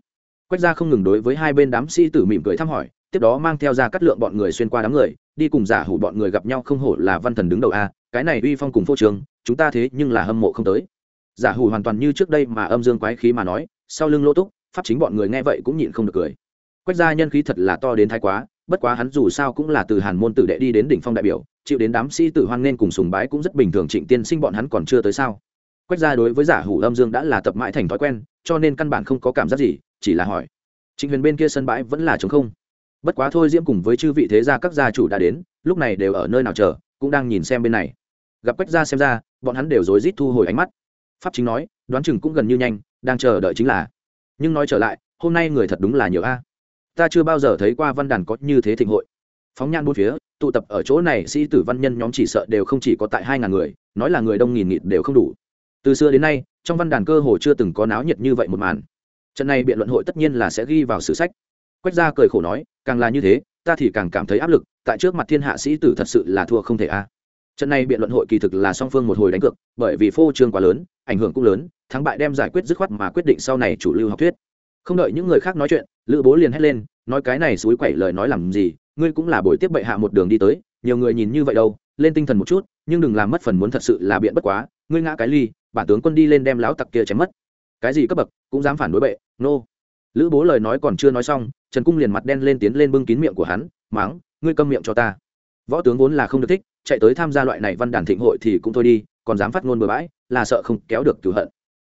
quách gia không ngừng đối với hai bên đám sĩ tử mỉm cười thăm hỏi, tiếp đó mang theo ra cắt lượng bọn người xuyên qua đám người, đi cùng giả hủ bọn người gặp nhau không hổ là văn thần đứng đầu a, cái này uy phong cùng phô trường chúng ta thế nhưng là hâm mộ không tới. Giả hủ hoàn toàn như trước đây mà âm dương quái khí mà nói, sau lưng lỗ túc, pháp chính bọn người nghe vậy cũng nhịn không được cười. Quách gia nhân khí thật là to đến thái quá, bất quá hắn dù sao cũng là từ hàn môn tử đệ đi đến đỉnh phong đại biểu, chịu đến đám sĩ tử hoan nên cùng sùng bái cũng rất bình thường trịnh tiên sinh bọn hắn còn chưa tới sao. Quách gia đối với giả hủ âm dương đã là tập mãi thành thói quen, cho nên căn bản không có cảm giác gì chỉ là hỏi. Trịnh huyền bên kia sân bãi vẫn là trống không. Bất quá thôi diễm cùng với chư vị thế gia các gia chủ đã đến, lúc này đều ở nơi nào chờ, cũng đang nhìn xem bên này. Gặp quách gia xem ra, bọn hắn đều rối rít thu hồi ánh mắt. Pháp chính nói, đoán chừng cũng gần như nhanh, đang chờ đợi chính là. Nhưng nói trở lại, hôm nay người thật đúng là nhiều a. Ta chưa bao giờ thấy qua văn đàn có như thế thịnh hội. Phóng nhan bốn phía, tụ tập ở chỗ này sĩ tử văn nhân nhóm chỉ sợ đều không chỉ có tại hai ngàn người, nói là người đông nghìn nghịt đều không đủ. Từ xưa đến nay, trong văn đàn cơ hồ chưa từng có náo nhiệt như vậy một màn trận này biện luận hội tất nhiên là sẽ ghi vào sử sách. Quách gia cười khổ nói, càng là như thế, ta thì càng cảm thấy áp lực, tại trước mặt thiên hạ sĩ tử thật sự là thua không thể a. Trận này biện luận hội kỳ thực là song phương một hồi đánh cược, bởi vì phô trương quá lớn, ảnh hưởng cũng lớn, thắng bại đem giải quyết dứt khoát mà quyết định sau này chủ lưu học thuyết. Không đợi những người khác nói chuyện, lữ bố liền hét lên, nói cái này suối quẩy lời nói làm gì, ngươi cũng là buổi tiếp bệ hạ một đường đi tới, nhiều người nhìn như vậy đâu, lên tinh thần một chút, nhưng đừng làm mất phần muốn thật sự là biện bất quá, ngươi ngã cái ly, bản tướng quân đi lên đem láo tặc kia chém mất cái gì cấp bậc, cũng dám phản đối bệ, nô. Lữ bố lời nói còn chưa nói xong, trần cung liền mặt đen lên tiến lên bưng kín miệng của hắn, máng, ngươi câm miệng cho ta. Võ tướng vốn là không được thích, chạy tới tham gia loại này văn đàn thịnh hội thì cũng thôi đi, còn dám phát ngôn bừa bãi, là sợ không kéo được cửu hận.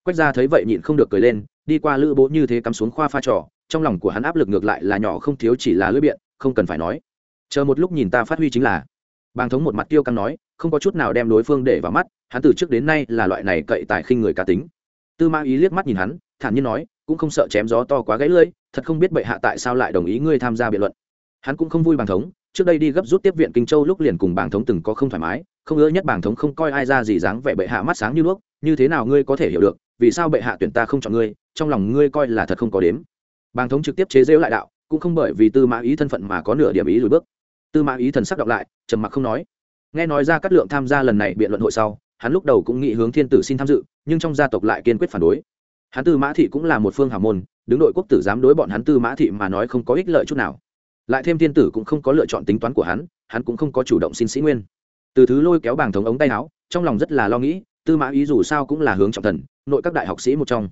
Quách gia thấy vậy nhịn không được cười lên, đi qua lữ bố như thế cắm xuống khoa pha trò, trong lòng của hắn áp lực ngược lại là nhỏ không thiếu chỉ là lưỡi biện, không cần phải nói. Chờ một lúc nhìn ta phát huy chính là. Bàng thống một mặt tiêu căng nói, không có chút nào đem đối phương để vào mắt, hắn từ trước đến nay là loại này cậy tài khinh người cá tính tư ma ý liếc mắt nhìn hắn, thản nhiên nói, cũng không sợ chém gió to quá gãy lưỡi, thật không biết bệ hạ tại sao lại đồng ý ngươi tham gia biện luận. Hắn cũng không vui bàng thống, trước đây đi gấp rút tiếp viện kinh châu lúc liền cùng bàng thống từng có không thoải mái, không ưa nhất bàng thống không coi ai ra gì dáng vẻ bệ hạ mắt sáng như đuốc, như thế nào ngươi có thể hiểu được, vì sao bệ hạ tuyển ta không chọn ngươi, trong lòng ngươi coi là thật không có đếm. Bàng thống trực tiếp chế rêu lại đạo, cũng không bởi vì tư mã ý thân phận mà có nửa điểm ý lùi bước. Tư mã ý thần sắc đọc lại, trầm mặc không nói. Nghe nói ra các lượng tham gia lần này biện luận hội sau hắn lúc đầu cũng nghĩ hướng thiên tử xin tham dự, nhưng trong gia tộc lại kiên quyết phản đối. Hắn tư mã thị cũng là một phương hào môn, đứng đội quốc tử dám đối bọn hắn tư mã thị mà nói không có ích lợi chút nào. Lại thêm thiên tử cũng không có lựa chọn tính toán của hắn hắn cũng không có chủ động xin sĩ nguyên. Từ thứ lôi kéo bảng thống ống tay áo, trong lòng rất là lo nghĩ, tư mã ý dù sao cũng là hướng trọng thần, nội các đại học sĩ một trong.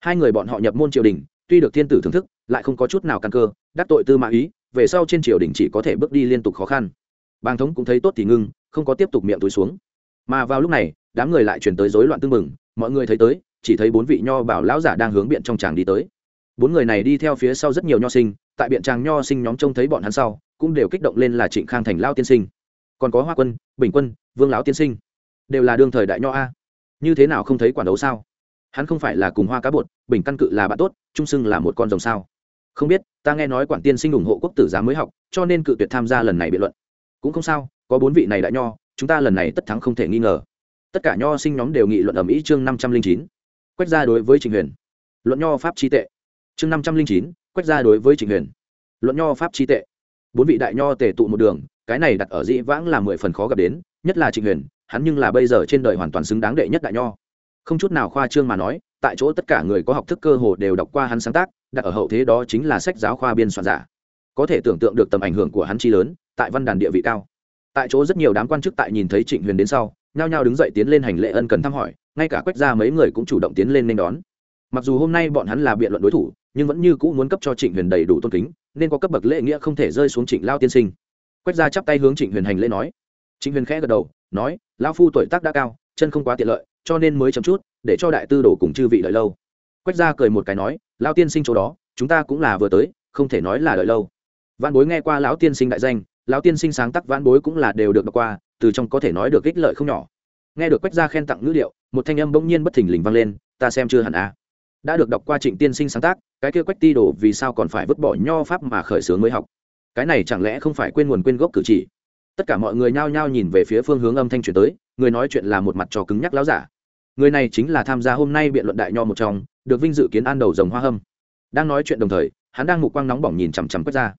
Hai người bọn họ nhập môn triều đình, tuy được thiên tử thưởng thức, lại không có chút nào căn cơ, đắc tội tư mã ý, về sau trên triều đình chỉ có thể bước đi liên tục khó khăn. Bàng thống cũng thấy tốt thì ngưng, không có tiếp tục miệng túi xuống mà vào lúc này, đám người lại chuyển tới rối loạn tưng bừng, mọi người thấy tới, chỉ thấy bốn vị nho bảo lão giả đang hướng biện trong tràng đi tới. Bốn người này đi theo phía sau rất nhiều nho sinh, tại biện tràng nho sinh nhóm trông thấy bọn hắn sau, cũng đều kích động lên là trịnh khang thành lao tiên sinh. Còn có hoa quân, bình quân, vương lão tiên sinh. Đều là đương thời đại nho a. Như thế nào không thấy quản đấu sao? Hắn không phải là cùng hoa cá bột, bình căn cự là bạn tốt, trung sưng là một con rồng sao? Không biết, ta nghe nói quản tiên sinh ủng hộ quốc tử giám mới học, cho nên cự tuyệt tham gia lần này biện luận. Cũng không sao, có bốn vị này đại nho chúng ta lần này tất thắng không thể nghi ngờ. Tất cả nho sinh nhóm đều nghị luận ở mỹ chương năm trăm linh chín quách ra đối với trịnh huyền. Luận nho pháp chi tệ. Chương năm trăm linh chín quách ra đối với trịnh huyền. Luận nho pháp chi tệ. Bốn vị đại nho tề tụ một đường, cái này đặt ở dĩ vãng là mười phần khó gặp đến, nhất là trịnh huyền, hắn nhưng là bây giờ trên đời hoàn toàn xứng đáng đệ nhất đại nho. Không chút nào khoa trương mà nói, tại chỗ tất cả người có học thức cơ hồ đều đọc qua hắn sáng tác, đặt ở hậu thế đó chính là sách giáo khoa biên soạn giả. Có thể tưởng tượng được tầm ảnh hưởng của hắn chi lớn, tại văn đàn địa vị cao tại chỗ rất nhiều đám quan chức tại nhìn thấy trịnh huyền đến sau, nhao nhao đứng dậy tiến lên hành lễ ân cần thăm hỏi, ngay cả quách ra mấy người cũng chủ động tiến lên nên đón. Mặc dù hôm nay bọn hắn là biện luận đối thủ, nhưng vẫn như cũ muốn cấp cho trịnh huyền đầy đủ tôn kính, nên có cấp bậc lễ nghĩa không thể rơi xuống trịnh lao tiên sinh. Quách ra chắp tay hướng trịnh huyền hành lễ nói. Trịnh huyền khẽ gật đầu, nói lao phu tuổi tác đã cao, chân không quá tiện lợi, cho nên mới chậm chút, để cho đại tư đồ cùng chư vị đợi lâu. Quách ra cười một cái nói, lao tiên sinh chỗ đó, chúng ta cũng là vừa tới, không thể nói là đợi lâu. Văn bối nghe qua lão tiên sinh đại danh lão tiên sinh sáng tác vãn bối cũng là đều được đọc qua từ trong có thể nói được ích lợi không nhỏ. Nghe được quách gia khen tặng ngữ liệu, một thanh âm bỗng nhiên bất thình lình vang lên ta xem chưa hẳn à. đã được đọc qua trịnh tiên sinh sáng tác cái kia quách ti đổ vì sao còn phải vứt bỏ nho pháp mà khởi xướng mới học? Cái này chẳng lẽ không phải quên nguồn quên gốc cử chỉ? Tất cả mọi người nhao nhao nhìn về phía phương hướng âm thanh chuyển tới người nói chuyện là một mặt trò cứng nhắc láo giả. Người này chính là tham gia hôm nay biện luận đại nho một trong được vinh dự kiến an đầu dòng hoa hâm. Đang nói chuyện đồng thời hắn đang mục quang nóng bỏng nhìn chằm chằm quách ra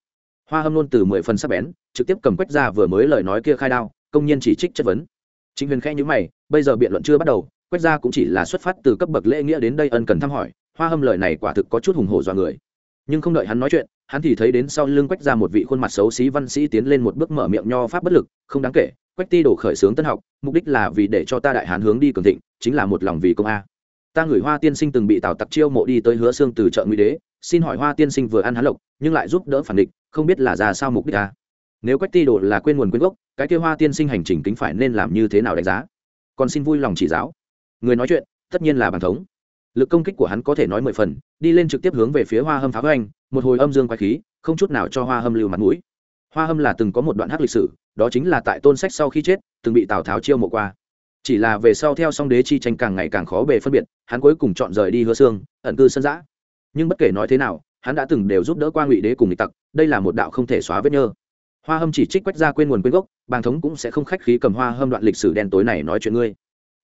hoa hâm luôn từ mười phần sắc bén, trực tiếp cầm quách ra vừa mới lời nói kia khai đao, công nhân chỉ trích chất vấn. Chính huyền khẽ nhữ mày, bây giờ biện luận chưa bắt đầu, quách ra cũng chỉ là xuất phát từ cấp bậc lễ nghĩa đến đây ân cần thăm hỏi, hoa hâm lời này quả thực có chút hùng hổ dọa người. Nhưng không đợi hắn nói chuyện, hắn thì thấy đến sau lưng quách ra một vị khuôn mặt xấu xí văn sĩ tiến lên một bước mở miệng nho pháp bất lực, không đáng kể, quách ti đổ khởi xướng tân học, mục đích là vì để cho ta đại hán hướng đi cường thịnh, chính là một lòng vì công a ta gửi hoa tiên sinh từng bị tào tặc chiêu mộ đi tới hứa xương từ chợ nguy đế, xin hỏi hoa tiên sinh vừa ăn hán lộc, nhưng lại giúp đỡ phản địch, không biết là ra sao mục đích a nếu quách ti đổ là quên nguồn quên gốc, cái kia hoa tiên sinh hành trình kính phải nên làm như thế nào đánh giá? Còn xin vui lòng chỉ giáo. Người nói chuyện, tất nhiên là bàn thống. Lực công kích của hắn có thể nói mười phần, đi lên trực tiếp hướng về phía hoa hâm phá anh một hồi âm dương quái khí, không chút nào cho hoa hâm lưu mặt mũi. Hoa hâm là từng có một đoạn hát lịch sử, đó chính là tại tôn sách sau khi chết, từng bị tào tháo chiêu mộ qua chỉ là về sau theo song đế chi tranh càng ngày càng khó bề phân biệt, hắn cuối cùng chọn rời đi hứa xương ẩn cư sân giã nhưng bất kể nói thế nào, hắn đã từng đều giúp đỡ qua ngụy đế cùng địch tặc, đây là một đạo không thể xóa vết nhơ. Hoa hâm chỉ trích quách ra quên nguồn quên gốc, bàng thống cũng sẽ không khách khí cầm hoa hâm đoạn lịch sử đen tối này nói chuyện ngươi.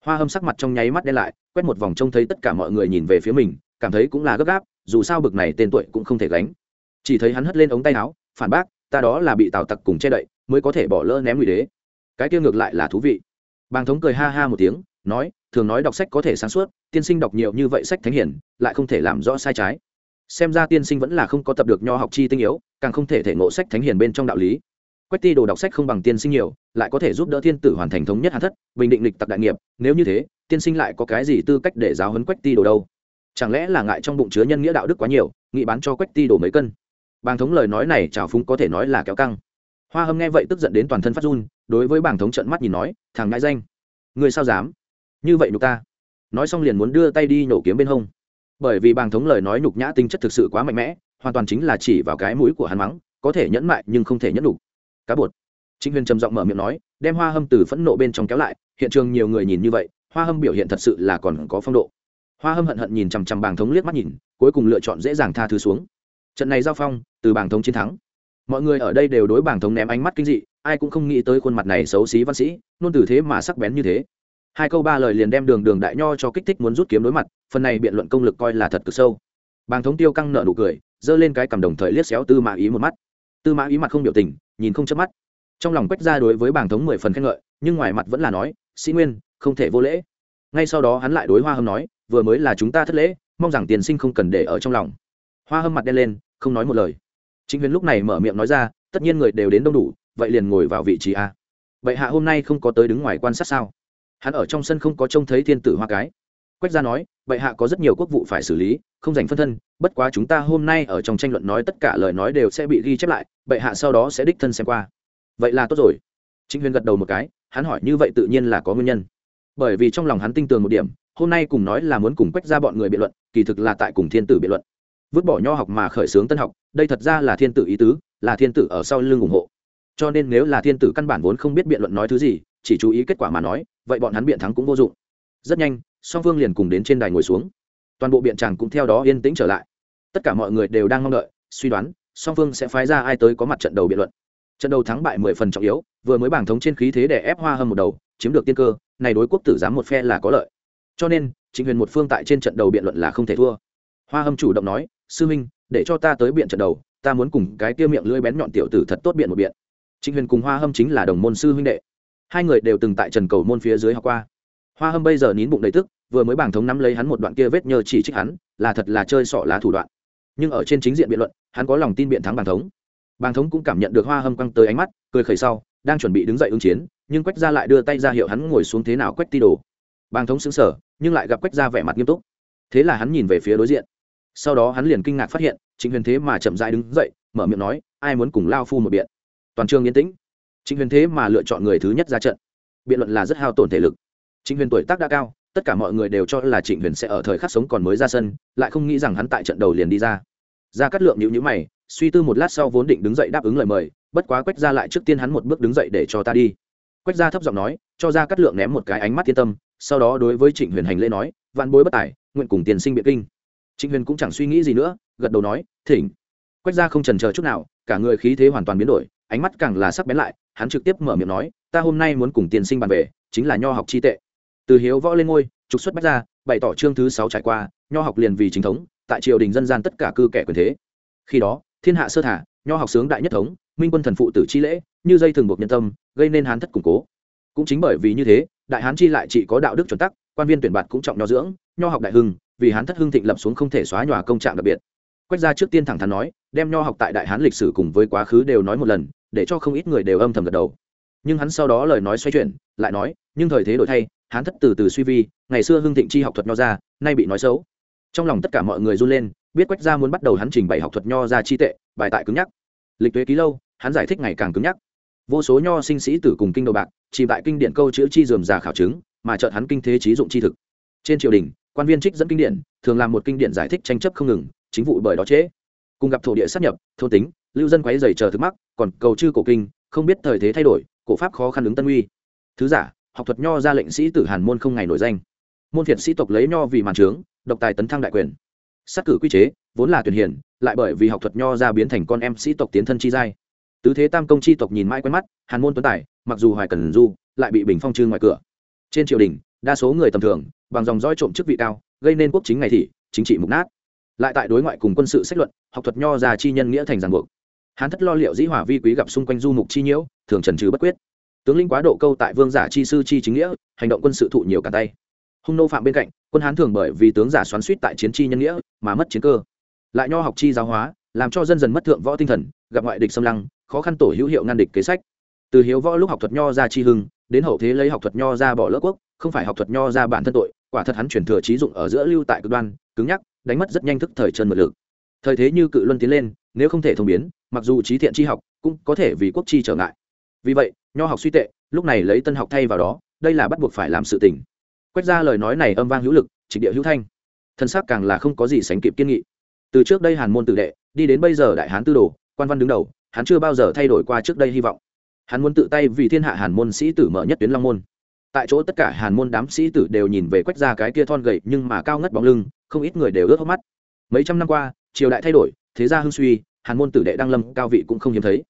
Hoa hâm sắc mặt trong nháy mắt đen lại, quét một vòng trông thấy tất cả mọi người nhìn về phía mình, cảm thấy cũng là gấp gáp, dù sao bực này tên tuổi cũng không thể gánh. Chỉ thấy hắn hất lên ống tay áo, phản bác, ta đó là bị tào tặc cùng che đậy, mới có thể bỏ lỡ ném ngụy đế. Cái kia ngược lại là thú vị bàng thống cười ha ha một tiếng, nói, thường nói đọc sách có thể sáng suốt, tiên sinh đọc nhiều như vậy sách thánh hiển, lại không thể làm rõ sai trái. Xem ra tiên sinh vẫn là không có tập được nho học chi tinh yếu, càng không thể thể ngộ sách thánh hiển bên trong đạo lý. Quách ti đồ đọc sách không bằng tiên sinh nhiều, lại có thể giúp đỡ thiên tử hoàn thành thống nhất hàn thất, bình định lịch tặc đại nghiệp, nếu như thế, tiên sinh lại có cái gì tư cách để giáo huấn quách ti đồ đâu? Chẳng lẽ là ngại trong bụng chứa nhân nghĩa đạo đức quá nhiều nghị bán cho quách ti đồ mấy cân? Bàng thống lời nói này trào phúng có thể nói là kéo căng. Hoa hâm nghe vậy tức giận đến toàn thân phát run đối với bảng thống trận mắt nhìn nói, thằng ngại danh người sao dám? Như vậy nhục ta. Nói xong liền muốn đưa tay đi nổ kiếm bên hông. Bởi vì bàng thống lời nói nhục nhã tinh chất thực sự quá mạnh mẽ, hoàn toàn chính là chỉ vào cái mũi của hắn mắng, có thể nhẫn mại nhưng không thể nhẫn đủ cá bột. Chính huyền trầm giọng mở miệng nói, đem hoa hâm từ phẫn nộ bên trong kéo lại, hiện trường nhiều người nhìn như vậy, hoa hâm biểu hiện thật sự là còn có phong độ. Hoa hâm hận hận nhìn chằm chằm bàng thống liếc mắt nhìn, cuối cùng lựa chọn dễ dàng tha thứ xuống. Trận này giao phong, từ bàng thống chiến thắng. Mọi người ở đây đều đối bàng thống ném ánh mắt kinh dị ai cũng không nghĩ tới khuôn mặt này xấu xí văn sĩ, nôn từ thế mà sắc bén như thế. Hai câu ba lời liền đem đường đường đại nho cho kích thích muốn rút kiếm đối mặt, phần này biện luận công lực coi là thật cực sâu. Bàng thống tiêu căng nợ nụ cười, giơ lên cái cầm đồng thời liếc xéo tư mã ý một mắt. Tư mã ý mặt không biểu tình, nhìn không chớp mắt. Trong lòng quách ra đối với bàng thống mười phần khen ngợi, nhưng ngoài mặt vẫn là nói, sĩ nguyên, không thể vô lễ. Ngay sau đó hắn lại đối hoa hâm nói, vừa mới là chúng ta thất lễ, mong rằng tiền sinh không cần để ở trong lòng. Hoa hâm mặt đen lên, không nói một lời. Chính huyền lúc này mở miệng nói ra, tất nhiên người đều đến đông đủ vậy liền ngồi vào vị trí a. Vậy hạ hôm nay không có tới đứng ngoài quan sát sao? Hắn ở trong sân không có trông thấy thiên tử hoa cái. Quách gia nói vậy hạ có rất nhiều quốc vụ phải xử lý, không dành phân thân, bất quá chúng ta hôm nay ở trong tranh luận nói tất cả lời nói đều sẽ bị ghi chép lại, bệ hạ sau đó sẽ đích thân xem qua. Vậy là tốt rồi. Chính huyền gật đầu một cái, hắn hỏi như vậy tự nhiên là có nguyên nhân. Bởi vì trong lòng hắn tin tưởng một điểm, hôm nay cùng nói là muốn cùng quách ra bọn người biện luận, kỳ thực là tại cùng thiên tử biện luận. Vứt bỏ nho học mà khởi xướng tân học, đây thật ra là thiên tử ý tứ, là thiên tử ở sau lưng ủng hộ cho nên nếu là thiên tử căn bản vốn không biết biện luận nói thứ gì, chỉ chú ý kết quả mà nói, vậy bọn hắn biện thắng cũng vô dụng. Rất nhanh, song phương liền cùng đến trên đài ngồi xuống. Toàn bộ biện tràng cũng theo đó yên tĩnh trở lại. Tất cả mọi người đều đang mong đợi, suy đoán, song phương sẽ phái ra ai tới có mặt trận đầu biện luận. Trận đầu thắng bại mười phần trọng yếu, vừa mới bảng thống trên khí thế để ép hoa hâm một đầu, chiếm được tiên cơ, này đối quốc tử giám một phe là có lợi. Cho nên, chính huyền một phương tại trên trận đầu biện luận là không thể thua. Hoa hâm chủ động nói, sư minh, để cho ta tới biện trận đầu, ta muốn cùng cái tiêu miệng lưỡi bén nhọn tiểu tử thật tốt biện một biện trịnh huyền cùng hoa hâm chính là đồng môn sư huynh đệ. Hai người đều từng tại trần cầu môn phía dưới học qua. Hoa hâm bây giờ nín bụng đầy tức, vừa mới bảng thống nắm lấy hắn một đoạn kia vết nhơ chỉ trích hắn, là thật là chơi sọ lá thủ đoạn. Nhưng ở trên chính diện biện luận, hắn có lòng tin biện thắng bảng thống. Bảng thống cũng cảm nhận được hoa hâm quăng tới ánh mắt, cười khẩy sau, đang chuẩn bị đứng dậy ứng chiến, nhưng quách ra lại đưa tay ra hiệu hắn ngồi xuống thế nào quách ti đồ. Bàng thống xứng sở nhưng lại gặp quách ra vẻ mặt nghiêm túc. Thế là hắn nhìn về phía đối diện. Sau đó hắn liền kinh ngạc phát hiện chính huyền thế mà chậm dại đứng dậy, mở miệng nói, ai muốn cùng lao phu một biện? Toàn trường yên tĩnh. Trịnh huyền thế mà lựa chọn người thứ nhất ra trận. Biện luận là rất hao tổn thể lực. Trịnh huyền tuổi tác đã cao, tất cả mọi người đều cho là trịnh huyền sẽ ở thời khắc sống còn mới ra sân, lại không nghĩ rằng hắn tại trận đầu liền đi ra. Ra cắt lượng nhữ nhữ mày, suy tư một lát sau vốn định đứng dậy đáp ứng lời mời, bất quá quách ra lại trước tiên hắn một bước đứng dậy để cho ta đi. Quách ra thấp giọng nói, cho ra cắt lượng ném một cái ánh mắt yên tâm, sau đó đối với trịnh huyền hành lễ nói, vạn bối bất tài, nguyện cùng tiền sinh biện kinh. Trịnh huyền cũng chẳng suy nghĩ gì nữa, gật đầu nói, thỉnh. Quách ra không trần chờ chút nào, cả người khí thế hoàn toàn biến đổi ánh mắt càng là sắc bén lại, hắn trực tiếp mở miệng nói, ta hôm nay muốn cùng tiên sinh bàn về, chính là nho học chi tệ. Từ hiếu võ lên ngôi, trục xuất bách ra, bày tỏ chương thứ sáu trải qua, nho học liền vì chính thống, tại triều đình dân gian tất cả cư kẻ quyền thế. Khi đó, thiên hạ sơ thả, nho học sướng đại nhất thống, minh quân thần phụ tử chi lễ, như dây thường buộc nhân tâm, gây nên hán thất củng cố. Cũng chính bởi vì như thế, đại hán chi lại chỉ có đạo đức chuẩn tắc, quan viên tuyển bạt cũng trọng nho dưỡng, nho học đại hưng, vì hán thất hưng thịnh lập xuống không thể xóa nhòa công trạng đặc biệt. Quách ra trước tiên thẳng thắn nói, đem nho học tại đại hán lịch sử cùng với quá khứ đều nói một lần để cho không ít người đều âm thầm gật đầu. Nhưng hắn sau đó lời nói xoay chuyển, lại nói, nhưng thời thế đổi thay hán thất từ từ suy vi, ngày xưa hưng thịnh chi học thuật nho ra, nay bị nói xấu. Trong lòng tất cả mọi người run lên, biết quách gia muốn bắt đầu hắn trình bày học thuật nho ra chi tệ, bài tại cứng nhắc. Lịch tuế ký lâu, hắn giải thích ngày càng cứng nhắc. Vô số nho sinh sĩ tử cùng kinh đồ bạc chỉ tại kinh điển câu chữ chi dườm già khảo chứng, mà chợt hắn kinh thế trí dụng chi thực. Trên triều đình, quan viên trích dẫn kinh điển, thường làm một kinh điển giải thích tranh chấp không ngừng, chính vụ bởi đó trễ. Cùng gặp thổ địa sát nhập, thôn tính, lưu dân quấy dày chờ thức mắc còn cầu chư cổ kinh, không biết thời thế thay đổi, cổ pháp khó khăn ứng tân uy. Thứ giả, học thuật nho ra lệnh sĩ tử hàn môn không ngày nổi danh. Môn phiệt sĩ tộc lấy nho vì màn trướng, độc tài tấn thăng đại quyền. Sát cử quy chế, vốn là tuyển hiển lại bởi vì học thuật nho ra biến thành con em sĩ tộc tiến thân chi giai. Tứ thế tam công chi tộc nhìn mãi quen mắt, hàn môn tuấn tài, mặc dù hoài cần du, lại bị bình phong trư ngoài cửa. Trên triều đình, đa số người tầm thường, bằng dòng dõi trộm chức vị cao, gây nên quốc chính ngày thị, chính trị mục nát. Lại tại đối ngoại cùng quân sự sách luận, học thuật nho ra chi nhân nghĩa thành ràng buộc hán thất lo liệu dĩ hỏa vi quý gặp xung quanh du mục chi nhiễu, thường trần trừ bất quyết. Tướng linh quá độ câu tại vương giả chi sư chi chính nghĩa, hành động quân sự thụ nhiều cả tay. Hung nô phạm bên cạnh, quân hán thường bởi vì tướng giả xoắn suýt tại chiến chi nhân nghĩa, mà mất chiến cơ. Lại nho học chi giáo hóa, làm cho dân dần mất thượng võ tinh thần, gặp ngoại địch xâm lăng, khó khăn tổ hữu hiệu ngăn địch kế sách. Từ hiếu võ lúc học thuật nho ra chi hưng, đến hậu thế lấy học thuật nho ra bỏ lỡ quốc, không phải học thuật nho ra bản thân tội, quả thật hắn chuyển thừa trí dụng ở giữa lưu tại cực đoan, cứng nhắc, đánh mất rất nhanh thức thời chân mật lực. Thời thế như cự luân tiến lên nếu không thể thông biến, mặc dù trí thiện tri học cũng có thể vì quốc chi trở ngại. Vì vậy, nho học suy tệ, lúc này lấy tân học thay vào đó, đây là bắt buộc phải làm sự tình. Quét ra lời nói này âm vang hữu lực, trịch địa hữu thanh. Thân xác càng là không có gì sánh kịp kiên nghị. Từ trước đây hàn môn tử đệ, đi đến bây giờ đại hán tư đồ, quan văn đứng đầu, hắn chưa bao giờ thay đổi qua trước đây hy vọng. Hắn muốn tự tay vì thiên hạ hàn môn sĩ tử mở nhất tuyến long môn. Tại chỗ tất cả hàn môn đám sĩ tử đều nhìn về quách ra cái kia thon gậy nhưng mà cao ngất bóng lưng, không ít người đều ướt hốc mắt. Mấy trăm năm qua, triều đại thay đổi thế gia hưng suy, hàn môn tử đệ đăng lâm cao vị cũng không hiếm thấy.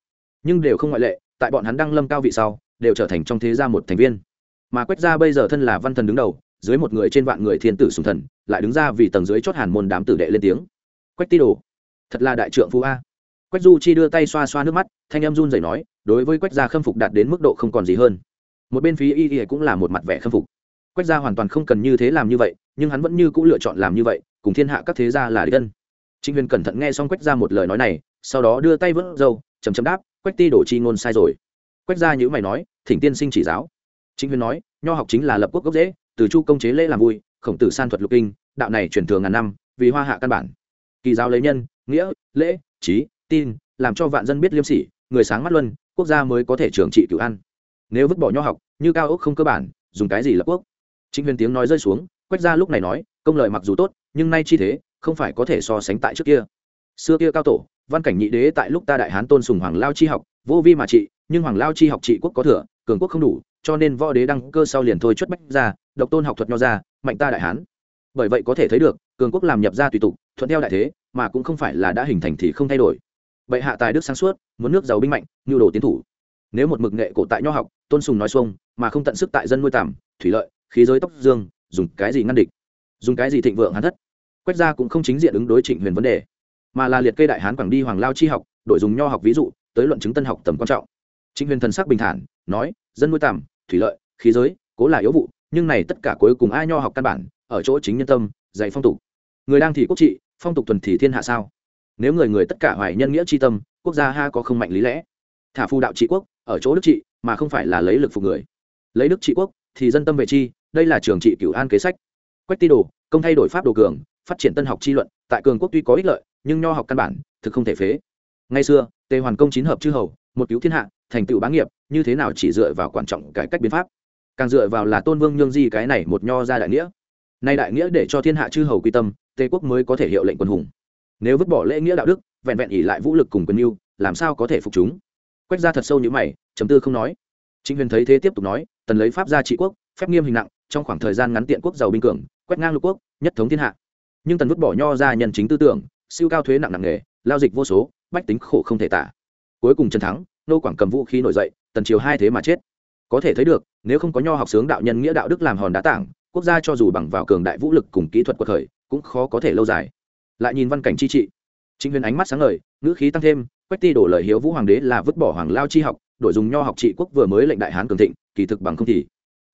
Nhưng đều không ngoại lệ, tại bọn hắn đăng lâm cao vị sau, đều trở thành trong thế gia một thành viên. Mà quách gia bây giờ thân là văn thần đứng đầu, dưới một người trên vạn người thiên tử sùng thần, lại đứng ra vì tầng dưới chót hàn môn đám tử đệ lên tiếng. Quách ti đồ, thật là đại trượng phú a. Quách du chi đưa tay xoa xoa nước mắt, thanh em run rẩy nói, đối với quách gia khâm phục đạt đến mức độ không còn gì hơn. Một bên phí y y cũng là một mặt vẻ khâm phục. Quách gia hoàn toàn không cần như thế làm như vậy, nhưng hắn vẫn như c ũ lựa chọn làm như vậy, cùng thiên hạ các thế gia là đ ân trịnh huyền cẩn thận nghe xong quách gia một lời nói này, sau đó đưa tay vớt râu chầm chầm đáp, quách ti đổ chi ngôn sai rồi. Quách gia nhữ mày nói, thỉnh tiên sinh chỉ giáo. Trịnh huyền nói, nho học chính là lập quốc gốc dễ từ chu công chế lễ làm vui khổng tử san thuật lục kinh, đạo này truyền thường ngàn năm, vì hoa hạ căn bản. Kỳ giáo lấy nhân, nghĩa, lễ, trí, tin, làm cho vạn dân biết liêm sỉ, người sáng mắt luân, quốc gia mới có thể trưởng trị cửu ăn nếu vứt bỏ nho học, như cao ốc không cơ bản, dùng cái gì lập quốc? Trịnh huyền tiếng nói rơi xuống, quách gia lúc này nói, công lợi mặc dù tốt, nhưng nay chi thế không phải có thể so sánh tại trước kia. Xưa kia cao tổ, văn cảnh nhị đế tại lúc ta đại hán tôn sùng hoàng lao chi học, vô vi mà trị, nhưng hoàng lao chi học trị quốc có thừa, cường quốc không đủ, cho nên võ đế đăng cơ sau liền thôi chuất bách ra, độc tôn học thuật nho ra, mạnh ta đại hán. Bởi vậy có thể thấy được, cường quốc làm nhập ra tùy tục, thuận theo đại thế, mà cũng không phải là đã hình thành thì không thay đổi. Vậy hạ tài đức sáng suốt, muốn nước giàu binh mạnh, nhu đồ tiến thủ. Nếu một mực nghệ cổ tại nho học, tôn sùng nói xuông, mà không tận sức tại dân nuôi tằm thủy lợi, khí giới tóc dương, dùng cái gì ngăn địch? Dùng cái gì thịnh vượng hán thất? Quách gia cũng không chính diện ứng đối trịnh huyền vấn đề, mà là liệt kê đại hán quảng đi hoàng lao chi học, đổi dùng nho học ví dụ, tới luận chứng tân học tầm quan trọng. Trịnh huyền thần sắc bình thản, nói, dân nuôi tầm thủy lợi, khí giới, cố là yếu vụ, nhưng này tất cả cuối cùng ai nho học căn bản, ở chỗ chính nhân tâm, dạy phong tục. Người đang thì quốc trị, phong tục tuần thì thiên hạ sao? Nếu người người tất cả hoài nhân nghĩa tri tâm, quốc gia ha có không mạnh lý lẽ. Thả phù đạo trị quốc, ở chỗ đức trị, mà không phải là lấy lực phục người. Lấy đức trị quốc, thì dân tâm về chi, đây là trường trị cửu an kế sách. Quách ti đồ, công thay đổi pháp đồ cường phát triển tân học chi luận, tại cường quốc tuy có ích lợi, nhưng nho học căn bản, thực không thể phế. Ngày xưa, tề hoàn công chín hợp chư hầu, một cứu thiên hạ, thành tựu bá nghiệp, như thế nào chỉ dựa vào quan trọng cải cách biến pháp? Càng dựa vào là tôn vương nhương di cái này một nho ra đại nghĩa. Nay đại nghĩa để cho thiên hạ chư hầu quy tâm, tề quốc mới có thể hiệu lệnh quân hùng. Nếu vứt bỏ lễ nghĩa đạo đức, vẹn vẹn ỉ lại vũ lực cùng quân mưu, làm sao có thể phục chúng? Quách ra thật sâu như mày chấm tư không nói. Chính huyền thấy thế tiếp tục nói, tần lấy pháp gia trị quốc, phép nghiêm hình nặng, trong khoảng thời gian ngắn tiện quốc giàu binh cường, quét ngang lục quốc, nhất thống thiên hạ nhưng tần vứt bỏ nho ra nhân chính tư tưởng, siêu cao thuế nặng nặng nghề, lao dịch vô số, bách tính khổ không thể tả. Cuối cùng trần thắng, nô quảng cầm vũ khí nổi dậy, tần triều hai thế mà chết. Có thể thấy được, nếu không có nho học sướng đạo nhân nghĩa đạo đức làm hòn đá tảng, quốc gia cho dù bằng vào cường đại vũ lực cùng kỹ thuật quật khởi, cũng khó có thể lâu dài. Lại nhìn văn cảnh chi trị chính huyền ánh mắt sáng ngời, ngữ khí tăng thêm, quách ti đổ lời hiếu vũ hoàng đế là vứt bỏ hoàng lao chi học, đổi dùng nho học trị quốc vừa mới lệnh đại hán cường thịnh, kỳ thực bằng không thì.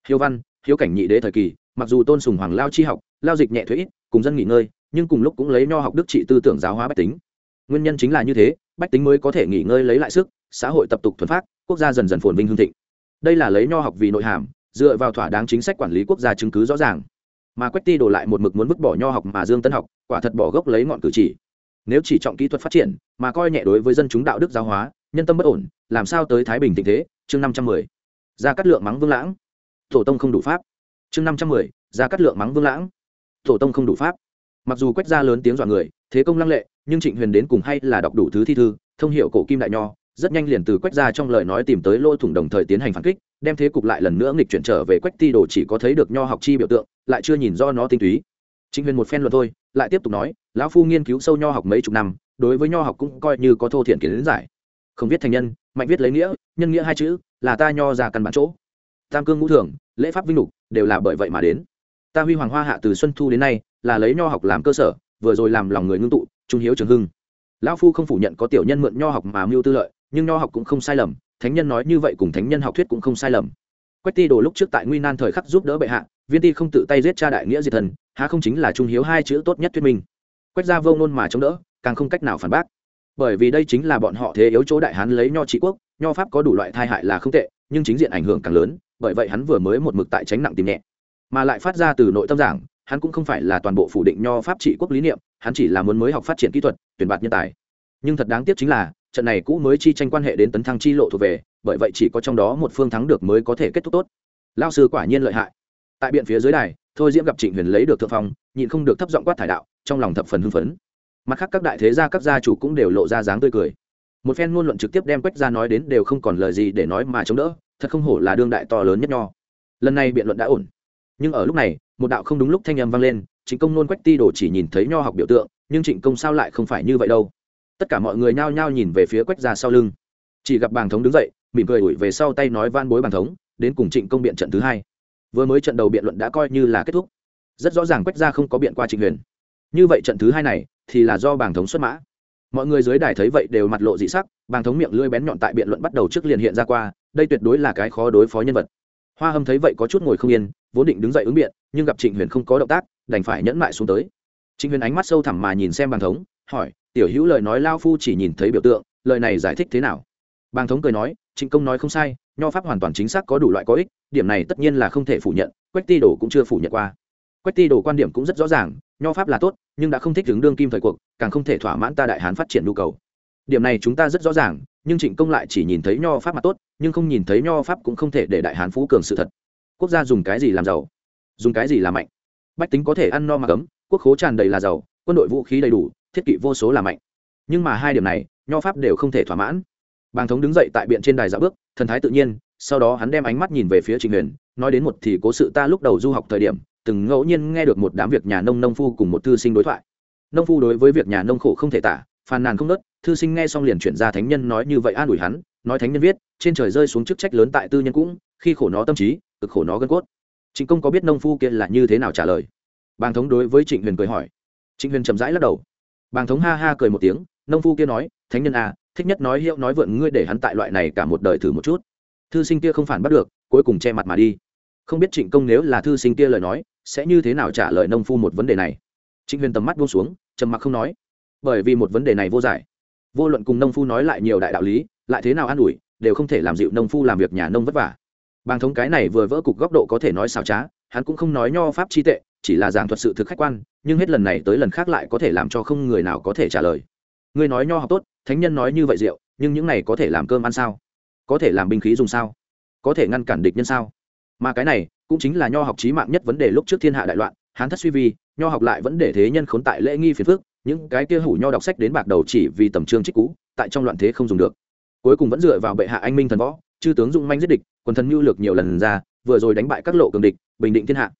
Hiếu văn, hiếu cảnh nhị đế thời kỳ, mặc dù tôn sùng hoàng lao chi học, lao dịch nhẹ thuế ít cùng dân nghỉ ngơi, nhưng cùng lúc cũng lấy nho học đức trị tư tưởng giáo hóa bách tính. Nguyên nhân chính là như thế, bách tính mới có thể nghỉ ngơi lấy lại sức, xã hội tập tục thuần phát, quốc gia dần dần phồn vinh hương thịnh. Đây là lấy nho học vì nội hàm, dựa vào thỏa đáng chính sách quản lý quốc gia chứng cứ rõ ràng. Mà quách ti đổ lại một mực muốn vứt bỏ nho học mà dương tân học, quả thật bỏ gốc lấy ngọn cử chỉ. Nếu chỉ trọng kỹ thuật phát triển, mà coi nhẹ đối với dân chúng đạo đức giáo hóa, nhân tâm bất ổn, làm sao tới thái bình tình thế? Chương năm trăm mười. Ra cắt lượng mắng vương lãng. Tổ tông không đủ pháp. Chương năm trăm mười. Ra cắt lượng mắng vương lãng tổ tông không đủ pháp. Mặc dù quách gia lớn tiếng dọa người, thế công lăng lệ, nhưng trịnh huyền đến cùng hay là đọc đủ thứ thi thư, thông hiệu cổ kim đại nho, rất nhanh liền từ quách gia trong lời nói tìm tới lỗ thủng đồng thời tiến hành phản kích, đem thế cục lại lần nữa nghịch chuyển trở về quách ti đồ chỉ có thấy được nho học chi biểu tượng, lại chưa nhìn do nó tinh túy. Trịnh huyền một phen luật thôi, lại tiếp tục nói, lão phu nghiên cứu sâu nho học mấy chục năm, đối với nho học cũng coi như có thô thiện kiến giải. Không viết thành nhân, mạnh viết lấy nghĩa, nhân nghĩa hai chữ, là ta nho ra căn bản chỗ. Tam cương ngũ thường, lễ pháp vinh lục, đều là bởi vậy mà đến ta huy hoàng hoa hạ từ xuân thu đến nay là lấy nho học làm cơ sở, vừa rồi làm lòng người ngưng tụ, trung hiếu trường hưng. Lão phu không phủ nhận có tiểu nhân mượn nho học mà mưu tư lợi, nhưng nho học cũng không sai lầm, thánh nhân nói như vậy cùng thánh nhân học thuyết cũng không sai lầm. Quách ti đồ lúc trước tại nguy nan thời khắc giúp đỡ bệ hạ, viên ti không tự tay giết cha đại nghĩa diệt thần, há không chính là trung hiếu hai chữ tốt nhất thuyết minh. Quách gia vô nôn mà chống đỡ, càng không cách nào phản bác. Bởi vì đây chính là bọn họ thế yếu chỗ đại hán lấy nho trị quốc, nho pháp có đủ loại tai hại là không tệ, nhưng chính diện ảnh hưởng càng lớn, bởi vậy hắn vừa mới một mực tại tránh nặng tìm nhẹ mà lại phát ra từ nội tâm giảng, hắn cũng không phải là toàn bộ phủ định nho pháp trị quốc lý niệm, hắn chỉ là muốn mới học phát triển kỹ thuật, tuyển bạt nhân tài. Nhưng thật đáng tiếc chính là, trận này cũ mới chi tranh quan hệ đến tấn thăng chi lộ thuộc về, bởi vậy chỉ có trong đó một phương thắng được mới có thể kết thúc tốt. Lao sư quả nhiên lợi hại. Tại biện phía dưới đài, thôi diễm gặp trịnh huyền lấy được thượng phong, nhịn không được thấp giọng quát thải đạo, trong lòng thập phần hưng phấn. Mặt khác các đại thế gia, các gia chủ cũng đều lộ ra dáng tươi cười. Một phen ngôn luận trực tiếp đem quách ra nói đến đều không còn lời gì để nói mà chống đỡ, thật không hổ là đương đại to lớn nhất nho. Lần này biện luận đã ổn nhưng ở lúc này, một đạo không đúng lúc thanh âm vang lên, trịnh công nôn quách ti đồ chỉ nhìn thấy nho học biểu tượng, nhưng trịnh công sao lại không phải như vậy đâu. Tất cả mọi người nhao nhao nhìn về phía quách ra sau lưng. Chỉ gặp bàng thống đứng dậy, mỉm cười ủi về sau tay nói van bối bàng thống, đến cùng trịnh công biện trận thứ hai. Vừa mới trận đầu biện luận đã coi như là kết thúc. Rất rõ ràng quách ra không có biện qua trịnh huyền. Như vậy trận thứ hai này, thì là do bàng thống xuất mã. Mọi người dưới đài thấy vậy đều mặt lộ dị sắc, bàng thống miệng lưỡi bén nhọn tại biện luận bắt đầu trước liền hiện ra qua, đây tuyệt đối là cái khó đối phó nhân vật. Hoa hâm thấy vậy có chút ngồi không yên vốn định đứng dậy ứng biện, nhưng gặp trịnh huyền không có động tác, đành phải nhẫn mại xuống tới. Trịnh huyền ánh mắt sâu thẳm mà nhìn xem bàng thống, hỏi, tiểu hữu lời nói lao phu chỉ nhìn thấy biểu tượng, lời này giải thích thế nào? Bàng thống cười nói, trịnh công nói không sai, nho pháp hoàn toàn chính xác có đủ loại có ích, điểm này tất nhiên là không thể phủ nhận, quách ti đồ cũng chưa phủ nhận qua. Quách ti đồ quan điểm cũng rất rõ ràng, nho pháp là tốt, nhưng đã không thích đứng đương kim thời cuộc, càng không thể thỏa mãn ta đại hán phát triển nhu cầu. Điểm này chúng ta rất rõ ràng, nhưng trịnh công lại chỉ nhìn thấy nho pháp mà tốt, nhưng không nhìn thấy nho pháp cũng không thể để đại hán phú cường sự thật quốc gia dùng cái gì làm giàu? Dùng cái gì làm mạnh? Bách tính có thể ăn no mà cấm, quốc khố tràn đầy là giàu, quân đội vũ khí đầy đủ, thiết kỵ vô số là mạnh. Nhưng mà hai điểm này, nho pháp đều không thể thỏa mãn. Bàng thống đứng dậy tại biện trên đài dạ bước, thần thái tự nhiên, sau đó hắn đem ánh mắt nhìn về phía trịnh huyền, nói đến một thì cố sự ta lúc đầu du học thời điểm, từng ngẫu nhiên nghe được một đám việc nhà nông nông phu cùng một thư sinh đối thoại. Nông phu đối với việc nhà nông khổ không thể tả, phàn nàn không nớt, thư sinh nghe xong liền chuyển ra thánh nhân nói như vậy an ủi hắn, nói thánh nhân viết, trên trời rơi xuống chức trách lớn tại tư nhân cũng khi khổ nó tâm trí, cực khổ nó gân cốt. Trịnh công có biết nông phu kia là như thế nào trả lời? Bàng thống đối với trịnh huyền cười hỏi. Trịnh huyền chậm rãi lắc đầu. Bàng thống ha ha cười một tiếng, nông phu kia nói, thánh nhân à thích nhất nói hiệu nói vượn ngươi để hắn tại loại này cả một đời thử một chút. Thư sinh kia không phản bắt được, cuối cùng che mặt mà đi. Không biết trịnh công nếu là thư sinh kia lời nói, sẽ như thế nào trả lời nông phu một vấn đề này? Trịnh huyền tầm mắt buông xuống, trầm mặc không nói. Bởi vì một vấn đề này vô giải. Vô luận cùng nông phu nói lại nhiều đại đạo lý, lại thế nào an ủi, đều không thể làm dịu nông phu làm việc nhà nông vất vả bàng thống cái này vừa vỡ cục góc độ có thể nói xảo trá, hắn cũng không nói nho pháp chi tệ, chỉ là giảng thuật sự thực khách quan, nhưng hết lần này tới lần khác lại có thể làm cho không người nào có thể trả lời. Ngươi nói nho học tốt, thánh nhân nói như vậy rượu, nhưng những này có thể làm cơm ăn sao? Có thể làm binh khí dùng sao? Có thể ngăn cản địch nhân sao? Mà cái này, cũng chính là nho học trí mạng nhất vấn đề lúc trước thiên hạ đại loạn hán thất suy vi nho học lại vẫn để thế nhân khốn tại lễ nghi phiền phức, những cái kia hủ nho đọc sách đến bạc đầu chỉ vì tầm trương trích cũ, tại trong loạn thế không dùng được. Cuối cùng vẫn dựa vào bệ hạ anh minh thần võ chư tướng dũng manh giết địch, quần thần mưu lược nhiều lần ra, vừa rồi đánh bại các lộ cường địch, bình định thiên hạ.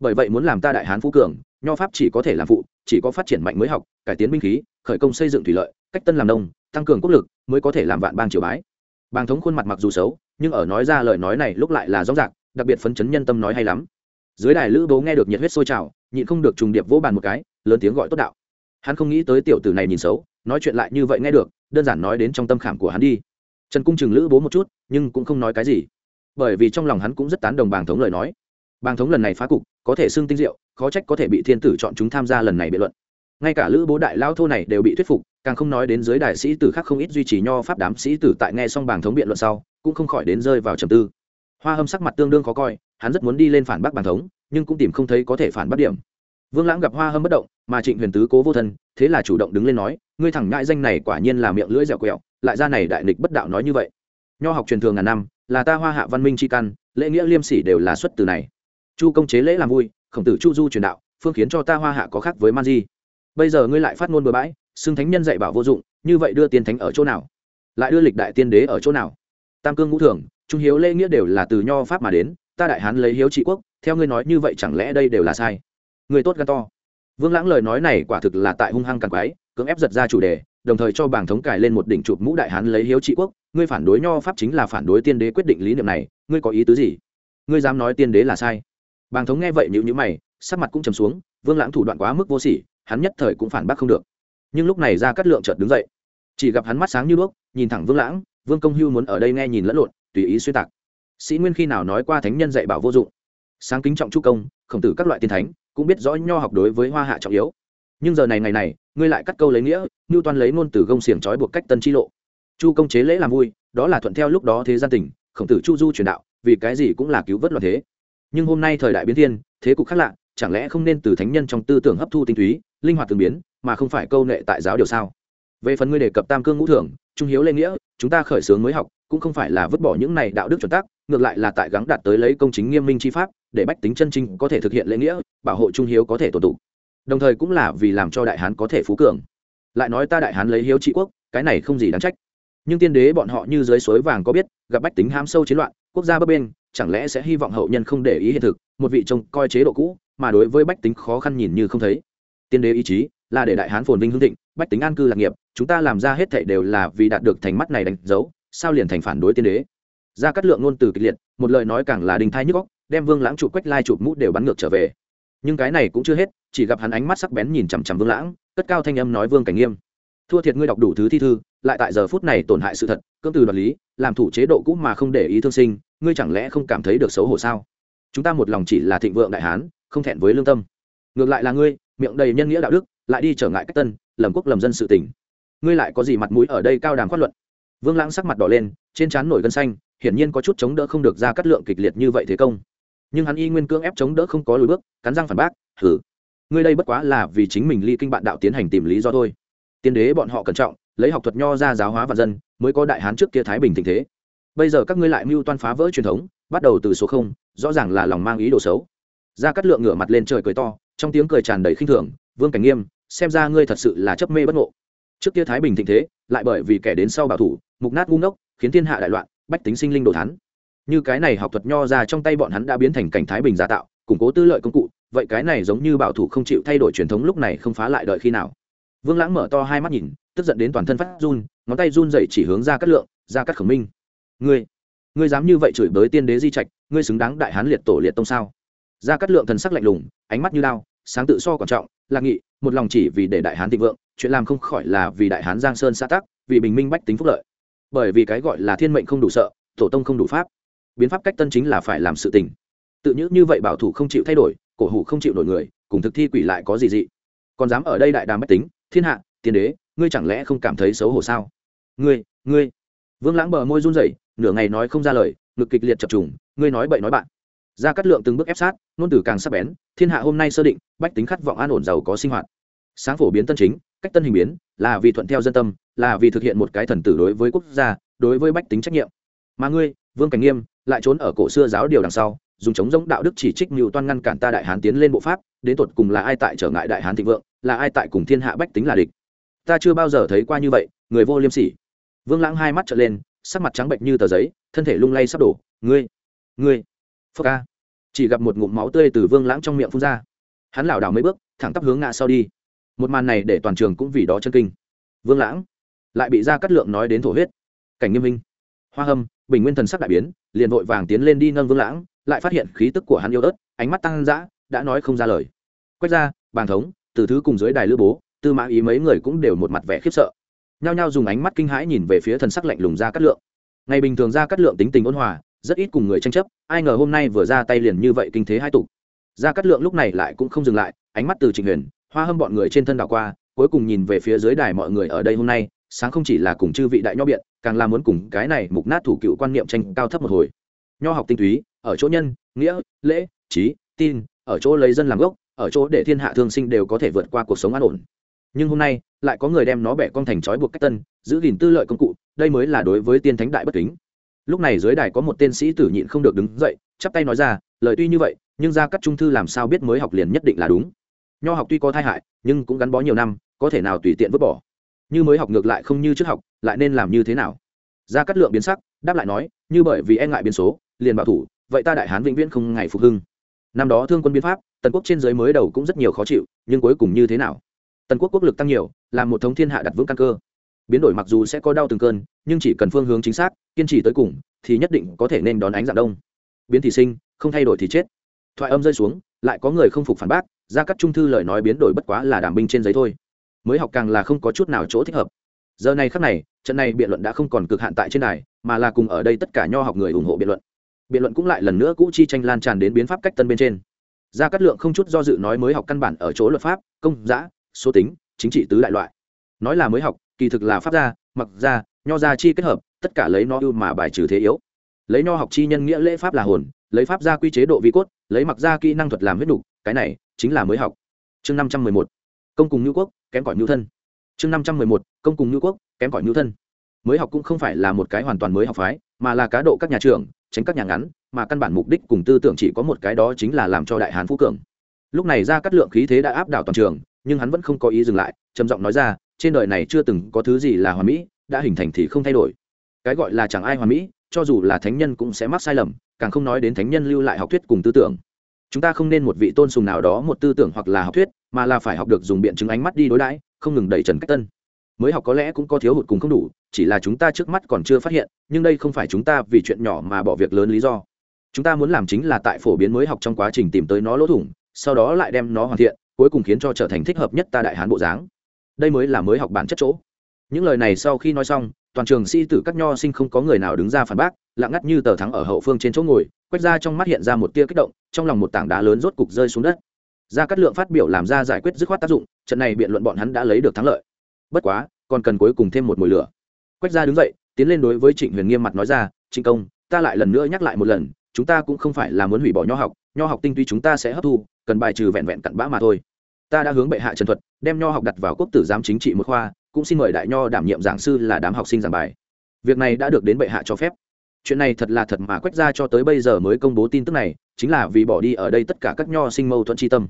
Bởi vậy muốn làm ta đại hán phú cường, nho pháp chỉ có thể làm phụ, chỉ có phát triển mạnh mới học, cải tiến binh khí, khởi công xây dựng thủy lợi, cách tân làm nông, tăng cường quốc lực, mới có thể làm vạn bang triều bái. Bàng thống khuôn mặt mặc dù xấu, nhưng ở nói ra lời nói này lúc lại là rõ rạc đặc biệt phấn chấn nhân tâm nói hay lắm. Dưới đài lữ bố nghe được nhiệt huyết sôi trào, nhịn không được trùng điệp vỗ bàn một cái, lớn tiếng gọi tốt đạo. Hắn không nghĩ tới tiểu tử này nhìn xấu, nói chuyện lại như vậy nghe được, đơn giản nói đến trong tâm khảm của hắn đi trần cung chừng lữ bố một chút, nhưng cũng không nói cái gì. Bởi vì trong lòng hắn cũng rất tán đồng bàng thống lời nói. Bàng thống lần này phá cục, có thể xưng tinh diệu, khó trách có thể bị thiên tử chọn chúng tham gia lần này biện luận. Ngay cả lữ bố đại lao thô này đều bị thuyết phục, càng không nói đến dưới đại sĩ tử khác không ít duy trì nho pháp đám sĩ tử tại nghe xong bàng thống biện luận sau, cũng không khỏi đến rơi vào trầm tư. Hoa hâm sắc mặt tương đương khó coi, hắn rất muốn đi lên phản bác bàng thống, nhưng cũng tìm không thấy có thể phản bác điểm. Vương lãng gặp hoa hâm bất động, mà trịnh huyền tứ cố vô thân, thế là chủ động đứng lên nói, ngươi thẳng ngại danh này quả nhiên là miệng lưỡi dẻo quẹo lại ra này đại nghịch bất đạo nói như vậy. Nho học truyền thường ngàn năm, là ta hoa hạ văn minh c h i căn, lễ nghĩa liêm sỉ đều là xuất từ này. Chu công chế lễ làm vui, khổng tử chu du truyền đạo, phương khiến cho ta hoa hạ có khác với man di. Bây giờ ngươi lại phát ngôn bừa bãi, xưng thánh nhân dạy bảo vô dụng, như vậy đưa tiên thánh ở chỗ nào? Lại đưa lịch đại tiên đế ở chỗ nào? Tam cương ngũ thường, trung hiếu lễ nghĩa đều là từ nho pháp mà đến, ta đại hán lấy hiếu trị quốc, theo ngươi nói như vậy chẳng lẽ đây đều là sai? Người tốt gan to. Vương lãng lời nói này quả thực là tại hung hăng càng quái cưỡng ép giật ra chủ đề đồng thời cho bảng thống cải lên một đỉnh chụp mũ đại hán lấy hiếu trị quốc. Ngươi phản đối nho pháp chính là phản đối tiên đế quyết định lý niệm này. Ngươi có ý tứ gì? Ngươi dám nói tiên đế là sai. Bàng thống nghe vậy nhữ nhữ mày, sắc mặt cũng trầm xuống. Vương lãng thủ đoạn quá mức vô sỉ, hắn nhất thời cũng phản bác không được. Nhưng lúc này ra cắt lượng chợt đứng dậy. Chỉ gặp hắn mắt sáng như đuốc, nhìn thẳng vương lãng. Vương công hưu muốn ở đây nghe nhìn lẫn lộn, tùy ý xuyên tạc. Sĩ nguyên khi nào nói qua thánh nhân dạy bảo vô dụng? Sáng kính trọng chu công, khổng tử các loại tiên thánh, cũng biết rõ nho học đối với hoa hạ trọng yếu nhưng giờ này ngày này, ngươi lại cắt câu lấy nghĩa ngưu toan lấy ngôn từ gông xiềng trói buộc cách tân chi lộ. Chu công chế lễ làm vui, đó là thuận theo lúc đó thế gian tình, khổng tử chu du truyền đạo, vì cái gì cũng là cứu vớt loạn thế. Nhưng hôm nay thời đại biến thiên, thế cục khác lạ, chẳng lẽ không nên từ thánh nhân trong tư tưởng hấp thu tinh túy, linh hoạt tương biến, mà không phải câu nệ tại giáo điều sao? Về phần ngươi đề cập tam cương ngũ thưởng, trung hiếu lễ nghĩa, chúng ta khởi xướng mới học, cũng không phải là vứt bỏ những này đạo đức chuẩn tắc, ngược lại là tại gắng đạt tới lấy công chính nghiêm minh chi pháp, để bách tính chân chính có thể thực hiện lễ nghĩa, bảo hộ trung hiếu có thể tổ tụ đồng thời cũng là vì làm cho đại hán có thể phú cường. Lại nói ta đại hán lấy hiếu trị quốc, cái này không gì đáng trách. Nhưng tiên đế bọn họ như dưới suối vàng có biết, gặp bách tính ham sâu chiến loạn, quốc gia bấp bênh, chẳng lẽ sẽ hy vọng hậu nhân không để ý hiện thực, một vị trông coi chế độ cũ, mà đối với bách tính khó khăn nhìn như không thấy. Tiên đế ý chí là để đại hán phồn vinh hương thịnh, bách tính an cư lạc nghiệp, chúng ta làm ra hết thảy đều là vì đạt được thành mắt này đánh dấu, sao liền thành phản đối tiên đế? Ra cắt lượng ngôn từ kịch liệt, một lời nói càng là đình thai nhức góc đem vương lãng trụ quách lai chụp mũ đều bắn ngược trở về nhưng cái này cũng chưa hết, chỉ gặp hắn ánh mắt sắc bén nhìn chằm chằm vương lãng, cất cao thanh âm nói, vương cảnh nghiêm, thua thiệt ngươi đọc đủ thứ thi thư, lại tại giờ phút này tổn hại sự thật, cưỡng từ đoạt lý, làm thủ chế độ cũ mà không để ý thương sinh, ngươi chẳng lẽ không cảm thấy được xấu hổ sao? Chúng ta một lòng chỉ là thịnh vượng đại hán, không thẹn với lương tâm. Ngược lại là ngươi, miệng đầy nhân nghĩa đạo đức, lại đi trở ngại cách tân, lầm quốc lầm dân sự tỉnh ngươi lại có gì mặt mũi ở đây cao đàm khoát luận? Vương lãng sắc mặt đỏ lên, trên trán nổi gân xanh, hiển nhiên có chút chống đỡ không được ra cắt lượng kịch liệt như vậy thế công nhưng hắn y nguyên cưỡng ép chống đỡ không có lùi bước, cắn răng phản bác thử ngươi đây bất quá là vì chính mình ly kinh bạn đạo tiến hành tìm lý do thôi. Tiên đế bọn họ cẩn trọng, lấy học thuật nho ra giáo hóa và dân, mới có đại hán trước kia thái bình tình thế. Bây giờ các ngươi lại mưu toan phá vỡ truyền thống, bắt đầu từ số không, rõ ràng là lòng mang ý đồ xấu. Ra cắt lượng ngửa mặt lên trời cười to, trong tiếng cười tràn đầy khinh thường, vương cảnh nghiêm, xem ra ngươi thật sự là chấp mê bất ngộ. Trước kia thái bình thịnh thế, lại bởi vì kẻ đến sau bảo thủ, mục nát ngu ngốc, khiến thiên hạ đại loạn, bách tính sinh linh đồ thắn như cái này học thuật nho ra trong tay bọn hắn đã biến thành cảnh thái bình giả tạo, củng cố tư lợi công cụ, vậy cái này giống như bảo thủ không chịu thay đổi truyền thống lúc này không phá lại đợi khi nào? Vương lãng mở to hai mắt nhìn, tức giận đến toàn thân phát run, ngón tay run dậy chỉ hướng ra cắt lượng ra cắt khổng minh. Ngươi ngươi dám như vậy chửi bới tiên đế di trạch, ngươi xứng đáng đại hán liệt tổ liệt tông sao? Ra cắt lượng thần sắc lạnh lùng, ánh mắt như lao sáng tự so quan trọng, lạc nghị, một lòng chỉ vì để đại hán thịnh vượng, chuyện làm không khỏi là vì đại hán giang sơn xã tắc, vì bình minh bách tính phúc lợi. Bởi vì cái gọi là thiên mệnh không đủ sợ, tổ tông không đủ pháp biến pháp cách tân chính là phải làm sự tình. Tự nhữ như vậy bảo thủ không chịu thay đổi, cổ hủ không chịu đổi người, cùng thực thi quỷ lại có gì dị. Còn dám ở đây đại đàm bách tính, thiên hạ, tiên đế, ngươi chẳng lẽ không cảm thấy xấu hổ sao? Ngươi ngươi. Vương lãng bờ môi run rẩy, nửa ngày nói không ra lời, ngực kịch liệt chập trùng, ngươi nói bậy nói bạn. Ra cắt lượng từng bước ép sát nôn từ càng sắc bén, thiên hạ hôm nay sơ định, bách tính khát vọng an ổn giàu có sinh hoạt. Sáng phổ biến tân chính, cách tân hình biến, là vì thuận theo dân tâm, là vì thực hiện một cái thần tử đối với quốc gia, đối với bách tính trách nhiệm. Mà ngươi vương cảnh nghiêm lại trốn ở cổ xưa giáo điều đằng sau, dùng chống giống đạo đức chỉ trích mưu toan ngăn cản ta đại hán tiến lên bộ pháp, đến tột cùng là ai tại trở ngại đại hán thịnh vượng, là ai tại cùng thiên hạ bách tính là địch. Ta chưa bao giờ thấy qua như vậy, người vô liêm sỉ. Vương lãng hai mắt trở lên, sắc mặt trắng bệnh như tờ giấy, thân thể lung lay sắp đổ. Ngươi ngươi phơ ca. Chỉ gặp một ngụm máu tươi từ vương lãng trong miệng phun ra. Hắn lảo đảo mấy bước, thẳng tắp hướng ngã sau đi. Một màn này để toàn trường cũng vì đó chân kinh. Vương lãng lại bị ra cắt lượng nói đến thổ huyết. Cảnh nghiêm minh. Hoa hâm bình nguyên thần sắc đại biến, liền vội vàng tiến lên đi nâng vương lãng, lại phát hiện khí tức của hắn yêu ớt, ánh mắt tăng dã, đã nói không ra lời. Quét ra bàn thống, từ thứ cùng dưới đài lữ bố, tư mã ý mấy người cũng đều một mặt vẻ khiếp sợ. Nhao nhao dùng ánh mắt kinh hãi nhìn về phía thần sắc lạnh lùng ra cắt lượng. Ngày bình thường ra cắt lượng tính tình ôn hòa, rất ít cùng người tranh chấp, ai ngờ hôm nay vừa ra tay liền như vậy kinh thế hai tục ra cắt lượng lúc này lại cũng không dừng lại, ánh mắt từ trịnh huyền, hoa hâm bọn người trên thân đảo qua, cuối cùng nhìn về phía dưới đài mọi người ở đây hôm nay sáng không chỉ là cùng chư vị đại nho biện, càng là muốn cùng cái này mục nát thủ cựu quan niệm tranh cao thấp một hồi. Nho học tinh túy, ở chỗ nhân, nghĩa, lễ, trí, tin, ở chỗ lấy dân làm gốc, ở chỗ để thiên hạ thương sinh đều có thể vượt qua cuộc sống an ổn. Nhưng hôm nay, lại có người đem nó bẻ con thành trói buộc cách tân, giữ gìn tư lợi công cụ, đây mới là đối với tiên thánh đại bất kính. Lúc này dưới đài có một tên sĩ tử nhịn không được đứng dậy, chắp tay nói ra, lời tuy như vậy, nhưng ra các trung thư làm sao biết mới học liền nhất định là đúng. Nho học tuy có thai hại, nhưng cũng gắn bó nhiều năm, có thể nào tùy tiện vứt bỏ như mới học ngược lại không như trước học, lại nên làm như thế nào? Gia Cát lượng biến sắc, đáp lại nói, như bởi vì e ngại biến số, liền bảo thủ, vậy ta đại hán vĩnh viễn không ngày phục hưng. Năm đó thương quân biến pháp, tần quốc trên giới mới đầu cũng rất nhiều khó chịu, nhưng cuối cùng như thế nào? Tần quốc quốc lực tăng nhiều, làm một thống thiên hạ đặt vững căn cơ. Biến đổi mặc dù sẽ có đau từng cơn, nhưng chỉ cần phương hướng chính xác, kiên trì tới cùng, thì nhất định có thể nên đón ánh dạng đông. Biến thì sinh, không thay đổi thì chết. Thoại âm rơi xuống, lại có người không phục phản bác ra các trung thư lời nói biến đổi bất quá là đảm binh trên giấy thôi mới học càng là không có chút nào chỗ thích hợp. Giờ này khắc này trận này biện luận đã không còn cực hạn tại trên này mà là cùng ở đây tất cả nho học người ủng hộ biện luận. Biện luận cũng lại lần nữa cũ chi tranh lan tràn đến biến pháp cách tân bên trên. Gia cát lượng không chút do dự nói mới học căn bản ở chỗ luật pháp công giã số tính chính trị tứ đại loại. Nói là mới học kỳ thực là pháp gia mặc gia nho gia chi kết hợp tất cả lấy nó ưu mà bài trừ thế yếu. Lấy nho học chi nhân nghĩa lễ pháp là hồn lấy pháp gia quy chế độ vi cốt lấy mặc gia kỹ năng thuật làm huyết đủ, cái này chính là mới học. Chương năm trăm mười một công cùng nhu quốc, kém cỏi nhu thân. Chương năm trăm mười một, công cùng nhu quốc, kém cỏi nhu thân. Mới học cũng không phải là một cái hoàn toàn mới học phái, mà là cá độ các nhà trường, tránh các nhà ngắn, mà căn bản mục đích cùng tư tưởng chỉ có một cái đó chính là làm cho đại hán phú cường. Lúc này ra cắt lượng khí thế đã áp đảo toàn trường, nhưng hắn vẫn không có ý dừng lại, trầm giọng nói ra, trên đời này chưa từng có thứ gì là hoàn mỹ, đã hình thành thì không thay đổi. Cái gọi là chẳng ai hoàn mỹ, cho dù là thánh nhân cũng sẽ mắc sai lầm, càng không nói đến thánh nhân lưu lại học thuyết cùng tư tưởng. Chúng ta không nên một vị tôn sùng nào đó một tư tưởng hoặc là học thuyết mà là phải học được dùng biện chứng ánh mắt đi đối đãi, không ngừng đẩy trần cách tân. Mới học có lẽ cũng có thiếu hụt cùng không đủ, chỉ là chúng ta trước mắt còn chưa phát hiện, nhưng đây không phải chúng ta vì chuyện nhỏ mà bỏ việc lớn lý do. Chúng ta muốn làm chính là tại phổ biến mới học trong quá trình tìm tới nó lỗ thủng, sau đó lại đem nó hoàn thiện, cuối cùng khiến cho trở thành thích hợp nhất ta đại hán bộ dáng. Đây mới là mới học bản chất chỗ. Những lời này sau khi nói xong, toàn trường sĩ tử các nho sinh không có người nào đứng ra phản bác, lặng ngắt như tờ thắng ở hậu phương trên chỗ ngồi, quét ra trong mắt hiện ra một tia kích động, trong lòng một tảng đá lớn rốt cục rơi xuống đất ra cắt lượng phát biểu làm ra giải quyết dứt khoát tác dụng, trận này biện luận bọn hắn đã lấy được thắng lợi. Bất quá, còn cần cuối cùng thêm một mùi lửa. Quách gia đứng dậy, tiến lên đối với trịnh huyền nghiêm mặt nói ra, trịnh công, ta lại lần nữa nhắc lại một lần, chúng ta cũng không phải là muốn hủy bỏ nho học nho học tinh túy chúng ta sẽ hấp thu, cần bài trừ vẹn vẹn cặn bã mà thôi. Ta đã hướng bệ hạ trần thuật, đem nho học đặt vào quốc tử giám chính trị một khoa, cũng xin mời đại nho đảm nhiệm giảng sư là đám học sinh giảng bài. Việc này đã được đến bệ hạ cho phép. Chuyện này thật là thật mà quách ra cho tới bây giờ mới công bố tin tức này, chính là vì bỏ đi ở đây tất cả các nho sinh mâu thuẫn tri tâm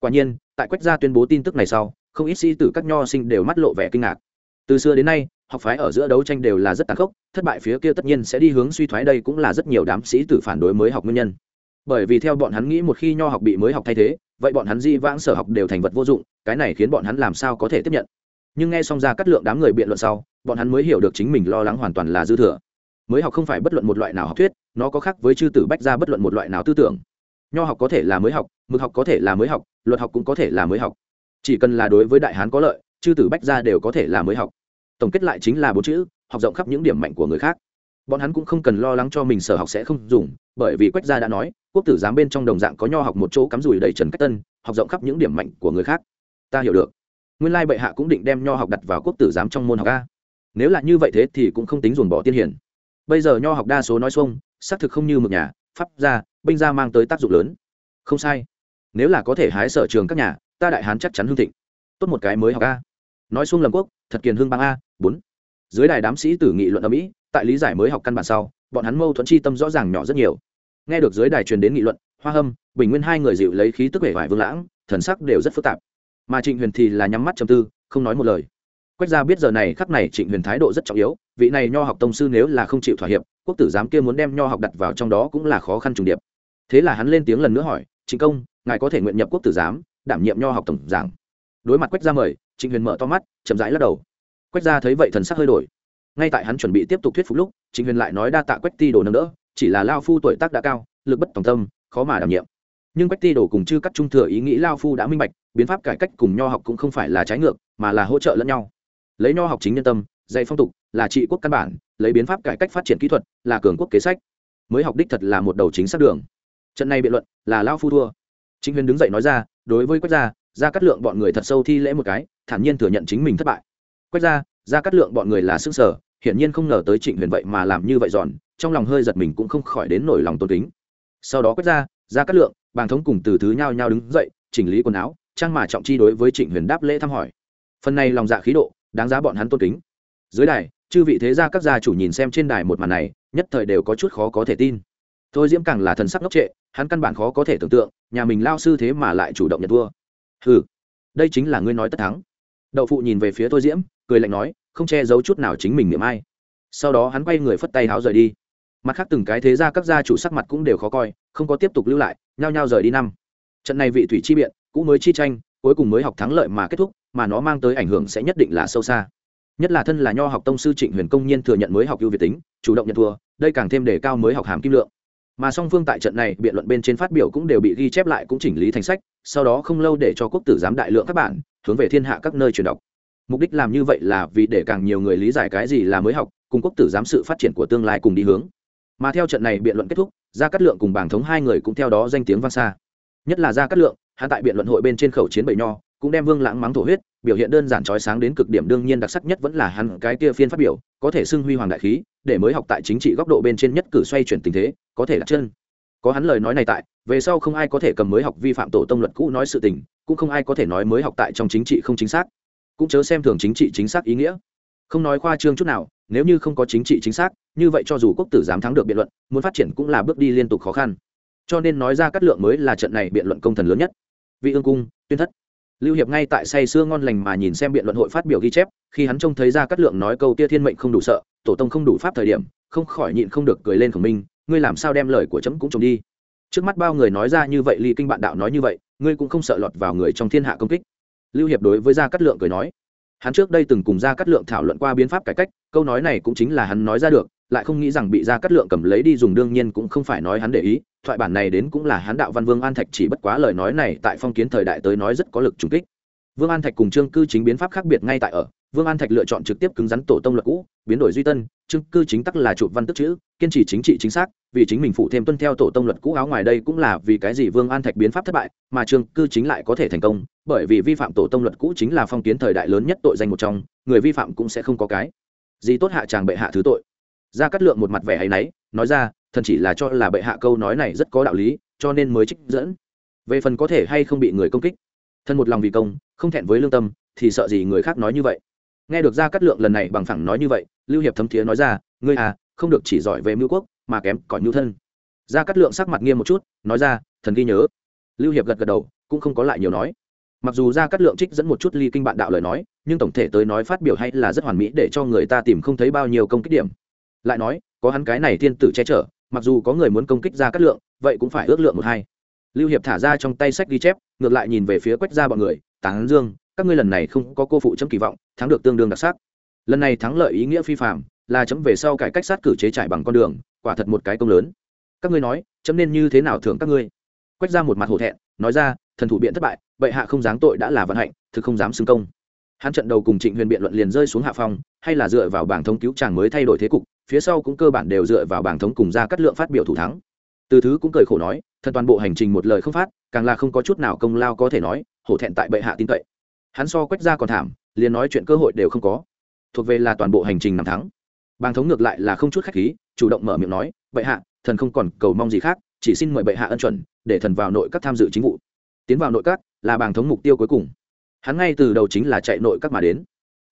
quả nhiên, tại quách gia tuyên bố tin tức này sau, không ít sĩ tử các nho sinh đều mắt lộ vẻ kinh ngạc. Từ xưa đến nay, học phái ở giữa đấu tranh đều là rất tàn khốc, thất bại phía kia tất nhiên sẽ đi hướng suy thoái, đây cũng là rất nhiều đám sĩ tử phản đối mới học nguyên nhân. Bởi vì theo bọn hắn nghĩ một khi nho học bị mới học thay thế, vậy bọn hắn di vãng sở học đều thành vật vô dụng, cái này khiến bọn hắn làm sao có thể tiếp nhận. Nhưng nghe xong ra cắt lượng đám người biện luận sau, bọn hắn mới hiểu được chính mình lo lắng hoàn toàn là dư thừa. Mới học không phải bất luận một loại nào học thuyết, nó có khác với chư tử bách ra bất luận một loại nào tư tưởng nho học có thể là mới học, mực học có thể là mới học, luật học cũng có thể là mới học. Chỉ cần là đối với đại hán có lợi, chư tử bách ra đều có thể là mới học. Tổng kết lại chính là bốn chữ, học rộng khắp những điểm mạnh của người khác. Bọn hắn cũng không cần lo lắng cho mình sở học sẽ không dùng, bởi vì quách gia đã nói, quốc tử giám bên trong đồng dạng có nho học một chỗ cắm rùi đầy trần cách tân, học rộng khắp những điểm mạnh của người khác. Ta hiểu được. Nguyên lai bệ hạ cũng định đem nho học đặt vào quốc tử giám trong môn học a. Nếu là như vậy thế thì cũng không tính dồn bỏ tiên hiển. Bây giờ nho học đa số nói xuông, xác thực không như mực nhà, pháp gia binh gia mang tới tác dụng lớn. Không sai. Nếu là có thể hái sở trường các nhà, ta đại hán chắc chắn hương thịnh. Tốt một cái mới học a. Nói xuống lầm quốc, thật kiền hương bang a, bốn. Dưới đài đám sĩ tử nghị luận ở mỹ, tại lý giải mới học căn bản sau, bọn hắn mâu thuẫn chi tâm rõ ràng nhỏ rất nhiều. Nghe được dưới đài truyền đến nghị luận, hoa hâm, bình nguyên hai người dịu lấy khí tức vẻ vải vương lãng, thần sắc đều rất phức tạp. Mà trịnh huyền thì là nhắm mắt chầm tư, không nói một lời. Quách gia biết giờ này khắc này trịnh huyền thái độ rất trọng yếu, vị này nho học tông sư nếu là không chịu thỏa hiệp, quốc tử giám kia muốn đem nho học đặt vào trong đó cũng là khó khăn trùng điệp thế là hắn lên tiếng lần nữa hỏi, trịnh công, ngài có thể nguyện nhập quốc tử giám, đảm nhiệm nho học tổng giảng. Đối mặt quách gia mời, trịnh huyền mở to mắt, chậm rãi lắc đầu. Quách gia thấy vậy thần sắc hơi đổi. Ngay tại hắn chuẩn bị tiếp tục thuyết phục lúc, trịnh huyền lại nói đa tạ quách ti đồ nâng đỡ, chỉ là lao phu tuổi tác đã cao, lực bất tòng tâm, khó mà đảm nhiệm. Nhưng quách ti đồ cùng chư cắt trung thừa ý nghĩ lao phu đã minh bạch, biến pháp cải cách cùng nho học cũng không phải là trái ngược, mà là hỗ trợ lẫn nhau. Lấy nho học chính nhân tâm, dạy phong tục, là trị quốc căn bản, lấy biến pháp cải cách phát triển kỹ thuật, là cường quốc kế sách. Mới học đích thật là một đầu chính xác đường trận này biện luận là lao phu thua. Chính huyền đứng dậy nói ra đối với quách gia Gia cắt lượng bọn người thật sâu thi lễ một cái thản nhiên thừa nhận chính mình thất bại. Quách gia Gia cắt lượng bọn người là xương sở hiển nhiên không ngờ tới trịnh huyền vậy mà làm như vậy giòn trong lòng hơi giật mình cũng không khỏi đến nổi lòng tôn kính. Sau đó Quách Gia, Gia cắt lượng bàng thống cùng từ thứ nhau nhau đứng dậy chỉnh lý quần áo trang mà trọng chi đối với trịnh huyền đáp lễ thăm hỏi. Phần này lòng dạ khí độ đáng giá bọn hắn tôn kính. Dưới đài chư vị thế gia các gia chủ nhìn xem trên đài một màn này nhất thời đều có chút khó có thể tin thôi diễm càng là thần sắc ngốc trệ, hắn căn bản khó có thể tưởng tượng, nhà mình lao sư thế mà lại chủ động nhận thua. Ừ đây chính là ngươi nói tất thắng. Đậu phụ nhìn về phía thôi diễm, cười lạnh nói, không che giấu chút nào chính mình niệm ai. Sau đó hắn quay người phất tay háo rời đi. Mặt khác từng cái thế ra các gia chủ sắc mặt cũng đều khó coi, không có tiếp tục lưu lại, nhao nhao rời đi năm. Trận này vị thủy chi biện cũng mới chi tranh, cuối cùng mới học thắng lợi mà kết thúc, mà nó mang tới ảnh hưởng sẽ nhất định là sâu xa. Nhất là thân là nho học tông sư trịnh huyền công nhiên thừa nhận mới học ưu việt tính, chủ động nhận thua, đây càng thêm đề cao mới học hàm kim lượng mà song phương tại trận này biện luận bên trên phát biểu cũng đều bị ghi chép lại cũng chỉnh lý thành sách, sau đó không lâu để cho quốc tử giám đại lượng các bạn hướng về thiên hạ các nơi truyền đọc. Mục đích làm như vậy là vì để càng nhiều người lý giải cái gì là mới học, cùng quốc tử giám sự phát triển của tương lai cùng đi hướng. Mà theo trận này biện luận kết thúc, gia cát lượng cùng bảng thống hai người cũng theo đó danh tiếng vang xa. Nhất là gia cát lượng, hắn tại biện luận hội bên trên khẩu chiến bảy nho, cũng đem vương lãng mắng thổ huyết, biểu hiện đơn giản trói sáng đến cực điểm, đương nhiên đặc sắc nhất vẫn là hắn, cái kia phiên phát biểu, có thể xưng huy hoàng đại khí để mới học tại chính trị góc độ bên trên nhất cử xoay chuyển tình thế, có thể đặt chân. Có hắn lời nói này tại, về sau không ai có thể cầm mới học vi phạm tổ tông luật cũ nói sự tình, cũng không ai có thể nói mới học tại trong chính trị không chính xác. Cũng chớ xem thường chính trị chính xác ý nghĩa. Không nói khoa trương chút nào, nếu như không có chính trị chính xác, như vậy cho dù quốc tử dám thắng được biện luận, muốn phát triển cũng là bước đi liên tục khó khăn. Cho nên nói ra cát lượng mới là trận này biện luận công thần lớn nhất. Vị ương cung, tuyên thất lưu hiệp ngay tại say sưa ngon lành mà nhìn xem biện luận hội phát biểu ghi chép, khi hắn trông thấy ra cát lượng nói câu tia thiên mệnh không đủ sợ, tổ tông không đủ pháp thời điểm, không khỏi nhịn không được cười lên khổng minh, ngươi làm sao đem lời của chấm cũng trông đi? Trước mắt bao người nói ra như vậy ly kinh bạn đạo nói như vậy, ngươi cũng không sợ lọt vào người trong thiên hạ công kích. Lưu hiệp đối với gia cát lượng cười nói, hắn trước đây từng cùng gia cát lượng thảo luận qua biến pháp cải cách, câu nói này cũng chính là hắn nói ra được lại không nghĩ rằng bị gia cát lượng cầm lấy đi dùng, đương nhiên cũng không phải nói hắn để ý. Thoại bản này đến cũng là hắn đạo văn vương an thạch chỉ bất quá lời nói này tại phong kiến thời đại tới nói rất có lực trùng kích. Vương an thạch cùng trương cư chính biến pháp khác biệt ngay tại ở. Vương an thạch lựa chọn trực tiếp cứng rắn tổ tông luật cũ, biến đổi duy tân. Trương cư chính tắc là chụp văn tức chữ, kiên trì chính trị chính xác, vì chính mình phụ thêm tuân theo tổ tông luật cũ áo ngoài đây cũng là vì cái gì vương an thạch biến pháp thất bại, mà trương cư chính lại có thể thành công, bởi vì vi phạm tổ tông luật cũ chính là phong kiến thời đại lớn nhất tội danh một trong, người vi phạm cũng sẽ không có cái gì tốt hạ chàng bệ hạ thứ tội ra cắt lượng một mặt vẻ hay náy, nói ra, thần chỉ là cho là bệ hạ câu nói này rất có đạo lý, cho nên mới trích dẫn. Về phần có thể hay không bị người công kích? Thân một lòng vì công, không thẹn với lương tâm, thì sợ gì người khác nói như vậy. Nghe được ra cắt lượng lần này bằng phẳng nói như vậy, lưu hiệp thấm thiế nói ra, ngươi à không được chỉ giỏi về mưu quốc, mà kém cỏi nhu thân. Gia cát lượng sắc mặt nghiêm một chút, nói ra, thần ghi nhớ. Lưu hiệp gật gật đầu, cũng không có lại nhiều nói. Mặc dù gia cát lượng trích dẫn một chút ly kinh bạn đạo lời nói, nhưng tổng thể tới nói phát biểu hay là rất hoàn mỹ để cho người ta tìm không thấy bao nhiêu công kích điểm lại nói, có hắn cái này thiên tử che chở, mặc dù có người muốn công kích ra cát lượng, vậy cũng phải ước lượng một hai. Lưu hiệp thả ra trong tay sách ghi chép, ngược lại nhìn về phía quách gia bọn người, tán dương, các ngươi lần này không có cô phụ chấm kỳ vọng, thắng được tương đương đặc sắc. Lần này thắng lợi ý nghĩa phi phạm là chấm về sau cải cách sát cử chế trải bằng con đường, quả thật một cái công lớn. Các ngươi nói, chấm nên như thế nào thưởng các ngươi? Quách ra một mặt hổ thẹn, nói ra, thần thủ biện thất bại, bệ hạ không dám tội đã là vận hạnh, thực không dám xưng công. Hắn trận đầu cùng trịnh huyền biện luận liền rơi xuống hạ phong, hay là dựa vào bảng thống cứu chàng mới thay đổi thế cục phía sau cũng cơ bản đều dựa vào bảng thống cùng ra cắt lượng phát biểu thủ thắng. Từ thứ cũng cười khổ nói thần toàn bộ hành trình một lời không phát, càng là không có chút nào công lao có thể nói, hổ thẹn tại bệ hạ tin cậy. Hắn so quách ra còn thảm, liền nói chuyện cơ hội đều không có. Thuộc về là toàn bộ hành trình nằm thắng. Bàng thống ngược lại là không chút khách khí, chủ động mở miệng nói, bệ hạ, thần không còn cầu mong gì khác, chỉ xin mời bệ hạ ân chuẩn, để thần vào nội các tham dự chính vụ. Tiến vào nội các là bàng thống mục tiêu cuối cùng. Hắn ngay từ đầu chính là chạy nội các mà đến.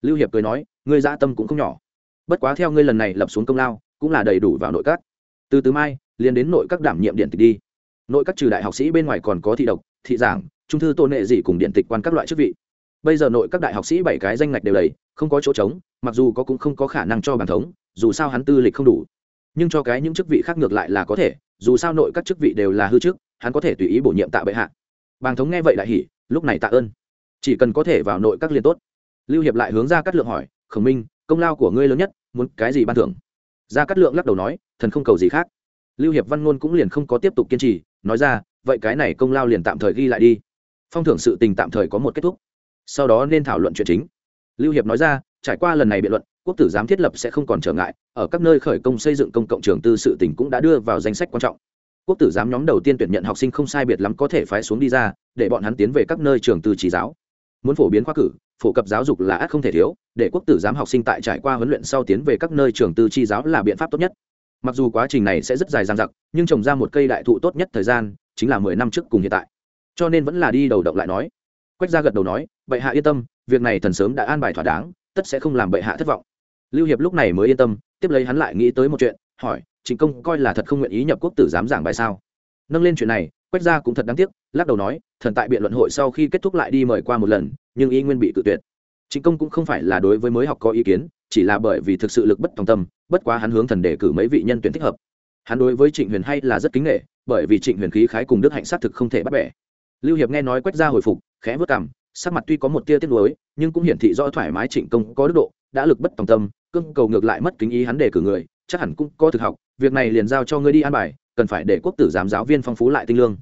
Lưu hiệp cười nói, ngươi dã tâm cũng không nhỏ bất quá theo ngươi lần này lập xuống công lao, cũng là đầy đủ vào nội các. Từ từ mai, liền đến nội các đảm nhiệm điện tịch đi. Nội các trừ đại học sĩ bên ngoài còn có thị độc, thị giảng, trung thư tôn nệ dị cùng điện tịch quan các loại chức vị. Bây giờ nội các đại học sĩ bảy cái danh ngạch đều đầy, không có chỗ trống, mặc dù có cũng không có khả năng cho bản thống, dù sao hắn tư lịch không đủ. Nhưng cho cái những chức vị khác ngược lại là có thể, dù sao nội các chức vị đều là hư chức, hắn có thể tùy ý bổ nhiệm tạ bệ hạ. Bàng thống nghe vậy đại hỉ, lúc này tạ ơn. Chỉ cần có thể vào nội các liền tốt. Lưu hiệp lại hướng ra cắt lượng hỏi, khổng minh, công lao của ngươi lớn nhất muốn cái gì ban thưởng? Ra cát lượng lắc đầu nói, thần không cầu gì khác. Lưu hiệp văn ngôn cũng liền không có tiếp tục kiên trì, nói ra, vậy cái này công lao liền tạm thời ghi lại đi. Phong thưởng sự tình tạm thời có một kết thúc. Sau đó nên thảo luận chuyện chính. Lưu hiệp nói ra, trải qua lần này biện luận, quốc tử giám thiết lập sẽ không còn trở ngại, ở các nơi khởi công xây dựng công cộng trường tư sự tỉnh cũng đã đưa vào danh sách quan trọng. Quốc tử giám nhóm đầu tiên tuyển nhận học sinh không sai biệt lắm có thể phái xuống đi ra, để bọn hắn tiến về các nơi trường tư chỉ giáo. Muốn phổ biến khoa cử phổ cập giáo dục là ác không thể thiếu, để quốc tử giám học sinh tại trải qua huấn luyện sau tiến về các nơi trường tư chi giáo là biện pháp tốt nhất. Mặc dù quá trình này sẽ rất dài dằng dặc, nhưng trồng ra một cây đại thụ tốt nhất thời gian chính là mười năm trước cùng hiện tại. Cho nên vẫn là đi đầu động lại nói. Quách gia gật đầu nói, bệ hạ yên tâm, việc này thần sớm đã an bài thỏa đáng, tất sẽ không làm bệ hạ thất vọng. Lưu hiệp lúc này mới yên tâm, tiếp lấy hắn lại nghĩ tới một chuyện, hỏi chính công coi là thật không nguyện ý nhập quốc tử giám giảng bài sao? Nâng lên chuyện này, quách gia cũng thật đáng tiếc, lắc đầu nói, thần tại biện luận hội sau khi kết thúc lại đi mời qua một lần nhưng y nguyên bị cự tuyệt. Chính công cũng không phải là đối với mới học có ý kiến, chỉ là bởi vì thực sự lực bất tòng tâm, bất quá hắn hướng thần đề cử mấy vị nhân tuyển thích hợp. Hắn đối với trịnh huyền hay là rất kính nghệ bởi vì trịnh huyền khí khái cùng đức hạnh sát thực không thể bắt bẻ. Lưu hiệp nghe nói quách gia hồi phục, khẽ vút cảm sắc mặt tuy có một tia tiếc nuối, nhưng cũng hiển thị rõ thoải mái trịnh công có đức độ, đã lực bất tòng tâm, cương cầu ngược lại mất kính ý hắn đề cử người, chắc hẳn cũng có thực học, việc này liền giao cho ngươi đi an bài, cần phải để quốc tử giám giáo viên phong phú lại tinh lương.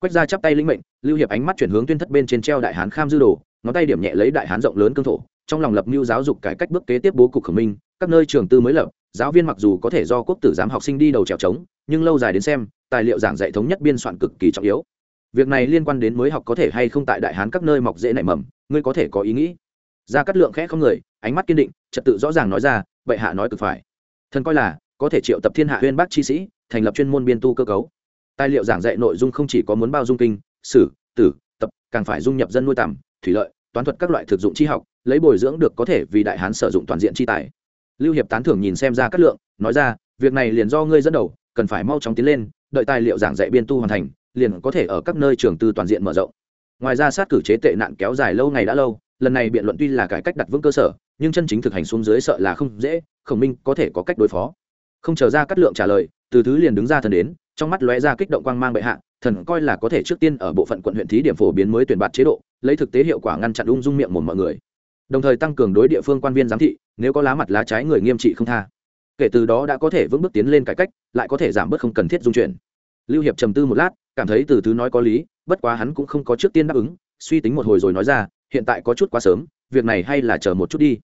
Quách gia chắp tay lĩnh mệnh, lưu hiệp ánh mắt chuyển hướng tuyên thất bên trên treo đại hán kham dư đồ ngón tay điểm nhẹ lấy đại hán rộng lớn cương thổ, trong lòng lập mưu giáo dục cải cách bước kế tiếp bố cục khởi minh, các nơi trường tư mới lập, giáo viên mặc dù có thể do quốc tử giám học sinh đi đầu trèo trống, nhưng lâu dài đến xem, tài liệu giảng dạy thống nhất biên soạn cực kỳ trọng yếu. Việc này liên quan đến mới học có thể hay không tại đại hán các nơi mọc dễ nảy mầm, ngươi có thể có ý nghĩ. Ra cắt lượng khẽ không người, ánh mắt kiên định, trật tự rõ ràng nói ra vậy hạ nói cực phải. Thần coi là, có thể triệu tập thiên hạ huyên bác chi sĩ, thành lập chuyên môn biên tu cơ cấu. Tài liệu giảng dạy nội dung không chỉ có muốn bao dung kinh, sử, tử, tập, càng phải dung nhập dân nuôi tầm thủy lợi, toán thuật các loại thực dụng tri học, lấy bồi dưỡng được có thể vì đại hán sử dụng toàn diện chi tài. Lưu hiệp tán thưởng nhìn xem ra cát lượng, nói ra, việc này liền do ngươi dẫn đầu, cần phải mau chóng tiến lên, đợi tài liệu giảng dạy biên tu hoàn thành, liền có thể ở các nơi trường tư toàn diện mở rộng. Ngoài ra sát cử chế tệ nạn kéo dài lâu ngày đã lâu, lần này biện luận tuy là cải cách đặt vững cơ sở, nhưng chân chính thực hành xuống dưới sợ là không dễ, khổng minh có thể có cách đối phó. Không chờ ra cát lượng trả lời, từ thứ liền đứng ra thần đến trong mắt lóe ra kích động quang mang bệ hạ, thần coi là có thể trước tiên ở bộ phận quận huyện thí điểm phổ biến mới tuyển bạt chế độ, lấy thực tế hiệu quả ngăn chặn ung dung miệng một mọi người. Đồng thời tăng cường đối địa phương quan viên giám thị, nếu có lá mặt lá trái người nghiêm trị không tha. Kể từ đó đã có thể vững bước tiến lên cải cách, lại có thể giảm bớt không cần thiết dung chuyển. Lưu hiệp trầm tư một lát, cảm thấy từ thứ nói có lý, bất quá hắn cũng không có trước tiên đáp ứng, suy tính một hồi rồi nói ra, hiện tại có chút quá sớm, việc này hay là chờ một chút đi.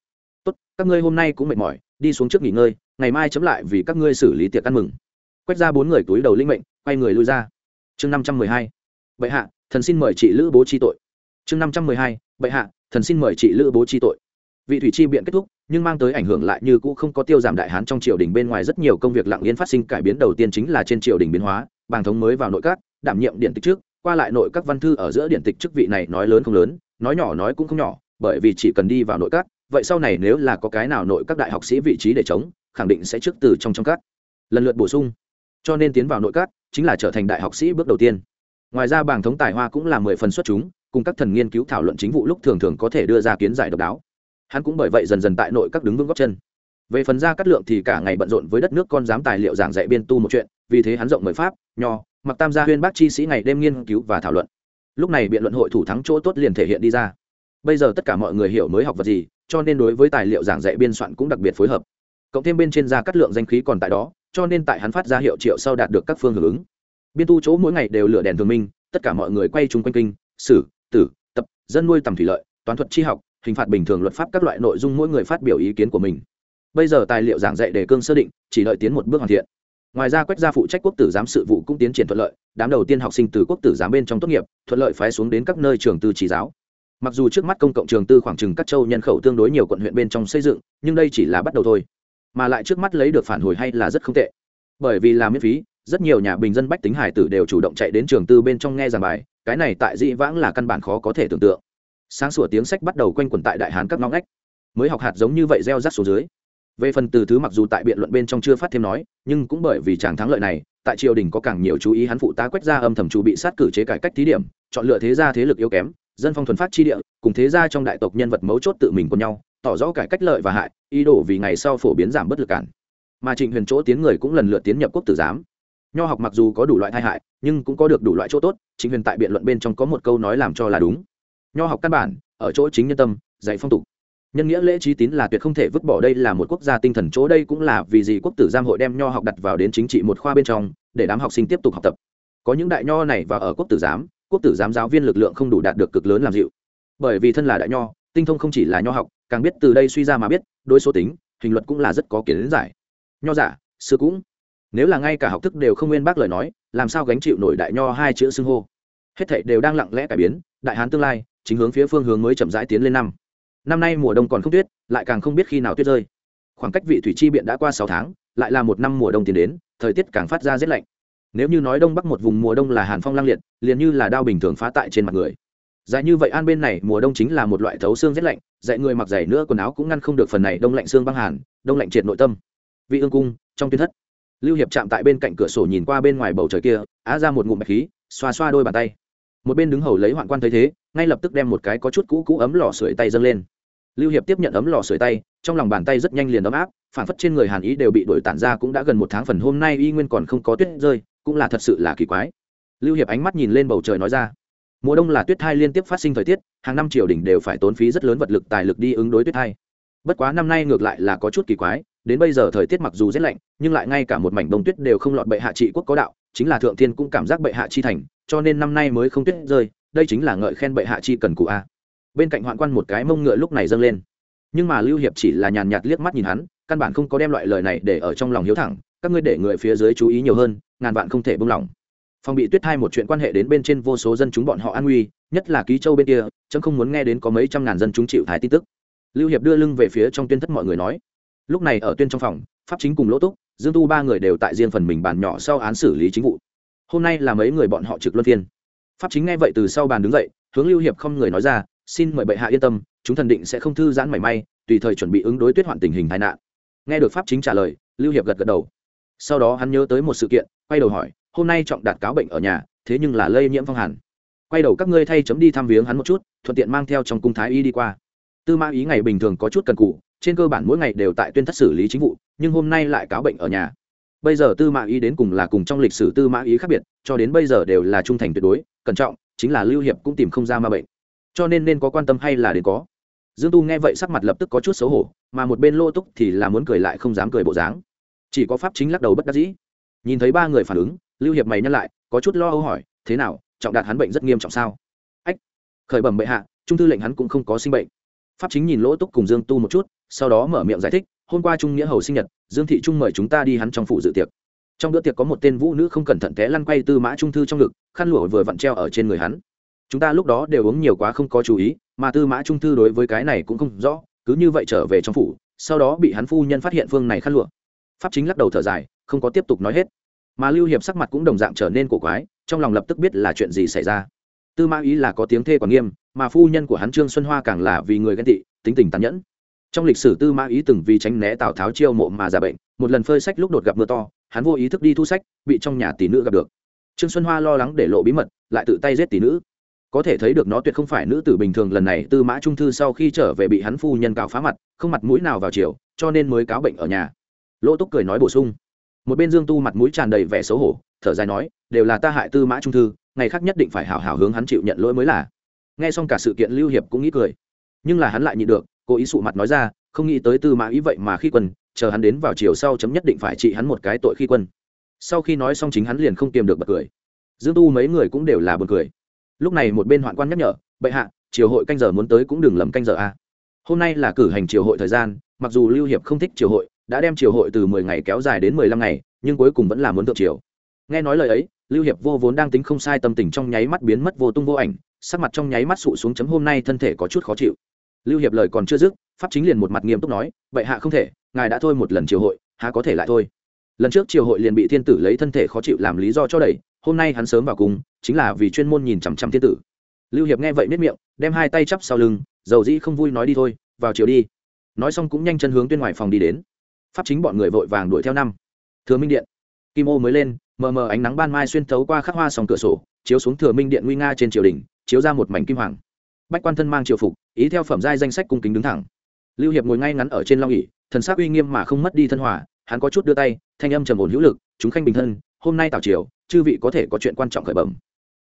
Tốt, các ngươi hôm nay cũng mệt mỏi, đi xuống trước nghỉ ngơi, ngày mai chấm lại vì các ngươi xử lý tiệc ăn mừng quét ra bốn người túi đầu linh mệnh, quay người lui ra. Chương năm trăm mười hai. Bệ hạ, thần xin mời chị lữ bố chi tội. Chương năm trăm mười hai. Bệ hạ, thần xin mời chị lữ bố chi tội. Vị thủy chi biện kết thúc, nhưng mang tới ảnh hưởng lại như cũ không có tiêu giảm đại hán trong triều đình bên ngoài rất nhiều công việc lặng yên phát sinh, cải biến đầu tiên chính là trên triều đình biến hóa, bàng thống mới vào nội các, đảm nhiệm điện tịch trước, qua lại nội các văn thư ở giữa điện tịch chức vị này nói lớn không lớn, nói nhỏ nói cũng không nhỏ, bởi vì chỉ cần đi vào nội các, vậy sau này nếu là có cái nào nội các đại học sĩ vị trí để chống, khẳng định sẽ trước từ trong trong các. Lần lượt bổ sung cho nên tiến vào nội các chính là trở thành đại học sĩ bước đầu tiên. Ngoài ra bảng thống tài hoa cũng là mười phần xuất chúng, cùng các thần nghiên cứu thảo luận chính vụ lúc thường thường có thể đưa ra kiến giải độc đáo. Hắn cũng bởi vậy dần dần tại nội các đứng vững góc chân. Về phần ra cắt lượng thì cả ngày bận rộn với đất nước con dám tài liệu giảng dạy biên tu một chuyện, vì thế hắn rộng mời pháp, nho, mặc tam gia huyên bác chi sĩ ngày đêm nghiên cứu và thảo luận. Lúc này biện luận hội thủ thắng chỗ tốt liền thể hiện đi ra. Bây giờ tất cả mọi người hiểu mới học vật gì, cho nên đối với tài liệu giảng dạy biên soạn cũng đặc biệt phối hợp. Cộng thêm bên trên gia cắt lượng danh khí còn tại đó cho nên tại hắn phát ra hiệu triệu sau đạt được các phương hưởng ứng. Biên tu chỗ mỗi ngày đều lửa đèn thường minh, tất cả mọi người quay chung quanh kinh, sử, tử, tập, dân nuôi tầm thủy lợi, toán thuật tri học, hình phạt bình thường luật pháp các loại nội dung mỗi người phát biểu ý kiến của mình. Bây giờ tài liệu giảng dạy đề cương sơ định, chỉ đợi tiến một bước hoàn thiện. Ngoài ra quách gia phụ trách quốc tử giám sự vụ cũng tiến triển thuận lợi, đám đầu tiên học sinh từ quốc tử giám bên trong tốt nghiệp, thuận lợi phái xuống đến các nơi trường tư trí giáo. Mặc dù trước mắt công cộng trường tư khoảng chừng các châu nhân khẩu tương đối nhiều quận huyện bên trong xây dựng, nhưng đây chỉ là bắt đầu thôi mà lại trước mắt lấy được phản hồi hay là rất không tệ. Bởi vì là miễn phí, rất nhiều nhà bình dân bách tính hải tử đều chủ động chạy đến trường tư bên trong nghe giảng bài, cái này tại dĩ vãng là căn bản khó có thể tưởng tượng. Sáng sủa tiếng sách bắt đầu quanh quẩn tại đại hán các ngõ ngách. Mới học hạt giống như vậy gieo rắc xuống dưới. Về phần từ thứ mặc dù tại biện luận bên trong chưa phát thêm nói, nhưng cũng bởi vì chàng thắng lợi này, tại triều đình có càng nhiều chú ý hắn phụ tá quách ra âm thầm chủ bị sát cử chế cải cách thí điểm, chọn lựa thế gia thế lực yếu kém, dân phong thuần phát chi địa, cùng thế gia trong đại tộc nhân vật mấu chốt tự mình cùng nhau tỏ rõ cải cách lợi và hại, ý đồ vì ngày sau phổ biến giảm bất lực cản. Mà trịnh huyền chỗ tiến người cũng lần lượt tiến nhập quốc tử giám. Nho học mặc dù có đủ loại tai hại, nhưng cũng có được đủ loại chỗ tốt, trịnh huyền tại biện luận bên trong có một câu nói làm cho là đúng. Nho học căn bản, ở chỗ chính nhân tâm, dạy phong tục. Nhân nghĩa lễ trí tín là tuyệt không thể vứt bỏ đây là một quốc gia tinh thần, chỗ đây cũng là vì gì quốc tử giam hội đem nho học đặt vào đến chính trị một khoa bên trong, để đám học sinh tiếp tục học tập. Có những đại nho này và ở quốc tử giám, quốc tử giám giáo viên lực lượng không đủ đạt được cực lớn làm dịu. Bởi vì thân là đại nho tinh thông không chỉ là nho học, càng biết từ đây suy ra mà biết, đối số tính, hình luật cũng là rất có kiến giải. Nho giả, sư cũng. Nếu là ngay cả học thức đều không nguyên bác lời nói, làm sao gánh chịu nổi đại nho hai chữ xưng hô? Hết thảy đều đang lặng lẽ cải biến, đại hán tương lai, chính hướng phía phương hướng mới chậm rãi tiến lên năm. Năm nay mùa đông còn không tuyết, lại càng không biết khi nào tuyết rơi. Khoảng cách vị thủy chi biện đã qua sáu tháng, lại là một năm mùa đông tiến đến, thời tiết càng phát ra rét lạnh. Nếu như nói đông bắc một vùng mùa đông là hàn phong lang liệt, liền như là đao bình thường phá tại trên mặt người dài như vậy an bên này, mùa đông chính là một loại thấu xương rét lạnh, dạy người mặc dày nữa quần áo cũng ngăn không được phần này đông lạnh xương băng hàn, đông lạnh triệt nội tâm. Vị ương cung, trong tuyến thất. Lưu hiệp chạm tại bên cạnh cửa sổ nhìn qua bên ngoài bầu trời kia, á ra một ngụm bạch khí, xoa xoa đôi bàn tay. Một bên đứng hầu lấy hoạn quan thấy thế, ngay lập tức đem một cái có chút cũ cũ ấm lò sưởi tay dâng lên. Lưu hiệp tiếp nhận ấm lò sưởi tay, trong lòng bàn tay rất nhanh liền ấm áp, phản phất trên người hàn ý đều bị đổi tản ra cũng đã gần một tháng phần hôm nay y nguyên còn không có tuyết rơi, cũng là thật sự là kỳ quái. Lưu hiệp ánh mắt nhìn lên bầu trời nói ra mùa đông là tuyết thai liên tiếp phát sinh thời tiết, hàng năm triều đình đều phải tốn phí rất lớn vật lực tài lực đi ứng đối tuyết thai. Bất quá năm nay ngược lại là có chút kỳ quái, đến bây giờ thời tiết mặc dù rét lạnh, nhưng lại ngay cả một mảnh đông tuyết đều không lọt bệ hạ trị quốc có đạo, chính là thượng thiên cũng cảm giác bệ hạ chi thành, cho nên năm nay mới không tuyết rơi, đây chính là ngợi khen bệ hạ chi cần cụ a. Bên cạnh hoạn quan một cái mông ngựa lúc này dâng lên. Nhưng mà lưu hiệp chỉ là nhàn nhạt liếc mắt nhìn hắn, căn bản không có đem loại lời này để ở trong lòng hiếu thẳng, các ngươi để người phía dưới chú ý nhiều hơn, ngàn vạn không thể buông lỏng phòng bị tuyết thai một chuyện quan hệ đến bên trên vô số dân chúng bọn họ an nguy, nhất là ký châu bên kia, chấm không muốn nghe đến có mấy trăm ngàn dân chúng chịu thái tin tức. Lưu hiệp đưa lưng về phía trong tuyên thất mọi người nói, lúc này ở tuyên trong phòng, pháp chính cùng lỗ túc, dương tu ba người đều tại riêng phần mình bàn nhỏ sau án xử lý chính vụ. Hôm nay là mấy người bọn họ trực luân phiên. Pháp chính nghe vậy từ sau bàn đứng dậy, hướng lưu hiệp không người nói ra, xin mời bệ hạ yên tâm, chúng thần định sẽ không thư giãn mảy may, tùy thời chuẩn bị ứng đối tuyết hoạn tình hình tai nạn. Nghe được pháp chính trả lời, lưu hiệp gật gật đầu. Sau đó hắn nhớ tới một sự kiện, quay đầu hỏi hôm nay trọng đạt cáo bệnh ở nhà, thế nhưng là lây nhiễm phong hàn. Quay đầu các ngươi thay chấm đi thăm viếng hắn một chút, thuận tiện mang theo trong cung thái y đi qua. Tư mã ý ngày bình thường có chút cần cụ trên cơ bản mỗi ngày đều tại tuyên thất xử lý chính vụ, nhưng hôm nay lại cáo bệnh ở nhà. Bây giờ tư mã ý đến cùng là cùng trong lịch sử tư mã ý khác biệt, cho đến bây giờ đều là trung thành tuyệt đối, cẩn trọng, chính là lưu hiệp cũng tìm không ra ma bệnh. Cho nên nên có quan tâm hay là đến có. Dương tu nghe vậy sắc mặt lập tức có chút xấu hổ, mà một bên lô túc thì là muốn cười lại không dám cười bộ dáng. Chỉ có pháp chính lắc đầu bất đắc dĩ. Nhìn thấy ba người phản ứng lưu hiệp mày nhắc lại, có chút lo âu hỏi, thế nào, trọng đạt hắn bệnh rất nghiêm trọng sao? Ách, khởi bẩm bệ hạ, trung thư lệnh hắn cũng không có sinh bệnh. Pháp chính nhìn lỗ túc cùng dương tu một chút, sau đó mở miệng giải thích, hôm qua trung nghĩa hầu sinh nhật, dương thị trung mời chúng ta đi hắn trong phủ dự tiệc. Trong bữa tiệc có một tên vũ nữ không cẩn thận té lăn quay tư mã trung thư trong ngực, khăn lụa vừa vặn treo ở trên người hắn. Chúng ta lúc đó đều uống nhiều quá không có chú ý, mà tư mã trung thư đối với cái này cũng không rõ, cứ như vậy trở về trong phủ, sau đó bị hắn phu nhân phát hiện phương này khăn lụa. Pháp chính lắc đầu thở dài, không có tiếp tục nói hết mà lưu hiệp sắc mặt cũng đồng dạng trở nên cổ quái, trong lòng lập tức biết là chuyện gì xảy ra. Tư mã ý là có tiếng thê còn nghiêm, mà phu nhân của hắn trương xuân hoa càng là vì người ghen tị, tính tình tàn nhẫn. Trong lịch sử tư mã ý từng vì tránh né tào tháo chiêu mộ mà giả bệnh, một lần phơi sách lúc đột gặp mưa to, hắn vô ý thức đi thu sách, bị trong nhà tỷ nữ gặp được. Trương xuân hoa lo lắng để lộ bí mật, lại tự tay giết tỷ nữ. Có thể thấy được nó tuyệt không phải nữ tử bình thường lần này, tư mã trung thư sau khi trở về bị hắn phu nhân cào phá mặt, không mặt mũi nào vào chiều, cho nên mới cáo bệnh ở nhà. Lỗ túc cười nói bổ sung một bên dương tu mặt mũi tràn đầy vẻ xấu hổ, thở dài nói, đều là ta hại tư mã trung thư, ngày khác nhất định phải hảo hảo hướng hắn chịu nhận lỗi mới là. Nghe xong cả sự kiện lưu hiệp cũng nghĩ cười. Nhưng là hắn lại nhịn được, cố ý sụ mặt nói ra, không nghĩ tới tư mã ý vậy mà khi quân, chờ hắn đến vào chiều sau chấm nhất định phải trị hắn một cái tội khi quân. Sau khi nói xong chính hắn liền không kiềm được bật cười. Dương tu mấy người cũng đều là buồn cười. Lúc này một bên hoạn quan nhắc nhở, bệ hạ, triều hội canh giờ muốn tới cũng đừng lầm canh giờ a. Hôm nay là cử hành triều hội thời gian, mặc dù lưu hiệp không thích triều hội đã đem triều hội từ mười ngày kéo dài đến mười lăm ngày, nhưng cuối cùng vẫn là muốn thượng triều. Nghe nói lời ấy, lưu hiệp vô vốn đang tính không sai tâm tình trong nháy mắt biến mất vô tung vô ảnh, sắc mặt trong nháy mắt sụ xuống chấm hôm nay thân thể có chút khó chịu. Lưu hiệp lời còn chưa dứt, pháp chính liền một mặt nghiêm túc nói, vậy hạ không thể, ngài đã thôi một lần triều hội, há có thể lại thôi? Lần trước triều hội liền bị thiên tử lấy thân thể khó chịu làm lý do cho đẩy, hôm nay hắn sớm vào cùng, chính là vì chuyên môn nhìn chằm chằm thiên tử. Lưu hiệp nghe vậy nếp miệng, đem hai tay chắp sau lưng, dầu dĩ không vui nói đi thôi, vào chiều đi. Nói xong cũng nhanh chân hướng tuyên ngoài phòng đi đến pháp chính bọn người vội vàng đuổi theo năm. Thừa minh điện. Kim ô mới lên, mờ mờ ánh nắng ban mai xuyên thấu qua khắc hoa sòng cửa sổ, chiếu xuống thừa minh điện nguy nga trên triều đình, chiếu ra một mảnh kim hoàng. Bách quan thân mang triều phục, ý theo phẩm giai danh sách cung kính đứng thẳng. Lưu hiệp ngồi ngay ngắn ở trên long ỉ thần sắc uy nghiêm mà không mất đi thân hòa, hắn có chút đưa tay, thanh âm trầm ổn hữu lực, chúng khanh bình thân, hôm nay tào triều, chư vị có thể có chuyện quan trọng khởi bẩm.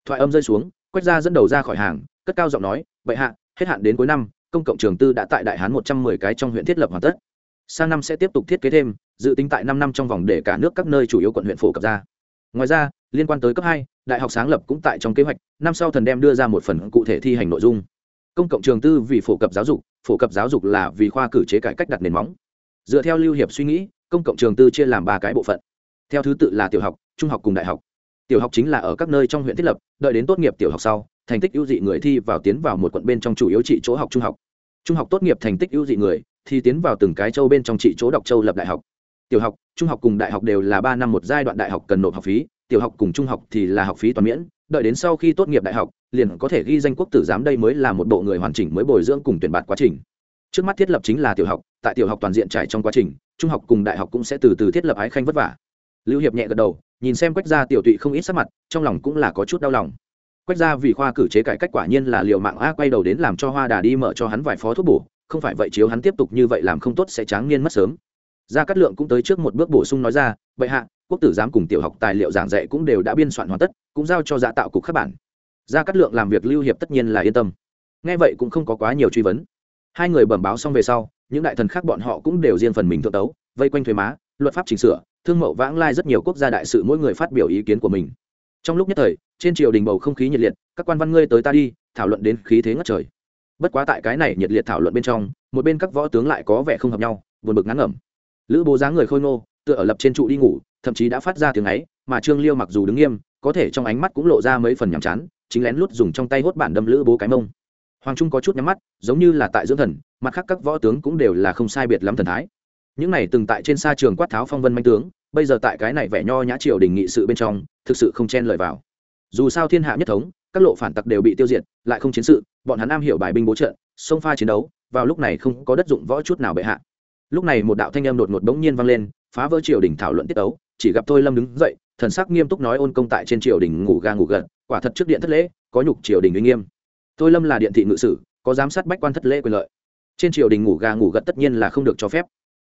Thoại âm rơi xuống, quách gia dẫn đầu ra khỏi hàng, cất cao giọng nói vậy hạ, hết hạn đến cuối năm, công cộng trường tư đã tại đại hán một trăm mười cái trong huyện thiết lập hoàn tất sang năm sẽ tiếp tục thiết kế thêm, dự tính tại năm năm trong vòng để cả nước các nơi chủ yếu quận huyện phổ cập ra. Ngoài ra, liên quan tới cấp hai, đại học sáng lập cũng tại trong kế hoạch, năm sau thần đem đưa ra một phần cụ thể thi hành nội dung. Công cộng trường tư vì phổ cập giáo dục, phổ cập giáo dục là vì khoa cử chế cải cách đặt nền móng. Dựa theo lưu hiệp suy nghĩ, công cộng trường tư chia làm ba cái bộ phận. Theo thứ tự là tiểu học, trung học cùng đại học. Tiểu học chính là ở các nơi trong huyện thiết lập, đợi đến tốt nghiệp tiểu học sau, thành tích ưu dị người thi vào tiến vào một quận bên trong chủ yếu trị chỗ học trung học. Trung học tốt nghiệp thành tích ưu dị người thì tiến vào từng cái châu bên trong trị chỗ đọc châu lập đại học. Tiểu học, trung học cùng đại học đều là ba năm một giai đoạn đại học cần nộp học phí, tiểu học cùng trung học thì là học phí toàn miễn, đợi đến sau khi tốt nghiệp đại học, liền có thể ghi danh quốc tử giám đây mới là một bộ người hoàn chỉnh mới bồi dưỡng cùng tuyển bạt quá trình. Trước mắt thiết lập chính là tiểu học, tại tiểu học toàn diện trải trong quá trình, trung học cùng đại học cũng sẽ từ từ thiết lập ái khanh vất vả. Lưu hiệp nhẹ gật đầu, nhìn xem quách gia tiểu tụy không ít sắc mặt, trong lòng cũng là có chút đau lòng. Quách gia vì khoa cử chế cải cách quả nhiên là liều mạng a quay đầu đến làm cho hoa đà đi mở cho hắn vài phó thuốc bổ không phải vậy chiếu hắn tiếp tục như vậy làm không tốt sẽ tráng niên mất sớm. Gia cát lượng cũng tới trước một bước bổ sung nói ra vậy hạ, quốc tử giám cùng tiểu học tài liệu giảng dạy cũng đều đã biên soạn hoàn tất, cũng giao cho dạ tạo cục các bản. Gia cát lượng làm việc lưu hiệp tất nhiên là yên tâm. Nghe vậy cũng không có quá nhiều truy vấn. Hai người bẩm báo xong về sau, những đại thần khác bọn họ cũng đều riêng phần mình thượng tấu, vây quanh thuế má, luật pháp chỉnh sửa, thương mậu vãng lai rất nhiều quốc gia đại sự mỗi người phát biểu ý kiến của mình. Trong lúc nhất thời, trên triều đình bầu không khí nhiệt liệt, các quan văn ngươi tới ta đi, thảo luận đến khí thế ngất trời bất quá tại cái này nhiệt liệt thảo luận bên trong, một bên các võ tướng lại có vẻ không hợp nhau, buồn bực ngắn ngẩm. Lữ bố dáng người khôi ngô, tựa ở lập trên trụ đi ngủ, thậm chí đã phát ra tiếng ấy, mà trương liêu mặc dù đứng nghiêm, có thể trong ánh mắt cũng lộ ra mấy phần nhàm chán, chính lén lút dùng trong tay hốt bản đâm lữ bố cái mông. Hoàng trung có chút nhắm mắt, giống như là tại dưỡng thần, mặt khác các võ tướng cũng đều là không sai biệt lắm thần thái. Những này từng tại trên xa trường quát tháo phong vân manh tướng, bây giờ tại cái này vẻ nho nhã triều đình nghị sự bên trong, thực sự không chen lời vào. Dù sao thiên hạ nhất thống các lộ phản tặc đều bị tiêu diệt, lại không chiến sự, bọn hắn am hiểu bài binh bố trận sông pha chiến đấu, vào lúc này không có đất dụng võ chút nào bệ hạ. Lúc này một đạo thanh âm đột ngột bỗng nhiên vang lên, phá vỡ triều đình thảo luận tiết tấu, chỉ gặp tôi lâm đứng dậy, thần sắc nghiêm túc nói ôn công tại trên triều đình ngủ ga ngủ gật, quả thật trước điện thất lễ, có nhục triều đình uy nghiêm. Tôi lâm là điện thị ngự sử, có giám sát bách quan thất lễ quyền lợi. Trên triều đình ngủ ga ngủ gật tất nhiên là không được cho phép.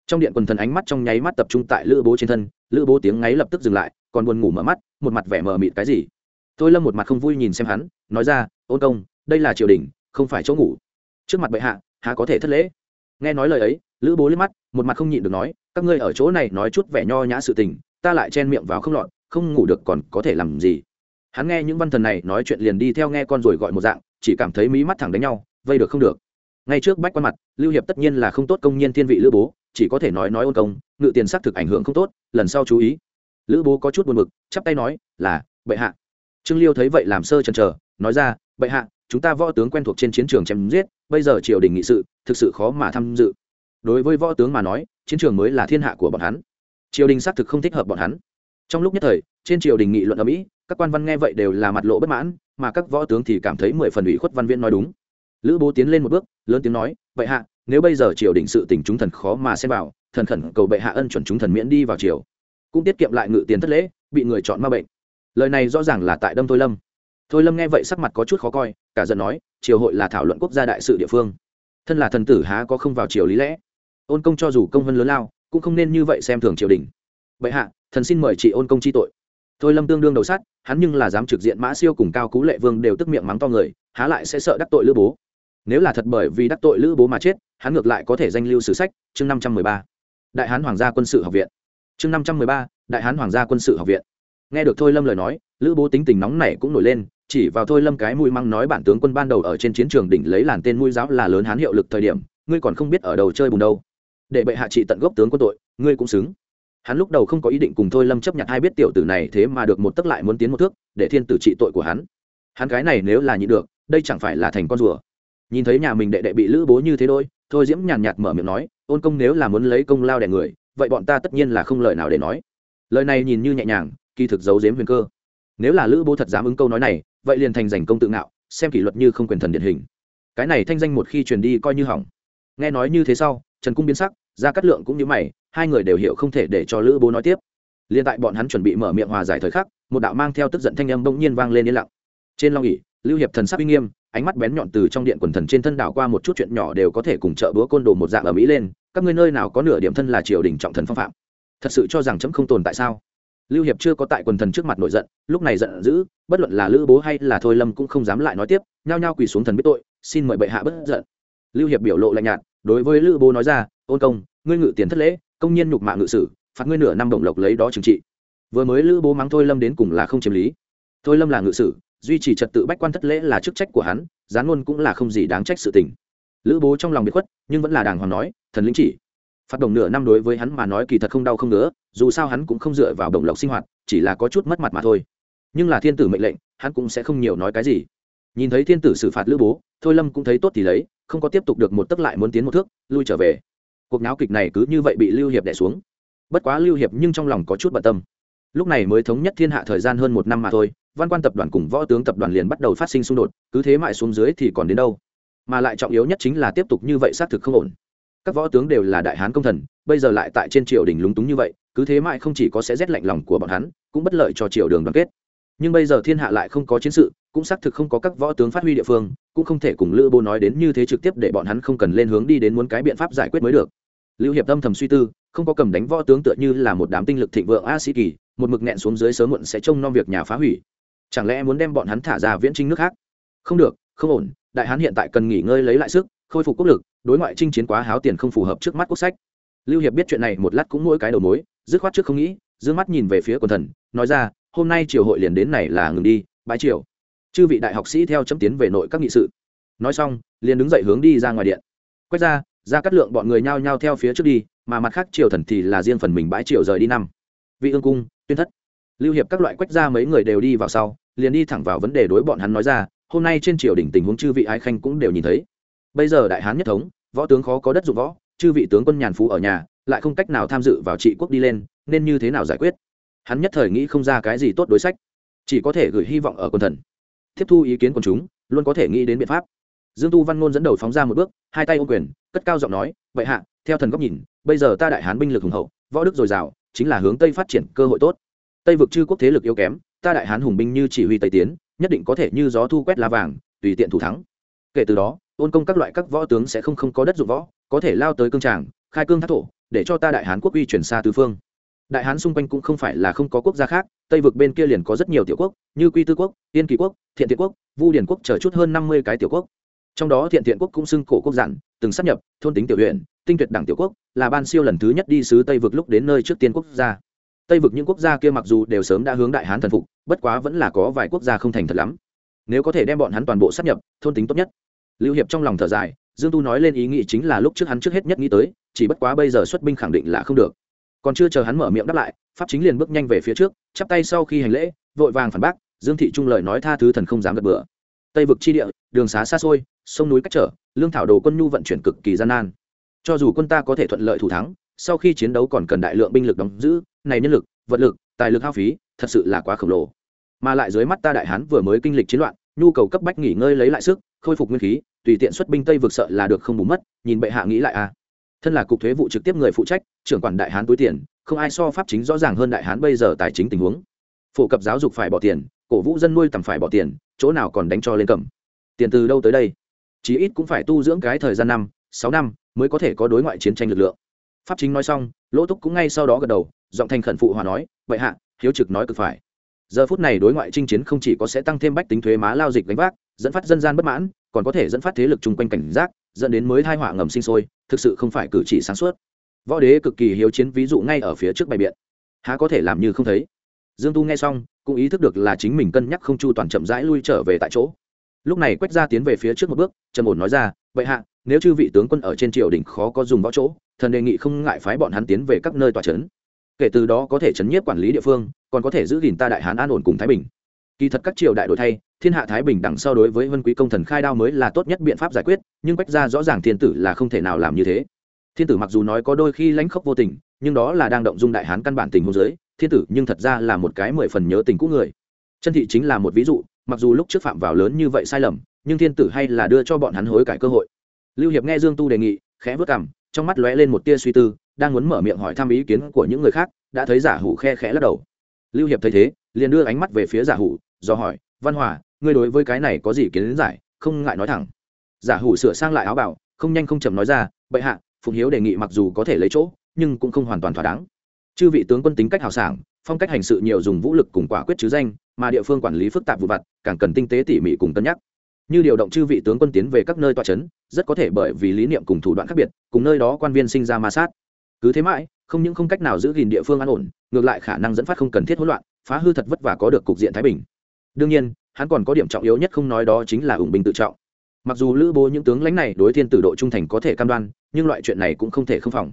Trong điện quần thần ánh mắt trong nháy mắt tập trung tại lữ bố trên thân, lữ bố tiếng ngáy lập tức dừng lại, còn buồn ngủ mở mắt, một mặt vẻ mờ mịt cái gì? Tôi lâm một mặt không vui nhìn xem hắn, nói ra, ôn công, đây là triều đình, không phải chỗ ngủ. Trước mặt bệ hạ, há có thể thất lễ? Nghe nói lời ấy, lữ bố liếc mắt, một mặt không nhịn được nói, các ngươi ở chỗ này nói chút vẻ nho nhã sự tình, ta lại chen miệng vào không lọt, không ngủ được còn có thể làm gì? Hắn nghe những văn thần này nói chuyện liền đi theo nghe con rồi gọi một dạng, chỉ cảm thấy mí mắt thẳng đánh nhau, vây được không được. Ngay trước bách quan mặt, lưu hiệp tất nhiên là không tốt công nhiên thiên vị lữ bố, chỉ có thể nói nói ôn công, ngự tiền xác thực ảnh hưởng không tốt, lần sau chú ý. Lữ bố có chút buồn mực chắp tay nói, là, bệ hạ trương liêu thấy vậy làm sơ chần chờ, nói ra, bệ hạ, chúng ta võ tướng quen thuộc trên chiến trường chém giết, bây giờ triều đình nghị sự, thực sự khó mà tham dự. Đối với võ tướng mà nói, chiến trường mới là thiên hạ của bọn hắn. Triều đình xác thực không thích hợp bọn hắn. Trong lúc nhất thời, trên triều đình nghị luận ở mỹ các quan văn nghe vậy đều là mặt lộ bất mãn, mà các võ tướng thì cảm thấy mười phần ủy khuất văn viên nói đúng. Lữ bố tiến lên một bước, lớn tiếng nói, bệ hạ, nếu bây giờ triều đình sự tình chúng thần khó mà xem vào, thần khẩn cầu bệ hạ ân chuẩn chúng thần miễn đi vào triều. Cũng tiết kiệm lại ngự tiền thất lễ, bị người chọn ma bệnh lời này rõ ràng là tại đâm thôi lâm. Thôi lâm nghe vậy sắc mặt có chút khó coi, cả giận nói, triều hội là thảo luận quốc gia đại sự địa phương. Thân là thần tử há có không vào triều lý lẽ? Ôn công cho dù công vân lớn lao, cũng không nên như vậy xem thường triều đình. Bệ hạ, thần xin mời chị ôn công chi tội. Thôi lâm tương đương đầu sát hắn nhưng là dám trực diện mã siêu cùng cao cú lệ vương đều tức miệng mắng to người, há lại sẽ sợ đắc tội lữ bố. Nếu là thật bởi vì đắc tội lữ bố mà chết, hắn ngược lại có thể danh lưu sử sách, chương năm trăm mười ba. Đại hán hoàng gia quân sự học viện. Chương năm trăm mười ba, đại hán hoàng gia quân sự học viện nghe được thôi lâm lời nói, lữ bố tính tình nóng này cũng nổi lên, chỉ vào thôi lâm cái mũi măng nói bản tướng quân ban đầu ở trên chiến trường đỉnh lấy làn tên mũi giáo là lớn hán hiệu lực thời điểm, ngươi còn không biết ở đầu chơi bùn đâu. Để bệ hạ trị tận gốc tướng quân tội, ngươi cũng xứng. Hắn lúc đầu không có ý định cùng thôi lâm chấp nhận hai biết tiểu tử này thế mà được một tấc lại muốn tiến một thước, để thiên tử trị tội của hắn. Hắn cái này nếu là nhị được, đây chẳng phải là thành con rùa. Nhìn thấy nhà mình đệ đệ bị lữ bố như thế đôi, thôi diễm nhàn nhạt mở miệng nói, ôn công nếu là muốn lấy công lao đẻ người, vậy bọn ta tất nhiên là không lời nào để nói. Lời này nhìn như nhẹ nhàng kỳ thực giấu giếm huyền cơ. Nếu là lữ bố thật dám ứng câu nói này, vậy liền thành giành công tự ngạo, xem kỷ luật như không quyền thần điển hình. Cái này thanh danh một khi truyền đi coi như hỏng. Nghe nói như thế sau, trần cung biến sắc ra cắt lượng cũng như mày, hai người đều hiểu không thể để cho lữ bố nói tiếp. Liên tại bọn hắn chuẩn bị mở miệng hòa giải thời khắc, một đạo mang theo tức giận thanh âm bỗng nhiên vang lên yên lặng. Trên long ỉ lưu hiệp thần sắc uy nghiêm, ánh mắt bén nhọn từ trong điện quần thần trên thân đảo qua một chút chuyện nhỏ đều có thể cùng trợ búa côn đồ một dạng ở mỹ lên, các ngươi nơi nào có nửa điểm thân là triều đình trọng thần phong phạm? Thật sự cho rằng chấm không tồn tại sao? Lưu hiệp chưa có tại quần thần trước mặt nổi giận, lúc này giận dữ, bất luận là lữ bố hay là thôi lâm cũng không dám lại nói tiếp, nhao nhao quỳ xuống thần biết tội, xin mời bệ hạ bất giận. Lưu hiệp biểu lộ lạnh nhạt, đối với lữ bố nói ra, ôn công, ngươi ngự tiền thất lễ, công nhiên nhục mạ ngự sử, phạt ngươi nửa năm đồng lộc lấy đó trừng trị. Vừa mới lữ bố mắng thôi lâm đến cùng là không chiếm lý. Thôi lâm là ngự sử, duy trì trật tự bách quan thất lễ là chức trách của hắn, gián luôn cũng là không gì đáng trách sự tình. Lữ bố trong lòng bị khuất, nhưng vẫn là đàng hoàng nói, thần lĩnh chỉ phát đồng nửa năm đối với hắn mà nói kỳ thật không đau không nữa dù sao hắn cũng không dựa vào đồng lộc sinh hoạt, chỉ là có chút mất mặt mà thôi. Nhưng là thiên tử mệnh lệnh, hắn cũng sẽ không nhiều nói cái gì. Nhìn thấy thiên tử xử phạt lữ bố, thôi lâm cũng thấy tốt thì lấy, không có tiếp tục được một tấc lại muốn tiến một thước, lui trở về. Cuộc náo kịch này cứ như vậy bị lưu hiệp đẻ xuống. Bất quá lưu hiệp nhưng trong lòng có chút bận tâm. Lúc này mới thống nhất thiên hạ thời gian hơn một năm mà thôi, văn quan tập đoàn cùng võ tướng tập đoàn liền bắt đầu phát sinh xung đột, cứ thế mãi xuống dưới thì còn đến đâu. Mà lại trọng yếu nhất chính là tiếp tục như vậy xác thực không ổn các võ tướng đều là đại hán công thần, bây giờ lại tại trên triều đình lúng túng như vậy, cứ thế mãi không chỉ có sẽ rét lạnh lòng của bọn hắn, cũng bất lợi cho triều đường đoàn kết. Nhưng bây giờ thiên hạ lại không có chiến sự, cũng xác thực không có các võ tướng phát huy địa phương, cũng không thể cùng lữ bố nói đến như thế trực tiếp để bọn hắn không cần lên hướng đi đến muốn cái biện pháp giải quyết mới được. Lưu hiệp tâm thầm suy tư, không có cầm đánh võ tướng tựa như là một đám tinh lực thịnh vượng a sĩ kỳ, một mực nghẹn xuống dưới sớm muộn sẽ trông nom việc nhà phá hủy. Chẳng lẽ muốn đem bọn hắn thả ra viễn trinh nước khác? Không được, không ổn, đại hán hiện tại cần nghỉ ngơi lấy lại sức khôi phục quốc lực, đối ngoại chinh chiến quá háo tiền không phù hợp trước mắt quốc sách. Lưu hiệp biết chuyện này một lát cũng mỗi cái đầu mối, dứt khoát trước không nghĩ d mắt nhìn về phía quần thần, nói ra, hôm nay triều hội liền đến này là ngừng đi bãi triều. Chư vị đại học sĩ theo chấm tiến về nội các nghị sự. Nói xong, liền đứng dậy hướng đi ra ngoài điện. Quét ra ra cắt lượng bọn người nhao nhao theo phía trước đi, mà mặt khác triều thần thì là riêng phần mình bãi triều rời đi năm. Vị ương cung, tuyên thất. Lưu hiệp các loại quét ra mấy người đều đi vào sau, liền đi thẳng vào vấn đề đối bọn hắn nói ra, hôm nay trên triều đình tình huống chư vị ái khanh cũng đều nhìn thấy bây giờ đại hán nhất thống, võ tướng khó có đất dụng võ, chư vị tướng quân nhàn phú ở nhà, lại không cách nào tham dự vào trị quốc đi lên, nên như thế nào giải quyết? Hắn nhất thời nghĩ không ra cái gì tốt đối sách, chỉ có thể gửi hy vọng ở quân thần. Tiếp thu ý kiến của chúng, luôn có thể nghĩ đến biện pháp. Dương tu văn ngôn dẫn đầu phóng ra một bước, hai tay ô quyền, cất cao giọng nói, vậy hạ, theo thần góc nhìn, bây giờ ta đại hán binh lực hùng hậu, võ đức dồi dào, chính là hướng tây phát triển cơ hội tốt. Tây vực chư quốc thế lực yếu kém, ta đại hán hùng binh như chỉ huy tây tiến, nhất định có thể như gió thu quét lá vàng, tùy tiện thủ thắng. Kể từ đó ôn công các loại các võ tướng sẽ không không có đất dụng võ, có thể lao tới cương tràng, khai cương thác thổ, để cho ta đại hán quốc uy chuyển xa tứ phương. Đại hán xung quanh cũng không phải là không có quốc gia khác, tây vực bên kia liền có rất nhiều tiểu quốc, như quy tư quốc, yên kỳ quốc, thiện thiện quốc, vu điển quốc chờ chút hơn năm mươi cái tiểu quốc. Trong đó thiện thiện quốc cũng xưng cổ quốc giản từng sắp nhập, thôn tính tiểu huyện, tinh tuyệt đảng tiểu quốc, là ban siêu lần thứ nhất đi sứ tây vực lúc đến nơi trước tiên quốc gia. Tây vực những quốc gia kia mặc dù đều sớm đã hướng đại hán thần phục, bất quá vẫn là có vài quốc gia không thành thật lắm. Nếu có thể đem bọn hắn toàn bộ sắp nhập, thôn tính tốt nhất lưu hiệp trong lòng thở dài, dương tu nói lên ý nghĩ chính là lúc trước hắn trước hết nhất nghĩ tới, chỉ bất quá bây giờ xuất binh khẳng định là không được. Còn chưa chờ hắn mở miệng đáp lại, pháp chính liền bước nhanh về phía trước, chắp tay sau khi hành lễ, vội vàng phản bác, dương thị trung lời nói tha thứ thần không dám gật bừa. Tây vực chi địa, đường xá xa xôi, sông núi cách trở, lương thảo đồ quân nhu vận chuyển cực kỳ gian nan. Cho dù quân ta có thể thuận lợi thủ thắng, sau khi chiến đấu còn cần đại lượng binh lực đóng giữ, này nhân lực, vật lực, tài lực hao phí, thật sự là quá khổng lồ. Mà lại dưới mắt ta đại hán vừa mới kinh lịch chiến loạn, nhu cầu cấp bách nghỉ ngơi lấy lại sức, khôi phục nguyên khí tùy tiện xuất binh tây vực sợ là được không bù mất, nhìn bệ hạ nghĩ lại a à. thân là cục thuế vụ trực tiếp người phụ trách, trưởng quản đại hán túi tiền, không ai so pháp chính rõ ràng hơn đại hán bây giờ tài chính tình huống. Phổ cập giáo dục phải bỏ tiền, cổ vũ dân nuôi tầm phải bỏ tiền, chỗ nào còn đánh cho lên cầm. Tiền từ đâu tới đây? Chí ít cũng phải tu dưỡng cái thời gian năm, sáu năm mới có thể có đối ngoại chiến tranh lực lượng. Pháp chính nói xong, lỗ túc cũng ngay sau đó gật đầu, giọng thành khẩn phụ hòa nói vậy hạ, hiếu trực nói cực phải. Giờ phút này đối ngoại chinh chiến không chỉ có sẽ tăng thêm bách tính thuế má lao dịch đánh vác, dẫn phát dân gian bất mãn còn có thể dẫn phát thế lực chung quanh cảnh giác, dẫn đến mới thai họa ngầm sinh sôi, thực sự không phải cử chỉ sáng suốt. Võ đế cực kỳ hiếu chiến ví dụ ngay ở phía trước bài biện. Há có thể làm như không thấy? Dương tu nghe xong, cũng ý thức được là chính mình cân nhắc không chu toàn chậm rãi lui trở về tại chỗ. Lúc này quách gia tiến về phía trước một bước, trầm ổn nói ra, vậy hạ, nếu chư vị tướng quân ở trên triều đình khó có dùng võ chỗ, thần đề nghị không ngại phái bọn hắn tiến về các nơi tòa trấn. Kể từ đó có thể chấn nhiếp quản lý địa phương, còn có thể giữ gìn ta đại hán an ổn cùng thái bình kỳ thật các triều đại đổi thay, thiên hạ thái bình đằng sau đối với vân quý công thần khai đao mới là tốt nhất biện pháp giải quyết, nhưng quách gia rõ ràng thiên tử là không thể nào làm như thế. Thiên tử mặc dù nói có đôi khi lãnh khốc vô tình, nhưng đó là đang động dung đại hán căn bản tình hôn giới thiên tử nhưng thật ra là một cái mười phần nhớ tình cũ người. Chân thị chính là một ví dụ, mặc dù lúc trước phạm vào lớn như vậy sai lầm, nhưng thiên tử hay là đưa cho bọn hắn hối cải cơ hội. Lưu hiệp nghe dương tu đề nghị, khẽ vớt cằm, trong mắt lóe lên một tia suy tư, đang muốn mở miệng hỏi thăm ý kiến của những người khác, đã thấy giả hủ khe khẽ lắc đầu lưu hiệp thấy thế, liền đưa ánh mắt về phía giả hủ, do hỏi, văn hòa, ngươi đối với cái này có gì kiến giải, không ngại nói thẳng? Giả hủ sửa sang lại áo bảo không nhanh không chậm nói ra, bệ hạ, phụng hiếu đề nghị mặc dù có thể lấy chỗ, nhưng cũng không hoàn toàn thỏa đáng. Chư vị tướng quân tính cách hào sảng, phong cách hành sự nhiều dùng vũ lực cùng quả quyết chứ danh, mà địa phương quản lý phức tạp vụ vặt, càng cần tinh tế tỉ mỉ cùng cân nhắc. Như điều động chư vị tướng quân tiến về các nơi tọa trấn rất có thể bởi vì lý niệm cùng thủ đoạn khác biệt, cùng nơi đó quan viên sinh ra ma sát. Cứ thế mãi không những không cách nào giữ gìn địa phương an ổn, ngược lại khả năng dẫn phát không cần thiết hỗn loạn, phá hư thật vất vả có được cục diện thái bình. Đương nhiên, hắn còn có điểm trọng yếu nhất không nói đó chính là ủng binh tự trọng. Mặc dù lữ bố những tướng lãnh này đối thiên tử độ trung thành có thể cam đoan, nhưng loại chuyện này cũng không thể không phòng.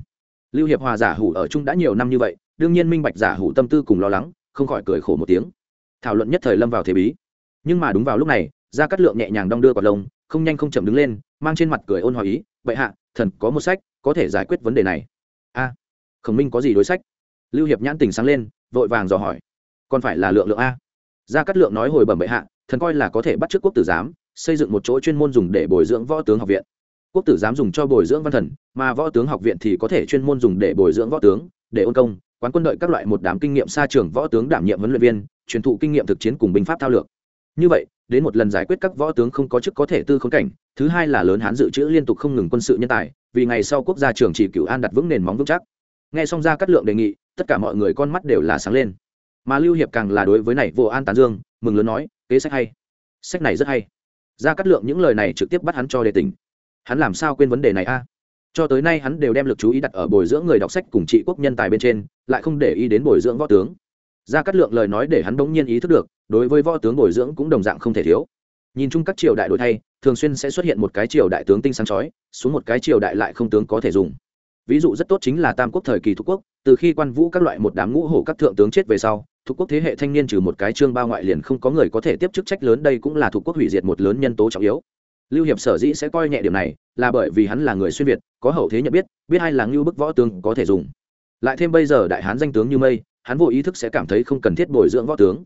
Lưu hiệp hòa giả hủ ở chung đã nhiều năm như vậy, đương nhiên minh bạch giả hủ tâm tư cùng lo lắng, không khỏi cười khổ một tiếng. Thảo luận nhất thời lâm vào thế bí. Nhưng mà đúng vào lúc này ra cắt lượng nhẹ nhàng đong đưa quả lông, không nhanh không chậm đứng lên, mang trên mặt cười ôn hòa ý vậy hạ, thần có một sách, có thể giải quyết vấn đề này. A khổng minh có gì đối sách? Lưu hiệp nhãn tình sáng lên, vội vàng dò hỏi. Còn phải là lượng lượng a. Gia cát lượng nói hồi bẩm bệ hạ, thần coi là có thể bắt t quốc tử giám, xây dựng một chỗ chuyên môn dùng để bồi dưỡng võ tướng học viện. Quốc tử giám dùng cho bồi dưỡng văn thần, mà võ tướng học viện thì có thể chuyên môn dùng để bồi dưỡng võ tướng, để ôn công, quán quân đội các loại một đám kinh nghiệm xa trường võ tướng đảm nhiệm huấn luyện viên, truyền thụ kinh nghiệm thực chiến cùng binh pháp thao lược. Như vậy, đến một lần giải quyết các võ tướng không có chức có thể tư khốn cảnh, thứ hai là lớn hán dự trữ liên tục không ngừng quân sự nhân tài, vì ngày sau quốc gia trường chỉ cửu an đặt vững nền móng vững chắc nghe xong ra cắt lượng đề nghị, tất cả mọi người con mắt đều là sáng lên. Mà lưu hiệp càng là đối với này vô an tán dương, mừng lớn nói, kế sách hay. Sách này rất hay. Ra cắt lượng những lời này trực tiếp bắt hắn cho đề tỉnh. Hắn làm sao quên vấn đề này a? Cho tới nay hắn đều đem lực chú ý đặt ở bồi dưỡng người đọc sách cùng trị quốc nhân tài bên trên, lại không để ý đến bồi dưỡng võ tướng. Ra cắt lượng lời nói để hắn bỗng nhiên ý thức được, đối với võ tướng bồi dưỡng cũng đồng dạng không thể thiếu. Nhìn chung các triều đại đổi thay, thường xuyên sẽ xuất hiện một cái triều đại tướng tinh sáng chói, xuống một cái triều đại lại không tướng có thể dùng ví dụ rất tốt chính là tam quốc thời kỳ thuộc quốc, từ khi quan vũ các loại một đám ngũ hổ các thượng tướng chết về sau thuộc quốc thế hệ thanh niên trừ một cái trương ba ngoại liền không có người có thể tiếp chức trách lớn, đây cũng là thuộc quốc hủy diệt một lớn nhân tố trọng yếu. Lưu hiệp sở dĩ sẽ coi nhẹ điểm này là bởi vì hắn là người xuyên việt, có hậu thế nhận biết biết ai là ngưu bức võ tướng có thể dùng. Lại thêm bây giờ đại hán danh tướng như mây, hắn vô ý thức sẽ cảm thấy không cần thiết bồi dưỡng võ tướng.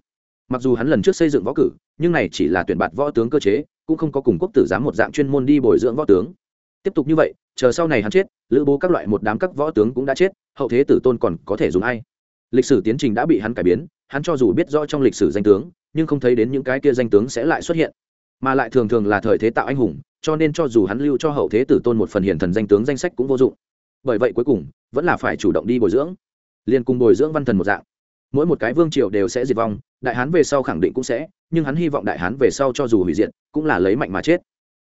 Mặc dù hắn lần trước xây dựng võ cử, nhưng này chỉ là tuyển bạt võ tướng cơ chế, cũng không có cùng quốc tử giám một dạng chuyên môn đi bồi dưỡng võ tướng tiếp tục như vậy, chờ sau này hắn chết, lữ bố các loại một đám các võ tướng cũng đã chết, hậu thế tử tôn còn có thể dùng ai? Lịch sử tiến trình đã bị hắn cải biến, hắn cho dù biết rõ trong lịch sử danh tướng, nhưng không thấy đến những cái kia danh tướng sẽ lại xuất hiện. Mà lại thường thường là thời thế tạo anh hùng, cho nên cho dù hắn lưu cho hậu thế tử tôn một phần hiển thần danh tướng danh sách cũng vô dụng. Bởi vậy cuối cùng, vẫn là phải chủ động đi bồi dưỡng. Liền cùng bồi dưỡng văn thần một dạng. Mỗi một cái vương triều đều sẽ diệt vong, đại hán về sau khẳng định cũng sẽ, nhưng hắn hy vọng đại hán về sau cho dù hủy diệt, cũng là lấy mạnh mà chết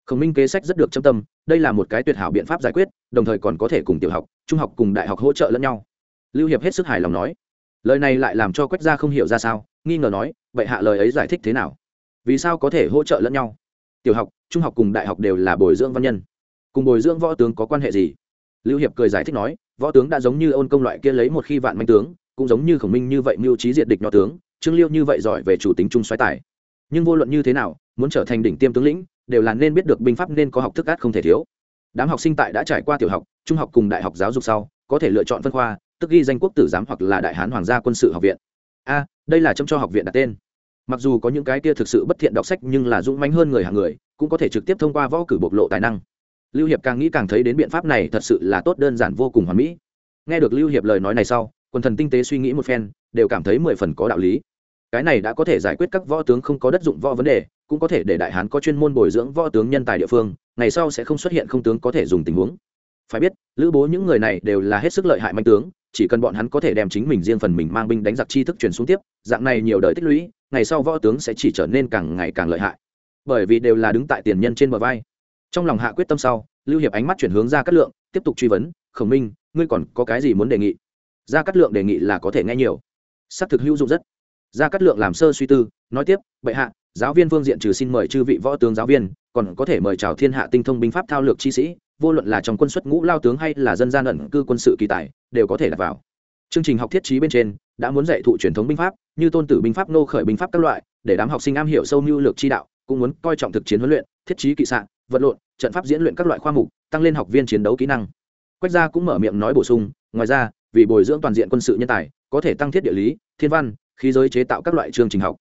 khổng minh kế sách rất được châm tâm, đây là một cái tuyệt hảo biện pháp giải quyết, đồng thời còn có thể cùng tiểu học, trung học cùng đại học hỗ trợ lẫn nhau. Lưu hiệp hết sức hài lòng nói, lời này lại làm cho quách gia không hiểu ra sao, nghi ngờ nói, vậy hạ lời ấy giải thích thế nào? Vì sao có thể hỗ trợ lẫn nhau? Tiểu học, trung học cùng đại học đều là bồi dưỡng văn nhân. Cùng bồi dưỡng võ tướng có quan hệ gì? Lưu hiệp cười giải thích nói, võ tướng đã giống như ôn công loại kia lấy một khi vạn manh tướng, cũng giống như khổng minh như vậy mưu trí diệt địch nho tướng, trương liêu như vậy giỏi về chủ tính trung xoáy tài. Nhưng vô luận như thế nào, muốn trở thành đỉnh tiêm tướng lĩnh đều là nên biết được binh pháp nên có học thức át không thể thiếu. Đám học sinh tại đã trải qua tiểu học, trung học cùng đại học giáo dục sau, có thể lựa chọn phân khoa, tức ghi danh quốc tử giám hoặc là đại hán hoàng gia quân sự học viện. A, đây là trong cho học viện đặt tên. Mặc dù có những cái kia thực sự bất thiện đọc sách nhưng là dũng mãnh hơn người hàng người, cũng có thể trực tiếp thông qua võ cử bộc lộ tài năng. Lưu hiệp càng nghĩ càng thấy đến biện pháp này thật sự là tốt đơn giản vô cùng hoàn mỹ. Nghe được lưu hiệp lời nói này sau quần thần tinh tế suy nghĩ một phen, đều cảm thấy mười phần có đạo lý cái này đã có thể giải quyết các võ tướng không có đất dụng võ vấn đề, cũng có thể để đại hán có chuyên môn bồi dưỡng võ tướng nhân tài địa phương, ngày sau sẽ không xuất hiện không tướng có thể dùng tình huống. Phải biết, lữ bố những người này đều là hết sức lợi hại manh tướng, chỉ cần bọn hắn có thể đem chính mình riêng phần mình mang binh đánh giặc chi thức truyền xuống tiếp, dạng này nhiều đời tích lũy, ngày sau võ tướng sẽ chỉ trở nên càng ngày càng lợi hại. Bởi vì đều là đứng tại tiền nhân trên bờ vai. Trong lòng hạ quyết tâm sau, lưu hiệp ánh mắt chuyển hướng ra cát lượng, tiếp tục truy vấn, khổng minh, ngươi còn có cái gì muốn đề nghị? Ra cát lượng đề nghị là có thể nghe nhiều. Xác thực hữu dụng rất ra cát lượng làm sơ suy tư, nói tiếp, bệ hạ, giáo viên phương diện trừ xin mời chư vị võ tướng giáo viên, còn có thể mời chào thiên hạ tinh thông binh pháp thao lược chi sĩ, vô luận là trong quân xuất ngũ lao tướng hay là dân gian ẩn cư quân sự kỳ tài, đều có thể đặt vào. Chương trình học thiết trí bên trên, đã muốn dạy thụ truyền thống binh pháp, như tôn tử binh pháp, nô khởi binh pháp các loại, để đám học sinh am hiểu sâu mưu lược chi đạo, cũng muốn coi trọng thực chiến huấn luyện, thiết trí kỵ sạn vật lộn, trận pháp diễn luyện các loại khoa mục, tăng lên học viên chiến đấu kỹ năng. Quách gia cũng mở miệng nói bổ sung, ngoài ra, vì bồi dưỡng toàn diện quân sự nhân tài, có thể tăng thiết địa lý, thiên văn khí giới chế tạo các loại chương trình học.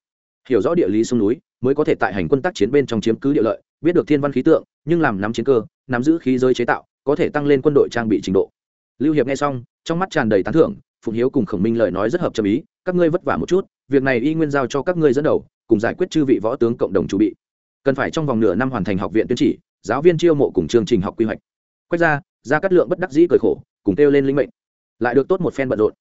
Hiểu rõ địa lý sông núi, mới có thể tại hành quân tác chiến bên trong chiếm cứ địa lợi, biết được thiên văn khí tượng, nhưng làm nắm chiến cơ, nắm giữ khí giới chế tạo, có thể tăng lên quân đội trang bị trình độ. Lưu hiệp nghe xong, trong mắt tràn đầy tán thưởng, phụng hiếu cùng khổng minh lời nói rất hợp trầm ý, các ngươi vất vả một chút, việc này y nguyên giao cho các ngươi dẫn đầu, cùng giải quyết chư vị võ tướng cộng đồng chuẩn bị. Cần phải trong vòng nửa năm hoàn thành học viện tuyên chỉ, giáo viên chiêu mộ cùng chương trình học quy hoạch. Quét ra ra cắt lượng bất đắc dĩ cười khổ, cùng kêu lên linh mệnh. Lại được tốt một phen bận rộn.